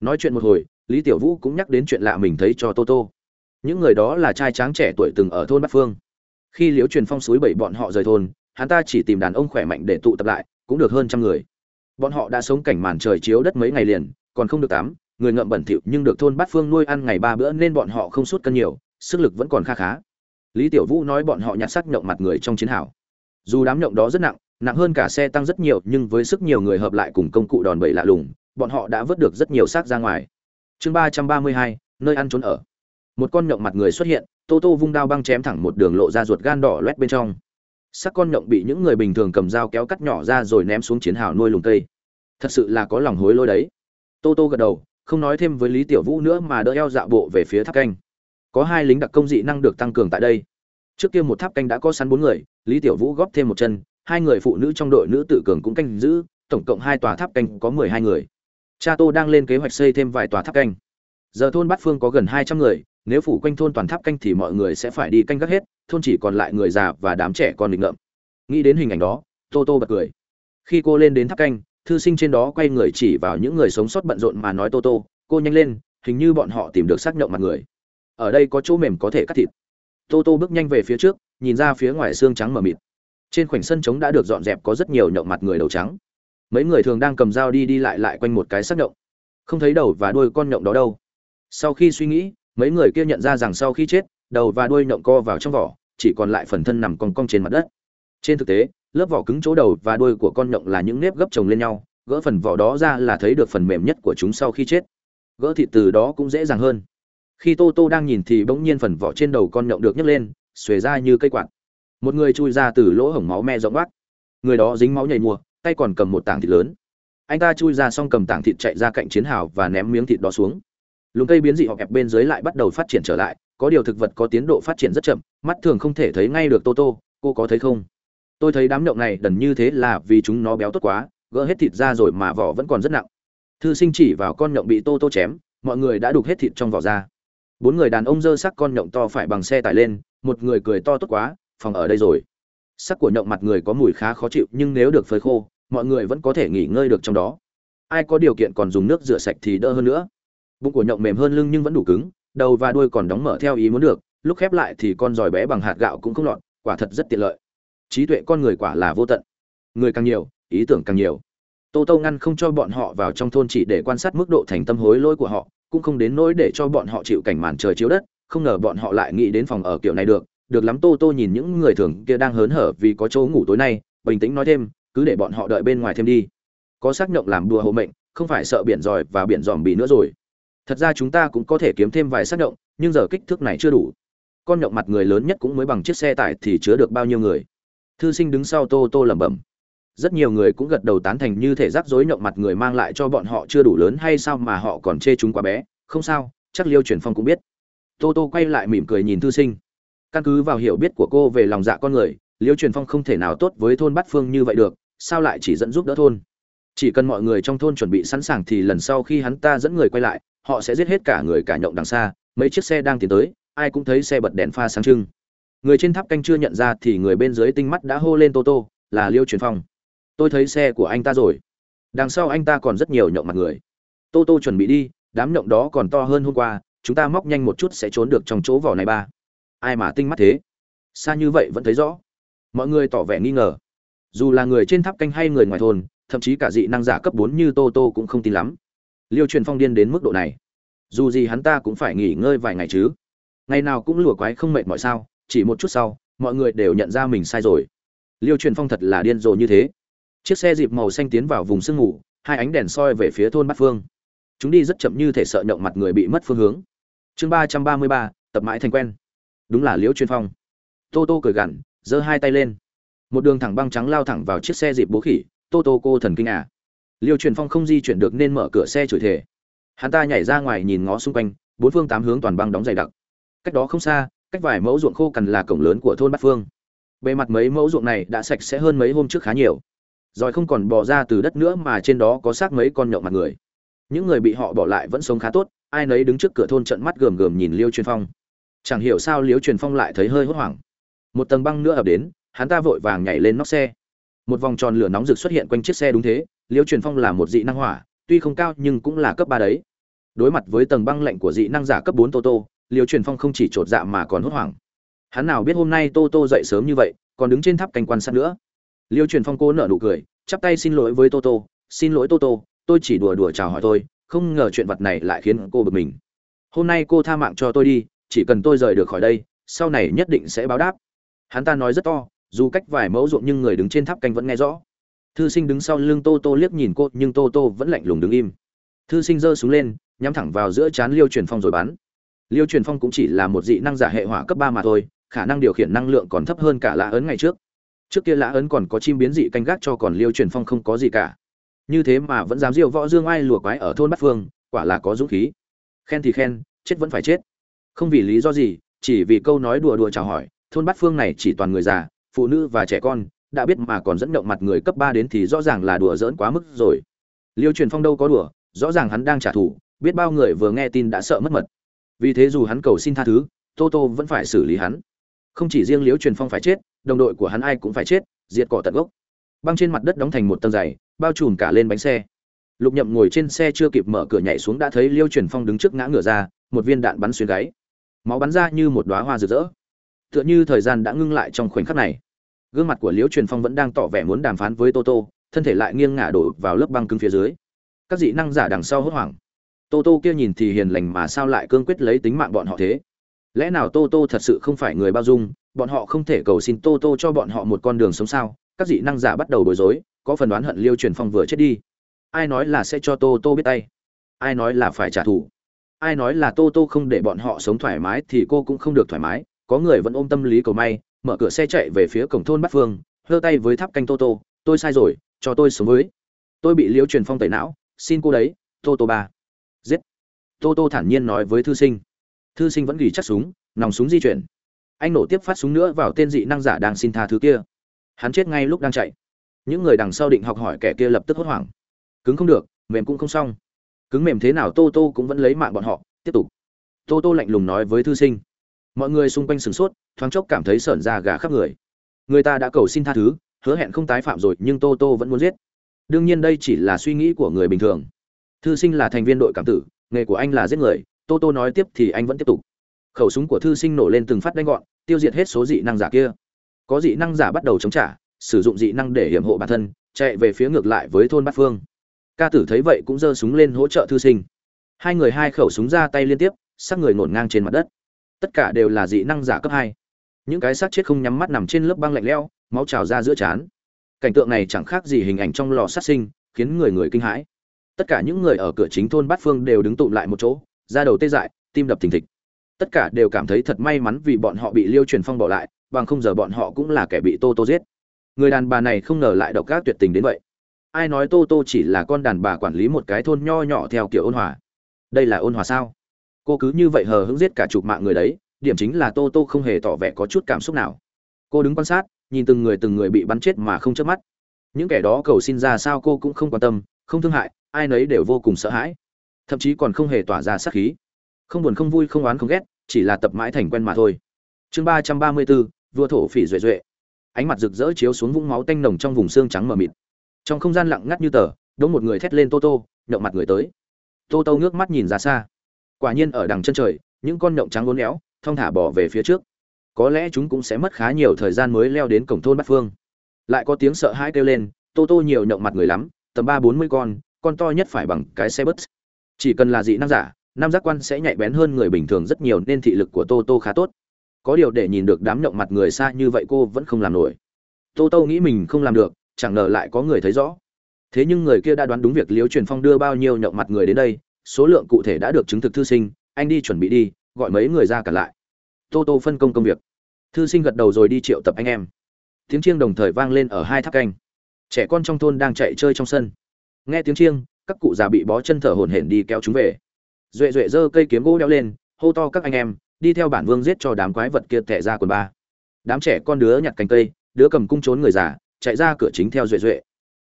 nói chuyện một hồi, lý tiểu vũ cũng nhắc đến chuyện lạ mình thấy cho toto những người đó là trai tráng trẻ tuổi từng ở thôn bắc phương. Khi liễu truyền phong suối bảy bọn họ rời thôn, hắn ta chỉ tìm đàn ông khỏe mạnh để tụ tập lại, cũng được hơn trăm người. Bọn họ đã sống cảnh màn trời chiếu đất mấy ngày liền, còn không được tắm, người ngậm bẩn thỉu nhưng được thôn bát phương nuôi ăn ngày ba bữa nên bọn họ không sút cân nhiều, sức lực vẫn còn kha khá. Lý tiểu vũ nói bọn họ nhặt sắc nhộng mặt người trong chiến hào. Dù đám nhộng đó rất nặng nặng hơn cả xe tăng rất nhiều, nhưng với sức nhiều người hợp lại cùng công cụ đòn bẩy lạ lùng, bọn họ đã vớt được rất nhiều xác ra ngoài. Chương ba trăm ba mươi hai, nơi ăn trốn ở. Một con nhộng mặt người xuất hiện, tô tô vung đao băng chém thẳng một đường lộ ra ruột gan đỏ loét bên trong. Sắc con nhộng bị những người bình thường cầm dao kéo cắt nhỏ ra rồi ném xuống chiến hào nuôi lùng cây. Thật sự là có lòng hối lỗi đấy. Tô tô gật đầu, không nói thêm với lý tiểu vũ nữa mà đỡ eo dạo bộ về phía tháp canh. Có hai lính đặc công dị năng được tăng cường tại đây. Trước kia một tháp canh đã có sẵn bốn người, lý tiểu vũ góp thêm một chân hai người phụ nữ trong đội nữ tự cường cũng canh giữ, tổng cộng hai tòa tháp canh có mười hai người. Cha tô đang lên kế hoạch xây thêm vài tòa tháp canh. Giờ thôn bát phương có gần hai trăm người, nếu phủ quanh thôn toàn tháp canh thì mọi người sẽ phải đi canh gác hết, thôn chỉ còn lại người già và đám trẻ con nghịch ngợm. Nghĩ đến hình ảnh đó, tô tô bật cười. Khi cô lên đến tháp canh, thư sinh trên đó quay người chỉ vào những người sống sót bận rộn mà nói tô tô, cô nhanh lên, hình như bọn họ tìm được xác nhậu mặt người. Ở đây có chỗ mềm có thể cắt thịt. Tô tô bước nhanh về phía trước, nhìn ra phía ngoài xương trắng mờ mịt trên khoảnh sân trống đã được dọn dẹp có rất nhiều nhậu mặt người đầu trắng. Mấy người thường đang cầm dao đi đi lại lại quanh một cái xác nhộng không thấy đầu và đuôi con nhộng đó đâu. Sau khi suy nghĩ, mấy người kia nhận ra rằng sau khi chết, đầu và đuôi nhộng co vào trong vỏ, chỉ còn lại phần thân nằm cong cong trên mặt đất. Trên thực tế, lớp vỏ cứng chỗ đầu và đuôi của con nhộng là những nếp gấp chồng lên nhau, gỡ phần vỏ đó ra là thấy được phần mềm nhất của chúng sau khi chết. Gỡ thịt từ đó cũng dễ dàng hơn. Khi tô tô đang nhìn thì bỗng nhiên phần vỏ trên đầu con nhộng được nhấc lên, xuề ra như cây quạt một người chui ra từ lỗ hổng máu me rộng bát người đó dính máu nhảy mùa, tay còn cầm một tảng thịt lớn. Anh ta chui ra xong cầm tảng thịt chạy ra cạnh chiến hào và ném miếng thịt đó xuống. Lùm cây biến dị họ kẹp bên dưới lại bắt đầu phát triển trở lại, có điều thực vật có tiến độ phát triển rất chậm, mắt thường không thể thấy ngay được tô tô, cô có thấy không? Tôi thấy đám động này đần như thế là vì chúng nó béo tốt quá, gỡ hết thịt ra rồi mà vỏ vẫn còn rất nặng. Thư sinh chỉ vào con nhộng bị tô tô chém, mọi người đã đục hết thịt trong vỏ ra. Bốn người đàn ông dơ sắc con nhộng to phải bằng xe tải lên, một người cười to tốt quá phòng ở đây rồi. Sắc của nhộng mặt người có mùi khá khó chịu, nhưng nếu được phơi khô, mọi người vẫn có thể nghỉ ngơi được trong đó. Ai có điều kiện còn dùng nước rửa sạch thì đỡ hơn nữa. Bụng của nhộng mềm hơn, lưng nhưng vẫn đủ cứng, đầu và đuôi còn đóng mở theo ý muốn được, lúc khép lại thì con giòi bé bằng hạt gạo cũng không lọt, quả thật rất tiện lợi. Trí tuệ con người quả là vô tận. Người càng nhiều, ý tưởng càng nhiều. Tô tô ngăn không cho bọn họ vào trong thôn chỉ để quan sát mức độ thành tâm hối lỗi của họ, cũng không đến nỗi để cho bọn họ chịu cảnh màn trời chiếu đất, không ngờ bọn họ lại nghĩ đến phòng ở kiểu này được được lắm, tô tô nhìn những người thường kia đang hớn hở vì có chỗ ngủ tối nay, bình tĩnh nói thêm, cứ để bọn họ đợi bên ngoài thêm đi. Có xác nhộng làm đùa hộ mệnh, không phải sợ biển giỏi và biển dòm bì nữa rồi. Thật ra chúng ta cũng có thể kiếm thêm vài xác nhộng, nhưng giờ kích thước này chưa đủ. Con nhộng mặt người lớn nhất cũng mới bằng chiếc xe tải thì chứa được bao nhiêu người? Thư sinh đứng sau tô tô lẩm bẩm. Rất nhiều người cũng gật đầu tán thành như thể rắc rối nhộng mặt người mang lại cho bọn họ chưa đủ lớn hay sao mà họ còn chê chúng quá bé. Không sao, chắc liêu truyền phong cũng biết. Tô tô quay lại mỉm cười nhìn thư sinh căn cứ vào hiểu biết của cô về lòng dạ con người liêu truyền phong không thể nào tốt với thôn bát phương như vậy được, sao lại chỉ dẫn giúp đỡ thôn? Chỉ cần mọi người trong thôn chuẩn bị sẵn sàng thì lần sau khi hắn ta dẫn người quay lại, họ sẽ giết hết cả người cả nhộng đằng xa, mấy chiếc xe đang tiến tới, ai cũng thấy xe bật đèn pha sáng trưng. Người trên tháp canh chưa nhận ra thì người bên dưới tinh mắt đã hô lên tô tô, là liêu truyền phong. Tôi thấy xe của anh ta rồi. Đằng sau anh ta còn rất nhiều nhộng mặt người. Tô tô chuẩn bị đi, đám nhộng đó còn to hơn hôm qua, chúng ta móc nhanh một chút sẽ trốn được trong chỗ vỏ này ba ai mà tinh mắt thế? Xa như vậy vẫn thấy rõ. Mọi người tỏ vẻ nghi ngờ. Dù là người trên tháp canh hay người ngoài thôn, thậm chí cả dị năng giả cấp bốn như tô tô cũng không tin lắm. Liêu truyền phong điên đến mức độ này. Dù gì hắn ta cũng phải nghỉ ngơi vài ngày chứ. Ngày nào cũng lùa quái không mệt mọi sao, chỉ một chút sau, mọi người đều nhận ra mình sai rồi. Liêu truyền phong thật là điên rồ như thế. Chiếc xe dịp màu xanh tiến vào vùng sương ngủ hai ánh đèn soi về phía thôn bát phương. Chúng đi rất chậm như thể sợ nhộng mặt người bị mất phương hướng. Chương ba trăm ba mươi ba, tập mãi thành quen đúng là liễu truyền phong. Tô tô cười gằn, giơ hai tay lên. Một đường thẳng băng trắng lao thẳng vào chiếc xe dịp bố khỉ, tô tô cô thần kinh à. Liêu truyền phong không di chuyển được nên mở cửa xe chửi thể hắn ta nhảy ra ngoài nhìn ngó xung quanh, bốn phương tám hướng toàn băng đóng dày đặc. Cách đó không xa, cách vài mẫu ruộng khô cằn là cổng lớn của thôn bát phương. Bề mặt mấy mẫu ruộng này đã sạch sẽ hơn mấy hôm trước khá nhiều. Rồi không còn bỏ ra từ đất nữa mà trên đó có xác mấy con nhậu mặt người. Những người bị họ bỏ lại vẫn sống khá tốt, ai nấy đứng trước cửa thôn trận mắt gườm gườm nhìn liêu truyền phong chẳng hiểu sao liếu truyền phong lại thấy hơi hốt hoảng. Một tầng băng nữa ập đến, hắn ta vội vàng nhảy lên nóc xe. Một vòng tròn lửa nóng rực xuất hiện quanh chiếc xe đúng thế liêu truyền phong là một dị năng hỏa, tuy không cao nhưng cũng là cấp ba đấy. Đối mặt với tầng băng lạnh của dị năng giả cấp bốn tô tô liêu truyền phong không chỉ trột dạ mà còn hốt hoảng. Hắn nào biết hôm nay tô tô dậy sớm như vậy, còn đứng trên tháp canh quan sát nữa. Liêu truyền phong cô nở nụ cười, chắp tay xin lỗi với tô tô, xin lỗi tô tô, tôi chỉ đùa đùa chào hỏi thôi, không ngờ chuyện vật này lại khiến cô bực mình. Hôm nay cô tha mạng cho tôi đi chỉ cần tôi rời được khỏi đây, sau này nhất định sẽ báo đáp. Hắn ta nói rất to, dù cách vài mẫu ruộng nhưng người đứng trên tháp canh vẫn nghe rõ. Thư sinh đứng sau lưng tô tô liếc nhìn cô, nhưng tô tô vẫn lạnh lùng đứng im. Thư sinh giơ súng lên, nhắm thẳng vào giữa trán liêu truyền phong rồi bắn. Liêu truyền phong cũng chỉ là một dị năng giả hệ hỏa cấp ba mà thôi, khả năng điều khiển năng lượng còn thấp hơn cả lã ấn ngày trước. Trước kia lã ấn còn có chim biến dị canh gác cho còn liêu truyền phong không có gì cả. Như thế mà vẫn dám diêu võ dương ai lùa quái ở thôn bát phương, quả là có dũng khí. Khen thì khen, chết vẫn phải chết không vì lý do gì, chỉ vì câu nói đùa đùa chào hỏi, thôn bát phương này chỉ toàn người già, phụ nữ và trẻ con, đã biết mà còn dẫn động mặt người cấp ba đến thì rõ ràng là đùa giỡn quá mức rồi. Liêu truyền phong đâu có đùa, rõ ràng hắn đang trả thù, biết bao người vừa nghe tin đã sợ mất mật. Vì thế dù hắn cầu xin tha thứ, tô tô vẫn phải xử lý hắn. Không chỉ riêng liêu truyền phong phải chết, đồng đội của hắn ai cũng phải chết, diệt cỏ tận gốc. Băng trên mặt đất đóng thành một tầng dày, bao trùm cả lên bánh xe. Lục nhậm ngồi trên xe chưa kịp mở cửa nhảy xuống đã thấy liêu truyền phong đứng trước ngã ngửa ra, một viên đạn bắn xuyên gáy máu bắn ra như một đoá hoa rực rỡ. Tựa như thời gian đã ngưng lại trong khoảnh khắc này. Gương mặt của liễu truyền phong vẫn đang tỏ vẻ muốn đàm phán với toto thân thể lại nghiêng ngả đổ vào lớp băng cứng phía dưới. Các dị năng giả đằng sau hốt hoảng. Toto kia nhìn thì hiền lành mà sao lại cương quyết lấy tính mạng bọn họ thế? Lẽ nào toto thật sự không phải người bao dung, bọn họ không thể cầu xin toto cho bọn họ một con đường sống sao? Các dị năng giả bắt đầu bối rối, có phần đoán hận liêu truyền phong vừa chết đi. Ai nói là sẽ cho toto biết tay? Ai nói là phải trả thù? Ai nói là toto không để bọn họ sống thoải mái thì cô cũng không được thoải mái, có người vẫn ôm tâm lý cầu may, mở cửa xe chạy về phía cổng thôn bát phương, hơ tay với tháp canh tô tô, tôi sai rồi, cho tôi sống với. Tôi bị liễu truyền phong tẩy não, xin cô đấy, tô tô ba. Giết. Tô tô thản nhiên nói với thư sinh. Thư sinh vẫn ghi chắc súng, nòng súng di chuyển. Anh nổ tiếp phát súng nữa vào tên dị năng giả đang xin tha thứ kia. Hắn chết ngay lúc đang chạy. Những người đằng sau định học hỏi kẻ kia lập tức hốt hoảng. Cứng không được, mềm cũng không xong cứng mềm thế nào tô tô cũng vẫn lấy mạng bọn họ, tiếp tục. Tô tô lạnh lùng nói với thư sinh. Mọi người xung quanh sửng sốt, thoáng chốc cảm thấy sởn da gà khắp người. Người ta đã cầu xin tha thứ, hứa hẹn không tái phạm rồi, nhưng tô tô vẫn muốn giết. Đương nhiên đây chỉ là suy nghĩ của người bình thường. Thư sinh là thành viên đội cảm tử, nghề của anh là giết người, tô tô nói tiếp thì anh vẫn tiếp tục. Khẩu súng của thư sinh nổ lên từng phát đánh gọn, tiêu diệt hết số dị năng giả kia. Có dị năng giả bắt đầu chống trả, sử dụng dị năng để hiểm hộ bản thân, chạy về phía ngược lại với thôn bát phương ca tử thấy vậy cũng giơ súng lên hỗ trợ thư sinh. Hai người hai khẩu súng ra tay liên tiếp xác người ngổn ngang trên mặt đất. Tất cả đều là dị năng giả cấp hai. Những cái xác chết không nhắm mắt nằm trên lớp băng lạnh lẽo, máu trào ra giữa trán. Cảnh tượng này chẳng khác gì hình ảnh trong lò sát sinh, khiến người người kinh hãi. Tất cả những người ở cửa chính thôn bát phương đều đứng tụm lại một chỗ, da đầu tê dại, tim đập thình thịch. Tất cả đều cảm thấy thật may mắn vì bọn họ bị liêu truyền phong bỏ lại, bằng không giờ bọn họ cũng là kẻ bị tô tô giết. Người đàn bà này không ngờ lại độc ác tuyệt tình đến vậy ai nói tô tô chỉ là con đàn bà quản lý một cái thôn nho nhỏ theo kiểu ôn hòa? Đây là ôn hòa sao? Cô cứ như vậy hờ hững giết cả chục mạng người đấy, điểm chính là tô tô không hề tỏ vẻ có chút cảm xúc nào. Cô đứng quan sát, nhìn từng người từng người bị bắn chết mà không chớp mắt. Những kẻ đó cầu xin ra sao cô cũng không quan tâm, không thương hại, ai nấy đều vô cùng sợ hãi. Thậm chí còn không hề tỏa ra sát khí. Không buồn không vui không oán không ghét, chỉ là tập mãi thành quen mà thôi. Chương ba trăm ba mươi bốn, vua thổ phỉ duệ duệ. Ánh mặt rực rỡ chiếu xuống vũng máu tanh nồng trong vùng xương trắng mờ mịt trong không gian lặng ngắt như tờ, đống một người thét lên tô tô nhậu mặt người tới. Tô tô ngước mắt nhìn ra xa. Quả nhiên ở đằng chân trời, những con nhộng trắng uốn éo, thong thả bỏ về phía trước. Có lẽ chúng cũng sẽ mất khá nhiều thời gian mới leo đến cổng thôn bát phương. Lại có tiếng sợ hãi kêu lên, tô tô nhiều nhộng mặt người lắm, tầm ba bốn mươi con con to nhất phải bằng cái xe bus. Chỉ cần là dị năng giả, nam giác quan sẽ nhạy bén hơn người bình thường rất nhiều nên thị lực của tô tô khá tốt. Có điều để nhìn được đám nhộng mặt người xa như vậy cô vẫn không làm nổi. Tô tô nghĩ mình không làm được chẳng ngờ lại có người thấy rõ. Thế nhưng người kia đã đoán đúng việc liễu truyền phong đưa bao nhiêu nhộng mặt người đến đây, số lượng cụ thể đã được chứng thực thư sinh, anh đi chuẩn bị đi, gọi mấy người ra cả lại. Tô tô phân công công việc. Thư sinh gật đầu rồi đi triệu tập anh em. Tiếng chiêng đồng thời vang lên ở hai tháp canh. Trẻ con trong thôn đang chạy chơi trong sân. Nghe tiếng chiêng, các cụ già bị bó chân thở hổn hển đi kéo chúng về. Duệ duệ giơ cây kiếm gỗ đeo lên, hô to các anh em, đi theo bản vương giết cho đám quái vật kia tệ ra quần ba. Đám trẻ con đứa nhặt cành cây, đứa cầm cung trốn người già chạy ra cửa chính theo duệ duệ.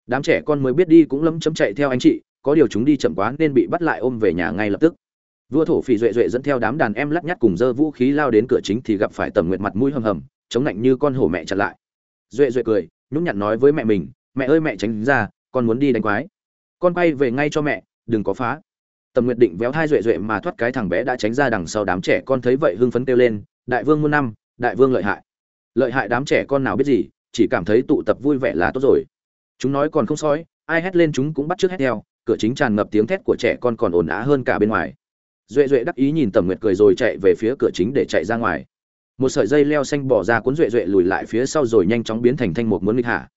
Đám trẻ con mới biết đi cũng lấm chấm chạy theo anh chị, có điều chúng đi chậm quá nên bị bắt lại ôm về nhà ngay lập tức. Vua thổ phỉ duệ duệ dẫn theo đám đàn em lắc nhắc cùng dơ vũ khí lao đến cửa chính thì gặp phải tầm nguyệt mặt mũi hầm hầm, chống lạnh như con hổ mẹ chặn lại. Duệ duệ cười, nhún nhặn nói với mẹ mình, mẹ ơi mẹ tránh ra, con muốn đi đánh quái. Con bay về ngay cho mẹ, đừng có phá. Tầm nguyệt định véo thai duệ duệ mà thoát cái thằng bé đã tránh ra đằng sau đám trẻ con thấy vậy hưng phấn kêu lên, đại vương muôn năm, đại vương lợi hại. Lợi hại đám trẻ con nào biết gì chỉ cảm thấy tụ tập vui vẻ là tốt rồi. Chúng nói còn không sói, ai hét lên chúng cũng bắt trước hét theo, cửa chính tràn ngập tiếng thét của trẻ con còn ồn ào hơn cả bên ngoài. Duệ duệ đắc ý nhìn tầm nguyệt cười rồi chạy về phía cửa chính để chạy ra ngoài. Một sợi dây leo xanh bỏ ra cuốn duệ duệ lùi lại phía sau rồi nhanh chóng biến thành thanh mục muốn nghịch hạ.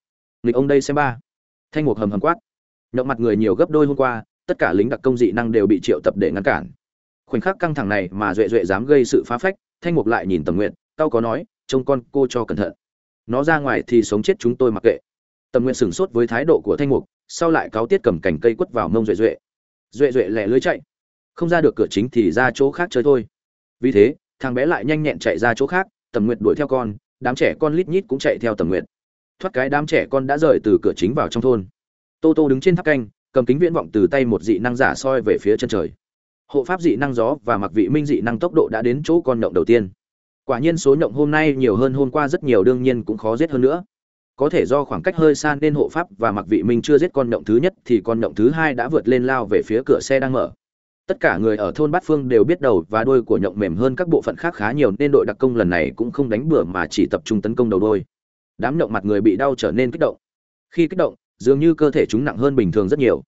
Nghịch ông đây xem ba. Thanh mục hầm hầm quát. Nhậu mặt người nhiều gấp đôi hôm qua, tất cả lính đặc công dị năng đều bị triệu tập để ngăn cản. Khoảnh khắc căng thẳng này mà duệ duệ dám gây sự phá phách, thanh mục lại nhìn tầm nguyện tao có nói, trông con cô cho cẩn thận nó ra ngoài thì sống chết chúng tôi mặc kệ. Tầm nguyện sửng sốt với thái độ của thanh mục, sau lại cáo tiết cầm cành cây quất vào mông duệ duệ. Duệ duệ lẻ lưới chạy. Không ra được cửa chính thì ra chỗ khác chơi thôi. Vì thế, thằng bé lại nhanh nhẹn chạy ra chỗ khác, tầm nguyện đuổi theo con, đám trẻ con lít nhít cũng chạy theo tầm nguyện thoát cái đám trẻ con đã rời từ cửa chính vào trong thôn. Tô tô đứng trên tháp canh, cầm kính viễn vọng từ tay một dị năng giả soi về phía chân trời. Hộ pháp dị năng gió và mặc vị minh dị năng tốc độ đã đến chỗ con động đầu tiên quả nhiên số nhộng hôm nay nhiều hơn hôm qua rất nhiều, đương nhiên cũng khó giết hơn nữa. Có thể do khoảng cách hơi xa nên hộ pháp và mặc vị minh chưa giết con nhộng thứ nhất thì con nhộng thứ hai đã vượt lên lao về phía cửa xe đang mở. Tất cả người ở thôn bát phương đều biết đầu và đuôi của nhộng mềm hơn các bộ phận khác khá nhiều nên đội đặc công lần này cũng không đánh bừa mà chỉ tập trung tấn công đầu đôi đám nhộng mặt người bị đau trở nên kích động. Khi kích động, dường như cơ thể chúng nặng hơn bình thường rất nhiều.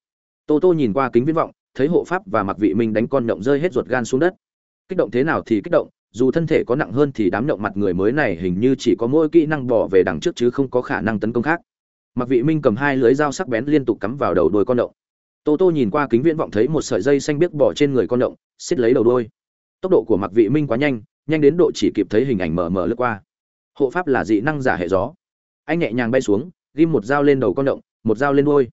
Tô tô nhìn qua kính viễn vọng, thấy hộ pháp và mặc vị minh đánh con nhộng rơi hết ruột gan xuống đất. Kích động thế nào thì kích động dù thân thể có nặng hơn thì đám động mặt người mới này hình như chỉ có mỗi kỹ năng bỏ về đằng trước chứ không có khả năng tấn công khác. Mặc vị minh cầm hai lưới dao sắc bén liên tục cắm vào đầu đuôi con động. tô tô nhìn qua kính viễn vọng thấy một sợi dây xanh biếc bỏ trên người con động, xiết lấy đầu đuôi. Tốc độ của mặc vị minh quá nhanh nhanh đến độ chỉ kịp thấy hình ảnh mờ mờ lướt qua. Hộ pháp là dị năng giả hệ gió. Anh nhẹ nhàng bay xuống ghim một dao lên đầu con động, một dao lên đuôi.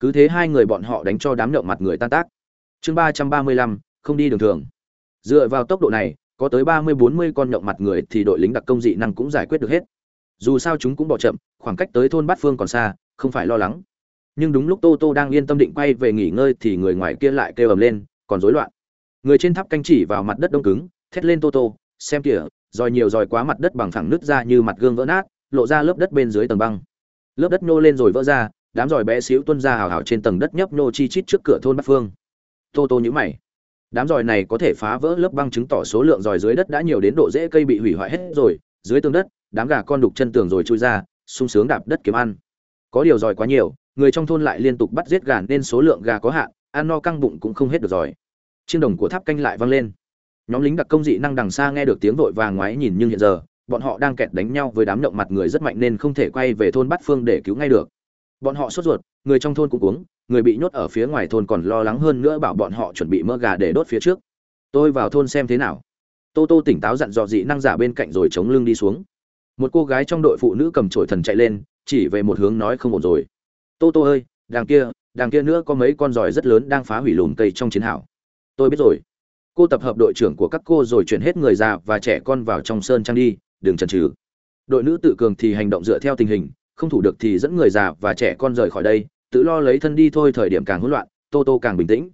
Cứ thế hai người bọn họ đánh cho đám động mặt người tan tác. Chương ba trăm ba mươi lăm không đi đường thường. Dựa vào tốc độ này có tới ba mươi bốn mươi con nhộng mặt người thì đội lính đặc công dị năng cũng giải quyết được hết. Dù sao chúng cũng bỏ chậm, khoảng cách tới thôn bát phương còn xa, không phải lo lắng. Nhưng đúng lúc tô tô đang yên tâm định quay về nghỉ ngơi thì người ngoài kia lại kêu ầm lên, còn rối loạn. Người trên tháp canh chỉ vào mặt đất đông cứng, thét lên tô tô, xem kìa rồi nhiều rồi quá mặt đất bằng phẳng nứt ra như mặt gương vỡ nát, lộ ra lớp đất bên dưới tầng băng. Lớp đất nô lên rồi vỡ ra, đám giỏi bé xíu tuôn ra hào hào trên tầng đất nhấp nô chi chít trước cửa thôn bắc phương. Tô tô nhữ mày đám giòi này có thể phá vỡ lớp băng chứng tỏ số lượng giòi dưới đất đã nhiều đến độ dễ cây bị hủy hoại hết rồi. Dưới tường đất, đám gà con đục chân tường rồi chui ra, sung sướng đạp đất kiếm ăn. Có điều giỏi quá nhiều, người trong thôn lại liên tục bắt giết gà nên số lượng gà có hạn, ăn no căng bụng cũng không hết được giỏi chiêng đồng của tháp canh lại vang lên. Nhóm lính đặc công dị năng đằng xa nghe được tiếng vội vàng ngoái nhìn nhưng hiện giờ, bọn họ đang kẹt đánh nhau với đám động mặt người rất mạnh nên không thể quay về thôn bát phương để cứu ngay được. Bọn họ sốt ruột người trong thôn cũng cuống, người bị nhốt ở phía ngoài thôn còn lo lắng hơn nữa bảo bọn họ chuẩn bị mỡ gà để đốt phía trước. Tôi vào thôn xem thế nào. Tô tô tỉnh táo dặn dò dị năng giả bên cạnh rồi chống lưng đi xuống. Một cô gái trong đội phụ nữ cầm chổi thần chạy lên, chỉ về một hướng nói không ổn rồi. Tô tô ơi, đằng kia đằng kia nữa có mấy con giỏi rất lớn đang phá hủy lùm cây trong chiến hào. Tôi biết rồi. Cô tập hợp đội trưởng của các cô rồi chuyển hết người già và trẻ con vào trong sơn trang đi, đừng chần chừ. Đội nữ tự cường thì hành động dựa theo tình hình, không thủ được thì dẫn người già và trẻ con rời khỏi đây tự lo lấy thân đi thôi, thời điểm càng hỗn loạn, tô tô càng bình tĩnh.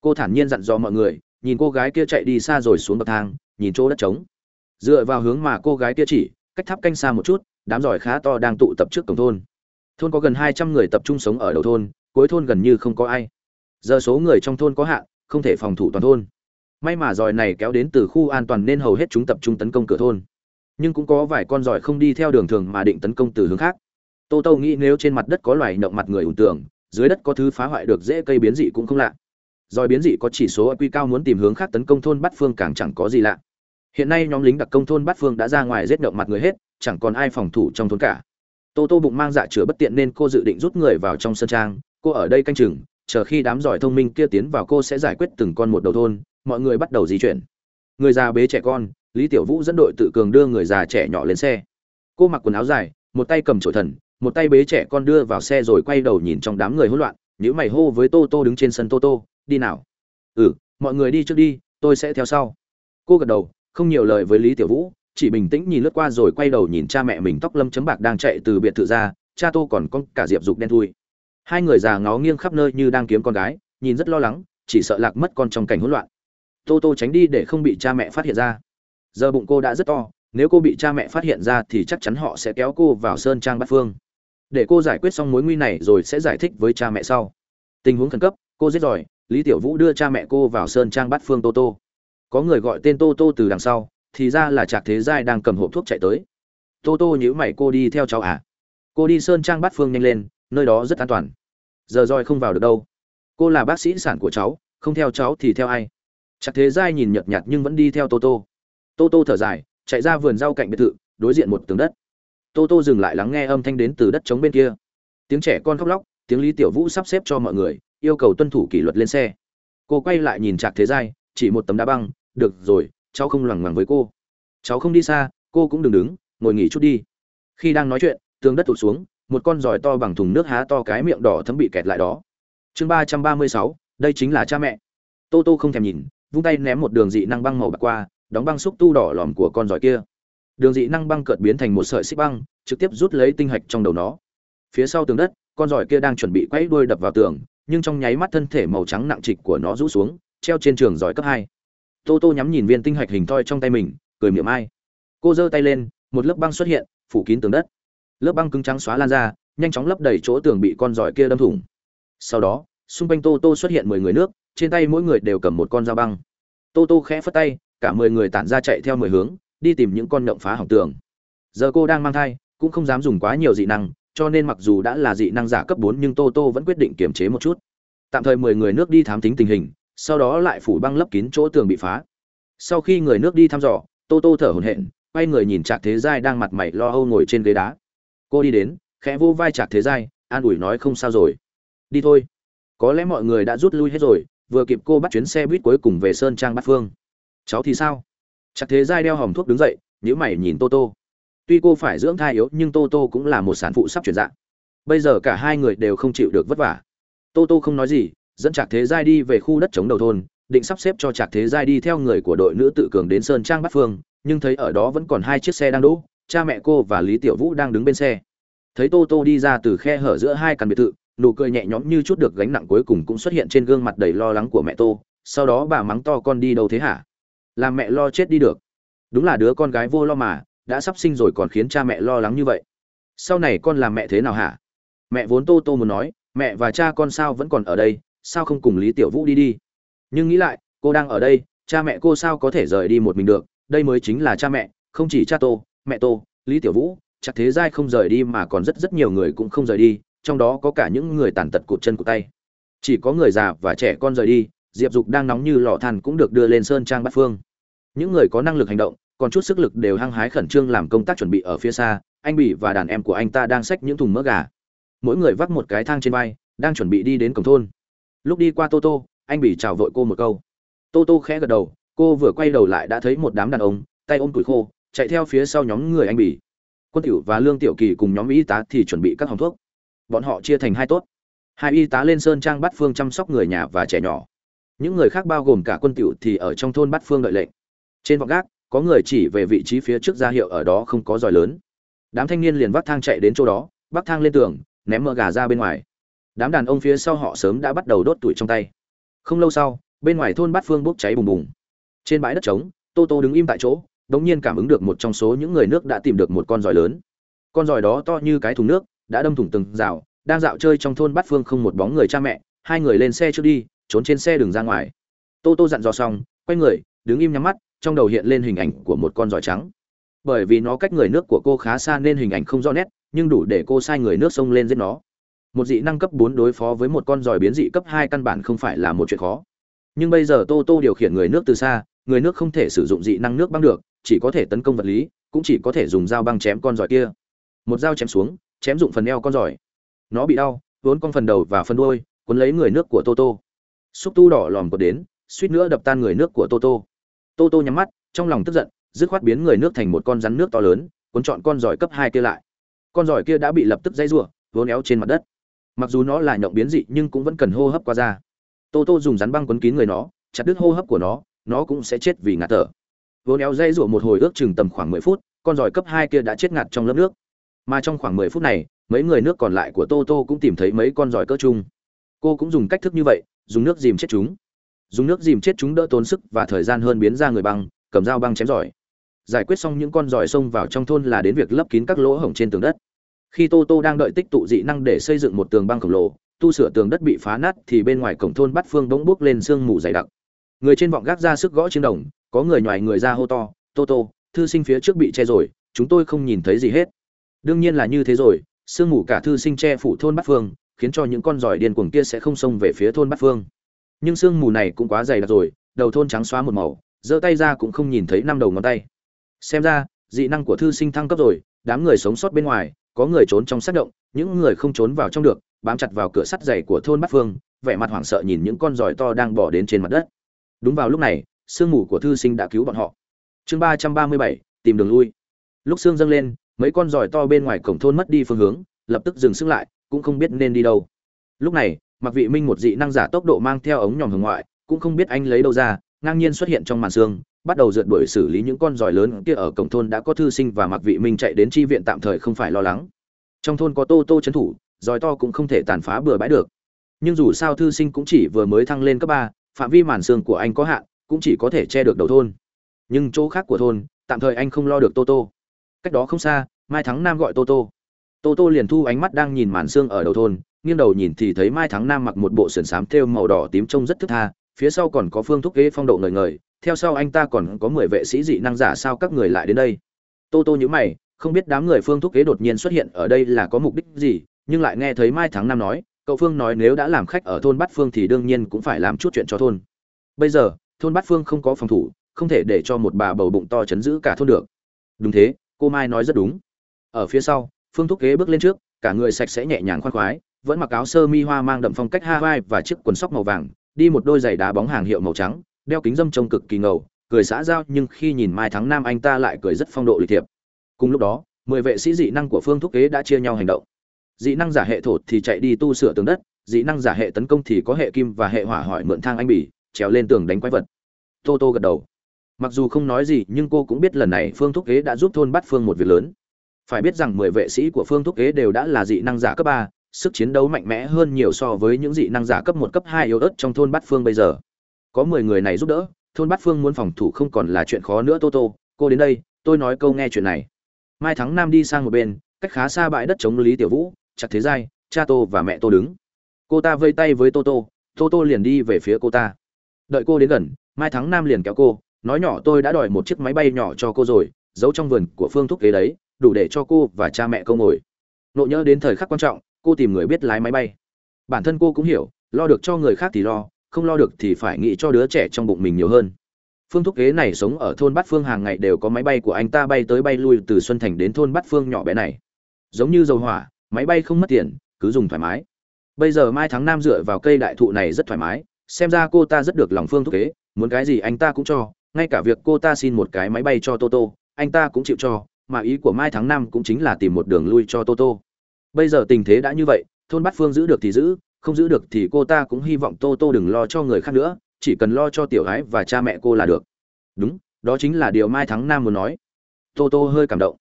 Cô thản nhiên dặn dò mọi người, nhìn cô gái kia chạy đi xa rồi xuống bậc thang, nhìn chỗ đất trống. Dựa vào hướng mà cô gái kia chỉ, cách tháp canh xa một chút, đám giỏi khá to đang tụ tập trước cổng thôn. Thôn có gần hai trăm người tập trung sống ở đầu thôn, cuối thôn gần như không có ai. Giờ số người trong thôn có hạn, không thể phòng thủ toàn thôn. May mà giỏi này kéo đến từ khu an toàn nên hầu hết chúng tập trung tấn công cửa thôn. Nhưng cũng có vài con giỏi không đi theo đường thường mà định tấn công từ hướng khác tô tô nghĩ nếu trên mặt đất có loài động mặt người ủn tưởng, dưới đất có thứ phá hoại được dễ cây biến dị cũng không lạ. Rồi biến dị có chỉ số quy cao muốn tìm hướng khác tấn công thôn bát phương càng chẳng có gì lạ. Hiện nay nhóm lính đặc công thôn bát phương đã ra ngoài giết động mặt người hết, chẳng còn ai phòng thủ trong thôn cả. Tô tô bụng mang dạ chữa bất tiện nên cô dự định rút người vào trong sân trang, cô ở đây canh chừng, chờ khi đám giỏi thông minh kia tiến vào cô sẽ giải quyết từng con một đầu thôn, mọi người bắt đầu di chuyển. Người già bế trẻ con, lý tiểu vũ dẫn đội tự cường đưa người già trẻ nhỏ lên xe. Cô mặc quần áo dài, một tay cầm chổi thần một tay bế trẻ con đưa vào xe rồi quay đầu nhìn trong đám người hỗn loạn nhữ mày hô với tô tô đứng trên sân tô tô, đi nào. Ừ mọi người đi trước đi, tôi sẽ theo sau. Cô gật đầu, không nhiều lời với lý tiểu vũ, chỉ bình tĩnh nhìn lướt qua rồi quay đầu nhìn cha mẹ mình tóc lâm chấm bạc đang chạy từ biệt thự ra, cha tô còn con cả diệp dục đen thui. Hai người già ngó nghiêng khắp nơi như đang kiếm con gái, nhìn rất lo lắng, chỉ sợ lạc mất con trong cảnh hỗn loạn. Tô tô tránh đi để không bị cha mẹ phát hiện ra. Giờ bụng cô đã rất to, nếu cô bị cha mẹ phát hiện ra thì chắc chắn họ sẽ kéo cô vào sơn trang bát phương để cô giải quyết xong mối nguy này rồi sẽ giải thích với cha mẹ sau. Tình huống khẩn cấp, cô giết giỏi, lý tiểu vũ đưa cha mẹ cô vào sơn trang bắt phương tô tô. Có người gọi tên tô tô từ đằng sau, thì ra là trạc thế giai đang cầm hộp thuốc chạy tới. Tô tô nhữ mày, cô đi theo cháu à? Cô đi sơn trang bắt phương nhanh lên, nơi đó rất an toàn. Giờ roi không vào được đâu. Cô là bác sĩ sản của cháu, không theo cháu thì theo ai? Trạc thế giai nhìn nhợt nhạt nhưng vẫn đi theo tô tô. Tô tô thở dài, chạy ra vườn rau cạnh biệt thự, đối diện một tường đất tô tô dừng lại lắng nghe âm thanh đến từ đất trống bên kia. Tiếng trẻ con khóc lóc, tiếng lý tiểu vũ sắp xếp cho mọi người, yêu cầu tuân thủ kỷ luật lên xe. Cô quay lại nhìn trạc thế giai, chỉ một tấm đá băng, được rồi, cháu không loằng ngoằng với cô. Cháu không đi xa, cô cũng đừng đứng, ngồi nghỉ chút đi. Khi đang nói chuyện, tường đất tụt xuống, một con giỏi to bằng thùng nước há to cái miệng đỏ thấm bị kẹt lại đó. Chương ba trăm ba mươi sáu, đây chính là cha mẹ. Tô tô không thèm nhìn, vung tay ném một đường dị năng băng màu bạc qua, đóng băng xúc tu đỏ lòm của con giỏi kia đường dị năng băng cợt biến thành một sợi xích băng, trực tiếp rút lấy tinh hạch trong đầu nó. Phía sau tường đất, con giỏi kia đang chuẩn bị quay đuôi đập vào tường, nhưng trong nháy mắt thân thể màu trắng nặng trịch của nó rũ xuống, treo trên trường giỏi cấp hai. Tô tô nhắm nhìn viên tinh hạch hình thoi trong tay mình, cười miệng ai. Cô giơ tay lên, một lớp băng xuất hiện, phủ kín tường đất. Lớp băng cứng trắng xóa lan ra, nhanh chóng lấp đầy chỗ tường bị con giỏi kia đâm thủng. Sau đó, xung quanh tô tô xuất hiện mười người nước, trên tay mỗi người đều cầm một con dao băng. Tô tô khẽ phất tay, cả mười người tản ra chạy theo mười hướng đi tìm những con động phá hỏng tường. Giờ cô đang mang thai, cũng không dám dùng quá nhiều dị năng, cho nên mặc dù đã là dị năng giả cấp bốn nhưng tô tô vẫn quyết định kiềm chế một chút. Tạm thời mười người nước đi thám tính tình hình, sau đó lại phủ băng lấp kín chỗ tường bị phá. Sau khi người nước đi thăm dò, tô tô thở hổn hển, quay người nhìn trạc thế giai đang mặt mày lo âu ngồi trên ghế đá. Cô đi đến, khẽ vô vai trạc thế giai, an ủi nói không sao rồi. Đi thôi. Có lẽ mọi người đã rút lui hết rồi, vừa kịp cô bắt chuyến xe buýt cuối cùng về sơn trang bát phương. Cháu thì sao? Chắc thế giai đeo hòm thuốc đứng dậy nhữ mày nhìn tô tô. Tuy cô phải dưỡng thai yếu, nhưng tô tô cũng là một sản phụ sắp chuyển dạng. Bây giờ cả hai người đều không chịu được vất vả. Tô tô không nói gì, dẫn trạc thế giai đi về khu đất chống đầu thôn, định sắp xếp cho trạc thế giai đi theo người của đội nữ tự cường đến sơn trang bắc phương, nhưng thấy ở đó vẫn còn hai chiếc xe đang đỗ, cha mẹ cô và lý tiểu vũ đang đứng bên xe. Thấy tô tô đi ra từ khe hở giữa hai căn biệt thự, nụ cười nhẹ nhõm như chút được gánh nặng cuối cùng cũng xuất hiện trên gương mặt đầy lo lắng của mẹ tô. Sau đó bà mắng to, con đi đâu thế hả? Làm mẹ lo chết đi được. Đúng là đứa con gái vô lo mà, đã sắp sinh rồi còn khiến cha mẹ lo lắng như vậy. Sau này con làm mẹ thế nào hả? Mẹ vốn tô tô muốn nói, mẹ và cha con sao vẫn còn ở đây, sao không cùng lý tiểu vũ đi đi? Nhưng nghĩ lại, cô đang ở đây, cha mẹ cô sao có thể rời đi một mình được? Đây mới chính là cha mẹ, không chỉ cha tô, mẹ tô, lý tiểu vũ, chắc thế giai không rời đi mà còn rất rất nhiều người cũng không rời đi, trong đó có cả những người tàn tật cụt chân cụt tay. Chỉ có người già và trẻ con rời đi diệp dục đang nóng như lò than cũng được đưa lên sơn trang bát phương. Những người có năng lực hành động, còn chút sức lực đều hăng hái khẩn trương làm công tác chuẩn bị ở phía xa, anh bỉ và đàn em của anh ta đang xách những thùng mỡ gà. Mỗi người vác một cái thang trên vai, đang chuẩn bị đi đến cổng thôn. Lúc đi qua tô tô, anh bỉ chào vội cô một câu. Tô tô khẽ gật đầu, cô vừa quay đầu lại đã thấy một đám đàn ông, tay ôm củi khô, chạy theo phía sau nhóm người anh bỉ. Quân tiểu và lương tiểu kỳ cùng nhóm y tá thì chuẩn bị các hòng thuốc. Bọn họ chia thành hai tốt. Hai y tá lên sơn trang bắt phương chăm sóc người nhà và trẻ nhỏ những người khác bao gồm cả quân tiểu thì ở trong thôn Bát phương đợi lệnh. Trên vọng gác, có người chỉ về vị trí phía trước ra hiệu ở đó không có giỏi lớn. Đám thanh niên liền vác thang chạy đến chỗ đó bắc thang lên tường, ném mỡ gà ra bên ngoài. Đám đàn ông phía sau họ sớm đã bắt đầu đốt tuổi trong tay. Không lâu sau, bên ngoài thôn bát phương bốc cháy bùng bùng. Trên bãi đất trống, tô tô đứng im tại chỗ đ ỗ n g nhiên cảm ứng được một trong số những người nước đã tìm được một con giỏi lớn. Con giỏi đó to như cái thùng nước, đã đâm thủng từng rào, đang dạo chơi trong thôn bát phương không một bóng người cha mẹ, hai người lên xe trước đi trốn trên xe đường ra ngoài. Tô tô dặn dò xong, quay người, đứng im nhắm mắt, trong đầu hiện lên hình ảnh của một con giỏi trắng. Bởi vì nó cách người nước của cô khá xa nên hình ảnh không rõ nét, nhưng đủ để cô sai người nước xông lên giết nó. Một dị năng cấp bốn đối phó với một con giỏi biến dị cấp hai căn bản không phải là một chuyện khó. Nhưng bây giờ tô tô điều khiển người nước từ xa, người nước không thể sử dụng dị năng nước băng được, chỉ có thể tấn công vật lý, cũng chỉ có thể dùng dao băng chém con giỏi kia. Một dao chém xuống, chém dụng phần eo con giỏi. Nó bị đau, vốn con phần đầu và phần đuôi, cuốn lấy người nước của tô tô xúc tu đỏ lòm cột đến, suýt nữa đập tan người nước của toto toto nhắm mắt, trong lòng tức giận, dứt khoát biến người nước thành một con rắn nước to lớn, cuốn chọn con giỏi cấp hai kia lại. Con giỏi kia đã bị lập tức dây rủa vốn éo trên mặt đất. Mặc dù nó là nhộng biến dị, nhưng cũng vẫn cần hô hấp qua da. Toto dùng rắn băng quấn kín người nó, chặt đứt hô hấp của nó nó cũng sẽ chết vì ngạt thở. Vốn éo dây rủa một hồi ước chừng tầm khoảng mười phút, con giỏi cấp hai kia đã chết ngạt trong lớp nước. Mà trong khoảng mười phút này, mấy người nước còn lại của toto cũng tìm thấy mấy con giỏi cỡ chung cô cũng dùng cách thức như vậy dùng nước dìm chết chúng. Dùng nước dìm chết chúng đỡ tốn sức và thời gian hơn biến ra người băng, cầm dao băng chém giỏi. Giải quyết xong những con giỏi xông vào trong thôn là đến việc lấp kín các lỗ hổng trên tường đất. Khi tô tô đang đợi tích tụ dị năng để xây dựng một tường băng khổng lồ, tu sửa tường đất bị phá nát thì bên ngoài cổng thôn bắt phương bỗng bước lên sương mù dày đặc. Người trên vọng gác ra sức gõ trên đồng, có người ngoài người ra hô to, tô tô, thư sinh phía trước bị che rồi, chúng tôi không nhìn thấy gì hết. Đương nhiên là như thế rồi, sương mù cả thư sinh che phủ thôn bắt phương khiến cho những con giỏi điên cuồng kia sẽ không xông về phía thôn bát phương. Nhưng sương mù này cũng quá dày đặc rồi, đầu thôn trắng xóa một màu, giơ tay ra cũng không nhìn thấy năm đầu ngón tay. Xem ra, dị năng của thư sinh thăng cấp rồi, đám người sống sót bên ngoài, có người trốn trong sát động, những người không trốn vào trong được, bám chặt vào cửa sắt dày của thôn bát phương, vẻ mặt hoảng sợ nhìn những con giỏi to đang bỏ đến trên mặt đất. Đúng vào lúc này, sương mù của thư sinh đã cứu bọn họ. Chương ba trăm ba mươi bảy, tìm đường lui. Lúc sương dâng lên, mấy con giỏi to bên ngoài cổng thôn mất đi phương hướng, lập tức dừng sức lại cũng không biết nên đi đâu. Lúc này mặc vị minh một dị năng giả tốc độ mang theo ống nhòm hướng ngoại, cũng không biết anh lấy đâu ra, ngang nhiên xuất hiện trong màn sương bắt đầu rượt đuổi xử lý những con giỏi lớn kia ở cổng thôn đã có thư sinh và mặc vị minh chạy đến chi viện tạm thời không phải lo lắng. Trong thôn có tô tô trấn thủ, giỏi to cũng không thể tàn phá bừa bãi được. Nhưng dù sao thư sinh cũng chỉ vừa mới thăng lên cấp ba, phạm vi màn sương của anh có hạn, cũng chỉ có thể che được đầu thôn. Nhưng chỗ khác của thôn, tạm thời anh không lo được tô tô. Cách đó không xa, mai thắng nam gọi tô tô tô tô liền thu ánh mắt đang nhìn màn xương ở đầu thôn, nghiêng đầu nhìn thì thấy mai thắng nam mặc một bộ sườn xám thêu màu đỏ tím trông rất thức tha, phía sau còn có phương thúc kế phong độ ngời ngời, theo sau anh ta còn có mười vệ sĩ dị năng giả sao các người lại đến đây. Tô tô nhữ mày, không biết đám người phương thúc kế đột nhiên xuất hiện ở đây là có mục đích gì, nhưng lại nghe thấy mai thắng nam nói, cậu phương nói nếu đã làm khách ở thôn bát phương thì đương nhiên cũng phải làm chút chuyện cho thôn. Bây giờ, thôn bát phương không có phòng thủ, không thể để cho một bà bầu bụng to chấn giữ cả thôn được. Đúng thế, cô mai nói rất đúng. Ở phía sau phương thúc kế bước lên trước, cả người sạch sẽ nhẹ nhàng khoan khoái, vẫn mặc áo sơ mi hoa mang đậm phong cách hawaii và chiếc quần sóc màu vàng, đi một đôi giày đá bóng hàng hiệu màu trắng, đeo kính dâm trông cực kỳ ngầu, cười xã giao nhưng khi nhìn mai tháng năm anh ta lại cười rất phong độ lịch thiệp. Cùng lúc đó, mười vệ sĩ dị năng của phương thúc kế đã chia nhau hành động. Dị năng giả hệ thổ thì chạy đi tu sửa tường đất, dị năng giả hệ tấn công thì có hệ kim và hệ hỏa hỏi mượn thang anh bỉ, trèo lên tường đánh quái vật. Tô tô gật đầu. Mặc dù không nói gì, nhưng cô cũng biết lần này phương thúc kế đã giúp thôn bắt phương một việc lớn phải biết rằng mười vệ sĩ của phương thúc kế đều đã là dị năng giả cấp ba, sức chiến đấu mạnh mẽ hơn nhiều so với những dị năng giả cấp một, cấp hai yếu ớt trong thôn bát phương bây giờ. Có mười người này giúp đỡ, thôn bát phương muốn phòng thủ không còn là chuyện khó nữa, tô tô, cô đến đây, tôi nói câu nghe chuyện này. Mai thắng nam đi sang một bên, cách khá xa bãi đất chống lý tiểu vũ, chặt thế giai, cha tô và mẹ tô đứng. Cô ta vây tay với tô tô tô tô liền đi về phía cô ta. Đợi cô đến gần, mai thắng nam liền kéo cô, nói nhỏ tôi đã đòi một chiếc máy bay nhỏ cho cô rồi, giấu trong vườn của phương thúc kế đấy đủ để cho cô và cha mẹ câu ngồi. Nộ nhớ đến thời khắc quan trọng, cô tìm người biết lái máy bay. Bản thân cô cũng hiểu, lo được cho người khác thì lo, không lo được thì phải nghĩ cho đứa trẻ trong bụng mình nhiều hơn. Phương thúc kế này sống ở thôn bát phương hàng ngày đều có máy bay của anh ta bay tới bay lui từ xuân thành đến thôn bát phương nhỏ bé này. Giống như dầu hỏa, máy bay không mất tiền, cứ dùng thoải mái. Bây giờ mai tháng năm dựa vào cây đại thụ này rất thoải mái, xem ra cô ta rất được lòng phương thúc kế muốn cái gì anh ta cũng cho, ngay cả việc cô ta xin một cái máy bay cho toto anh ta cũng chịu cho mà ý của mai tháng năm cũng chính là tìm một đường lui cho toto bây giờ tình thế đã như vậy, thôn bát phương giữ được thì giữ, không giữ được thì cô ta cũng hy vọng toto đừng lo cho người khác nữa, chỉ cần lo cho tiểu gái và cha mẹ cô là được. Đúng, đó chính là điều mai thắng nam muốn nói. Toto hơi cảm động.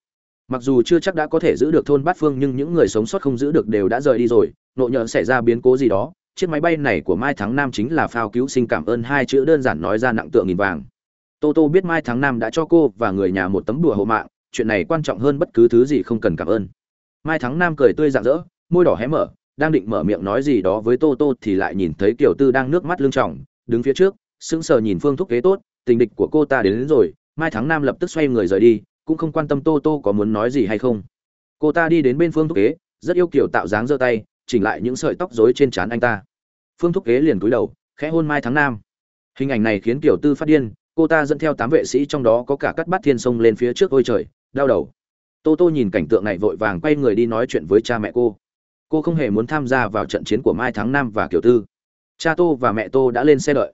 Mặc dù chưa chắc đã có thể giữ được thôn bát phương, nhưng những người sống sót không giữ được đều đã rời đi rồi, nộ nhỡ xảy ra biến cố gì đó, chiếc máy bay này của mai thắng nam chính là phao cứu sinh cảm ơn hai chữ đơn giản nói ra nặng tượng nghìn vàng. Tô tô biết mai tháng năm đã cho cô và người nhà một tấm đùa hộ mạng chuyện này quan trọng hơn bất cứ thứ gì không cần cảm ơn. Mai Thắng Nam cười tươi rạng rỡ môi đỏ hé mở đang định mở miệng nói gì đó với tô tô thì lại nhìn thấy kiều tư đang nước mắt lưng tròng đứng phía trước sững sờ nhìn phương thúc kế tốt tình địch của cô ta đến, đến rồi mai Thắng Nam lập tức xoay người rời đi cũng không quan tâm tô tô có muốn nói gì hay không. Cô ta đi đến bên phương thúc kế rất yêu kiểu tạo dáng giơ tay chỉnh lại những sợi tóc rối trên trán anh ta. Phương thúc kế liền cúi đầu khẽ hôn mai Thắng Nam. hình ảnh này khiến kiều tư phát điên cô ta dẫn theo tám vệ sĩ trong đó có cả cắt bát thiên sông lên phía trước ôi trời đau đầu. Tô tô nhìn cảnh tượng này vội vàng quay người đi nói chuyện với cha mẹ cô. Cô không hề muốn tham gia vào trận chiến của mai tháng năm và kiều tư. Cha tô và mẹ tô đã lên xe đợi.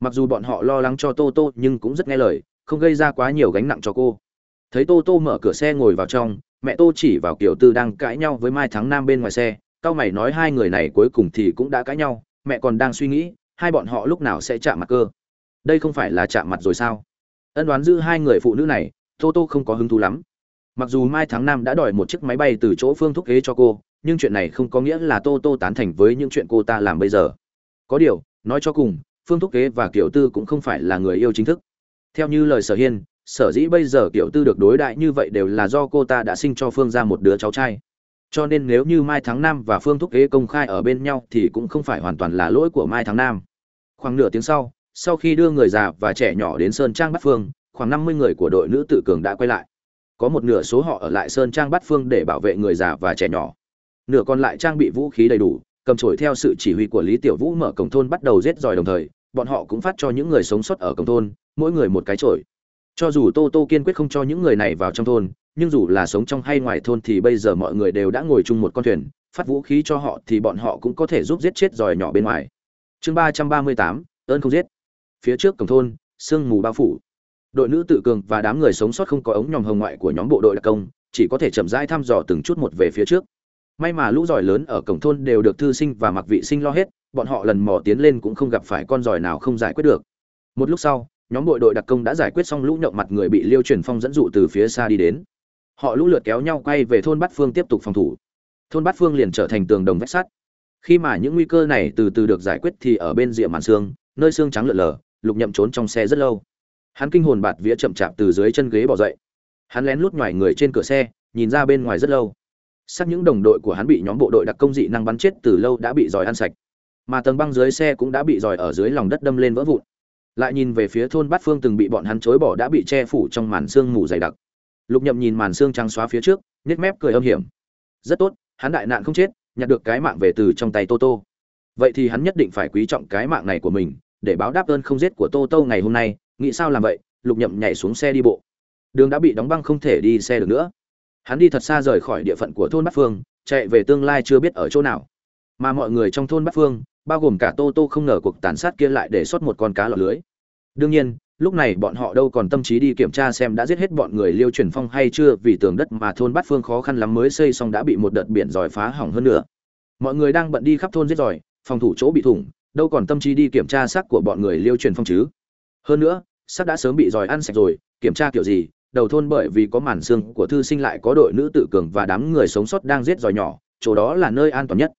Mặc dù bọn họ lo lắng cho tô tô nhưng cũng rất nghe lời, không gây ra quá nhiều gánh nặng cho cô. Thấy tô tô mở cửa xe ngồi vào trong, mẹ tô chỉ vào kiều tư đang cãi nhau với mai tháng năm bên ngoài xe. Cao mày nói hai người này cuối cùng thì cũng đã cãi nhau, mẹ còn đang suy nghĩ, hai bọn họ lúc nào sẽ chạm mặt cơ? Đây không phải là chạm mặt rồi sao? Ân đoán giữ hai người phụ nữ này tô tô không có hứng thú lắm. Mặc dù mai tháng năm đã đòi một chiếc máy bay từ chỗ phương thúc kế cho cô, nhưng chuyện này không có nghĩa là tô tô tán thành với những chuyện cô ta làm bây giờ. Có điều, nói cho cùng, phương thúc kế và kiểu tư cũng không phải là người yêu chính thức. Theo như lời sở hiên, sở dĩ bây giờ kiểu tư được đối đại như vậy đều là do cô ta đã sinh cho phương ra một đứa cháu trai. Cho nên nếu như mai tháng năm và phương thúc kế công khai ở bên nhau thì cũng không phải hoàn toàn là lỗi của mai tháng năm khoảng nửa tiếng sau sau khi đưa người già và trẻ nhỏ đến sơn trang bắt phương khoảng năm mươi người của đội nữ tự cường đã quay lại. Có một nửa số họ ở lại sơn trang bát phương để bảo vệ người già và trẻ nhỏ. Nửa còn lại trang bị vũ khí đầy đủ, cầm chổi theo sự chỉ huy của lý tiểu vũ mở cổng thôn bắt đầu giết giỏi đồng thời, bọn họ cũng phát cho những người sống sót ở cổng thôn, mỗi người một cái chổi. Cho dù tô tô kiên quyết không cho những người này vào trong thôn, nhưng dù là sống trong hay ngoài thôn thì bây giờ mọi người đều đã ngồi chung một con thuyền, phát vũ khí cho họ thì bọn họ cũng có thể giúp giết chết giỏi nhỏ bên ngoài. Chương ba trăm ba mươi tám, ơn không giết. Phía trước cổng thôn, sương mù bao phủ đội nữ tự cường và đám người sống sót không có ống nhòm hồng ngoại của nhóm bộ đội đặc công, chỉ có thể chậm rãi thăm dò từng chút một về phía trước. May mà lũ giỏi lớn ở cổng thôn đều được thư sinh và mặc vị sinh lo hết, bọn họ lần mò tiến lên cũng không gặp phải con giỏi nào không giải quyết được. Một lúc sau, nhóm bộ đội đặc công đã giải quyết xong lũ nhậu mặt người bị liêu truyền phong dẫn dụ từ phía xa đi đến. Họ lũ lượt kéo nhau quay về thôn bát phương tiếp tục phòng thủ. Thôn bát phương liền trở thành tường đồng vách sắt. Khi mà những nguy cơ này từ từ được giải quyết thì ở bên rìa màn xương, nơi xương trắng lượn lờ lục nhậm trốn trong xe rất lâu hắn kinh hồn bạt vía chậm chạp từ dưới chân ghế bỏ dậy. Hắn lén lút ngoài người trên cửa xe, nhìn ra bên ngoài rất lâu. Sắc những đồng đội của hắn bị nhóm bộ đội đặc công dị năng bắn chết từ lâu đã bị giỏi ăn sạch. Mà tầng băng dưới xe cũng đã bị giỏi ở dưới lòng đất đâm lên vỡ vụn. Lại nhìn về phía thôn bát phương từng bị bọn hắn chối bỏ đã bị che phủ trong màn sương mù dày đặc. Lục nhậm nhìn màn sương trắng xóa phía trước, nhếch mép cười âm hiểm. Rất tốt, hắn đại nạn không chết, nhặt được cái mạng về từ trong tay tô tô. Vậy thì hắn nhất định phải quý trọng cái mạng này của mình, để báo đáp ơn không giết của tô tô ngày hôm nay nghĩ sao làm vậy? Lục nhậm nhảy xuống xe đi bộ. Đường đã bị đóng băng không thể đi xe được nữa. Hắn đi thật xa rời khỏi địa phận của thôn bát phương, chạy về tương lai chưa biết ở chỗ nào. Mà mọi người trong thôn bát phương, bao gồm cả tô tô không ngờ cuộc tàn sát kia lại để xuất một con cá lọt lưới. Đương nhiên, lúc này bọn họ đâu còn tâm trí đi kiểm tra xem đã giết hết bọn người liêu truyền phong hay chưa, vì tường đất mà thôn bát phương khó khăn lắm mới xây xong đã bị một đợt biển giỏi phá hỏng hơn nữa. Mọi người đang bận đi khắp thôn giết giỏi, phòng thủ chỗ bị thủng, đâu còn tâm trí đi kiểm tra xác của bọn người liêu truyền phong chứ? Hơn nữa sắt đã sớm bị giỏi ăn sạch rồi, kiểm tra kiểu gì, đầu thôn bởi vì có màn xương của thư sinh lại có đội nữ tự cường và đám người sống sót đang giết giỏi nhỏ, chỗ đó là nơi an toàn nhất.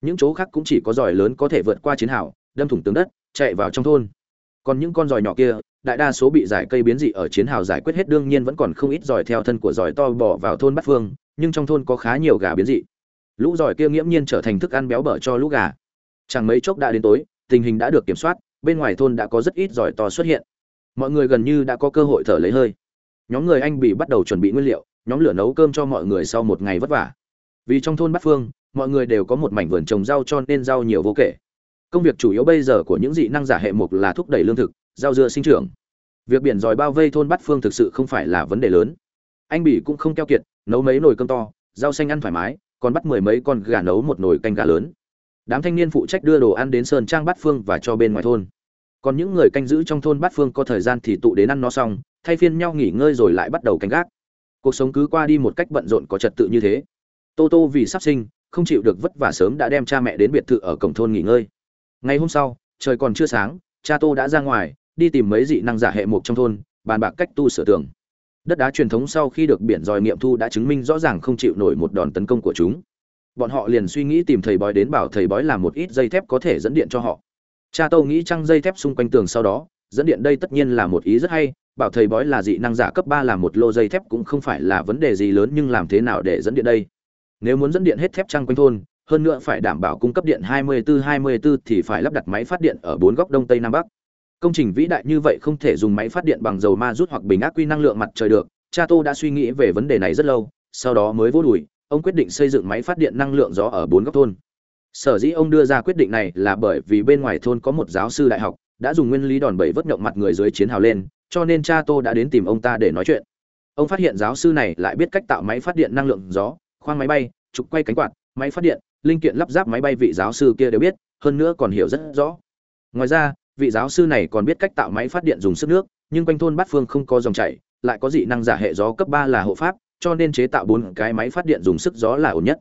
Những chỗ khác cũng chỉ có giỏi lớn có thể vượt qua chiến hào, đâm thủng tường đất, chạy vào trong thôn. Còn những con giỏi nhỏ kia, đại đa số bị giải cây biến dị ở chiến hào giải quyết hết, đương nhiên vẫn còn không ít giỏi theo thân của giỏi to bỏ vào thôn bát phương, nhưng trong thôn có khá nhiều gà biến dị. Lũ giỏi kia nghiễm nhiên trở thành thức ăn béo bở cho lũ gà. Chẳng mấy chốc đã đến tối, tình hình đã được kiểm soát bên ngoài thôn đã có rất ít giỏi to xuất hiện. Mọi người gần như đã có cơ hội thở lấy hơi. Nhóm người anh bị bắt đầu chuẩn bị nguyên liệu, nhóm lửa nấu cơm cho mọi người sau một ngày vất vả. Vì trong thôn bát phương, mọi người đều có một mảnh vườn trồng rau cho nên rau nhiều vô kể. Công việc chủ yếu bây giờ của những dị năng giả hệ mục là thúc đẩy lương thực, rau dưa sinh trưởng. Việc biển giỏi bao vây thôn bát phương thực sự không phải là vấn đề lớn. Anh bỉ cũng không keo kiệt, nấu mấy nồi cơm to, rau xanh ăn thoải mái, còn bắt mười mấy con gà nấu một nồi canh gà lớn đám thanh niên phụ trách đưa đồ ăn đến sơn trang bát phương và cho bên ngoài thôn. Còn những người canh giữ trong thôn bát phương có thời gian thì tụ đến ăn no xong, thay phiên nhau nghỉ ngơi rồi lại bắt đầu canh gác. Cuộc sống cứ qua đi một cách bận rộn có trật tự như thế. Tô tô vì sắp sinh, không chịu được vất vả sớm đã đem cha mẹ đến biệt thự ở cổng thôn nghỉ ngơi. Ngày hôm sau, trời còn chưa sáng, cha tô đã ra ngoài, đi tìm mấy dị năng giả hệ mục trong thôn, bàn bạc cách tu sửa tường. Đất đá truyền thống sau khi được biển dòi nghiệm thu đã chứng minh rõ ràng không chịu nổi một đòn tấn công của chúng bọn họ liền suy nghĩ tìm thầy bói đến bảo thầy bói làm một ít dây thép có thể dẫn điện cho họ. Cha tô nghĩ trăng dây thép xung quanh tường sau đó, dẫn điện đây tất nhiên là một ý rất hay, bảo thầy bói là dị năng giả cấp ba làm một lô dây thép cũng không phải là vấn đề gì lớn nhưng làm thế nào để dẫn điện đây? Nếu muốn dẫn điện hết thép trăng quanh thôn, hơn nữa phải đảm bảo cung cấp điện 24-24 thì phải lắp đặt máy phát điện ở bốn góc đông tây nam bắc. Công trình vĩ đại như vậy không thể dùng máy phát điện bằng dầu ma rút hoặc bình ác quy năng lượng mặt trời được. Cha tô đã suy nghĩ về vấn đề này rất lâu, sau đó mới vô đùi ông quyết định xây dựng máy phát điện năng lượng gió ở bốn góc thôn. Sở dĩ ông đưa ra quyết định này là bởi vì bên ngoài thôn có một giáo sư đại học, đã dùng nguyên lý đòn bẩy vất nhộng mặt người dưới chiến hào lên, cho nên cha tô đã đến tìm ông ta để nói chuyện. Ông phát hiện giáo sư này lại biết cách tạo máy phát điện năng lượng gió, khoang máy bay, trục quay cánh quạt, máy phát điện, linh kiện lắp ráp máy bay vị giáo sư kia đều biết, hơn nữa còn hiểu rất rõ. Ngoài ra, vị giáo sư này còn biết cách tạo máy phát điện dùng sức nước, nhưng quanh thôn bát phương không có dòng chảy, lại có dị năng giả hệ gió cấp ba là hộ pháp cho nên chế tạo bốn cái máy phát điện dùng sức gió là ổn nhất.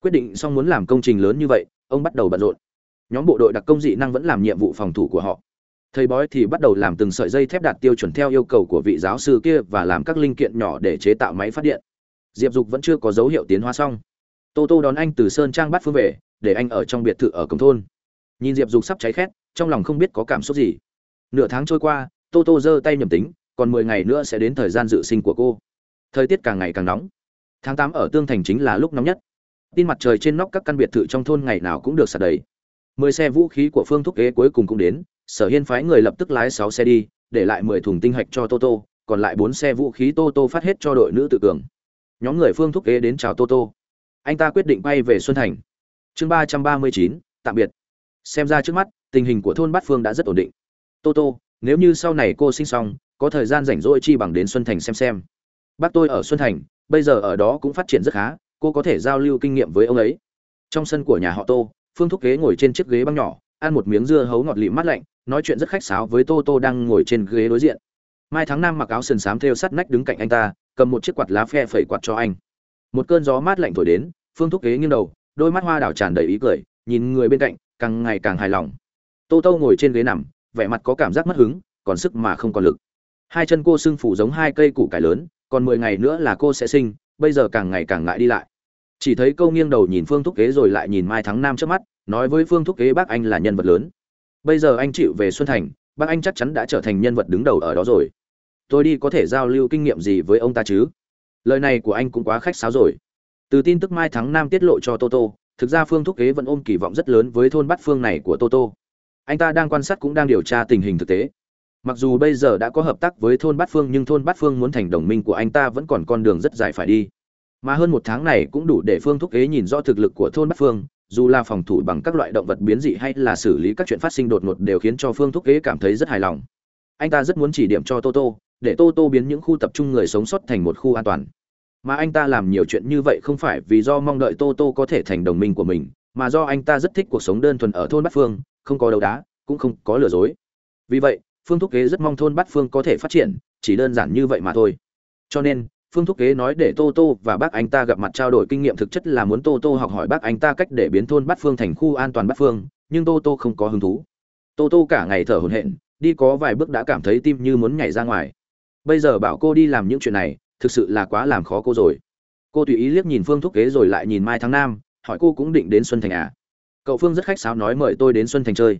Quyết định xong muốn làm công trình lớn như vậy, ông bắt đầu bận rộn. Nhóm bộ đội đặc công dị năng vẫn làm nhiệm vụ phòng thủ của họ. Thầy bói thì bắt đầu làm từng sợi dây thép đạt tiêu chuẩn theo yêu cầu của vị giáo sư kia và làm các linh kiện nhỏ để chế tạo máy phát điện. Diệp dục vẫn chưa có dấu hiệu tiến hóa xong. Tô tô đón anh từ sơn trang bắt phương về, để anh ở trong biệt thự ở cổng thôn. Nhìn diệp dục sắp cháy khét, trong lòng không biết có cảm xúc gì. Nửa tháng trôi qua, tô tô giơ tay nhầm tính, còn mười ngày nữa sẽ đến thời gian dự sinh của cô thời tiết càng ngày càng nóng. Tháng tám ở tương thành chính là lúc nóng nhất. Tin mặt trời trên nóc các căn biệt thự trong thôn ngày nào cũng được sạt đầy. Mười xe vũ khí của phương thúc kế cuối cùng cũng đến, sở hiên phái người lập tức lái sáu xe đi, để lại mười thùng tinh hạch cho tô tô, còn lại bốn xe vũ khí tô tô phát hết cho đội nữ tự cường. Nhóm người phương thúc kế đến chào tô tô. Anh ta quyết định bay về xuân thành. Chương ba trăm ba mươi chín, tạm biệt. Xem ra trước mắt, tình hình của thôn bát phương đã rất ổn định. Tô tô, nếu như sau này cô sinh xong, có thời gian rảnh rỗi chi bằng đến xuân thành xem xem bác tôi ở xuân thành, bây giờ ở đó cũng phát triển rất khá, cô có thể giao lưu kinh nghiệm với ông ấy. Trong sân của nhà họ tô, phương thúc ghế ngồi trên chiếc ghế băng nhỏ, ăn một miếng dưa hấu ngọt lịm mát lạnh, nói chuyện rất khách sáo với tô tô đang ngồi trên ghế đối diện. Mai tháng năm mặc áo sườn xám thêu sắt nách đứng cạnh anh ta, cầm một chiếc quạt lá phe phẩy quạt cho anh. Một cơn gió mát lạnh thổi đến, phương thúc ghế nghiêng đầu, đôi mắt hoa đảo tràn đầy ý cười, nhìn người bên cạnh, càng ngày càng hài lòng. Tô tô ngồi trên ghế nằm, vẻ mặt có cảm giác mất hứng, còn sức mà không còn lực. Hai chân cô sưng phủ giống hai cây củ cải lớn còn mười ngày nữa là cô sẽ sinh, bây giờ càng ngày càng ngại đi lại. Chỉ thấy câu nghiêng đầu nhìn phương thúc kế rồi lại nhìn mai thắng nam trước mắt, nói với phương thúc kế bác anh là nhân vật lớn. Bây giờ anh chịu về xuân thành, bác anh chắc chắn đã trở thành nhân vật đứng đầu ở đó rồi. Tôi đi có thể giao lưu kinh nghiệm gì với ông ta chứ? Lời này của anh cũng quá khách sáo rồi. Từ tin tức mai thắng nam tiết lộ cho toto thực ra phương thúc kế vẫn ôm kỳ vọng rất lớn với thôn bát phương này của toto anh ta đang quan sát cũng đang điều tra tình hình thực tế mặc dù bây giờ đã có hợp tác với thôn bát phương, nhưng thôn bát phương muốn thành đồng minh của anh ta vẫn còn con đường rất dài phải đi. Mà hơn một tháng này cũng đủ để phương thúc ế nhìn rõ thực lực của thôn bát phương, dù là phòng thủ bằng các loại động vật biến dị hay là xử lý các chuyện phát sinh đột ngột đều khiến cho phương thúc ế cảm thấy rất hài lòng. Anh ta rất muốn chỉ điểm cho toto để toto biến những khu tập trung người sống sót thành một khu an toàn. Mà anh ta làm nhiều chuyện như vậy không phải vì do mong đợi toto có thể thành đồng minh của mình, mà do anh ta rất thích cuộc sống đơn thuần ở thôn bát phương, không có đấu đá, cũng không có lừa dối. Vì vậy phương thúc kế rất mong thôn bát phương có thể phát triển, chỉ đơn giản như vậy mà thôi. Cho nên, phương thúc kế nói để tô tô và bác anh ta gặp mặt trao đổi kinh nghiệm thực chất là muốn tô tô học hỏi bác anh ta cách để biến thôn bát phương thành khu an toàn bát phương, nhưng tô tô không có hứng thú. Tô tô cả ngày thở hổn hển, đi có vài bước đã cảm thấy tim như muốn nhảy ra ngoài. Bây giờ bảo cô đi làm những chuyện này, thực sự là quá làm khó cô rồi. Cô tùy ý liếc nhìn phương thúc kế rồi lại nhìn mai tháng nam, hỏi cô cũng định đến xuân thành à? Cậu phương rất khách sáo nói mời tôi đến xuân thành chơi.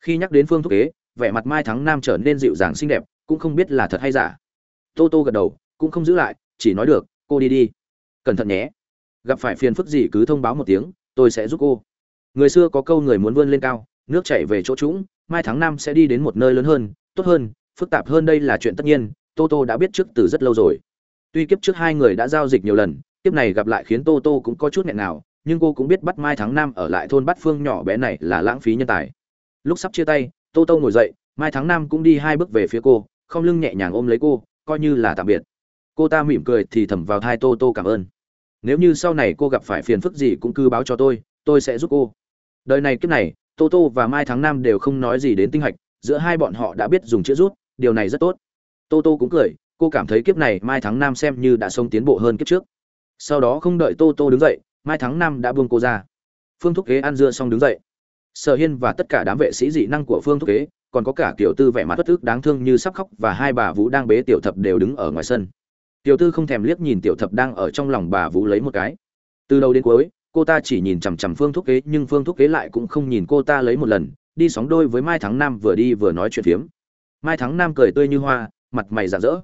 Khi nhắc đến phương thúc kế vẻ mặt mai Thắng nam trở nên dịu dàng xinh đẹp, cũng không biết là thật hay giả. Tô tô gật đầu, cũng không giữ lại, chỉ nói được, cô đi đi. Cẩn thận nhé. Gặp phải phiền phức gì cứ thông báo một tiếng, tôi sẽ giúp cô. Người xưa có câu người muốn vươn lên cao, nước chảy về chỗ trũng, mai tháng năm sẽ đi đến một nơi lớn hơn, tốt hơn, phức tạp hơn đây là chuyện tất nhiên, tô tô đã biết trước từ rất lâu rồi. Tuy kiếp trước hai người đã giao dịch nhiều lần, kiếp này gặp lại khiến tô tô cũng có chút nghẹn nào, nhưng cô cũng biết bắt mai tháng năm ở lại thôn bát phương nhỏ bé này là lãng phí nhân tài. Lúc sắp chia tay tô tô ngồi dậy, mai tháng năm cũng đi hai bước về phía cô, không lưng nhẹ nhàng ôm lấy cô, coi như là tạm biệt. Cô ta mỉm cười thì thầm vào thai tô tô cảm ơn. Nếu như sau này cô gặp phải phiền phức gì cũng cứ báo cho tôi tôi sẽ giúp cô. Đời này kiếp này, tô tô và mai tháng năm đều không nói gì đến tinh hạch, giữa hai bọn họ đã biết dùng chữ rút, điều này rất tốt. Tô tô cũng cười, cô cảm thấy kiếp này mai tháng năm xem như đã sống tiến bộ hơn kiếp trước. Sau đó không đợi tô tô đứng dậy, mai tháng năm đã buông cô ra. Phương thúc kế ăn dưa xong đứng dậy sở hiên và tất cả đám vệ sĩ dị năng của phương thúc kế, còn có cả tiểu tư vẻ mặt bất thức đáng thương như sắp khóc và hai bà vũ đang bế tiểu thập đều đứng ở ngoài sân. Tiểu tư không thèm liếc nhìn tiểu thập đang ở trong lòng bà vũ lấy một cái. Từ đầu đến cuối, cô ta chỉ nhìn chằm chằm phương thúc kế, nhưng phương thúc kế lại cũng không nhìn cô ta lấy một lần, đi sóng đôi với mai thắng nam vừa đi vừa nói chuyện phiếm. Mai thắng nam cười tươi như hoa, mặt mày rạng rỡ.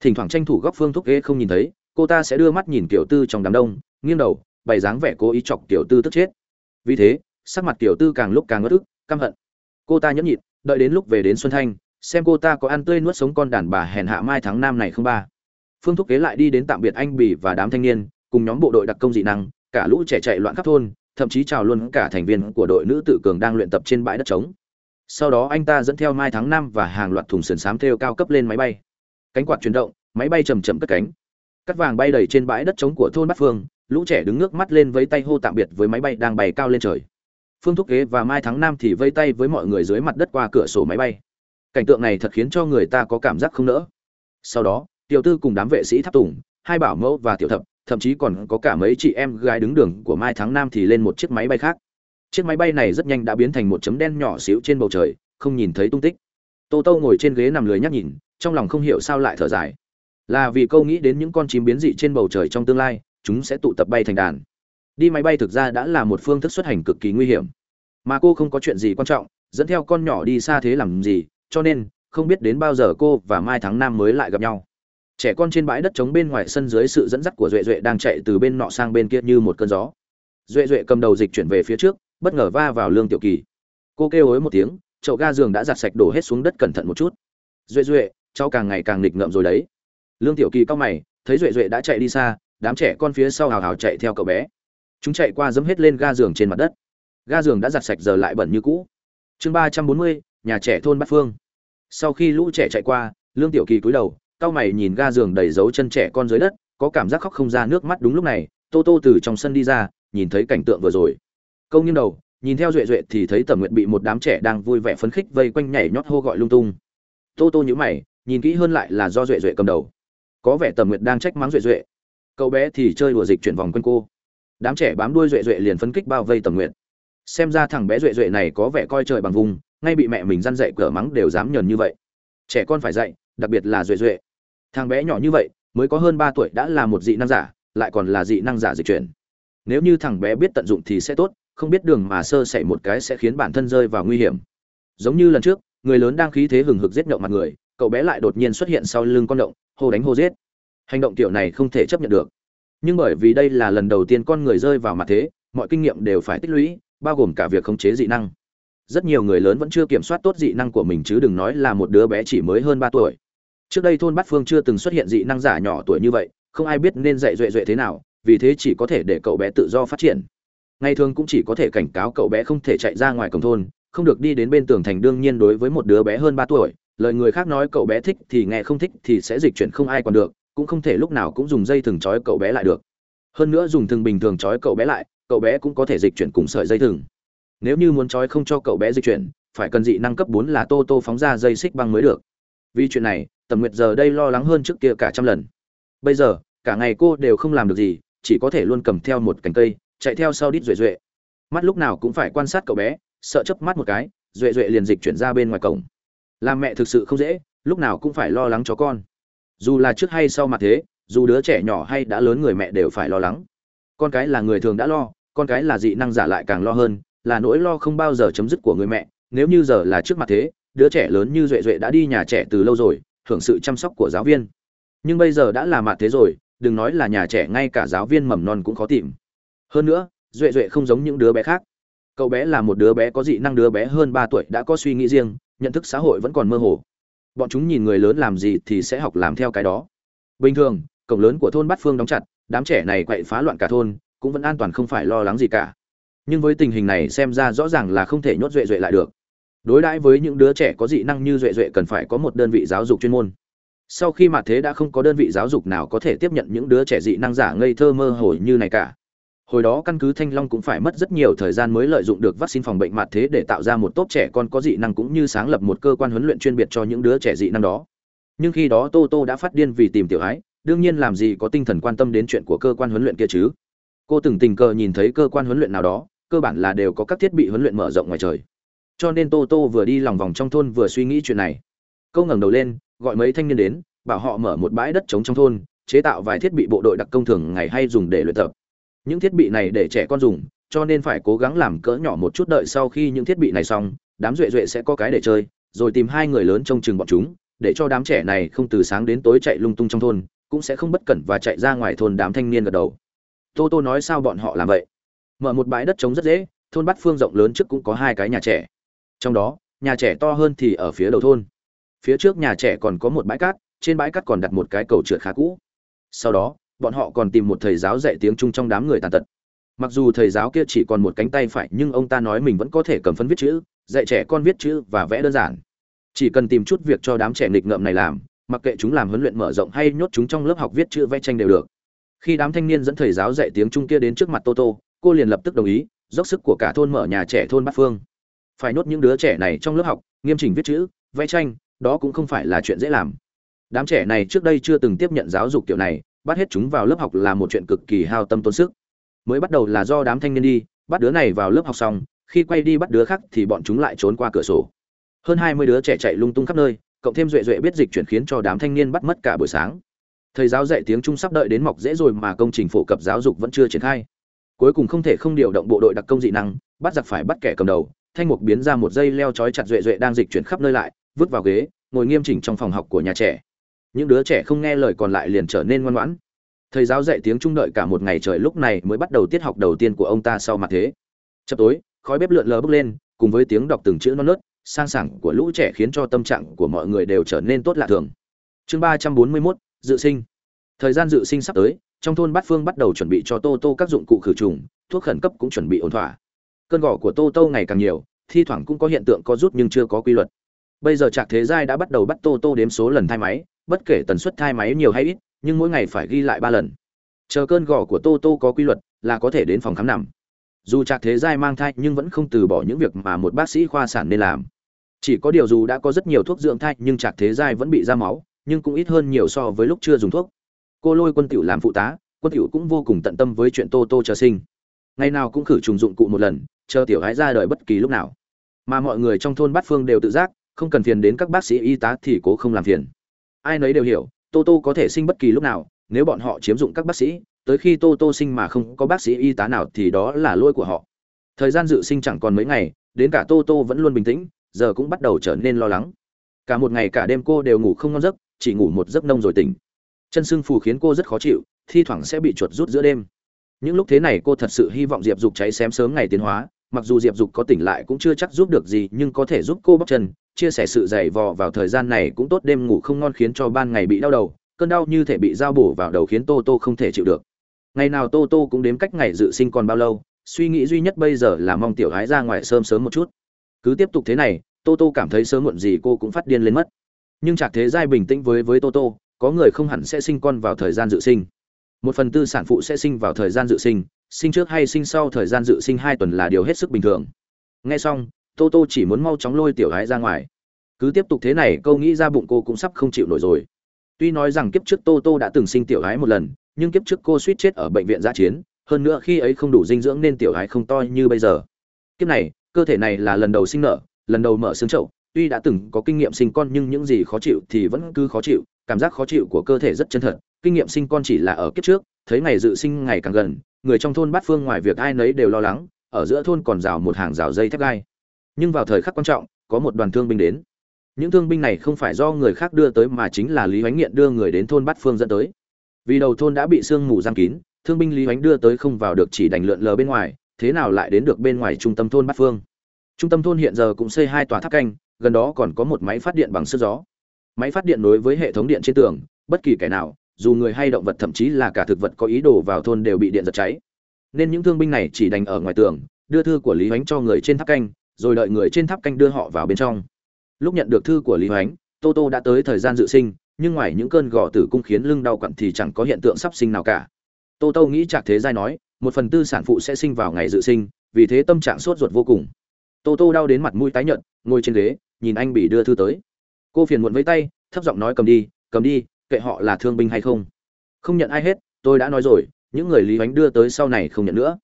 Thỉnh thoảng tranh thủ góc phương thúc kế không nhìn thấy, cô ta sẽ đưa mắt nhìn tiểu tư trong đám đông, nghiêng đầu, bày dáng vẻ cố ý chọc tiểu tư tức chết. Vì thế sắc mặt tiểu tư càng lúc càng ngất ức, căm hận. Cô ta nhẫn nhịn, đợi đến lúc về đến xuân thanh, xem cô ta có ăn tươi nuốt sống con đàn bà hèn hạ mai tháng năm này không ba. Phương thúc kế lại đi đến tạm biệt anh bỉ và đám thanh niên, cùng nhóm bộ đội đặc công dị năng, cả lũ trẻ chạy loạn khắp thôn, thậm chí chào luôn cả thành viên của đội nữ tự cường đang luyện tập trên bãi đất trống. Sau đó anh ta dẫn theo mai tháng năm và hàng loạt thùng sườn xám theo cao cấp lên máy bay. Cánh quạt chuyển động, máy bay chầm chậm cất cánh. Cắt vàng bay đầy trên bãi đất trống của thôn bát phương, lũ trẻ đứng nước mắt lên với tay hô tạm biệt với máy bay đang bay cao lên trời phương thúc kế và mai thắng nam thì vây tay với mọi người dưới mặt đất qua cửa sổ máy bay. Cảnh tượng này thật khiến cho người ta có cảm giác không nỡ. Sau đó, tiểu tư cùng đám vệ sĩ tháp tùng, hai bảo mẫu và tiểu thập, thậm chí còn có cả mấy chị em gái đứng đường của mai thắng nam thì lên một chiếc máy bay khác. Chiếc máy bay này rất nhanh đã biến thành một chấm đen nhỏ xíu trên bầu trời, không nhìn thấy tung tích. Tô tô ngồi trên ghế nằm lười nhắc nhìn, trong lòng không hiểu sao lại thở dài. Là vì câu nghĩ đến những con chim biến dị trên bầu trời trong tương lai, chúng sẽ tụ tập bay thành đàn đi máy bay thực ra đã là một phương thức xuất hành cực kỳ nguy hiểm. Mà cô không có chuyện gì quan trọng, dẫn theo con nhỏ đi xa thế làm gì, cho nên, không biết đến bao giờ cô và mai thắng nam mới lại gặp nhau. Trẻ con trên bãi đất trống bên ngoài sân dưới sự dẫn dắt của duệ duệ đang chạy từ bên nọ sang bên kia như một cơn gió. Duệ duệ cầm đầu dịch chuyển về phía trước, bất ngờ va vào lương tiểu kỳ. Cô kêu hối một tiếng, chậu ga giường đã giặt sạch đổ hết xuống đất cẩn thận một chút. Duệ duệ, cháu càng ngày càng nghịch ngợm rồi đấy. Lương tiểu kỳ cau mày, thấy duệ duệ đã chạy đi xa, đám trẻ con phía sau hào hào chạy theo cậu bé chúng chạy qua dẫm hết lên ga giường trên mặt đất. Ga giường đã giặt sạch giờ lại bẩn như cũ. Chương ba trăm bốn mươi, nhà trẻ thôn bát phương. Sau khi lũ trẻ chạy qua, lương tiểu kỳ cúi đầu, cau mày nhìn ga giường đầy dấu chân trẻ con dưới đất, có cảm giác khóc không ra nước mắt đúng lúc này, tô tô từ trong sân đi ra, nhìn thấy cảnh tượng vừa rồi. Câu nghiêng đầu, nhìn theo duệ duệ thì thấy tầm nguyện bị một đám trẻ đang vui vẻ phấn khích vây quanh nhảy nhót hô gọi lung tung. Tô tô nhữ mày, nhìn kỹ hơn lại là do duệ duệ cầm đầu. Có vẻ tầm nguyện đang trách mắng duệ duệ. Cậu bé thì chơi đùa dịch chuyển vòng quanh cô đám trẻ bám đuôi duệ duệ liền phấn kích bao vây tầm nguyện. Xem ra thằng bé duệ duệ này có vẻ coi trời bằng vùng, ngay bị mẹ mình răn dậy cửa mắng đều dám nhờn như vậy. Trẻ con phải dạy, đặc biệt là duệ duệ. Thằng bé nhỏ như vậy, mới có hơn ba tuổi đã là một dị năng giả, lại còn là dị năng giả dịch chuyển. Nếu như thằng bé biết tận dụng thì sẽ tốt, không biết đường mà sơ sẩy một cái sẽ khiến bản thân rơi vào nguy hiểm. Giống như lần trước, người lớn đang khí thế hừng hực giết nhậu mặt người, cậu bé lại đột nhiên xuất hiện sau lưng con động, hô đánh hô giết. Hành động kiểu này không thể chấp nhận được nhưng bởi vì đây là lần đầu tiên con người rơi vào mặt thế, mọi kinh nghiệm đều phải tích lũy, bao gồm cả việc khống chế dị năng. Rất nhiều người lớn vẫn chưa kiểm soát tốt dị năng của mình chứ đừng nói là một đứa bé chỉ mới hơn ba tuổi. Trước đây thôn bát phương chưa từng xuất hiện dị năng giả nhỏ tuổi như vậy, không ai biết nên dạy duệ duệ thế nào, vì thế chỉ có thể để cậu bé tự do phát triển. Ngày thường cũng chỉ có thể cảnh cáo cậu bé không thể chạy ra ngoài cổng thôn, không được đi đến bên tường thành đương nhiên đối với một đứa bé hơn ba tuổi. Lời người khác nói cậu bé thích thì nghe không thích thì sẽ dịch chuyển không ai còn được cũng không thể lúc nào cũng dùng dây thừng trói cậu bé lại được. Hơn nữa dùng thừng bình thường trói cậu bé lại, cậu bé cũng có thể dịch chuyển cùng sợi dây thừng. Nếu như muốn trói không cho cậu bé dịch chuyển, phải cần dị năng cấp bốn là tô tô phóng ra dây xích băng mới được. Vì chuyện này, tầm nguyệt giờ đây lo lắng hơn trước kia cả trăm lần. Bây giờ, cả ngày cô đều không làm được gì, chỉ có thể luôn cầm theo một cành cây, chạy theo sau đít duệ duệ. Mắt lúc nào cũng phải quan sát cậu bé, sợ chớp mắt một cái, duệ duệ liền dịch chuyển ra bên ngoài cổng. Làm mẹ thực sự không dễ, lúc nào cũng phải lo lắng cho con dù là trước hay sau mặt thế, dù đứa trẻ nhỏ hay đã lớn người mẹ đều phải lo lắng. Con cái là người thường đã lo, con cái là dị năng giả lại càng lo hơn, là nỗi lo không bao giờ chấm dứt của người mẹ. Nếu như giờ là trước mặt thế, đứa trẻ lớn như duệ duệ đã đi nhà trẻ từ lâu rồi, hưởng sự chăm sóc của giáo viên. Nhưng bây giờ đã là mặt thế rồi, đừng nói là nhà trẻ, ngay cả giáo viên mầm non cũng khó tìm. Hơn nữa, duệ duệ không giống những đứa bé khác. Cậu bé là một đứa bé có dị năng, đứa bé hơn ba tuổi đã có suy nghĩ riêng, nhận thức xã hội vẫn còn mơ hồ bọn chúng nhìn người lớn làm gì thì sẽ học làm theo cái đó. Bình thường, cổng lớn của thôn bát phương đóng chặt, đám trẻ này quậy phá loạn cả thôn, cũng vẫn an toàn không phải lo lắng gì cả. Nhưng với tình hình này xem ra rõ ràng là không thể nhốt duệ duệ lại được. Đối đãi với những đứa trẻ có dị năng như duệ duệ cần phải có một đơn vị giáo dục chuyên môn. Sau khi mà thế đã không có đơn vị giáo dục nào có thể tiếp nhận những đứa trẻ dị năng giả ngây thơ mơ hồ như này cả hồi đó căn cứ thanh long cũng phải mất rất nhiều thời gian mới lợi dụng được vaccine phòng bệnh mạt thế để tạo ra một tốp trẻ con có dị năng cũng như sáng lập một cơ quan huấn luyện chuyên biệt cho những đứa trẻ dị năng đó. Nhưng khi đó tô tô đã phát điên vì tìm tiểu ái, đương nhiên làm gì có tinh thần quan tâm đến chuyện của cơ quan huấn luyện kia chứ. Cô từng tình cờ nhìn thấy cơ quan huấn luyện nào đó, cơ bản là đều có các thiết bị huấn luyện mở rộng ngoài trời. Cho nên tô tô vừa đi lòng vòng trong thôn vừa suy nghĩ chuyện này. Câu ngẩng đầu lên, gọi mấy thanh niên đến, bảo họ mở một bãi đất trống trong thôn, chế tạo vài thiết bị bộ đội đặc công thường ngày hay dùng để luyện tập những thiết bị này để trẻ con dùng, cho nên phải cố gắng làm cỡ nhỏ một chút đợi sau khi những thiết bị này xong, đám duệ duệ sẽ có cái để chơi, rồi tìm hai người lớn trông chừng bọn chúng, để cho đám trẻ này không từ sáng đến tối chạy lung tung trong thôn, cũng sẽ không bất cẩn và chạy ra ngoài thôn đám thanh niên gật đầu. Tô tô nói sao bọn họ làm vậy? Mở một bãi đất trống rất dễ, thôn bát phương rộng lớn trước cũng có hai cái nhà trẻ. Trong đó, nhà trẻ to hơn thì ở phía đầu thôn. Phía trước nhà trẻ còn có một bãi cát, trên bãi cát còn đặt một cái cầu trượt khá cũ. Sau đó bọn họ còn tìm một thầy giáo dạy tiếng trung trong đám người tàn tật. Mặc dù thầy giáo kia chỉ còn một cánh tay phải nhưng ông ta nói mình vẫn có thể cầm phấn viết chữ dạy trẻ con viết chữ và vẽ đơn giản. Chỉ cần tìm chút việc cho đám trẻ nghịch ngợm này làm mặc kệ chúng làm huấn luyện mở rộng hay nhốt chúng trong lớp học viết chữ vẽ tranh đều được. Khi đám thanh niên dẫn thầy giáo dạy tiếng trung kia đến trước mặt Toto, cô liền lập tức đồng ý dốc sức của cả thôn mở nhà trẻ thôn bát phương. Phải nhốt những đứa trẻ này trong lớp học nghiêm chỉnh viết chữ vẽ tranh đó cũng không phải là chuyện dễ làm. Đám trẻ này trước đây chưa từng tiếp nhận giáo dục kiểu này bắt hết chúng vào lớp học là một chuyện cực kỳ hao tâm tốn sức. Mới bắt đầu là do đám thanh niên đi, bắt đứa này vào lớp học xong, khi quay đi bắt đứa khác thì bọn chúng lại trốn qua cửa sổ. Hơn hai mươi đứa trẻ chạy lung tung khắp nơi, cộng thêm duệ duệ biết dịch chuyển khiến cho đám thanh niên bắt mất cả buổi sáng. Thầy giáo dạy tiếng trung sắp đợi đến mọc dễ rồi mà công trình phổ cập giáo dục vẫn chưa triển khai. Cuối cùng không thể không điều động bộ đội đặc công dị năng, bắt giặc phải bắt kẻ cầm đầu, thanh mục biến ra một dây leo trói chặt duệ duệ đang dịch chuyển khắp nơi lại, vứt vào ghế, ngồi nghiêm chỉnh trong phòng học của nhà trẻ những đứa trẻ không nghe lời còn lại liền trở nên ngoan ngoãn. Thầy giáo dạy tiếng trung đợi cả một ngày trời lúc này mới bắt đầu tiết học đầu tiên của ông ta sau mặt thế. Chập tối, khói bếp lượn lờ bốc lên, cùng với tiếng đọc từng chữ non nớt, sang sảng của lũ trẻ khiến cho tâm trạng của mọi người đều trở nên tốt lạ thường. Chương ba trăm bốn mươi mốt, dự sinh. Thời gian dự sinh sắp tới, trong thôn bát phương bắt đầu chuẩn bị cho tô tô các dụng cụ khử trùng, thuốc khẩn cấp cũng chuẩn bị ổn thỏa. Cơn gỏ của tô tô ngày càng nhiều, thi thoảng cũng có hiện tượng có rút nhưng chưa có quy luật. Bây giờ trạc thế giai đã bắt đầu bắt tô tô đếm số lần thay máy bất kể tần suất thai máy nhiều hay ít, nhưng mỗi ngày phải ghi lại ba lần. Chờ cơn gỏ của tô tô có quy luật là có thể đến phòng khám nằm. Dù trạc thế giai mang thai nhưng vẫn không từ bỏ những việc mà một bác sĩ khoa sản nên làm. Chỉ có điều dù đã có rất nhiều thuốc dưỡng thai nhưng trạc thế giai vẫn bị ra máu, nhưng cũng ít hơn nhiều so với lúc chưa dùng thuốc. Cô lôi quân tiểu làm phụ tá, quân tiểu cũng vô cùng tận tâm với chuyện tô tô chờ sinh. Ngày nào cũng khử trùng dụng cụ một lần, chờ tiểu gái ra đời bất kỳ lúc nào. Mà mọi người trong thôn bát phương đều tự giác, không cần phiền đến các bác sĩ y tá thì cố không làm phiền ai nấy đều hiểu, tô tô có thể sinh bất kỳ lúc nào, nếu bọn họ chiếm dụng các bác sĩ, tới khi tô tô sinh mà không có bác sĩ y tá nào thì đó là lỗi của họ. Thời gian dự sinh chẳng còn mấy ngày, đến cả tô tô vẫn luôn bình tĩnh, giờ cũng bắt đầu trở nên lo lắng. Cả một ngày cả đêm cô đều ngủ không ngon giấc, chỉ ngủ một giấc nông rồi tỉnh. Chân sưng phù khiến cô rất khó chịu, thi thoảng sẽ bị chuột rút giữa đêm. Những lúc thế này cô thật sự hy vọng diệp dục cháy xém sớm ngày tiến hóa mặc dù diệp dục có tỉnh lại cũng chưa chắc giúp được gì, nhưng có thể giúp cô bóc chân, chia sẻ sự dày vò vào thời gian này cũng tốt, đêm ngủ không ngon khiến cho ban ngày bị đau đầu, cơn đau như thể bị dao bổ vào đầu khiến tô tô không thể chịu được. Ngày nào tô tô cũng đếm cách ngày dự sinh còn bao lâu, suy nghĩ duy nhất bây giờ là mong tiểu gái ra ngoài sớm sớm một chút. Cứ tiếp tục thế này, tô tô cảm thấy sớm muộn gì cô cũng phát điên lên mất. Nhưng chạc thế giai bình tĩnh với với tô tô, có người không hẳn sẽ sinh con vào thời gian dự sinh. Một phần tư sản phụ sẽ sinh vào thời gian dự sinh sinh trước hay sinh sau thời gian dự sinh hai tuần là điều hết sức bình thường. Nghe xong, tô tô chỉ muốn mau chóng lôi tiểu gái ra ngoài. Cứ tiếp tục thế này, câu nghĩ ra bụng cô cũng sắp không chịu nổi rồi. Tuy nói rằng kiếp trước tô tô đã từng sinh tiểu gái một lần, nhưng kiếp trước cô suýt chết ở bệnh viện giã chiến, hơn nữa khi ấy không đủ dinh dưỡng nên tiểu gái không to như bây giờ. Kiếp này, cơ thể này là lần đầu sinh nở, lần đầu mở xương chậu, tuy đã từng có kinh nghiệm sinh con nhưng những gì khó chịu thì vẫn cứ khó chịu cảm giác khó chịu của cơ thể rất chân thật, kinh nghiệm sinh con chỉ là ở kiếp trước, thấy ngày dự sinh ngày càng gần, người trong thôn bát phương ngoài việc ai nấy đều lo lắng, ở giữa thôn còn rào một hàng rào dây thép gai. Nhưng vào thời khắc quan trọng, có một đoàn thương binh đến. Những thương binh này không phải do người khác đưa tới mà chính là lý hoánh nghiện đưa người đến thôn bát phương dẫn tới. Vì đầu thôn đã bị sương mù giam kín, thương binh lý hoánh đưa tới không vào được chỉ đành lượn lờ bên ngoài, thế nào lại đến được bên ngoài trung tâm thôn bát phương? Trung tâm thôn hiện giờ cũng xây hai tòa tháp canh, gần đó còn có một máy phát điện bằng sức gió máy phát điện nối với hệ thống điện trên tường, bất kỳ kẻ nào, dù người hay động vật thậm chí là cả thực vật có ý đồ vào thôn đều bị điện giật cháy. Nên những thương binh này chỉ đành ở ngoài tường, đưa thư của lý hoánh cho người trên tháp canh, rồi đợi người trên tháp canh đưa họ vào bên trong. Lúc nhận được thư của lý hoánh, tô tô đã tới thời gian dự sinh, nhưng ngoài những cơn gò tử cung khiến lưng đau quặn thì chẳng có hiện tượng sắp sinh nào cả. Tô tô nghĩ chạc thế giai nói, một phần tư sản phụ sẽ sinh vào ngày dự sinh, vì thế tâm trạng sốt ruột vô cùng. Tô tô đau đến mặt mũi tái nhợt, ngồi trên ghế, nhìn anh bị đưa thư tới cô phiền muộn với tay, thấp giọng nói cầm đi cầm đi, kệ họ là thương binh hay không? Không nhận ai hết, tôi đã nói rồi, những người lý hoánh đưa tới sau này không nhận nữa.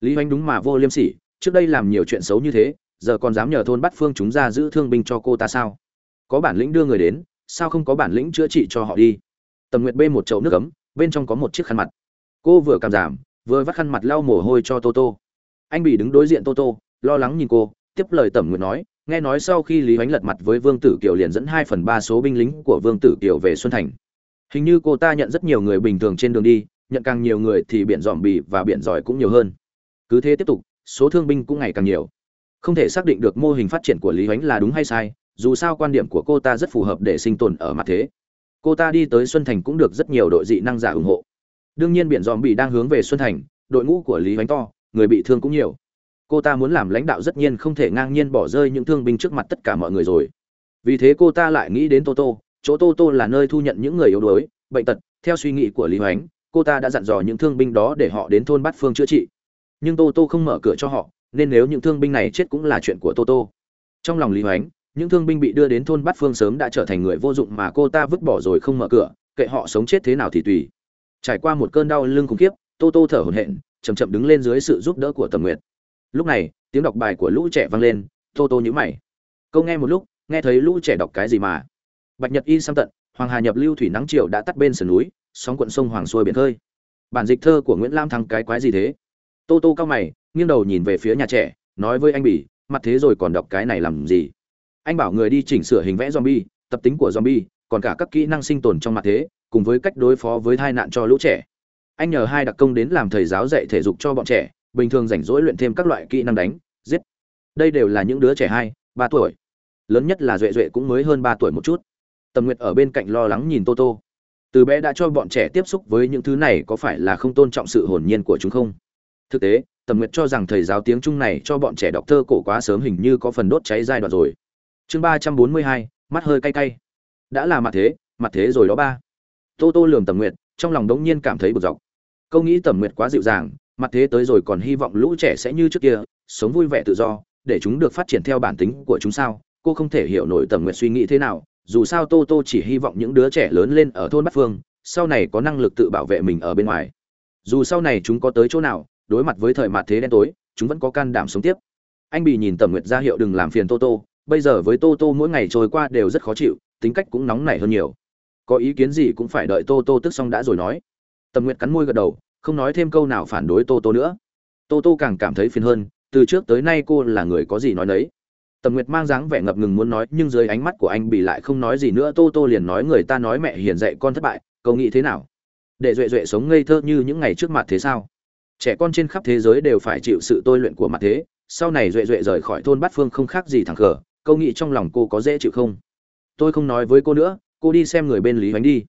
Lý hoánh đúng mà vô liêm sỉ, trước đây làm nhiều chuyện xấu như thế, giờ còn dám nhờ thôn bắt phương chúng ra giữ thương binh cho cô ta sao? Có bản lĩnh đưa người đến, sao không có bản lĩnh chữa trị cho họ đi? Tầm nguyệt bê một chậu nước ấm, bên trong có một chiếc khăn mặt. Cô vừa cảm giảm, vừa vắt khăn mặt lau mồ hôi cho tô tô. Anh bị đứng đối diện tô tô, lo lắng nhìn cô, tiếp lời tẩm nguyệt nói nghe nói sau khi lý ánh lật mặt với vương tử kiều liền dẫn hai phần ba số binh lính của vương tử kiều về xuân thành. Hình như cô ta nhận rất nhiều người bình thường trên đường đi, nhận càng nhiều người thì biển dòm bì và biển giỏi cũng nhiều hơn. Cứ thế tiếp tục, số thương binh cũng ngày càng nhiều. Không thể xác định được mô hình phát triển của lý ánh là đúng hay sai, dù sao quan điểm của cô ta rất phù hợp để sinh tồn ở mặt thế. Cô ta đi tới xuân thành cũng được rất nhiều đội dị năng giả ủng hộ. Đương nhiên biển dòm bì đang hướng về xuân thành, đội ngũ của lý ánh to, người bị thương cũng nhiều cô ta muốn làm lãnh đạo rất nhiên không thể ngang nhiên bỏ rơi những thương binh trước mặt tất cả mọi người rồi. Vì thế cô ta lại nghĩ đến tô tô, chỗ tô tô là nơi thu nhận những người yếu đuối, bệnh tật. Theo suy nghĩ của lý hoánh, cô ta đã dặn dò những thương binh đó để họ đến thôn bát phương chữa trị. Nhưng tô tô không mở cửa cho họ, nên nếu những thương binh này chết cũng là chuyện của tô tô. Trong lòng lý hoánh, những thương binh bị đưa đến thôn bát phương sớm đã trở thành người vô dụng mà cô ta vứt bỏ rồi không mở cửa, kệ họ sống chết thế nào thì tùy. Trải qua một cơn đau lưng khủng khiếp, tô tô thở hổn hển chầm chậm đứng lên dưới sự giúp đỡ của tầm nguyệt lúc này, tiếng đọc bài của lũ trẻ vang lên, tô tô nhữ mày. Câu nghe một lúc, nghe thấy lũ trẻ đọc cái gì mà. Bạch nhật y sang tận, hoàng hà nhập lưu thủy nắng triều đã tắt bên sườn núi, sóng cuộn sông hoàng xuôi biển khơi. Bản dịch thơ của nguyễn lam thăng cái quái gì thế? Tô tô cao mày, nghiêng đầu nhìn về phía nhà trẻ, nói với anh bỉ, mặt thế rồi còn đọc cái này làm gì? Anh bảo người đi chỉnh sửa hình vẽ zombie, tập tính của zombie, còn cả các kỹ năng sinh tồn trong mặt thế, cùng với cách đối phó với tai nạn cho lũ trẻ. Anh nhờ hai đặc công đến làm thầy giáo dạy thể dục cho bọn trẻ bình thường rảnh rỗi luyện thêm các loại kỹ năng đánh, giết. Đây đều là những đứa trẻ hai, ba tuổi. Lớn nhất là duệ duệ cũng mới hơn ba tuổi một chút. Tầm nguyệt ở bên cạnh lo lắng nhìn tô tô. Từ bé đã cho bọn trẻ tiếp xúc với những thứ này có phải là không tôn trọng sự hồn nhiên của chúng không? Thực tế, tầm nguyệt cho rằng thầy giáo tiếng trung này cho bọn trẻ đọc thơ cổ quá sớm hình như có phần đốt cháy giai đoạn rồi. Chương ba trăm bốn mươi hai, mắt hơi cay cay. Đã là mặt thế mặt thế rồi đó ba. Tô tô lườm tầm nguyệt, trong lòng đống nhiên cảm thấy bực dọc. Câu nghĩ tầm nguyệt quá dịu dàng mặt thế tới rồi còn hy vọng lũ trẻ sẽ như trước kia, sống vui vẻ tự do, để chúng được phát triển theo bản tính của chúng sao? Cô không thể hiểu nổi tầm nguyện suy nghĩ thế nào, dù sao tô tô chỉ hy vọng những đứa trẻ lớn lên ở thôn bát phương, sau này có năng lực tự bảo vệ mình ở bên ngoài. Dù sau này chúng có tới chỗ nào, đối mặt với thời mặt thế đen tối, chúng vẫn có can đảm sống tiếp. Anh bị nhìn tầm nguyệt ra hiệu đừng làm phiền tô tô, bây giờ với tô tô mỗi ngày trôi qua đều rất khó chịu, tính cách cũng nóng nảy hơn nhiều. Có ý kiến gì cũng phải đợi tô tô tức xong đã rồi nói. Tầm nguyệt cắn môi gật đầu không nói thêm câu nào phản đối tô tô nữa. Tô tô càng cảm thấy phiền hơn, từ trước tới nay cô là người có gì nói nấy. Tầm nguyệt mang dáng vẻ ngập ngừng muốn nói, nhưng dưới ánh mắt của anh bị lại không nói gì nữa, tô tô liền nói người ta nói mẹ hiền dạy con thất bại, cậu nghĩ thế nào? Để duệ duệ sống ngây thơ như những ngày trước mặt thế sao? Trẻ con trên khắp thế giới đều phải chịu sự tôi luyện của mặt thế, sau này duệ duệ rời khỏi thôn bát phương không khác gì thẳng khờ câu nghĩ trong lòng cô có dễ chịu không? Tôi không nói với cô nữa, cô đi xem người bên lý hoánh đi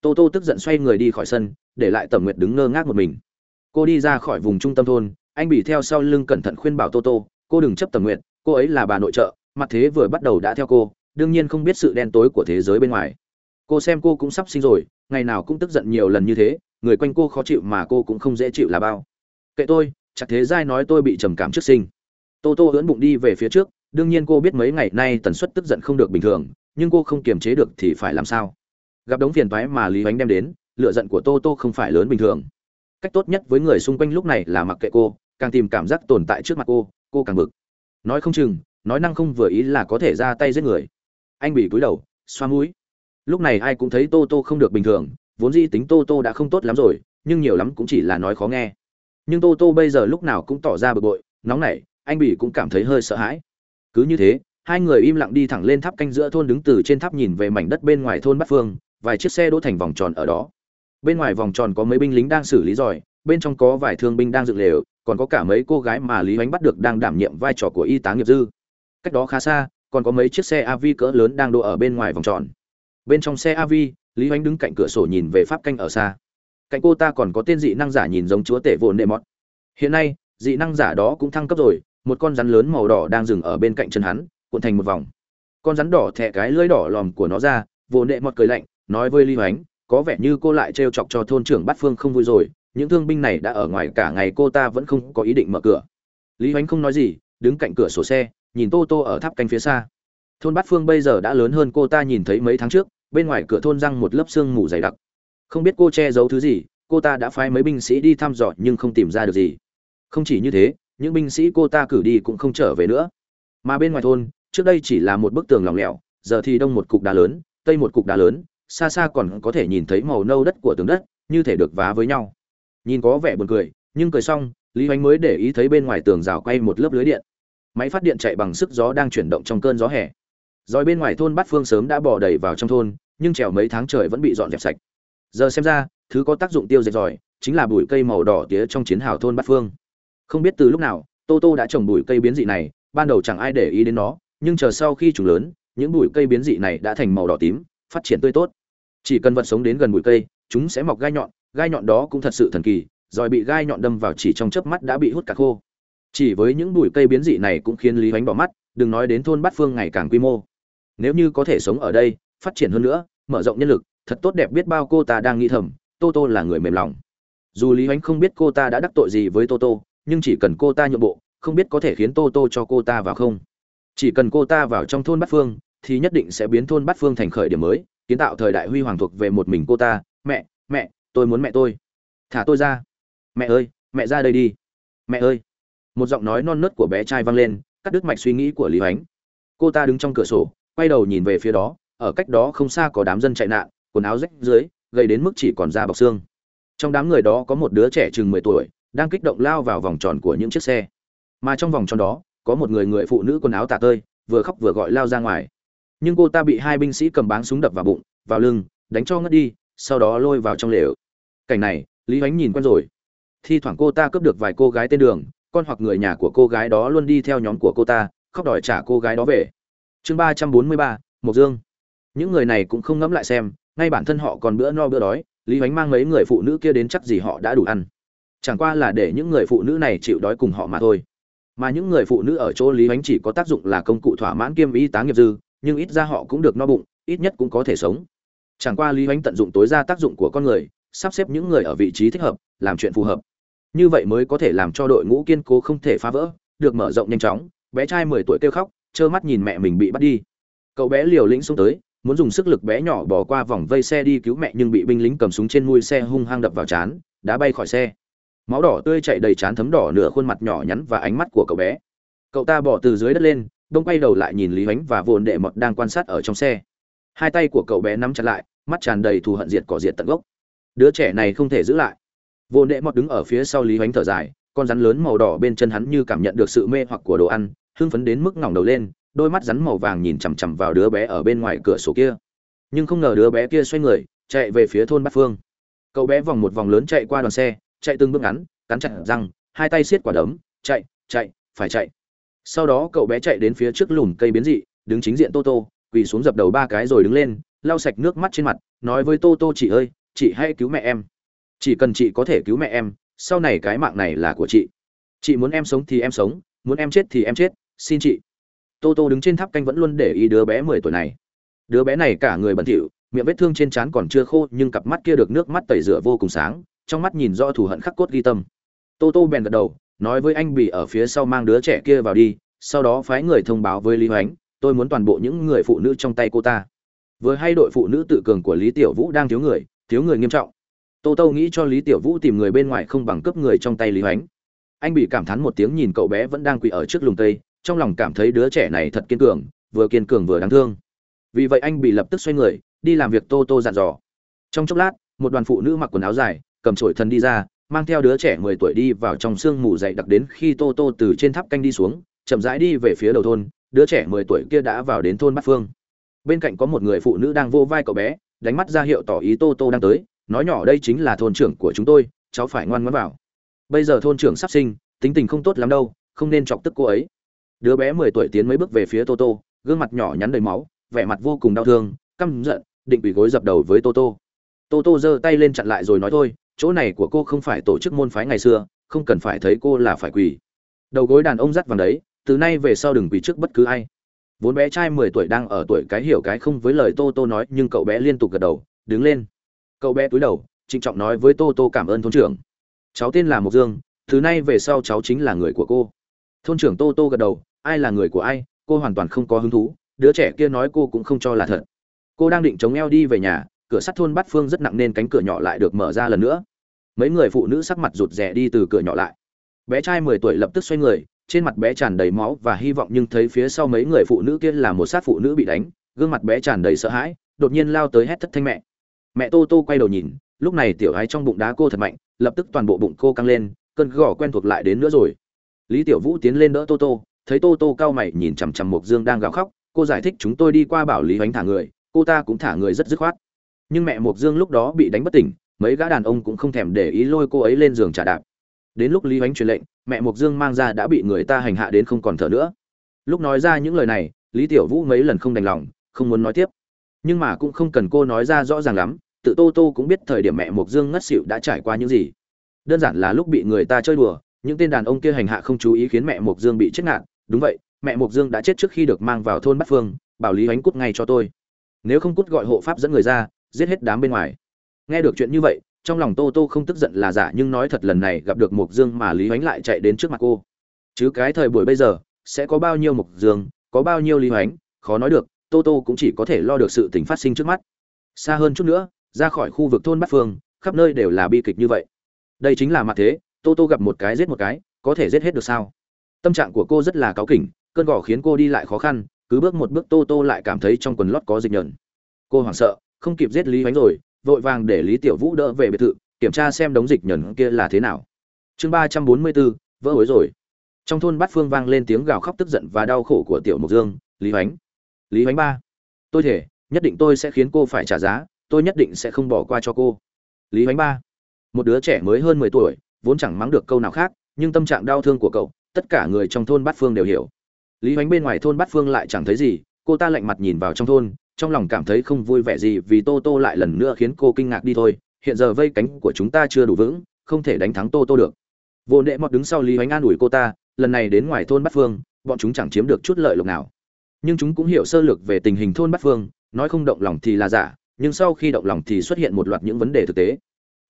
tô tô tức giận xoay người đi khỏi sân, để lại tầm nguyệt đứng ngơ ngác một mình. Cô đi ra khỏi vùng trung tâm thôn, anh bị theo sau lưng cẩn thận khuyên bảo tô tô, cô đừng chấp tầm nguyệt, cô ấy là bà nội trợ, mặt thế vừa bắt đầu đã theo cô, đương nhiên không biết sự đen tối của thế giới bên ngoài. Cô xem cô cũng sắp sinh rồi, ngày nào cũng tức giận nhiều lần như thế, người quanh cô khó chịu mà cô cũng không dễ chịu là bao. Kệ tôi, chặt thế giai nói tôi bị trầm cảm trước sinh. Tô tô ưỡn bụng đi về phía trước, đương nhiên cô biết mấy ngày nay tần suất tức giận không được bình thường, nhưng cô không kiềm chế được thì phải làm sao? Gặp đống phiền toái mà lý ánh đem đến lựa giận của tô tô không phải lớn bình thường. Cách tốt nhất với người xung quanh lúc này là mặc kệ cô, càng tìm cảm giác tồn tại trước mặt cô cô càng bực. Nói không chừng, nói năng không vừa ý là có thể ra tay giết người. Anh bị cúi đầu, xoa mũi. Lúc này ai cũng thấy tô tô không được bình thường, vốn dĩ tính tô tô đã không tốt lắm rồi, nhưng nhiều lắm cũng chỉ là nói khó nghe. Nhưng tô tô bây giờ lúc nào cũng tỏ ra bực bội, nóng nảy, anh bị cũng cảm thấy hơi sợ hãi. Cứ như thế, hai người im lặng đi thẳng lên tháp canh giữa thôn đứng từ trên tháp nhìn về mảnh đất bên ngoài thôn bát phương vài chiếc xe đỗ thành vòng tròn ở đó. Bên ngoài vòng tròn có mấy binh lính đang xử lý giỏi, bên trong có vài thương binh đang dựng lều, còn có cả mấy cô gái mà lý ánh bắt được đang đảm nhiệm vai trò của y tá nghiệp dư. Cách đó khá xa, còn có mấy chiếc xe av cỡ lớn đang đỗ ở bên ngoài vòng tròn. Bên trong xe av lý ánh đứng cạnh cửa sổ nhìn về pháp canh ở xa. Cạnh cô ta còn có tên dị năng giả nhìn giống chúa tể vồn nệ mọt. hiện nay, dị năng giả đó cũng thăng cấp rồi, một con rắn lớn màu đỏ đang dừng ở bên cạnh chân hắn, cuộn thành một vòng. Con rắn đỏ thẹ cái lưỡi đỏ lòm của nó ra, vồn nệ mọt cười lạnh nói với lý Hoánh, có vẻ như cô lại trêu chọc cho thôn trưởng bát phương không vui rồi những thương binh này đã ở ngoài cả ngày cô ta vẫn không có ý định mở cửa. Lý Hoánh không nói gì đứng cạnh cửa sổ xe nhìn tô tô ở tháp canh phía xa. Thôn bát phương bây giờ đã lớn hơn cô ta nhìn thấy mấy tháng trước bên ngoài cửa thôn răng một lớp sương mù dày đặc. Không biết cô che giấu thứ gì cô ta đã phái mấy binh sĩ đi thăm dò nhưng không tìm ra được gì. Không chỉ như thế những binh sĩ cô ta cử đi cũng không trở về nữa. Mà bên ngoài thôn trước đây chỉ là một bức tường lỏng lẻo giờ thì đông một cục đá lớn tây một cục đá lớn xa xa còn có thể nhìn thấy màu nâu đất của tường đất, như thể được vá với nhau. Nhìn có vẻ buồn cười, nhưng cười xong, lý hoánh mới để ý thấy bên ngoài tường rào quay một lớp lưới điện. Máy phát điện chạy bằng sức gió đang chuyển động trong cơn gió hè. Rồi bên ngoài thôn bát phương sớm đã bỏ đầy vào trong thôn, nhưng trèo mấy tháng trời vẫn bị dọn dẹp sạch. Giờ xem ra, thứ có tác dụng tiêu diệt giỏi chính là bụi cây màu đỏ tía trong chiến hào thôn bát phương. Không biết từ lúc nào, tô tô đã trồng bụi cây biến dị này, ban đầu chẳng ai để ý đến nó, nhưng chờ sau khi trùng lớn, những bụi cây biến dị này đã thành màu đỏ tím, phát triển tươi tốt chỉ cần vật sống đến gần bụi cây, chúng sẽ mọc gai nhọn gai nhọn đó cũng thật sự thần kỳ, rồi bị gai nhọn đâm vào chỉ trong chớp mắt đã bị hút cả khô. Chỉ với những bụi cây biến dị này cũng khiến lý hoánh bỏ mắt, đừng nói đến thôn bát phương ngày càng quy mô. Nếu như có thể sống ở đây, phát triển hơn nữa, mở rộng nhân lực, thật tốt đẹp biết bao cô ta đang nghĩ thầm, tô tô là người mềm lòng. Dù lý hoánh không biết cô ta đã đắc tội gì với tô tô, nhưng chỉ cần cô ta nhượng bộ, không biết có thể khiến tô tô cho cô ta vào không. Chỉ cần cô ta vào trong thôn bát phương, thì nhất định sẽ biến thôn bát phương thành khởi điểm mới kiến tạo thời đại huy hoàng thuộc về một mình cô ta, mẹ mẹ, tôi muốn mẹ tôi. Thả tôi ra. Mẹ ơi, mẹ ra đây đi. Mẹ ơi. Một giọng nói non nớt của bé trai vang lên, cắt đứt mạch suy nghĩ của lý hoánh. Cô ta đứng trong cửa sổ, quay đầu nhìn về phía đó, ở cách đó không xa có đám dân chạy nạn, quần áo rách dưới gây đến mức chỉ còn da bọc xương. Trong đám người đó có một đứa trẻ chừng mười tuổi, đang kích động lao vào vòng tròn của những chiếc xe. Mà trong vòng tròn đó, có một người người phụ nữ quần áo tả tơi, vừa khóc vừa gọi lao ra ngoài nhưng cô ta bị hai binh sĩ cầm báng súng đập vào bụng, vào lưng, đánh cho ngất đi, sau đó lôi vào trong lều. Cảnh này, lý ánh nhìn quen rồi. Thi thoảng cô ta cướp được vài cô gái tên đường, con hoặc người nhà của cô gái đó luôn đi theo nhóm của cô ta, khóc đòi trả cô gái đó về. Chương ba trăm bốn mươi ba, mộc dương. Những người này cũng không ngẫm lại xem, ngay bản thân họ còn bữa no bữa đói, lý ánh mang mấy người phụ nữ kia đến chắc gì họ đã đủ ăn. Chẳng qua là để những người phụ nữ này chịu đói cùng họ mà thôi. Mà những người phụ nữ ở chỗ lý ánh chỉ có tác dụng là công cụ thỏa mãn kiêm y tá nghiệp dư nhưng ít ra họ cũng được no bụng, ít nhất cũng có thể sống. Chẳng qua lý ánh tận dụng tối đa tác dụng của con người, sắp xếp những người ở vị trí thích hợp, làm chuyện phù hợp. Như vậy mới có thể làm cho đội ngũ kiên cố không thể phá vỡ, được mở rộng nhanh chóng. Bé trai mười tuổi kêu khóc, trơ mắt nhìn mẹ mình bị bắt đi. Cậu bé liều lĩnh xông tới, muốn dùng sức lực bé nhỏ bỏ qua vòng vây xe đi cứu mẹ nhưng bị binh lính cầm súng trên mui xe hung hăng đập vào chán đá bay khỏi xe. Máu đỏ tươi chạy đầy chán thấm đỏ nửa khuôn mặt nhỏ nhắn và ánh mắt của cậu bé. Cậu ta bỏ từ dưới đất lên đông quay đầu lại nhìn lý ánh và vồn đệ mọt đang quan sát ở trong xe. Hai tay của cậu bé nắm chặt lại, mắt tràn đầy thù hận diệt cỏ diệt tận gốc. Đứa trẻ này không thể giữ lại. Vồn đệ mọt đứng ở phía sau lý ánh thở dài, con rắn lớn màu đỏ bên chân hắn như cảm nhận được sự mê hoặc của đồ ăn, hưng phấn đến mức ngỏng đầu lên, đôi mắt rắn màu vàng nhìn chằm chằm vào đứa bé ở bên ngoài cửa sổ kia. Nhưng không ngờ đứa bé kia xoay người, chạy về phía thôn bát phương. Cậu bé vòng một vòng lớn chạy qua đoàn xe, chạy từng bước ngắn, cắn chặt răng, hai tay siết quả đấm, chạy chạy, phải chạy sau đó cậu bé chạy đến phía trước lùm cây biến dị, đứng chính diện tô tô quỳ xuống dập đầu ba cái rồi đứng lên, lau sạch nước mắt trên mặt, nói với tô tô chị ơi, chị hãy cứu mẹ em. Chỉ cần chị có thể cứu mẹ em, sau này cái mạng này là của chị. Chị muốn em sống thì em sống, muốn em chết thì em chết, xin chị. Tô tô đứng trên tháp canh vẫn luôn để ý đứa bé mười tuổi này. Đứa bé này cả người bẩn thỉu, miệng vết thương trên trán còn chưa khô, nhưng cặp mắt kia được nước mắt tẩy rửa vô cùng sáng, trong mắt nhìn rõ thù hận khắc cốt ghi tâm. Tô tô bèn gật đầu nói với anh bỉ ở phía sau mang đứa trẻ kia vào đi, sau đó phái người thông báo với lý hoánh, tôi muốn toàn bộ những người phụ nữ trong tay cô ta. Vừa hay đội phụ nữ tự cường của lý tiểu vũ đang thiếu người thiếu người nghiêm trọng. Tô tô nghĩ cho lý tiểu vũ tìm người bên ngoài không bằng cấp người trong tay lý hoánh. Anh bị cảm thán một tiếng nhìn cậu bé vẫn đang quỳ ở trước lùng tây trong lòng cảm thấy đứa trẻ này thật kiên cường, vừa kiên cường vừa đáng thương. Vì vậy anh bị lập tức xoay người, đi làm việc tô tô dặn dò. Trong chốc lát, một đoàn phụ nữ mặc quần áo dài, cầm chổi thần đi ra mang theo đứa trẻ mười tuổi đi vào trong sương mù dậy đặc đến khi tô tô từ trên tháp canh đi xuống, chậm rãi đi về phía đầu thôn, đứa trẻ mười tuổi kia đã vào đến thôn bát phương. Bên cạnh có một người phụ nữ đang vô vai cậu bé, đánh mắt ra hiệu tỏ ý tô tô đang tới, nói nhỏ đây chính là thôn trưởng của chúng tôi, cháu phải ngoan ngoãn vào. Bây giờ thôn trưởng sắp sinh, tính tình không tốt lắm đâu, không nên chọc tức cô ấy. Đứa bé mười tuổi tiến mấy bước về phía tô tô, gương mặt nhỏ nhắn đầy máu, vẻ mặt vô cùng đau thương, căm giận, định quỳ gối dập đầu với tô tô. Tô tô giơ tay lên chặn lại rồi nói thôi chỗ này của cô không phải tổ chức môn phái ngày xưa, không cần phải thấy cô là phải quỳ. Đầu gối đàn ông dắt vào đấy, từ nay về sau đừng quỳ trước bất cứ ai. Vốn bé trai mười tuổi đang ở tuổi cái hiểu cái không với lời tô tô nói, nhưng cậu bé liên tục gật đầu, đứng lên. Cậu bé cúi đầu, trịnh trọng nói với tô tô cảm ơn thôn trưởng. Cháu tên là mộc dương, từ nay về sau cháu chính là người của cô. Thôn trưởng tô tô gật đầu, ai là người của ai, cô hoàn toàn không có hứng thú, đứa trẻ kia nói cô cũng không cho là thật. Cô đang định chống eo đi về nhà, cửa sắt thôn bát phương rất nặng nên cánh cửa nhỏ lại được mở ra lần nữa mấy người phụ nữ sắc mặt rụt rè đi từ cửa nhỏ lại. Bé trai mười tuổi lập tức xoay người, trên mặt bé tràn đầy máu và hy vọng nhưng thấy phía sau mấy người phụ nữ kia là một sát phụ nữ bị đánh, gương mặt bé tràn đầy sợ hãi, đột nhiên lao tới hét thất thanh mẹ. Mẹ tô tô quay đầu nhìn, lúc này tiểu ái trong bụng đá cô thật mạnh, lập tức toàn bộ bụng cô căng lên, cơn gỏ quen thuộc lại đến nữa rồi. Lý tiểu vũ tiến lên đỡ tô tô, thấy tô tô cao mày nhìn chằm chằm mộc dương đang gào khóc, cô giải thích chúng tôi đi qua bảo lý hoánh thả người, cô ta cũng thả người rất dứt khoát. Nhưng mẹ mộc dương lúc đó bị đánh bất tỉnh mấy gã đàn ông cũng không thèm để ý lôi cô ấy lên giường trả đạp. Đến lúc lý hoánh truyền lệnh, mẹ mộc dương mang ra đã bị người ta hành hạ đến không còn thở nữa. Lúc nói ra những lời này, lý tiểu vũ mấy lần không đành lòng, không muốn nói tiếp. Nhưng mà cũng không cần cô nói ra rõ ràng lắm, tự tô tô cũng biết thời điểm mẹ mộc dương ngất xỉu đã trải qua những gì. Đơn giản là lúc bị người ta chơi đùa, những tên đàn ông kia hành hạ không chú ý khiến mẹ mộc dương bị chết ngạn đúng vậy, mẹ mộc dương đã chết trước khi được mang vào thôn bát phương, bảo lý hoánh cút ngay cho tôi. Nếu không cút gọi hộ pháp dẫn người ra, giết hết đám bên ngoài nghe được chuyện như vậy, trong lòng tô tô không tức giận là giả nhưng nói thật lần này gặp được mục dương mà lý hoánh lại chạy đến trước mặt cô. Chứ cái thời buổi bây giờ, sẽ có bao nhiêu mộc dương, có bao nhiêu lý hoánh, khó nói được, tô tô cũng chỉ có thể lo được sự tình phát sinh trước mắt. Xa hơn chút nữa, ra khỏi khu vực thôn bát phương, khắp nơi đều là bi kịch như vậy. Đây chính là mặt thế, tô tô gặp một cái giết một cái, có thể giết hết được sao? Tâm trạng của cô rất là cáu kỉnh, cơn gỏ khiến cô đi lại khó khăn, cứ bước một bước tô tô lại cảm thấy trong quần lót có dịch nhờn. Cô hoảng sợ, không kịp giết lý hoánh rồi vội vàng để lý tiểu vũ đỡ về biệt thự, kiểm tra xem đống dịch nhẫn kia là thế nào. Chương ba trăm bốn mươi bốn vỡ hối rồi. Trong thôn bát phương vang lên tiếng gào khóc tức giận và đau khổ của tiểu mộc dương, lý hoánh. Lý hoánh ba, tôi thể nhất định tôi sẽ khiến cô phải trả giá, tôi nhất định sẽ không bỏ qua cho cô. Lý hoánh ba, một đứa trẻ mới hơn mười tuổi, vốn chẳng mắng được câu nào khác, nhưng tâm trạng đau thương của cậu, tất cả người trong thôn bát phương đều hiểu. Lý hoánh bên ngoài thôn bát phương lại chẳng thấy gì, cô ta lạnh mặt nhìn vào trong thôn trong lòng cảm thấy không vui vẻ gì vì tô tô lại lần nữa khiến cô kinh ngạc đi thôi. Hiện giờ vây cánh của chúng ta chưa đủ vững, không thể đánh thắng tô tô được. Vô nệ mọt đứng sau lý hoánh an ủi cô ta, lần này đến ngoài thôn bát phương, bọn chúng chẳng chiếm được chút lợi lộc nào. Nhưng chúng cũng hiểu sơ lược về tình hình thôn bát phương, nói không động lòng thì là giả, nhưng sau khi động lòng thì xuất hiện một loạt những vấn đề thực tế.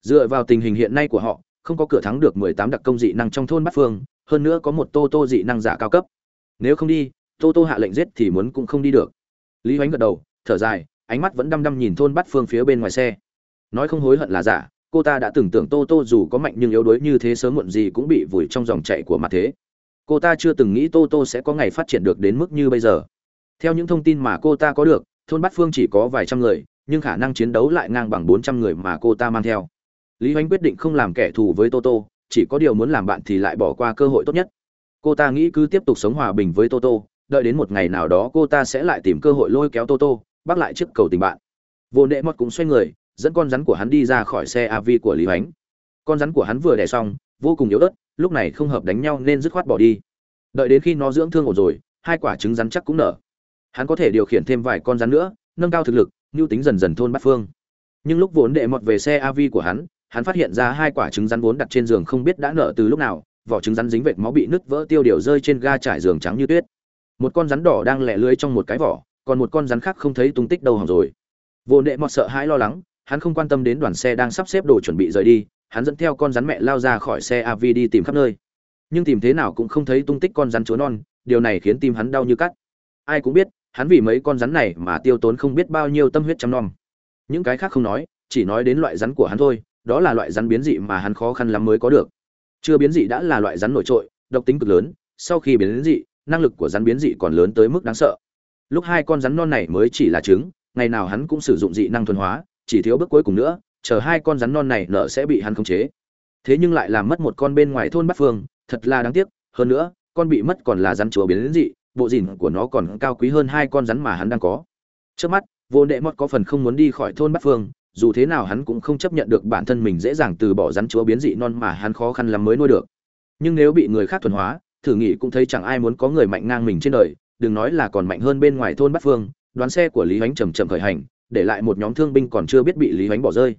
Dựa vào tình hình hiện nay của họ, không có cửa thắng được mười tám đặc công dị năng trong thôn bát phương, hơn nữa có một tô tô dị năng giả cao cấp. Nếu không đi, tô tô hạ lệnh giết thì muốn cũng không đi được. Lý hoánh gật đầu thở dài, ánh mắt vẫn đăm đăm nhìn thôn bát phương phía bên ngoài xe. Nói không hối hận là giả, cô ta đã tưởng tượng tô tô dù có mạnh nhưng yếu đuối như thế sớm muộn gì cũng bị vùi trong dòng chạy của mặt thế. Cô ta chưa từng nghĩ tô tô sẽ có ngày phát triển được đến mức như bây giờ. Theo những thông tin mà cô ta có được, thôn bát phương chỉ có vài trăm người, nhưng khả năng chiến đấu lại ngang bằng bốn trăm người mà cô ta mang theo. Lý hoánh quyết định không làm kẻ thù với tô tô, chỉ có điều muốn làm bạn thì lại bỏ qua cơ hội tốt nhất. Cô ta nghĩ cứ tiếp tục sống hòa bình với tô tô, đợi đến một ngày nào đó cô ta sẽ lại tìm cơ hội lôi kéo tô tô bắt lại chiếc cầu tình bạn. Vô nệ mọt cũng xoay người, dẫn con rắn của hắn đi ra khỏi xe av của lý hoánh. Con rắn của hắn vừa đẻ xong, vô cùng yếu ớt, lúc này không hợp đánh nhau nên dứt khoát bỏ đi. Đợi đến khi nó dưỡng thương ổn rồi, hai quả trứng rắn chắc cũng nở. Hắn có thể điều khiển thêm vài con rắn nữa, nâng cao thực lực nhu tính dần dần thôn bát phương. Nhưng lúc vốn đệ mọt về xe av của hắn hắn phát hiện ra hai quả trứng rắn vốn đặt trên giường không biết đã nở từ lúc nào, vỏ trứng rắn dính vệt máu bị nứt vỡ tiêu điều rơi trên ga trải giường trắng như tuyết. Một con rắn đỏ đang lẻ lưới trong một cái vỏ còn một con rắn khác không thấy tung tích đâu hỏng rồi. Vô đệ mọt sợ hãi lo lắng, hắn không quan tâm đến đoàn xe đang sắp xếp đồ chuẩn bị rời đi, hắn dẫn theo con rắn mẹ lao ra khỏi xe av đi tìm khắp nơi. Nhưng tìm thế nào cũng không thấy tung tích con rắn chúa non, điều này khiến tim hắn đau như cắt. Ai cũng biết, hắn vì mấy con rắn này mà tiêu tốn không biết bao nhiêu tâm huyết chăm nom những cái khác không nói, chỉ nói đến loại rắn của hắn thôi, đó là loại rắn biến dị mà hắn khó khăn lắm mới có được. Chưa biến dị đã là loại rắn nổi trội, độc tính cực lớn, sau khi biến dị, năng lực của rắn biến dị còn lớn tới mức đáng sợ lúc hai con rắn non này mới chỉ là trứng, ngày nào hắn cũng sử dụng dị năng thuần hóa, chỉ thiếu bước cuối cùng nữa, chờ hai con rắn non này nợ sẽ bị hắn khống chế. Thế nhưng lại làm mất một con bên ngoài thôn bát phương, thật là đáng tiếc, hơn nữa, con bị mất còn là rắn chúa biến dị, bộ dìn của nó còn cao quý hơn hai con rắn mà hắn đang có. Trước mắt, vô đệ mót có phần không muốn đi khỏi thôn bát phương, dù thế nào hắn cũng không chấp nhận được bản thân mình dễ dàng từ bỏ rắn chúa biến dị non mà hắn khó khăn lắm mới nuôi được. Nhưng nếu bị người khác thuần hóa, thử nghĩ cũng thấy chẳng ai muốn có người mạnh ngang mình trên đời đừng nói là còn mạnh hơn bên ngoài thôn bát phương, đoán xe của lý hoánh chầm chậm khởi hành, để lại một nhóm thương binh còn chưa biết bị lý hoánh bỏ rơi.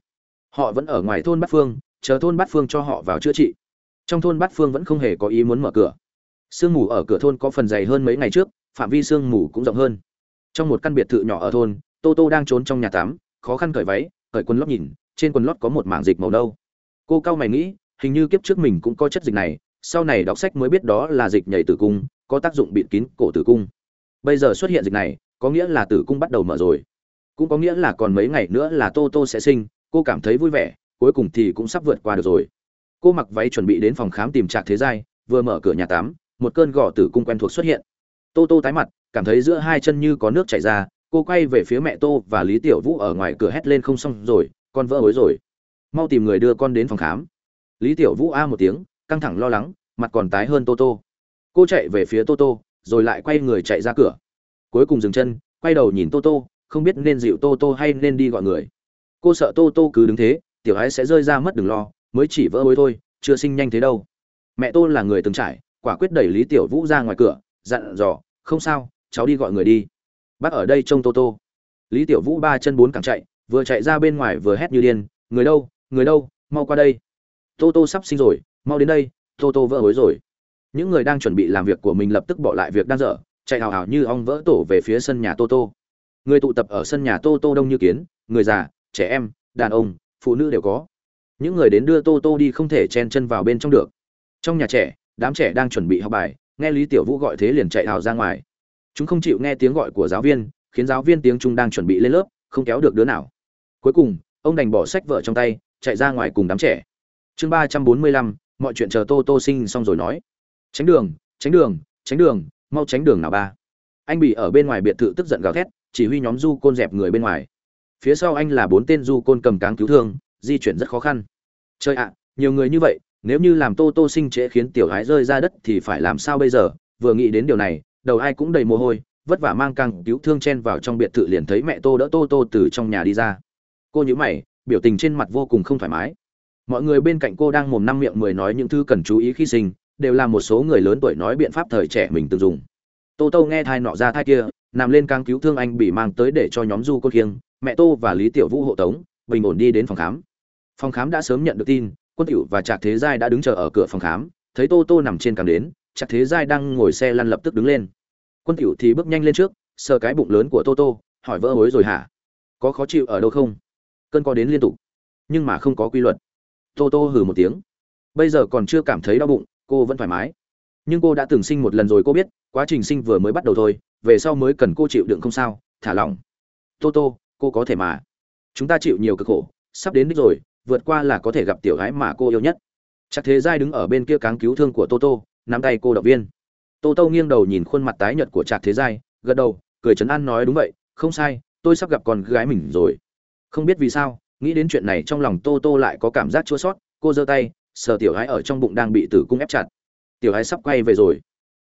Họ vẫn ở ngoài thôn bát phương, chờ thôn bát phương cho họ vào chữa trị. Trong thôn bát phương vẫn không hề có ý muốn mở cửa. Sương mù ở cửa thôn có phần dày hơn mấy ngày trước, phạm vi sương mù cũng rộng hơn. Trong một căn biệt thự nhỏ ở thôn, tô tô đang trốn trong nhà tắm, khó khăn cởi váy, cởi quần lót nhìn, trên quần lót có một mảng dịch màu nâu. Cô cao mày nghĩ, hình như kiếp trước mình cũng có chất dịch này, sau này đọc sách mới biết đó là dịch nhảy tử cung có tác dụng bịt kín cổ tử cung. Bây giờ xuất hiện dịch này, có nghĩa là tử cung bắt đầu mở rồi. Cũng có nghĩa là còn mấy ngày nữa là tô tô sẽ sinh, cô cảm thấy vui vẻ, cuối cùng thì cũng sắp vượt qua được rồi. Cô mặc váy chuẩn bị đến phòng khám tìm trạc thế giai, vừa mở cửa nhà tắm, một cơn gò tử cung quen thuộc xuất hiện. Tô tô tái mặt, cảm thấy giữa hai chân như có nước chảy ra, cô quay về phía mẹ tô và lý tiểu vũ ở ngoài cửa hét lên không xong rồi, con vỡ hối rồi. Mau tìm người đưa con đến phòng khám. Lý tiểu vũ a một tiếng, căng thẳng lo lắng, mặt còn tái hơn tô tô cô chạy về phía tô tô, rồi lại quay người chạy ra cửa. Cuối cùng dừng chân, quay đầu nhìn tô tô, không biết nên dịu tô tô hay nên đi gọi người. Cô sợ tô tô cứ đứng thế, tiểu ái sẽ rơi ra mất đừng lo, mới chỉ vỡ hối thôi, chưa sinh nhanh thế đâu. Mẹ tô là người từng trải, quả quyết đẩy lý tiểu vũ ra ngoài cửa, dặn dò, không sao, cháu đi gọi người đi. Bác ở đây trông tô tô. Lý tiểu vũ ba chân bốn càng chạy, vừa chạy ra bên ngoài vừa hét như điên, người đâu người đâu, mau qua đây. Tô tô sắp sinh rồi, mau đến đây, tô tô vỡ hối rồi những người đang chuẩn bị làm việc của mình lập tức bỏ lại việc đang dở, chạy hào hào như ong vỡ tổ về phía sân nhà tô tô người tụ tập ở sân nhà tô tô đông như kiến, người già, trẻ em, đàn ông, phụ nữ đều có. Những người đến đưa tô tô đi không thể chen chân vào bên trong được. Trong nhà trẻ, đám trẻ đang chuẩn bị học bài, nghe lý tiểu vũ gọi thế liền chạy hào ra ngoài. Chúng không chịu nghe tiếng gọi của giáo viên, khiến giáo viên tiếng trung đang chuẩn bị lên lớp, không kéo được đứa nào. Cuối cùng, ông đành bỏ sách vợ trong tay, chạy ra ngoài cùng đám trẻ. Chương ba trăm bốn mươi lăm, mọi chuyện chờ tô tô sinh xong rồi nói tránh đường tránh đường tránh đường, mau tránh đường nào ba. Anh bị ở bên ngoài biệt thự tức giận gào thét, chỉ huy nhóm du côn dẹp người bên ngoài. Phía sau anh là bốn tên du côn cầm cáng cứu thương, di chuyển rất khó khăn. Chơi ạ, nhiều người như vậy, nếu như làm tô tô sinh trễ khiến tiểu gái rơi ra đất thì phải làm sao bây giờ? Vừa nghĩ đến điều này, đầu ai cũng đầy mồ hôi, vất vả mang căng cứu thương chen vào trong biệt thự liền thấy mẹ tô đỡ tô tô từ trong nhà đi ra. Cô nhíu mày, biểu tình trên mặt vô cùng không thoải mái. Mọi người bên cạnh cô đang mồm năm miệng mười nói những thứ cần chú ý khi sinh đều là một số người lớn tuổi nói biện pháp thời trẻ mình từng dùng. Tô tô nghe thai nọ ra thai kia, nằm lên căng cứu thương anh bị mang tới để cho nhóm du côn kiêng mẹ tô và lý tiểu vũ hộ tống, bình ổn đi đến phòng khám. Phòng khám đã sớm nhận được tin, quân tiểu và trạc thế giai đã đứng chờ ở cửa phòng khám, thấy tô tô nằm trên càng đến, trạc thế giai đang ngồi xe lăn lập tức đứng lên. Quân tiểu thì bước nhanh lên trước, sờ cái bụng lớn của tô tô, hỏi vỡ hối rồi hả? Có khó chịu ở đâu không? Cơn co đến liên tục, nhưng mà không có quy luật. Tô tô hừ một tiếng. Bây giờ còn chưa cảm thấy đau bụng cô vẫn thoải mái. Nhưng cô đã từng sinh một lần rồi, cô biết, quá trình sinh vừa mới bắt đầu thôi, về sau mới cần cô chịu đựng không sao, thả lỏng. Tô tô, cô có thể mà. Chúng ta chịu nhiều cực khổ, sắp đến đích rồi, vượt qua là có thể gặp tiểu gái mà cô yêu nhất. Chắc thế giai đứng ở bên kia cáng cứu thương của tô tô, nắm tay cô động viên. Tô tô nghiêng đầu nhìn khuôn mặt tái nhợt của trạc thế giai, gật đầu, cười trấn an nói, đúng vậy, không sai, tôi sắp gặp con gái mình rồi. Không biết vì sao, nghĩ đến chuyện này trong lòng tô tô lại có cảm giác chua sót cô giơ tay sờ tiểu gái ở trong bụng đang bị tử cung ép chặt. Tiểu gái sắp quay về rồi.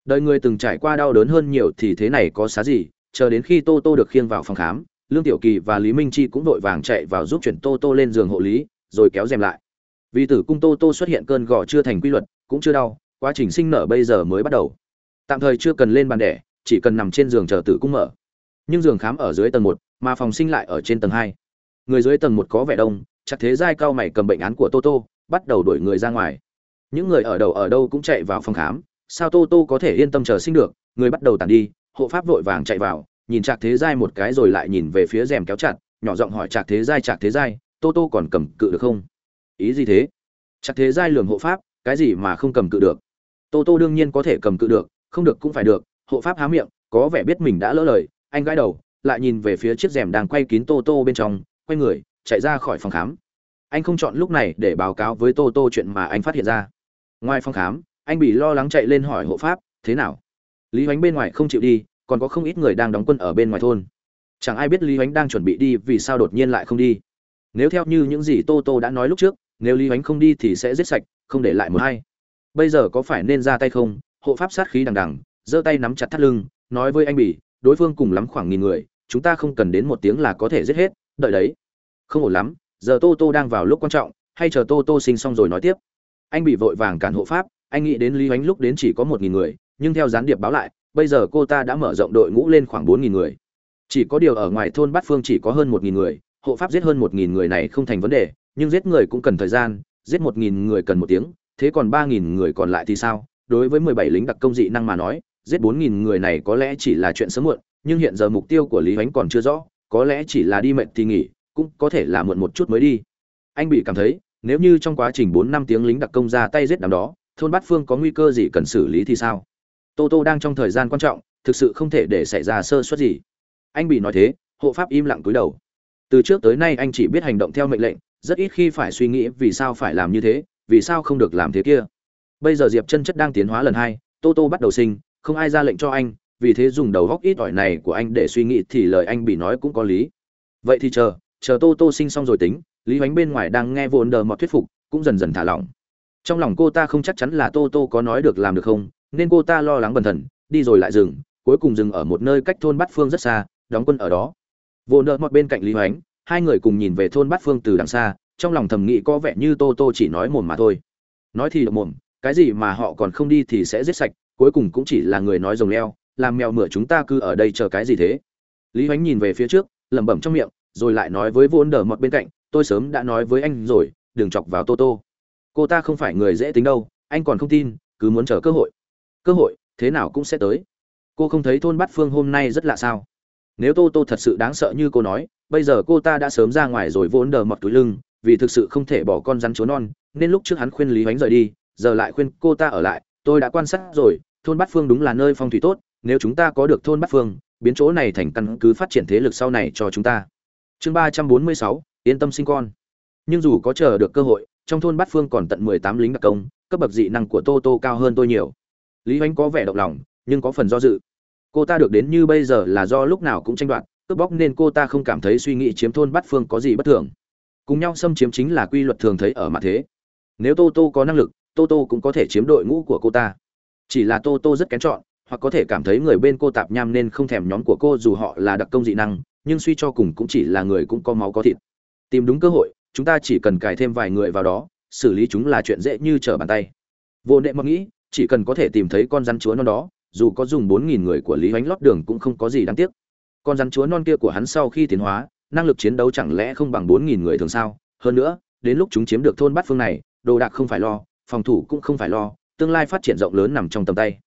Đời người từng trải qua đau đớn hơn nhiều thì thế này có xá gì? Chờ đến khi tô tô được khiêng vào phòng khám, lương tiểu kỳ và lý minh chi cũng vội vàng chạy vào giúp chuyển tô tô lên giường hộ lý, rồi kéo rèm lại. Vì tử cung tô tô xuất hiện cơn gò chưa thành quy luật, cũng chưa đau, quá trình sinh nở bây giờ mới bắt đầu. Tạm thời chưa cần lên bàn đẻ, chỉ cần nằm trên giường chờ tử cung mở. Nhưng giường khám ở dưới tầng một, mà phòng sinh lại ở trên tầng hai. Người dưới tầng một có vẻ đông, chắc thế giai cao mày cầm bệnh án của tô tô bắt đầu đuổi người ra ngoài. Những người ở đầu ở đâu cũng chạy vào phòng khám, sao tô tô có thể yên tâm chờ sinh được, người bắt đầu tàn đi, hộ pháp vội vàng chạy vào, nhìn trạc thế giai một cái rồi lại nhìn về phía rèm kéo chặt, nhỏ giọng hỏi trạc thế giai, trạc thế giai, tô tô còn cầm cự được không? Ý gì thế? Trạc thế giai lường hộ pháp, cái gì mà không cầm cự được? Tô tô đương nhiên có thể cầm cự được, không được cũng phải được. Hộ pháp há miệng, có vẻ biết mình đã lỡ lời, anh gãi đầu, lại nhìn về phía chiếc rèm đang quay kín tô tô bên trong, quay người, chạy ra khỏi phòng khám anh không chọn lúc này để báo cáo với tô tô chuyện mà anh phát hiện ra. Ngoài phòng khám, anh bị lo lắng chạy lên hỏi hộ pháp, thế nào? Lý hoánh bên ngoài không chịu đi, còn có không ít người đang đóng quân ở bên ngoài thôn. Chẳng ai biết lý hoánh đang chuẩn bị đi vì sao đột nhiên lại không đi. Nếu theo như những gì tô tô đã nói lúc trước, nếu lý hoánh không đi thì sẽ giết sạch, không để lại một hay bây giờ có phải nên ra tay không? Hộ pháp sát khí đằng đằng, giơ tay nắm chặt thắt lưng, nói với anh bỉ, đối phương cùng lắm khoảng nghìn người, chúng ta không cần đến một tiếng là có thể giết hết, đợi đấy. Không ổn lắm giờ tô tô đang vào lúc quan trọng, hay chờ tô tô sinh xong rồi nói tiếp. Anh bị vội vàng cản hộ pháp, anh nghĩ đến lý ánh lúc đến chỉ có một nghìn người, nhưng theo gián điệp báo lại, bây giờ cô ta đã mở rộng đội ngũ lên khoảng bốn nghìn người. Chỉ có điều ở ngoài thôn bát phương chỉ có hơn một nghìn người, hộ pháp giết hơn một nghìn người này không thành vấn đề, nhưng giết người cũng cần thời gian, giết một nghìn người cần một tiếng, thế còn ba nghìn người còn lại thì sao? Đối với mười bảy lính đặc công dị năng mà nói, giết bốn nghìn người này có lẽ chỉ là chuyện sớm muộn, nhưng hiện giờ mục tiêu của lý ánh còn chưa rõ, có lẽ chỉ là đi mệnh thì nghỉ cũng có thể là muộn một chút mới đi. Anh bị cảm thấy, nếu như trong quá trình bốn năm tiếng lính đặc công ra tay giết đám đó, thôn bát phương có nguy cơ gì cần xử lý thì sao? Tô tô đang trong thời gian quan trọng, thực sự không thể để xảy ra sơ suất gì. Anh bị nói thế, hộ pháp im lặng cúi đầu. Từ trước tới nay anh chỉ biết hành động theo mệnh lệnh, rất ít khi phải suy nghĩ vì sao phải làm như thế, vì sao không được làm thế kia. Bây giờ diệp chân chất đang tiến hóa lần hai, tô tô bắt đầu sinh, không ai ra lệnh cho anh, vì thế dùng đầu góc ít ỏi này của anh để suy nghĩ thì lời anh bị nói cũng có lý. Vậy thì chờ chờ tô tô sinh xong rồi tính, lý hoánh bên ngoài đang nghe vồn đờ mọt thuyết phục, cũng dần dần thả lỏng. Trong lòng cô ta không chắc chắn là tô tô có nói được làm được không, nên cô ta lo lắng bần thần, đi rồi lại dừng, cuối cùng dừng ở một nơi cách thôn bát phương rất xa, đóng quân ở đó. Vồn đờ mọt bên cạnh lý hoánh, hai người cùng nhìn về thôn bát phương từ đằng xa, trong lòng thầm nghĩ có vẻ như tô tô chỉ nói mồm mà thôi. Nói thì độc mồm, cái gì mà họ còn không đi thì sẽ giết sạch, cuối cùng cũng chỉ là người nói rồng leo, làm mèo mửa chúng ta cứ ở đây chờ cái gì thế? Lý hoánh nhìn về phía trước, lẩm bẩm trong miệng rồi lại nói với vốn đờ mọt bên cạnh, tôi sớm đã nói với anh rồi, đừng chọc vào tô tô cô ta không phải người dễ tính đâu, anh còn không tin, cứ muốn chờ cơ hội. Cơ hội, thế nào cũng sẽ tới. Cô không thấy thôn bát phương hôm nay rất lạ sao? Nếu tô tô thật sự đáng sợ như cô nói, bây giờ cô ta đã sớm ra ngoài rồi vốn đờ mọt túi lưng, vì thực sự không thể bỏ con rắn chúa non, nên lúc trước hắn khuyên lý hoánh rời đi, giờ lại khuyên cô ta ở lại, tôi đã quan sát rồi, thôn bát phương đúng là nơi phong thủy tốt, nếu chúng ta có được thôn bát phương, biến chỗ này thành căn cứ phát triển thế lực sau này cho chúng ta chương ba trăm bốn mươi sáu, yên tâm sinh con. Nhưng dù có chờ được cơ hội, trong thôn bát phương còn tận mười tám lính đặc công, cấp bậc dị năng của tô tô cao hơn tôi nhiều. Lý Hoánh có vẻ động lòng, nhưng có phần do dự. Cô ta được đến như bây giờ là do lúc nào cũng tranh đoạt, cướp bóc nên cô ta không cảm thấy suy nghĩ chiếm thôn bát phương có gì bất thường. Cùng nhau xâm chiếm chính là quy luật thường thấy ở mặt thế. Nếu tô tô có năng lực, tô tô cũng có thể chiếm đội ngũ của cô ta. Chỉ là tô tô rất kén chọn, hoặc có thể cảm thấy người bên cô tạp nham nên không thèm nhóm của cô dù họ là đặc công dị năng nhưng suy cho cùng cũng chỉ là người cũng có máu có thịt. Tìm đúng cơ hội, chúng ta chỉ cần cài thêm vài người vào đó, xử lý chúng là chuyện dễ như trở bàn tay. Vô nệ mặc nghĩ, chỉ cần có thể tìm thấy con rắn chúa non đó, dù có dùng bốn nghìn người của lý hoánh lót đường cũng không có gì đáng tiếc. Con rắn chúa non kia của hắn sau khi tiến hóa, năng lực chiến đấu chẳng lẽ không bằng bốn nghìn người thường sao? Hơn nữa, đến lúc chúng chiếm được thôn bát phương này, đồ đạc không phải lo, phòng thủ cũng không phải lo, tương lai phát triển rộng lớn nằm trong tầm tay.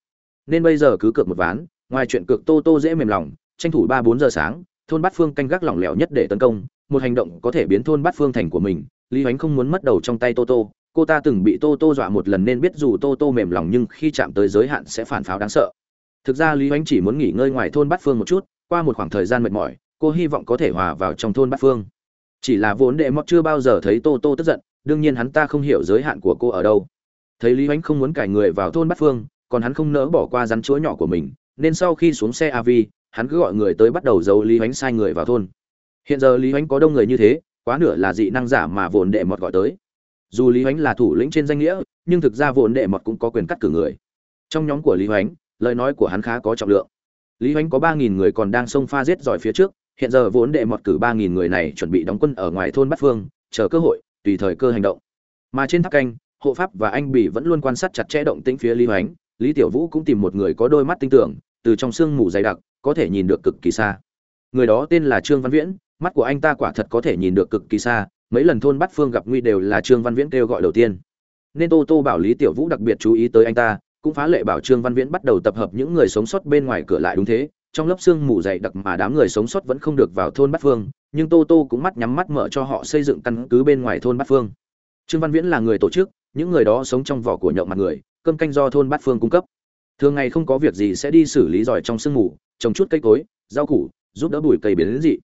Nên bây giờ cứ cược một ván, ngoài chuyện cược tô tô dễ mềm lòng, tranh thủ ba bốn giờ sáng thôn bát phương canh gác lỏng lẻo nhất để tấn công, một hành động có thể biến thôn bát phương thành của mình. Lý ánh không muốn mất đầu trong tay tô tô. Cô ta từng bị tô tô dọa một lần nên biết dù tô tô mềm lòng nhưng khi chạm tới giới hạn sẽ phản pháo đáng sợ. Thực ra lý ánh chỉ muốn nghỉ ngơi ngoài thôn bát phương một chút, qua một khoảng thời gian mệt mỏi, cô hy vọng có thể hòa vào trong thôn bát phương. Chỉ là vốn đệ mọt chưa bao giờ thấy tô tô tức giận, đương nhiên hắn ta không hiểu giới hạn của cô ở đâu. Thấy lý ánh không muốn cải người vào thôn bát phương, còn hắn không nỡ bỏ qua rắn chúa nhỏ của mình, nên sau khi xuống xe av hắn cứ gọi người tới bắt đầu giấu lý hoánh sai người vào thôn. Hiện giờ lý hoánh có đông người như thế, quá nửa là dị năng giả mà vốn đệ mọt gọi tới. Dù lý hoánh là thủ lĩnh trên danh nghĩa, nhưng thực ra vốn đệ mọt cũng có quyền cắt cử người. Trong nhóm của lý hoánh, lời nói của hắn khá có trọng lượng. Lý hoánh có ba nghìn người còn đang xông pha giết giỏi phía trước, hiện giờ vốn đệ mọt cử ba nghìn người này chuẩn bị đóng quân ở ngoài thôn bát phương, chờ cơ hội, tùy thời cơ hành động. Mà trên tháp canh, hộ pháp và anh bỉ vẫn luôn quan sát chặt chẽ động tĩnh phía lý hoánh. Lý tiểu vũ cũng tìm một người có đôi mắt tinh tưởng, từ trong sương mù dày đặc có thể nhìn được cực kỳ xa. Người đó tên là trương văn viễn, mắt của anh ta quả thật có thể nhìn được cực kỳ xa, mấy lần thôn bắt phương gặp nguy đều là trương văn viễn kêu gọi đầu tiên. Nên tô tô bảo lý tiểu vũ đặc biệt chú ý tới anh ta, cũng phá lệ bảo trương văn viễn bắt đầu tập hợp những người sống sót bên ngoài cửa lại đúng thế. Trong lớp xương mù dày đặc mà đám người sống sót vẫn không được vào thôn bát phương, nhưng tô tô cũng mắt nhắm mắt mở cho họ xây dựng căn cứ bên ngoài thôn bát phương. Trương văn viễn là người tổ chức, những người đó sống trong vỏ của nhậu mặt người, cơm canh do thôn bát phương cung cấp. Thường ngày không có việc gì sẽ đi xử lý giỏi trong sương mù trồng chút cây cối, rau củ, giúp đỡ bụi cây biến đến dị.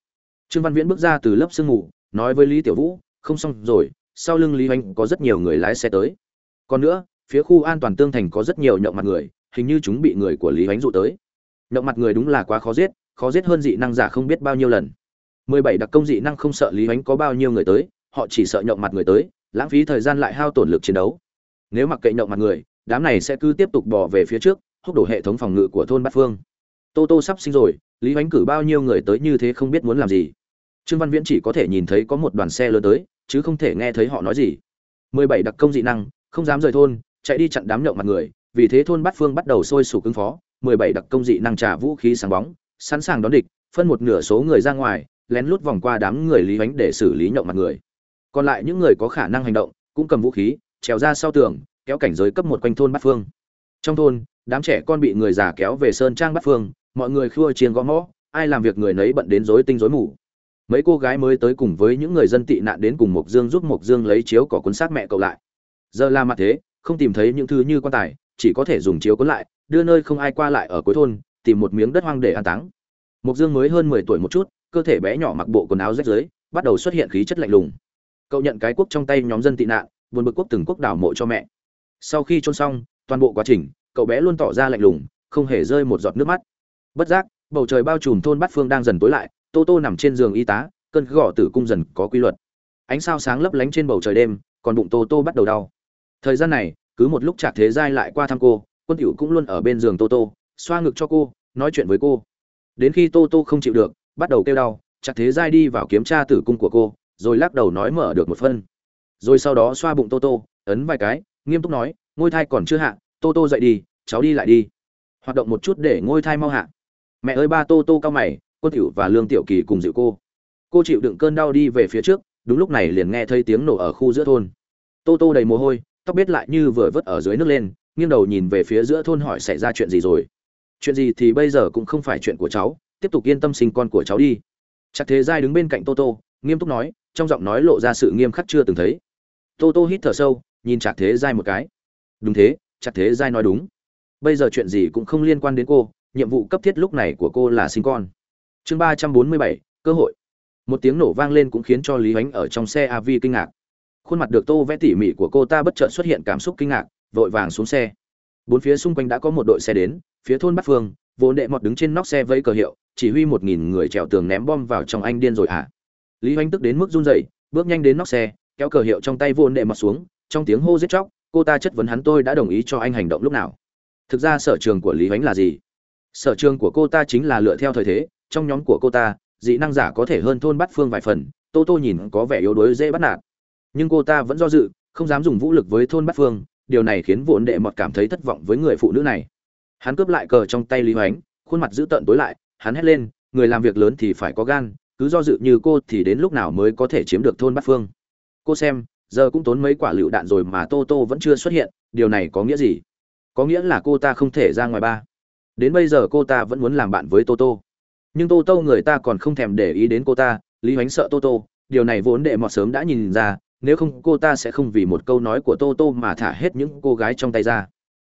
Trương văn viễn bước ra từ lớp sương mù, nói với lý tiểu vũ, không xong rồi, sau lưng lý hoành có rất nhiều người lái xe tới. Còn nữa, phía khu an toàn tương thành có rất nhiều nhậu mặt người, hình như chúng bị người của lý hoành dụ tới. Nhậu mặt người đúng là quá khó giết khó giết hơn dị năng giả không biết bao nhiêu lần. Mười bảy đặc công dị năng không sợ lý hoành có bao nhiêu người tới, họ chỉ sợ nhậu mặt người tới, lãng phí thời gian lại hao tổn lực chiến đấu. Nếu mặc kệ nhậu mặt người, đám này sẽ cứ tiếp tục bỏ về phía trước húc đổ hệ thống phòng ngự của thôn bát phương tô tô sắp sinh rồi, lý hoánh cử bao nhiêu người tới như thế không biết muốn làm gì. Trương văn viễn chỉ có thể nhìn thấy có một đoàn xe lớn tới, chứ không thể nghe thấy họ nói gì. Mười bảy đặc công dị năng, không dám rời thôn, chạy đi chặn đám nhậu mặt người, vì thế thôn bát phương bắt đầu sôi sục ứng phó. Mười bảy đặc công dị năng trả vũ khí sáng bóng, sẵn sàng đón địch, phân một nửa số người ra ngoài, lén lút vòng qua đám người lý hoánh để xử lý nhậu mặt người. Còn lại những người có khả năng hành động, cũng cầm vũ khí, trèo ra sau tường, kéo cảnh giới cấp một quanh thôn bát phương. Trong thôn, đám trẻ con bị người già kéo về sơn trang bát phương mọi người khua chiên gõ mõ, ai làm việc người nấy bận đến rối tinh rối mù. Mấy cô gái mới tới cùng với những người dân tị nạn đến cùng mộc dương giúp mộc dương lấy chiếu cỏ cuốn xác mẹ cậu lại. Giờ là mặt thế, không tìm thấy những thứ như quan tài, chỉ có thể dùng chiếu cuốn lại, đưa nơi không ai qua lại ở cuối thôn, tìm một miếng đất hoang để an táng. Mộc dương mới hơn mười tuổi một chút, cơ thể bé nhỏ mặc bộ quần áo rách rưới, bắt đầu xuất hiện khí chất lạnh lùng. Cậu nhận cái quốc trong tay nhóm dân tị nạn, buồn bực quốc từng quốc đảo mộ cho mẹ. Sau khi chôn xong, toàn bộ quá trình, cậu bé luôn tỏ ra lạnh lùng, không hề rơi một giọt nước mắt bất giác, bầu trời bao trùm thôn bát phương đang dần tối lại, tô tô nằm trên giường y tá, cơn gõ tử cung dần có quy luật. Ánh sao sáng lấp lánh trên bầu trời đêm, còn bụng tô tô bắt đầu đau. Thời gian này, cứ một lúc chạc thế giai lại qua thăm cô, quân tiểu cũng luôn ở bên giường tô tô, xoa ngực cho cô, nói chuyện với cô. Đến khi tô tô không chịu được, bắt đầu kêu đau chạc thế giai đi vào kiểm tra tử cung của cô, rồi lắc đầu nói mở được một phân. Rồi sau đó xoa bụng tô tô, ấn vài cái, nghiêm túc nói, ngôi thai còn chưa hạ, tô tô dậy đi, cháu đi lại đi. Hoạt động một chút để ngôi thai mau hạ mẹ ơi ba tô tô cao mày quân tiểu và lương tiểu kỳ cùng dịu cô. Cô chịu đựng cơn đau đi về phía trước, đúng lúc này liền nghe thấy tiếng nổ ở khu giữa thôn. Tô tô đầy mồ hôi, tóc biết lại như vừa vớt ở dưới nước lên, nghiêng đầu nhìn về phía giữa thôn hỏi xảy ra chuyện gì rồi. Chuyện gì thì bây giờ cũng không phải chuyện của cháu, tiếp tục yên tâm sinh con của cháu đi. Chắc thế giai đứng bên cạnh tô tô, nghiêm túc nói, trong giọng nói lộ ra sự nghiêm khắc chưa từng thấy. Tô tô hít thở sâu, nhìn chặt thế giai một cái. Đúng thế chặt thế giai nói đúng. Bây giờ chuyện gì cũng không liên quan đến cô nhiệm vụ cấp thiết lúc này của cô là sinh con. Chương ba trăm bốn mươi bảy, cơ hội. Một tiếng nổ vang lên cũng khiến cho lý ánh ở trong xe av kinh ngạc. Khuôn mặt được tô vẽ tỉ mỉ của cô ta bất chợt xuất hiện cảm xúc kinh ngạc, vội vàng xuống xe. Bốn phía xung quanh đã có một đội xe đến, phía thôn bắc phương vốn đệ mọt đứng trên nóc xe vẫy cờ hiệu, chỉ huy một nghìn người trèo tường ném bom vào trong anh điên rồi à lý oanh tức đến mức run rẩy, bước nhanh đến nóc xe, kéo cờ hiệu trong tay vốn đệ mọt xuống, trong tiếng hô giết chóc, cô ta chất vấn hắn tôi đã đồng ý cho anh hành động lúc nào. Thực ra sở trường của lý oanh là gì? Sở trường của cô ta chính là lựa theo thời thế, trong nhóm của cô ta, dị năng giả có thể hơn thôn bắt phương vài phần, tô tô nhìn có vẻ yếu đuối dễ bắt nạt. Nhưng cô ta vẫn do dự, không dám dùng vũ lực với thôn bắt phương, điều này khiến vụn đệ mọt cảm thấy thất vọng với người phụ nữ này. Hắn cướp lại cờ trong tay lý hoánh, khuôn mặt dữ tợn tối lại, hắn hét lên, người làm việc lớn thì phải có gan, cứ do dự như cô thì đến lúc nào mới có thể chiếm được thôn bát phương. Cô xem, giờ cũng tốn mấy quả lựu đạn rồi mà tô tô vẫn chưa xuất hiện, điều này có nghĩa gì? Có nghĩa là cô ta không thể ra ngoài ba đến bây giờ cô ta vẫn muốn làm bạn với tô tô nhưng tô tô người ta còn không thèm để ý đến cô ta, lý hoánh sợ tô tô điều này vốn đệ mọt sớm đã nhìn ra, nếu không cô ta sẽ không vì một câu nói của tô tô mà thả hết những cô gái trong tay ra.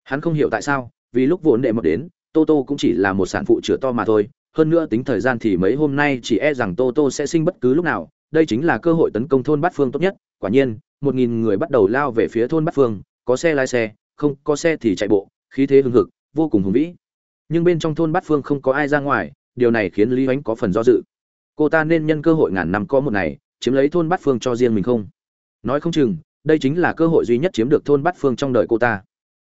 Hắn không hiểu tại sao, vì lúc vốn đệ mọt đến tô tô cũng chỉ là một sản phụ chửa to mà thôi, hơn nữa tính thời gian thì mấy hôm nay chỉ e rằng tô tô sẽ sinh bất cứ lúc nào, đây chính là cơ hội tấn công thôn bát phương tốt nhất. Quả nhiên, một nghìn người bắt đầu lao về phía thôn bát phương, có xe lái xe, không có xe thì chạy bộ, khí thế hưng hực, vô cùng hùng vĩ nhưng bên trong thôn bát phương không có ai ra ngoài, điều này khiến lý ánh có phần do dự. Cô ta nên nhân cơ hội ngàn năm có một ngày, chiếm lấy thôn bát phương cho riêng mình không? Nói không chừng, đây chính là cơ hội duy nhất chiếm được thôn bát phương trong đời cô ta.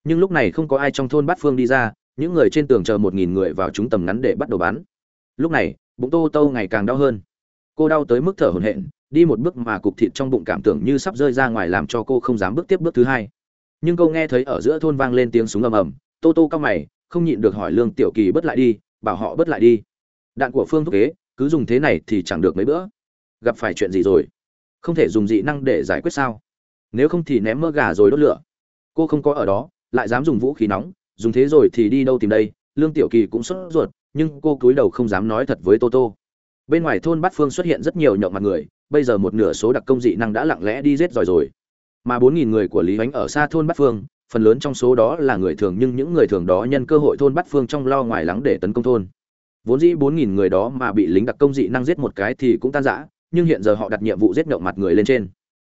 Nhưng lúc này không có ai trong thôn bát phương đi ra, những người trên tường chờ một nghìn người vào chúng tầm ngắn để bắt đầu bán. lúc này, bụng tô tô ngày càng đau hơn. Cô đau tới mức thở hổn hển, đi một bước mà cục thịt trong bụng cảm tưởng như sắp rơi ra ngoài làm cho cô không dám bước tiếp bước thứ hai. Nhưng cô nghe thấy ở giữa thôn vang lên tiếng súng ầm ầm, tô tô cao mày không nhịn được hỏi lương tiểu kỳ bớt lại đi, bảo họ bớt lại đi. Đạn của phương thúc kế, cứ dùng thế này thì chẳng được mấy bữa. Gặp phải chuyện gì rồi? Không thể dùng dị năng để giải quyết sao? Nếu không thì ném mỡ gà rồi đốt lửa. Cô không có ở đó, lại dám dùng vũ khí nóng, dùng thế rồi thì đi đâu tìm đây? Lương tiểu kỳ cũng sốt ruột, nhưng cô cúi đầu không dám nói thật với tô tô. Bên ngoài thôn bát phương xuất hiện rất nhiều nhậu mặt người, bây giờ một nửa số đặc công dị năng đã lặng lẽ đi giết rồi rồi. Mà bốn nghìn người của lý ánh ở xa thôn bát phương phần lớn trong số đó là người thường nhưng những người thường đó nhân cơ hội thôn bắt phương trong lo ngoài lắng để tấn công thôn. Vốn dĩ bốn nghìn người đó mà bị lính đặc công dị năng giết một cái thì cũng tan rã, nhưng hiện giờ họ đặt nhiệm vụ giết nhậu mặt người lên trên.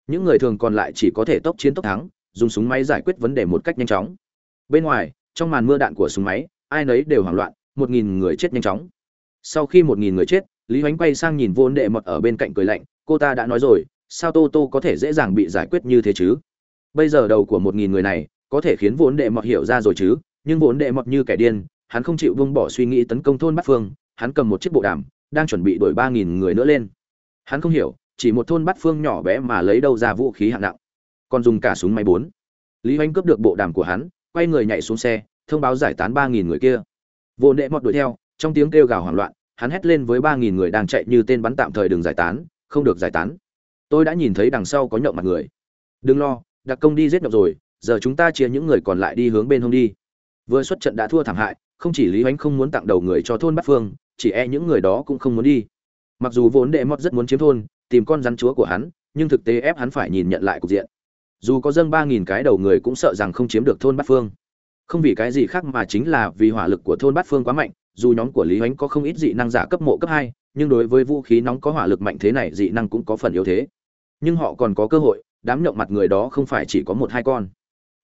Những người thường còn lại chỉ có thể tốc chiến tốc thắng, dùng súng máy giải quyết vấn đề một cách nhanh chóng. Bên ngoài, trong màn mưa đạn của súng máy, ai nấy đều hoảng loạn, một nghìn người chết nhanh chóng. Sau khi một nghìn người chết, lý hoánh quay sang nhìn vô đệ mật ở bên cạnh cười lạnh, cô ta đã nói rồi, sao tô tô có thể dễ dàng bị giải quyết như thế chứ? Bây giờ đầu của một nghìn người này có thể khiến vốn đệ mọt hiểu ra rồi chứ, nhưng vốn đệ mọt như kẻ điên, hắn không chịu buông bỏ suy nghĩ tấn công thôn bát phương, hắn cầm một chiếc bộ đàm, đang chuẩn bị đổi ba nghìn người nữa lên. Hắn không hiểu, chỉ một thôn bát phương nhỏ bé mà lấy đâu ra vũ khí hạng nặng. Còn dùng cả súng máy bốn. Lý oanh cướp được bộ đàm của hắn, quay người nhảy xuống xe, thông báo giải tán ba nghìn người kia. Vô đệ mọt đuổi theo, trong tiếng kêu gào hoảng loạn, hắn hét lên với ba nghìn người đang chạy như tên bắn tạm thời đừng giải tán, không được giải tán. Tôi đã nhìn thấy đằng sau có nhậu mặt người. Đừng lo, đặc công đi giết nhậu rồi giờ chúng ta chia những người còn lại đi hướng bên hông đi. Vừa xuất trận đã thua thảm hại, không chỉ lý ánh không muốn tặng đầu người cho thôn bát phương, chỉ e những người đó cũng không muốn đi. Mặc dù vốn đệ mót rất muốn chiếm thôn, tìm con rắn chúa của hắn, nhưng thực tế ép hắn phải nhìn nhận lại cục diện. Dù có dâng ba nghìn cái đầu người cũng sợ rằng không chiếm được thôn bát phương. Không vì cái gì khác mà chính là vì hỏa lực của thôn bát phương quá mạnh, dù nhóm của lý ánh có không ít dị năng giả cấp mộ cấp hai, nhưng đối với vũ khí nóng có hỏa lực mạnh thế này dị năng cũng có phần yếu thế. Nhưng họ còn có cơ hội, đám nhộng mặt người đó không phải chỉ có một hai con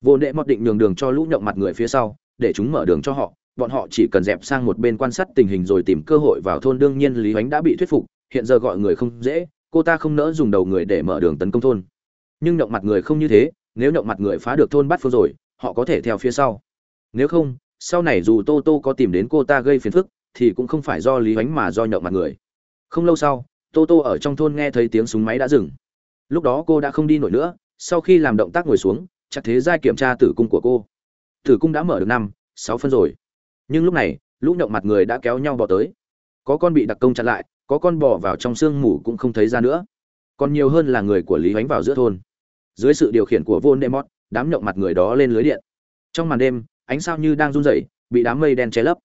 vô nệ mọt định nhường đường cho lũ nhộng mặt người phía sau, để chúng mở đường cho họ. Bọn họ chỉ cần dẹp sang một bên quan sát tình hình rồi tìm cơ hội vào thôn. Đương nhiên lý ánh đã bị thuyết phục, hiện giờ gọi người không dễ, cô ta không nỡ dùng đầu người để mở đường tấn công thôn. Nhưng nhộng mặt người không như thế, nếu nhộng mặt người phá được thôn bắt phương rồi, họ có thể theo phía sau. Nếu không, sau này dù tô tô có tìm đến cô ta gây phiền phức, thì cũng không phải do lý ánh mà do nhộng mặt người. Không lâu sau, tô tô ở trong thôn nghe thấy tiếng súng máy đã dừng. Lúc đó cô đã không đi nổi nữa, sau khi làm động tác ngồi xuống chắc thế giai kiểm tra tử cung của cô. Tử cung đã mở được năm, sáu phân rồi. Nhưng lúc này, lũ nhộng mặt người đã kéo nhau bỏ tới. Có con bị đặc công chặn lại, có con bò vào trong sương mù cũng không thấy ra nữa. Còn nhiều hơn là người của lý ánh vào giữa thôn. Dưới sự điều khiển của vô nemot đám nhộng mặt người đó lên lưới điện. Trong màn đêm, ánh sao như đang run rẩy, bị đám mây đen che lấp.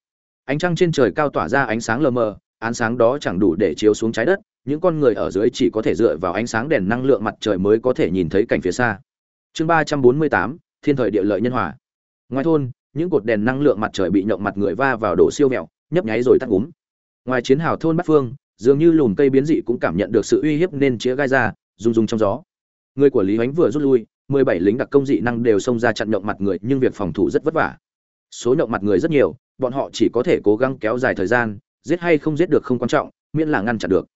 Ánh trăng trên trời cao tỏa ra ánh sáng lờ mờ, ánh sáng đó chẳng đủ để chiếu xuống trái đất, những con người ở dưới chỉ có thể dựa vào ánh sáng đèn năng lượng mặt trời mới có thể nhìn thấy cảnh phía xa chương ba trăm bốn mươi tám, thiên thời địa lợi nhân hòa. Ngoài thôn, những cột đèn năng lượng mặt trời bị nhộng mặt người va vào đổ siêu mẹo nhấp nháy rồi tắt úm. Ngoài chiến hào thôn bát phương, dường như lùm cây biến dị cũng cảm nhận được sự uy hiếp nên chĩa gai ra, rung rung trong gió. Người của lý ánh vừa rút lui, mười bảy lính đặc công dị năng đều xông ra chặn nhộng mặt người, nhưng việc phòng thủ rất vất vả. Số nhộng mặt người rất nhiều, bọn họ chỉ có thể cố gắng kéo dài thời gian, giết hay không giết được không quan trọng, miễn là ngăn chặn được.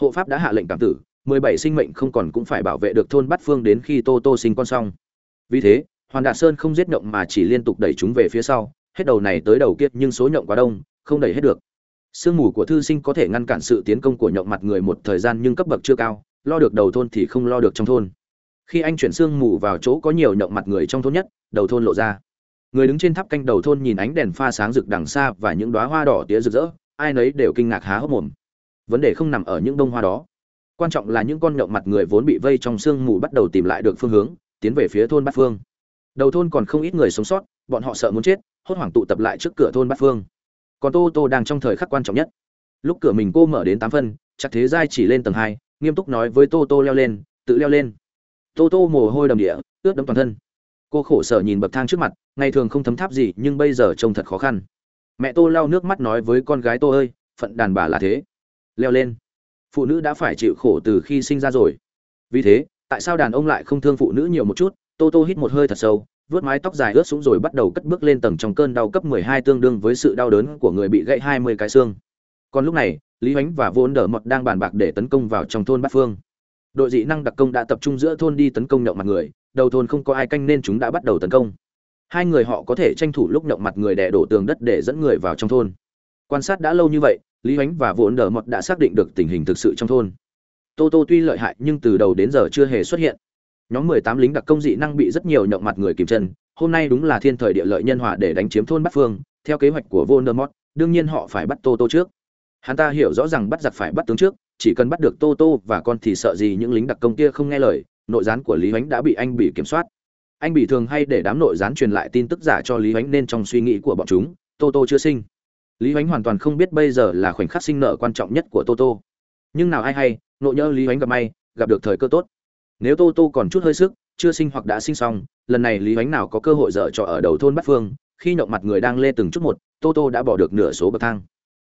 Hộ pháp đã hạ lệnh cảm tử mười bảy sinh mệnh không còn cũng phải bảo vệ được thôn bát phương đến khi tô tô sinh con xong. Vì thế, hoàn đạt sơn không giết nhộng mà chỉ liên tục đẩy chúng về phía sau, hết đầu này tới đầu kiếp nhưng số nhộng quá đông, không đẩy hết được. Sương mù của thư sinh có thể ngăn cản sự tiến công của nhộng mặt người một thời gian nhưng cấp bậc chưa cao, lo được đầu thôn thì không lo được trong thôn. Khi anh chuyển sương mù vào chỗ có nhiều nhộng mặt người trong thôn nhất, đầu thôn lộ ra. Người đứng trên tháp canh đầu thôn nhìn ánh đèn pha sáng rực đằng xa và những đóa hoa đỏ tía rực rỡ, ai nấy đều kinh ngạc há hốc mồm. Vấn đề không nằm ở những bông hoa đó quan trọng là những con nhậu mặt người vốn bị vây trong sương mù bắt đầu tìm lại được phương hướng, tiến về phía thôn bát phương. Đầu thôn còn không ít người sống sót, bọn họ sợ muốn chết, hốt hoảng tụ tập lại trước cửa thôn bát phương. Còn tô tô đang trong thời khắc quan trọng nhất. Lúc cửa mình cô mở đến tám phân, chắc thế giai chỉ lên tầng hai, nghiêm túc nói với tô tô leo lên, tự leo lên. Tô tô mồ hôi đầm địa, ướt đẫm toàn thân. Cô khổ sở nhìn bậc thang trước mặt, ngày thường không thấm tháp gì, nhưng bây giờ trông thật khó khăn. Mẹ tô lau nước mắt nói với con gái tô ơi, phận đàn bà là thế. Leo lên phụ nữ đã phải chịu khổ từ khi sinh ra rồi vì thế tại sao đàn ông lại không thương phụ nữ nhiều một chút tô tô hít một hơi thật sâu vớt mái tóc dài ướt xuống rồi bắt đầu cất bước lên tầng trong cơn đau cấp 12 tương đương với sự đau đớn của người bị gãy 20 cái xương. Còn lúc này, Lý Hoánh và Vốn Đở Mật đang bàn bạc để tấn công vào trong thôn Bát Phương. Đội dị năng đặc công đã tập trung giữa thôn đi tấn công nhậu mặt người, đầu thôn không có ai canh nên chúng đã bắt đầu tấn công. Hai người họ có thể tranh thủ lúc nhậu mặt người đè đổ tường đất để dẫn người vào trong thôn. Quan sát đã lâu như vậy, Lý ánh và Vốn Đở Mọt đã xác định được tình hình thực sự trong thôn. Tô Tô tuy lợi hại nhưng từ đầu đến giờ chưa hề xuất hiện. Nhóm 18 lính đặc công dị năng bị rất nhiều nhậu mặt người kìm chân, hôm nay đúng là thiên thời địa lợi nhân hòa để đánh chiếm thôn Bắc Phương, theo kế hoạch của Voldemort, đương nhiên họ phải bắt Tô Tô trước. Hắn ta hiểu rõ rằng bắt giặc phải bắt tướng trước, chỉ cần bắt được Tô Tô và con thì sợ gì những lính đặc công kia không nghe lời, nội gián của Lý ánh đã bị anh bị kiểm soát. Anh bị thường hay để đám nội gián truyền lại tin tức giả cho Lý ánh nên trong suy nghĩ của bọn chúng, Tô Tô chưa sinh. Lý Hoánh hoàn toàn không biết bây giờ là khoảnh khắc sinh nở quan trọng nhất của Tô Tô. Nhưng nào ai hay, nộ nhỡ Lý Hoánh gặp may, gặp được thời cơ tốt. Nếu Tô Tô còn chút hơi sức, chưa sinh hoặc đã sinh xong, lần này lý ánh nào có cơ hội dở trò ở đầu thôn bát phương khi nhậu mặt người đang lê từng chút một tô tô đã bỏ được nửa số bậc thang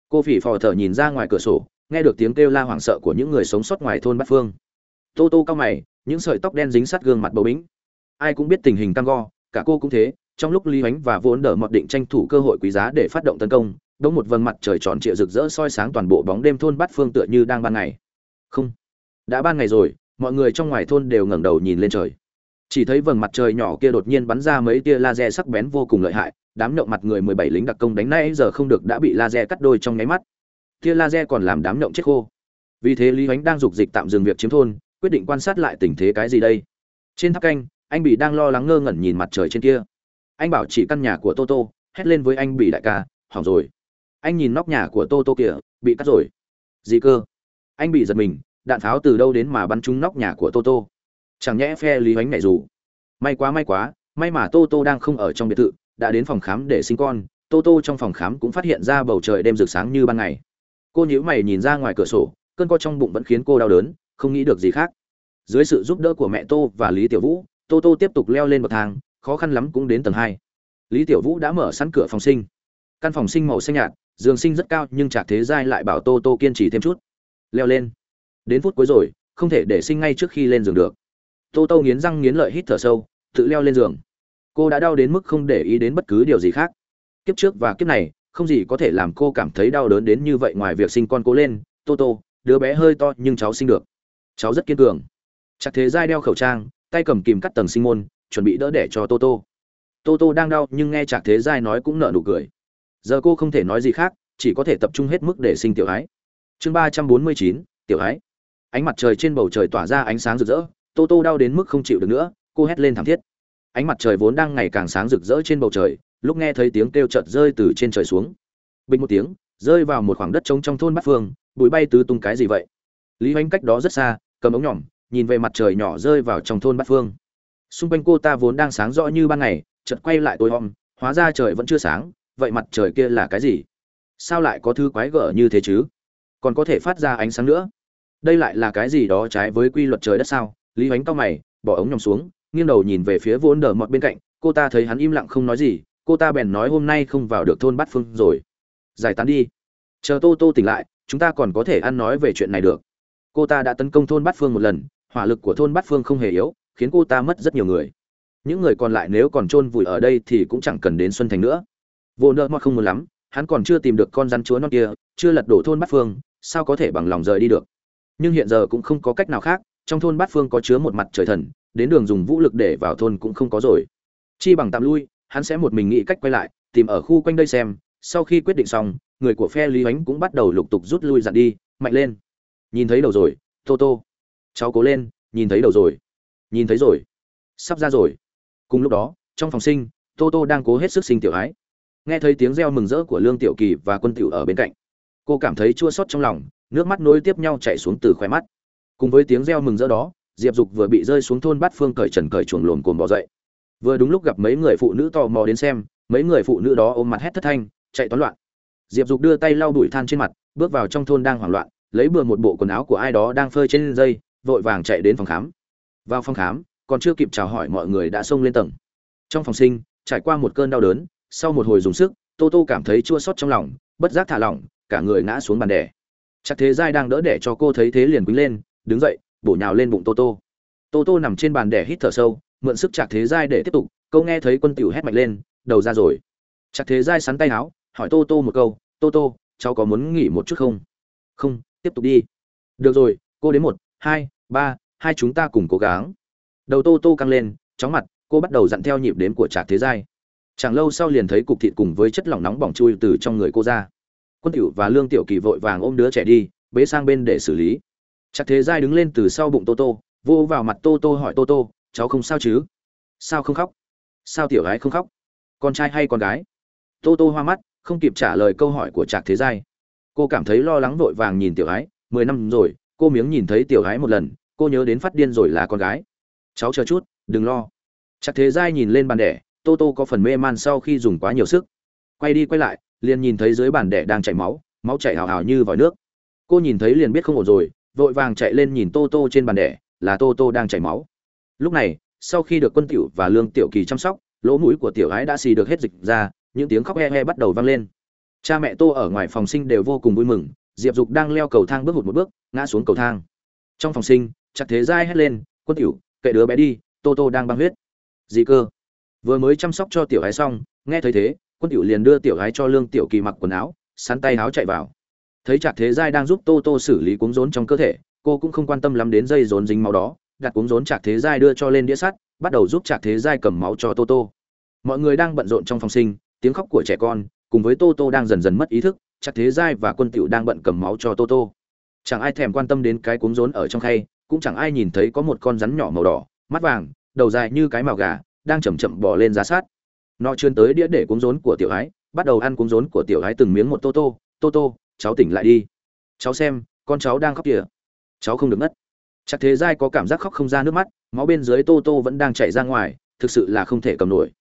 cô phỉ phò thở nhìn ra ngoài cửa sổ nghe được tiếng kêu la hoảng sợ của những người sống sót ngoài thôn bát phương tô tô cao mày những sợi tóc đen dính sát gương mặt bầu bính ai cũng biết tình hình cam go cả cô cũng thế trong lúc lý ánh và vốn đỡ mọt định tranh thủ cơ hội quý giá để phát động tấn công đống một vầng mặt trời tròn trịa rực rỡ soi sáng toàn bộ bóng đêm thôn bát phương tựa như đang ban ngày. Không, đã ban ngày rồi, mọi người trong ngoài thôn đều ngẩng đầu nhìn lên trời. Chỉ thấy vầng mặt trời nhỏ kia đột nhiên bắn ra mấy tia laser sắc bén vô cùng lợi hại, đám nhậu mặt người mười bảy lính đặc công đánh nay giờ không được đã bị laser cắt đôi trong nháy mắt. Tia laser còn làm đám nhậu chết khô. Vì thế lý ánh đang dục dịch tạm dừng việc chiếm thôn, quyết định quan sát lại tình thế cái gì đây. Trên tháp canh, anh bị đang lo lắng ngơ ngẩn nhìn mặt trời trên kia. Anh bảo chỉ căn nhà của toto hét lên với anh bị đại ca, hỏng rồi anh nhìn nóc nhà của toto kìa, bị cắt rồi. Gì cơ? Anh bị giật mình, đạn pháo từ đâu đến mà bắn trúng nóc nhà của toto chẳng nhẽ phe lý hoánh này dù? May quá may quá, may mà tô tô đang không ở trong biệt thự, đã đến phòng khám để sinh con, tô tô trong phòng khám cũng phát hiện ra bầu trời đêm rực sáng như ban ngày. Cô nhíu mày nhìn ra ngoài cửa sổ, cơn co trong bụng vẫn khiến cô đau đớn, không nghĩ được gì khác. Dưới sự giúp đỡ của mẹ tô và lý tiểu vũ, tô tô tiếp tục leo lên bậc thang, khó khăn lắm cũng đến tầng hai. Lý tiểu vũ đã mở sẵn cửa phòng sinh. Căn phòng sinh màu xanh nhạt Dường sinh rất cao, nhưng trạc thế giai lại bảo tô tô kiên trì thêm chút. Leo lên. Đến phút cuối rồi, không thể để sinh ngay trước khi lên giường được. Tô tô nghiến răng nghiến lợi hít thở sâu, tự leo lên giường. Cô đã đau đến mức không để ý đến bất cứ điều gì khác. Kiếp trước và kiếp này, không gì có thể làm cô cảm thấy đau đớn đến như vậy ngoài việc sinh con cố lên. Tô tô, đứa bé hơi to nhưng cháu sinh được. Cháu rất kiên cường. Chắc thế giai đeo khẩu trang, tay cầm kìm cắt tầng sinh môn, chuẩn bị đỡ đẻ cho tô tô. Tô tô đang đau nhưng nghe chạc thế giai nói cũng nở nụ cười giờ cô không thể nói gì khác, chỉ có thể tập trung hết mức để sinh tiểu ái. Chương ba trăm bốn mươi chín, tiểu ái. Ánh mặt trời trên bầu trời tỏa ra ánh sáng rực rỡ, tô tô đau đến mức không chịu được nữa, cô hét lên thảm thiết. Ánh mặt trời vốn đang ngày càng sáng rực rỡ trên bầu trời, lúc nghe thấy tiếng kêu chợt rơi từ trên trời xuống. Bình một tiếng, rơi vào một khoảng đất trống trong thôn bát phương, bụi bay tứ tung cái gì vậy? Lý hoánh cách đó rất xa, cầm ống nhỏm nhìn về mặt trời nhỏ rơi vào trong thôn bát phương. Xung quanh cô ta vốn đang sáng rõ như ban ngày, chợt quay lại tối om, hóa ra trời vẫn chưa sáng vậy mặt trời kia là cái gì? Sao lại có thứ quái gở như thế chứ? Còn có thể phát ra ánh sáng nữa. Đây lại là cái gì đó trái với quy luật trời đất sao? Lý hoánh cao mày, bỏ ống nhòm xuống, nghiêng đầu nhìn về phía vốn đờ mọt bên cạnh. Cô ta thấy hắn im lặng không nói gì. Cô ta bèn nói hôm nay không vào được thôn bát phương rồi. Giải tán đi. Chờ tô tô tỉnh lại, chúng ta còn có thể ăn nói về chuyện này được. Cô ta đã tấn công thôn bát phương một lần, hỏa lực của thôn bát phương không hề yếu, khiến cô ta mất rất nhiều người. Những người còn lại nếu còn chôn vùi ở đây thì cũng chẳng cần đến xuân thành nữa vô nợ mọt không muốn lắm, hắn còn chưa tìm được con rắn chúa non kia, chưa lật đổ thôn bát phương, sao có thể bằng lòng rời đi được? Nhưng hiện giờ cũng không có cách nào khác, trong thôn bát phương có chứa một mặt trời thần, đến đường dùng vũ lực để vào thôn cũng không có rồi. Chi bằng tạm lui, hắn sẽ một mình nghĩ cách quay lại, tìm ở khu quanh đây xem, sau khi quyết định xong, người của phe lý ánh cũng bắt đầu lục tục rút lui dặn đi, mạnh lên. Nhìn thấy đầu rồi, tô tô. Cháu cố lên, nhìn thấy đầu rồi. Nhìn thấy rồi. Sắp ra rồi. Cùng lúc đó, trong phòng sinh, tô tô đang cố hết sức sinh tiểu ái nghe thấy tiếng reo mừng rỡ của lương tiểu kỳ và quân tiểu ở bên cạnh. Cô cảm thấy chua xót trong lòng, nước mắt nối tiếp nhau chảy xuống từ khóe mắt. Cùng với tiếng reo mừng rỡ đó, diệp dục vừa bị rơi xuống thôn bát phương cởi trần cởi chuồng lồn cồn bỏ dậy. Vừa đúng lúc gặp mấy người phụ nữ tò mò đến xem, mấy người phụ nữ đó ôm mặt hét thất thanh, chạy toán loạn. Diệp dục đưa tay lau đuổi than trên mặt, bước vào trong thôn đang hoảng loạn, lấy bừa một bộ quần áo của ai đó đang phơi trên dây, vội vàng chạy đến phòng khám. Vào phòng khám, còn chưa kịp chào hỏi mọi người đã xông lên tầng. Trong phòng sinh, trải qua một cơn đau đớn sau một hồi dùng sức, tô tô cảm thấy chua xót trong lòng, bất giác thả lỏng, cả người ngã xuống bàn đẻ. Chắc thế giai đang đỡ đẻ cho cô thấy thế liền quýnh lên, đứng dậy, bổ nhào lên bụng tô tô. Tô tô nằm trên bàn đẻ hít thở sâu, mượn sức chạc thế giai để tiếp tục câu nghe thấy quân tiểu hét mạnh lên, đầu ra rồi. Chạc thế giai sắn tay áo, hỏi tô tô một câu, tô tô, cháu có muốn nghỉ một chút không? Không, tiếp tục đi. Được rồi, cô đến một, hai, ba, hai chúng ta cùng cố gắng. Đầu tô tô căng lên, chóng mặt, cô bắt đầu dặn theo nhịp đếm của trạc thế giai chẳng lâu sau liền thấy cục thịt cùng với chất lỏng nóng bỏng chui từ trong người cô ra. Quân tiểu và lương tiểu kỳ vội vàng ôm đứa trẻ đi, bế sang bên để xử lý. Chắc thế giai đứng lên từ sau bụng tô tô, vô vào mặt tô tô hỏi tô tô, cháu không sao chứ? Sao không khóc? Sao tiểu gái không khóc? Con trai hay con gái? Tô tô hoa mắt, không kịp trả lời câu hỏi của trạc thế giai. Cô cảm thấy lo lắng vội vàng nhìn tiểu gái, mười năm rồi, cô miếng nhìn thấy tiểu gái một lần, cô nhớ đến phát điên rồi là con gái. Cháu chờ chút, đừng lo. Chắc thế giai nhìn lên bàn đẻ tô tô có phần mê man sau khi dùng quá nhiều sức. Quay đi quay lại, liền nhìn thấy dưới bàn đẻ đang chảy máu máu chảy hào hào như vòi nước. Cô nhìn thấy liền biết không ổn rồi, vội vàng chạy lên nhìn tô tô trên bàn đẻ, là tô tô đang chảy máu. Lúc này, sau khi được quân tiểu và lương tiểu kỳ chăm sóc, lỗ mũi của tiểu ái đã xì được hết dịch ra, những tiếng khóc he he bắt đầu vang lên. Cha mẹ tô ở ngoài phòng sinh đều vô cùng vui mừng, diệp dục đang leo cầu thang bước hụt một bước, ngã xuống cầu thang. Trong phòng sinh, chặt thế giai hét lên, quân tiểu, kệ đứa bé đi, tô tô đang băng huyết. Dị cơ? Vừa mới chăm sóc cho tiểu gái xong, nghe thấy thế, quân tiểu liền đưa tiểu gái cho lương tiểu kỳ mặc quần áo, sắn tay áo chạy vào. Thấy chặt thế giai đang giúp tô tô xử lý cuống rốn trong cơ thể, cô cũng không quan tâm lắm đến dây rốn dính máu đó, đặt cuống rốn chặt thế giai đưa cho lên đĩa sắt, bắt đầu giúp chặt thế giai cầm máu cho tô tô. Mọi người đang bận rộn trong phòng sinh, tiếng khóc của trẻ con, cùng với tô tô đang dần dần mất ý thức chặt thế giai và quân tiểu đang bận cầm máu cho tô tô. Chẳng ai thèm quan tâm đến cái cuống rốn ở trong khay, cũng chẳng ai nhìn thấy có một con rắn nhỏ màu đỏ, mắt vàng, đầu dài như cái màu gà đang chậm chậm bò lên giá sát. Nó trườn tới đĩa để cuống rốn của tiểu ái, bắt đầu ăn cuống rốn của tiểu ái từng miếng một tô tô. Tô tô, cháu tỉnh lại đi. Cháu xem, con cháu đang khóc kìa. Cháu không được ngất. Chắc thế giai có cảm giác khóc không ra nước mắt, máu bên dưới tô tô vẫn đang chảy ra ngoài, thực sự là không thể cầm nổi.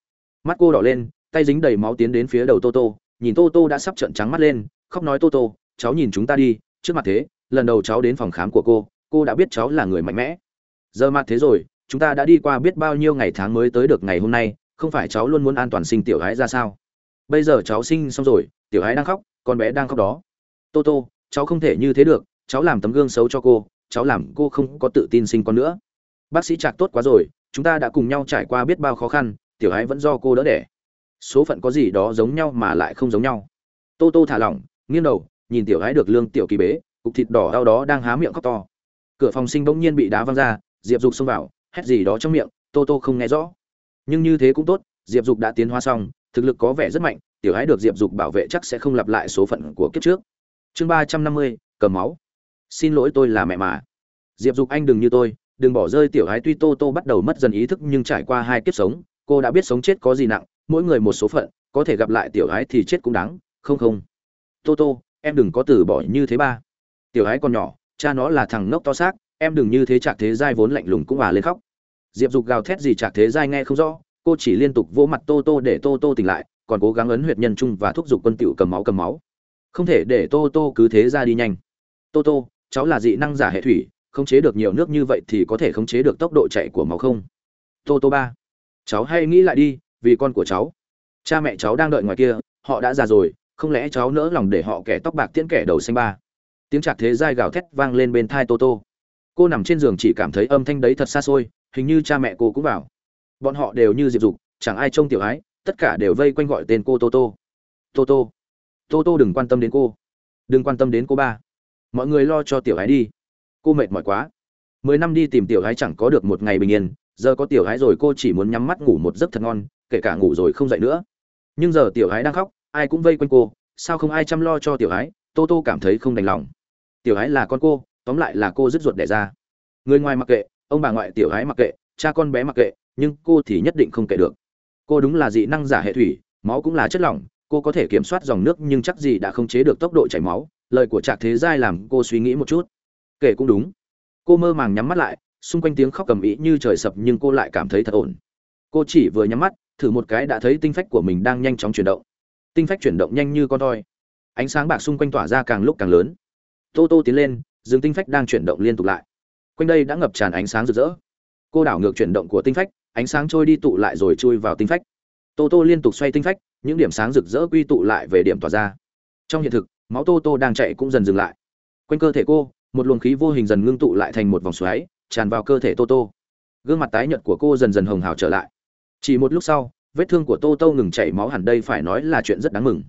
Mắt cô đỏ lên, tay dính đầy máu tiến đến phía đầu tô tô. Nhìn tô tô đã sắp trợn trắng mắt lên, khóc nói tô tô, cháu nhìn chúng ta đi. Trước mặt thế, lần đầu cháu đến phòng khám của cô cô đã biết cháu là người mạnh mẽ. Giờ mặt thế rồi chúng ta đã đi qua biết bao nhiêu ngày tháng mới tới được ngày hôm nay, không phải cháu luôn muốn an toàn sinh tiểu gái ra sao? Bây giờ cháu sinh xong rồi, tiểu gái đang khóc, con bé đang khóc đó. Tô tô, cháu không thể như thế được, cháu làm tấm gương xấu cho cô, cháu làm cô không có tự tin sinh con nữa. Bác sĩ trạc tốt quá rồi, chúng ta đã cùng nhau trải qua biết bao khó khăn, tiểu gái vẫn do cô đỡ đẻ. Số phận có gì đó giống nhau mà lại không giống nhau. Tô tô thả lỏng, nghiêng đầu, nhìn tiểu gái được lương tiểu kỳ bế, cục thịt đỏ đau đó đang há miệng khóc to. Cửa phòng sinh bỗng nhiên bị đá văng ra, diệp dục xông vào hét gì đó trong miệng tô tô không nghe rõ. Nhưng như thế cũng tốt diệp dục đã tiến hóa xong thực lực có vẻ rất mạnh tiểu hái được diệp dục bảo vệ chắc sẽ không lặp lại số phận của kiếp trước. Chương ba trăm năm mươi cầm máu. Xin lỗi tôi là mẹ mà. Diệp dục anh đừng như tôi đừng bỏ rơi tiểu hái, tuy tô tô bắt đầu mất dần ý thức nhưng trải qua hai kiếp sống cô đã biết sống chết có gì nặng mỗi người một số phận có thể gặp lại tiểu hái thì chết cũng đáng không không. Tô tô em đừng có từ bỏ như thế ba. Tiểu hái còn nhỏ cha nó là thằng ngốc to xác em đừng như thế chạc thế giai vốn lạnh lùng cũng à lên khóc. Diệp dục gào thét gì chạc thế giai nghe không rõ, cô chỉ liên tục vỗ mặt tô tô để tô tô tỉnh lại, còn cố gắng ấn huyệt nhân trung và thúc giục quân tiểu cầm máu cầm máu. Không thể để tô tô cứ thế ra đi nhanh. Tô tô, cháu là dị năng giả hệ thủy, khống chế được nhiều nước như vậy thì có thể khống chế được tốc độ chạy của máu không? Tô tô ba, cháu hay nghĩ lại đi, vì con của cháu. Cha mẹ cháu đang đợi ngoài kia, họ đã già rồi, không lẽ cháu nỡ lòng để họ kẻ tóc bạc tiễn kẻ đầu xanh ba? Tiếng chạc thế dai gào thét vang lên bên thai tô tô cô nằm trên giường chỉ cảm thấy âm thanh đấy thật xa xôi, hình như cha mẹ cô cũng vào. Bọn họ đều như diệp dục, chẳng ai trông tiểu ái, tất cả đều vây quanh gọi tên cô tô tô. Tô tô. Tô tô đừng quan tâm đến cô. Đừng quan tâm đến cô ba. Mọi người lo cho tiểu ái đi. Cô mệt mỏi quá. Mười năm đi tìm tiểu ái chẳng có được một ngày bình yên, giờ có tiểu ái rồi cô chỉ muốn nhắm mắt ngủ một giấc thật ngon, kể cả ngủ rồi không dậy nữa. Nhưng giờ tiểu ái đang khóc, ai cũng vây quanh cô, sao không ai chăm lo cho tiểu ái? Tô tô cảm thấy không đành lòng. Tiểu ái là con cô tóm lại là cô dứt ruột đẻ ra. Người ngoài mặc kệ, ông bà ngoại tiểu gái mặc kệ, cha con bé mặc kệ, nhưng cô thì nhất định không kệ được. Cô đúng là dị năng giả hệ thủy, máu cũng là chất lỏng, cô có thể kiểm soát dòng nước nhưng chắc gì đã không chế được tốc độ chảy máu. Lời của trạc thế giai làm cô suy nghĩ một chút. Kể cũng đúng. Cô mơ màng nhắm mắt lại, xung quanh tiếng khóc cầm ĩ như trời sập nhưng cô lại cảm thấy thật ổn. Cô chỉ vừa nhắm mắt, thử một cái đã thấy tinh phách của mình đang nhanh chóng chuyển động. Tinh phách chuyển động nhanh như con toi. Ánh sáng bạc xung quanh tỏa ra càng lúc càng lớn. Tô tô tiến lên dừng tinh phách đang chuyển động liên tục lại. Quanh đây đã ngập tràn ánh sáng rực rỡ. Cô đảo ngược chuyển động của tinh phách, ánh sáng trôi đi tụ lại rồi chui vào tinh phách. Tô tô liên tục xoay tinh phách, những điểm sáng rực rỡ quy tụ lại về điểm tỏa ra. Trong hiện thực, máu tô tô đang chạy cũng dần dừng lại. Quanh cơ thể cô, một luồng khí vô hình dần ngưng tụ lại thành một vòng xoáy, tràn vào cơ thể tô tô. Gương mặt tái nhợt của cô dần dần hồng hào trở lại. Chỉ một lúc sau, vết thương của tô tô ngừng chảy máu hẳn đây phải nói là chuyện rất đáng mừng.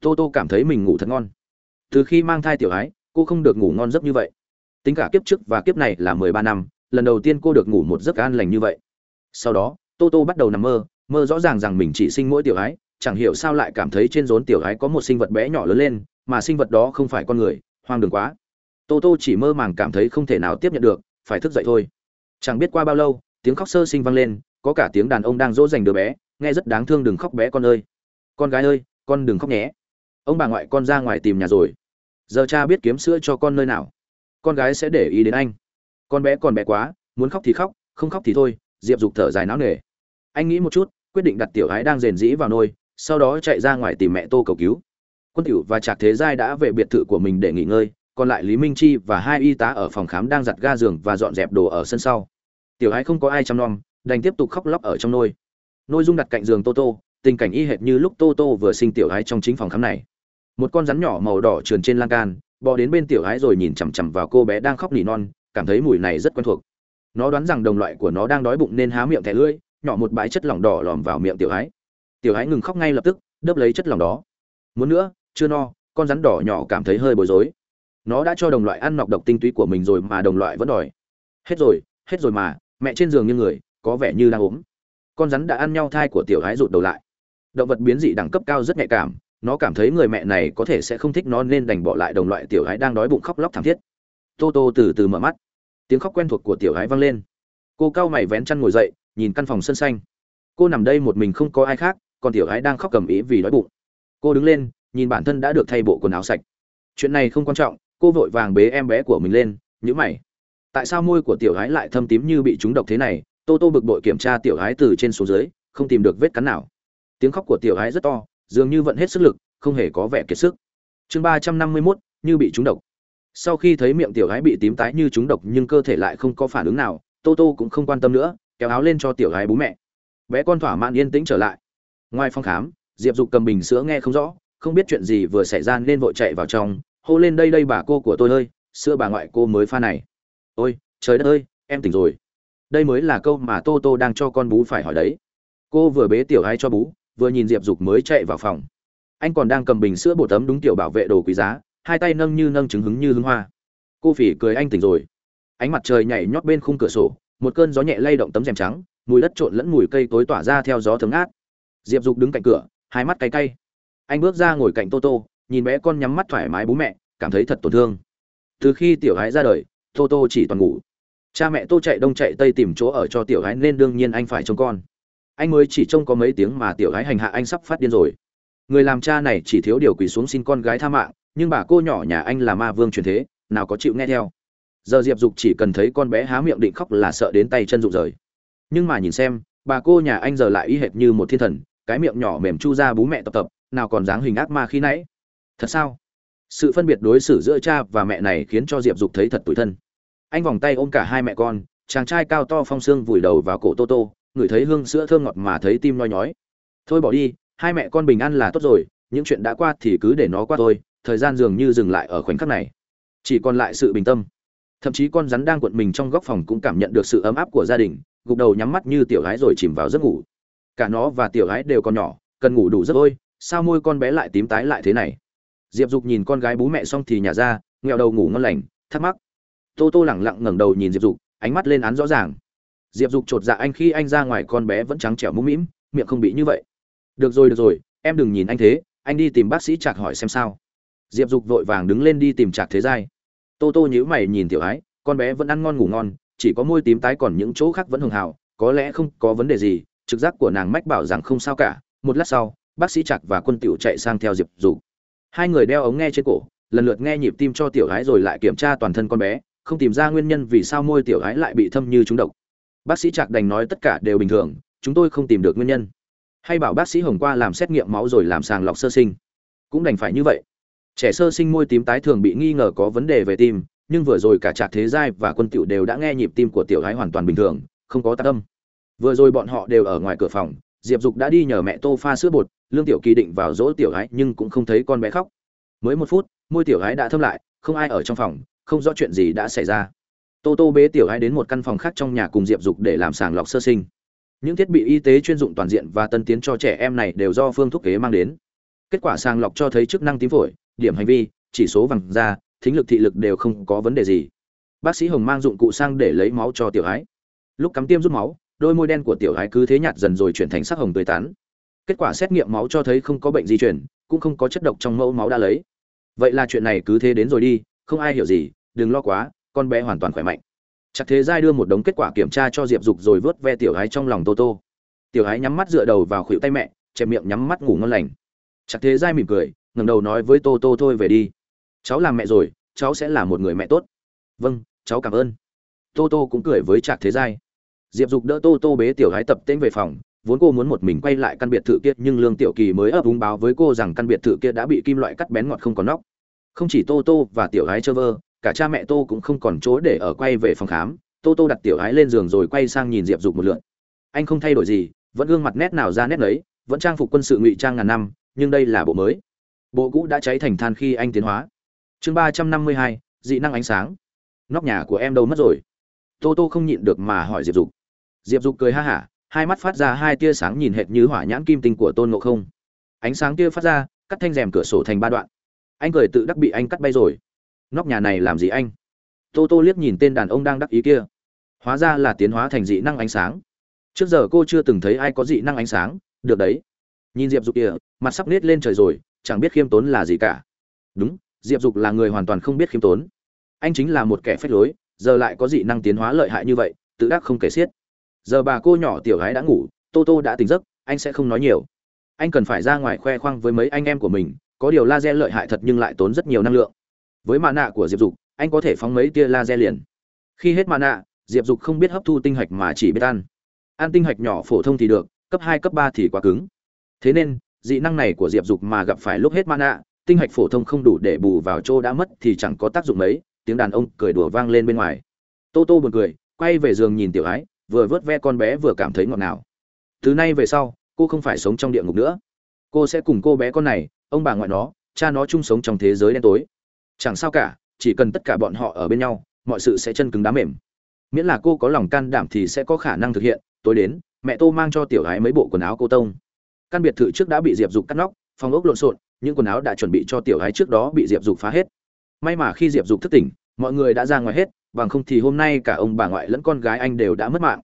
Tô tô cảm thấy mình ngủ thật ngon. Từ khi mang thai tiểu ái cô không được ngủ ngon giấc như vậy. Tính cả kiếp trước và kiếp này là mười ba năm, lần đầu tiên cô được ngủ một giấc an lành như vậy. Sau đó, tô tô bắt đầu nằm mơ mơ rõ ràng rằng mình chỉ sinh mỗi tiểu ái, chẳng hiểu sao lại cảm thấy trên rốn tiểu ái có một sinh vật bé nhỏ lớn lên, mà sinh vật đó không phải con người, hoang đường quá. Tô tô chỉ mơ màng cảm thấy không thể nào tiếp nhận được, phải thức dậy thôi. Chẳng biết qua bao lâu, tiếng khóc sơ sinh vang lên, có cả tiếng đàn ông đang dỗ dành đứa bé, nghe rất đáng thương đừng khóc bé con ơi. Con gái ơi, con đừng khóc nhé. Ông bà ngoại con ra ngoài tìm nhà rồi giờ cha biết kiếm sữa cho con nơi nào. Con gái sẽ để ý đến anh. Con bé còn bé quá, muốn khóc thì khóc, không khóc thì thôi, diệp dục thở dài não nề. Anh nghĩ một chút, quyết định đặt tiểu ái đang rền rĩ vào nôi, sau đó chạy ra ngoài tìm mẹ tô cầu cứu. Quân tiểu và trạc thế giai đã về biệt thự của mình để nghỉ ngơi, còn lại lý minh chi và hai y tá ở phòng khám đang giặt ga giường và dọn dẹp đồ ở sân sau. Tiểu ái không có ai chăm nom, đành tiếp tục khóc lóc ở trong nôi. Nôi dung đặt cạnh giường tô tô, tình cảnh y hệt như lúc tô tô vừa sinh tiểu ái trong chính phòng khám này một con rắn nhỏ màu đỏ trườn trên lan can, bò đến bên tiểu ái rồi nhìn chằm chằm vào cô bé đang khóc nỉ non, cảm thấy mùi này rất quen thuộc. Nó đoán rằng đồng loại của nó đang đói bụng nên há miệng thẻ lưỡi, nhỏ một bãi chất lỏng đỏ lòm vào miệng tiểu ái tiểu ái ngừng khóc ngay lập tức, đớp lấy chất lỏng đó. Muốn nữa, chưa no, con rắn đỏ nhỏ cảm thấy hơi bối rối. Nó đã cho đồng loại ăn nọc độc tinh túy của mình rồi mà đồng loại vẫn đòi. Hết rồi hết rồi mà, mẹ trên giường như người, có vẻ như đang ốm. Con rắn đã ăn nhau thai của tiểu ái rụt đầu lại. Động vật biến dị đẳng cấp cao rất nhạy cảm nó cảm thấy người mẹ này có thể sẽ không thích nó nên đành bỏ lại đồng loại tiểu gái đang đói bụng khóc lóc thảm thiết. Tô tô từ từ mở mắt. Tiếng khóc quen thuộc của tiểu gái vang lên. Cô cao mày vén chăn ngồi dậy, nhìn căn phòng sân xanh. Cô nằm đây một mình không có ai khác, còn tiểu gái đang khóc cầm ý vì đói bụng. Cô đứng lên, nhìn bản thân đã được thay bộ quần áo sạch. Chuyện này không quan trọng, cô vội vàng bế em bé của mình lên nhữ mày. Tại sao môi của tiểu gái lại thâm tím như bị trúng độc thế này? Tô tô bực bội kiểm tra tiểu gái từ trên xuống dưới, không tìm được vết cắn nào. Tiếng khóc của tiểu gái rất to dường như vận hết sức lực, không hề có vẻ kiệt sức. Chương ba trăm năm mươi mốt, như bị trúng độc. Sau khi thấy miệng tiểu gái bị tím tái như trúng độc nhưng cơ thể lại không có phản ứng nào, tô tô cũng không quan tâm nữa, kéo áo lên cho tiểu gái bú mẹ. Bé con thỏa mãn yên tĩnh trở lại. Ngoài phòng khám, diệp dục cầm bình sữa nghe không rõ, không biết chuyện gì vừa xảy ra nên vội chạy vào trong, hô lên, đây đây, bà cô của tôi ơi, sữa bà ngoại cô mới pha này. Ôi, trời đất ơi, em tỉnh rồi. Đây mới là câu mà tô tô đang cho con bú phải hỏi đấy. Cô vừa bế tiểu gái cho bú vừa nhìn diệp dục mới chạy vào phòng. Anh còn đang cầm bình sữa bột tấm đúng tiểu bảo vệ đồ quý giá, hai tay nâng như nâng trứng hứng như hứng hoa. Cô phỉ cười anh tỉnh rồi. Ánh mặt trời nhảy nhót bên khung cửa sổ, một cơn gió nhẹ lay động tấm rèm trắng, mùi đất trộn lẫn mùi cây tối tỏa ra theo gió thấm ngát. Diệp dục đứng cạnh cửa, hai mắt cay cay. Anh bước ra ngồi cạnh tô tô, nhìn bé con nhắm mắt thoải mái bố mẹ, cảm thấy thật tổn thương. Từ khi tiểu gái ra đời, tô tô chỉ toàn ngủ. Cha mẹ tô chạy đông chạy tây tìm chỗ ở cho tiểu gái nên đương nhiên anh phải trông con anh mới chỉ trông có mấy tiếng mà tiểu gái hành hạ anh sắp phát điên rồi. Người làm cha này chỉ thiếu điều quỳ xuống xin con gái tha mạng, nhưng bà cô nhỏ nhà anh là ma vương truyền thế, nào có chịu nghe theo. Giờ diệp dục chỉ cần thấy con bé há miệng định khóc là sợ đến tay chân rụng rời. Nhưng mà nhìn xem, bà cô nhà anh giờ lại y hệt như một thiên thần, cái miệng nhỏ mềm chu ra bú mẹ tập tập, nào còn dáng hình ác ma khi nãy. Thật sao? Sự phân biệt đối xử giữa cha và mẹ này khiến cho diệp dục thấy thật tủi thân. Anh vòng tay ôm cả hai mẹ con, chàng trai cao to phong xương vùi đầu vào cổ tô tô ngửi thấy hương sữa thơm ngọt mà thấy tim nhoi nhói. Thôi bỏ đi, hai mẹ con bình an là tốt rồi, những chuyện đã qua thì cứ để nó qua thôi, thời gian dường như dừng lại ở khoảnh khắc này. Chỉ còn lại sự bình tâm. Thậm chí con rắn đang cuộn mình trong góc phòng cũng cảm nhận được sự ấm áp của gia đình, gục đầu nhắm mắt như tiểu gái rồi chìm vào giấc ngủ. Cả nó và tiểu gái đều còn nhỏ, cần ngủ đủ giấc thôi. sao môi con bé lại tím tái lại thế này? Diệp dục nhìn con gái bú mẹ xong thì nhả ra, nghẹo đầu ngủ ngon lành, thắc mắc. Tô tô lẳng lặng ngẩng đầu nhìn diệp dục, ánh mắt lên án rõ ràng diệp dục chột dạ anh khi anh ra ngoài con bé vẫn trắng trẻo mũm mĩm, miệng không bị như vậy. Được rồi được rồi, em đừng nhìn anh thế, anh đi tìm bác sĩ chạc hỏi xem sao. Diệp dục vội vàng đứng lên đi tìm chạc thế giai. Tô tô nhíu mày nhìn tiểu ái, con bé vẫn ăn ngon ngủ ngon, chỉ có môi tím tái còn những chỗ khác vẫn hường hào, có lẽ không có vấn đề gì, trực giác của nàng mách bảo rằng không sao cả. Một lát sau, bác sĩ chạc và quân tiểu chạy sang theo diệp dục. Hai người đeo ống nghe trên cổ, lần lượt nghe nhịp tim cho tiểu ái rồi lại kiểm tra toàn thân con bé, không tìm ra nguyên nhân vì sao môi tiểu ái lại bị thâm như trúng độc bác sĩ trạc đành nói tất cả đều bình thường, chúng tôi không tìm được nguyên nhân. Hay bảo bác sĩ hồng qua làm xét nghiệm máu rồi làm sàng lọc sơ sinh. Cũng đành phải như vậy. Trẻ sơ sinh môi tím tái thường bị nghi ngờ có vấn đề về tim, nhưng vừa rồi cả trạc thế giai và quân tiểu đều đã nghe nhịp tim của tiểu gái hoàn toàn bình thường, không có tác tâm vừa rồi bọn họ đều ở ngoài cửa phòng, diệp dục đã đi nhờ mẹ tô pha sữa bột, lương tiểu kỳ định vào dỗ tiểu gái nhưng cũng không thấy con bé khóc. Mới một phút, môi tiểu gái đã thâm lại, không ai ở trong phòng, không rõ chuyện gì đã xảy ra tô tô bế tiểu hai đến một căn phòng khác trong nhà cùng diệp dục để làm sàng lọc sơ sinh. Những thiết bị y tế chuyên dụng toàn diện và tân tiến cho trẻ em này đều do phương Thúc kế mang đến. Kết quả sàng lọc cho thấy chức năng tím phổi, điểm hành vi, chỉ số vàng da, thính lực thị lực đều không có vấn đề gì. Bác sĩ hồng mang dụng cụ sang để lấy máu cho tiểu ái lúc cắm tiêm rút máu, đôi môi đen của tiểu ái cứ thế nhạt dần rồi chuyển thành sắc hồng tươi tán kết quả xét nghiệm máu cho thấy không có bệnh di chuyển cũng không có chất độc trong mẫu máu đã lấy. Vậy là chuyện này cứ thế đến rồi đi, không ai hiểu gì, đừng lo quá con bé hoàn toàn khỏe mạnh. Chắc thế giai đưa một đống kết quả kiểm tra cho diệp dục rồi vớt ve tiểu gái trong lòng tô tô. Tiểu gái nhắm mắt dựa đầu vào khuỷu tay mẹ chẹp miệng nhắm mắt ngủ ngon lành. Chắc thế giai mỉm cười, ngẩng đầu nói với tô tô thôi về đi. Cháu làm mẹ rồi, cháu sẽ là một người mẹ tốt. Vâng cháu cảm ơn. Tô tô cũng cười với trạc thế giai. Diệp dục đỡ tô tô bế tiểu gái tập tễnh về phòng, vốn cô muốn một mình quay lại căn biệt thự kia, nhưng lương tiểu kỳ mới ấp úng báo với cô rằng căn biệt thự kia đã bị kim loại cắt bén ngọt không còn nóc. Không chỉ tô tô và tiểu gái chơ vơ cả cha mẹ tô cũng không còn chỗ để ở quay về phòng khám. Tô tô đặt tiểu ái lên giường rồi quay sang nhìn diệp dục một lượn. Anh không thay đổi gì vẫn gương mặt nét nào ra nét đấy, vẫn trang phục quân sự ngụy trang ngàn năm nhưng đây là bộ mới. Bộ cũ đã cháy thành than khi anh tiến hóa. Chương ba trăm năm mươi hai dị năng ánh sáng. Nóc nhà của em đâu mất rồi? Tô tô không nhịn được mà hỏi diệp dục. Diệp dục cười ha hả hai mắt phát ra hai tia sáng nhìn hệt như hỏa nhãn kim tinh của tôn ngộ không. Ánh sáng kia phát ra cắt thanh rèm cửa sổ thành ba đoạn. Anh cười tự đắc bị anh cắt bay rồi nóc nhà này làm gì anh? Tô tô liếc nhìn tên đàn ông đang đắc ý kia. Hóa ra là tiến hóa thành dị năng ánh sáng. Trước giờ cô chưa từng thấy ai có dị năng ánh sáng, được đấy. Nhìn diệp dục kia mặt sắp nết lên trời rồi, chẳng biết khiêm tốn là gì cả. Đúng, diệp dục là người hoàn toàn không biết khiêm tốn. Anh chính là một kẻ phách lối, giờ lại có dị năng tiến hóa lợi hại như vậy, tự đắc không kể xiết. Giờ bà cô nhỏ tiểu gái đã ngủ, tô tô đã tỉnh giấc, anh sẽ không nói nhiều. Anh cần phải ra ngoài khoe khoang với mấy anh em của mình, có điều laser lợi hại thật nhưng lại tốn rất nhiều năng lượng với mạ nạ của diệp dục, anh có thể phóng mấy tia laser liền. Khi hết mạ nạ diệp dục không biết hấp thu tinh hạch mà chỉ biết ăn. Ăn tinh hạch nhỏ phổ thông thì được, cấp hai, cấp ba thì quá cứng. Thế nên, dị năng này của diệp dục mà gặp phải lúc hết mana, tinh hạch phổ thông không đủ để bù vào chỗ đã mất thì chẳng có tác dụng mấy, tiếng đàn ông cười đùa vang lên bên ngoài. Tô tô buồn cười, quay về giường nhìn tiểu ái, vừa vớt ve con bé vừa cảm thấy ngọt ngào. Từ nay về sau, cô không phải sống trong địa ngục nữa. Cô sẽ cùng cô bé con này, ông bà ngoại nó, cha nó chung sống trong thế giới đen tối chẳng sao cả, chỉ cần tất cả bọn họ ở bên nhau, mọi sự sẽ chân cứng đá mềm. Miễn là cô có lòng can đảm thì sẽ có khả năng thực hiện, tối đến, mẹ tô mang cho tiểu gái mấy bộ quần áo cô tông. Căn biệt thự trước đã bị diệp dục cắt nóc, phòng ốc lộn xộn, những quần áo đã chuẩn bị cho tiểu gái trước đó bị diệp dục phá hết. May mà khi diệp dục thức tỉnh, mọi người đã ra ngoài hết, bằng không thì hôm nay cả ông bà ngoại lẫn con gái anh đều đã mất mạng.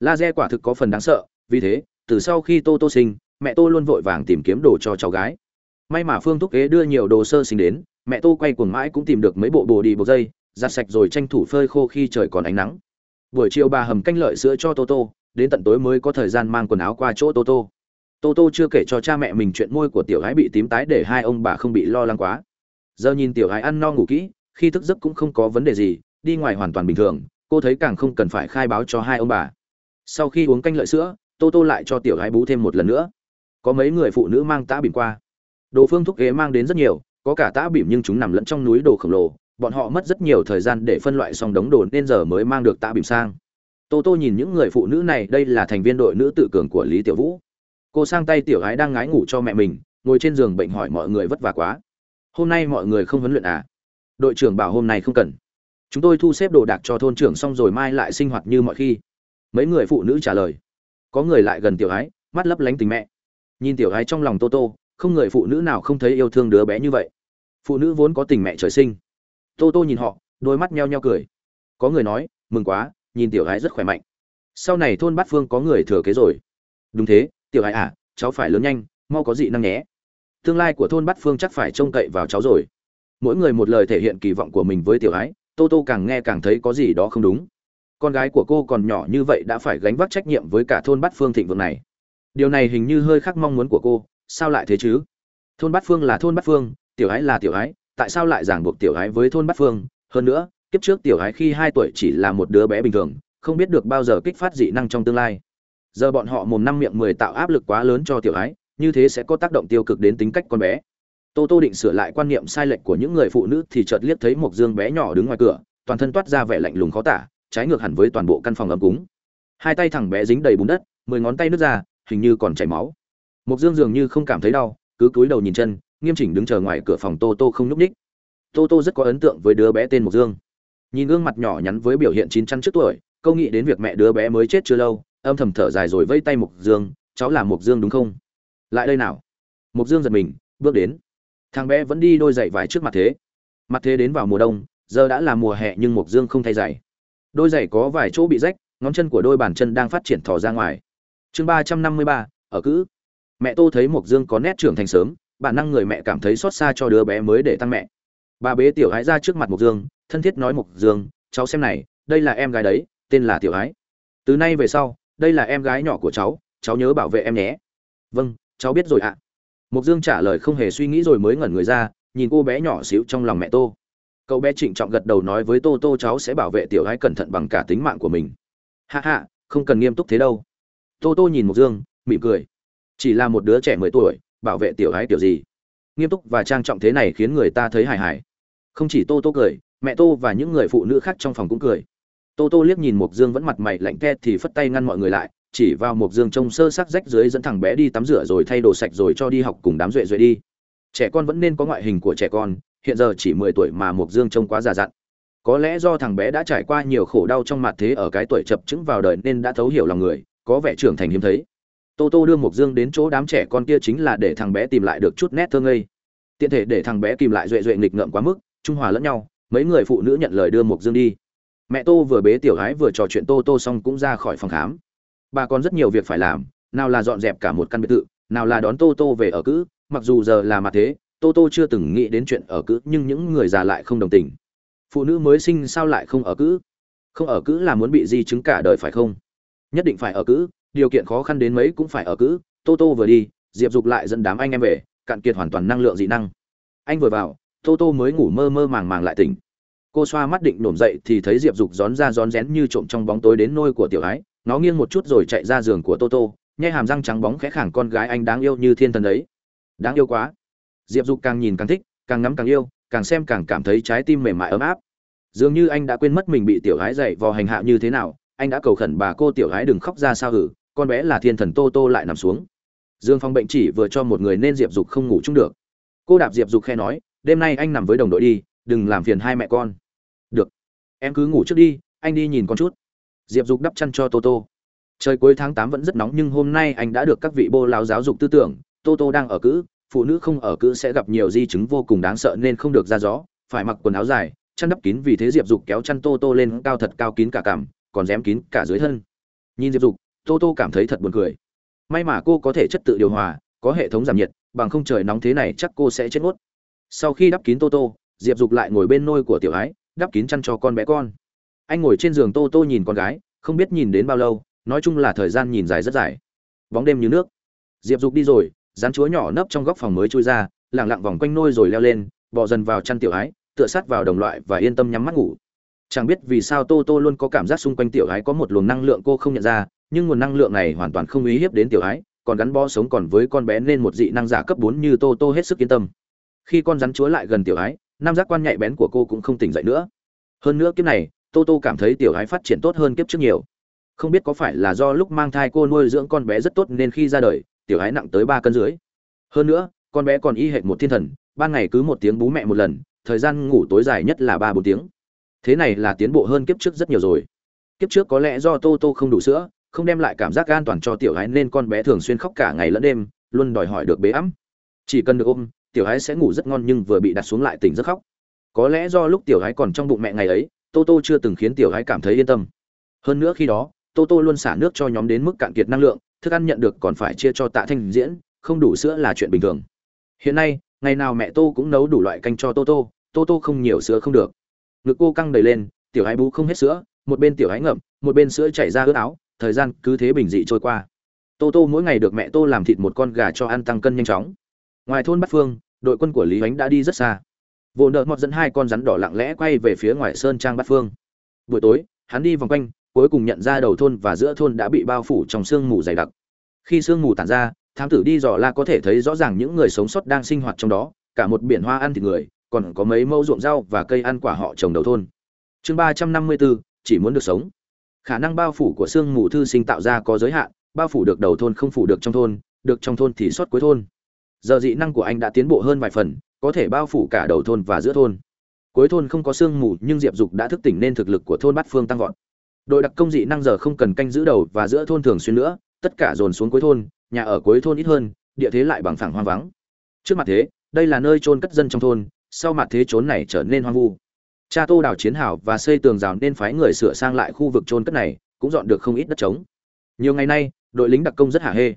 Laser quả thực có phần đáng sợ, vì thế, từ sau khi tô tô sinh, mẹ tô luôn vội vàng tìm kiếm đồ cho cháu gái. May mà phương thúc kế đưa nhiều đồ sơ sinh đến mẹ tô quay cuồng mãi cũng tìm được mấy bộ bồ đi bột dây, giặt sạch rồi tranh thủ phơi khô khi trời còn ánh nắng. Buổi chiều bà hầm canh lợi sữa cho tô tô, đến tận tối mới có thời gian mang quần áo qua chỗ tô tô. Tô tô chưa kể cho cha mẹ mình chuyện môi của tiểu gái bị tím tái để hai ông bà không bị lo lắng quá. Giờ nhìn tiểu gái ăn no ngủ kỹ, khi thức giấc cũng không có vấn đề gì, đi ngoài hoàn toàn bình thường, cô thấy càng không cần phải khai báo cho hai ông bà. Sau khi uống canh lợi sữa, tô tô lại cho tiểu gái bú thêm một lần nữa. Có mấy người phụ nữ mang tã bìm qua. Đồ phương thuốc ghế mang đến rất nhiều có cả tã bìm nhưng chúng nằm lẫn trong núi đồ khổng lồ, bọn họ mất rất nhiều thời gian để phân loại xong đống đồ nên giờ mới mang được tã bìm sang. Tô tô nhìn những người phụ nữ này, đây là thành viên đội nữ tự cường của lý tiểu vũ. Cô sang tay tiểu gái đang ngái ngủ cho mẹ mình, ngồi trên giường bệnh hỏi mọi người vất vả quá. Hôm nay mọi người không huấn luyện à? Đội trưởng bảo hôm nay không cần. Chúng tôi thu xếp đồ đạc cho thôn trưởng xong rồi mai lại sinh hoạt như mọi khi. Mấy người phụ nữ trả lời. Có người lại gần tiểu gái, mắt lấp lánh tình mẹ. Nhìn tiểu gái trong lòng tô tô không người phụ nữ nào không thấy yêu thương đứa bé như vậy. Phụ nữ vốn có tình mẹ trời sinh. Tô tô nhìn họ, đôi mắt nheo nheo cười. Có người nói, mừng quá, nhìn tiểu gái rất khỏe mạnh. Sau này thôn bát phương có người thừa kế rồi. Đúng thế, tiểu gái à cháu phải lớn nhanh, mau có dị năng nhé. Tương lai của thôn bát phương chắc phải trông cậy vào cháu rồi. Mỗi người một lời thể hiện kỳ vọng của mình với tiểu gái, tô tô càng nghe càng thấy có gì đó không đúng. Con gái của cô còn nhỏ như vậy đã phải gánh vác trách nhiệm với cả thôn bát phương thịnh vượng này. Điều này hình như hơi khác mong muốn của cô sao lại thế chứ? Thôn bát phương là thôn bát phương, tiểu ái là tiểu ái, tại sao lại giảng buộc tiểu ái với thôn bát phương? Hơn nữa, kiếp trước tiểu ái khi hai tuổi chỉ là một đứa bé bình thường, không biết được bao giờ kích phát dị năng trong tương lai. Giờ bọn họ mồm năm miệng mười tạo áp lực quá lớn cho tiểu ái, như thế sẽ có tác động tiêu cực đến tính cách con bé. Tô tô định sửa lại quan niệm sai lệch của những người phụ nữ thì chợt liếc thấy một dương bé nhỏ đứng ngoài cửa, toàn thân toát ra vẻ lạnh lùng khó tả, trái ngược hẳn với toàn bộ căn phòng ấm cúng. Hai tay thằng bé dính đầy bùn đất, mười ngón tay nứt ra, hình như còn chảy máu mục dương dường như không cảm thấy đau, cứ cúi đầu nhìn chân, nghiêm chỉnh đứng chờ ngoài cửa phòng tô tô không nhúc ních tô tô rất có ấn tượng với đứa bé tên mộc dương. Nhìn gương mặt nhỏ nhắn với biểu hiện chín chắn trước tuổi, câu nghĩ đến việc mẹ đứa bé mới chết chưa lâu, âm thầm thở dài rồi vây tay mộc dương, cháu là mộc dương đúng không? Lại đây nào. Mộc dương giật mình, bước đến. Thằng bé vẫn đi đôi giày vải trước mặt thế. Mặt thế đến vào mùa đông, giờ đã là mùa hè nhưng mộc dương không thay giày. Đôi giày có vài chỗ bị rách, ngón chân của đôi bàn chân đang phát triển thò ra ngoài. Chương ba trăm năm mươi ba, ở cữ mẹ tô thấy mộc dương có nét trưởng thành sớm, bản năng người mẹ cảm thấy xót xa cho đứa bé mới để tăng mẹ. Bà bế tiểu ái ra trước mặt mộc dương, thân thiết nói mộc dương, cháu xem này, đây là em gái đấy, tên là tiểu ái từ nay về sau, đây là em gái nhỏ của cháu cháu nhớ bảo vệ em nhé. Vâng cháu biết rồi ạ. À. mộc dương trả lời không hề suy nghĩ rồi mới ngẩn người ra, nhìn cô bé nhỏ xíu trong lòng mẹ tô. Cậu bé trịnh trọng gật đầu nói với tô tô, cháu sẽ bảo vệ tiểu ái cẩn thận bằng cả tính mạng của mình. Hạ hạ không cần nghiêm túc thế đâu. Tô tô nhìn mộc dương, mỉm cười chỉ là một đứa trẻ mười tuổi, bảo vệ tiểu gái kiểu gì? Nghiêm túc và trang trọng thế này khiến người ta thấy hài hài. Không chỉ tô tô cười, mẹ tô và những người phụ nữ khác trong phòng cũng cười. Tô tô liếc nhìn mộc dương vẫn mặt mày lạnh ke thì phất tay ngăn mọi người lại, chỉ vào mộc dương trông sơ sắc rách dưới dẫn thằng bé đi tắm rửa rồi thay đồ sạch rồi cho đi học cùng đám duệ duệ đi. Trẻ con vẫn nên có ngoại hình của trẻ con, hiện giờ chỉ mười tuổi mà mộc dương trông quá già dặn. Có lẽ do thằng bé đã trải qua nhiều khổ đau trong mặt thế ở cái tuổi chập chững vào đời nên đã thấu hiểu lòng người, có vẻ trưởng thành hiếm thấy tô tô đưa mộc dương đến chỗ đám trẻ con kia chính là để thằng bé tìm lại được chút nét thơ ngây. Tiện thể để thằng bé kìm lại duệ duệ nghịch ngợm quá mức, trung hòa lẫn nhau, mấy người phụ nữ nhận lời đưa mộc dương đi. Mẹ tô vừa bế tiểu gái vừa trò chuyện tô tô xong cũng ra khỏi phòng khám. Bà còn rất nhiều việc phải làm, nào là dọn dẹp cả một căn biệt thự, nào là đón tô tô về ở cữ, mặc dù giờ là mặt thế, tô tô chưa từng nghĩ đến chuyện ở cữ, nhưng những người già lại không đồng tình. Phụ nữ mới sinh sao lại không ở cữ? Không ở cữ là muốn bị di chứng cả đời phải không? Nhất định phải ở cữ điều kiện khó khăn đến mấy cũng phải ở cữ tô tô vừa đi, diệp dục lại dẫn đám anh em về, cạn kiệt hoàn toàn năng lượng dị năng. Anh vừa vào, tô tô mới ngủ mơ mơ màng màng lại tỉnh. Cô xoa mắt định nổm dậy thì thấy diệp dục rón ra rón rén như trộm trong bóng tối đến nôi của tiểu ái. Nó nghiêng một chút rồi chạy ra giường của tô tô, nhai hàm răng trắng bóng khẽ khàng con gái anh đáng yêu như thiên thần ấy đáng yêu quá. Diệp dục càng nhìn càng thích, càng ngắm càng yêu, càng xem càng cảm thấy trái tim mềm mại ấm áp. Dường như anh đã quên mất mình bị tiểu gái dậy vò hành hạ như thế nào, anh đã cầu khẩn bà cô tiểu gái đừng khóc ra sao hử con bé là thiên thần tô tô lại nằm xuống. Dương phong bệnh chỉ vừa cho một người nên diệp dục không ngủ chung được. Cô đạp diệp dục khe nói, đêm nay anh nằm với đồng đội đi, đừng làm phiền hai mẹ con. Được, em cứ ngủ trước đi, anh đi nhìn con chút. Diệp dục đắp chăn cho tô tô. Trời cuối tháng tám vẫn rất nóng nhưng hôm nay anh đã được các vị bô lao giáo dục tư tưởng, tô tô đang ở cữ, phụ nữ không ở cữ sẽ gặp nhiều di chứng vô cùng đáng sợ nên không được ra gió, phải mặc quần áo dài, chăn đắp kín vì thế diệp dục kéo chăn tô tô lên cao thật cao kín cả cằm, còn dám kín cả dưới thân. Nhìn diệp dục tô tô cảm thấy thật buồn cười. May mà cô có thể chất tự điều hòa, có hệ thống giảm nhiệt, bằng không trời nóng thế này chắc cô sẽ chết ngốt. Sau khi đắp kín tô tô, diệp dục lại ngồi bên nôi của tiểu ái, đắp kín chăn cho con bé con. Anh ngồi trên giường tô tô nhìn con gái, không biết nhìn đến bao lâu, nói chung là thời gian nhìn dài rất dài. Bóng đêm như nước. Diệp dục đi rồi rán chúa nhỏ nấp trong góc phòng mới chui ra lẳng lặng vòng quanh nôi rồi leo lên, bò dần vào chăn tiểu ái, tựa sát vào đồng loại và yên tâm nhắm mắt ngủ. Chẳng biết vì sao tô tô luôn có cảm giác xung quanh tiểu ái có một luồng năng lượng cô không nhận ra nhưng nguồn năng lượng này hoàn toàn không uy hiếp đến tiểu ái, còn gắn bó sống còn với con bé nên một dị năng giả cấp bốn như tô tô hết sức yên tâm. Khi con rắn chúa lại gần tiểu ái, nam giác quan nhạy bén của cô cũng không tỉnh dậy nữa. Hơn nữa kiếp này, tô tô cảm thấy tiểu ái phát triển tốt hơn kiếp trước nhiều. Không biết có phải là do lúc mang thai cô nuôi dưỡng con bé rất tốt nên khi ra đời, tiểu ái nặng tới ba cân dưới hơn nữa, con bé còn y hệt một thiên thần, ban ngày cứ một tiếng bú mẹ một lần, thời gian ngủ tối dài nhất là ba bốn tiếng. Thế này là tiến bộ hơn kiếp trước rất nhiều rồi. Kiếp trước có lẽ do tô tô không đủ sữa không đem lại cảm giác an toàn cho tiểu hái nên con bé thường xuyên khóc cả ngày lẫn đêm, luôn đòi hỏi được bế ấm. Chỉ cần được ôm, tiểu hái sẽ ngủ rất ngon nhưng vừa bị đặt xuống lại tỉnh rất khóc. Có lẽ do lúc tiểu hái còn trong bụng mẹ ngày ấy, tô tô chưa từng khiến tiểu hái cảm thấy yên tâm. Hơn nữa khi đó, tô tô luôn xả nước cho nhóm đến mức cạn kiệt năng lượng, thức ăn nhận được còn phải chia cho tạ thanh diễn, không đủ sữa là chuyện bình thường. Hiện nay, ngày nào mẹ tô cũng nấu đủ loại canh cho tô tô tô tô không nhiều sữa không được. Ngực cô căng đầy lên, tiểu hái bú không hết sữa, một bên tiểu hái ngậm, một bên sữa chảy ra ướt áo thời gian cứ thế bình dị trôi qua tô tô mỗi ngày được mẹ tô làm thịt một con gà cho ăn tăng cân nhanh chóng ngoài thôn bắc phương đội quân của lý ánh đã đi rất xa Vô nợ mọt dẫn hai con rắn đỏ lặng lẽ quay về phía ngoài sơn trang bát phương. Buổi tối, hắn đi vòng quanh, cuối cùng nhận ra đầu thôn và giữa thôn đã bị bao phủ trong sương mù dày đặc. Khi sương mù tản ra, thám tử đi dò la có thể thấy rõ ràng những người sống sót đang sinh hoạt trong đó, cả một biển hoa ăn thịt người, còn có mấy mẫu ruộng rau và cây ăn quả họ trồng đầu thôn. Chương ba trăm năm mươi bốn, chỉ muốn được sống. Khả năng bao phủ của sương mù thư sinh tạo ra có giới hạn, bao phủ được đầu thôn không phủ được trong thôn, được trong thôn thì sót cuối thôn. Giờ dị năng của anh đã tiến bộ hơn vài phần, có thể bao phủ cả đầu thôn và giữa thôn. Cuối thôn không có sương mù, nhưng Diệp Dục đã thức tỉnh nên thực lực của thôn Bát Phương tăng vọt. Đội đặc công dị năng giờ không cần canh giữ đầu và giữa thôn thường xuyên nữa, tất cả dồn xuống cuối thôn, nhà ở cuối thôn ít hơn, địa thế lại bằng phẳng hoang vắng. Trước mặt thế, đây là nơi trôn cất dân trong thôn, sau mặt thế trốn này trở nên hoang vu. Cha Tô đào chiến hào và xây tường rào nên phái người sửa sang lại khu vực trôn cất này, cũng dọn được không ít đất trống. Nhiều ngày nay, đội lính đặc công rất hả hê.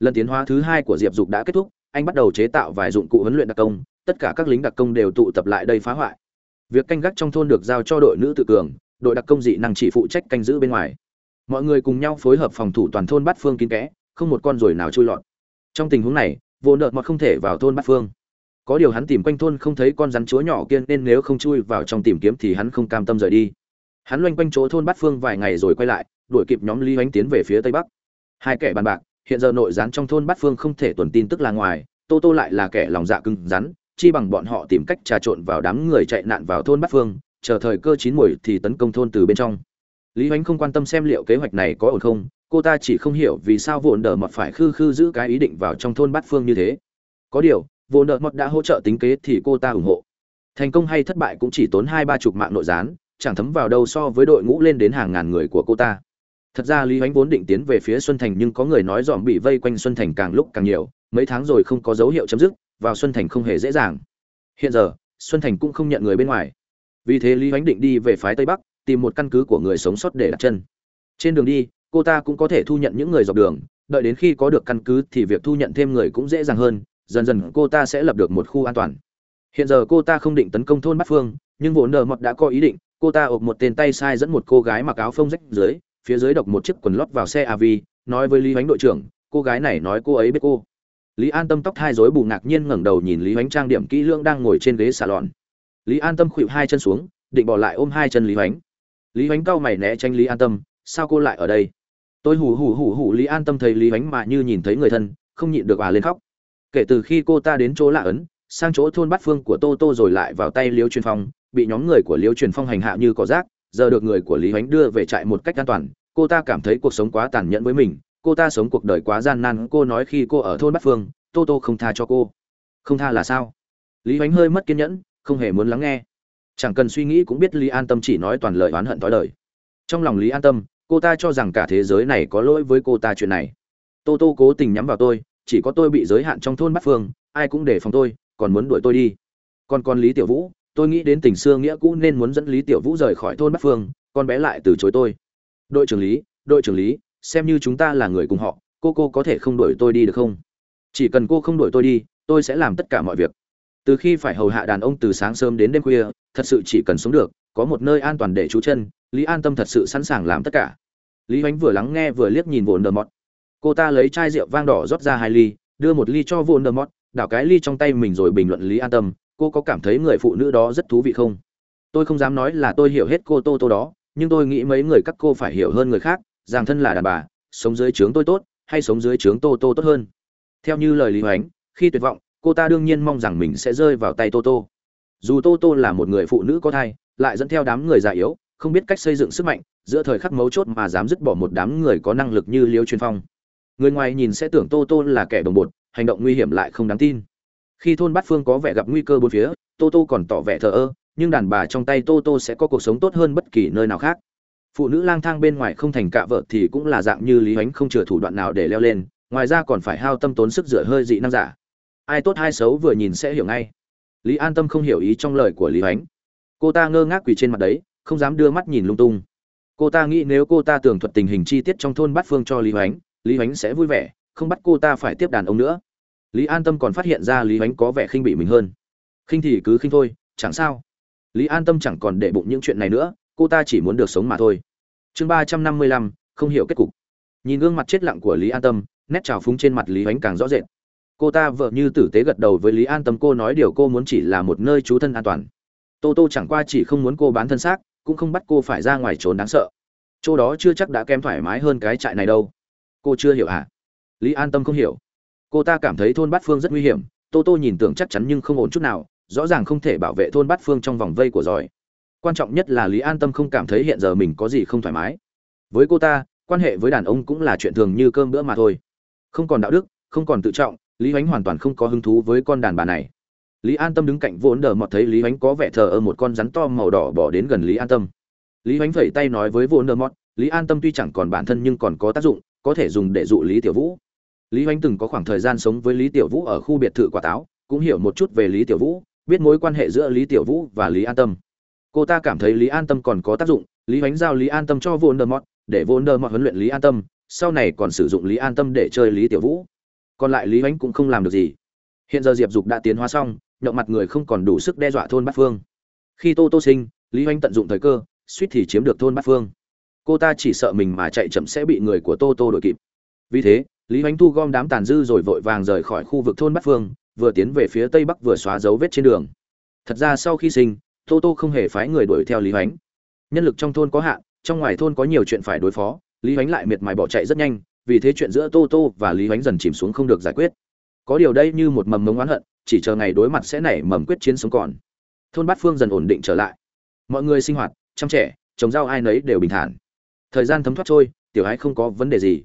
Lần tiến hóa thứ hai của Diệp Dục đã kết thúc, anh bắt đầu chế tạo vài dụng cụ huấn luyện đặc công, tất cả các lính đặc công đều tụ tập lại đây phá hoại. Việc canh gác trong thôn được giao cho đội nữ tự cường, đội đặc công dị năng chỉ phụ trách canh giữ bên ngoài. Mọi người cùng nhau phối hợp phòng thủ toàn thôn Bát Phương kín kẽ, không một con ruồi nào trôi lọt. Trong tình huống này, vô nợ mọt không thể vào thôn Bát Phương. Có điều hắn tìm quanh thôn không thấy con rắn chúa nhỏ kia nên nếu không chui vào trong tìm kiếm thì hắn không cam tâm rời đi. Hắn loanh quanh chỗ thôn Bát Phương vài ngày rồi quay lại, đuổi kịp nhóm Lý Hoánh tiến về phía tây bắc. Hai kẻ bàn bạc, hiện giờ nội gián trong thôn Bát Phương không thể tuần tin tức là ngoài, Tô Tô lại là kẻ lòng dạ cứng rắn, chi bằng bọn họ tìm cách trà trộn vào đám người chạy nạn vào thôn Bát Phương, chờ thời cơ chín muồi thì tấn công thôn từ bên trong. Lý Hoánh không quan tâm xem liệu kế hoạch này có ổn không, cô ta chỉ không hiểu vì sao vụn đờ mọt phải khư khư giữ cái ý định vào trong thôn Bát Phương như thế. Có điều, Vô nợ mọt đã hỗ trợ tính kế thì cô ta ủng hộ. Thành công hay thất bại cũng chỉ tốn hai ba chục mạng nội gián, chẳng thấm vào đâu so với đội ngũ lên đến hàng ngàn người của cô ta. Thật ra Lý ánh vốn định tiến về phía Xuân Thành nhưng có người nói dòm bị vây quanh Xuân Thành càng lúc càng nhiều, mấy tháng rồi không có dấu hiệu chấm dứt, vào Xuân Thành không hề dễ dàng. Hiện giờ, Xuân Thành cũng không nhận người bên ngoài. Vì thế Lý ánh định đi về phái Tây Bắc, tìm một căn cứ của người sống sót để đặt chân. Trên đường đi, cô ta cũng có thể thu nhận những người dọc đường, đợi đến khi có được căn cứ thì việc thu nhận thêm người cũng dễ dàng hơn, dần dần cô ta sẽ lập được một khu an toàn. Hiện giờ cô ta không định tấn công thôn Bát Phương, nhưng vốn nợ mọt đã có ý định, cô ta ộp một tên tay sai dẫn một cô gái mặc áo phông rách dưới, phía dưới độc một chiếc quần lót vào xe AV, nói với Lý Hoánh đội trưởng, cô gái này nói cô ấy biết cô. Lý An Tâm tóc hai rối bù ngạc nhiên ngẩng đầu nhìn Lý Hoánh trang điểm kỹ lưỡng đang ngồi trên ghế salon. Lý An Tâm khuỵu hai chân xuống, định bỏ lại ôm hai chân Lý Hoánh. Lý Hoánh cau mày né tránh Lý An Tâm, sao cô lại ở đây? Tôi hù hù hù hù Lý An Tâm thấy Lý Hoánh mà như nhìn thấy người thân, không nhịn được à lên khóc. Kể từ khi cô ta đến chỗ lạ ấn, sang chỗ thôn Bát Phương của Tô Tô rồi lại vào tay Liêu Truyền Phong, bị nhóm người của Liêu Truyền Phong hành hạ như cỏ rác, giờ được người của Lý ánh đưa về trại một cách an toàn, cô ta cảm thấy cuộc sống quá tàn nhẫn với mình, cô ta sống cuộc đời quá gian nan, cô nói khi cô ở thôn Bát Phương, Tô Tô không tha cho cô. Không tha là sao? Lý ánh hơi mất kiên nhẫn, không hề muốn lắng nghe. Chẳng cần suy nghĩ cũng biết Lý An Tâm chỉ nói toàn lời oán hận tối lời. Trong lòng Lý An Tâm, cô ta cho rằng cả thế giới này có lỗi với cô ta chuyện này. Tô Tô cố tình nhắm vào tôi, chỉ có tôi bị giới hạn trong thôn Bát Phương, ai cũng để phòng tôi, còn muốn đuổi tôi đi. Còn con Lý Tiểu Vũ, tôi nghĩ đến tình xưa nghĩa cũ nên muốn dẫn Lý Tiểu Vũ rời khỏi thôn Bát Phương, con bé lại từ chối tôi. Đội trưởng Lý, đội trưởng Lý, xem như chúng ta là người cùng họ, cô cô có thể không đuổi tôi đi được không? Chỉ cần cô không đuổi tôi đi, tôi sẽ làm tất cả mọi việc. Từ khi phải hầu hạ đàn ông từ sáng sớm đến đêm khuya, thật sự chỉ cần sống được, có một nơi an toàn để trú chân, Lý An Tâm thật sự sẵn sàng làm tất cả. Lý Hoánh vừa lắng nghe vừa liếc nhìn Vồn Đờ Mọt. Cô ta lấy chai rượu vang đỏ rót ra hai ly, đưa một ly cho Vồn đảo cái ly trong tay mình rồi bình luận Lý An Tâm, cô có cảm thấy người phụ nữ đó rất thú vị không? Tôi không dám nói là tôi hiểu hết cô Tô Tô đó, nhưng tôi nghĩ mấy người các cô phải hiểu hơn người khác, rằng thân là đàn bà, sống dưới trướng tôi tốt, hay sống dưới trướng Tô Tô tốt hơn. Theo như lời Lý Hoánh, khi tuyệt vọng, cô ta đương nhiên mong rằng mình sẽ rơi vào tay Tô Tô. Dù Tô Tô là một người phụ nữ có thai, lại dẫn theo đám người già yếu, không biết cách xây dựng sức mạnh, giữa thời khắc mấu chốt mà dám dứt bỏ một đám người có năng lực như Liêu Truyền Phong. Người ngoài nhìn sẽ tưởng Tô Tô là kẻ đồng bột, hành động nguy hiểm lại không đáng tin. Khi thôn Bát Phương có vẻ gặp nguy cơ bốn phía, Tô Tô còn tỏ vẻ thờ ơ, nhưng đàn bà trong tay Tô Tô sẽ có cuộc sống tốt hơn bất kỳ nơi nào khác. Phụ nữ lang thang bên ngoài không thành cạ vợ thì cũng là dạng như Lý ánh không chừa thủ đoạn nào để leo lên, ngoài ra còn phải hao tâm tốn sức rửa hơi dị năng giả. Ai tốt ai xấu vừa nhìn sẽ hiểu ngay. Lý An Tâm không hiểu ý trong lời của Lý ánh Cô ta ngơ ngác quỳ trên mặt đấy, không dám đưa mắt nhìn lung tung. Cô ta nghĩ nếu cô ta tường thuật tình hình chi tiết trong thôn Bát Phương cho Lý ánh Lý ánh sẽ vui vẻ, không bắt cô ta phải tiếp đàn ông nữa. Lý An Tâm còn phát hiện ra Lý ánh có vẻ khinh bị mình hơn. Khinh thì cứ khinh thôi, chẳng sao. Lý An Tâm chẳng còn để bụng những chuyện này nữa, cô ta chỉ muốn được sống mà thôi. Chương ba trăm năm mươi lăm, không hiểu kết cục. Nhìn gương mặt chết lặng của Lý An Tâm, nét trào phúng trên mặt Lý ánh càng rõ rệt. cô ta vợ như tử tế gật đầu với lý an tâm cô nói điều cô muốn chỉ là một nơi trú thân an toàn tô tô chẳng qua chỉ không muốn cô bán thân xác cũng không bắt cô phải ra ngoài trốn đáng sợ chỗ đó chưa chắc đã kém thoải mái hơn cái trại này đâu cô chưa hiểu à? lý an tâm không hiểu. Cô ta cảm thấy thôn bát phương rất nguy hiểm, tô tô nhìn tưởng chắc chắn nhưng không ổn chút nào, rõ ràng không thể bảo vệ thôn bát phương trong vòng vây của giỏi. Quan trọng nhất là lý an tâm không cảm thấy hiện giờ mình có gì không thoải mái. Với cô ta, quan hệ với đàn ông cũng là chuyện thường như cơm bữa mà thôi. Không còn đạo đức, không còn tự trọng, lý h hoàn toàn không có hứng thú với con đàn bà này. Lý an tâm đứng cạnh vốn đờ mọt thấy lý h có vẻ thờ ơ một con rắn to màu đỏ bỏ đến gần lý an tâm. Lý h phẩy tay nói với vốn đờ mọt, lý an tâm tuy chẳng còn bản thân nhưng còn có tác dụng có thể dùng để dụ lý tiểu vũ. Lý h từng có khoảng thời gian sống với lý tiểu vũ ở khu biệt thự quả táo, cũng hiểu một chút về lý tiểu vũ, biết mối quan hệ giữa lý tiểu vũ và lý an tâm. Cô ta cảm thấy lý an tâm còn có tác dụng, lý h giao lý an tâm cho vô nơ mọt để vô nơ mọt huấn luyện lý an tâm, sau này còn sử dụng lý an tâm để chơi lý tiểu vũ. Còn lại lý h cũng không làm được gì. Hiện giờ diệp dục đã tiến hóa xong, nhậu mặt người không còn đủ sức đe dọa thôn bát phương. Khi tô tô sinh, lý h tận dụng thời cơ, suýt thì chiếm được thôn bát phương cô ta chỉ sợ mình mà chạy chậm sẽ bị người của tô tô đuổi kịp. Vì thế, lý h thu gom đám tàn dư rồi vội vàng rời khỏi khu vực thôn bát phương, vừa tiến về phía tây bắc vừa xóa dấu vết trên đường. Thật ra sau khi sinh, tô tô không hề phái người đuổi theo lý h nhân lực trong thôn có hạn, trong ngoài thôn có nhiều chuyện phải đối phó, lý h lại miệt mài bỏ chạy rất nhanh, vì thế chuyện giữa tô tô và lý h dần chìm xuống không được giải quyết. Có điều đây như một mầm mống oán hận, chỉ chờ ngày đối mặt sẽ nảy mầm quyết chiến sống còn. Thôn bát phương dần ổn định trở lại. Mọi người sinh hoạt, chăm trẻ, trồng rau ai nấy đều bình thản thời gian thấm thoát trôi, tiểu hãi không có vấn đề gì.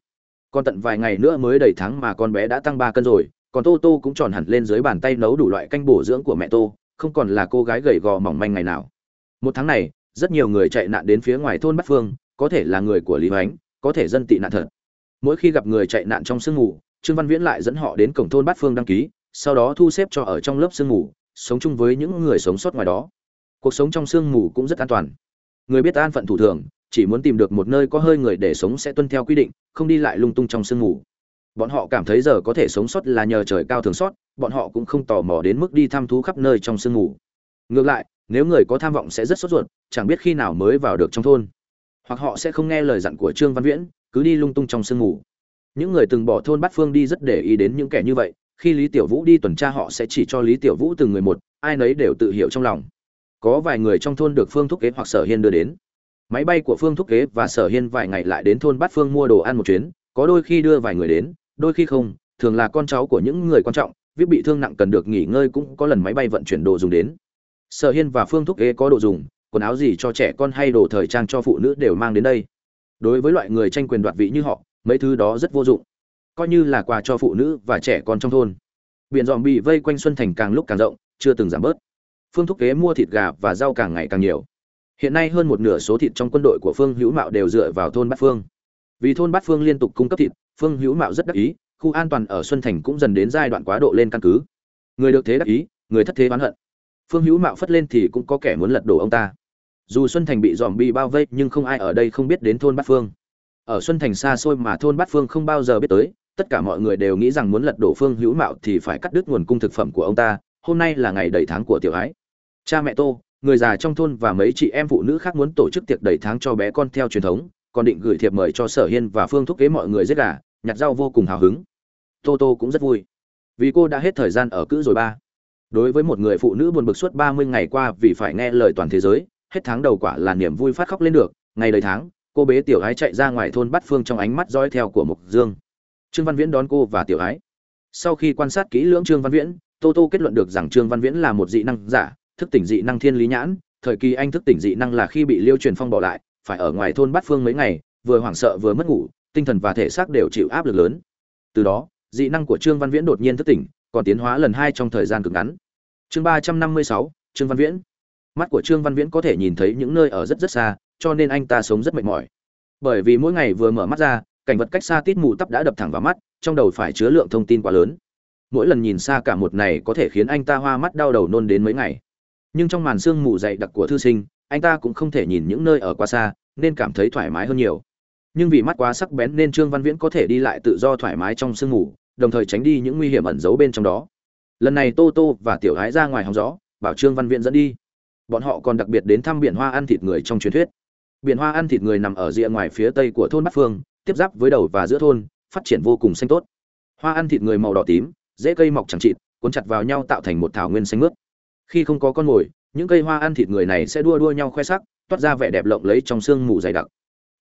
Còn tận vài ngày nữa mới đầy tháng mà con bé đã tăng ba cân rồi, còn tô tô cũng tròn hẳn lên dưới bàn tay nấu đủ loại canh bổ dưỡng của mẹ tô, không còn là cô gái gầy gò mỏng manh ngày nào. Một tháng này, rất nhiều người chạy nạn đến phía ngoài thôn bát phương, có thể là người của lý hoánh, có thể dân tị nạn thật. Mỗi khi gặp người chạy nạn trong sương mù, trương văn viễn lại dẫn họ đến cổng thôn bát phương đăng ký, sau đó thu xếp cho ở trong lớp sương mù, sống chung với những người sống sót ngoài đó. Cuộc sống trong sương mù cũng rất an toàn. Người biết an phận thủ thường chỉ muốn tìm được một nơi có hơi người để sống sẽ tuân theo quy định, không đi lại lung tung trong sương mù. Bọn họ cảm thấy giờ có thể sống sót là nhờ trời cao thường sót, bọn họ cũng không tò mò đến mức đi thăm thú khắp nơi trong sương mù. Ngược lại, nếu người có tham vọng sẽ rất sốt ruột, chẳng biết khi nào mới vào được trong thôn. Hoặc họ sẽ không nghe lời dặn của trương văn viễn, cứ đi lung tung trong sương mù. Những người từng bỏ thôn bắt phương đi rất để ý đến những kẻ như vậy, khi lý tiểu vũ đi tuần tra họ sẽ chỉ cho lý tiểu vũ từng người một, ai nấy đều tự hiểu trong lòng. Có vài người trong thôn được phương thúc kế hoặc sở hiên đưa đến máy bay của phương thúc kế và sở hiên vài ngày lại đến thôn bát phương mua đồ ăn một chuyến, có đôi khi đưa vài người đến, đôi khi không, thường là con cháu của những người quan trọng, viết bị thương nặng cần được nghỉ ngơi cũng có lần máy bay vận chuyển đồ dùng đến. Sở hiên và phương thúc kế có đồ dùng, quần áo gì cho trẻ con hay đồ thời trang cho phụ nữ đều mang đến đây. Đối với loại người tranh quyền đoạt vị như họ, mấy thứ đó rất vô dụng. Coi như là quà cho phụ nữ và trẻ con trong thôn. Biển dòm bị vây quanh xuân thành càng lúc càng rộng, chưa từng giảm bớt. Phương thúc kế mua thịt gà và rau càng ngày càng nhiều hiện nay hơn một nửa số thịt trong quân đội của phương hữu mạo đều dựa vào thôn bát phương. Vì thôn bát phương liên tục cung cấp thịt, phương hữu mạo rất đắc ý, khu an toàn ở xuân thành cũng dần đến giai đoạn quá độ lên căn cứ. Người được thế đắc ý, người thất thế oán hận. Phương hữu mạo phất lên thì cũng có kẻ muốn lật đổ ông ta. Dù xuân thành bị dòm bi bao vây, nhưng không ai ở đây không biết đến thôn bát phương. Ở xuân thành xa xôi mà thôn bát phương không bao giờ biết tới, tất cả mọi người đều nghĩ rằng muốn lật đổ phương hữu mạo thì phải cắt đứt nguồn cung thực phẩm của ông ta, hôm nay là ngày đầy tháng của tiểu ái. Cha mẹ tô người già trong thôn và mấy chị em phụ nữ khác muốn tổ chức tiệc đầy tháng cho bé con theo truyền thống, còn định gửi thiệp mời cho sở hiên và phương thúc kế mọi người giết gà, nhặt rau vô cùng hào hứng. Tô tô cũng rất vui, vì cô đã hết thời gian ở cữ rồi ba. Đối với một người phụ nữ buồn bực suốt ba mươi ngày qua vì phải nghe lời toàn thế giới, hết tháng đầu quả là niềm vui phát khóc lên được. Ngày đầy tháng, cô bé tiểu ái chạy ra ngoài thôn bắt phương trong ánh mắt dõi theo của mục dương. Trương văn viễn đón cô và tiểu ái. Sau khi quan sát kỹ lưỡng trương văn viễn, tô tô kết luận được rằng trương văn viễn là một dị năng giả thức tỉnh dị năng thiên lý nhãn, thời kỳ anh thức tỉnh dị năng là khi bị liêu truyền phong bỏ lại, phải ở ngoài thôn bát phương mấy ngày, vừa hoảng sợ vừa mất ngủ, tinh thần và thể xác đều chịu áp lực lớn. Từ đó, dị năng của trương văn viễn đột nhiên thức tỉnh, còn tiến hóa lần hai trong thời gian cực ngắn. Chương ba trăm năm mươi sáu, trương văn viễn. Mắt của trương văn viễn có thể nhìn thấy những nơi ở rất rất xa, cho nên anh ta sống rất mệt mỏi. Bởi vì mỗi ngày vừa mở mắt ra, cảnh vật cách xa tít mù tắp đã đập thẳng vào mắt, trong đầu phải chứa lượng thông tin quá lớn. Mỗi lần nhìn xa cả một này có thể khiến anh ta hoa mắt đau đầu nôn đến mấy ngày nhưng trong màn sương mù dày đặc của thư sinh, anh ta cũng không thể nhìn những nơi ở quá xa, nên cảm thấy thoải mái hơn nhiều. Nhưng vì mắt quá sắc bén nên trương văn viễn có thể đi lại tự do thoải mái trong sương mù, đồng thời tránh đi những nguy hiểm ẩn giấu bên trong đó. Lần này tô tô và tiểu gái ra ngoài hóng gió, bảo trương văn viễn dẫn đi. Bọn họ còn đặc biệt đến thăm biển hoa ăn thịt người trong truyền thuyết. Biển hoa ăn thịt người nằm ở rìa ngoài phía tây của thôn bắc phương, tiếp giáp với đầu và giữa thôn, phát triển vô cùng xanh tốt. Hoa ăn thịt người màu đỏ tím dễ cây mọc chẳng trịt cuốn chặt vào nhau tạo thành một thảo nguyên xanh mướt khi không có con mồi, những cây hoa ăn thịt người này sẽ đua đua nhau khoe sắc, toát ra vẻ đẹp lộng lấy trong sương mù dày đặc.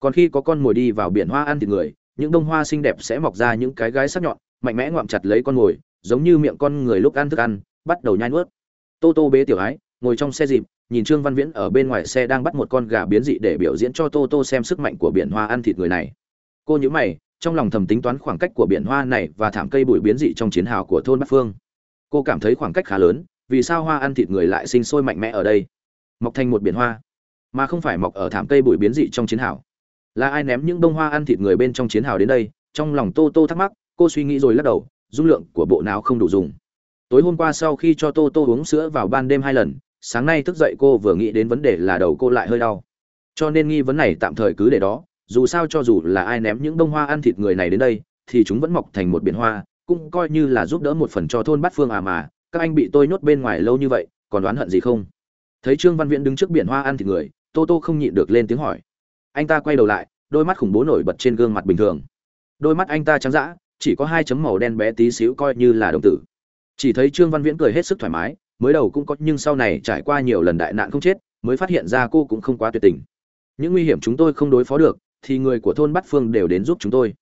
Còn khi có con mồi đi vào biển hoa ăn thịt người, những bông hoa xinh đẹp sẽ mọc ra những cái gái sắc nhọn, mạnh mẽ ngoạm chặt lấy con mồi, giống như miệng con người lúc ăn thức ăn, bắt đầu nhai nuốt. Tô tô bế tiểu ái, ngồi trong xe dịp, nhìn trương văn viễn ở bên ngoài xe đang bắt một con gà biến dị để biểu diễn cho tô tô xem sức mạnh của biển hoa ăn thịt người này. Cô nhớ mày, trong lòng thầm tính toán khoảng cách của biển hoa này và thảm cây bụi biến dị trong chiến hào của thôn bắc phương. Cô cảm thấy khoảng cách khá lớn vì sao hoa ăn thịt người lại sinh sôi mạnh mẽ ở đây? Mọc thành một biển hoa, mà không phải mọc ở thảm cây bụi biến dị trong chiến hào. Là ai ném những bông hoa ăn thịt người bên trong chiến hào đến đây? Trong lòng tô tô thắc mắc, cô suy nghĩ rồi lắc đầu, dung lượng của bộ não không đủ dùng. Tối hôm qua sau khi cho tô tô uống sữa vào ban đêm hai lần, sáng nay thức dậy cô vừa nghĩ đến vấn đề là đầu cô lại hơi đau. Cho nên nghi vấn này tạm thời cứ để đó, dù sao cho dù là ai ném những bông hoa ăn thịt người này đến đây, thì chúng vẫn mọc thành một biển hoa, cũng coi như là giúp đỡ một phần cho thôn bát phương à mà các anh bị tôi nhốt bên ngoài lâu như vậy, còn đoán hận gì không? Thấy trương văn viễn đứng trước biển hoa ăn thịt người, tô tô không nhịn được lên tiếng hỏi. Anh ta quay đầu lại, đôi mắt khủng bố nổi bật trên gương mặt bình thường. Đôi mắt anh ta trắng dã, chỉ có hai chấm màu đen bé tí xíu coi như là đồng tử. Chỉ thấy trương văn viễn cười hết sức thoải mái, mới đầu cũng có, nhưng sau này trải qua nhiều lần đại nạn không chết, mới phát hiện ra cô cũng không quá tuyệt tình. Những nguy hiểm chúng tôi không đối phó được, thì người của thôn bát phương đều đến giúp chúng tôi.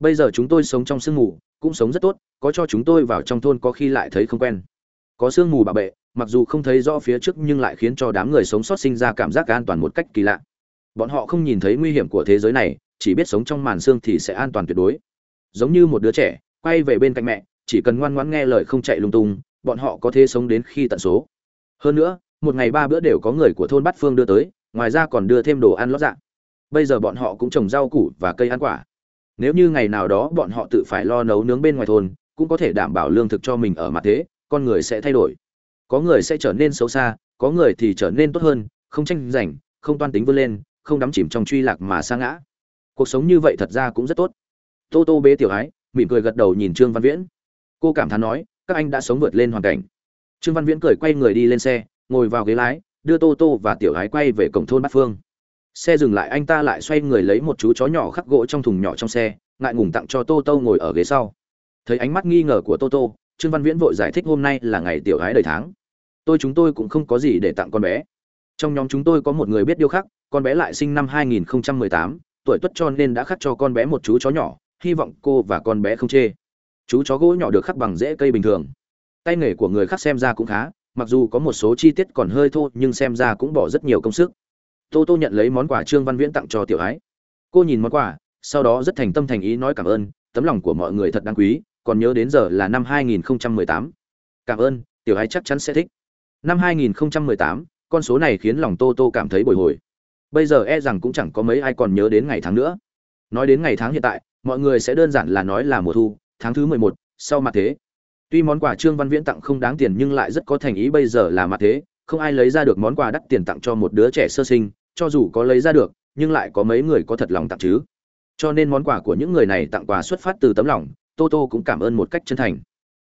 Bây giờ chúng tôi sống trong sương mù, cũng sống rất tốt có cho chúng tôi vào trong thôn có khi lại thấy không quen. Có sương mù bà bệ, mặc dù không thấy rõ phía trước nhưng lại khiến cho đám người sống sót sinh ra cảm giác an toàn một cách kỳ lạ. Bọn họ không nhìn thấy nguy hiểm của thế giới này, chỉ biết sống trong màn sương thì sẽ an toàn tuyệt đối. Giống như một đứa trẻ, quay về bên cạnh mẹ, chỉ cần ngoan ngoãn nghe lời không chạy lung tung, bọn họ có thể sống đến khi tận số. Hơn nữa, một ngày ba bữa đều có người của thôn bát phương đưa tới, ngoài ra còn đưa thêm đồ ăn lót dạ. Bây giờ bọn họ cũng trồng rau củ và cây ăn quả. Nếu như ngày nào đó bọn họ tự phải lo nấu nướng bên ngoài thôn cũng có thể đảm bảo lương thực cho mình ở mặt thế, con người sẽ thay đổi. Có người sẽ trở nên xấu xa, có người thì trở nên tốt hơn, không tranh giành, không toan tính vươn lên, không đắm chìm trong truy lạc mà sa ngã. Cuộc sống như vậy thật ra cũng rất tốt. Tô tô bế tiểu ái, mỉm cười gật đầu nhìn trương văn viễn. Cô cảm thán nói, các anh đã sống vượt lên hoàn cảnh. Trương văn viễn cười quay người đi lên xe, ngồi vào ghế lái, đưa tô tô và tiểu ái quay về cổng thôn bát phương. Xe dừng lại, anh ta lại xoay người lấy một chú chó nhỏ khắc gỗ trong thùng nhỏ trong xe, ngại ngùng tặng cho tô tô ngồi ở ghế sau thấy ánh mắt nghi ngờ của tô tô trương văn viễn vội giải thích hôm nay là ngày tiểu ái đời tháng. Tôi chúng tôi cũng không có gì để tặng con bé. Trong nhóm chúng tôi có một người biết điêu khắc con bé lại sinh năm 2018, tuổi tuất cho nên đã khắc cho con bé một chú chó nhỏ hy vọng cô và con bé không chê. Chú chó gỗ nhỏ được khắc bằng rễ cây bình thường. Tay nghề của người khắc xem ra cũng khá mặc dù có một số chi tiết còn hơi thô nhưng xem ra cũng bỏ rất nhiều công sức. Tô tô nhận lấy món quà trương văn viễn tặng cho tiểu ái. Cô nhìn món quà sau đó rất thành tâm thành ý nói cảm ơn tấm lòng của mọi người thật đáng quý còn nhớ đến giờ là năm 2018. cảm ơn tiểu hái chắc chắn sẽ thích. Năm 2018, con số này khiến lòng tô tô cảm thấy bồi hồi. Bây giờ e rằng cũng chẳng có mấy ai còn nhớ đến ngày tháng nữa. Nói đến ngày tháng hiện tại mọi người sẽ đơn giản là nói là mùa thu tháng thứ mười một sau mặt thế. Tuy món quà trương văn viễn tặng không đáng tiền nhưng lại rất có thành ý bây giờ là mặt thế không ai lấy ra được món quà đắt tiền tặng cho một đứa trẻ sơ sinh cho dù có lấy ra được nhưng lại có mấy người có thật lòng tặng chứ. Cho nên món quà của những người này tặng quà xuất phát từ tấm lòng tô tô cũng cảm ơn một cách chân thành.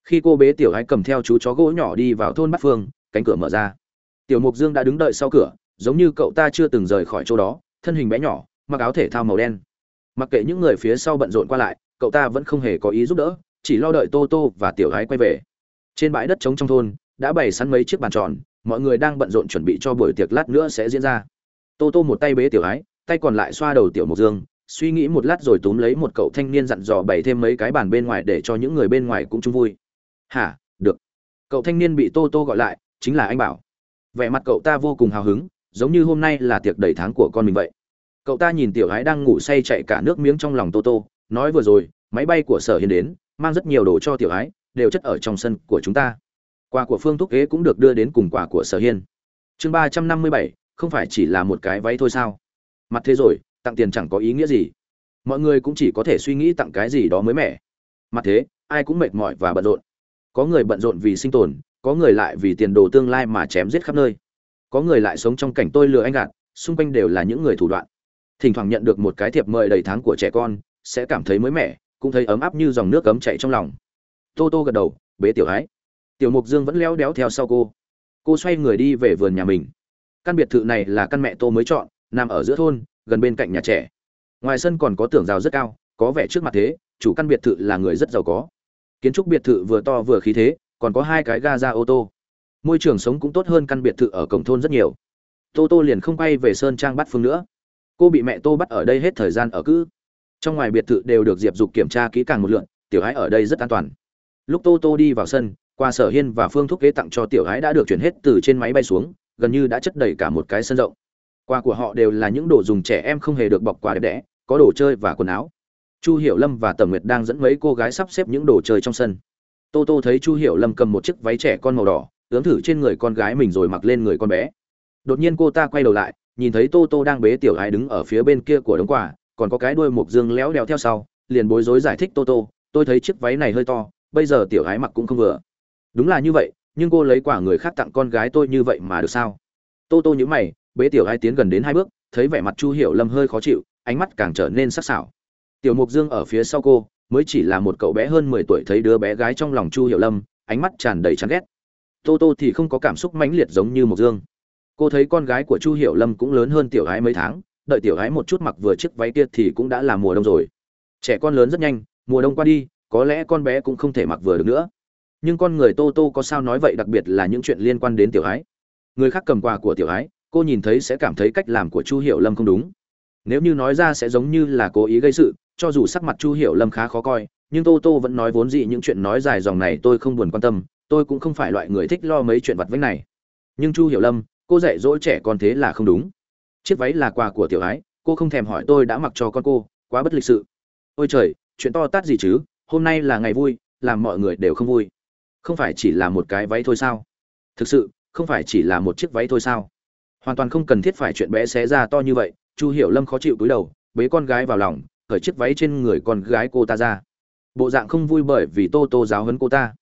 Khi cô bế tiểu ái cầm theo chú chó gỗ nhỏ đi vào thôn bát phương, cánh cửa mở ra. Tiểu mục dương đã đứng đợi sau cửa, giống như cậu ta chưa từng rời khỏi chỗ đó, thân hình bé nhỏ, mặc áo thể thao màu đen. Mặc kệ những người phía sau bận rộn qua lại, cậu ta vẫn không hề có ý giúp đỡ, chỉ lo đợi tô tô và tiểu gái quay về. Trên bãi đất trống trong thôn, đã bày sẵn mấy chiếc bàn tròn, mọi người đang bận rộn chuẩn bị cho buổi tiệc lát nữa sẽ diễn ra. Tô tô một tay bế tiểu gái tay còn lại xoa đầu tiểu mục dương suy nghĩ một lát rồi túm lấy một cậu thanh niên dặn dò bày thêm mấy cái bàn bên ngoài để cho những người bên ngoài cũng chung vui. Hả? Được. Cậu thanh niên bị tô tô gọi lại, chính là anh bảo. Vẻ mặt cậu ta vô cùng hào hứng, giống như hôm nay là tiệc đầy tháng của con mình vậy. Cậu ta nhìn tiểu gái đang ngủ say chạy cả nước miếng trong lòng tô tô, nói vừa rồi, máy bay của sở hiền đến, mang rất nhiều đồ cho tiểu gái, đều chất ở trong sân của chúng ta. Quà của phương thúc kế cũng được đưa đến cùng quà của sở hiên. Chương ba trăm năm mươi bảy, không phải chỉ là một cái váy thôi sao? Mặt thế rồi tặng tiền chẳng có ý nghĩa gì. Mọi người cũng chỉ có thể suy nghĩ tặng cái gì đó mới mẻ. Mặt thế, ai cũng mệt mỏi và bận rộn. Có người bận rộn vì sinh tồn, có người lại vì tiền đồ tương lai mà chém giết khắp nơi. Có người lại sống trong cảnh tôi lừa anh gạt, xung quanh đều là những người thủ đoạn. Thỉnh thoảng nhận được một cái thiệp mời đầy tháng của trẻ con, sẽ cảm thấy mới mẻ, cũng thấy ấm áp như dòng nước cấm chạy trong lòng. Tô tô gật đầu, bế tiểu ái tiểu mục dương vẫn leo đéo theo sau cô. Cô xoay người đi về vườn nhà mình. Căn biệt thự này là căn mẹ tô mới chọn, nằm ở giữa thôn gần bên cạnh nhà trẻ. Ngoài sân còn có tường rào rất cao, có vẻ trước mặt thế, chủ căn biệt thự là người rất giàu có. Kiến trúc biệt thự vừa to vừa khí thế, còn có hai cái ga ra ô tô. Môi trường sống cũng tốt hơn căn biệt thự ở cổng thôn rất nhiều. Tô tô liền không quay về sơn trang bắt phương nữa. Cô bị mẹ tô bắt ở đây hết thời gian ở cứ. Trong ngoài biệt thự đều được diệp dục kiểm tra kỹ càng một lượn tiểu ái ở đây rất an toàn. Lúc tô tô đi vào sân, qua sở hiên và phương thúc kế tặng cho tiểu ái đã được chuyển hết từ trên máy bay xuống, gần như đã chất đầy cả một cái sân rộng quà của họ đều là những đồ dùng trẻ em không hề được bọc quà đẹp đẽ, có đồ chơi và quần áo. Chu hiểu lâm và tầm nguyệt đang dẫn mấy cô gái sắp xếp những đồ chơi trong sân. Tô tô thấy chu hiểu lâm cầm một chiếc váy trẻ con màu đỏ, ướm thử trên người con gái mình rồi mặc lên người con bé. Đột nhiên cô ta quay đầu lại, nhìn thấy tô tô đang bế tiểu ái đứng ở phía bên kia của đống quà, còn có cái đuôi mộc dương léo đeo theo sau, liền bối rối giải thích tô tô, tôi thấy chiếc váy này hơi to, bây giờ tiểu ái mặc cũng không vừa. Đúng là như vậy, nhưng cô lấy quả người khác tặng con gái tôi như vậy mà được sao? Tô tô nhữ mày bế tiểu ái tiến gần đến hai bước, thấy vẻ mặt chu hiểu lâm hơi khó chịu, ánh mắt càng trở nên sắc sảo. Tiểu mục dương ở phía sau cô, mới chỉ là một cậu bé hơn mười tuổi thấy đứa bé gái trong lòng chu hiểu lâm, ánh mắt tràn đầy chán ghét. Tô tô thì không có cảm xúc mãnh liệt giống như mục dương. Cô thấy con gái của chu hiểu lâm cũng lớn hơn tiểu gái mấy tháng, đợi tiểu gái một chút mặc vừa chiếc váy kia thì cũng đã là mùa đông rồi. Trẻ con lớn rất nhanh, mùa đông qua đi, có lẽ con bé cũng không thể mặc vừa được nữa. Nhưng con người tô tô có sao nói vậy đặc biệt là những chuyện liên quan đến tiểu gái người khác cầm quà của tiểu gái cô nhìn thấy sẽ cảm thấy cách làm của chu hiểu lâm không đúng. Nếu như nói ra sẽ giống như là cố ý gây sự, cho dù sắc mặt chu hiểu lâm khá khó coi, nhưng tô tô vẫn nói vốn dị những chuyện nói dài dòng này tôi không buồn quan tâm, tôi cũng không phải loại người thích lo mấy chuyện vặt vãnh này. Nhưng chu hiểu lâm, cô dạy dỗ trẻ con thế là không đúng. Chiếc váy là quà của tiểu ái, cô không thèm hỏi tôi đã mặc cho con cô, quá bất lịch sự. Ôi trời, chuyện to tát gì chứ, hôm nay là ngày vui, làm mọi người đều không vui. Không phải chỉ là một cái váy thôi sao? Thực sự, không phải chỉ là một chiếc váy thôi sao? Hoàn toàn không cần thiết phải chuyện bé xé ra to như vậy, chu hiểu lâm khó chịu cúi đầu, bế con gái vào lòng, cởi chiếc váy trên người con gái cô ta ra. Bộ dạng không vui bởi vì tô tô giáo hấn cô ta.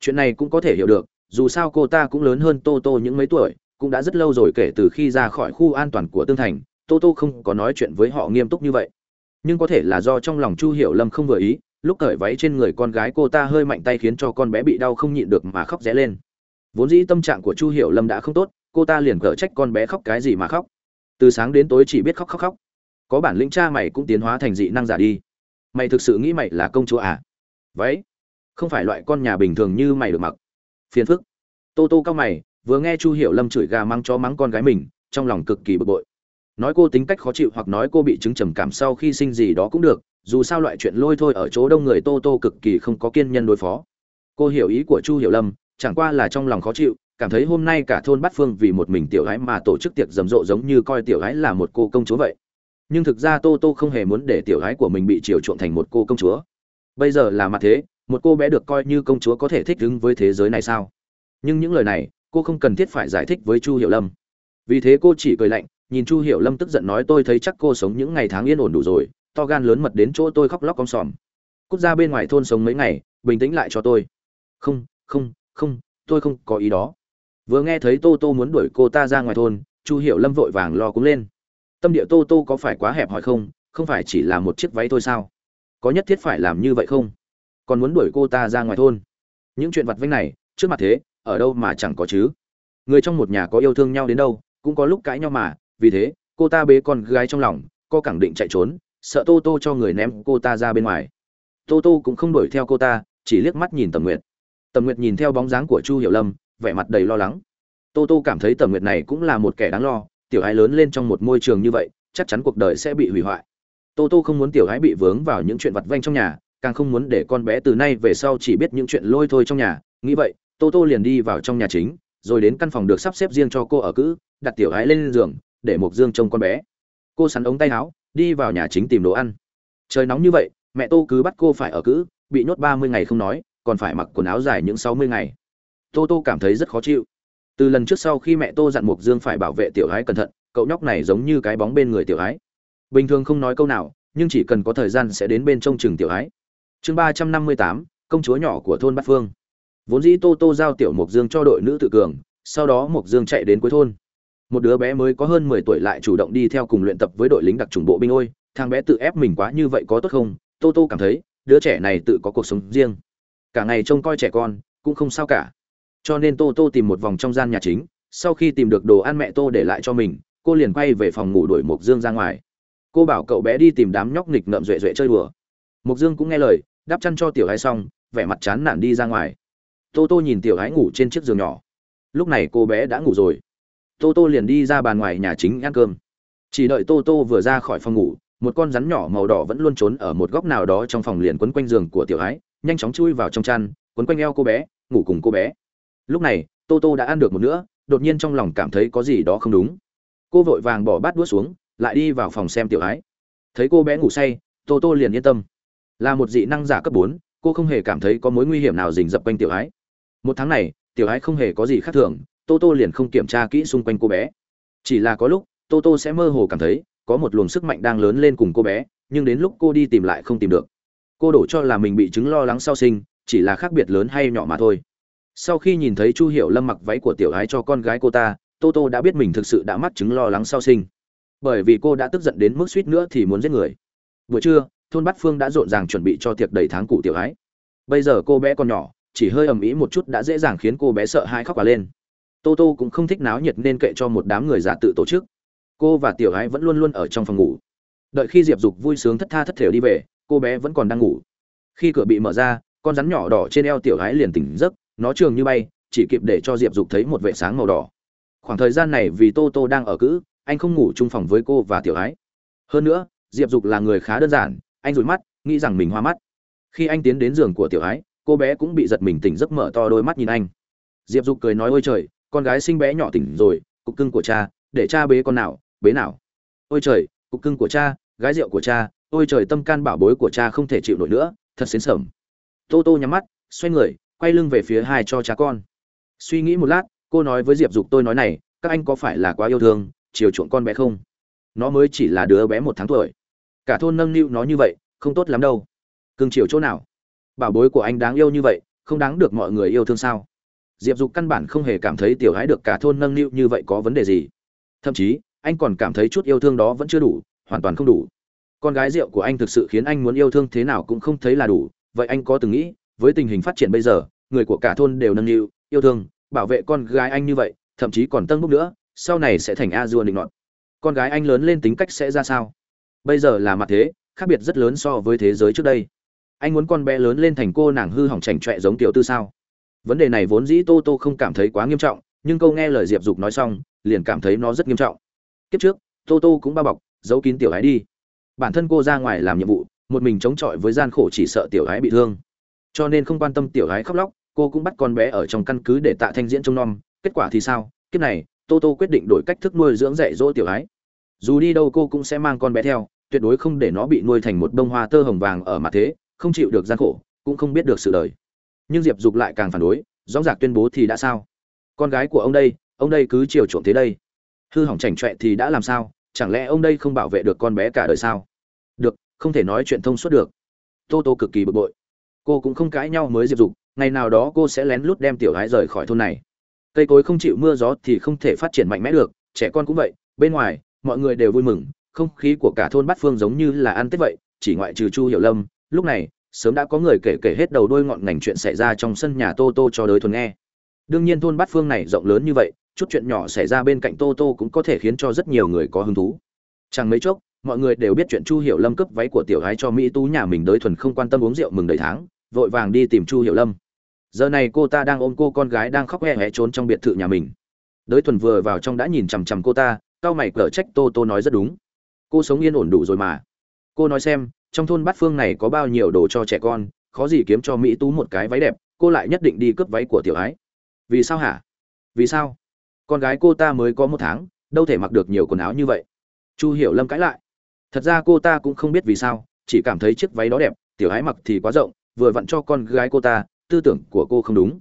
Chuyện này cũng có thể hiểu được, dù sao cô ta cũng lớn hơn tô tô những mấy tuổi, cũng đã rất lâu rồi kể từ khi ra khỏi khu an toàn của tương thành, tô tô không có nói chuyện với họ nghiêm túc như vậy. Nhưng có thể là do trong lòng chu hiểu lâm không vừa ý, lúc cởi váy trên người con gái cô ta hơi mạnh tay khiến cho con bé bị đau không nhịn được mà khóc rẽ lên. Vốn dĩ tâm trạng của chu hiểu lâm đã không tốt cô ta liền cở trách con bé khóc cái gì mà khóc. Từ sáng đến tối chỉ biết khóc khóc khóc. Có bản lĩnh cha mày cũng tiến hóa thành dị năng giả đi. Mày thực sự nghĩ mày là công chúa à? Vậy, không phải loại con nhà bình thường như mày được mặc. Phiền phức. Tô tô cao mày, vừa nghe chu hiểu lâm chửi gà mắng chó mắng con gái mình, trong lòng cực kỳ bực bội. Nói cô tính cách khó chịu hoặc nói cô bị chứng trầm cảm sau khi sinh gì đó cũng được, dù sao loại chuyện lôi thôi ở chỗ đông người tô tô cực kỳ không có kiên nhân đối phó. Cô hiểu ý của chu hiểu lâm, chẳng qua là trong lòng khó chịu cảm thấy hôm nay cả thôn bát phương vì một mình tiểu gái mà tổ chức tiệc rầm rộ giống như coi tiểu gái là một cô công chúa vậy. Nhưng thực ra tô tô không hề muốn để tiểu gái của mình bị chiều chuộng thành một cô công chúa. Bây giờ là mặt thế, một cô bé được coi như công chúa có thể thích ứng với thế giới này sao? Nhưng những lời này, cô không cần thiết phải giải thích với chu hiểu lâm. Vì thế cô chỉ cười lạnh, nhìn chu hiểu lâm tức giận nói tôi thấy chắc cô sống những ngày tháng yên ổn đủ rồi, to gan lớn mật đến chỗ tôi khóc lóc con sòm. Cút ra bên ngoài thôn sống mấy ngày, bình tĩnh lại cho tôi. Không không không, tôi không có ý đó vừa nghe thấy tô tô muốn đuổi cô ta ra ngoài thôn, chu hiểu lâm vội vàng lo cúng lên. Tâm địa tô tô có phải quá hẹp hỏi không không phải chỉ là một chiếc váy thôi sao? Có nhất thiết phải làm như vậy không? Còn muốn đuổi cô ta ra ngoài thôn. Những chuyện vặt vãnh này, trước mặt thế, ở đâu mà chẳng có chứ? Người trong một nhà có yêu thương nhau đến đâu, cũng có lúc cãi nhau mà, vì thế, cô ta bế con gái trong lòng cô khẳng định chạy trốn, sợ tô tô cho người ném cô ta ra bên ngoài. Tô tô cũng không đuổi theo cô ta, chỉ liếc mắt nhìn tầm nguyệt. Tầm nguyệt nhìn theo bóng dáng của chu hiểu lâm vẻ mặt đầy lo lắng. Tô tô cảm thấy tầm nguyệt này cũng là một kẻ đáng lo, tiểu ái lớn lên trong một môi trường như vậy, chắc chắn cuộc đời sẽ bị hủy hoại. Tô tô không muốn tiểu ái bị vướng vào những chuyện vặt vanh trong nhà, càng không muốn để con bé từ nay về sau chỉ biết những chuyện lôi thôi trong nhà. Nghĩ vậy, tô tô liền đi vào trong nhà chính, rồi đến căn phòng được sắp xếp riêng cho cô ở cữ, đặt tiểu ái lên giường, để mộc dương trông con bé. Cô sắn ống tay áo, đi vào nhà chính tìm đồ ăn. Trời nóng như vậy, mẹ tô cứ bắt cô phải ở cữ, bị nhốt ba mươi ngày không nói, còn phải mặc quần áo dài những sáu mươi ngày tô tô cảm thấy rất khó chịu. Từ lần trước sau khi mẹ tô dặn mục dương phải bảo vệ tiểu gái cẩn thận, cậu nhóc này giống như cái bóng bên người tiểu gái bình thường không nói câu nào, nhưng chỉ cần có thời gian sẽ đến bên trông chừng tiểu gái chương ba trăm năm mươi tám, công chúa nhỏ của thôn bát phương. Vốn dĩ tô tô giao tiểu mục dương cho đội nữ tự cường, sau đó mục dương chạy đến cuối thôn. Một đứa bé mới có hơn mười tuổi lại chủ động đi theo cùng luyện tập với đội lính đặc trùng bộ binh ôi, thằng bé tự ép mình quá như vậy có tốt không? Tô tô cảm thấy, đứa trẻ này tự có cuộc sống riêng. Cả ngày trông coi trẻ con, cũng không sao cả cho nên tô tô tìm một vòng trong gian nhà chính, sau khi tìm được đồ ăn mẹ tô để lại cho mình, cô liền quay về phòng ngủ đuổi mộc dương ra ngoài. Cô bảo cậu bé đi tìm đám nhóc nghịch ngợm duệ duệ chơi đùa. Mộc dương cũng nghe lời, đắp chăn cho tiểu gái xong, vẻ mặt chán nản đi ra ngoài. Tô tô nhìn tiểu gái ngủ trên chiếc giường nhỏ. Lúc này cô bé đã ngủ rồi. Tô tô liền đi ra bàn ngoài nhà chính ăn cơm. Chỉ đợi tô tô vừa ra khỏi phòng ngủ, một con rắn nhỏ màu đỏ vẫn luôn trốn ở một góc nào đó trong phòng liền quấn quanh giường của tiểu ái nhanh chóng chui vào trong chăn, quấn quanh eo cô bé, ngủ cùng cô bé lúc này, tô tô đã ăn được một nữa đột nhiên trong lòng cảm thấy có gì đó không đúng. Cô vội vàng bỏ bát đũa xuống, lại đi vào phòng xem tiểu ái. Thấy cô bé ngủ say, tô tô liền yên tâm. Là một dị năng giả cấp bốn, cô không hề cảm thấy có mối nguy hiểm nào rình rập quanh tiểu ái. Một tháng này, tiểu ái không hề có gì khác thường, tô tô liền không kiểm tra kỹ xung quanh cô bé. Chỉ là có lúc, tô tô sẽ mơ hồ cảm thấy có một luồng sức mạnh đang lớn lên cùng cô bé, nhưng đến lúc cô đi tìm lại không tìm được. Cô đổ cho là mình bị chứng lo lắng sau sinh, chỉ là khác biệt lớn hay nhỏ mà thôi sau khi nhìn thấy chu hiểu lâm mặc váy của tiểu ái cho con gái cô ta, tô tô đã biết mình thực sự đã mắc chứng lo lắng sau sinh. Bởi vì cô đã tức giận đến mức suýt nữa thì muốn giết người. Buổi trưa, thôn bát phương đã rộn ràng chuẩn bị cho tiệc đầy tháng cụ tiểu ái. Bây giờ cô bé còn nhỏ, chỉ hơi ầm ĩ một chút đã dễ dàng khiến cô bé sợ hãi khóc cả lên. Tô tô cũng không thích náo nhiệt nên kệ cho một đám người giả tự tổ chức. Cô và tiểu ái vẫn luôn luôn ở trong phòng ngủ. Đợi khi diệp dục vui sướng thất tha thất thểu đi về, cô bé vẫn còn đang ngủ. Khi cửa bị mở ra, con rắn nhỏ đỏ trên eo tiểu ái liền tỉnh giấc nó trường như bay, chỉ kịp để cho diệp dục thấy một vệ sáng màu đỏ. Khoảng thời gian này vì tô tô đang ở cữ, anh không ngủ chung phòng với cô và tiểu ái. Hơn nữa, diệp dục là người khá đơn giản, anh rụi mắt, nghĩ rằng mình hoa mắt. Khi anh tiến đến giường của tiểu ái, cô bé cũng bị giật mình tỉnh giấc mở to đôi mắt nhìn anh. Diệp dục cười nói, ôi trời, con gái sinh bé nhỏ tỉnh rồi, cục cưng của cha, để cha bế con nào, bế nào. Ôi trời, cục cưng của cha, gái rượu của cha, ôi trời, tâm can bảo bối của cha không thể chịu nổi nữa, thật xến sẩm tô tô nhắm mắt, xoay người quay lưng về phía hai cho cha con. Suy nghĩ một lát, cô nói với diệp dục tôi nói này, các anh có phải là quá yêu thương, chiều chuộng con bé không? Nó mới chỉ là đứa bé một tháng tuổi. Cả thôn nâng niu nó như vậy, không tốt lắm đâu. Cưng chiều chỗ nào? Bảo bối của anh đáng yêu như vậy, không đáng được mọi người yêu thương sao? Diệp dục căn bản không hề cảm thấy tiểu hái được cả thôn nâng niu như vậy có vấn đề gì. Thậm chí, anh còn cảm thấy chút yêu thương đó vẫn chưa đủ, hoàn toàn không đủ. Con gái rượu của anh thực sự khiến anh muốn yêu thương thế nào cũng không thấy là đủ, vậy anh có từng nghĩ với tình hình phát triển bây giờ, người của cả thôn đều nâng niu, yêu thương, bảo vệ con gái anh như vậy, thậm chí còn tân bốc nữa, sau này sẽ thành a dua định nọt. Con gái anh lớn lên tính cách sẽ ra sao? Bây giờ là mặt thế, khác biệt rất lớn so với thế giới trước đây. Anh muốn con bé lớn lên thành cô nàng hư hỏng chảnh chọe giống tiểu tư sao? Vấn đề này vốn dĩ tô tô không cảm thấy quá nghiêm trọng, nhưng câu nghe lời diệp dục nói xong, liền cảm thấy nó rất nghiêm trọng. Kiếp trước, tô tô cũng bao bọc, giấu kín tiểu ái đi. Bản thân cô ra ngoài làm nhiệm vụ, một mình chống chọi với gian khổ chỉ sợ tiểu ái bị thương cho nên không quan tâm tiểu gái khóc lóc, cô cũng bắt con bé ở trong căn cứ để tạ thanh diễn trông nom. Kết quả thì sao? Kiếp này, tô tô quyết định đổi cách thức nuôi dưỡng dạy dỗ tiểu gái. dù đi đâu cô cũng sẽ mang con bé theo, tuyệt đối không để nó bị nuôi thành một bông hoa tơ hồng vàng ở mặt thế, không chịu được gian khổ, cũng không biết được sự đời. Nhưng diệp dục lại càng phản đối, rõ ràng tuyên bố thì đã sao? Con gái của ông đây ông đây cứ chiều chuộng thế đây. Hư hỏng chảnh chọe thì đã làm sao? Chẳng lẽ ông đây không bảo vệ được con bé cả đời sao? Được, không thể nói chuyện thông suốt được. Tô tô cực kỳ bực bội cô cũng không cãi nhau mới diệp dục, ngày nào đó cô sẽ lén lút đem tiểu gái rời khỏi thôn này. Cây cối không chịu mưa gió thì không thể phát triển mạnh mẽ được, trẻ con cũng vậy, bên ngoài, mọi người đều vui mừng, không khí của cả thôn bát phương giống như là ăn tết vậy, chỉ ngoại trừ chu hiểu lâm, lúc này, sớm đã có người kể kể hết đầu đôi ngọn ngành chuyện xảy ra trong sân nhà tô tô cho đới thuần nghe. Đương nhiên thôn bát phương này rộng lớn như vậy, chút chuyện nhỏ xảy ra bên cạnh tô tô cũng có thể khiến cho rất nhiều người có hứng thú. Chẳng mấy chốc mọi người đều biết chuyện chu hiểu lâm cướp váy của tiểu gái cho mỹ tú nhà mình đới thuần không quan tâm uống rượu mừng đầy tháng, vội vàng đi tìm chu hiểu lâm. Giờ này cô ta đang ôm cô con gái đang khóc hẹ hẹ trốn trong biệt thự nhà mình. Đới thuần vừa vào trong đã nhìn chằm chằm cô ta cao mày cở trách tô tô nói rất đúng. Cô sống yên ổn đủ rồi mà. Cô nói xem, trong thôn bát phương này có bao nhiêu đồ cho trẻ con, khó gì kiếm cho mỹ tú một cái váy đẹp, cô lại nhất định đi cướp váy của tiểu ái vì sao hả? Vì sao? Con gái cô ta mới có một tháng, đâu thể mặc được nhiều quần áo như vậy. Chu hiểu lâm cãi lại thật ra cô ta cũng không biết vì sao, chỉ cảm thấy chiếc váy đó đẹp, tiểu ái mặc thì quá rộng, vừa vặn cho con gái cô ta, tư tưởng của cô không đúng.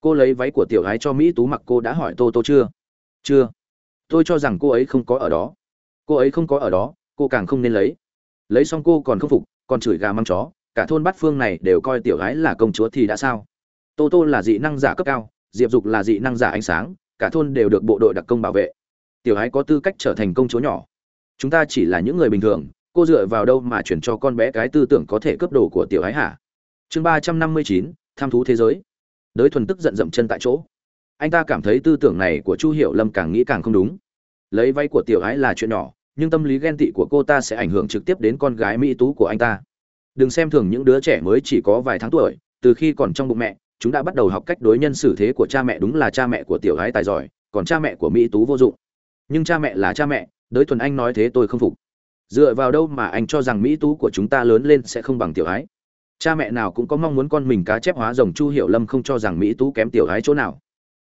Cô lấy váy của tiểu ái cho mỹ tú mặc, cô đã hỏi tô tô chưa? Chưa. Tôi cho rằng cô ấy không có ở đó. Cô ấy không có ở đó, cô càng không nên lấy. Lấy xong cô còn không phục, còn chửi gà măng chó, cả thôn bát phương này đều coi tiểu gái là công chúa thì đã sao? Tô tô là dị năng giả cấp cao, diệp dục là dị năng giả ánh sáng, cả thôn đều được bộ đội đặc công bảo vệ. Tiểu gái có tư cách trở thành công chúa nhỏ chúng ta chỉ là những người bình thường, cô dựa vào đâu mà chuyển cho con bé cái tư tưởng có thể cướp đồ của tiểu Ái hả? Chương ba trăm năm mươi chín, tham thú thế giới. Đới thuần tức giận dậm chân tại chỗ. Anh ta cảm thấy tư tưởng này của chu hiểu lâm càng nghĩ càng không đúng. Lấy váy của tiểu Ái là chuyện nhỏ, nhưng tâm lý ghen tị của cô ta sẽ ảnh hưởng trực tiếp đến con gái mỹ tú của anh ta. Đừng xem thường những đứa trẻ mới chỉ có vài tháng tuổi, từ khi còn trong bụng mẹ, chúng đã bắt đầu học cách đối nhân xử thế của cha mẹ đúng là cha mẹ của tiểu gái tài giỏi, còn cha mẹ của mỹ tú vô dụng. Nhưng cha mẹ là cha mẹ đới thuần anh nói thế tôi không phục. Dựa vào đâu mà anh cho rằng mỹ tú của chúng ta lớn lên sẽ không bằng tiểu Ái? cha mẹ nào cũng có mong muốn con mình cá chép hóa rồng chu hiểu lâm không cho rằng mỹ tú kém tiểu Ái chỗ nào.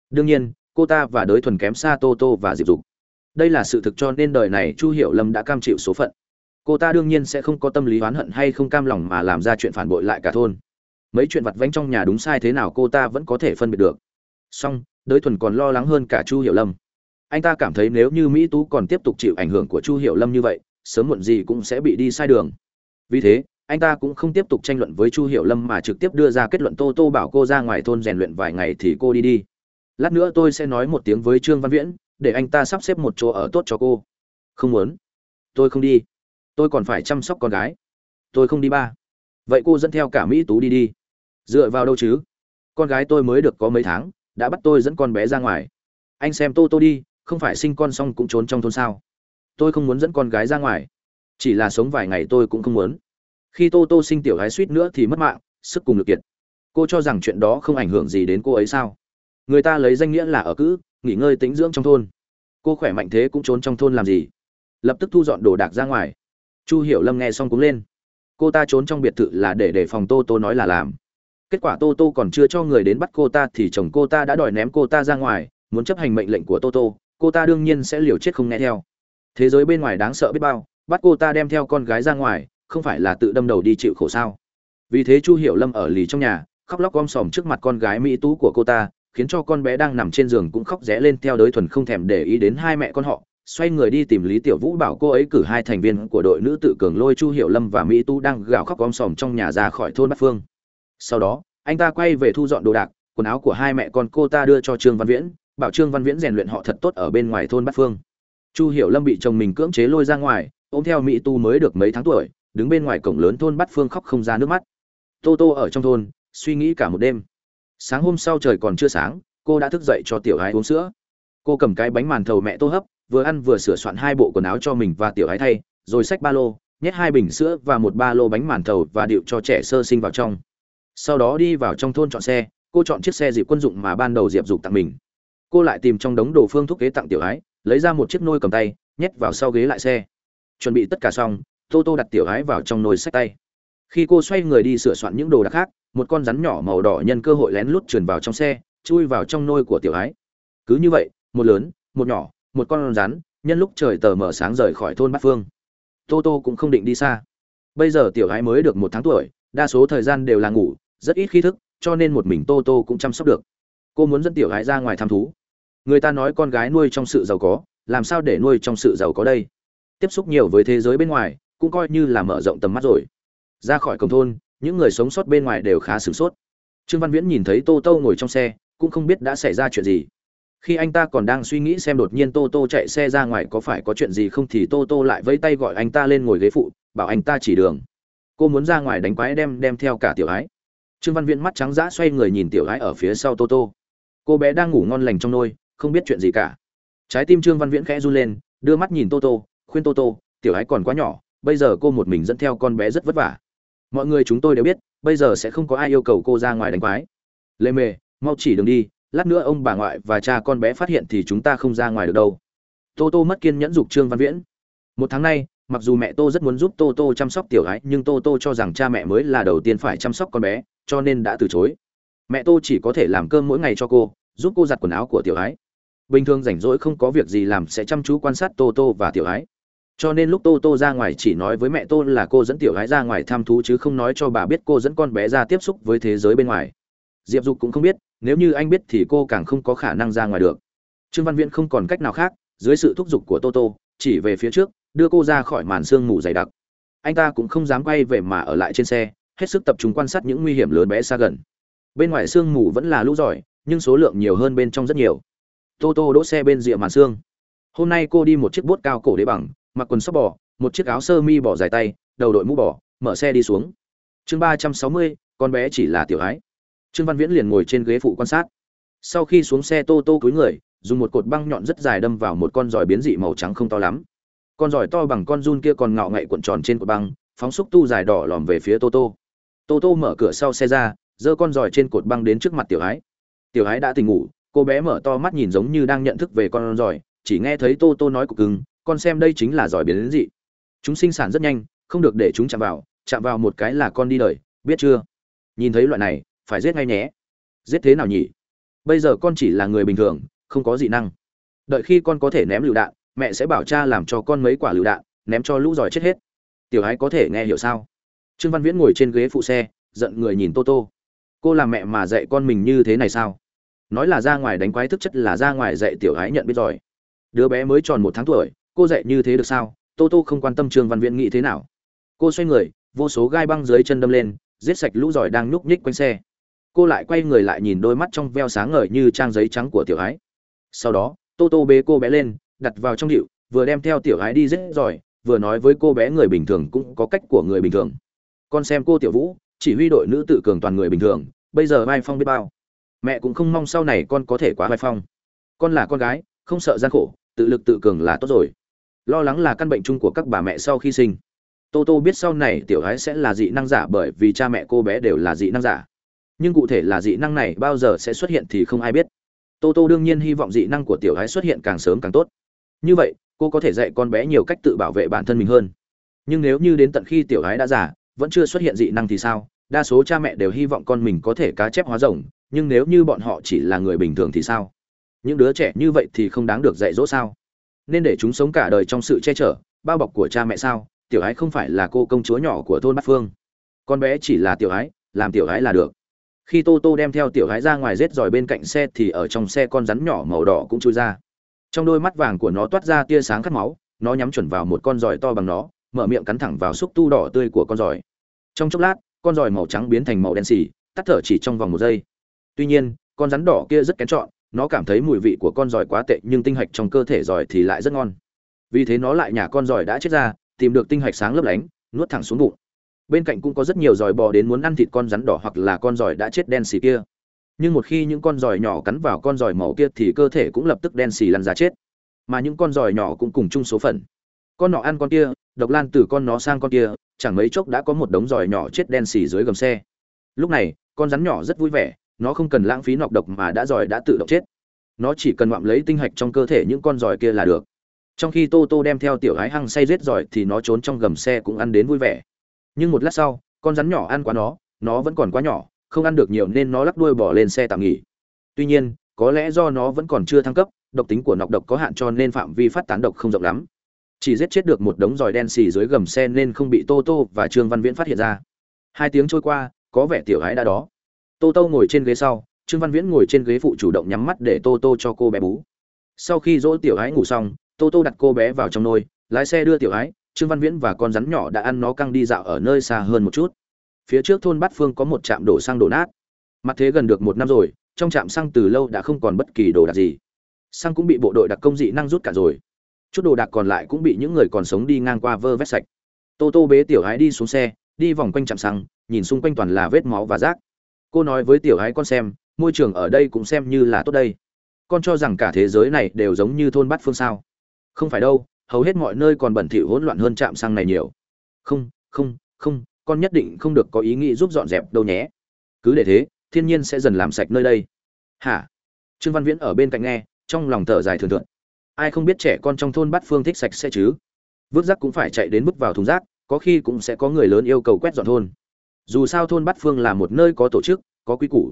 Đương nhiên, cô ta và đới thuần kém xa tô tô và diệp dục. Đây là sự thực cho nên đời này chu hiểu lâm đã cam chịu số phận. Cô ta đương nhiên sẽ không có tâm lý oán hận hay không cam lòng mà làm ra chuyện phản bội lại cả thôn. Mấy chuyện vặt vãnh trong nhà đúng sai thế nào cô ta vẫn có thể phân biệt được. Song đới thuần còn lo lắng hơn cả chu hiểu lâm anh ta cảm thấy nếu như mỹ tú còn tiếp tục chịu ảnh hưởng của chu hiểu lâm như vậy, sớm muộn gì cũng sẽ bị đi sai đường. Vì thế, anh ta cũng không tiếp tục tranh luận với chu hiểu lâm mà trực tiếp đưa ra kết luận tô tô bảo cô ra ngoài thôn rèn luyện vài ngày thì cô đi đi. Lát nữa tôi sẽ nói một tiếng với trương văn viễn, để anh ta sắp xếp một chỗ ở tốt cho cô. Không muốn. Tôi không đi. Tôi còn phải chăm sóc con gái. Tôi không đi ba. Vậy cô dẫn theo cả mỹ tú đi đi. Dựa vào đâu chứ? Con gái tôi mới được có mấy tháng, đã bắt tôi dẫn con bé ra ngoài. Anh xem tô tô đi không phải sinh con xong cũng trốn trong thôn sao? Tôi không muốn dẫn con gái ra ngoài. Chỉ là sống vài ngày tôi cũng không muốn. Khi tô tô sinh tiểu gái suýt nữa thì mất mạng, sức cùng lực kiệt. Cô cho rằng chuyện đó không ảnh hưởng gì đến cô ấy sao? Người ta lấy danh nghĩa là ở cữ, nghỉ ngơi tĩnh dưỡng trong thôn. Cô khỏe mạnh thế cũng trốn trong thôn làm gì? Lập tức thu dọn đồ đạc ra ngoài. Chu hiểu lâm nghe xong cũng lên. Cô ta trốn trong biệt thự là để đề phòng tô tô nói là làm. Kết quả tô tô còn chưa cho người đến bắt cô ta thì chồng cô ta đã đòi ném cô ta ra ngoài, muốn chấp hành mệnh lệnh của tô tô cô ta đương nhiên sẽ liều chết không nghe theo. Thế giới bên ngoài đáng sợ biết bao, bắt cô ta đem theo con gái ra ngoài, không phải là tự đâm đầu đi chịu khổ sao? Vì thế chu hiểu lâm ở lì trong nhà, khóc lóc om sòm trước mặt con gái mỹ tú của cô ta, khiến cho con bé đang nằm trên giường cũng khóc rẽ lên theo đới thuần không thèm để ý đến hai mẹ con họ, xoay người đi tìm lý tiểu vũ bảo cô ấy cử hai thành viên của đội nữ tự cường lôi chu hiểu lâm và mỹ tú đang gào khóc om sòm trong nhà ra khỏi thôn bát phương. Sau đó, anh ta quay về thu dọn đồ đạc, quần áo của hai mẹ con cô ta đưa cho trương văn viễn bảo trương văn viễn rèn luyện họ thật tốt ở bên ngoài thôn bát phương. Chu hiểu lâm bị chồng mình cưỡng chế lôi ra ngoài, ôm theo mỹ tu mới được mấy tháng tuổi, đứng bên ngoài cổng lớn thôn bát phương khóc không ra nước mắt. Tô tô ở trong thôn, suy nghĩ cả một đêm. Sáng hôm sau trời còn chưa sáng, cô đã thức dậy cho tiểu ái uống sữa. Cô cầm cái bánh màn thầu mẹ tô hấp, vừa ăn vừa sửa soạn hai bộ quần áo cho mình và tiểu ái thay, rồi xách ba lô, nhét hai bình sữa và một ba lô bánh màn thầu và điệu cho trẻ sơ sinh vào trong. Sau đó đi vào trong thôn chọn xe, cô chọn chiếc xe dịp quân dụng mà ban đầu diệp dục tặng mình cô lại tìm trong đống đồ phương thuốc ghế tặng tiểu ái, lấy ra một chiếc nôi cầm tay, nhét vào sau ghế lại xe. Chuẩn bị tất cả xong, tô tô đặt tiểu ái vào trong nồi sách tay. Khi cô xoay người đi sửa soạn những đồ đạc khác, một con rắn nhỏ màu đỏ nhân cơ hội lén lút trườn vào trong xe, chui vào trong nôi của tiểu ái. Cứ như vậy, một lớn, một nhỏ, một con rắn, nhân lúc trời tờ mờ sáng rời khỏi thôn bát phương. Tô tô cũng không định đi xa. Bây giờ tiểu ái mới được một tháng tuổi, đa số thời gian đều là ngủ, rất ít khi thức, cho nên một mình tô tô cũng chăm sóc được. Cô muốn dẫn tiểu ái ra ngoài thăm thú người ta nói con gái nuôi trong sự giàu có, làm sao để nuôi trong sự giàu có đây? Tiếp xúc nhiều với thế giới bên ngoài, cũng coi như là mở rộng tầm mắt rồi. Ra khỏi cổng thôn, những người sống sót bên ngoài đều khá sửng sốt. Trương văn viễn nhìn thấy tô tô ngồi trong xe, cũng không biết đã xảy ra chuyện gì. Khi anh ta còn đang suy nghĩ xem đột nhiên tô tô chạy xe ra ngoài có phải có chuyện gì không thì tô tô lại vẫy tay gọi anh ta lên ngồi ghế phụ, bảo anh ta chỉ đường. Cô muốn ra ngoài đánh quái đem đem theo cả tiểu ái. Trương văn viễn mắt trắng d ã xoay người nhìn tiểu ái ở phía sau tô tô. Cô bé đang ngủ ngon lành trong nôi không biết chuyện gì cả. Trái tim trương văn viễn khẽ run lên, đưa mắt nhìn tô tô, khuyên tô tô, tiểu ái còn quá nhỏ, bây giờ cô một mình dẫn theo con bé rất vất vả. Mọi người chúng tôi đều biết, bây giờ sẽ không có ai yêu cầu cô ra ngoài đánh quái. Lê mề, mau chỉ đường đi, lát nữa ông bà ngoại và cha con bé phát hiện thì chúng ta không ra ngoài được đâu. Tô tô mất kiên nhẫn dục trương văn viễn. Một tháng nay, mặc dù mẹ tô rất muốn giúp tô tô chăm sóc tiểu gái nhưng tô tô cho rằng cha mẹ mới là đầu tiên phải chăm sóc con bé, cho nên đã từ chối. Mẹ tô chỉ có thể làm cơm mỗi ngày cho cô, giúp cô giặt quần áo của tiểu gái bình thường rảnh rỗi không có việc gì làm sẽ chăm chú quan sát tô tô và tiểu Ái, cho nên lúc tô tô ra ngoài chỉ nói với mẹ tô là cô dẫn tiểu gái ra ngoài thăm thú chứ không nói cho bà biết cô dẫn con bé ra tiếp xúc với thế giới bên ngoài. Diệp dục cũng không biết nếu như anh biết thì cô càng không có khả năng ra ngoài được. Trương văn viễn không còn cách nào khác dưới sự thúc giục của tô tô chỉ về phía trước đưa cô ra khỏi màn sương mù dày đặc. Anh ta cũng không dám quay về mà ở lại trên xe hết sức tập trung quan sát những nguy hiểm lớn bé xa gần. Bên ngoài sương mù vẫn là lũ giỏi nhưng số lượng nhiều hơn bên trong rất nhiều tô tô đỗ xe bên rìa màn sương hôm nay cô đi một chiếc bốt cao cổ đế bằng, mặc quần sóc bò, một chiếc áo sơ mi bỏ dài tay, đầu đội mũ bỏ mở xe đi xuống. Chương ba trăm sáu mươi, con bé chỉ là tiểu ái trương văn viễn liền ngồi trên ghế phụ quan sát. Sau khi xuống xe tô tô cúi người, dùng một cột băng nhọn rất dài đâm vào một con giỏi biến dị màu trắng không to lắm. Con giỏi to bằng con run kia còn ngạo ngậy cuộn tròn trên cột băng, phóng xúc tu dài đỏ lòm về phía tô tô. Tô tô mở cửa sau xe ra, giơ con giỏi trên cột băng đến trước mặt tiểu ái tiểu ái đã tỉnh ngủ cô bé mở to mắt nhìn giống như đang nhận thức về con giỏi, chỉ nghe thấy tô tô nói cục cứng con xem đây chính là giỏi biến đến dị. Chúng sinh sản rất nhanh, không được để chúng chạm vào chạm vào một cái là con đi đời, biết chưa? Nhìn thấy loại này, phải giết ngay nhé. Giết thế nào nhỉ? Bây giờ con chỉ là người bình thường, không có dị năng. Đợi khi con có thể ném lựu đạn, mẹ sẽ bảo cha làm cho con mấy quả lựu đạn, ném cho lũ giỏi chết hết. Tiểu ái có thể nghe hiểu sao? Trương văn viễn ngồi trên ghế phụ xe, giận người nhìn tô tô. Cô làm mẹ mà dạy con mình như thế này sao? Nói là ra ngoài đánh quái thức chất là ra ngoài dạy tiểu ái nhận biết giỏi đứa bé mới tròn một tháng tuổi, cô dạy như thế được sao? Tô tô không quan tâm trương văn viễn nghĩ thế nào. Cô xoay người, vô số gai băng dưới chân đâm lên, giết sạch lũ giỏi đang nhúc nhích quanh xe. Cô lại quay người lại nhìn đôi mắt trong veo sáng ngời như trang giấy trắng của tiểu ái sau đó, tô tô bế cô bé lên, đặt vào trong điệu, vừa đem theo tiểu ái đi rất giỏi, vừa nói với cô bé người bình thường cũng có cách của người bình thường. Con xem cô tiểu vũ, chỉ huy đội nữ tự cường toàn người bình thường, bây giờ vai phong biết bao mẹ cũng không mong sau này con có thể quá vai phong. Con là con gái, không sợ gian khổ, tự lực tự cường là tốt rồi. Lo lắng là căn bệnh chung của các bà mẹ sau khi sinh. Tô tô biết sau này tiểu gái sẽ là dị năng giả bởi vì cha mẹ cô bé đều là dị năng giả. Nhưng cụ thể là dị năng này bao giờ sẽ xuất hiện thì không ai biết. Tô tô đương nhiên hy vọng dị năng của tiểu gái xuất hiện càng sớm càng tốt. Như vậy, cô có thể dạy con bé nhiều cách tự bảo vệ bản thân mình hơn. Nhưng nếu như đến tận khi tiểu gái đã già, vẫn chưa xuất hiện dị năng thì sao? Đa số cha mẹ đều hy vọng con mình có thể cá chép hóa rồng nhưng nếu như bọn họ chỉ là người bình thường thì sao? Những đứa trẻ như vậy thì không đáng được dạy dỗ sao? Nên để chúng sống cả đời trong sự che chở, bao bọc của cha mẹ sao? Tiểu ái không phải là cô công chúa nhỏ của thôn bát phương. Con bé chỉ là tiểu ái, làm tiểu ái là được. Khi tô tô đem theo tiểu ái ra ngoài rết giỏi bên cạnh xe thì ở trong xe con rắn nhỏ màu đỏ cũng chui ra. Trong đôi mắt vàng của nó toát ra tia sáng khát máu, nó nhắm chuẩn vào một con giỏi to bằng nó, mở miệng cắn thẳng vào xúc tu đỏ tươi của con giỏi trong chốc lát, con giỏi màu trắng biến thành màu đen xì, tắt thở chỉ trong vòng một giây tuy nhiên, con rắn đỏ kia rất kén chọn, nó cảm thấy mùi vị của con giỏi quá tệ nhưng tinh hạch trong cơ thể giỏi thì lại rất ngon. Vì thế nó lại nhả con giỏi đã chết ra, tìm được tinh hạch sáng lấp lánh, nuốt thẳng xuống bụng. Bên cạnh cũng có rất nhiều giỏi bò đến muốn ăn thịt con rắn đỏ hoặc là con giỏi đã chết đen xì kia. Nhưng một khi những con giỏi nhỏ cắn vào con giỏi màu kia thì cơ thể cũng lập tức đen xì lăn ra chết. Mà những con giỏi nhỏ cũng cùng chung số phận. Con nọ ăn con kia, độc lan từ con nó sang con kia, chẳng mấy chốc đã có một đống giỏi nhỏ chết đen xì dưới gầm xe. Lúc này, con rắn nhỏ rất vui vẻ nó không cần lãng phí nọc độc mà đã giỏi đã tự động chết. Nó chỉ cần ngoạm lấy tinh hạch trong cơ thể những con giỏi kia là được. Trong khi tô tô đem theo tiểu gái hăng say rết giỏi thì nó trốn trong gầm xe cũng ăn đến vui vẻ. Nhưng một lát sau, con rắn nhỏ ăn quá nó nó vẫn còn quá nhỏ, không ăn được nhiều nên nó lắc đuôi bỏ lên xe tạm nghỉ. Tuy nhiên, có lẽ do nó vẫn còn chưa thăng cấp, độc tính của nọc độc có hạn cho nên phạm vi phát tán độc không rộng lắm. Chỉ giết chết được một đống giỏi đen xì dưới gầm xe nên không bị tô tô và trương văn viễn phát hiện ra. Hai tiếng trôi qua, có vẻ tiểu gái đã đó tô tô ngồi trên ghế sau trương văn viễn ngồi trên ghế phụ chủ động nhắm mắt để tô tô cho cô bé bú. Sau khi dỗ tiểu Ái ngủ xong tô tô đặt cô bé vào trong nôi lái xe đưa tiểu Ái, trương văn viễn và con rắn nhỏ đã ăn nó căng đi dạo ở nơi xa hơn một chút. Phía trước thôn bát phương có một trạm đổ xăng đổ nát. Mặt thế gần được một năm rồi trong trạm xăng từ lâu đã không còn bất kỳ đồ đạc gì. Xăng cũng bị bộ đội đặc công dị năng rút cả rồi. Chút đồ đạc còn lại cũng bị những người còn sống đi ngang qua vơ vét sạch. Tô tô bế tiểu Ái đi xuống xe đi vòng quanh trạm xăng nhìn xung quanh toàn là vết máu và rác cô nói với tiểu Hái con xem, môi trường ở đây cũng xem như là tốt đây. Con cho rằng cả thế giới này đều giống như thôn bát phương sao. Không phải đâu, hầu hết mọi nơi còn bẩn thỉu hỗn loạn hơn trạm xăng này nhiều. Không không không, con nhất định không được có ý nghĩ giúp dọn dẹp đâu nhé. Cứ để thế, thiên nhiên sẽ dần làm sạch nơi đây. Hả? Trương văn viễn ở bên cạnh nghe, trong lòng thở dài thường thượng ai không biết trẻ con trong thôn bát phương thích sạch sẽ chứ? Vứt rác cũng phải chạy đến bước vào thùng rác, có khi cũng sẽ có người lớn yêu cầu quét dọn thôn dù sao thôn bát phương là một nơi có tổ chức, có quy củ.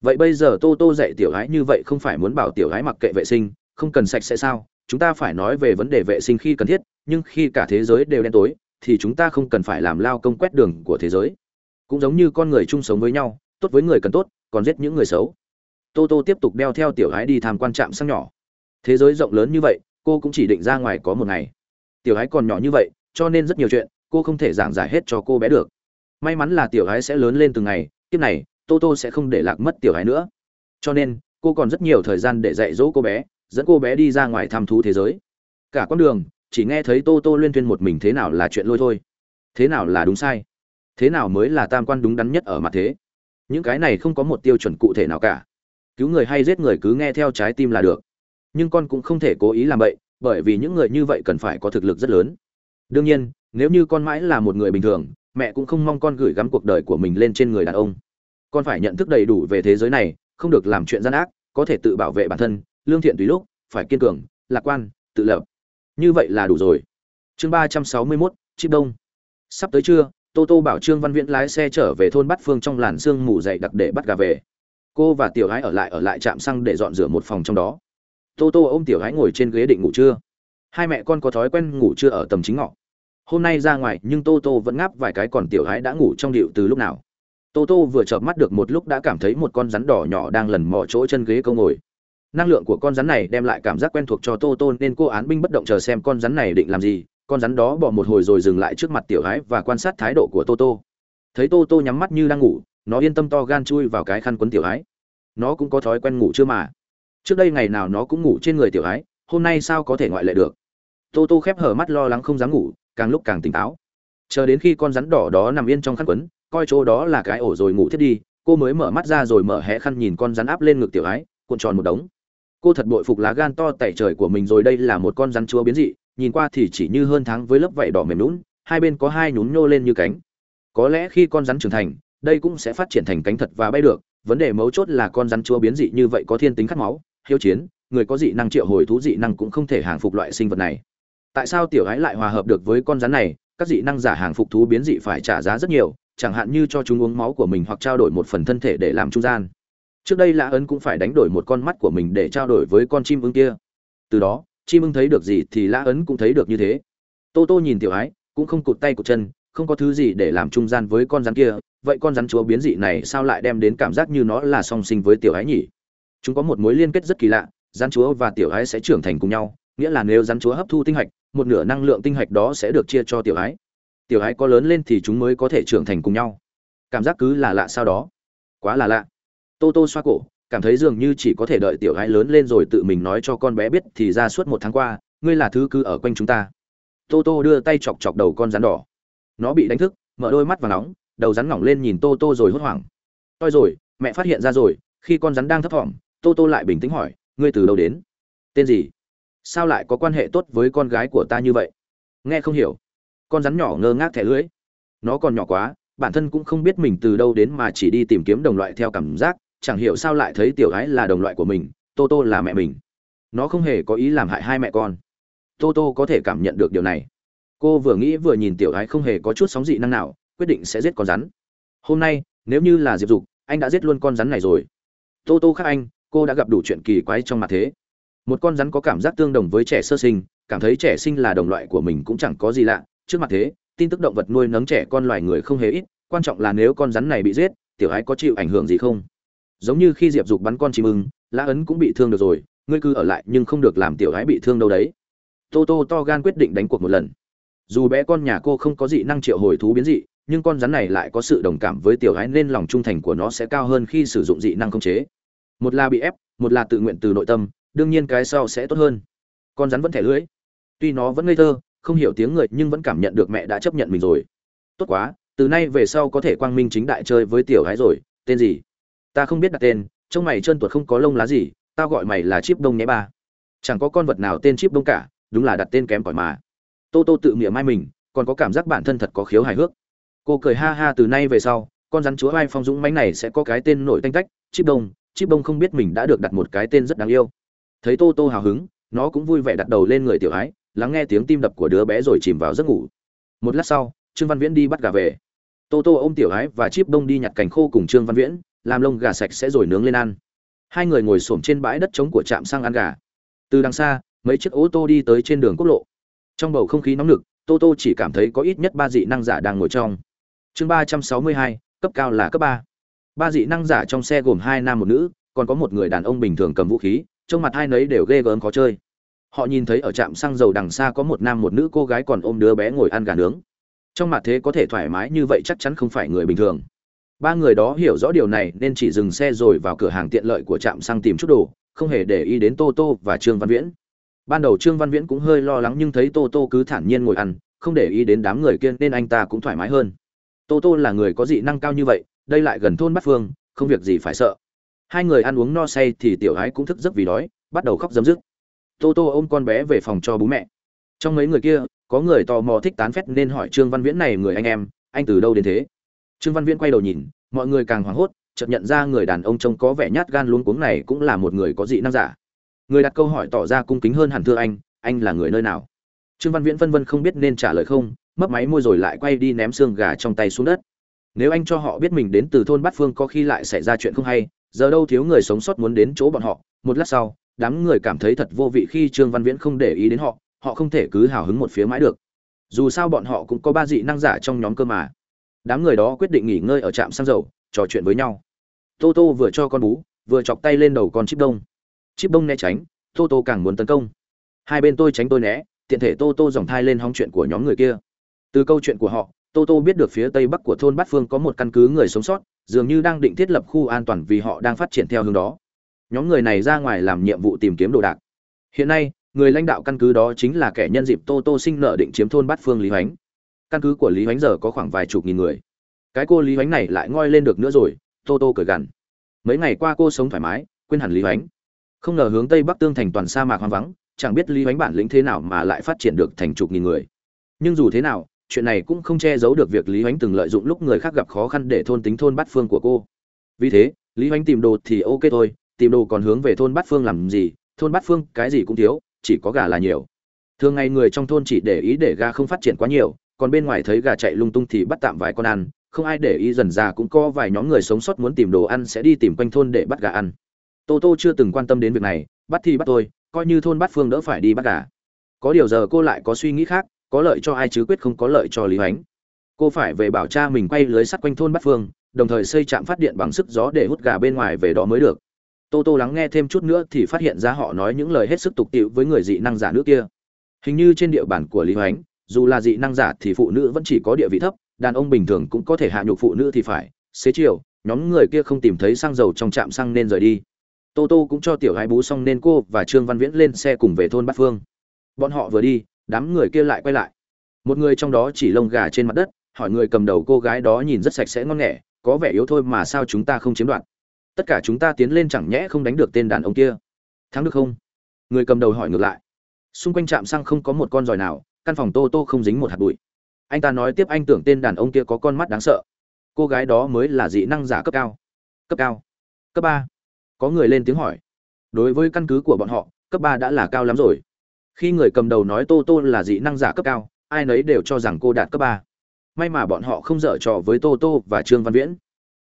Vậy bây giờ tô tô dạy tiểu gái như vậy không phải muốn bảo tiểu gái mặc kệ vệ sinh, không cần sạch sẽ sao? Chúng ta phải nói về vấn đề vệ sinh khi cần thiết, nhưng khi cả thế giới đều đen tối, thì chúng ta không cần phải làm lao công quét đường của thế giới. Cũng giống như con người chung sống với nhau, tốt với người cần tốt, còn giết những người xấu. Tô tô tiếp tục đeo theo tiểu gái đi tham quan trạm sang nhỏ. Thế giới rộng lớn như vậy, cô cũng chỉ định ra ngoài có một ngày. Tiểu gái còn nhỏ như vậy, cho nên rất nhiều chuyện, cô không thể giảng giải hết cho cô bé được may mắn là tiểu gái sẽ lớn lên từng ngày tiếp này, tô tô sẽ không để lạc mất tiểu gái nữa. Cho nên, cô còn rất nhiều thời gian để dạy dỗ cô bé, dẫn cô bé đi ra ngoài thăm thú thế giới. Cả con đường, chỉ nghe thấy tô tô liên tuyên một mình thế nào là chuyện lôi thôi. Thế nào là đúng sai? Thế nào mới là tam quan đúng đắn nhất ở mặt thế? Những cái này không có một tiêu chuẩn cụ thể nào cả. Cứu người hay giết người cứ nghe theo trái tim là được. Nhưng con cũng không thể cố ý làm vậy, bởi vì những người như vậy cần phải có thực lực rất lớn. Đương nhiên, nếu như con mãi là một người bình thường mẹ cũng không mong con gửi gắm cuộc đời của mình lên trên người đàn ông. Con phải nhận thức đầy đủ về thế giới này, không được làm chuyện gian ác, có thể tự bảo vệ bản thân, lương thiện tùy lúc, phải kiên cường, lạc quan, tự lập. Như vậy là đủ rồi. Chương ba trăm sáu mươi mốt chip đông. Sắp tới trưa, tô tô bảo trương văn viễn lái xe trở về thôn bát phương trong làn sương mù dày đặc để bắt gà về. Cô và tiểu gái ở lại ở lại trạm xăng để dọn rửa một phòng trong đó. Tô tô ôm tiểu gái ngồi trên ghế định ngủ trưa. Hai mẹ con có thói quen ngủ trưa ở tầm chính ngọ hôm nay ra ngoài nhưng tô tô vẫn ngáp vài cái còn tiểu gái đã ngủ trong điệu từ lúc nào. Tô tô vừa chợp mắt được một lúc đã cảm thấy một con rắn đỏ nhỏ đang lần mò chỗ chân ghế câu ngồi. Năng lượng của con rắn này đem lại cảm giác quen thuộc cho tô tô nên cô án binh bất động chờ xem con rắn này định làm gì. Con rắn đó bỏ một hồi rồi dừng lại trước mặt tiểu gái và quan sát thái độ của tô tô. Thấy tô tô nhắm mắt như đang ngủ, nó yên tâm to gan chui vào cái khăn quấn tiểu gái nó cũng có thói quen ngủ chưa mà. Trước đây ngày nào nó cũng ngủ trên người tiểu gái hôm nay sao có thể ngoại lệ được? Tô tô khép hở mắt lo lắng không dám ngủ càng lúc càng tỉnh táo. Chờ đến khi con rắn đỏ đó nằm yên trong khăn quấn, coi chỗ đó là cái ổ rồi ngủ thiết đi, cô mới mở mắt ra rồi mở hé khăn nhìn con rắn áp lên ngực tiểu ái, cuộn tròn một đống. Cô thật bội phục lá gan to tẩy trời của mình rồi, đây là một con rắn chúa biến dị, nhìn qua thì chỉ như hơn tháng với lớp vảy đỏ mềm lún hai bên có hai nhún nhô lên như cánh. Có lẽ khi con rắn trưởng thành, đây cũng sẽ phát triển thành cánh thật và bay được, vấn đề mấu chốt là con rắn chúa biến dị như vậy có thiên tính khát máu, hiếu chiến, người có dị năng triệu hồi thú dị năng cũng không thể hàng phục loại sinh vật này tại sao tiểu ái lại hòa hợp được với con rắn này? Các dị năng giả hàng phục thú biến dị phải trả giá rất nhiều, chẳng hạn như cho chúng uống máu của mình hoặc trao đổi một phần thân thể để làm trung gian. Trước đây lã ấn cũng phải đánh đổi một con mắt của mình để trao đổi với con chim ưng kia. Từ đó, chim ưng thấy được gì thì lã ấn cũng thấy được như thế. Tô tô nhìn tiểu ái, cũng không cụt tay cụt chân, không có thứ gì để làm trung gian với con rắn kia. Vậy con rắn chúa biến dị này sao lại đem đến cảm giác như nó là song sinh với tiểu ái nhỉ? Chúng có một mối liên kết rất kỳ lạ, rắn chúa và tiểu ái sẽ trưởng thành cùng nhau, nghĩa là nếu rắn chúa hấp thu tinh hạch một nửa năng lượng tinh hạch đó sẽ được chia cho tiểu ái. Tiểu ái có lớn lên thì chúng mới có thể trưởng thành cùng nhau. Cảm giác cứ là lạ sao đó. Quá là lạ. Tô tô xoa cổ, cảm thấy dường như chỉ có thể đợi tiểu ái lớn lên rồi tự mình nói cho con bé biết thì ra suốt một tháng qua, ngươi là thứ cứ ở quanh chúng ta. Tô tô đưa tay chọc chọc đầu con rắn đỏ. Nó bị đánh thức, mở đôi mắt và nóng, đầu rắn ngỏng lên nhìn tô tô rồi hốt hoảng. Toi rồi, mẹ phát hiện ra rồi, khi con rắn đang thấp thỏm, tô tô lại bình tĩnh hỏi, ngươi từ đâu đến? Tên gì? Sao lại có quan hệ tốt với con gái của ta như vậy? Nghe không hiểu. Con rắn nhỏ ngơ ngác thẻ lưới nó còn nhỏ quá, bản thân cũng không biết mình từ đâu đến mà chỉ đi tìm kiếm đồng loại theo cảm giác, chẳng hiểu sao lại thấy tiểu gái là đồng loại của mình, tô tô là mẹ mình. Nó không hề có ý làm hại hai mẹ con. Tô tô có thể cảm nhận được điều này. Cô vừa nghĩ vừa nhìn tiểu gái không hề có chút sóng dị năng nào, quyết định sẽ giết con rắn. Hôm nay, nếu như là diệp dục, anh đã giết luôn con rắn này rồi. Tô tô khác anh, cô đã gặp đủ chuyện kỳ quái trong mặt thế một con rắn có cảm giác tương đồng với trẻ sơ sinh, cảm thấy trẻ sinh là đồng loại của mình cũng chẳng có gì lạ. Trước mặt thế, tin tức động vật nuôi nấng trẻ con loài người không hề ít, quan trọng là nếu con rắn này bị giết, tiểu ái có chịu ảnh hưởng gì không? Giống như khi diệp dục bắn con chim ưng, lã ấn cũng bị thương được rồi, ngươi cứ ở lại nhưng không được làm tiểu ái bị thương đâu đấy. Tô tô to gan quyết định đánh cuộc một lần. Dù bé con nhà cô không có dị năng triệu hồi thú biến dị, nhưng con rắn này lại có sự đồng cảm với tiểu ái nên lòng trung thành của nó sẽ cao hơn khi sử dụng dị năng khống chế. Một là bị ép, một là tự nguyện từ nội tâm đương nhiên cái sau sẽ tốt hơn. Con rắn vẫn thẻ lưỡi tuy nó vẫn ngây thơ, không hiểu tiếng người, nhưng vẫn cảm nhận được mẹ đã chấp nhận mình rồi. Tốt quá, từ nay về sau có thể quang minh chính đại chơi với tiểu gái rồi. Tên gì? Ta không biết đặt tên, trông mày chân tuột không có lông lá gì, tao gọi mày là chip đông nhé ba. Chẳng có con vật nào tên chip đông cả, đúng là đặt tên kém cỏi mà. Tô tô tự mỉa mai mình, còn có cảm giác bản thân thật có khiếu hài hước. Cô cười ha ha từ nay về sau, con rắn chúa ai phong dũng mánh này sẽ có cái tên nổi tanh tách, chip đông chip đông không biết mình đã được đặt một cái tên rất đáng yêu thấy tô tô hào hứng, nó cũng vui vẻ đặt đầu lên người tiểu ái, lắng nghe tiếng tim đập của đứa bé rồi chìm vào giấc ngủ. Một lát sau, trương văn viễn đi bắt gà về. Tô tô ôm tiểu ái và chip đông đi nhặt cành khô cùng trương văn viễn, làm lông gà sạch sẽ rồi nướng lên ăn. Hai người ngồi xổm trên bãi đất trống của trạm xăng ăn gà. Từ đằng xa, mấy chiếc ô tô đi tới trên đường quốc lộ. Trong bầu không khí nóng nực, tô tô chỉ cảm thấy có ít nhất ba dị năng giả đang ngồi trong. Chương ba trăm sáu mươi hai, cấp cao là cấp ba. Ba dị năng giả trong xe gồm hai nam một nữ, còn có một người đàn ông bình thường cầm vũ khí trong mặt hai nấy đều ghê gớm khó chơi. Họ nhìn thấy ở trạm xăng dầu đằng xa có một nam một nữ cô gái còn ôm đứa bé ngồi ăn gà nướng. Trong mặt thế có thể thoải mái như vậy chắc chắn không phải người bình thường. Ba người đó hiểu rõ điều này nên chỉ dừng xe rồi vào cửa hàng tiện lợi của trạm xăng tìm chút đồ, không hề để ý đến tô tô và trương văn viễn. Ban đầu trương văn viễn cũng hơi lo lắng nhưng thấy tô tô cứ thản nhiên ngồi ăn, không để ý đến đám người kia nên anh ta cũng thoải mái hơn. Tô tô là người có dị năng cao như vậy, đây lại gần thôn bát phương, không việc gì phải sợ hai người ăn uống no say thì tiểu ái cũng thức giấc vì đói, bắt đầu khóc dấm dứt. Tô tô ôm con bé về phòng cho bố mẹ. Trong mấy người kia, có người tò mò thích tán phét nên hỏi trương văn viễn này người anh em, anh từ đâu đến thế? Trương văn viễn quay đầu nhìn, mọi người càng hoảng hốt, chợt nhận ra người đàn ông trông có vẻ nhát gan luống cuống này cũng là một người có dị năng giả. Người đặt câu hỏi tỏ ra cung kính hơn hẳn thưa anh anh là người nơi nào? Trương văn viễn vân vân không biết nên trả lời không, mấp máy môi rồi lại quay đi ném xương gà trong tay xuống đất. Nếu anh cho họ biết mình đến từ thôn bát phương có khi lại xảy ra chuyện không hay giờ đâu thiếu người sống sót muốn đến chỗ bọn họ, một lát sau, đám người cảm thấy thật vô vị khi trương văn viễn không để ý đến họ họ không thể cứ hào hứng một phía mãi được. Dù sao bọn họ cũng có ba dị năng giả trong nhóm cơ mà. Đám người đó quyết định nghỉ ngơi ở trạm xăng dầu, trò chuyện với nhau. Tô tô vừa cho con bú, vừa chọc tay lên đầu con chip đông. Chip đông né tránh, tô tô càng muốn tấn công. Hai bên tôi tránh tôi né, tiện thể tô tô dòng thai lên hóng chuyện của nhóm người kia. Từ câu chuyện của họ, tô tô biết được phía tây bắc của thôn bát phương có một căn cứ người sống sót dường như đang định thiết lập khu an toàn vì họ đang phát triển theo hướng đó. Nhóm người này ra ngoài làm nhiệm vụ tìm kiếm đồ đạc. Hiện nay, người lãnh đạo căn cứ đó chính là kẻ nhân dịp tô tô sinh nợ định chiếm thôn bát phương lý hoánh. Căn cứ của lý hoánh giờ có khoảng vài chục nghìn người. Cái cô lý hoánh này lại ngoi lên được nữa rồi, tô tô cười gằn. Mấy ngày qua cô sống thoải mái, quên hẳn lý hoánh. Không ngờ hướng tây bắc tương thành toàn sa mạc hoang vắng, chẳng biết lý hoánh bản lĩnh thế nào mà lại phát triển được thành chục nghìn người. Nhưng dù thế nào chuyện này cũng không che giấu được việc lý hoánh từng lợi dụng lúc người khác gặp khó khăn để thôn tính thôn bát phương của cô. Vì thế, lý hoánh tìm đồ thì ok thôi, tìm đồ còn hướng về thôn bát phương làm gì, thôn bát phương cái gì cũng thiếu, chỉ có gà là nhiều. Thường ngày người trong thôn chỉ để ý để gà không phát triển quá nhiều, còn bên ngoài thấy gà chạy lung tung thì bắt tạm vài con ăn, không ai để ý dần ra cũng có vài nhóm người sống sót muốn tìm đồ ăn sẽ đi tìm quanh thôn để bắt gà ăn. Tô tô chưa từng quan tâm đến việc này, bắt thì bắt tôi coi như thôn bát phương đỡ phải đi bắt gà. Có điều giờ cô lại có suy nghĩ khác có lợi cho ai chứ quyết không có lợi cho lý hoánh. Cô phải về bảo cha mình quay lưới sắt quanh thôn bát phương, đồng thời xây trạm phát điện bằng sức gió để hút gà bên ngoài về đó mới được. Tô tô lắng nghe thêm chút nữa thì phát hiện ra họ nói những lời hết sức tục tịu với người dị năng giả nước kia. Hình như trên địa bàn của lý hoánh, dù là dị năng giả thì phụ nữ vẫn chỉ có địa vị thấp, đàn ông bình thường cũng có thể hạ nhục phụ nữ thì phải. Xế chiều, nhóm người kia không tìm thấy xăng dầu trong trạm xăng nên rời đi. Tô tô cũng cho tiểu hai bú xong nên cô và trương văn viễn lên xe cùng về thôn bát phương. Bọn họ vừa đi đám người kia lại quay lại. Một người trong đó chỉ lông gà trên mặt đất, hỏi người cầm đầu cô gái đó nhìn rất sạch sẽ ngon nghẻ, có vẻ yếu thôi mà sao chúng ta không chiếm đoạt? Tất cả chúng ta tiến lên chẳng nhẽ không đánh được tên đàn ông kia? Thắng được không? Người cầm đầu hỏi ngược lại. Xung quanh trạm xăng không có một con giỏi nào, căn phòng tô tô không dính một hạt bụi. Anh ta nói tiếp anh tưởng tên đàn ông kia có con mắt đáng sợ. Cô gái đó mới là dị năng giả cấp cao. Cấp cao. Cấp ba. Có người lên tiếng hỏi. Đối với căn cứ của bọn họ, cấp ba đã là cao lắm rồi khi người cầm đầu nói tô tô là dị năng giả cấp cao, ai nấy đều cho rằng cô đạt cấp ba. May mà bọn họ không dở trò với tô tô và trương văn viễn.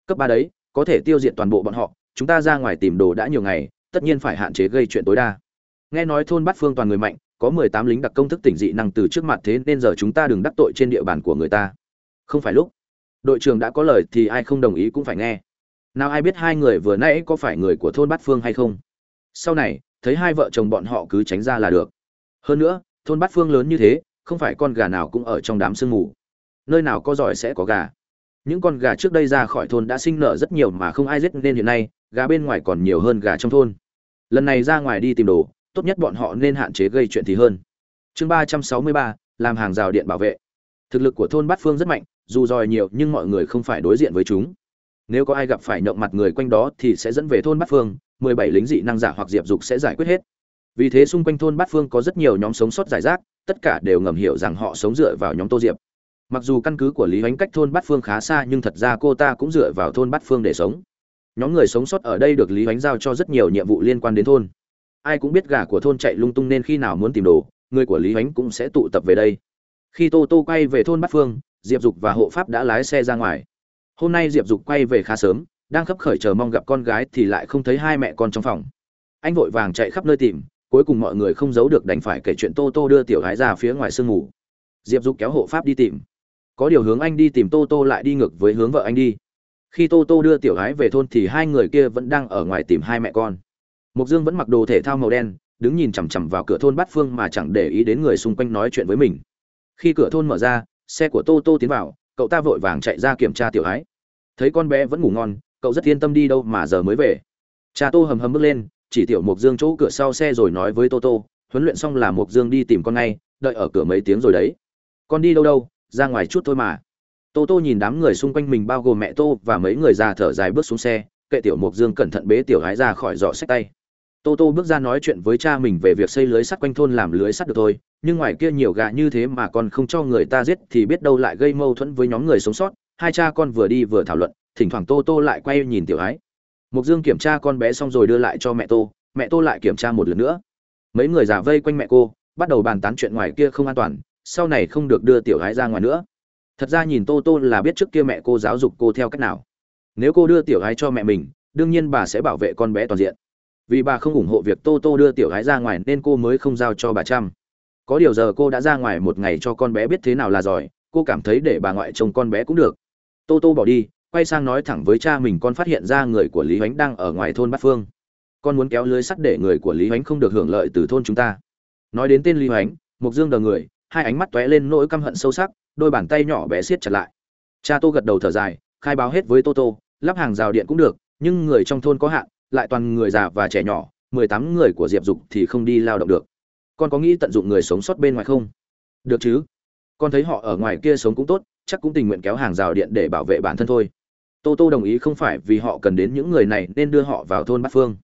Cấp ba đấy, có thể tiêu diệt toàn bộ bọn họ, chúng ta ra ngoài tìm đồ đã nhiều ngày, tất nhiên phải hạn chế gây chuyện tối đa. Nghe nói thôn bát phương toàn người mạnh, có mười tám lính đặc công thức tỉnh dị năng từ trước mặt thế nên giờ chúng ta đừng đắc tội trên địa bàn của người ta. Không phải lúc. Đội trưởng đã có lời thì ai không đồng ý cũng phải nghe. Nào ai biết hai người vừa nãy có phải người của thôn bát phương hay không. Sau này, thấy hai vợ chồng bọn họ cứ tránh ra là được hơn nữa, thôn bát phương lớn như thế, không phải con gà nào cũng ở trong đám sương mù. Nơi nào có giỏi sẽ có gà. Những con gà trước đây ra khỏi thôn đã sinh nở rất nhiều mà không ai giết, nên hiện nay, gà bên ngoài còn nhiều hơn gà trong thôn. Lần này ra ngoài đi tìm đồ, tốt nhất bọn họ nên hạn chế gây chuyện thì hơn. Chương ba trăm sáu mươi ba, làm hàng rào điện bảo vệ. Thực lực của thôn bát phương rất mạnh, dù giỏi nhiều nhưng mọi người không phải đối diện với chúng. Nếu có ai gặp phải nhậu mặt người quanh đó thì sẽ dẫn về thôn bát phương, mười bảy lính dị năng giả hoặc diệp dục sẽ giải quyết hết vì thế xung quanh thôn bát phương có rất nhiều nhóm sống sót giải rác, tất cả đều ngầm hiểu rằng họ sống dựa vào nhóm tô diệp. Mặc dù căn cứ của lý ánh cách thôn bát phương khá xa nhưng thật ra cô ta cũng dựa vào thôn bát phương để sống. Nhóm người sống sót ở đây được lý ánh giao cho rất nhiều nhiệm vụ liên quan đến thôn. Ai cũng biết gà của thôn chạy lung tung nên khi nào muốn tìm đồ, người của lý ánh cũng sẽ tụ tập về đây. Khi tô tô quay về thôn bát phương, diệp dục và hộ pháp đã lái xe ra ngoài. Hôm nay diệp dục quay về khá sớm, đang khấp khởi chờ mong gặp con gái thì lại không thấy hai mẹ con trong phòng. Anh vội vàng chạy khắp nơi tìm cuối cùng mọi người không giấu được đành phải kể chuyện tô tô đưa tiểu gái ra phía ngoài sương ngủ diệp dục kéo hộ pháp đi tìm. Có điều hướng anh đi tìm tô tô lại đi ngược với hướng vợ anh đi. Khi tô tô đưa tiểu gái về thôn thì hai người kia vẫn đang ở ngoài tìm hai mẹ con. Mục dương vẫn mặc đồ thể thao màu đen, đứng nhìn chằm chằm vào cửa thôn bát phương mà chẳng để ý đến người xung quanh nói chuyện với mình. Khi cửa thôn mở ra, xe của tô tô tiến vào, cậu ta vội vàng chạy ra kiểm tra tiểu gái. Thấy con bé vẫn ngủ ngon, cậu rất yên tâm đi đâu mà giờ mới về. Cha tô hầm hầm bước lên chỉ tiểu mục dương chỗ cửa sau xe rồi nói với tô tô, huấn luyện xong là mục dương đi tìm con ngay, đợi ở cửa mấy tiếng rồi đấy. Con đi đâu đâu, ra ngoài chút thôi mà. Tô tô nhìn đám người xung quanh mình bao gồm mẹ tô và mấy người già thở dài bước xuống xe, kệ tiểu mục dương cẩn thận bế tiểu gái ra khỏi giỏ sách tay. Tô tô bước ra nói chuyện với cha mình về việc xây lưới sắt quanh thôn làm lưới sắt được thôi, nhưng ngoài kia nhiều gà như thế mà còn không cho người ta giết thì biết đâu lại gây mâu thuẫn với nhóm người sống sót. Hai cha con vừa đi vừa thảo luận, thỉnh thoảng tô tô lại quay nhìn tiểu ái mục dương kiểm tra con bé xong rồi đưa lại cho mẹ tô mẹ tô lại kiểm tra một lần nữa. Mấy người già vây quanh mẹ cô, bắt đầu bàn tán chuyện ngoài kia không an toàn, sau này không được đưa tiểu gái ra ngoài nữa. Thật ra nhìn tô tô là biết trước kia mẹ cô giáo dục cô theo cách nào. Nếu cô đưa tiểu gái cho mẹ mình, đương nhiên bà sẽ bảo vệ con bé toàn diện. Vì bà không ủng hộ việc tô tô đưa tiểu gái ra ngoài nên cô mới không giao cho bà chăm. Có điều giờ cô đã ra ngoài một ngày cho con bé biết thế nào là giỏi, cô cảm thấy để bà ngoại trông con bé cũng được. Tô tô bỏ đi quay sang nói thẳng với cha mình con phát hiện ra người của lý h đang ở ngoài thôn bát phương. Con muốn kéo lưới sắt để người của lý h không được hưởng lợi từ thôn chúng ta. Nói đến tên lý h mục dương đờ người, hai ánh mắt tóe lên nỗi căm hận sâu sắc, đôi bàn tay nhỏ bé siết chặt lại. Cha tô gật đầu thở dài, khai báo hết với tô tô, lắp hàng rào điện cũng được, nhưng người trong thôn có hạn, lại toàn người già và trẻ nhỏ, mười tám người của diệp dục thì không đi lao động được. Con có nghĩ tận dụng người sống sót bên ngoài không? Được chứ. Con thấy họ ở ngoài kia sống cũng tốt, chắc cũng tình nguyện kéo hàng rào điện để bảo vệ bản thân thôi tô tô đồng ý không phải vì họ cần đến những người này nên đưa họ vào thôn bát phương.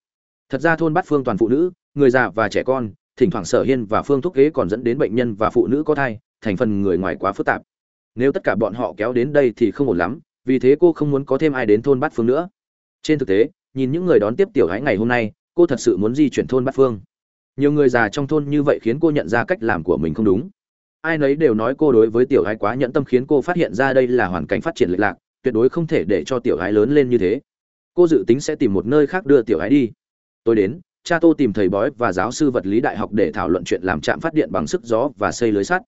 Thật ra thôn bát phương toàn phụ nữ, người già và trẻ con, thỉnh thoảng sở hiên và phương thúc ghế còn dẫn đến bệnh nhân và phụ nữ có thai, thành phần người ngoài quá phức tạp. Nếu tất cả bọn họ kéo đến đây thì không ổn lắm, vì thế cô không muốn có thêm ai đến thôn bát phương nữa. Trên thực tế, nhìn những người đón tiếp tiểu hãy ngày hôm nay, cô thật sự muốn di chuyển thôn bát phương. Nhiều người già trong thôn như vậy khiến cô nhận ra cách làm của mình không đúng. Ai nấy đều nói cô đối với tiểu hãy quá nhẫn tâm khiến cô phát hiện ra đây là hoàn cảnh phát triển lệch lạc tuyệt đối không thể để cho tiểu gái lớn lên như thế. Cô dự tính sẽ tìm một nơi khác đưa tiểu gái đi. Tôi đến, cha tô tìm thầy bói và giáo sư vật lý đại học để thảo luận chuyện làm trạm phát điện bằng sức gió và xây lưới sắt.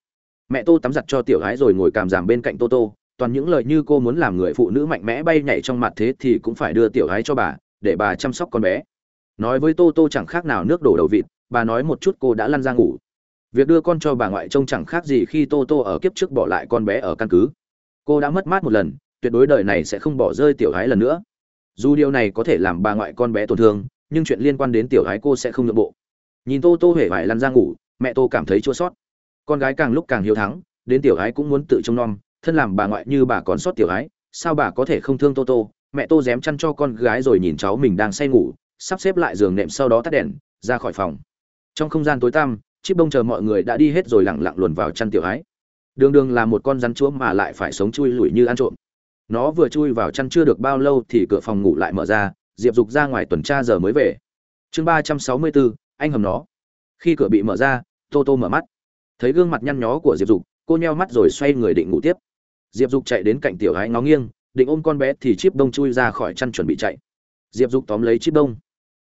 Mẹ tô tắm giặt cho tiểu gái rồi ngồi càm giảm bên cạnh tô tô. Toàn những lời như cô muốn làm người phụ nữ mạnh mẽ bay nhảy trong mặt thế thì cũng phải đưa tiểu gái cho bà, để bà chăm sóc con bé. Nói với tô tô chẳng khác nào nước đổ đầu vịt, bà nói một chút cô đã lăn ra ngủ. Việc đưa con cho bà ngoại trông chẳng khác gì khi tô tô ở kiếp trước bỏ lại con bé ở căn cứ. Cô đã mất mát một lần tuyệt đối đời này sẽ không bỏ rơi tiểu gái lần nữa. Dù điều này có thể làm bà ngoại con bé tổn thương, nhưng chuyện liên quan đến tiểu gái cô sẽ không nhượng bộ. Nhìn tô tô hề vải lăn ra ngủ, mẹ tô cảm thấy chua sót con gái càng lúc càng hiếu thắng, đến tiểu gái cũng muốn tự trông nom, thân làm bà ngoại như bà còn sót tiểu gái sao bà có thể không thương tô tô? Mẹ tô dám chăn cho con gái rồi nhìn cháu mình đang say ngủ, sắp xếp lại giường nệm sau đó tắt đèn, ra khỏi phòng. Trong không gian tối tăm chiếc bông chờ mọi người đã đi hết rồi lẳng lặng luồn vào chăn tiểu gái đường đường là một con rắn chúa mà lại phải sống chui lủi như ăn trộm nó vừa chui vào chăn chưa được bao lâu thì cửa phòng ngủ lại mở ra, diệp dục ra ngoài tuần tra giờ mới về. Chương ba trăm sáu mươi bốn, anh hầm nó. Khi cửa bị mở ra, tô tô mở mắt. Thấy gương mặt nhăn nhó của diệp dục, cô nheo mắt rồi xoay người định ngủ tiếp. Diệp dục chạy đến cạnh tiểu gái ngó nghiêng, định ôm con bé thì chip đông chui ra khỏi chăn chuẩn bị chạy. Diệp dục tóm lấy chip đông.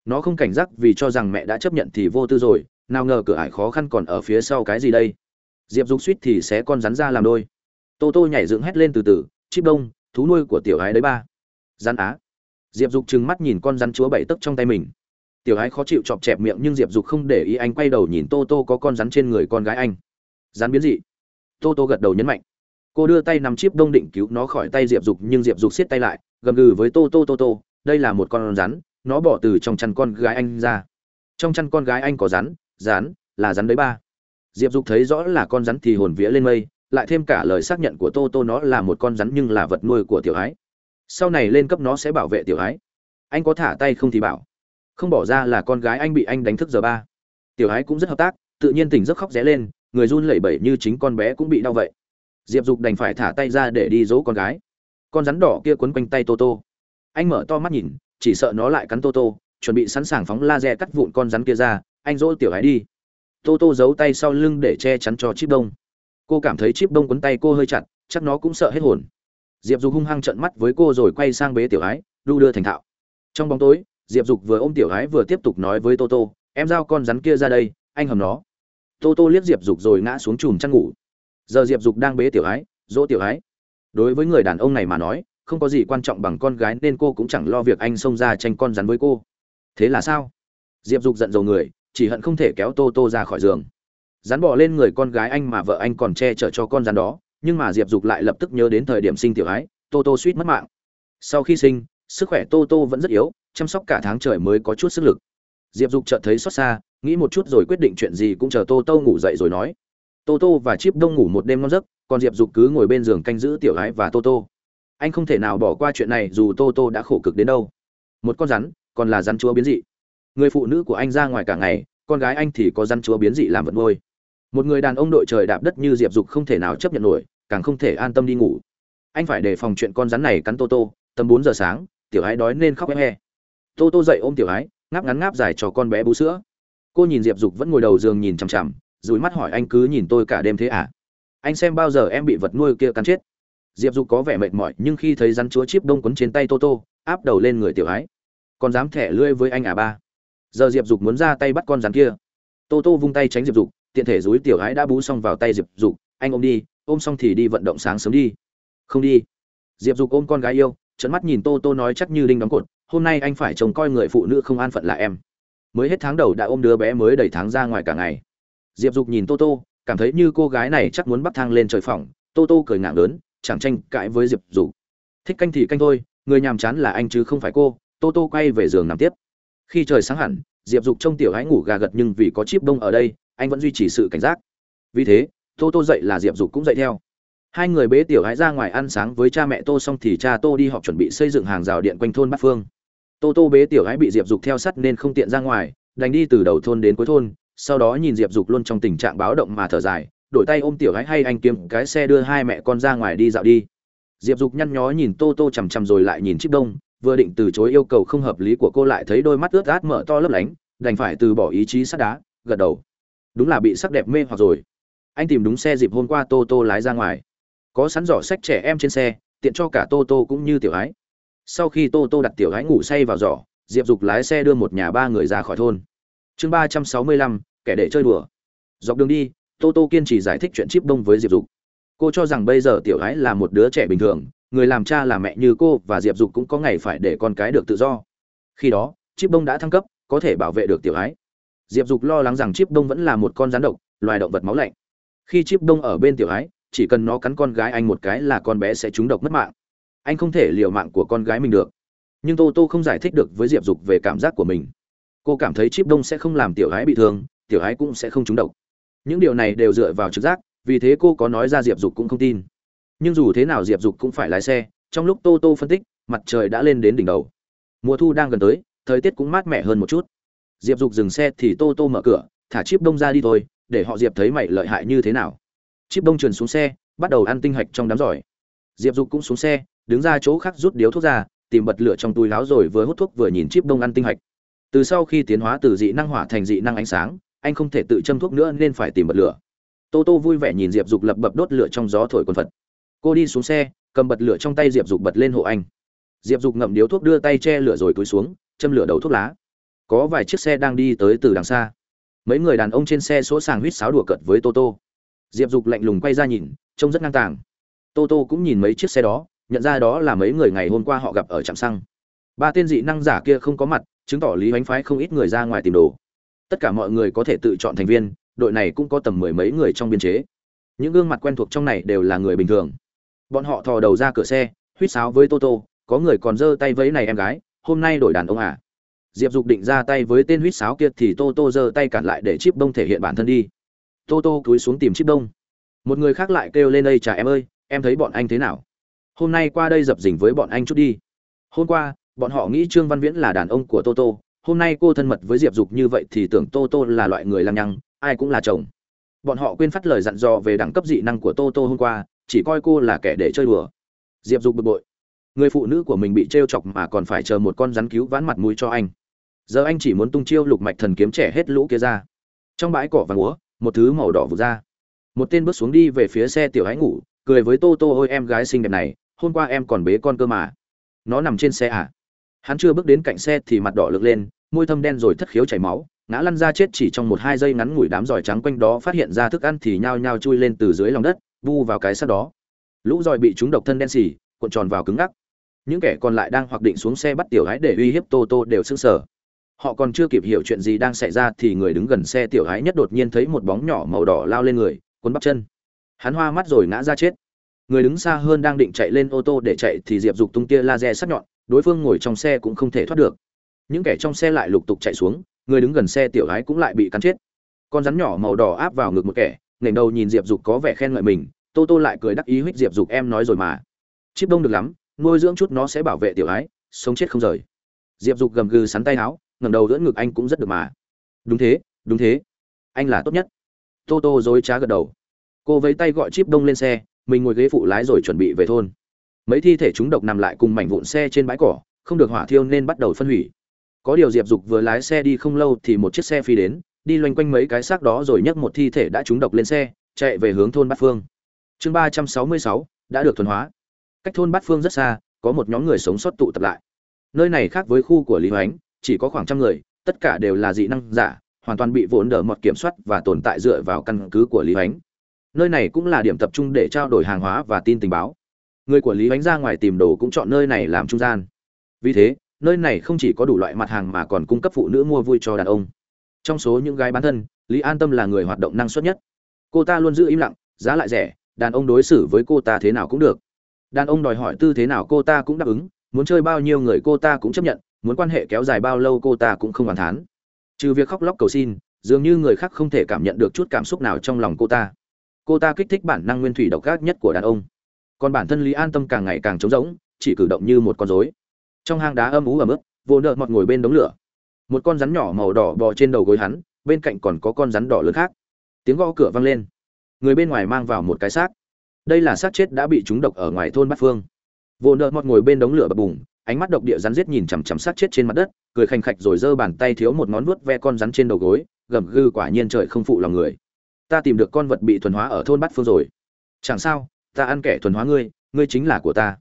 Nó không cảnh giác vì cho rằng mẹ đã chấp nhận thì vô tư rồi, nào ngờ cửa ải khó khăn còn ở phía sau cái gì đây? Diệp dục suýt thì sẽ con rắn ra làm đôi. Tô tô nhảy dựng hét lên từ từ, chip đông thú nuôi của tiểu ái đấy ba. Rắn á. Diệp dục trừng mắt nhìn con rắn chúa bảy tấc trong tay mình. Tiểu ái khó chịu chọc chẹp miệng nhưng diệp dục không để ý anh quay đầu nhìn tô tô có con rắn trên người con gái anh. Rắn biến dị. Tô tô gật đầu nhấn mạnh. Cô đưa tay nằm chip đông định cứu nó khỏi tay diệp dục nhưng diệp dục siết tay lại, gầm gừ với tô tô tô tô, đây là một con rắn, nó bỏ từ trong chăn con gái anh ra. Trong chăn con gái anh có rắn rắn, là rắn đấy ba. Diệp dục thấy rõ là con rắn thì hồn vía lên mây lại thêm cả lời xác nhận của tô tô nó là một con rắn nhưng là vật nuôi của tiểu ái. Sau này lên cấp nó sẽ bảo vệ tiểu ái. Anh có thả tay không thì bảo. Không bỏ ra là con gái anh bị anh đánh thức giờ ba. Tiểu ái cũng rất hợp tác, tự nhiên tỉnh giấc khóc ré lên, người run lẩy bẩy như chính con bé cũng bị đau vậy. Diệp dục đành phải thả tay ra để đi dỗ con gái. Con rắn đỏ kia quấn quanh tay tô tô. Anh mở to mắt nhìn, chỉ sợ nó lại cắn tô tô, chuẩn bị sẵn sàng phóng laser cắt vụn con rắn kia ra, anh dỗ tiểu ái đi. Tô tô giấu tay sau lưng để che chắn cho chip đông cô cảm thấy chip đông quấn tay cô hơi chặt, chắc nó cũng sợ hết hồn. Diệp dục hung hăng trận mắt với cô rồi quay sang bế tiểu ái, đu đưa thành thạo. Trong bóng tối, diệp dục vừa ôm tiểu ái vừa tiếp tục nói với tô tô, em giao con rắn kia ra đây, anh hầm nó. Tô tô liếc diệp dục rồi ngã xuống chùm chăn ngủ. Giờ diệp dục đang bế tiểu ái, dỗ tiểu ái. Đối với người đàn ông này mà nói, không có gì quan trọng bằng con gái nên cô cũng chẳng lo việc anh xông ra tranh con rắn với cô. Thế là sao? Diệp dục giận dầu người, chỉ hận không thể kéo tô tô ra khỏi giường rắn bỏ lên người con gái anh mà vợ anh còn che chở cho con rắn đó, nhưng mà diệp dục lại lập tức nhớ đến thời điểm sinh tiểu ái, tô tô suýt mất mạng. Sau khi sinh, sức khỏe tô tô vẫn rất yếu, chăm sóc cả tháng trời mới có chút sức lực. Diệp dục chợt thấy xót xa, nghĩ một chút rồi quyết định chuyện gì cũng chờ tô tô ngủ dậy rồi nói. Tô tô và chip đông ngủ một đêm ngon giấc, còn diệp dục cứ ngồi bên giường canh giữ tiểu ái và tô tô. Anh không thể nào bỏ qua chuyện này dù tô tô đã khổ cực đến đâu. Một con rắn, còn là rắn chúa biến dị. Người phụ nữ của anh ra ngoài cả ngày, con gái anh thì có rắn chúa biến dị làm vật nuôi một người đàn ông đội trời đạp đất như diệp dục không thể nào chấp nhận nổi, càng không thể an tâm đi ngủ. Anh phải đề phòng chuyện con rắn này cắn tô tô, tầm bốn giờ sáng, tiểu ái đói nên khóc he tô tô dậy ôm tiểu ái ngáp ngắn ngáp dài cho con bé bú sữa. Cô nhìn diệp dục vẫn ngồi đầu giường nhìn chằm chằm, dùi mắt hỏi anh cứ nhìn tôi cả đêm thế à? Anh xem bao giờ em bị vật nuôi kia cắn chết. Diệp dục có vẻ mệt mỏi, nhưng khi thấy rắn chúa chip đông quấn trên tay tô tô, áp đầu lên người tiểu ái còn dám thẻ lươi với anh à ba? Giờ diệp dục muốn ra tay bắt con rắn kia. Tô tô vung tay tránh diệp dục tiện thể dúi tiểu ái đã bú xong vào tay diệp dục, anh ôm đi, ôm xong thì đi vận động sáng sớm đi. Không đi. Diệp dục ôm con gái yêu trận mắt nhìn tô tô nói chắc như đinh đóng cột, hôm nay anh phải trông coi người phụ nữ không an phận là em. Mới hết tháng đầu đã ôm đứa bé mới đầy tháng ra ngoài cả ngày. Diệp dục nhìn tô tô, cảm thấy như cô gái này chắc muốn bắt thang lên trời phỏng. Tô tô cười ngạng lớn, chẳng tranh cãi với diệp dục. Thích canh thì canh thôi, người nhàm chán là anh chứ không phải cô. Tô tô quay về giường nằm tiếp. Khi trời sáng hẳn, diệp dục trông tiểu hãy ngủ gà gật nhưng vì có chip đông ở đây anh vẫn duy trì sự cảnh giác. Vì thế, tô tô dậy là diệp dục cũng dậy theo. Hai người bế tiểu hãy ra ngoài ăn sáng với cha mẹ tô xong thì cha tô đi họp chuẩn bị xây dựng hàng rào điện quanh thôn bát phương. Tô tô bế tiểu hãy bị diệp dục theo sắt nên không tiện ra ngoài, đành đi từ đầu thôn đến cuối thôn, sau đó nhìn diệp dục luôn trong tình trạng báo động mà thở dài, đổi tay ôm tiểu hãy hay anh kiếm cái xe đưa hai mẹ con ra ngoài đi dạo đi. Diệp dục nhăn nhó nhìn tô tô chằm chằm rồi lại nhìn chiếc đông, vừa định từ chối yêu cầu không hợp lý của cô lại thấy đôi mắt ướt át mở to lấp lánh, đành phải từ bỏ ý chí sắt đá, gật đầu đúng là bị sắc đẹp mê hoặc rồi. Anh tìm đúng xe dịp hôm qua tô tô lái ra ngoài. Có sẵn giỏ sách trẻ em trên xe, tiện cho cả tô tô cũng như tiểu ái. Sau khi tô tô đặt tiểu ái ngủ say vào giỏ, diệp dục lái xe đưa một nhà ba người ra khỏi thôn. Chương ba trăm sáu mươi lăm, kẻ để chơi đùa. Dọc đường đi, tô tô kiên trì giải thích chuyện chip đông với diệp dục. Cô cho rằng bây giờ tiểu ái là một đứa trẻ bình thường, người làm cha làm mẹ như cô và diệp dục cũng có ngày phải để con cái được tự do. Khi đó, chip đông đã thăng cấp, có thể bảo vệ được tiểu ái diệp dục lo lắng rằng chip đông vẫn là một con rắn độc, loài động vật máu lạnh. Khi chip đông ở bên tiểu ái, chỉ cần nó cắn con gái anh một cái là con bé sẽ trúng độc mất mạng. Anh không thể liều mạng của con gái mình được. Nhưng tô tô không giải thích được với diệp dục về cảm giác của mình. Cô cảm thấy chip đông sẽ không làm tiểu ái bị thương, tiểu ái cũng sẽ không trúng độc. Những điều này đều dựa vào trực giác, vì thế cô có nói ra diệp dục cũng không tin. Nhưng dù thế nào diệp dục cũng phải lái xe, trong lúc tô tô phân tích, mặt trời đã lên đến đỉnh đầu. Mùa thu đang gần tới, thời tiết cũng mát mẻ hơn một chút diệp dục dừng xe thì tô tô mở cửa, thả chip đông ra đi thôi, để họ diệp thấy mày lợi hại như thế nào. Chip đông trườn xuống xe, bắt đầu ăn tinh hạch trong đám giỏi. Diệp dục cũng xuống xe, đứng ra chỗ khác rút điếu thuốc ra, tìm bật lửa trong túi láo rồi vừa hút thuốc vừa nhìn chip đông ăn tinh hạch. Từ sau khi tiến hóa từ dị năng hỏa thành dị năng ánh sáng, anh không thể tự châm thuốc nữa nên phải tìm bật lửa. Tô tô vui vẻ nhìn diệp dục lập bập đốt lửa trong gió thổi quần phật. Cô đi xuống xe, cầm bật lửa trong tay diệp dục bật lên hộ anh. Diệp dục ngậm điếu thuốc đưa tay che lửa rồi túi xuống, châm lửa đầu thuốc lá có vài chiếc xe đang đi tới từ đằng xa. Mấy người đàn ông trên xe số sàng huýt sáo đùa cợt với tô tô. Diệp dục lạnh lùng quay ra nhìn, trông rất ngang tàng. Tô tô cũng nhìn mấy chiếc xe đó, nhận ra đó là mấy người ngày hôm qua họ gặp ở trạm xăng. Ba tên dị năng giả kia không có mặt, chứng tỏ lý bánh phái không ít người ra ngoài tìm đồ. Tất cả mọi người có thể tự chọn thành viên, đội này cũng có tầm mười mấy người trong biên chế. Những gương mặt quen thuộc trong này đều là người bình thường. Bọn họ thò đầu ra cửa xe, huýt sáo với tô tô, có người còn giơ tay vẫy này em gái, hôm nay đổi đàn ông à? Diệp dục định ra tay với tên huýt sáo kia thì tô tô giơ tay cản lại để chip đông thể hiện bản thân đi. Tô tô cúi xuống tìm chip đông một người khác lại kêu lên đây chả em ơi, em thấy bọn anh thế nào? Hôm nay qua đây dập dình với bọn anh chút đi. Hôm qua, bọn họ nghĩ trương văn viễn là đàn ông của tô tô. Hôm nay cô thân mật với diệp dục như vậy thì tưởng tô tô là loại người lăng nhăng ai cũng là chồng. Bọn họ quên phát lời dặn dò về đẳng cấp dị năng của tô tô hôm qua, chỉ coi cô là kẻ để chơi đùa. Diệp dục bực bội. Người phụ nữ của mình bị t chọc mà còn phải chờ một con rắn cứu vãn mặt mũi cho anh giờ anh chỉ muốn tung chiêu lục mạch thần kiếm trẻ hết lũ kia ra. Trong bãi cỏ vàng múa, một thứ màu đỏ vụt ra. Một tên bước xuống đi về phía xe tiểu hãy ngủ, cười với tô tô, ôi, em gái xinh đẹp này, hôm qua em còn bế con cơ mà. Nó nằm trên xe à? Hắn chưa bước đến cạnh xe thì mặt đỏ lực lên, môi thâm đen rồi thất khiếu chảy máu, ngã lăn ra chết chỉ trong một hai giây ngắn ngủi đám giỏi trắng quanh đó phát hiện ra thức ăn thì nhao nhao chui lên từ dưới lòng đất vu vào cái xác đó. Lũ giỏi bị chúng độc thân đen xì, cuộn tròn vào cứng ngắc. Những kẻ còn lại đang hoặc định xuống xe bắt tiểu gái để uy hiếp tô tô đều sững sờ họ còn chưa kịp hiểu chuyện gì đang xảy ra thì người đứng gần xe tiểu hái nhất đột nhiên thấy một bóng nhỏ màu đỏ lao lên người, cuốn bắp chân. Hắn hoa mắt rồi ngã ra chết. Người đứng xa hơn đang định chạy lên ô tô để chạy thì diệp dục tung tia laser sắc nhọn, đối phương ngồi trong xe cũng không thể thoát được. Những kẻ trong xe lại lục tục chạy xuống, người đứng gần xe tiểu gái cũng lại bị cắn chết. Con rắn nhỏ màu đỏ áp vào ngực một kẻ nghển đầu nhìn diệp dục có vẻ khen ngợi mình, tô tô lại cười đắc ý huých diệp dục, em nói rồi mà. Chip đông được lắm, nuôi dưỡng chút nó sẽ bảo vệ tiểu gái sống chết không rời. Diệp dục gầm gừ sắn tay áo ngẩng đầu dưỡng ngực anh cũng rất được mà. Đúng thế đúng thế. Anh là tốt nhất. Tô tô dối trá gật đầu. Cô vẫy tay gọi chip đông lên xe, mình ngồi ghế phụ lái rồi chuẩn bị về thôn. Mấy thi thể chúng độc nằm lại cùng mảnh vụn xe trên bãi cỏ, không được hỏa thiêu nên bắt đầu phân hủy. Có điều diệp dục vừa lái xe đi không lâu thì một chiếc xe phi đến, đi loanh quanh mấy cái xác đó rồi nhấc một thi thể đã trúng độc lên xe, chạy về hướng thôn bát phương. Chương ba trăm sáu mươi sáu, đã được thuần hóa. Cách thôn bát phương rất xa, có một nhóm người sống sót tụ tập lại. Nơi này khác với khu của lý hoánh chỉ có khoảng trăm người, tất cả đều là dị năng giả, hoàn toàn bị vốn đỡ mọt kiểm soát và tồn tại dựa vào căn cứ của lý hoánh nơi này cũng là điểm tập trung để trao đổi hàng hóa và tin tình báo. Người của lý hoánh ra ngoài tìm đồ cũng chọn nơi này làm trung gian. Vì thế, nơi này không chỉ có đủ loại mặt hàng mà còn cung cấp phụ nữ mua vui cho đàn ông. Trong số những gái bán thân, lý an tâm là người hoạt động năng suất nhất. Cô ta luôn giữ im lặng, giá lại rẻ, đàn ông đối xử với cô ta thế nào cũng được. Đàn ông đòi hỏi tư thế nào cô ta cũng đáp ứng, muốn chơi bao nhiêu người cô ta cũng chấp nhận muốn quan hệ kéo dài bao lâu cô ta cũng không hoàn thán. Trừ việc khóc lóc cầu xin, dường như người khác không thể cảm nhận được chút cảm xúc nào trong lòng cô ta. Cô ta kích thích bản năng nguyên thủy độc ác nhất của đàn ông. Còn bản thân lý an tâm càng ngày càng trống rỗng, chỉ cử động như một con rối. Trong hang đá âm ú ẩm ướt, vô nợ mọt ngồi bên đống lửa. Một con rắn nhỏ màu đỏ bò trên đầu gối hắn, bên cạnh còn có con rắn đỏ lớn khác. Tiếng gõ cửa vang lên. Người bên ngoài mang vào một cái xác. Đây là xác chết đã bị trúng độc ở ngoài thôn bát phương. Vô nợ mọt ngồi bên đống lửa bập bùng ánh mắt độc địa rắn giết nhìn chằm chằm sát chết trên mặt đất, cười khanh khạch rồi giơ bàn tay thiếu một ngón vuốt ve con rắn trên đầu gối, gầm gừ quả nhiên trời không phụ lòng người. Ta tìm được con vật bị thuần hóa ở thôn bát phương rồi. Chẳng sao, ta ăn kẻ thuần hóa ngươi ngươi chính là của ta.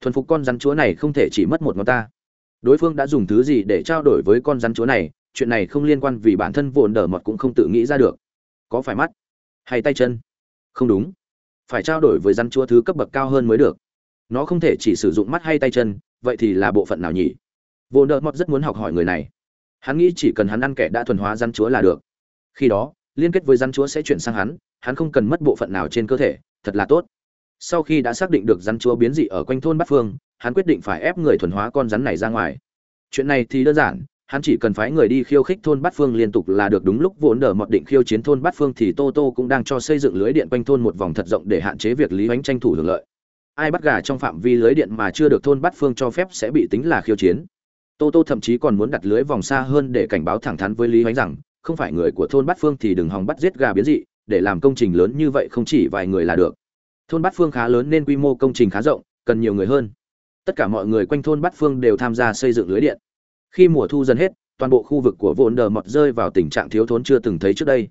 Thuần phục con rắn chúa này không thể chỉ mất một ngón ta. Đối phương đã dùng thứ gì để trao đổi với con rắn chúa này, chuyện này không liên quan vì bản thân vồn đờ mọt cũng không tự nghĩ ra được. Có phải mắt? Hay tay chân? Không đúng. Phải trao đổi với rắn chúa thứ cấp bậc cao hơn mới được. Nó không thể chỉ sử dụng mắt hay tay chân vậy thì là bộ phận nào nhỉ? Vô nợ mọt rất muốn học hỏi người này. Hắn nghĩ chỉ cần hắn ăn kẻ đã thuần hóa rắn chúa là được. Khi đó, liên kết với rắn chúa sẽ chuyển sang hắn hắn không cần mất bộ phận nào trên cơ thể, thật là tốt. Sau khi đã xác định được rắn chúa biến dị ở quanh thôn bát phương, hắn quyết định phải ép người thuần hóa con rắn này ra ngoài. Chuyện này thì đơn giản, hắn chỉ cần phái người đi khiêu khích thôn bát phương liên tục là được đúng lúc vốn nở mọt định khiêu chiến thôn bát phương thì tô tô cũng đang cho xây dựng lưới điện quanh thôn một vòng thật rộng để hạn chế việc lý hoánh tranh thủ hưởng lợi ai bắt gà trong phạm vi lưới điện mà chưa được thôn bát phương cho phép sẽ bị tính là khiêu chiến. Tô tô thậm chí còn muốn đặt lưới vòng xa hơn để cảnh báo thẳng thắn với lý hoánh rằng, không phải người của thôn bát phương thì đừng hòng bắt giết gà biến dị, để làm công trình lớn như vậy không chỉ vài người là được. Thôn bát phương khá lớn nên quy mô công trình khá rộng, cần nhiều người hơn. Tất cả mọi người quanh thôn bát phương đều tham gia xây dựng lưới điện. Khi mùa thu dần hết, toàn bộ khu vực của vồn đờ mọt rơi vào tình trạng thiếu thốn chưa từng thấy trước đây.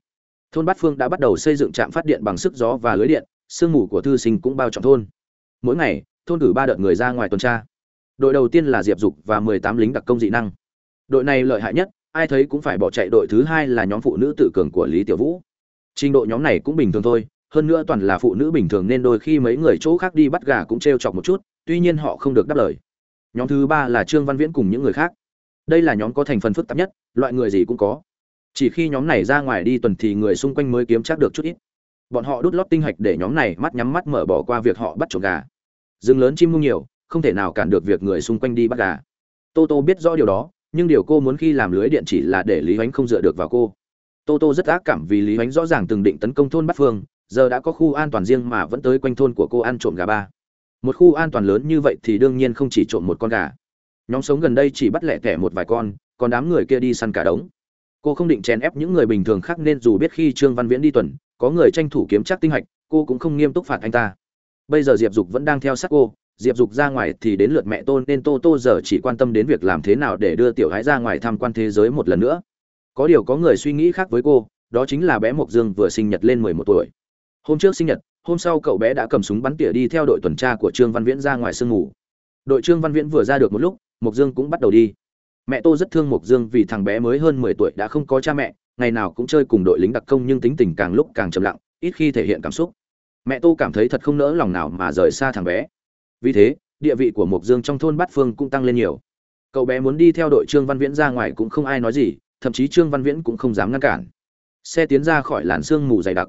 Thôn bát phương đã bắt đầu xây dựng trạm phát điện bằng sức gió và lưới điện, sương mù của thư sinh cũng bao trọn thôn mỗi ngày, thôn cử ba đợt người ra ngoài tuần tra. Đội đầu tiên là diệp dục và mười tám lính đặc công dị năng. Đội này lợi hại nhất, ai thấy cũng phải bỏ chạy đội thứ hai là nhóm phụ nữ tự cường của lý tiểu vũ. Trình độ nhóm này cũng bình thường thôi, hơn nữa toàn là phụ nữ bình thường nên đôi khi mấy người chỗ khác đi bắt gà cũng t chọc một chút, tuy nhiên họ không được đáp lời. Nhóm thứ ba là trương văn viễn cùng những người khác. Đây là nhóm có thành phần phức tạp nhất, loại người gì cũng có. Chỉ khi nhóm này ra ngoài đi tuần thì người xung quanh mới kiếm chắc được chút ít bọn họ đút lót tinh hạch để nhóm này mắt nhắm mắt mở bỏ qua việc họ bắt trộm gà. Rừng lớn chim mông nhiều, không thể nào cản được việc người xung quanh đi bắt gà. Tô tô biết rõ điều đó, nhưng điều cô muốn khi làm lưới điện chỉ là để lý h không dựa được vào cô. Tô tô rất ác cảm vì lý h rõ ràng từng định tấn công thôn bát phương, giờ đã có khu an toàn riêng mà vẫn tới quanh thôn của cô ăn trộm gà ba. Một khu an toàn lớn như vậy thì đương nhiên không chỉ trộm một con gà. Nhóm sống gần đây chỉ bắt lẻ tẻ một vài con, còn đám người kia đi săn cả đống. Cô không định chèn ép những người bình thường khác nên dù biết khi trương văn viễn đi tuần có người tranh thủ kiếm chắc tinh hạch, cô cũng không nghiêm túc phạt anh ta. Bây giờ diệp dục vẫn đang theo sát cô, diệp dục ra ngoài thì đến lượt mẹ tôn, nên tô tô giờ chỉ quan tâm đến việc làm thế nào để đưa tiểu gái ra ngoài tham quan thế giới một lần nữa. Có điều có người suy nghĩ khác với cô, đó chính là bé mộc dương vừa sinh nhật lên mười một tuổi. Hôm trước sinh nhật, hôm sau cậu bé đã cầm súng bắn tỉa đi theo đội tuần tra của trương văn viễn ra ngoài sương ngủ đội trương văn viễn vừa ra được một lúc, mộc dương cũng bắt đầu đi. Mẹ tô rất thương mộc dương vì thằng bé mới hơn mười tuổi đã không có cha mẹ ngày nào cũng chơi cùng đội lính đặc công nhưng tính tình càng lúc càng trầm lặng, ít khi thể hiện cảm xúc. Mẹ tô cảm thấy thật không nỡ lòng nào mà rời xa thằng bé. Vì thế, địa vị của mộc dương trong thôn bát phương cũng tăng lên nhiều. Cậu bé muốn đi theo đội trương văn viễn ra ngoài cũng không ai nói gì, thậm chí trương văn viễn cũng không dám ngăn cản. Xe tiến ra khỏi làn sương mù dày đặc.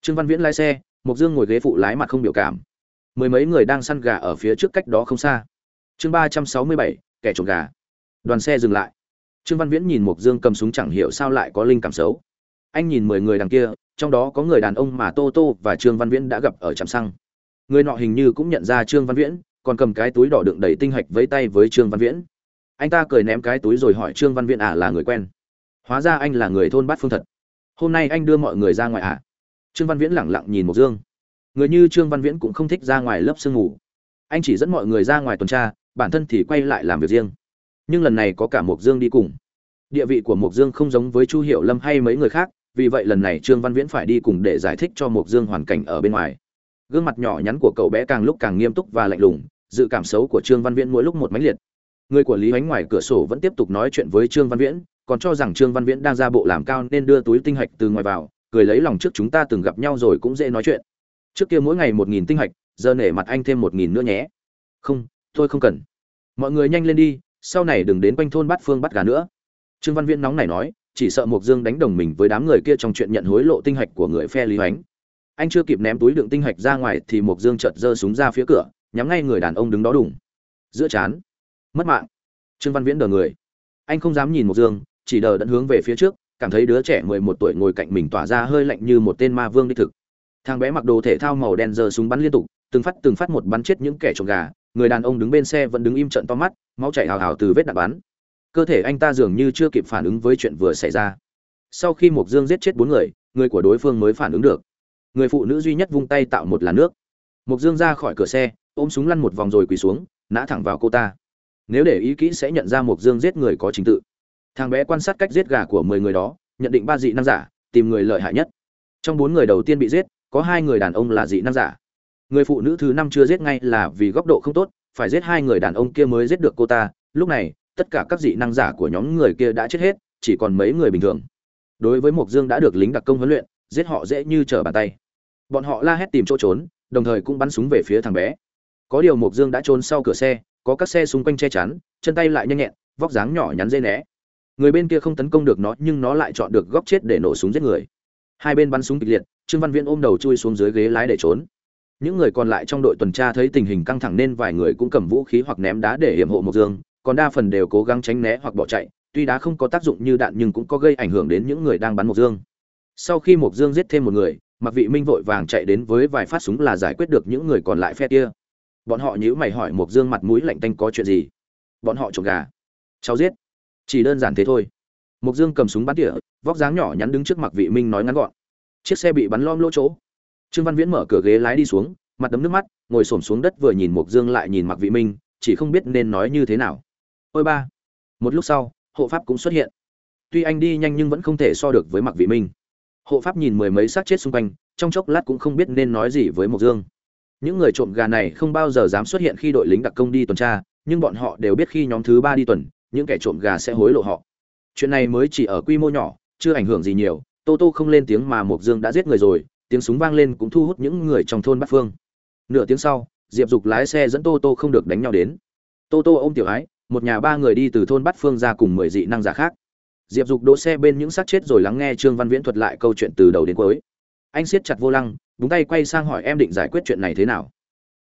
Trương văn viễn lái xe, mộc dương ngồi ghế phụ lái mặt không biểu cảm. Mười mấy người đang săn gà ở phía trước cách đó không xa. Chương ba trăm sáu mươi bảy, kẻ trộm gà. Đoàn xe dừng lại trương văn viễn nhìn mục dương cầm súng chẳng hiểu sao lại có linh cảm xấu. Anh nhìn mười người đằng kia, trong đó có người đàn ông mà tô tô và trương văn viễn đã gặp ở trạm xăng. Người nọ hình như cũng nhận ra trương văn viễn, còn cầm cái túi đỏ đựng đầy tinh hạch với tay với trương văn viễn. Anh ta cười ném cái túi rồi hỏi trương văn viễn à là người quen? Hóa ra anh là người thôn bát phương thật. Hôm nay anh đưa mọi người ra ngoài à? Trương văn viễn lẳng lặng nhìn mục dương. Người như trương văn viễn cũng không thích ra ngoài lớp sương ngủ anh chỉ dẫn mọi người ra ngoài tuần tra, bản thân thì quay lại làm việc riêng nhưng lần này có cả mộc dương đi cùng. Địa vị của mộc dương không giống với chu hiệu lâm hay mấy người khác, vì vậy lần này trương văn viễn phải đi cùng để giải thích cho mộc dương hoàn cảnh ở bên ngoài. Gương mặt nhỏ nhắn của cậu bé càng lúc càng nghiêm túc và lạnh lùng, dự cảm xấu của trương văn viễn mỗi lúc một mãnh liệt. Người của lý ánh ngoài cửa sổ vẫn tiếp tục nói chuyện với trương văn viễn, còn cho rằng trương văn viễn đang ra bộ làm cao nên đưa túi tinh hạch từ ngoài vào, cười lấy lòng trước chúng ta từng gặp nhau rồi cũng dễ nói chuyện. Trước kia mỗi ngày một nghìn tinh hạch, giờ nể mặt anh thêm một nghìn nữa nhé. Không tôi không cần. Mọi người nhanh lên đi sau này đừng đến quanh thôn bắt phương bắt gà nữa. Trương văn viễn nóng này nói, chỉ sợ mộc dương đánh đồng mình với đám người kia trong chuyện nhận hối lộ tinh hạch của người phe lý hoánh. Anh chưa kịp ném túi đựng tinh hạch ra ngoài thì mộc dương chợt giơ súng ra phía cửa, nhắm ngay người đàn ông đứng đó đủng giữa chán. Mất mạng. Trương văn viễn đờ người. Anh không dám nhìn mộc dương, chỉ đờ đẫn hướng về phía trước, cảm thấy đứa trẻ mười một tuổi ngồi cạnh mình tỏa ra hơi lạnh như một tên ma vương đích thực. Thằng bé mặc đồ thể thao màu đen giơ súng bắn liên tục, từng phát từng phát một bắn chết những kẻ trộm gà người đàn ông đứng bên xe vẫn đứng im trận to mắt, máu chảy hào hào từ vết đạn bắn. Cơ thể anh ta dường như chưa kịp phản ứng với chuyện vừa xảy ra. Sau khi mộc dương giết chết bốn người người của đối phương mới phản ứng được. Người phụ nữ duy nhất vung tay tạo một làn nước. Mộc dương ra khỏi cửa xe, ôm súng lăn một vòng rồi quỳ xuống, nã thẳng vào cô ta. Nếu để ý kỹ sẽ nhận ra mộc dương giết người có trình tự. Thằng bé quan sát cách giết gà của mười người đó, nhận định ba dị năng giả, tìm người lợi hại nhất. Trong bốn người đầu tiên bị giết, có hai người đàn ông là dị năng giả người phụ nữ thứ năm chưa giết ngay là vì góc độ không tốt, phải giết hai người đàn ông kia mới giết được cô ta. Lúc này, tất cả các dị năng giả của nhóm người kia đã chết hết, chỉ còn mấy người bình thường. Đối với mộc dương đã được lính đặc công huấn luyện, giết họ dễ như trở bàn tay. Bọn họ la hét tìm chỗ trốn, đồng thời cũng bắn súng về phía thằng bé. Có điều mộc dương đã trốn sau cửa xe, có các xe xung quanh che chắn, chân tay lại nhanh nhẹn, vóc dáng nhỏ nhắn dây né. Người bên kia không tấn công được nó, nhưng nó lại chọn được góc chết để nổ súng giết người. Hai bên bắn súng kịch liệt, trương văn viễn ôm đầu chui xuống dưới ghế lái để trốn những người còn lại trong đội tuần tra thấy tình hình căng thẳng nên vài người cũng cầm vũ khí hoặc ném đá để hiểm hộ mộc dương, còn đa phần đều cố gắng tránh né hoặc bỏ chạy, tuy đá không có tác dụng như đạn nhưng cũng có gây ảnh hưởng đến những người đang bắn mộc dương. Sau khi mộc dương giết thêm một người, mặc vị minh vội vàng chạy đến với vài phát súng là giải quyết được những người còn lại phe kia. Bọn họ nhíu mày hỏi mộc dương mặt mũi lạnh tanh có chuyện gì? Bọn họ trộm gà. Cháu giết. Chỉ đơn giản thế thôi. Mộc dương cầm súng bắn tỉa, vóc dáng nhỏ nhắn đứng trước mặt vị minh nói ngắn gọn. Chiếc xe bị bắn lom lỗ chỗ trương văn viễn mở cửa ghế lái đi xuống, mặt đấm nước mắt, ngồi xổm xuống đất vừa nhìn mộc dương lại nhìn mặc vị minh, chỉ không biết nên nói như thế nào. Ôi ba, một lúc sau, hộ pháp cũng xuất hiện. Tuy anh đi nhanh nhưng vẫn không thể so được với mặc vị minh. Hộ pháp nhìn mười mấy xác chết xung quanh, trong chốc lát cũng không biết nên nói gì với mộc dương. Những người trộm gà này không bao giờ dám xuất hiện khi đội lính đặc công đi tuần tra, nhưng bọn họ đều biết khi nhóm thứ ba đi tuần, những kẻ trộm gà sẽ hối lộ họ. Chuyện này mới chỉ ở quy mô nhỏ, chưa ảnh hưởng gì nhiều, tô tô không lên tiếng mà mộc dương đã giết người rồi tiếng súng vang lên cũng thu hút những người trong thôn bát phương. Nửa tiếng sau, diệp dục lái xe dẫn tô tô không được đánh nhau đến. Tô tô ôm tiểu ái, một nhà ba người đi từ thôn bát phương ra cùng mười dị năng giả khác. Diệp dục đỗ xe bên những xác chết rồi lắng nghe trương văn viễn thuật lại câu chuyện từ đầu đến cuối. Anh siết chặt vô lăng, búng tay quay sang hỏi em định giải quyết chuyện này thế nào.